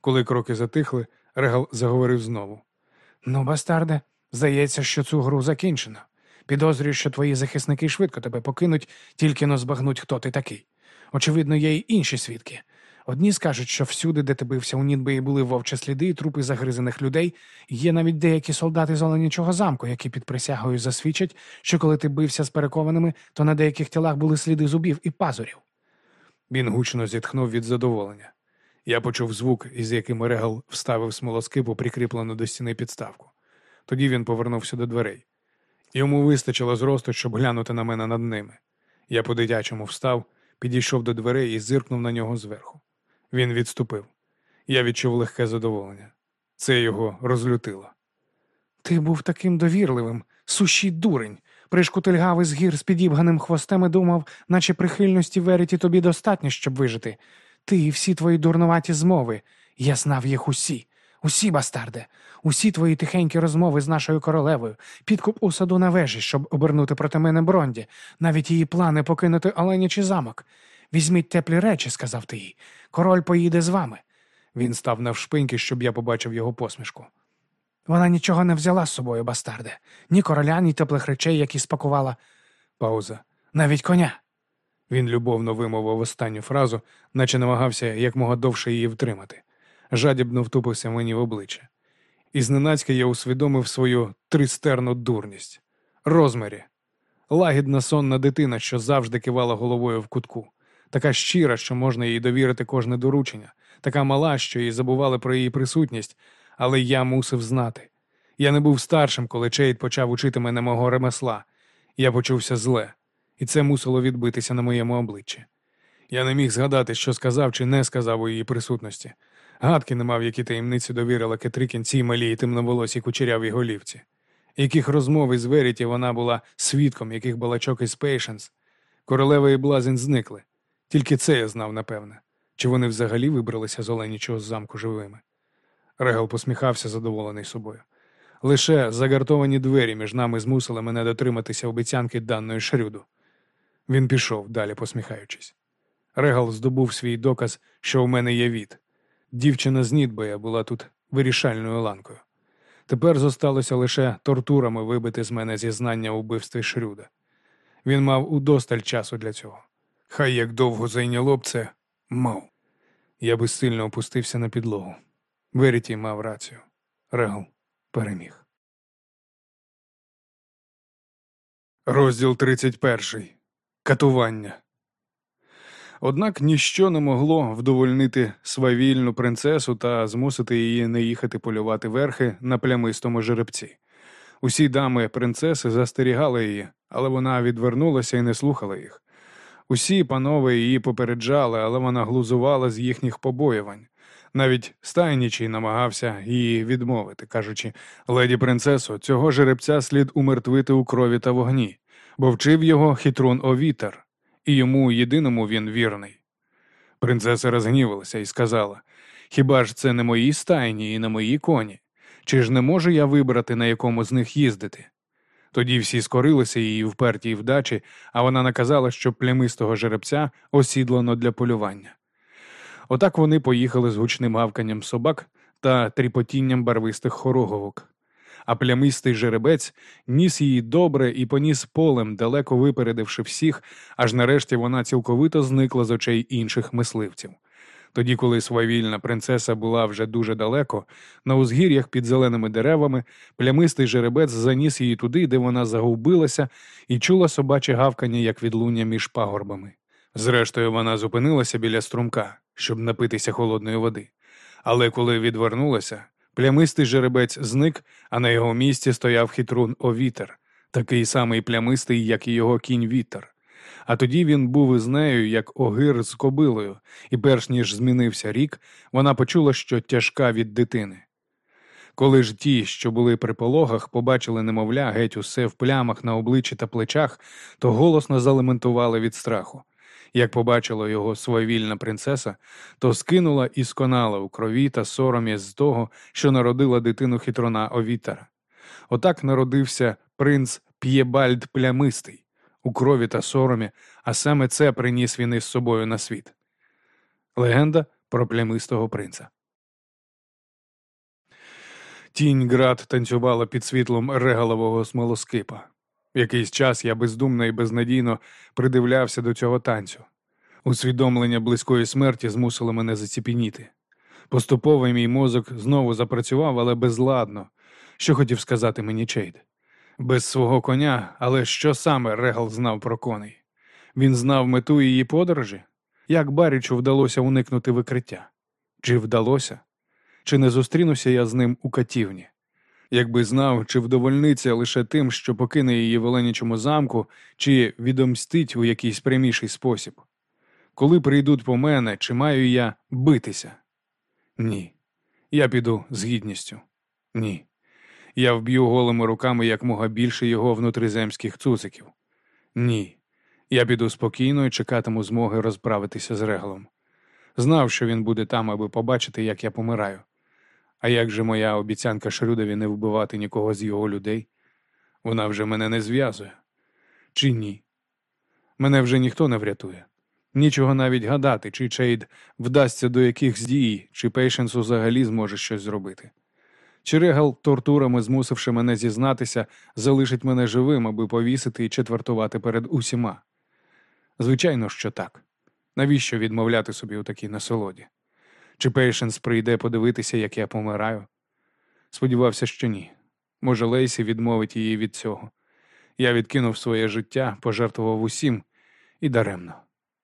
Коли кроки затихли, регал заговорив знову. Ну, бастарде, здається, що цю гру закінчено. Підозрюю, що твої захисники швидко тебе покинуть, тільки но збагнуть, хто ти такий. Очевидно, є й інші свідки. Одні скажуть, що всюди, де ти бився у Нідбеї, були вовчі сліди і трупи загризаних людей. Є навіть деякі солдати з Оленячого замку, які під присягою засвідчать, що коли ти бився з перекованими, то на деяких тілах були сліди зубів і пазурів. Він гучно зітхнув від задоволення. Я почув звук, із яким регал вставив смолоскипу, прикріплену до стіни підставку. Тоді він повернувся до дверей. Йому вистачило зросту, щоб глянути на мене над ними. Я по-дитячому встав, підійшов до дверей і зиркнув на нього зверху. Він відступив. Я відчув легке задоволення. Це його розлютило. Ти був таким довірливим, сущий дурень. Пришкутильгавий з гір з підібганим хвостем і думав, наче прихильності Веріті тобі достатньо, щоб вижити. Ти і всі твої дурнуваті змови. Я знав їх усі. Усі, бастарде, усі твої тихенькі розмови з нашою королевою, підкуп у саду на вежі, щоб обернути проти мене Бронді, навіть її плани покинути Оленячий замок. Візьміть теплі речі, сказав ти їй. Король поїде з вами. Він став навшпиньки, щоб я побачив його посмішку. Вона нічого не взяла з собою, бастарде, ні короля, ні теплих речей, які спакувала. Пауза. Навіть коня. Він любовно вимовив останню фразу, наче намагався якмога довше її втримати. Жадібно втупився мені в обличчя. І зненацька я усвідомив свою тристерну дурність. Розмірі. Лагідна сонна дитина, що завжди кивала головою в кутку, така щира, що можна їй довірити кожне доручення, така мала, що їй забували про її присутність, але я мусив знати. Я не був старшим, коли Чейд почав учити мене мого ремесла. Я почувся зле, і це мусило відбитися на моєму обличчі. Я не міг згадати, що сказав чи не сказав у її присутності. Гадки не мав, які таємниці довірила Кетрикін цій малій темноволосій кучерявій голівці. Яких розмов із Веріті вона була свідком, яких балачок із Пейшенс. Королева і блазень зникли. Тільки це я знав, напевне. Чи вони взагалі вибралися з Оленічого замку живими? Регал посміхався, задоволений собою. Лише заґратовані двері між нами змусили мене дотриматися обіцянки даної шрюду. Він пішов, далі посміхаючись. Регал здобув свій доказ, що у мене є від. Дівчина з Нідбоя була тут вирішальною ланкою. Тепер зосталося лише тортурами вибити з мене зізнання у вбивстві Шрюда. Він мав удосталь часу для цього. Хай як довго зайняло б це, мав. Я безсильно опустився на підлогу. Веріті мав рацію. Регал переміг. Розділ 31. Катування. Однак ніщо не могло вдовольнити свавільну принцесу та змусити її не їхати полювати верхи на плямистому жеребці. Усі дами принцеси застерігали її, але вона відвернулася і не слухала їх. Усі панове її попереджали, але вона глузувала з їхніх побоювань. Навіть стайнічий намагався її відмовити, кажучи, леді принцесо, цього жеребця слід умертвити у крові та вогні, бо вчив його хитрун Овітер, і йому єдиному він вірний. Принцеса розгнівалася і сказала: Хіба ж це не мої стайні і не мої коні? Чи ж не можу я вибрати, на якому з них їздити? Тоді всі скорилися її впертій вдачі, а вона наказала, що плямистого жеребця осідлано для полювання. Отак вони поїхали з гучним гавканням собак та тріпотінням барвистих хороговок. А плямистий жеребець ніс її добре і поніс полем, далеко випередивши всіх, аж нарешті вона цілковито зникла з очей інших мисливців. Тоді, коли свавільна принцеса була вже дуже далеко, на узгір'ях під зеленими деревами плямистий жеребець заніс її туди, де вона загубилася, і чула собаче гавкання, як відлуння між пагорбами. Зрештою, вона зупинилася біля струмка, щоб напитися холодної води. Але коли відвернулася, плямистий жеребець зник, а на його місці стояв хитрун Овітер, такий самий плямистий, як і його кінь вітер. А тоді він був із нею, як огир з кобилою, і перш ніж змінився рік, вона почула, що тяжка від дитини. Коли ж ті, що були при пологах, побачили немовля геть усе в плямах на обличчі та плечах, то голосно залементували від страху. Як побачила його свавільна принцеса, то скинула і сконала у крові та соромі з того, що народила дитину хитрона Овітера. Отак народився принц П'єбальд Плямистий у крові та соромі, а саме це приніс він із собою на світ. Легенда про плямистого принца. Тінь град танцювала під світлом регалового смолоскипа. Якийсь час я бездумно і безнадійно придивлявся до цього танцю. Усвідомлення близької смерті змусило мене заціпініти. Поступово мій мозок знову запрацював, але безладно. Що хотів сказати мені Чейд? Без свого коня, але що саме Регал знав про коней? Він знав мету її подорожі? Як Барічу вдалося уникнути викриття? Чи вдалося? Чи не зустрінуся я з ним у катівні? Якби знав, чи вдовольниться лише тим, що покине її в замку, чи відомстить у якийсь пряміший спосіб. Коли прийдуть по мене, чи маю я битися? Ні. Я піду з гідністю. Ні. Я вб'ю голими руками якмога більше його внутриземських цуциків. Ні. Я піду спокійно і чекатиму змоги розправитися з реглом. Знав, що він буде там, аби побачити, як я помираю. А як же моя обіцянка Шрюдові не вбивати нікого з його людей? Вона вже мене не зв'язує. Чи ні? Мене вже ніхто не врятує. Нічого навіть гадати, чи Чейд вдасться до якихось дій, чи Пейшенс взагалі зможе щось зробити. Чи Регал, тортурами змусивши мене зізнатися, залишить мене живим, аби повісити і четвертувати перед усіма? Звичайно, що так. Навіщо відмовляти собі у такій насолоді? Чи Пейшенс прийде подивитися, як я помираю? Сподівався, що ні. Може, Лейсі відмовить її від цього. Я відкинув своє життя, пожертвував усім і даремно.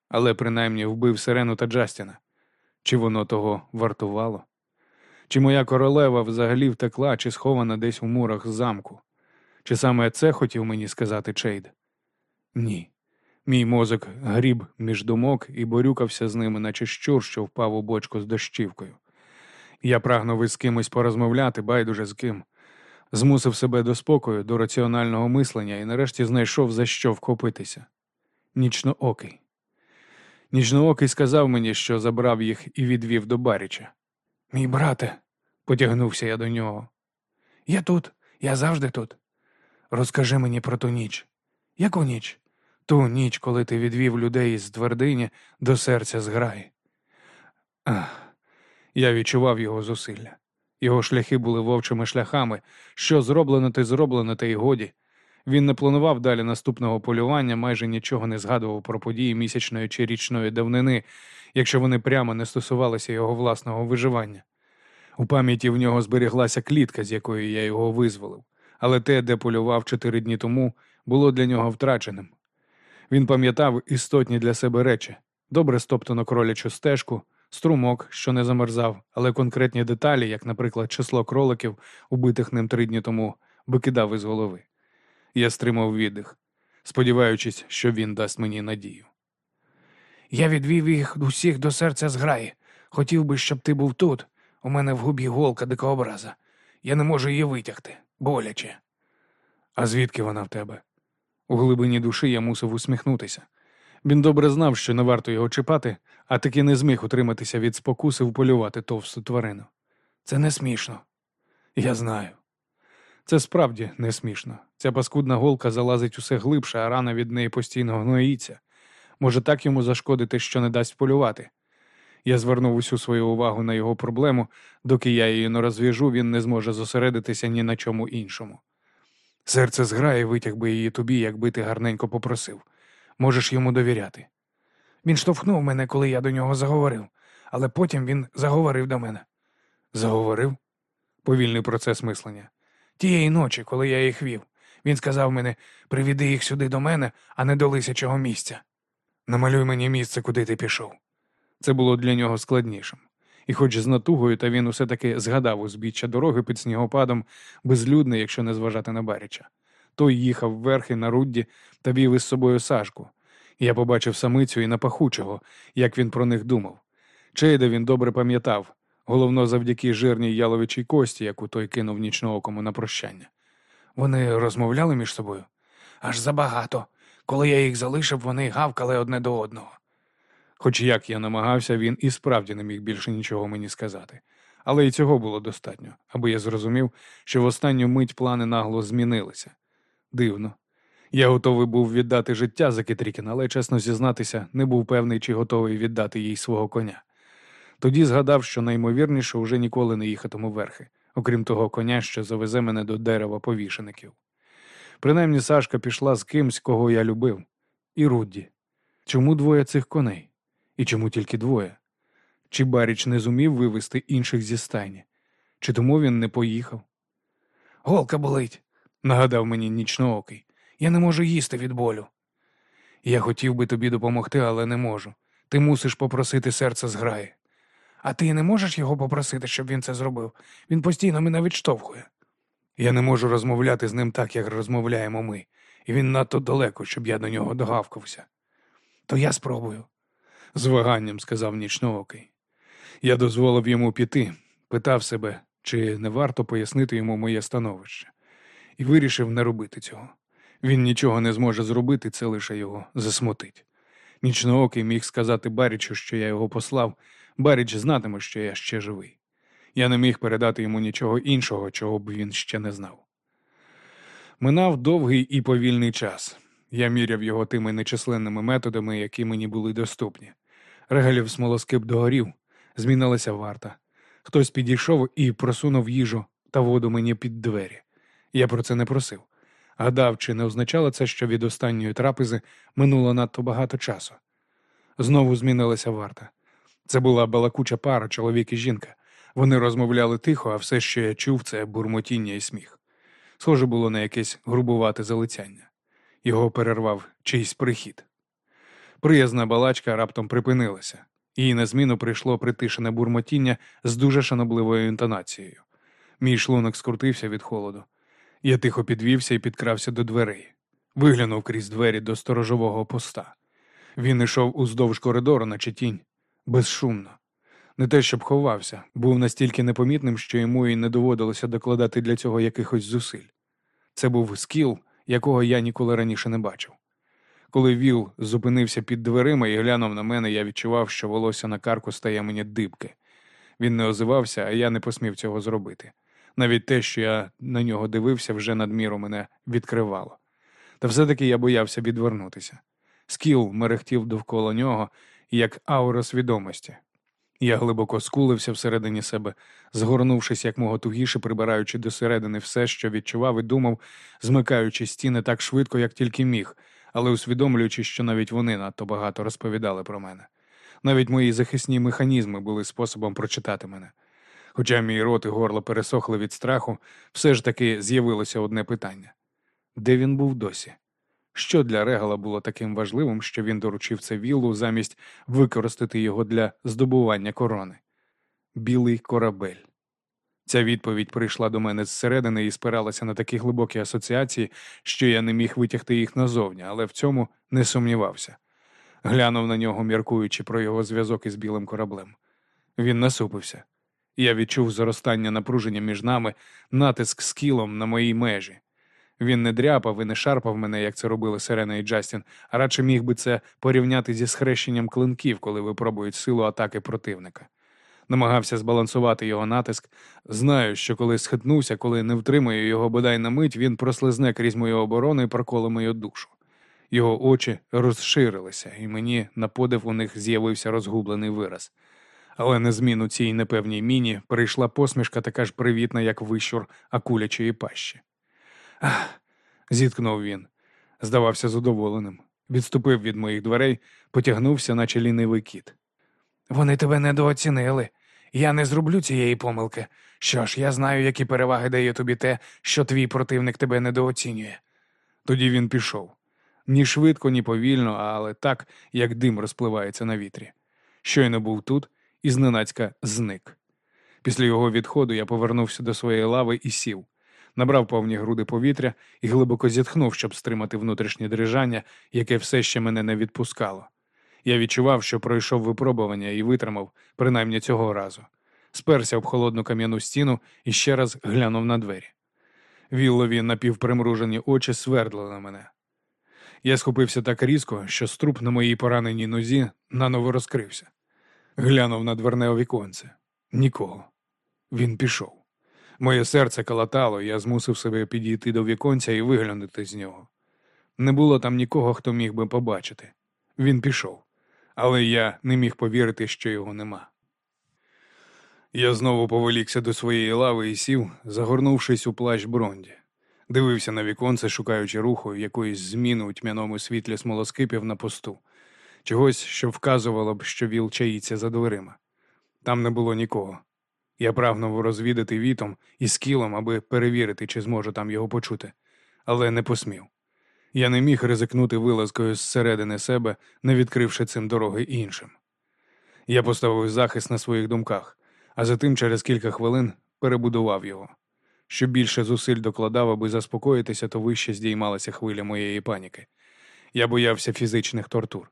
Але принаймні вбив Сирену та Джастіна. Чи воно того вартувало? Чи моя королева взагалі втекла, чи схована десь у мурах замку? Чи саме це хотів мені сказати Чейд? Ні. Мій мозок гріб між думок і борюкався з ними, наче щур, що впав у бочку з дощівкою. Я прагнув із кимось порозмовляти, байдуже з ким. Змусив себе до спокою, до раціонального мислення і нарешті знайшов за що вхопитися. Нічноокий. Нічноокий сказав мені, що забрав їх і відвів до Баріча. Мій брате, потягнувся я до нього. Я тут, Я завжди тут. Розкажи мені про ту ніч. Яку ніч? Ту ніч, коли ти відвів людей із твердині до серця зграї. Ах, я відчував його зусилля. Його шляхи були вовчими шляхами. Що зроблено, те зроблено, та й годі. Він не планував далі наступного полювання, майже нічого не згадував про події місячної чи річної давнини, якщо вони прямо не стосувалися його власного виживання. У пам'яті в нього зберіглася клітка, з якої я його визволив, але те, де полював чотири дні тому, було для нього втраченим. Він пам'ятав істотні для себе речі добре стоптану кролячу стежку, струмок, що не замерзав, але конкретні деталі, як, наприклад, число кроликів, убитих ним три дні тому, викидав із голови. Я стримав віддих, сподіваючись, що він дасть мені надію. Я відвів їх усіх до серця зграї. Хотів би, щоб ти був тут. У мене в губі голка дикообраза. Я не можу її витягти. Боляче. А звідки вона в тебе? У глибині душі я мусив усміхнутися. Він добре знав, що не варто його чіпати, а таки не зміг утриматися від спокуси вполювати товсту тварину. Це не смішно. Я знаю. Це справді не смішно. Ця паскудна голка залазить усе глибше, а рана від неї постійно гноїться. Може так йому зашкодити, що не дасть полювати. Я звернув усю свою увагу на його проблему, доки я її не розв'яжу, він не зможе зосередитися ні на чому іншому. Серце зграє, витяг би її тобі, якби ти гарненько попросив. Можеш йому довіряти. Він штовхнув мене, коли я до нього заговорив, але потім він заговорив до мене. Заговорив? Повільний процес мислення. Тієї ночі, коли я їх вів, він сказав мені, привіди їх сюди до мене, а не до лисячого місця. Намалюй мені місце, куди ти пішов. Це було для нього складнішим. І хоч з натугою, та він усе таки згадав узбіччя дороги під снігопадом, безлюдне, якщо не зважати на баріча. Той їхав верхи на рудді та вів із собою сашку. Я побачив самицю і напахучого, як він про них думав. Чейда він добре пам'ятав, головно завдяки жирній яловичій кості, яку той кинув нічноокому на прощання. Вони розмовляли між собою? Аж забагато. Коли я їх залишив, вони гавкали одне до одного. Хоч як я намагався, він і справді не міг більше нічого мені сказати. Але і цього було достатньо, аби я зрозумів, що в останню мить плани нагло змінилися. Дивно. Я готовий був віддати життя за Кетрікін, але, чесно зізнатися, не був певний, чи готовий віддати їй свого коня. Тоді згадав, що найімовірніше уже ніколи не їхатиму верхи, окрім того коня, що завезе мене до дерева повішеників. Принаймні Сашка пішла з кимсь, кого я любив, і Рудді. Чому двоє цих коней? І чому тільки двоє? Чи Баріч не зумів вивести інших зі стайні? Чи тому він не поїхав? Голка болить, нагадав мені нічноокий. Я не можу їсти від болю. Я хотів би тобі допомогти, але не можу. Ти мусиш попросити серце зграє. А ти не можеш його попросити, щоб він це зробив? Він постійно мене відштовхує. Я не можу розмовляти з ним так, як розмовляємо ми, і він надто далеко, щоб я до нього догавкався. То я спробую. З ваганням сказав нічноокий. Я дозволив йому піти, питав себе, чи не варто пояснити йому моє становище, і вирішив не робити цього. Він нічого не зможе зробити, це лише його засмутить. Нічноокий міг сказати Барічу, що я його послав, Баріч знатиме, що я ще живий. Я не міг передати йому нічого іншого, чого б він ще не знав. Минав довгий і повільний час. Я міряв його тими нечисленними методами, які мені були доступні. Регалів смолоскип догорів, змінилася варта. Хтось підійшов і просунув їжу та воду мені під двері. Я про це не просив. Гадав, чи не означало це, що від останньої трапези минуло надто багато часу. Знову змінилася варта. Це була балакуча пара, чоловік і жінка. Вони розмовляли тихо, а все, що я чув, це бурмотіння і сміх. Схоже було на якесь грубувате залицяння. Його перервав чийсь прихід. Приязна балачка раптом припинилася, їй на зміну прийшло притишене бурмотіння з дуже шанобливою інтонацією. Мій шлунок скрутився від холоду. Я тихо підвівся і підкрався до дверей. Виглянув крізь двері до сторожового поста. Він йшов уздовж коридору, наче тінь, безшумно. Не те, щоб ховався, був настільки непомітним, що йому і не доводилося докладати для цього якихось зусиль. Це був скіл, якого я ніколи раніше не бачив. Коли Віл зупинився під дверима і глянув на мене, я відчував, що волосся на карку стає мені дибки. Він не озивався, а я не посмів цього зробити. Навіть те, що я на нього дивився, вже надміру мене відкривало. Та все-таки я боявся відвернутися. Скіл мерехтів довкола нього, як аура свідомості. Я глибоко скулився всередині себе, згорнувшись як мого тугіше, прибираючи до середини все, що відчував і думав, змикаючи стіни так швидко, як тільки міг, але усвідомлюючи, що навіть вони надто багато розповідали про мене. Навіть мої захисні механізми були способом прочитати мене. Хоча мій рот і горло пересохли від страху, все ж таки з'явилося одне питання: де він був досі? Що для Регала було таким важливим, що він доручив це віллу замість використати його для здобування корони? Білий корабель. Ця відповідь прийшла до мене зсередини і спиралася на такі глибокі асоціації, що я не міг витягти їх назовні, але в цьому не сумнівався. Глянув на нього, міркуючи про його зв'язок із білим кораблем. Він насупився. Я відчув зростання напруження між нами, натиск скілом на моїй межі. Він не дряпав і не шарпав мене, як це робили Сирена і Джастін, а радше міг би це порівняти зі схрещенням клинків, коли випробують силу атаки противника. Намагався збалансувати його натиск. Знаю, що коли схитнувся, коли не втримую його бодай на мить, він прослизне крізь мою оборону і проколе мою душу. Його очі розширилися, і мені на подив у них з'явився розгублений вираз. Але на зміну цій непевній міні прийшла посмішка така ж привітна, як вищур акулячої пащі. Ах, зіткнув він. Здавався задоволеним. Відступив від моїх дверей, потягнувся, наче лінивий кіт. Вони тебе недооцінили. Я не зроблю цієї помилки. Що ж, я знаю, які переваги дає тобі те, що твій противник тебе недооцінює. Тоді він пішов. Ні швидко, ні повільно, але так, як дим розпливається на вітрі. Щойно був тут і зненацька зник. Після його відходу я повернувся до своєї лави і сів, набрав повні груди повітря і глибоко зітхнув, щоб стримати внутрішнє дрижання, яке все ще мене не відпускало. Я відчував, що пройшов випробування і витримав, принаймні цього разу. Сперся об холодну кам'яну стіну і ще раз глянув на двері. Віллові напівпримружені очі свердли на мене. Я схопився так різко, що струп на моїй пораненій нозі наново розкрився. Глянув на дверне віконце. Нікого. Він пішов. Моє серце калатало, я змусив себе підійти до віконця і виглянути з нього. Не було там нікого, хто міг би побачити. Він пішов, але я не міг повірити, що його нема. Я знову повелікся до своєї лави і сів, загорнувшись у плащ Бронді. Дивився на віконце, шукаючи руху якоїсь зміни у тьмяному світлі смолоскипів на посту, чогось, що вказувало б, що віл чаїться за дверима. Там не було нікого. Я прагнув розвідати вітом і скілом, аби перевірити, чи зможу там його почути, але не посмів. Я не міг ризикнути вилазкою зсередини себе, не відкривши цим дороги іншим. Я поставив захист на своїх думках, а затим через кілька хвилин перебудував його. Що більше зусиль докладав, аби заспокоїтися, то вище здіймалася хвиля моєї паніки. Я боявся фізичних тортур.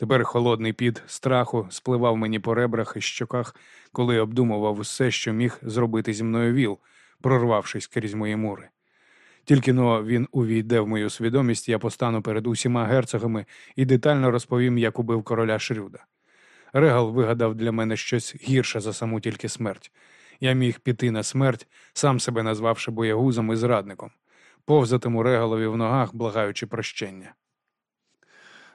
Тепер холодний під страху спливав мені по ребрах і щоках, коли обдумував усе, що міг зробити зі мною віл, прорвавшись крізь мої мури. Тільки но він увійде в мою свідомість, я постану перед усіма герцогами і детально розповім, як убив короля Шрюда. Регал вигадав для мене щось гірше за саму тільки смерть. Я міг піти на смерть, сам себе назвавши боягузом і зрадником, повзатиму регалові в ногах, благаючи прощення.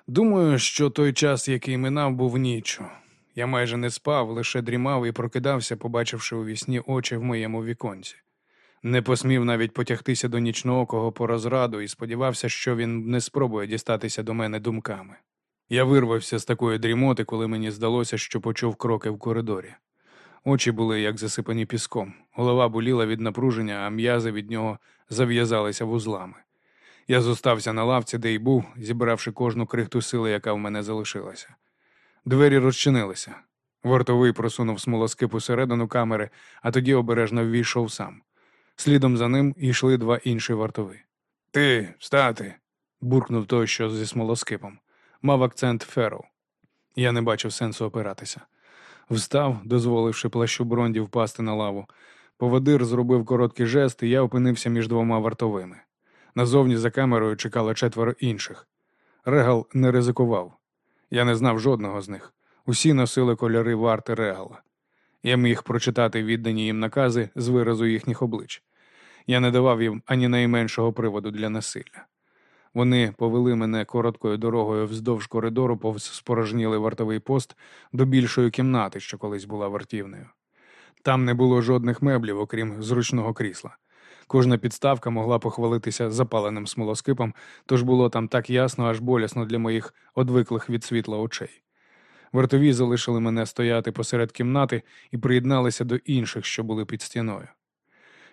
Думаю, що той час, який минав, був ніччю. Я майже не спав, лише дрімав і прокидався, побачивши у вісні очі в моєму віконці. Не посмів навіть потягтися до нічноокого по розраду і сподівався, що він не спробує дістатися до мене думками. Я вирвався з такої дрімоти, коли мені здалося, що почув кроки в коридорі. Очі були як засипані піском, голова боліла від напруження, а м'язи від нього зав'язалися вузлами. Я зостався на лавці, де й був, зібравши кожну крихту сили, яка в мене залишилася. Двері розчинилися. Вартовий просунув смолоскип усередину камери, а тоді обережно ввійшов сам. Слідом за ним йшли два інші вартові. Ти, встати. буркнув той, що зі смолоскипом. Мав акцент Ферроу. Я не бачив сенсу опиратися. Встав, дозволивши плащу Бронді впасти на лаву. Поводир зробив короткий жест, і я опинився між двома вартовими. Назовні за камерою чекало четверо інших. Регал не ризикував. Я не знав жодного з них. Усі носили кольори варти Регала. Я міг прочитати віддані їм накази з виразу їхніх облич. Я не давав їм ані найменшого приводу для насилля. Вони повели мене короткою дорогою вздовж коридору, повз спорожнілий вартовий пост до більшої кімнати, що колись була вартівною. Там не було жодних меблів, окрім зручного крісла. Кожна підставка могла похвалитися запаленим смолоскипом, тож було там так ясно, аж болісно для моїх одвиклих від світла очей. Вартові залишили мене стояти посеред кімнати і приєдналися до інших, що були під стіною.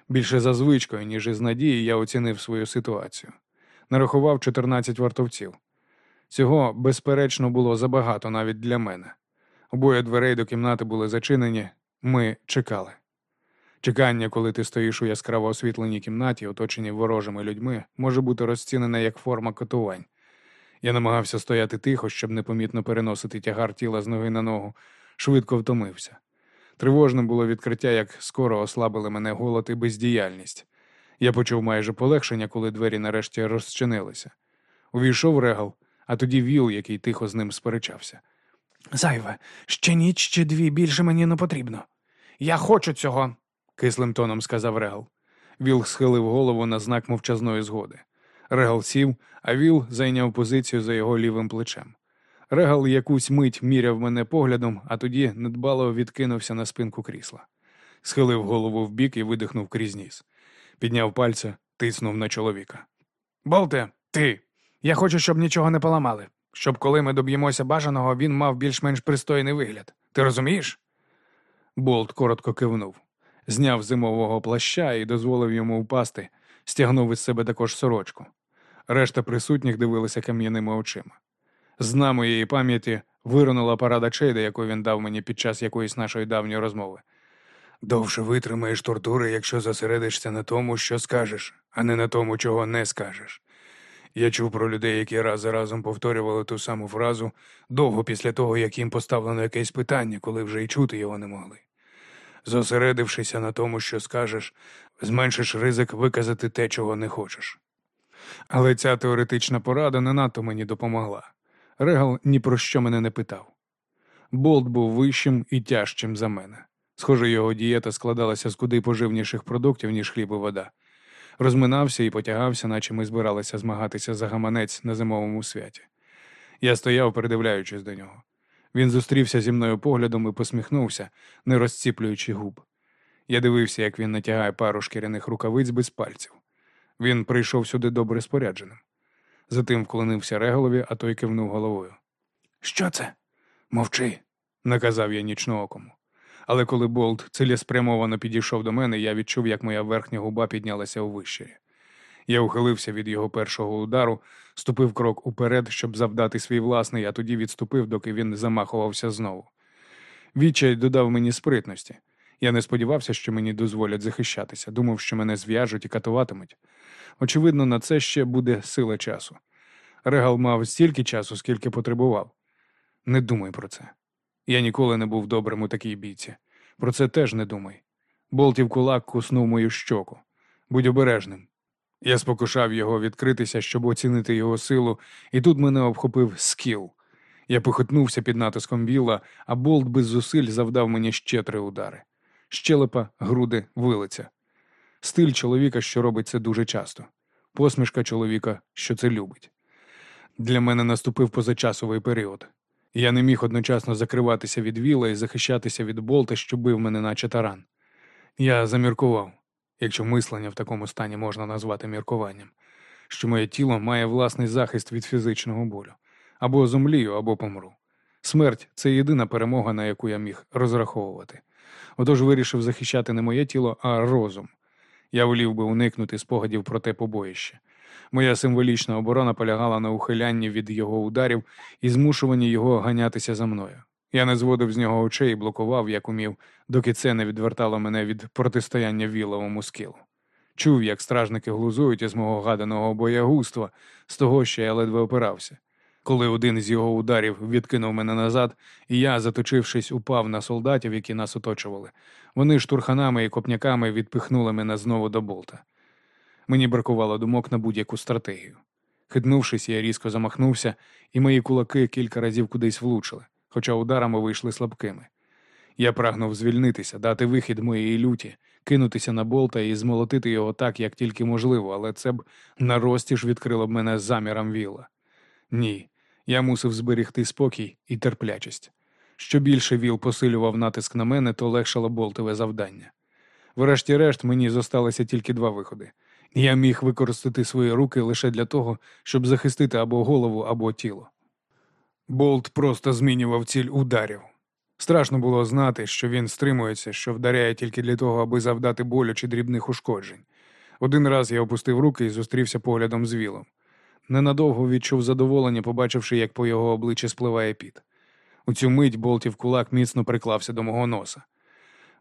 Більше за звичкою, ніж із надії, я оцінив свою ситуацію. Нарахував 14 вартовців. Цього, безперечно, було забагато навіть для мене. Обоє дверей до кімнати були зачинені, ми чекали. Чекання, коли ти стоїш у яскраво освітленій кімнаті, оточеній ворожими людьми, може бути розцінене як форма катувань. Я намагався стояти тихо, щоб непомітно переносити тягар тіла з ноги на ногу, швидко втомився. Тривожним було відкриття, як скоро ослабили мене голод і бездіяльність. Я почув майже полегшення, коли двері нарешті розчинилися. Увійшов Регал, а тоді Віл, який тихо з ним сперечався. Зайве, ще ніч, ще дві більше мені не потрібно. Я хочу цього. Кислим тоном сказав Регал. Віл схилив голову на знак мовчазної згоди. Регал сів, а Віл зайняв позицію за його лівим плечем. Регал якусь мить міряв мене поглядом, а тоді недбало відкинувся на спинку крісла. Схилив голову вбік і видихнув крізь ніс. Підняв пальця, тиснув на чоловіка. Болте, ти. Я хочу, щоб нічого не поламали. Щоб коли ми доб'ємося бажаного, він мав більш-менш пристойний вигляд. Ти розумієш? Болт коротко кивнув, зняв зимового плаща і дозволив йому впасти, стягнув із себе також сорочку. Решта присутніх дивилися кам'яними очима. З дна моєї пам'яті виринула парада Чейда, яку він дав мені під час якоїсь нашої давньої розмови. Довше витримаєш тортури, якщо зосередишся на тому, що скажеш, а не на тому, чого не скажеш. Я чув про людей, які раз за разом повторювали ту саму фразу довго після того, як їм поставлено якесь питання, коли вже й чути його не могли. Зосередившися на тому, що скажеш, зменшиш ризик виказати те, чого не хочеш. Але ця теоретична порада не надто мені допомогла. Регал ні про що мене не питав. Болт був вищим і тяжчим за мене. Схоже, його дієта складалася з куди поживніших продуктів, ніж хліб і вода. Розминався і потягався, наче ми збиралися змагатися за гаманець на зимовому святі. Я стояв, передивляючись до нього. Він зустрівся зі мною поглядом і посміхнувся, не розціплюючи губ. Я дивився, як він натягає пару шкіряних рукавиць без пальців. Він прийшов сюди добре спорядженим. Затим вклонився реголові, а той кивнув головою. Що це? Мовчи, наказав я нічноокому. Але коли Болт цілеспрямовано підійшов до мене, я відчув, як моя верхня губа піднялася у вищері. Я ухилився від його першого удару, ступив крок уперед, щоб завдати свій власний, а тоді відступив, доки він замахувався знову. Відчай додав мені спритності. Я не сподівався, що мені дозволять захищатися, думав, що мене зв'яжуть і катуватимуть. Очевидно, на це ще буде сила часу. Регал мав стільки часу, скільки потребував. Не думай про це. Я ніколи не був добрим у такій бійці. Про це теж не думай. Болтів кулак куснув мою щоку. Будь обережним. Я спокушав його відкритися, щоб оцінити його силу, і тут мене обхопив скіл. Я похитнувся під натиском віла, а болт без зусиль завдав мені ще три удари. Щелепа, груди, вилиця. Стиль чоловіка, що робить це дуже часто. Посмішка чоловіка, що це любить. Для мене наступив позачасовий період. Я не міг одночасно закриватися від віла і захищатися від болта, що бив мене, наче таран. Я заміркував, якщо мислення в такому стані можна назвати міркуванням, що моє тіло має власний захист від фізичного болю. Або зумлію, або помру. Смерть це єдина перемога, на яку я міг розраховувати. Отож вирішив захищати не моє тіло, а розум. Я волів би уникнути спогадів про те побоїще. Моя символічна оборона полягала на ухилянні від його ударів і змушуванні його ганятися за мною. Я не зводив з нього очей і блокував, як умів, доки це не відвертало мене від протистояння віловому скилу. Чув, як стражники глузують із мого гаданого боягузтва, з того, що я ледве опирався. Коли один з його ударів відкинув мене назад, і я, заточившись, упав на солдатів, які нас оточували, вони штурханами і копняками відпихнули мене знову до болта. Мені бракувало думок на будь-яку стратегію. Хитнувшись, я різко замахнувся, і мої кулаки кілька разів кудись влучили, хоча ударами вийшли слабкими. Я прагнув звільнитися, дати вихід моєї люті, кинутися на болта і змолотити його так, як тільки можливо, але це б наростіж відкрило б мене заміром віла. Ні, я мусив зберігти спокій і терплячість. Що більше віл посилював натиск на мене, то легшало болтове завдання. Врешті-решт, мені зосталося тільки два виходи. Я міг використати свої руки лише для того, щоб захистити або голову, або тіло. Болт просто змінював ціль ударів. Страшно було знати, що він стримується, що вдаряє тільки для того, аби завдати болю чи дрібних ушкоджень. Один раз я опустив руки і зустрівся поглядом з вілом. Ненадовго відчув задоволення, побачивши, як по його обличчі спливає піт. У цю мить болтів кулак міцно приклався до мого носа.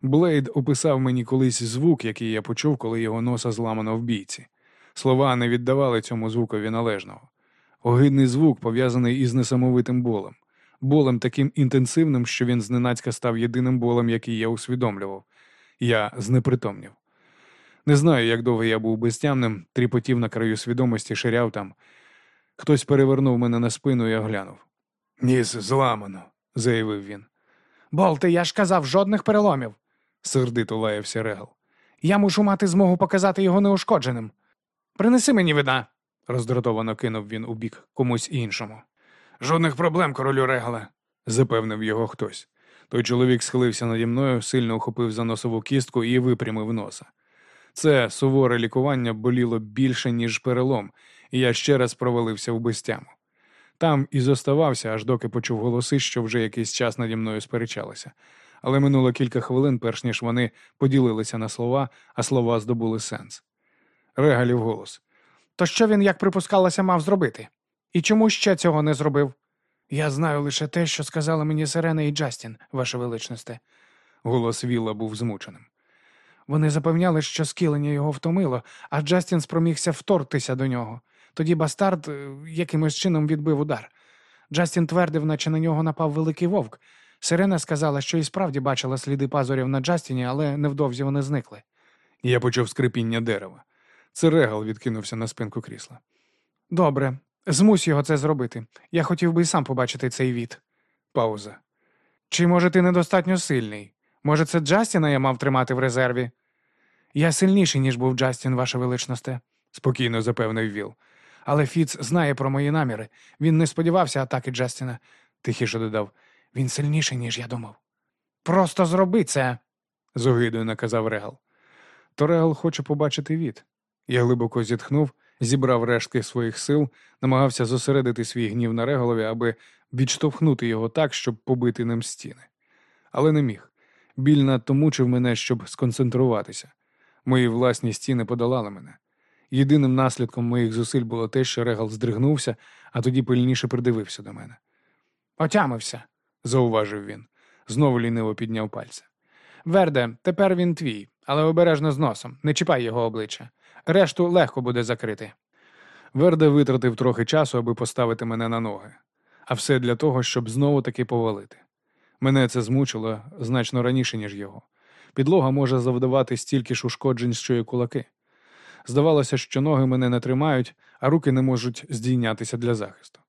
Блейд описав мені колись звук, який я почув, коли його носа зламано в бійці. Слова не віддавали цьому звукові належного. Огидний звук пов'язаний із несамовитим болем, болем таким інтенсивним, що він зненацька став єдиним болем, який я усвідомлював. Я знепритомнів. Не знаю, як довго я був безтямним, тріпотів на краю свідомості, ширяв там. Хтось перевернув мене на спину і оглянув. Ніс зламано, заявив він. Болте, я ж казав, жодних переломів. Сердито лаявся Регал. Я мушу мати змогу показати його неушкодженим. Принеси мені вина. Роздратовано кинув він у бік комусь іншому. Жодних проблем, королю Регала. запевнив його хтось. Той чоловік схилився наді мною, сильно ухопив за носову кістку і випрямив носа. Це суворе лікування боліло більше, ніж перелом, і я ще раз провалився в безтяму. Там і зоставався, аж доки почув голоси, що вже якийсь час наді мною сперечалися. Але минуло кілька хвилин, перш ніж вони поділилися на слова, а слова здобули сенс. Регалів голос. То що він, як припускалося, мав зробити? І чому ще цього не зробив? Я знаю лише те, що сказали мені Сирена і Джастін, ваше величносте. Голос Вілла був змученим. Вони запевняли, що скілення його втомило, а Джастін спромігся вторгтися до нього. Тоді бастард, е, якимось чином відбив удар. Джастін твердив, наче на нього напав великий вовк. Сирена сказала, що і справді бачила сліди пазурів на Джастіні, але невдовзі вони зникли. Я почув скрипіння дерева. Це регал відкинувся на спинку крісла. Добре, змусь його це зробити. Я хотів би і сам побачити цей від. Пауза. Чи може ти недостатньо сильний? Може, це Джастіна я мав тримати в резерві? Я сильніший, ніж був Джастін, ваше величносте, спокійно запевнив Віл. Але Фіц знає про мої наміри. Він не сподівався атаки Джастіна, тихіше додав. Він сильніший, ніж я думав. Просто зроби це, з огидою наказав Регал. То Регал хоче побачити від. Я глибоко зітхнув, зібрав рештки своїх сил, намагався зосередити свій гнів на Регалові, аби відштовхнути його так, щоб побити ним стіни. Але не міг. Біль надто мучив мене, щоб сконцентруватися. Мої власні стіни подолали мене. Єдиним наслідком моїх зусиль було те, що Регал здригнувся, а тоді пильніше придивився до мене. Отямився, зауважив він. Знову ліниво підняв пальця. Верде, тепер він твій, але обережно з носом, не чіпай його обличчя. Решту легко буде закрити. Верде витратив трохи часу, аби поставити мене на ноги, а все для того, щоб знову таки повалити. Мене це змучило значно раніше, ніж його. Підлога може завдавати стільки ж ушкоджень, що й кулаки. Здавалося, що ноги мене не тримають, а руки не можуть здійнятися для захисту.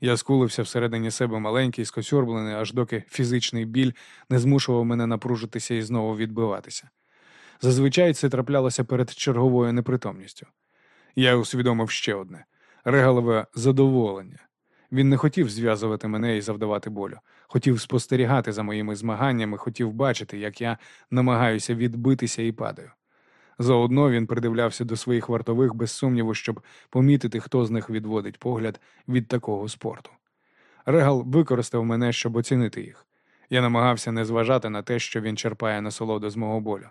Я скулився всередині себе маленький, скосьорблений, аж доки фізичний біль не змушував мене напружитися і знову відбиватися. Зазвичай це траплялося перед черговою непритомністю. Я усвідомив ще одне регалове задоволення. Він не хотів зв'язувати мене і завдавати болю, хотів спостерігати за моїми змаганнями, хотів бачити, як я намагаюся відбитися і падаю. Заодно він придивлявся до своїх вартових без сумніву, щоб помітити, хто з них відводить погляд від такого спорту. Регал використав мене, щоб оцінити їх. Я намагався не зважати на те, що він черпає насолоду з мого болю.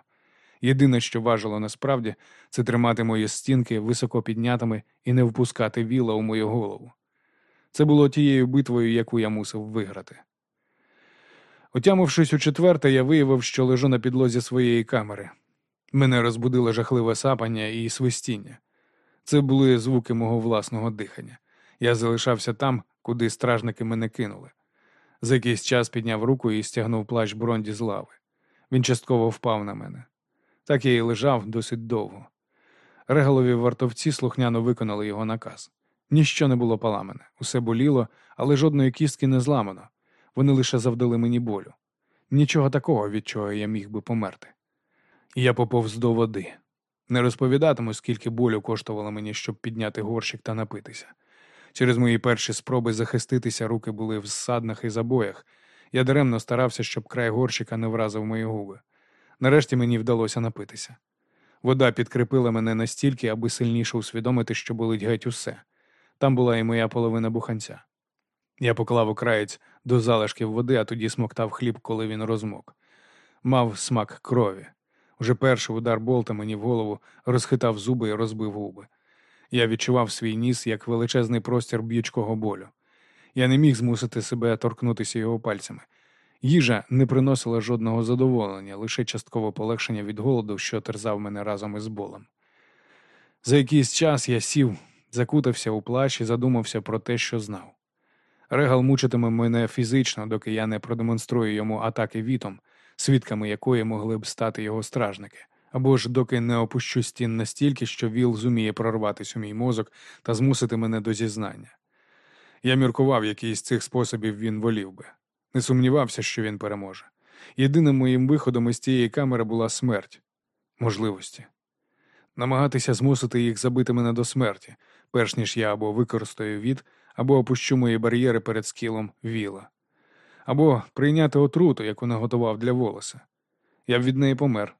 Єдине, що важило насправді, це тримати мої стінки високо піднятими і не впускати віла у мою голову. Це було тією битвою, яку я мусив виграти. Отямившись у четверте, я виявив, що лежу на підлозі своєї камери. Мене розбудило жахливе сапання і свистіння. Це були звуки мого власного дихання. Я залишався там, куди стражники мене кинули. За якийсь час підняв руку і стягнув плащ Бронді з лави. Він частково впав на мене. Так я й лежав досить довго. Регалові вартовці слухняно виконали його наказ. Ніщо не було поламане, усе боліло, але жодної кістки не зламано. Вони лише завдали мені болю. Нічого такого, від чого я міг би померти. Я поповз до води. Не розповідатиму, скільки болю коштувало мені, щоб підняти горщик та напитися. Через мої перші спроби захиститися руки були в ссаднах і забоях. Я даремно старався, щоб край горщика не вразив мої губи. Нарешті мені вдалося напитися. Вода підкріпила мене настільки, аби сильніше усвідомити, що болить геть усе. Там була і моя половина буханця. Я поклав окраєць до залишків води, а тоді смоктав хліб, коли він розмок. Мав смак крові. Уже перший удар болта мені в голову розхитав зуби і розбив губи. Я відчував свій ніс як величезний простір б'ючкого болю. Я не міг змусити себе торкнутися його пальцями. Їжа не приносила жодного задоволення, лише часткове полегшення від голоду, що терзав мене разом із болем. За якийсь час я сів, закутався у плащ і задумався про те, що знав. Регал мучитиме мене фізично, доки я не продемонструю йому атаки вітом, свідками якої могли б стати його стражники, або ж доки не опущу стін настільки, що Віл зуміє прорватися у мій мозок та змусити мене до зізнання. Я міркував, який з цих способів він волів би. Не сумнівався, що він переможе. Єдиним моїм виходом із цієї камери була смерть можливості. Намагатися змусити їх забити мене до смерті, перш ніж я або використаю від, або опущу мої бар'єри перед скілом віла, або прийняти отруту, яку наготував для волоса. Я б від неї помер.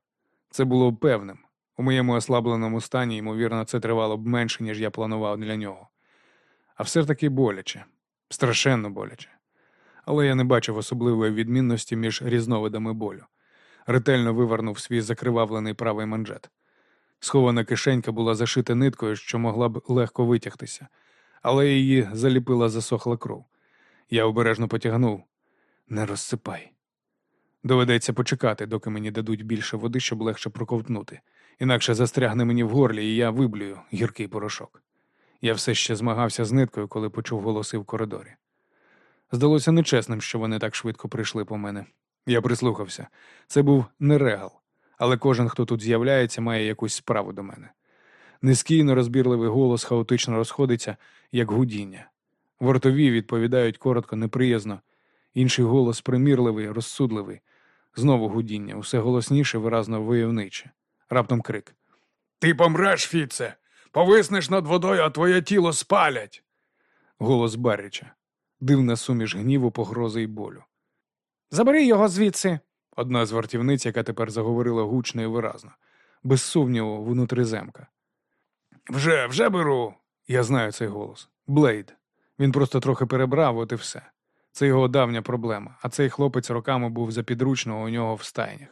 Це було б певним. У моєму ослабленому стані, ймовірно, це тривало б менше, ніж я планував для нього. А все таки боляче, страшенно боляче. Але я не бачив особливої відмінності між різновидами болю. Ретельно вивернув свій закривавлений правий манжет. Схована кишенька була зашита ниткою, що могла б легко витягтися, але її заліпила засохла кров. Я обережно потягнув не розсипай. Доведеться почекати, доки мені дадуть більше води, щоб легше проковтнути. Інакше застрягне мені в горлі, і я виблюю гіркий порошок. Я все ще змагався з ниткою, коли почув голоси в коридорі. Здалося нечесним, що вони так швидко прийшли по мене. Я прислухався. Це був не регал, але кожен, хто тут з'являється, має якусь справу до мене. Низький нерозбірливий голос хаотично розходиться, як гудіння. Вортові відповідають коротко, неприязно. Інший голос примірливий, розсудливий. Знову гудіння, усе голосніше, виразно войовниче. Раптом крик. Ти помреш, Фіце! Повиснеш над водою, а твоє тіло спалять. Голос Барріча. Дивна суміш гніву, погрози й болю. Забери його звідси. Одна з вартівниць, яка тепер заговорила гучно і виразно, без сумніву, внутриземка. Вже, вже беру. Я знаю цей голос. Блейд. Він просто трохи перебрав, от і все. Це його давня проблема, а цей хлопець роками був за підручного у нього в стайнях.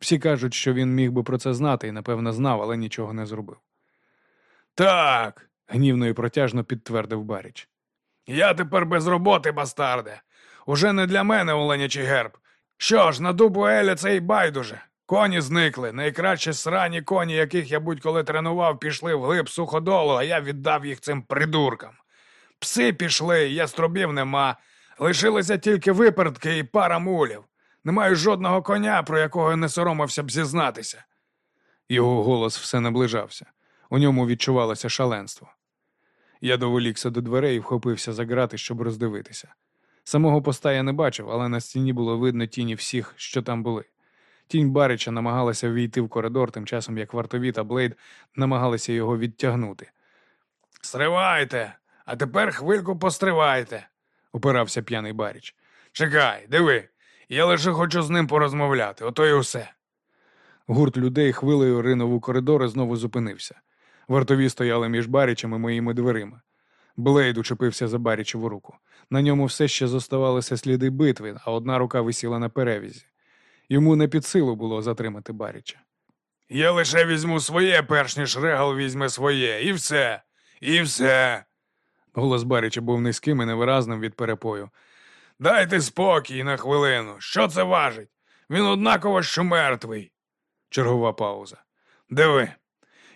Всі кажуть, що він міг би про це знати і, напевно, знав, але нічого не зробив. Так, Гнівно і протяжно підтвердив Баріч. Я тепер без роботи, бастарде. Уже не для мене оленячий герб. Що ж, на дубу Еля це й байдуже. Коні зникли. Найкраще срані коні, яких я будь-коли тренував, пішли вглиб суходолу, а я віддав їх цим придуркам. Пси пішли, яструбів нема. Лишилися тільки випертки і пара мулів. Не маю жодного коня, про якого не соромився б зізнатися. Його голос все наближався. У ньому відчувалося шаленство. Я доволікся до дверей і вхопився за грати, щоб роздивитися. Самого поста я не бачив, але на стіні було видно тіні всіх, що там були. Тінь Барича намагалася війти в коридор, тим часом як вартові та Блейд намагалися його відтягнути. Стривайте, а тепер хвильку постривайте, Упирався п'яний Баріч. Чекай, диви, я лише хочу з ним порозмовляти, ото й усе. Гурт людей хвилею ринув у коридор і знову зупинився. Вартові стояли між Барічем і моїми дверима. Блейд учепився за Барічеву руку. На ньому все ще зоставалися сліди битви, а одна рука висіла на перевізі. Йому не під силу було затримати Баріча. Я лише візьму своє, перш ніж регал візьме своє, і все, і все. Голос Баріча був низьким і невиразним від перепою. Дайте спокій на хвилину. Що це важить? Він однаково, що мертвий. Чергова пауза. Диви,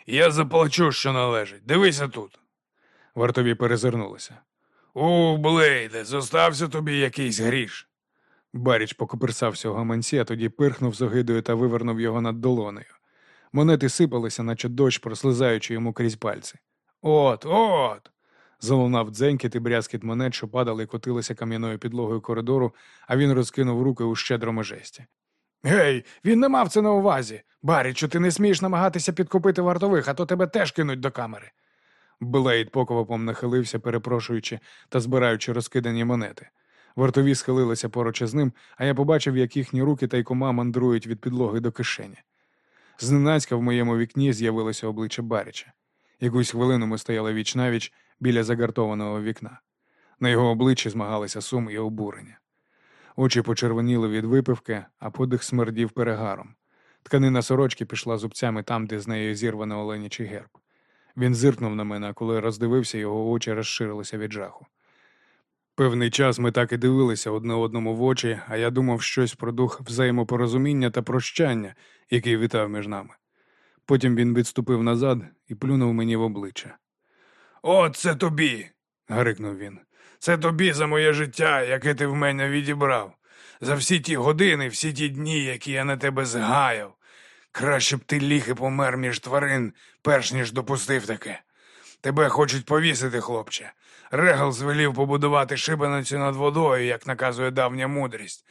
я заплачу, що належить. Дивися тут. Вартові перезирнулися. У, Блейде, зостався тобі якийсь гріш. Баріч покоперсався у гаманці, а тоді пирхнув з огидою та вивернув його над долонею. Монети сипалися, наче дощ, прослизаючи йому крізь пальці. От, от. Залунав дзенькіт і брязкіт монет, що падали і котилися кам'яною підлогою коридору, а він розкинув руки у щедрому жесті. Гей, він не мав це на увазі. Барічу, ти не смієш намагатися підкупити вартових, а то тебе теж кинуть до камери. Блейд поквапом нахилився, перепрошуючи та збираючи розкидані монети. Вартові схилилися поруч із ним, а я побачив, як їхні руки та й кома мандрують від підлоги до кишені. Зненацька в моєму вікні з'явилося обличчя Баріча. Якусь хвилину ми стояли віч навіч біля загартованого вікна. На його обличчі змагалися сум і обурення. Очі почервоніли від випивки, а подих смердів перегаром. Тканина сорочки пішла зубцями там, де з нею зірвано оленячий герб. Він зиркнув на мене, а коли роздивився, його очі розширилися від жаху. Певний час ми так і дивилися одне одному в очі, а я думав щось про дух взаємопорозуміння та прощання, який вітав між нами. Потім він відступив назад і плюнув мені в обличчя. О, це тобі. Гарикнув він. Це тобі за моє життя, яке ти в мене відібрав. За всі ті години, всі ті дні, які я на тебе згаяв. Краще б ти ліг і помер між тварин, перш ніж допустив таке. Тебе хочуть повісити, хлопче. Регал звелів побудувати шибеницю над водою, як наказує давня мудрість.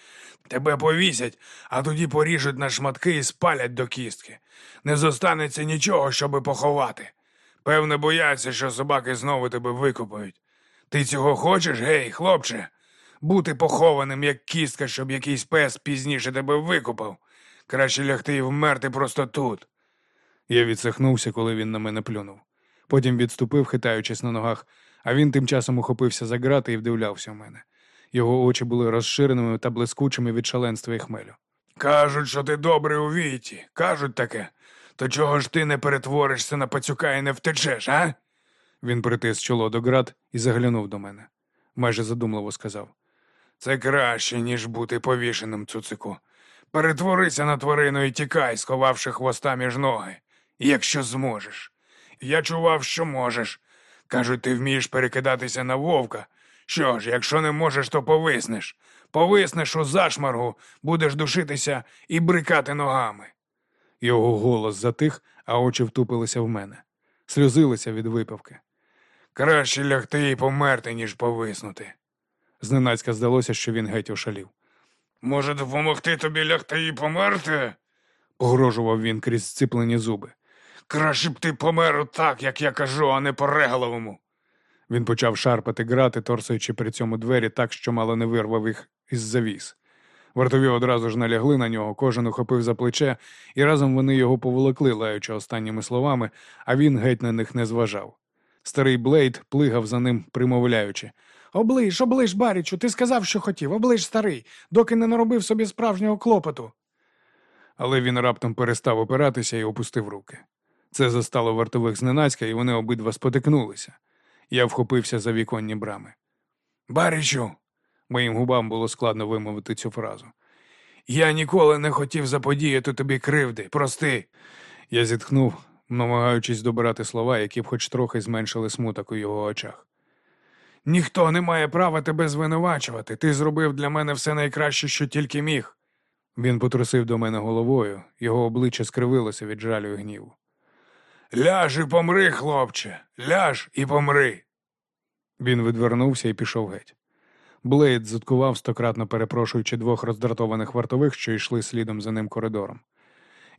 Тебе повісять, а тоді поріжуть на шматки і спалять до кістки. Не зостанеться нічого, щоби поховати. Певне, бояться, що собаки знову тебе викопають. Ти цього хочеш, гей, хлопче? Бути похованим, як кістка, щоб якийсь пес пізніше тебе викопав. Краще лягти і вмерти просто тут. Я відсахнувся, коли він на мене плюнув. Потім відступив, хитаючись на ногах, а він тим часом ухопився за грати і вдивлявся в мене. Його очі були розширеними та блискучими від шаленства і хмелю. Кажуть, що ти добрий у віті. Кажуть таке. То чого ж ти не перетворишся на пацюка і не втечеш, а? Він притис чоло до град і заглянув до мене. Майже задумливо сказав. Це краще, ніж бути повішеним, цуцику. Перетворися на тварину і тікай, сховавши хвоста між ноги, якщо зможеш. Я чував, що можеш. Кажуть, ти вмієш перекидатися на вовка. Що ж, якщо не можеш, то повиснеш. Повиснеш у зашмаргу, будеш душитися і брикати ногами. Його голос затих, а очі втупилися в мене. Сльозилися від випивки. Краще лягти і померти, ніж повиснути. Зненацька здалося, що він геть ошалів. Може, допомогти тобі лягти і померти? Погрожував він крізь зціплені зуби. Краще б ти помер так, як я кажу, а не по регаловому. Він почав шарпати грати, торсуючи при цьому двері так, що мало не вирвав їх із завіс. Вартові одразу ж налягли на нього, кожен ухопив за плече, і разом вони його поволокли, лаючи останніми словами, а він геть на них не зважав. Старий Блейд плигав за ним, примовляючи. Оближ, оближ, Барічу, ти сказав, що хотів, оближ старий, доки не наробив собі справжнього клопоту. Але він раптом перестав опиратися і опустив руки. Це застало вартових зненацька, і вони обидва спотикнулися. Я вхопився за віконні брами. Барічу, Моїм губам було складно вимовити цю фразу. я ніколи не хотів заподіяти тобі кривди. Прости. Я зітхнув, намагаючись добирати слова, які б хоч трохи зменшили смуток у його очах. Ніхто не має права тебе звинувачувати. Ти зробив для мене все найкраще, що тільки міг. Він потрусив до мене головою, його обличчя скривилося від жалю і гніву. Ляж і помри, хлопче, ляж і помри. Він відвернувся і пішов геть. Блейд заткував, стократно перепрошуючи двох роздратованих вартових, що йшли слідом за ним коридором.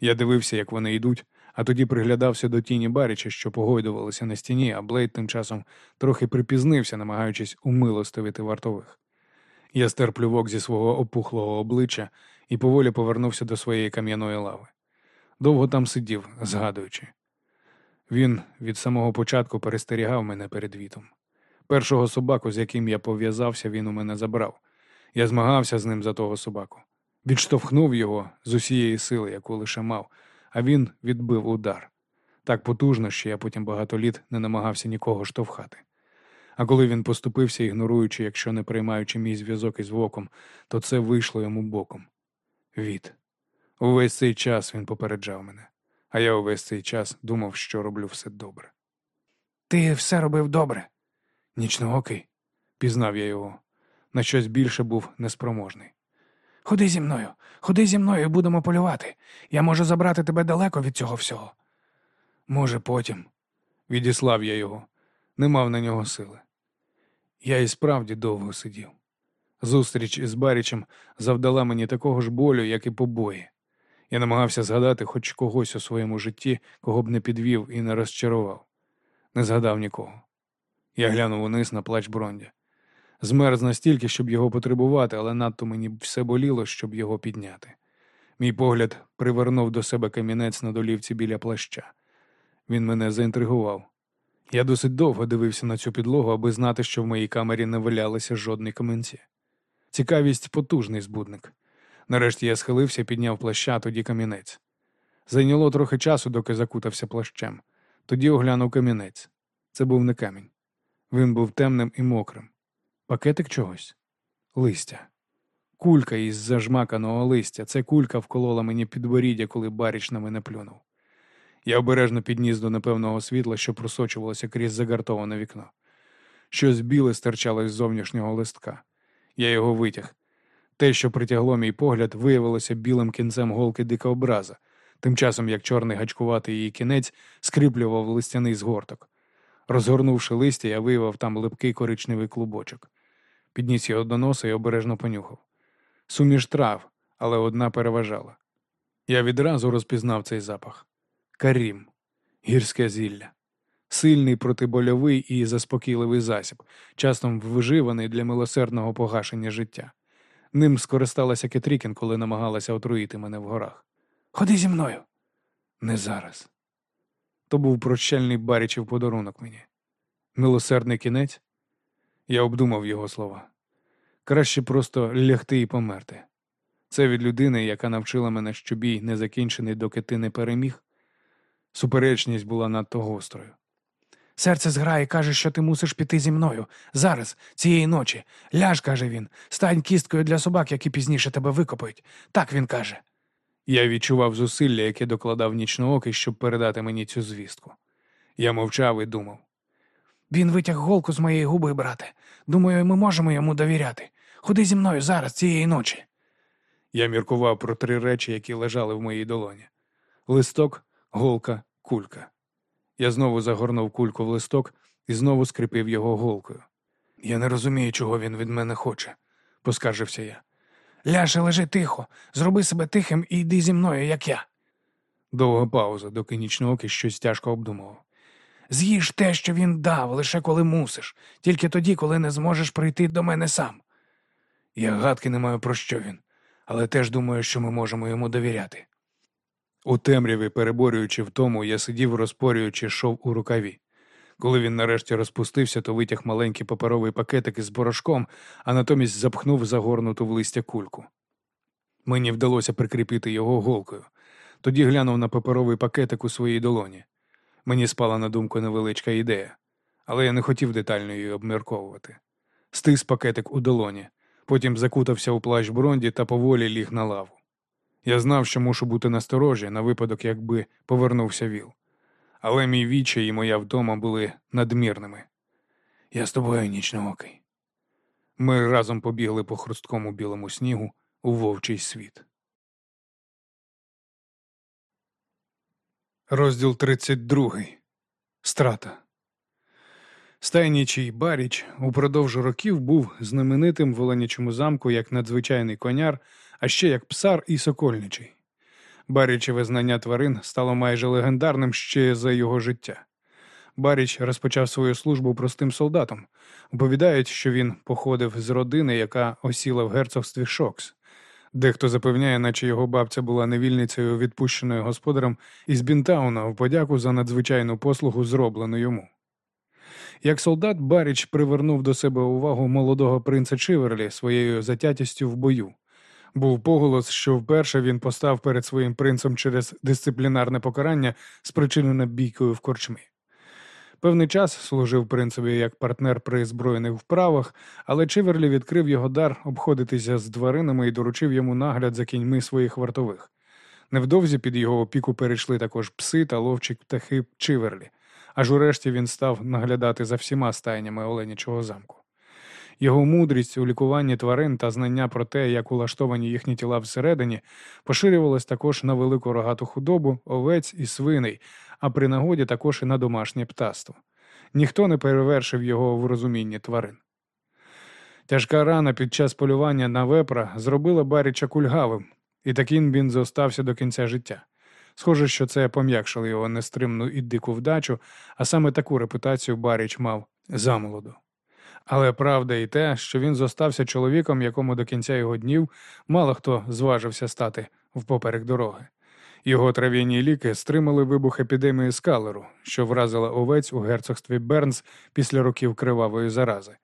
Я дивився, як вони йдуть, а тоді приглядався до тіні Баріча, що погойдувалися на стіні, а Блейд тим часом трохи припізнився, намагаючись умилостивити вартових. Я стер плювок зі свого опухлого обличчя і поволі повернувся до своєї кам'яної лави. Довго там сидів, згадуючи. Він від самого початку перестерігав мене перед вітом. Першого собаку, з яким я пов'язався, він у мене забрав. Я змагався з ним за того собаку. Відштовхнув його з усієї сили, яку лише мав, а він відбив удар. Так потужно, що я потім багато літ не намагався нікого штовхати. А коли він поступився, ігноруючи, якщо не приймаючи мій зв'язок із воком, то це вийшло йому боком. Від. Увесь цей час він попереджав мене, а я увесь цей час думав, що роблю все добре. Ти все робив добре. Нічноокий, пізнав я його. На щось більше був неспроможний. Ходи зі мною, ходи зі мною і будемо полювати. Я можу забрати тебе далеко від цього всього. Може, потім. Відіслав я його. не мав на нього сили. Я і справді довго сидів. Зустріч із Барічем завдала мені такого ж болю, як і побої. Я намагався згадати хоч когось у своєму житті, кого б не підвів і не розчарував. Не згадав нікого. Я глянув униз на плач Бронді. Змерз настільки, щоб його потребувати, але надто мені все боліло, щоб його підняти. Мій погляд привернув до себе камінець на долівці біля плаща. Він мене заінтригував. Я досить довго дивився на цю підлогу, аби знати, що в моїй камері не валялися жодні каменці. Цікавість потужний збудник. Нарешті я схилився, підняв плаща, тоді камінець. Зайняло трохи часу, доки закутався плащем. Тоді оглянув камінець. Це був не камінь. Він був темним і мокрим. Пакетик чогось? Листя. Кулька із зажмаканого листя. Це кулька вколола мені підборіддя, коли баріч на мене плюнув. Я обережно підніс до непевного світла, що просочувалося крізь загартоване вікно. Щось біле стирчало із зовнішнього листка. Я його витяг. Те, що притягло мій погляд, виявилося білим кінцем голки дикообраза, тим часом як чорний гачкуватий її кінець скріплював листяний згорток. Розгорнувши листя, я виявив там липкий коричневий клубочок. Підніс його до носа і обережно понюхав. Суміш трав, але одна переважала. Я відразу розпізнав цей запах. Карім, гірське зілля. Сильний протибольовий і заспокійливий засіб, часом вживаний для милосердного погашення життя. Ним скористалася Кетрікін, коли намагалася отруїти мене в горах. Ходи зі мною. Не зараз. То був прощальний барічів подарунок мені. Милосердний кінець. Я обдумав його слова. Краще просто лягти і померти. Це від людини, яка навчила мене, що бій не закінчений, доки ти не переміг. Суперечність була надто гострою. Серце зграє, каже, що ти мусиш піти зі мною. Зараз, цієї ночі. Ляж, каже він, стань кісткою для собак, які пізніше тебе викопають. Так він каже. Я відчував зусилля, яке докладав нічноокий, щоб передати мені цю звістку. Я мовчав і думав. Він витяг голку з моєї губи, брате. Думаю, ми можемо йому довіряти. Ходи зі мною зараз, цієї ночі. Я міркував про три речі, які лежали в моїй долоні: листок, голка, кулька. Я знову загорнув кульку в листок і знову скріпив його голкою. Я не розумію, чого він від мене хоче, поскаржився я. Ляж і лежи тихо, зроби себе тихим і йди зі мною, як я. Довга пауза, доки нічноокий щось тяжко обдумував. З'їж те, що він дав, лише коли мусиш, тільки тоді, коли не зможеш прийти до мене сам. Я гадки не маю про що він, але теж думаю, що ми можемо йому довіряти. У темряві, переборюючи в тому, я сидів, розпорюючи шов у рукаві. Коли він нарешті розпустився, то витяг маленький паперовий пакетик із порошком, а натомість запхнув загорнуту в листя кульку. Мені вдалося прикріпити його голкою. Тоді глянув на паперовий пакетик у своїй долоні. Мені спала на думку невеличка ідея, але я не хотів детально її обмірковувати. Стис пакетик у долоні, потім закутався у плащ Бронді та поволі ліг на лаву. Я знав, що мушу бути насторожі на випадок, якби повернувся віл. Але мій вічай і моя вдома були надмірними. Я з тобою нічноокий. Ми разом побігли по хрусткому білому снігу у вовчий світ. Розділ 32. Страта. Стайнічий Баріч упродовж років був знаменитим в Оленячому замку як надзвичайний коняр, а ще як псар і сокольничий. Барічеве знання тварин стало майже легендарним ще за його життя. Баріч розпочав свою службу простим солдатом. Оповідають, що він походив з родини, яка осіла в герцогстві Шокс. Дехто запевняє, наче його бабця була невільницею, відпущеною господарем із Бінтауна в подяку за надзвичайну послугу, зроблену йому. Як солдат, Баріч привернув до себе увагу молодого принца Чиверлі своєю затятістю в бою. Був поголос, що вперше він постав перед своїм принцем через дисциплінарне покарання, спричинене бійкою в корчмі. Певний час служив принцеві як партнер при збройних вправах, але Чиверлі відкрив його дар обходитися з тваринами і доручив йому нагляд за кіньми своїх вартових. Невдовзі під його опіку перейшли також пси та ловчі птахи Чиверлі, аж урешті він став наглядати за всіма стайнями Оленячого замку. Його мудрість у лікуванні тварин та знання про те, як улаштовані їхні тіла всередині, поширювалось також на велику рогату худобу, овець і свиней, а при нагоді також і на домашнє птаство. Ніхто не перевершив його в розумінні тварин. Тяжка рана під час полювання на вепра зробила Баріча кульгавим, і таким він зостався до кінця життя. Схоже, що це пом'якшило його нестримну і дику вдачу, а саме таку репутацію Баріч мав замолоду. Але правда і те, що він зостався чоловіком, якому до кінця його днів мало хто зважився стати впоперек дороги. Його трав'яні ліки стримали вибух епідемії скалеру, що вразила овець у герцогстві Бернс після років кривавої зарази.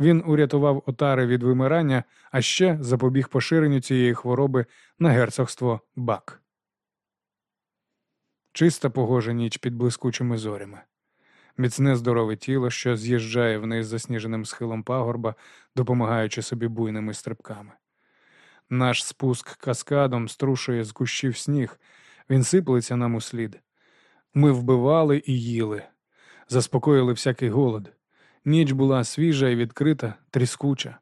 Він урятував отари від вимирання, а ще запобіг поширенню цієї хвороби на герцогство Бак. Чиста погожа ніч під блискучими зорями. Міцне здорове тіло, що з'їжджає вниз засніженим схилом пагорба, допомагаючи собі буйними стрибками. Наш спуск каскадом струшує з кущів сніг, він сиплеться нам у слід. Ми вбивали і їли, заспокоїли всякий голод. Ніч була свіжа і відкрита, тріскуча.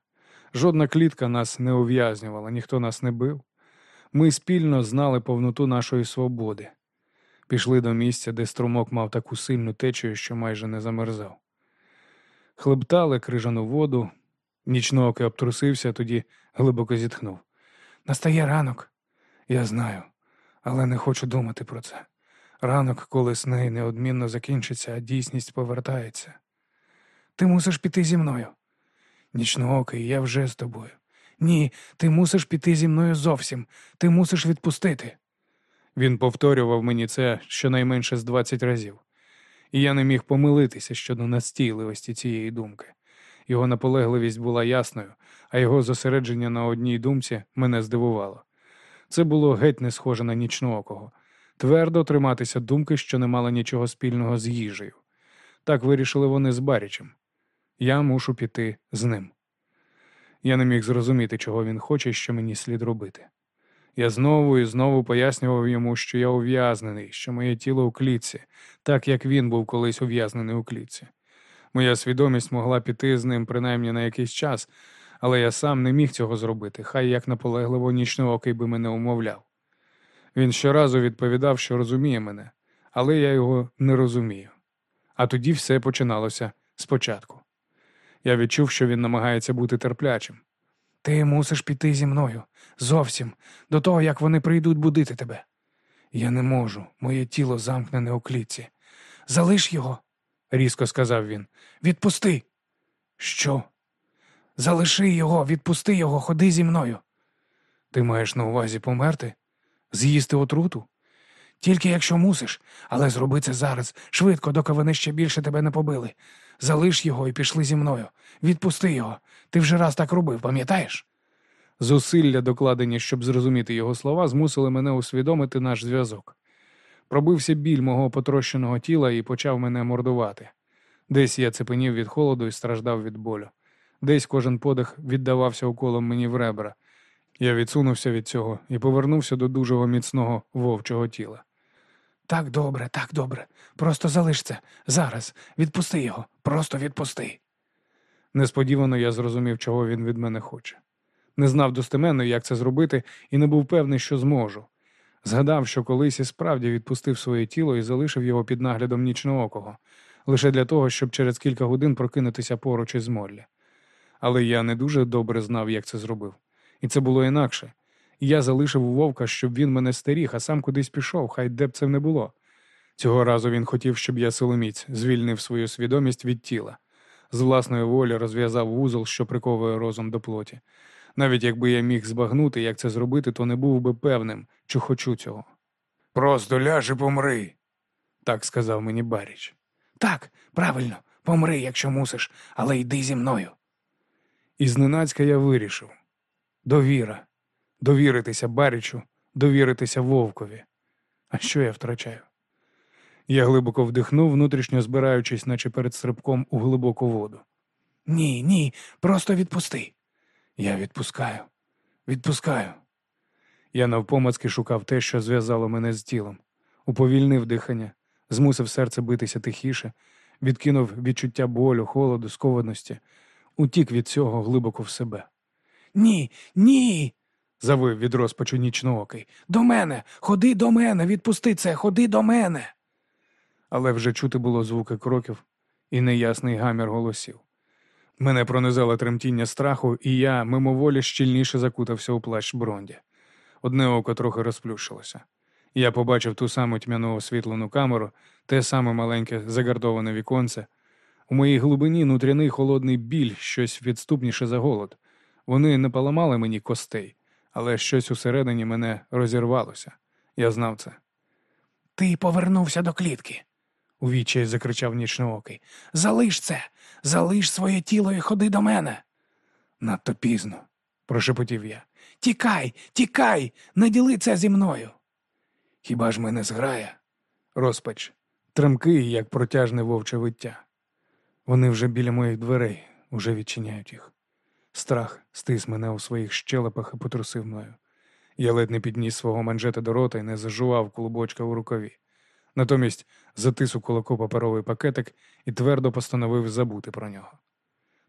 Жодна клітка нас не ув'язнювала, ніхто нас не бив. Ми спільно знали повноту нашої свободи. Пішли до місця, де струмок мав таку сильну течію, що майже не замерзав. Хлептали крижану воду, нічноокий обтрусився, тоді глибоко зітхнув. Настає ранок. Я знаю, але не хочу думати про це. Ранок, коли сни неодмінно закінчиться, а дійсність повертається. Ти мусиш піти зі мною. Нічноокий, я вже з тобою. Ні, ти мусиш піти зі мною зовсім. Ти мусиш відпустити. Він повторював мені це щонайменше з двадцять разів, і я не міг помилитися щодо настійливості цієї думки. Його наполегливість була ясною, а його зосередження на одній думці мене здивувало. Це було геть не схоже на нічноокого. Твердо триматися думки, що не мала нічого спільного з їжею. Так вирішили вони з Барічем. Я мушу піти з ним. Я не міг зрозуміти, чого він хоче, що мені слід робити. Я знову і знову пояснював йому, що я ув'язнений, що моє тіло у клітці, так як він був колись ув'язнений у клітці. Моя свідомість могла піти з ним принаймні на якийсь час, але я сам не міг цього зробити, хай як наполегливо нічноокий би мене умовляв. Він щоразу відповідав, що розуміє мене, але я його не розумію. А тоді все починалося спочатку. Я відчув, що він намагається бути терплячим. Ти мусиш піти зі мною зовсім до того, як вони прийдуть будити тебе. Я не можу, моє тіло замкнене у клітці. Залиш його, різко сказав він. Відпусти. Що? Залиши його, відпусти його, ходи зі мною. Ти маєш на увазі померти? З'їсти отруту? Тільки якщо мусиш, але зроби це зараз, швидко, доки вони ще більше тебе не побили. Залиш його і пішли зі мною. Відпусти його. Ти вже раз так робив, пам'ятаєш? Зусилля, докладені, щоб зрозуміти його слова, змусили мене усвідомити наш зв'язок. Пробився біль мого потрощеного тіла і почав мене мордувати. Десь я цепенів від холоду і страждав від болю. Десь кожен подих віддавався уколом мені в ребра. Я відсунувся від цього і повернувся до дужого міцного вовчого тіла. Так добре, так добре. Просто залиш це. Зараз. Відпусти його. Просто відпусти. Несподівано я зрозумів, чого він від мене хоче. Не знав достеменно, як це зробити, і не був певний, що зможу. Згадав, що колись і справді відпустив своє тіло і залишив його під наглядом нічноокого, лише для того, щоб через кілька годин прокинутися поруч із Моллі. Але я не дуже добре знав, як це зробив. І це було інакше. Я залишив у вовка, щоб він мене стеріг, а сам кудись пішов, хай де б це не було. Цього разу він хотів, щоб я силоміць звільнив свою свідомість від тіла. З власної волі розв'язав вузол, що приковує розум до плоті. Навіть якби я міг збагнути, як це зробити, то не був би певним, чи хочу цього. Просто ляж і помри. Так сказав мені Баріч. Так, правильно, помри, якщо мусиш, але йди зі мною. І зненацька я вирішив довіра, довіритися Барічу, довіритися вовкові. А що я втрачаю? Я глибоко вдихнув, внутрішньо збираючись, наче перед стрибком у глибоку воду. Ні, ні, просто відпусти. Я відпускаю, відпускаю. Я навпомацки шукав те, що зв'язало мене з тілом, уповільнив дихання, змусив серце битися тихіше, відкинув відчуття болю, холоду, скованості, утік від цього глибоко в себе. Ні, ні. Завив від розпачу нічноокий. До мене, ходи до мене, відпусти це, ходи до мене. Але вже чути було звуки кроків, і неясний гамір голосів. Мене пронизало тремтіння страху, і я мимоволі щільніше закутався у плащ Бронді. Одне око трохи розплющилося. Я побачив ту саму тьмяну освітлену камеру, те саме маленьке загардоване віконце. У моїй глибині нутряний холодний біль, щось відступніше за голод. Вони не поламали мені костей, але щось усередині мене розірвалося. Я знав це. Ти повернувся до клітки. у відчаї закричав нічноокий. Залиш це, залиш своє тіло і ходи до мене. Надто пізно, прошепотів я. Тікай, тікай, не діли це зі мною. Хіба ж мене зграє? Розпач, тремкий, як протяжне вовче виття. Вони вже біля моїх дверей, уже відчиняють їх. Страх стис мене у своїх щелепах і потрусив мною. Я ледь не підніс свого манжета до рота і не зажував клубочка у рукаві. Натомість затис у кулаку паперовий пакетик і твердо постановив забути про нього.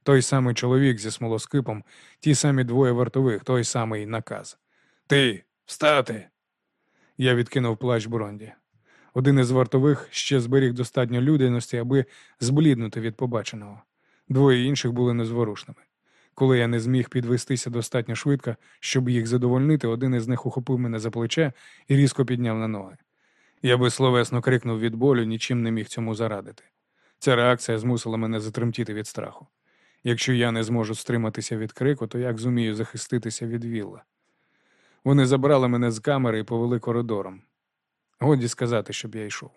Той самий чоловік зі смолоскипом, ті самі двоє вартових, той самий наказ. Ти встати. Я відкинув плащ Бронді. Один із вартових ще зберіг достатньо людяності, аби збліднути від побаченого. Двоє інших були незворушними. Коли я не зміг підвестися достатньо швидко, щоб їх задовольнити, один із них ухопив мене за плече і різко підняв на ноги. Я безсловесно крикнув від болю, нічим не міг цьому зарадити. Ця реакція змусила мене затремтіти від страху. Якщо я не зможу стриматися від крику, то як зумію захиститися від вілла? Вони забрали мене з камери і повели коридором. Годі сказати, щоб я йшов.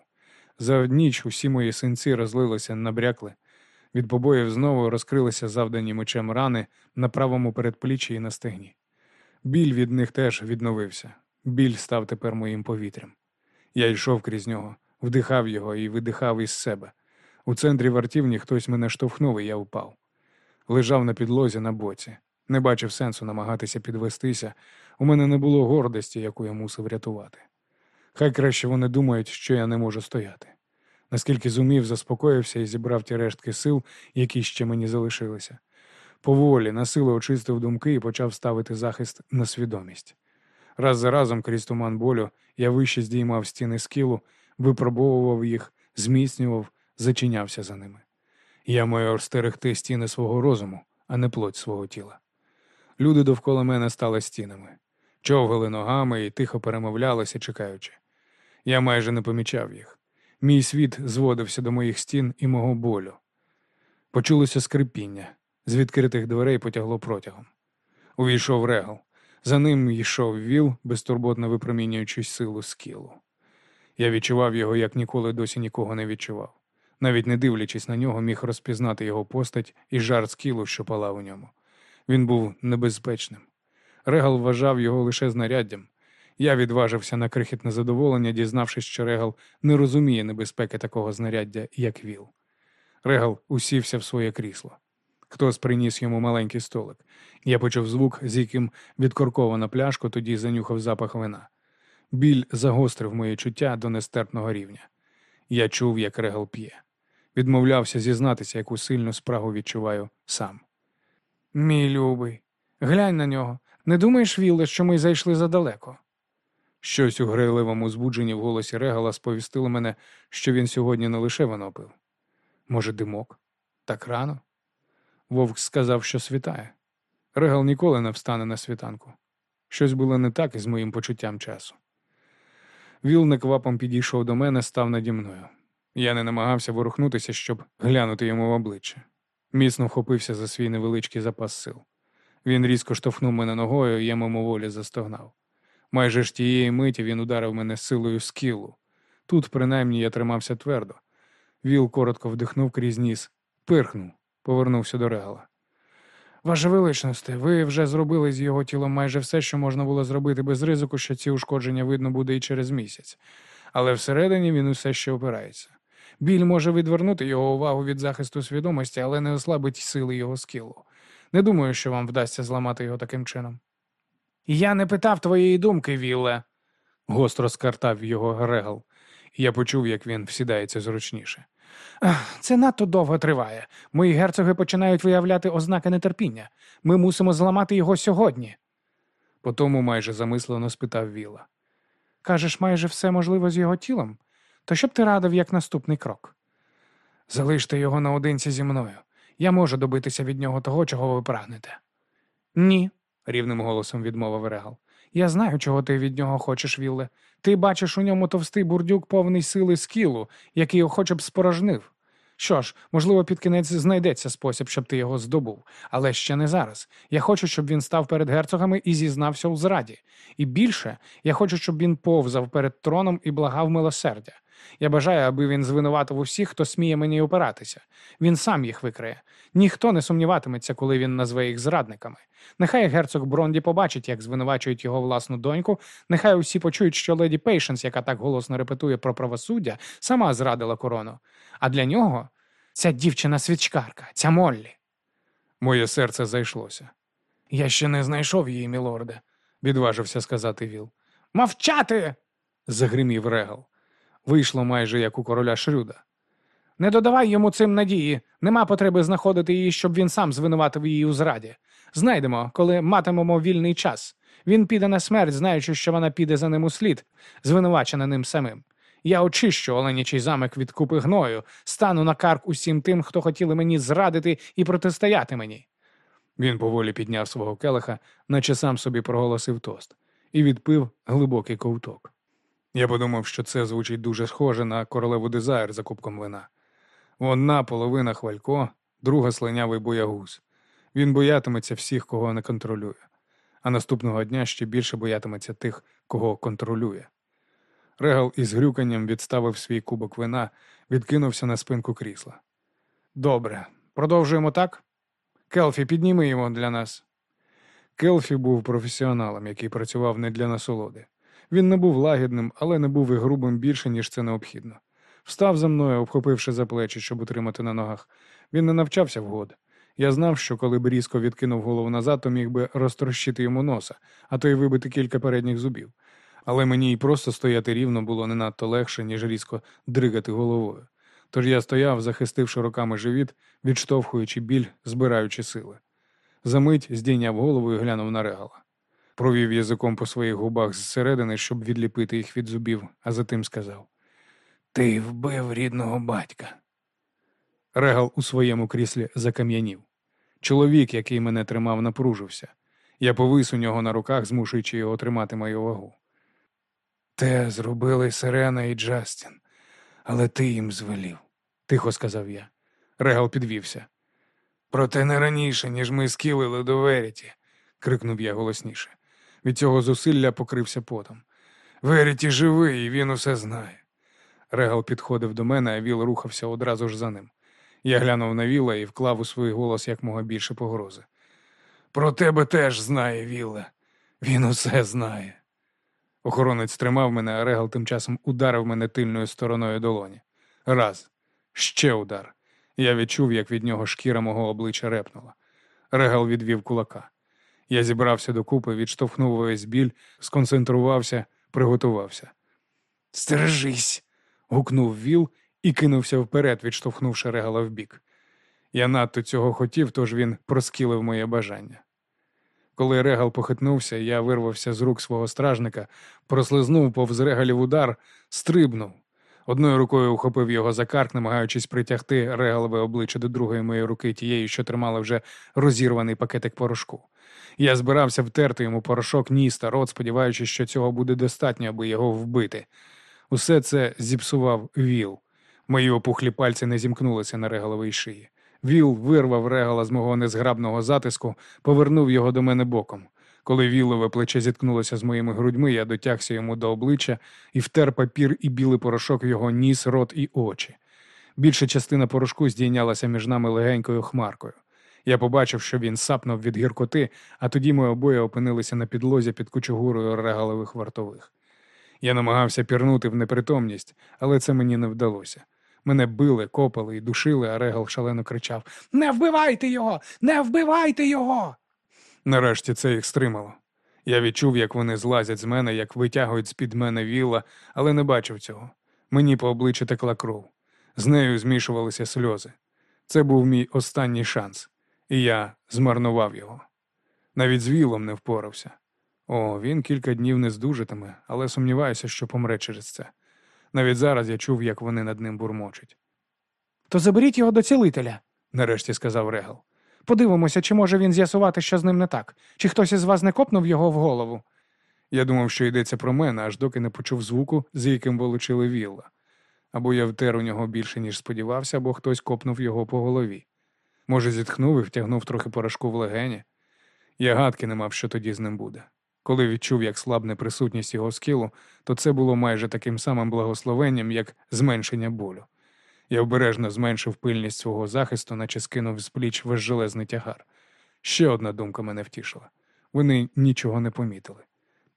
За ніч усі мої синці розлилися, набрякли. Від побоїв знову розкрилися завдані мечем рани на правому передпліччі і на стегні. Біль від них теж відновився. Біль став тепер моїм повітрям. Я йшов крізь нього, вдихав його і видихав із себе. У центрі вартівні хтось мене штовхнув, і я впав. Лежав на підлозі на боці. Не бачив сенсу намагатися підвестися. У мене не було гордості, яку я мусив рятувати. Хай краще вони думають, що я не можу стояти. Наскільки зумів, заспокоївся і зібрав ті рештки сил, які ще мені залишилися. Поволі, на силу очистив думки і почав ставити захист на свідомість. Раз за разом, крізь туман болю, я вище здіймав стіни скілу, випробовував їх, зміцнював, зачинявся за ними. Я маю стерегти стіни свого розуму, а не плоть свого тіла. Люди довкола мене стали стінами, човгали ногами і тихо перемовлялися, чекаючи. Я майже не помічав їх. Мій світ зводився до моїх стін і мого болю. Почулося скрипіння, з відкритих дверей потягло протягом. Увійшов регал. За ним йшов віл, безтурботно випромінюючи силу скілу. Я відчував його, як ніколи досі нікого не відчував. Навіть не дивлячись на нього, міг розпізнати його постать і жар скілу, що палав у ньому. Він був небезпечним. Регал вважав його лише знаряддям. Я відважився на крихітне задоволення, дізнавшись, що Регал не розуміє небезпеки такого знаряддя, як віл. Регал усівся в своє крісло. Хтось приніс йому маленький столик. Я почув звук, з яким відкоркована пляшку, тоді занюхав запах вина. Біль загострив моє чуття до нестерпного рівня. Я чув, як Регал п'є. Відмовлявся зізнатися, яку сильну спрагу відчуваю сам. Мій любий, глянь на нього. Не думаєш, Вілле, що ми зайшли задалеко? Щось у грайливому збудженні в голосі Регала сповістило мене, що він сьогодні не лише вино пив. Може, димок? Так рано? Вовк сказав, що світає. Регал ніколи не встане на світанку. Щось було не так із моїм почуттям часу. Віл неквапом підійшов до мене, став наді мною. Я не намагався ворухнутися, щоб глянути йому в обличчя. Міцно вхопився за свій невеличкий запас сил. Він різко штовхнув мене ногою, і я мимоволі застогнав. Майже ж тієї миті він ударив мене силою скілу. Тут, принаймні, я тримався твердо. Віл коротко вдихнув крізь ніс, пирхнув, повернувся до регала. Ваше величносте, ви вже зробили з його тілом майже все, що можна було зробити без ризику, що ці ушкодження видно буде і через місяць. Але всередині він усе ще опирається. Біль може відвернути його увагу від захисту свідомості, але не ослабить сили його скілу. Не думаю, що вам вдасться зламати його таким чином. Я не питав твоєї думки, Вілле, гостро скартав його регал, і я почув, як він всідається зручніше. Це надто довго триває. Мої герцоги починають виявляти ознаки нетерпіння. Ми мусимо зламати його сьогодні. Потому майже замислено спитав Віла. Кажеш, майже все можливо з його тілом? То що б ти радив як наступний крок? Залиште його наодинці зі мною. Я можу добитися від нього того, чого ви прагнете. Ні, рівним голосом відмовив Регал. Я знаю, чого ти від нього хочеш, Вілле. Ти бачиш у ньому товстий бурдюк повний сили скілу, який охоче б спорожнив. Що ж, можливо, під кінець знайдеться спосіб, щоб ти його здобув, але ще не зараз. Я хочу, щоб він став перед герцогами і зізнався у зраді. І більше я хочу, щоб він повзав перед троном і благав милосердя. Я бажаю, аби він звинуватив усіх, хто сміє мені опиратися. Він сам їх викриє. Ніхто не сумніватиметься, коли він назве їх зрадниками. Нехай герцог Бронді побачить, як звинувачують його власну доньку. Нехай усі почують, що леді Пейшенс, яка так голосно репетує про правосуддя, сама зрадила корону. А для нього ця дівчина-свічкарка, ця Моллі. Моє серце зайшлося. Я ще не знайшов її, мілорде. Відважився сказати Віл. Мовчати! Загримів регал. Вийшло майже як у короля Шрюда. Не додавай йому цим надії. Нема потреби знаходити її, щоб він сам звинуватив її у зраді. Знайдемо, коли матимемо вільний час. Він піде на смерть, знаючи, що вона піде за ним у слід, звинувачена ним самим. Я очищу Оленячий замок від купи гною, стану на карк усім тим, хто хотіли мені зрадити і протистояти мені. Він поволі підняв свого келиха, наче сам собі проголосив тост, і відпив глибокий ковток. Я подумав, що це звучить дуже схоже на королеву Дезайр за кубком вина. Одна половина хвалько, друга слинявий боягуз. Він боятиметься всіх, кого не контролює, а наступного дня ще більше боятиметься тих, кого контролює. Регал із грюканням відставив свій кубок вина, відкинувся на спинку крісла. Добре, продовжуємо так? Келфі, підніми його для нас. Келфі був професіоналом, який працював не для насолоди. Він не був лагідним, але не був і грубим більше, ніж це необхідно. Встав за мною, обхопивши за плечі, щоб утримати на ногах. Він не навчався вгод. Я знав, що коли б різко відкинув голову назад, то міг би розтрощити йому носа, а то й вибити кілька передніх зубів. Але мені й просто стояти рівно було не надто легше, ніж різко дригати головою. Тож я стояв, захистивши руками живіт, відштовхуючи біль, збираючи сили. Замить здійняв голову і глянув на регала. Провів язиком по своїх губах зсередини, щоб відліпити їх від зубів, а затим сказав: Ти вбив рідного батька. Регал у своєму кріслі закам'янів. Чоловік, який мене тримав, напружився. Я повис у нього на руках, змушуючи його тримати мою вагу. Те зробили Сирена і Джастін, але ти їм звелів, Тихо сказав я. Регал підвівся. проте не раніше, ніж ми скілили до Веріті, крикнув я голосніше. Від цього зусилля покрився потом. Веріті живий, і він усе знає. Регал підходив до мене, а Віл рухався одразу ж за ним. Я глянув на Віла і вклав у свій голос якмога більше погрози. Про тебе теж знає, Вілле. Він усе знає. Охоронець тримав мене, а Регал тим часом ударив мене тильною стороною долоні. Раз. Ще удар. Я відчув, як від нього шкіра мого обличчя репнула. Регал відвів кулака. Я зібрався докупи, відштовхнув весь біль, сконцентрувався, приготувався. Стережись. гукнув Віл і кинувся вперед, відштовхнувши регала вбік. Я надто цього хотів, тож він проскілив моє бажання. Коли регал похитнувся, я вирвався з рук свого стражника, прослизнув повз регалів удар, стрибнув. Одною рукою ухопив його за карк, намагаючись притягти регалове обличчя до другої моєї руки, тієї, що тримала вже розірваний пакетик порошку. Я збирався втерти йому порошок ніс та рот, сподіваючись, що цього буде достатньо, аби його вбити. Усе це зіпсував віл. Мої опухлі пальці не зімкнулися на регаловій шиї. Віл вирвав регала з мого незграбного затиску, повернув його до мене боком. Коли вілове плече зіткнулося з моїми грудьми, я дотягся йому до обличчя і втер папір і білий порошок в його ніс, рот і очі. Більша частина порошку здійнялася між нами легенькою хмаркою. Я побачив, що він сапнув від гіркоти, а тоді ми обоє опинилися на підлозі під кучугурою регалових вартових. Я намагався пірнути в непритомність, але це мені не вдалося. Мене били, копали і душили, а регал шалено кричав Не вбивайте його! Не вбивайте його! Нарешті це їх стримало. Я відчув, як вони злазять з мене, як витягують з-під мене віла, але не бачив цього. Мені по обличчю текла кров. З нею змішувалися сльози. Це був мій останній шанс, і я змарнував його. Навіть з вілом не впорався. О, він кілька днів не здужитиме, але сумніваюся, що помре через це. Навіть зараз я чув, як вони над ним бурмочуть. То заберіть його до цілителя, нарешті сказав Регал. Подивимося, чи може він з'ясувати, що з ним не так, чи хтось із вас не копнув його в голову. Я думав, що йдеться про мене, аж доки не почув звуку, з яким волочили вілла. Або я втер у нього більше, ніж сподівався, або хтось копнув його по голові. Може, зітхнув і втягнув трохи порошку в легені. Я гадки не мав, що тоді з ним буде. Коли відчув, як слабне присутність його скілу, то це було майже таким самим благословенням, як зменшення болю. Я обережно зменшив пильність свого захисту, наче скинув з пліч весь железний тягар. Ще одна думка мене втішила. Вони нічого не помітили.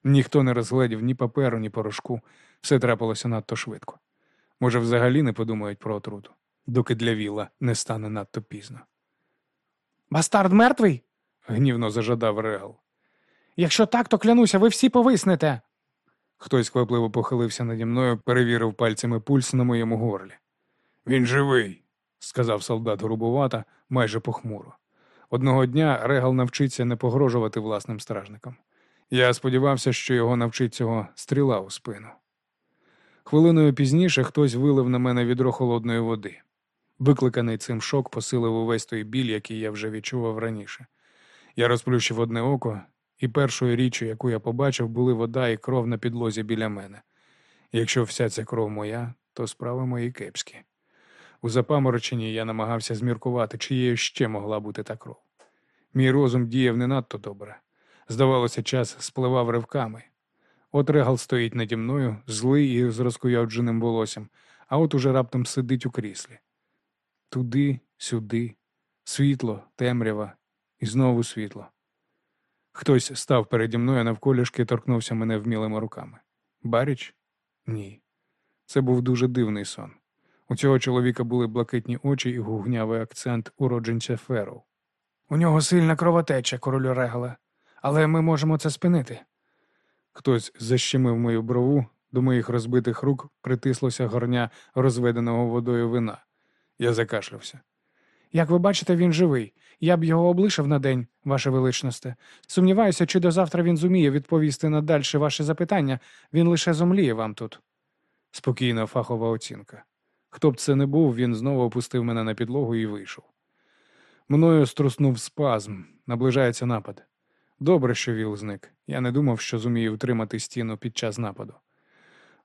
Ніхто не розгледів ні паперу, ні порошку. Все трапилося надто швидко. Може, взагалі не подумають про отруту, доки для віла не стане надто пізно. Бастард мертвий? Гнівно зажадав Регал. Якщо так, то клянуся, ви всі повиснете. Хтось квапливо похилився наді мною, перевірив пальцями пульс на моєму горлі. Він живий, сказав солдат грубувато, майже похмуро. Одного дня Регал навчиться не погрожувати власним стражникам. Я сподівався, що його навчить цього стріла у спину. Хвилиною пізніше хтось вилив на мене відро холодної води. Викликаний цим шок посилив увесь той біль, який я вже відчував раніше. Я розплющив одне око, і першою річчю, яку я побачив, були вода і кров на підлозі біля мене. Якщо вся ця кров моя, то справи мої кепські. У запамороченні я намагався зміркувати, чиєю ще могла бути та кров. Мій розум діяв не надто добре. Здавалося, час спливав ривками. От регал стоїть наді мною, злий і з розкуявдженим волоссям, а от уже раптом сидить у кріслі. Туди, сюди, світло, темрява і знову світло. Хтось став переді мною навколішки торкнувся мене вмілими руками. Баріч? Ні. Це був дуже дивний сон. У цього чоловіка були блакитні очі і гугнявий акцент уродженця Ферроу. У нього сильна кровотеча, королю Регала, але ми можемо це спинити. Хтось защемив мою брову, до моїх розбитих рук притислося горня розведеного водою вина. Я закашлявся. Як ви бачите, він живий. Я б його облишив на день, ваше величносте. Сумніваюся, чи до завтра він зуміє відповісти на дальше ваші запитання, він лише зумліє вам тут. Спокійна фахова оцінка. Хто б це не був, він знову опустив мене на підлогу і вийшов. Мною струснув спазм, наближається напад. Добре, що віл зник. Я не думав, що зумію втримати стіну під час нападу.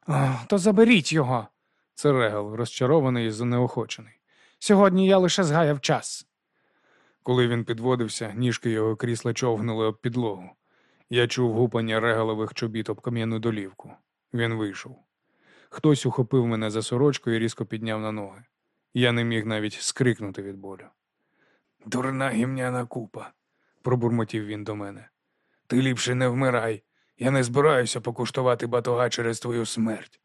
О, то заберіть його. Це регал, розчарований і занеохочений. Сьогодні я лише згаяв час. Коли він підводився, ніжки його крісла човгнули об підлогу. Я чув гупання регалових чобіт об кам'яну долівку. Він вийшов. Хтось ухопив мене за сорочку і різко підняв на ноги. Я не міг навіть скрикнути від болю. Дурна гімняна купа, пробурмотів він до мене. Ти ліпше не вмирай. Я не збираюся покуштувати батога через твою смерть.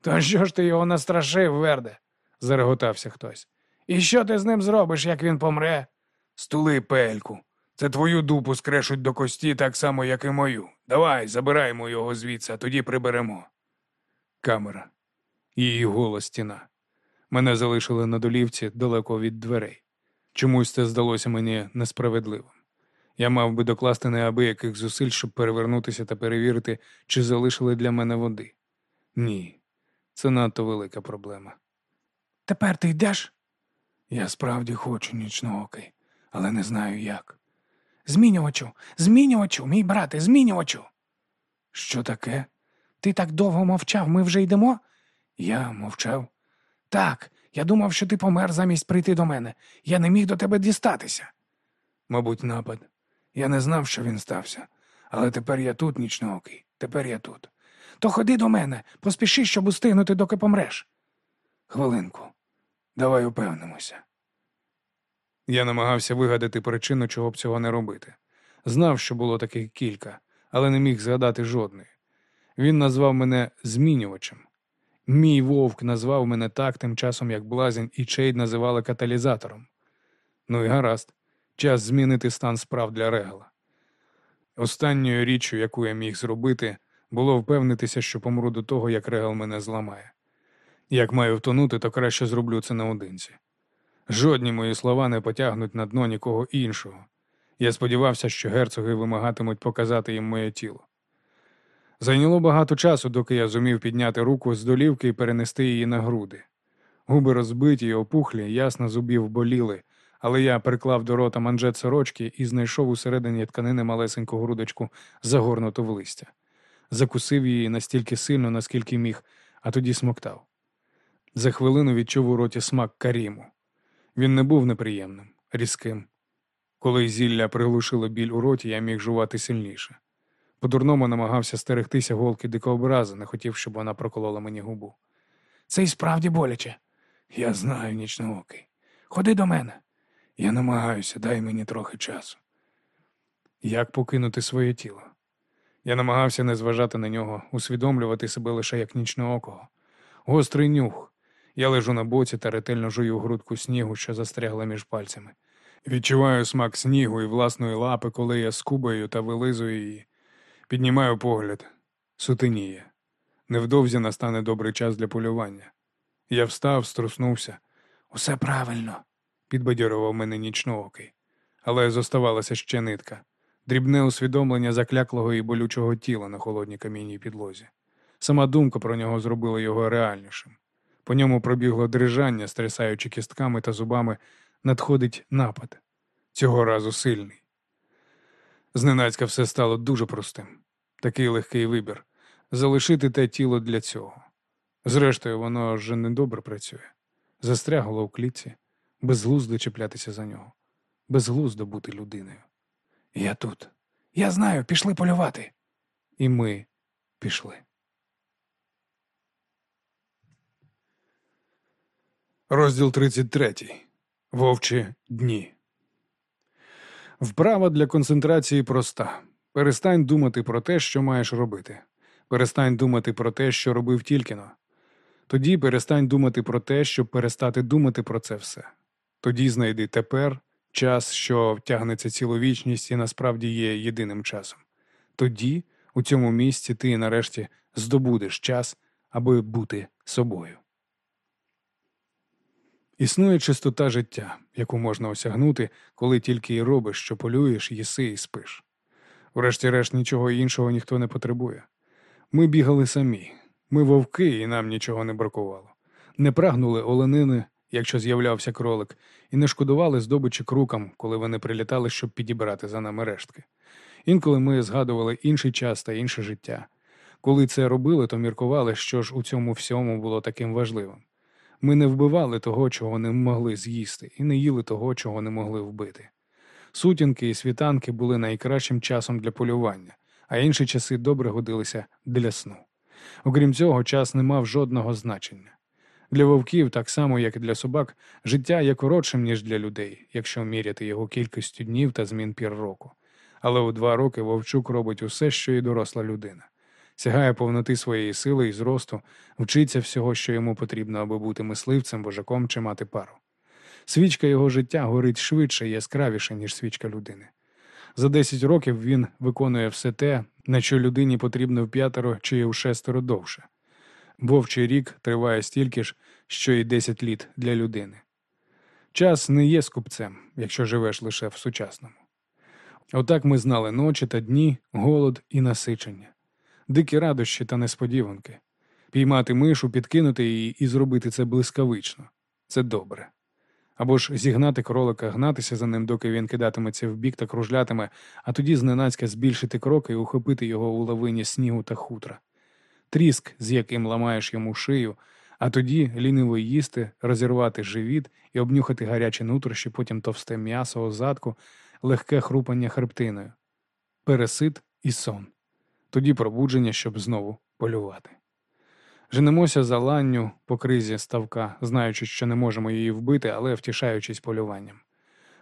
То що ж ти його настрашив, Верде? зареготався хтось. І що ти з ним зробиш, як він помре? Стули пельку. Це твою дупу скрешуть до кості так само, як і мою. Давай, забираємо його звідси, а тоді приберемо. Камера. Її голос стіна. Мене залишили на долівці далеко від дверей. Чомусь це здалося мені несправедливим. Я мав би докласти неабияких зусиль, щоб перевернутися та перевірити, чи залишили для мене води. Ні, це надто велика проблема. Тепер ти йдеш? Я справді хочу нічноокий, але не знаю як. Змінювачу, змінювачу, мій брате, змінювачу. Що таке? Ти так довго мовчав, ми вже йдемо? Я мовчав. Так, я думав, що ти помер замість прийти до мене. Я не міг до тебе дістатися. Мабуть, напад. Я не знав, що він стався. Але тепер я тут, нічноокий. Тепер я тут. То ходи до мене, поспіши, щоб устигнути, доки помреш. Хвилинку. Давай упевнимося. Я намагався вигадати причину, чого б цього не робити. Знав, що було таких кілька, але не міг згадати жодної. Він назвав мене змінювачем. Мій вовк назвав мене так, тим часом як Блазень і Чейд називали каталізатором. Ну і гаразд, час змінити стан справ для регала. Останньою річчю, яку я міг зробити, було впевнитися, що помру до того, як регал мене зламає. Як маю втонути, то краще зроблю це наодинці. Жодні мої слова не потягнуть на дно нікого іншого. Я сподівався, що герцоги вимагатимуть показати їм моє тіло. Зайняло багато часу, доки я зумів підняти руку з долівки і перенести її на груди. Губи розбиті й опухлі, ясно зубів боліли, але я приклав до рота манжет сорочки і знайшов усередині тканини малесеньку грудочку, загорнуту в листя. Закусив її настільки сильно, наскільки міг, а тоді смоктав. За хвилину відчув у роті смак каріму. Він не був неприємним, різким. Коли зілля приглушило біль у роті, я міг жувати сильніше. По-дурному намагався стерегтися голки дикообрази, не хотів, щоб вона проколола мені губу. Це й справді боляче. Я знаю, нічноокий. Ходи до мене. Я намагаюся, дай мені трохи часу. Як покинути своє тіло? Я намагався не зважати на нього, усвідомлювати себе лише як нічноокого. Гострий нюх. Я лежу на боці та ретельно жую грудку снігу, що застрягла між пальцями. Відчуваю смак снігу і власної лапи, коли я скубаю та вилизую її. Піднімаю погляд. Сутеніє. Невдовзі настане добрий час для полювання. Я встав, струснувся. Усе правильно. Підбадьорував мене нічноокий. Але зоставалася ще нитка. Дрібне усвідомлення закляклого і болючого тіла на холодній камінній підлозі. Сама думка про нього зробила його реальнішим. По ньому пробігло дрижання, стрясаючи кістками та зубами, надходить напад. Цього разу сильний. Зненацька все стало дуже простим. Такий легкий вибір залишити те тіло для цього. Зрештою, воно вже недобре працює. Застрягло у клітці, безглуздо чіплятися за нього, безглуздо бути людиною. Я тут. Я знаю, пішли полювати. І ми пішли. Розділ 33. Вовчі дні. Вправа для концентрації проста. Перестань думати про те, що маєш робити. Перестань думати про те, що робив тількіно. Тоді перестань думати про те, щоб перестати думати про це все. Тоді знайди тепер час, що втягнеться цілу вічність і насправді є єдиним часом. Тоді, у цьому місці, ти нарешті здобудеш час, аби бути собою. Існує чистота життя, яку можна осягнути, коли тільки й робиш, що полюєш, їси і спиш. Врешті-решт нічого іншого ніхто не потребує. Ми бігали самі, ми вовки, і нам нічого не бракувало. Не прагнули оленини, якщо з'являвся кролик, і не шкодували здобичі крукам, коли вони прилітали, щоб підібрати за нами рештки. Інколи ми згадували інший час та інше життя. Коли це робили, то міркували, що ж у цьому всьому було таким важливим. Ми не вбивали того, чого не могли з'їсти, і не їли того, чого не могли вбити. Сутінки і світанки були найкращим часом для полювання, а інші часи добре годилися для сну. Окрім цього, час не мав жодного значення. Для вовків, так само як і для собак, життя є коротшим, ніж для людей, якщо міряти його кількістю днів та змін пір року. Але у два роки вовчук робить усе, що і доросла людина. Сягає повноти своєї сили і зросту, вчиться всього, що йому потрібно, аби бути мисливцем, вожаком чи мати пару. Свічка його життя горить швидше і яскравіше, ніж свічка людини. За 10 років він виконує все те, на що людині потрібно в п'ятеро чи в шестеро довше. Вовчий рік триває стільки ж, що й 10 літ для людини. Час не є скупцем, якщо живеш лише в сучасному. Отак ми знали ночі та дні, голод і насичення, дикі радощі та несподіванки. Піймати мишу, підкинути її і зробити це блискавично це добре. Або ж зігнати кролика, гнатися за ним, доки він кидатиметься вбік та кружлятиме, а тоді зненацька збільшити кроки і ухопити його у лавині снігу та хутра. Тріск, з яким ламаєш йому шию, а тоді ліниво їсти, розірвати живіт і обнюхати гарячі нутрощі, потім товсте м'ясо, озадку, легке хрупання хребтиною, пересит і сон. Тоді пробудження, щоб знову полювати. Женемося за ланню по кризі ставка, знаючи, що не можемо її вбити, але втішаючись полюванням.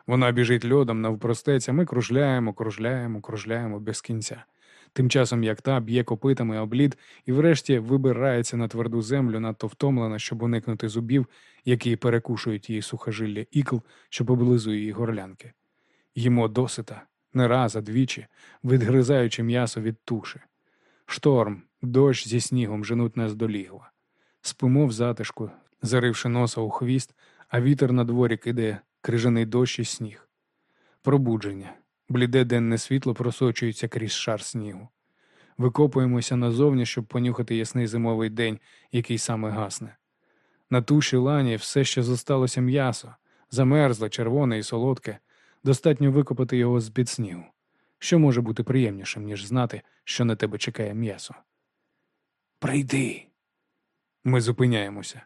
Вона біжить льодом навпростець, а ми кружляємо, кружляємо, кружляємо без кінця. Тим часом як та б'є копитами облід і врешті вибирається на тверду землю, надто втомлена, щоб уникнути зубів, які перекушують її сухожилля ікл, що поблизує її горлянки. Їмо досита, не раз, а двічі, відгризаючи м'ясо від туші. Шторм, дощ зі снігом женуть нас до лігва. Спимо в затишку, заривши носа у хвіст, а вітер на дворі кидає крижаний дощ і сніг. Пробудження. Бліде денне світло просочується крізь шар снігу. Викопуємося назовні, щоб понюхати ясний зимовий день, який саме гасне. На туші лані все ще зосталося м'ясо, замерзле, червоне і солодке, достатньо викопати його з під снігу. Що може бути приємнішим, ніж знати, що на тебе чекає м'ясо? Прийди. Ми зупиняємося.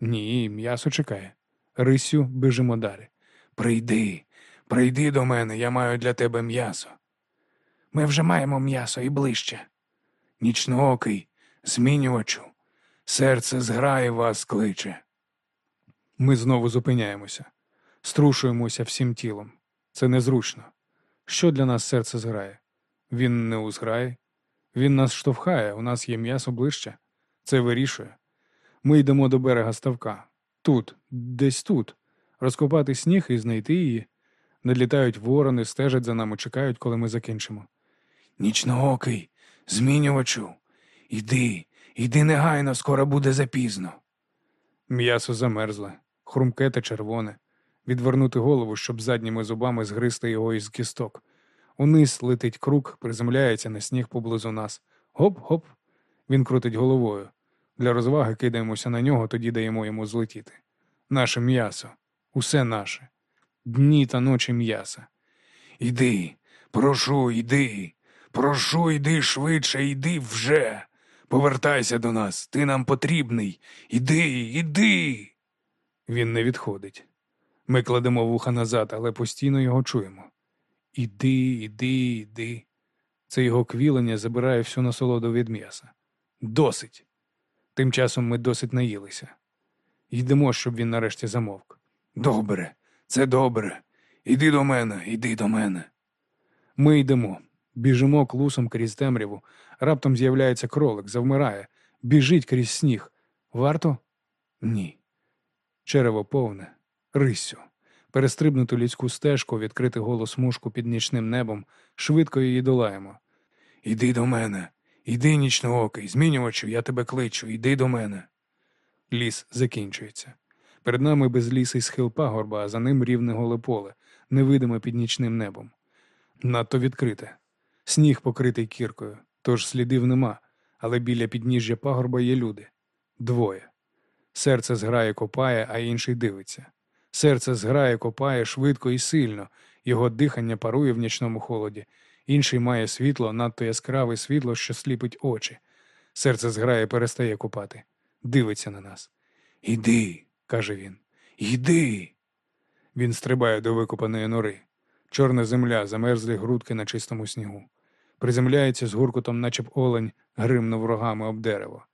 Ні, м'ясо чекає. Рисю біжимо далі. Прийди, прийди до мене, я маю для тебе м'ясо. Ми вже маємо м'ясо і ближче. Нічноокий, змінювачу, серце зграє вас кличе. Ми знову зупиняємося, струшуємося всім тілом. Це незручно. Що для нас серце зграє? Він не узграє, він нас штовхає, у нас є м'ясо ближче. Це вирішує. Ми йдемо до берега ставка. Тут, десь тут. Розкопати сніг і знайти її. Надлітають ворони, стежать за нами, чекають, коли ми закінчимо. Нічноокий, змінювачу, іди, іди негайно, скоро буде запізно. М'ясо замерзле, хрумке та червоне. Відвернути голову, щоб задніми зубами згризти його із кісток. Униз летить круг, приземляється на сніг поблизу нас. Гоп-гоп. Він крутить головою. Для розваги кидаємося на нього, тоді даємо йому злетіти. Наше м'ясо. Усе наше. Дні та ночі м'яса. Іди, прошу, іди, прошу, іди швидше, іди вже. Повертайся до нас, ти нам потрібний. Іди, іди. Він не відходить. Ми кладемо вуха назад, але постійно його чуємо. Іди, іди, іди. Це його квілення забирає всю насолоду від м'яса. Досить. Тим часом ми досить наїлися. Йдемо, щоб він нарешті замовк. Добре, це добре. Іди до мене, іди до мене. Ми йдемо, біжимо клусом крізь темряву. Раптом з'являється кролик, завмирає, біжить крізь сніг. Варто? Ні. Черево повне, риссю. Перестрибнуту людську стежку, відкрити голос мушку під нічним небом, швидко її долаємо. Іди до мене, іди, нічноокий, змінювачу, я тебе кличу, іди до мене. Ліс закінчується. Перед нами безлісий схил пагорба, а за ним рівне голе поле, невидиме під нічним небом. Надто відкрите. Сніг покритий кіркою, тож слідів нема, але біля підніжжя пагорба є люди. Двоє. Серце зграє копає, а інший дивиться. Серце зграє копає швидко і сильно, його дихання парує в нічному холоді. Інший має світло, надто яскраве світло, що сліпить очі. Серце зграє перестає копати. Дивиться на нас. Іди, каже він. іди. Він стрибає до викопаної нори. Чорна земля, замерзлі грудки на чистому снігу. Приземляється з гуркутом, наче б олень, гримнув рогами об дерево.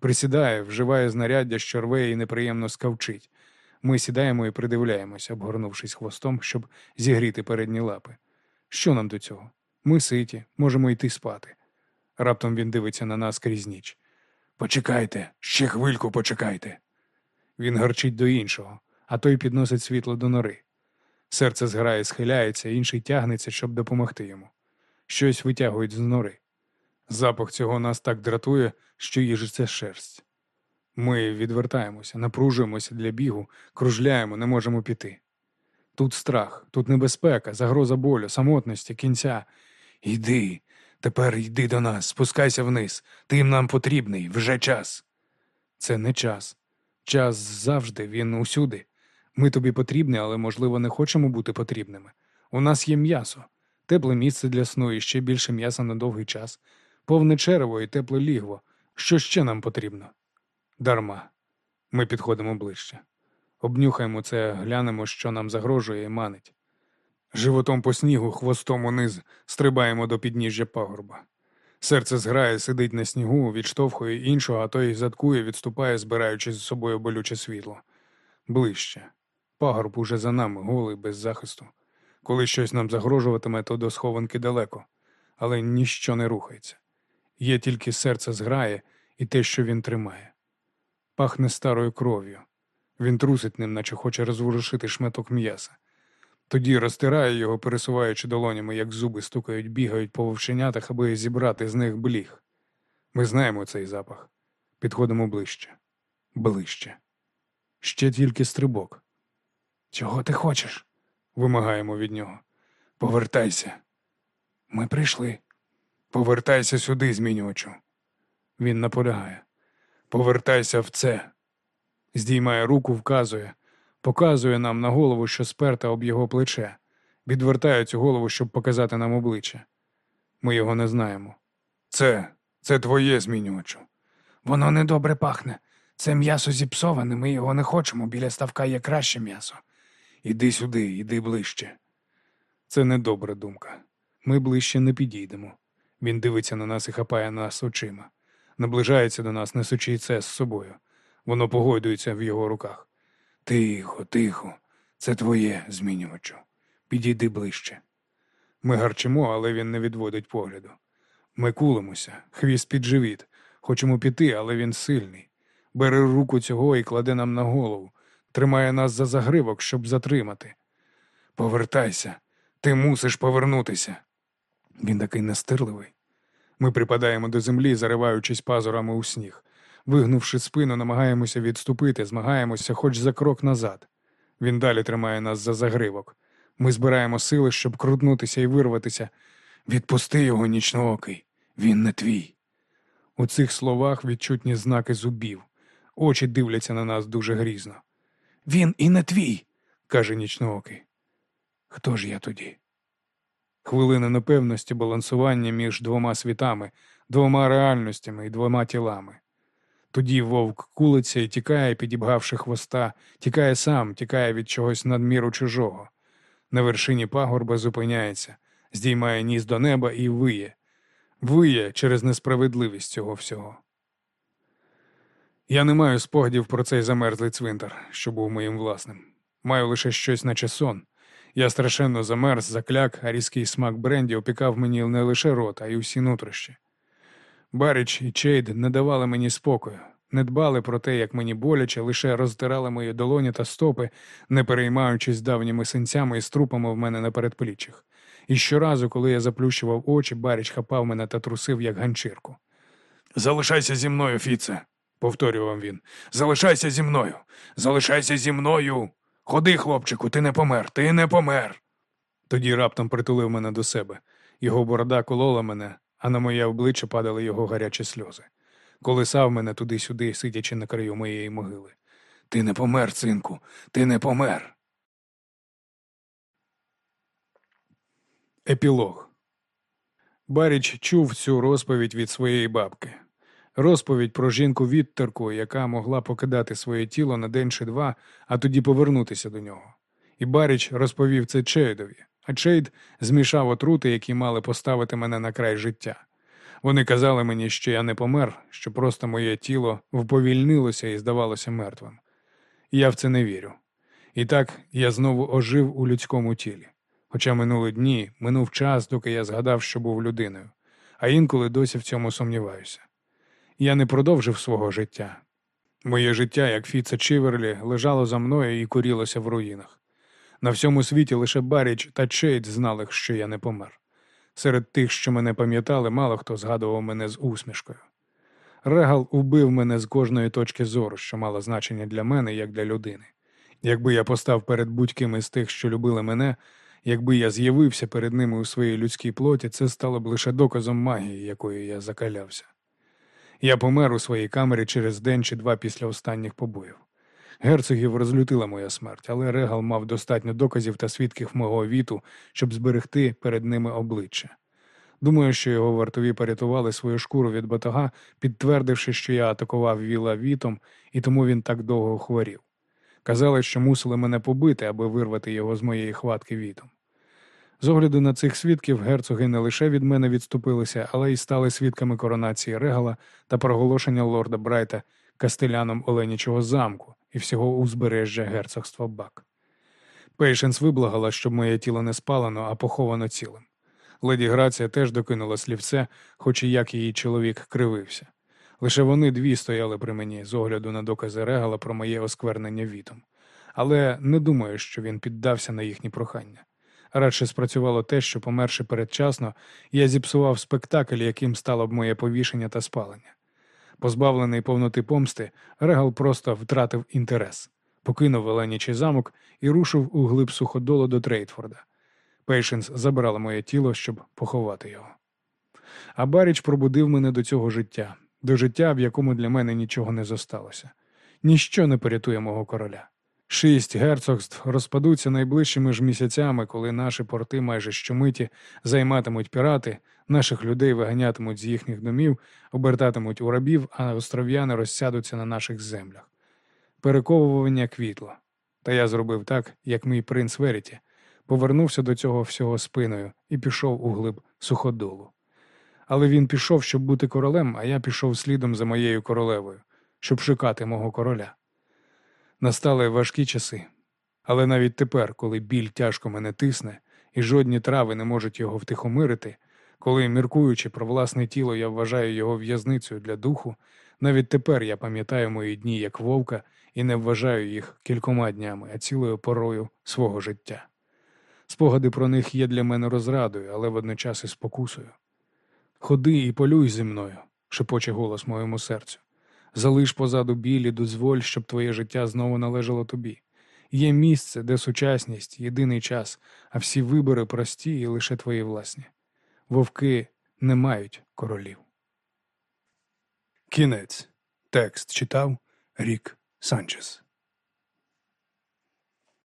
Присідає, вживає знаряддя, що рве і неприємно скавчить. Ми сідаємо і придивляємося, обгорнувшись хвостом, щоб зігріти передні лапи. Що нам до цього? Ми ситі, можемо йти спати. Раптом він дивиться на нас крізь ніч. Почекайте, ще хвильку почекайте. Він гарчить до іншого, а той підносить світло до нори. Серце зграє, схиляється, інший тягнеться, щоб допомогти йому. Щось витягують з нори. Запах цього нас так дратує, що їжиться шерсть. Ми відвертаємося, напружуємося для бігу, кружляємо, не можемо піти. Тут страх, тут небезпека, загроза болю, самотності, кінця. Іди, тепер йди до нас, спускайся вниз. Ти нам потрібний, вже час. Це не час. Час завжди, він усюди. Ми тобі потрібні, але, можливо, не хочемо бути потрібними. У нас є м'ясо, тепле місце для сну і ще більше м'яса на довгий час, повне черево і тепле лігво. Що ще нам потрібно? Дарма. Ми підходимо ближче. Обнюхаємо це, глянемо, що нам загрожує і манить. Животом по снігу, хвостом униз, стрибаємо до підніжжя пагорба. Серце зграє, сидить на снігу, відштовхує іншого, а той заткує, відступає, збираючи з собою болюче світло. Ближче. Пагорб уже за нами, голий, без захисту. Коли щось нам загрожуватиме, то до схованки далеко, але ніщо не рухається. Є тільки серце зграє і те, що він тримає. Пахне старою кров'ю. Він трусить ним, наче хоче розворушити шматок м'яса. Тоді розтирає його, пересуваючи долонями, як зуби стукають, бігають по вовченятах, аби зібрати з них бліг. Ми знаємо цей запах. Підходимо ближче, ближче. Ще тільки стрибок. Чого ти хочеш? Вимагаємо від нього. Повертайся. Ми прийшли. Повертайся сюди, змінювачу. Він наполягає. Повертайся в це. Здіймає руку, вказує, показує нам на голову, що сперта об його плече, відвертає цю голову, щоб показати нам обличчя. Ми його не знаємо. Це, це твоє змінювачу. Воно недобре пахне. Це м'ясо зіпсоване, ми його не хочемо. Біля ставка є краще м'ясо. Іди сюди, іди ближче. Це недобра думка. Ми ближче не підійдемо. Він дивиться на нас і хапає нас очима. Наближається до нас, несучи це з собою. Воно погойдується в його руках. Тихо, тихо. Це твоє змінювачу. Підійди ближче. Ми гарчимо, але він не відводить погляду. Ми кулимося, хвіст під живіт. Хочемо піти, але він сильний. Бере руку цього і кладе нам на голову, тримає нас за загривок, щоб затримати. Повертайся. Ти мусиш повернутися. Він такий настирливий. Ми припадаємо до землі, зариваючись пазурами у сніг. Вигнувши спину, намагаємося відступити, змагаємося хоч за крок назад. Він далі тримає нас за загривок. Ми збираємо сили, щоб крутнутися і вирватися. Відпусти його, нічноокий. Він не твій. У цих словах відчутні знаки зубів. Очі дивляться на нас дуже грізно. Він і не твій. каже нічноокий. Хто ж я тоді? Хвилина непевності балансування між двома світами, двома реальностями і двома тілами. Тоді вовк кулиться і тікає, підібгавши хвоста, тікає сам, тікає від чогось надміру чужого. На вершині пагорба зупиняється, здіймає ніс до неба і виє, виє через несправедливість цього всього. Я не маю спогадів про цей замерзлий цвинтар, що був моїм власним. Маю лише щось, наче сон. Я страшенно замерз, закляк, а різкий смак бренді опікав мені не лише рот, а й усі нутрощі. Баріч і Чейд не давали мені спокою, не дбали про те, як мені боляче, лише роздирали мої долоні та стопи, не переймаючись давніми синцями і струпами в мене на передпліччях. І щоразу, коли я заплющував очі, Баріч хапав мене та трусив, як ганчірку. Залишайся зі мною, Фіце, повторював він. Залишайся зі мною. Залишайся зі мною. Ходи, хлопчику, ти не помер, ти не помер. Тоді раптом притулив мене до себе. Його борода колола мене, а на моє обличчя падали його гарячі сльози. Колисав мене туди-сюди, сидячи на краю моєї могили. Ти не помер, синку, ти не помер. Епілог Баріч чув цю розповідь від своєї бабки. Розповідь про жінку відтерку, яка могла покидати своє тіло на день чи два, а тоді повернутися до нього. І Баріч розповів це Чейдові, а Чейд змішав отрути, які мали поставити мене на край життя. Вони казали мені, що я не помер, що просто моє тіло вповільнилося і здавалося мертвим. Я в це не вірю. І так я знову ожив у людському тілі. Хоча минули дні, минув час, доки я згадав, що був людиною, а інколи досі в цьому сумніваюся. Я не продовжив свого життя. Моє життя, як Фіца Чиверлі, лежало за мною і курілося в руїнах. На всьому світі лише Баріч та Чейд знали, що я не помер. Серед тих, що мене пам'ятали, мало хто згадував мене з усмішкою. Регал убив мене з кожної точки зору, що мало значення для мене, як для людини. Якби я постав перед будь-ким із тих, що любили мене, якби я з'явився перед ними у своїй людській плоті, це стало б лише доказом магії, якою я закалявся. Я помер у своїй камері через день чи два після останніх побоїв. Герцогів розлютила моя смерть, але Регал мав достатньо доказів та свідків мого віту, щоб зберегти перед ними обличчя. Думаю, що його вартові порятували свою шкуру від батога, підтвердивши, що я атакував віла вітом, і тому він так довго хворів. Казали, що мусили мене побити, аби вирвати його з моєї хватки вітом. З огляду на цих свідків герцоги не лише від мене відступилися, але й стали свідками коронації Регала та проголошення лорда Брайта кастеляном Оленічого замку і всього узбережжя герцогства Бак. Пейшенс виблагала, щоб моє тіло не спалено, а поховано цілим. Леді Грація теж докинула слівце, хоч і як її чоловік кривився. Лише вони дві стояли при мені з огляду на докази Регала про моє осквернення вітом. Але не думаю, що він піддався на їхні прохання. Радше спрацювало те, що, померши передчасно, я зіпсував спектакль, яким стало б моє повішення та спалення. Позбавлений повноти помсти, Регал просто втратив інтерес, покинув Веленічий замок і рушив у глиб суходолу до Трейтфорда. Пейшенс забрала моє тіло, щоб поховати його. А Баріч пробудив мене до цього життя, до життя, в якому для мене нічого не зосталося. ніщо не порятує мого короля. Шість герцогств розпадуться найближчими ж місяцями, коли наші порти майже щомиті займатимуть пірати, наших людей виганятимуть з їхніх домів, обертатимуть у рабів, а остров'яни розсядуться на наших землях. Перековування квітло. Та я зробив так, як мій принц Веріті, повернувся до цього всього спиною і пішов у глиб суходолу. Але він пішов, щоб бути королем, а я пішов слідом за моєю королевою, щоб шукати мого короля. Настали важкі часи. Але навіть тепер, коли біль тяжко мене тисне, і жодні трави не можуть його втихомирити, коли, міркуючи про власне тіло, я вважаю його в'язницею для духу, навіть тепер я пам'ятаю мої дні як вовка і не вважаю їх кількома днями, а цілою порою свого життя. Спогади про них є для мене розрадою, але водночас і спокусою. Ходи і полюй зі мною, шепоче голос моєму серцю. Залиш позаду білі, дозволь, щоб твоє життя знову належало тобі. Є місце, де сучасність, єдиний час, а всі вибори прості і лише твої власні. Вовки не мають королів. Кінець. Текст читав Рік Санчес.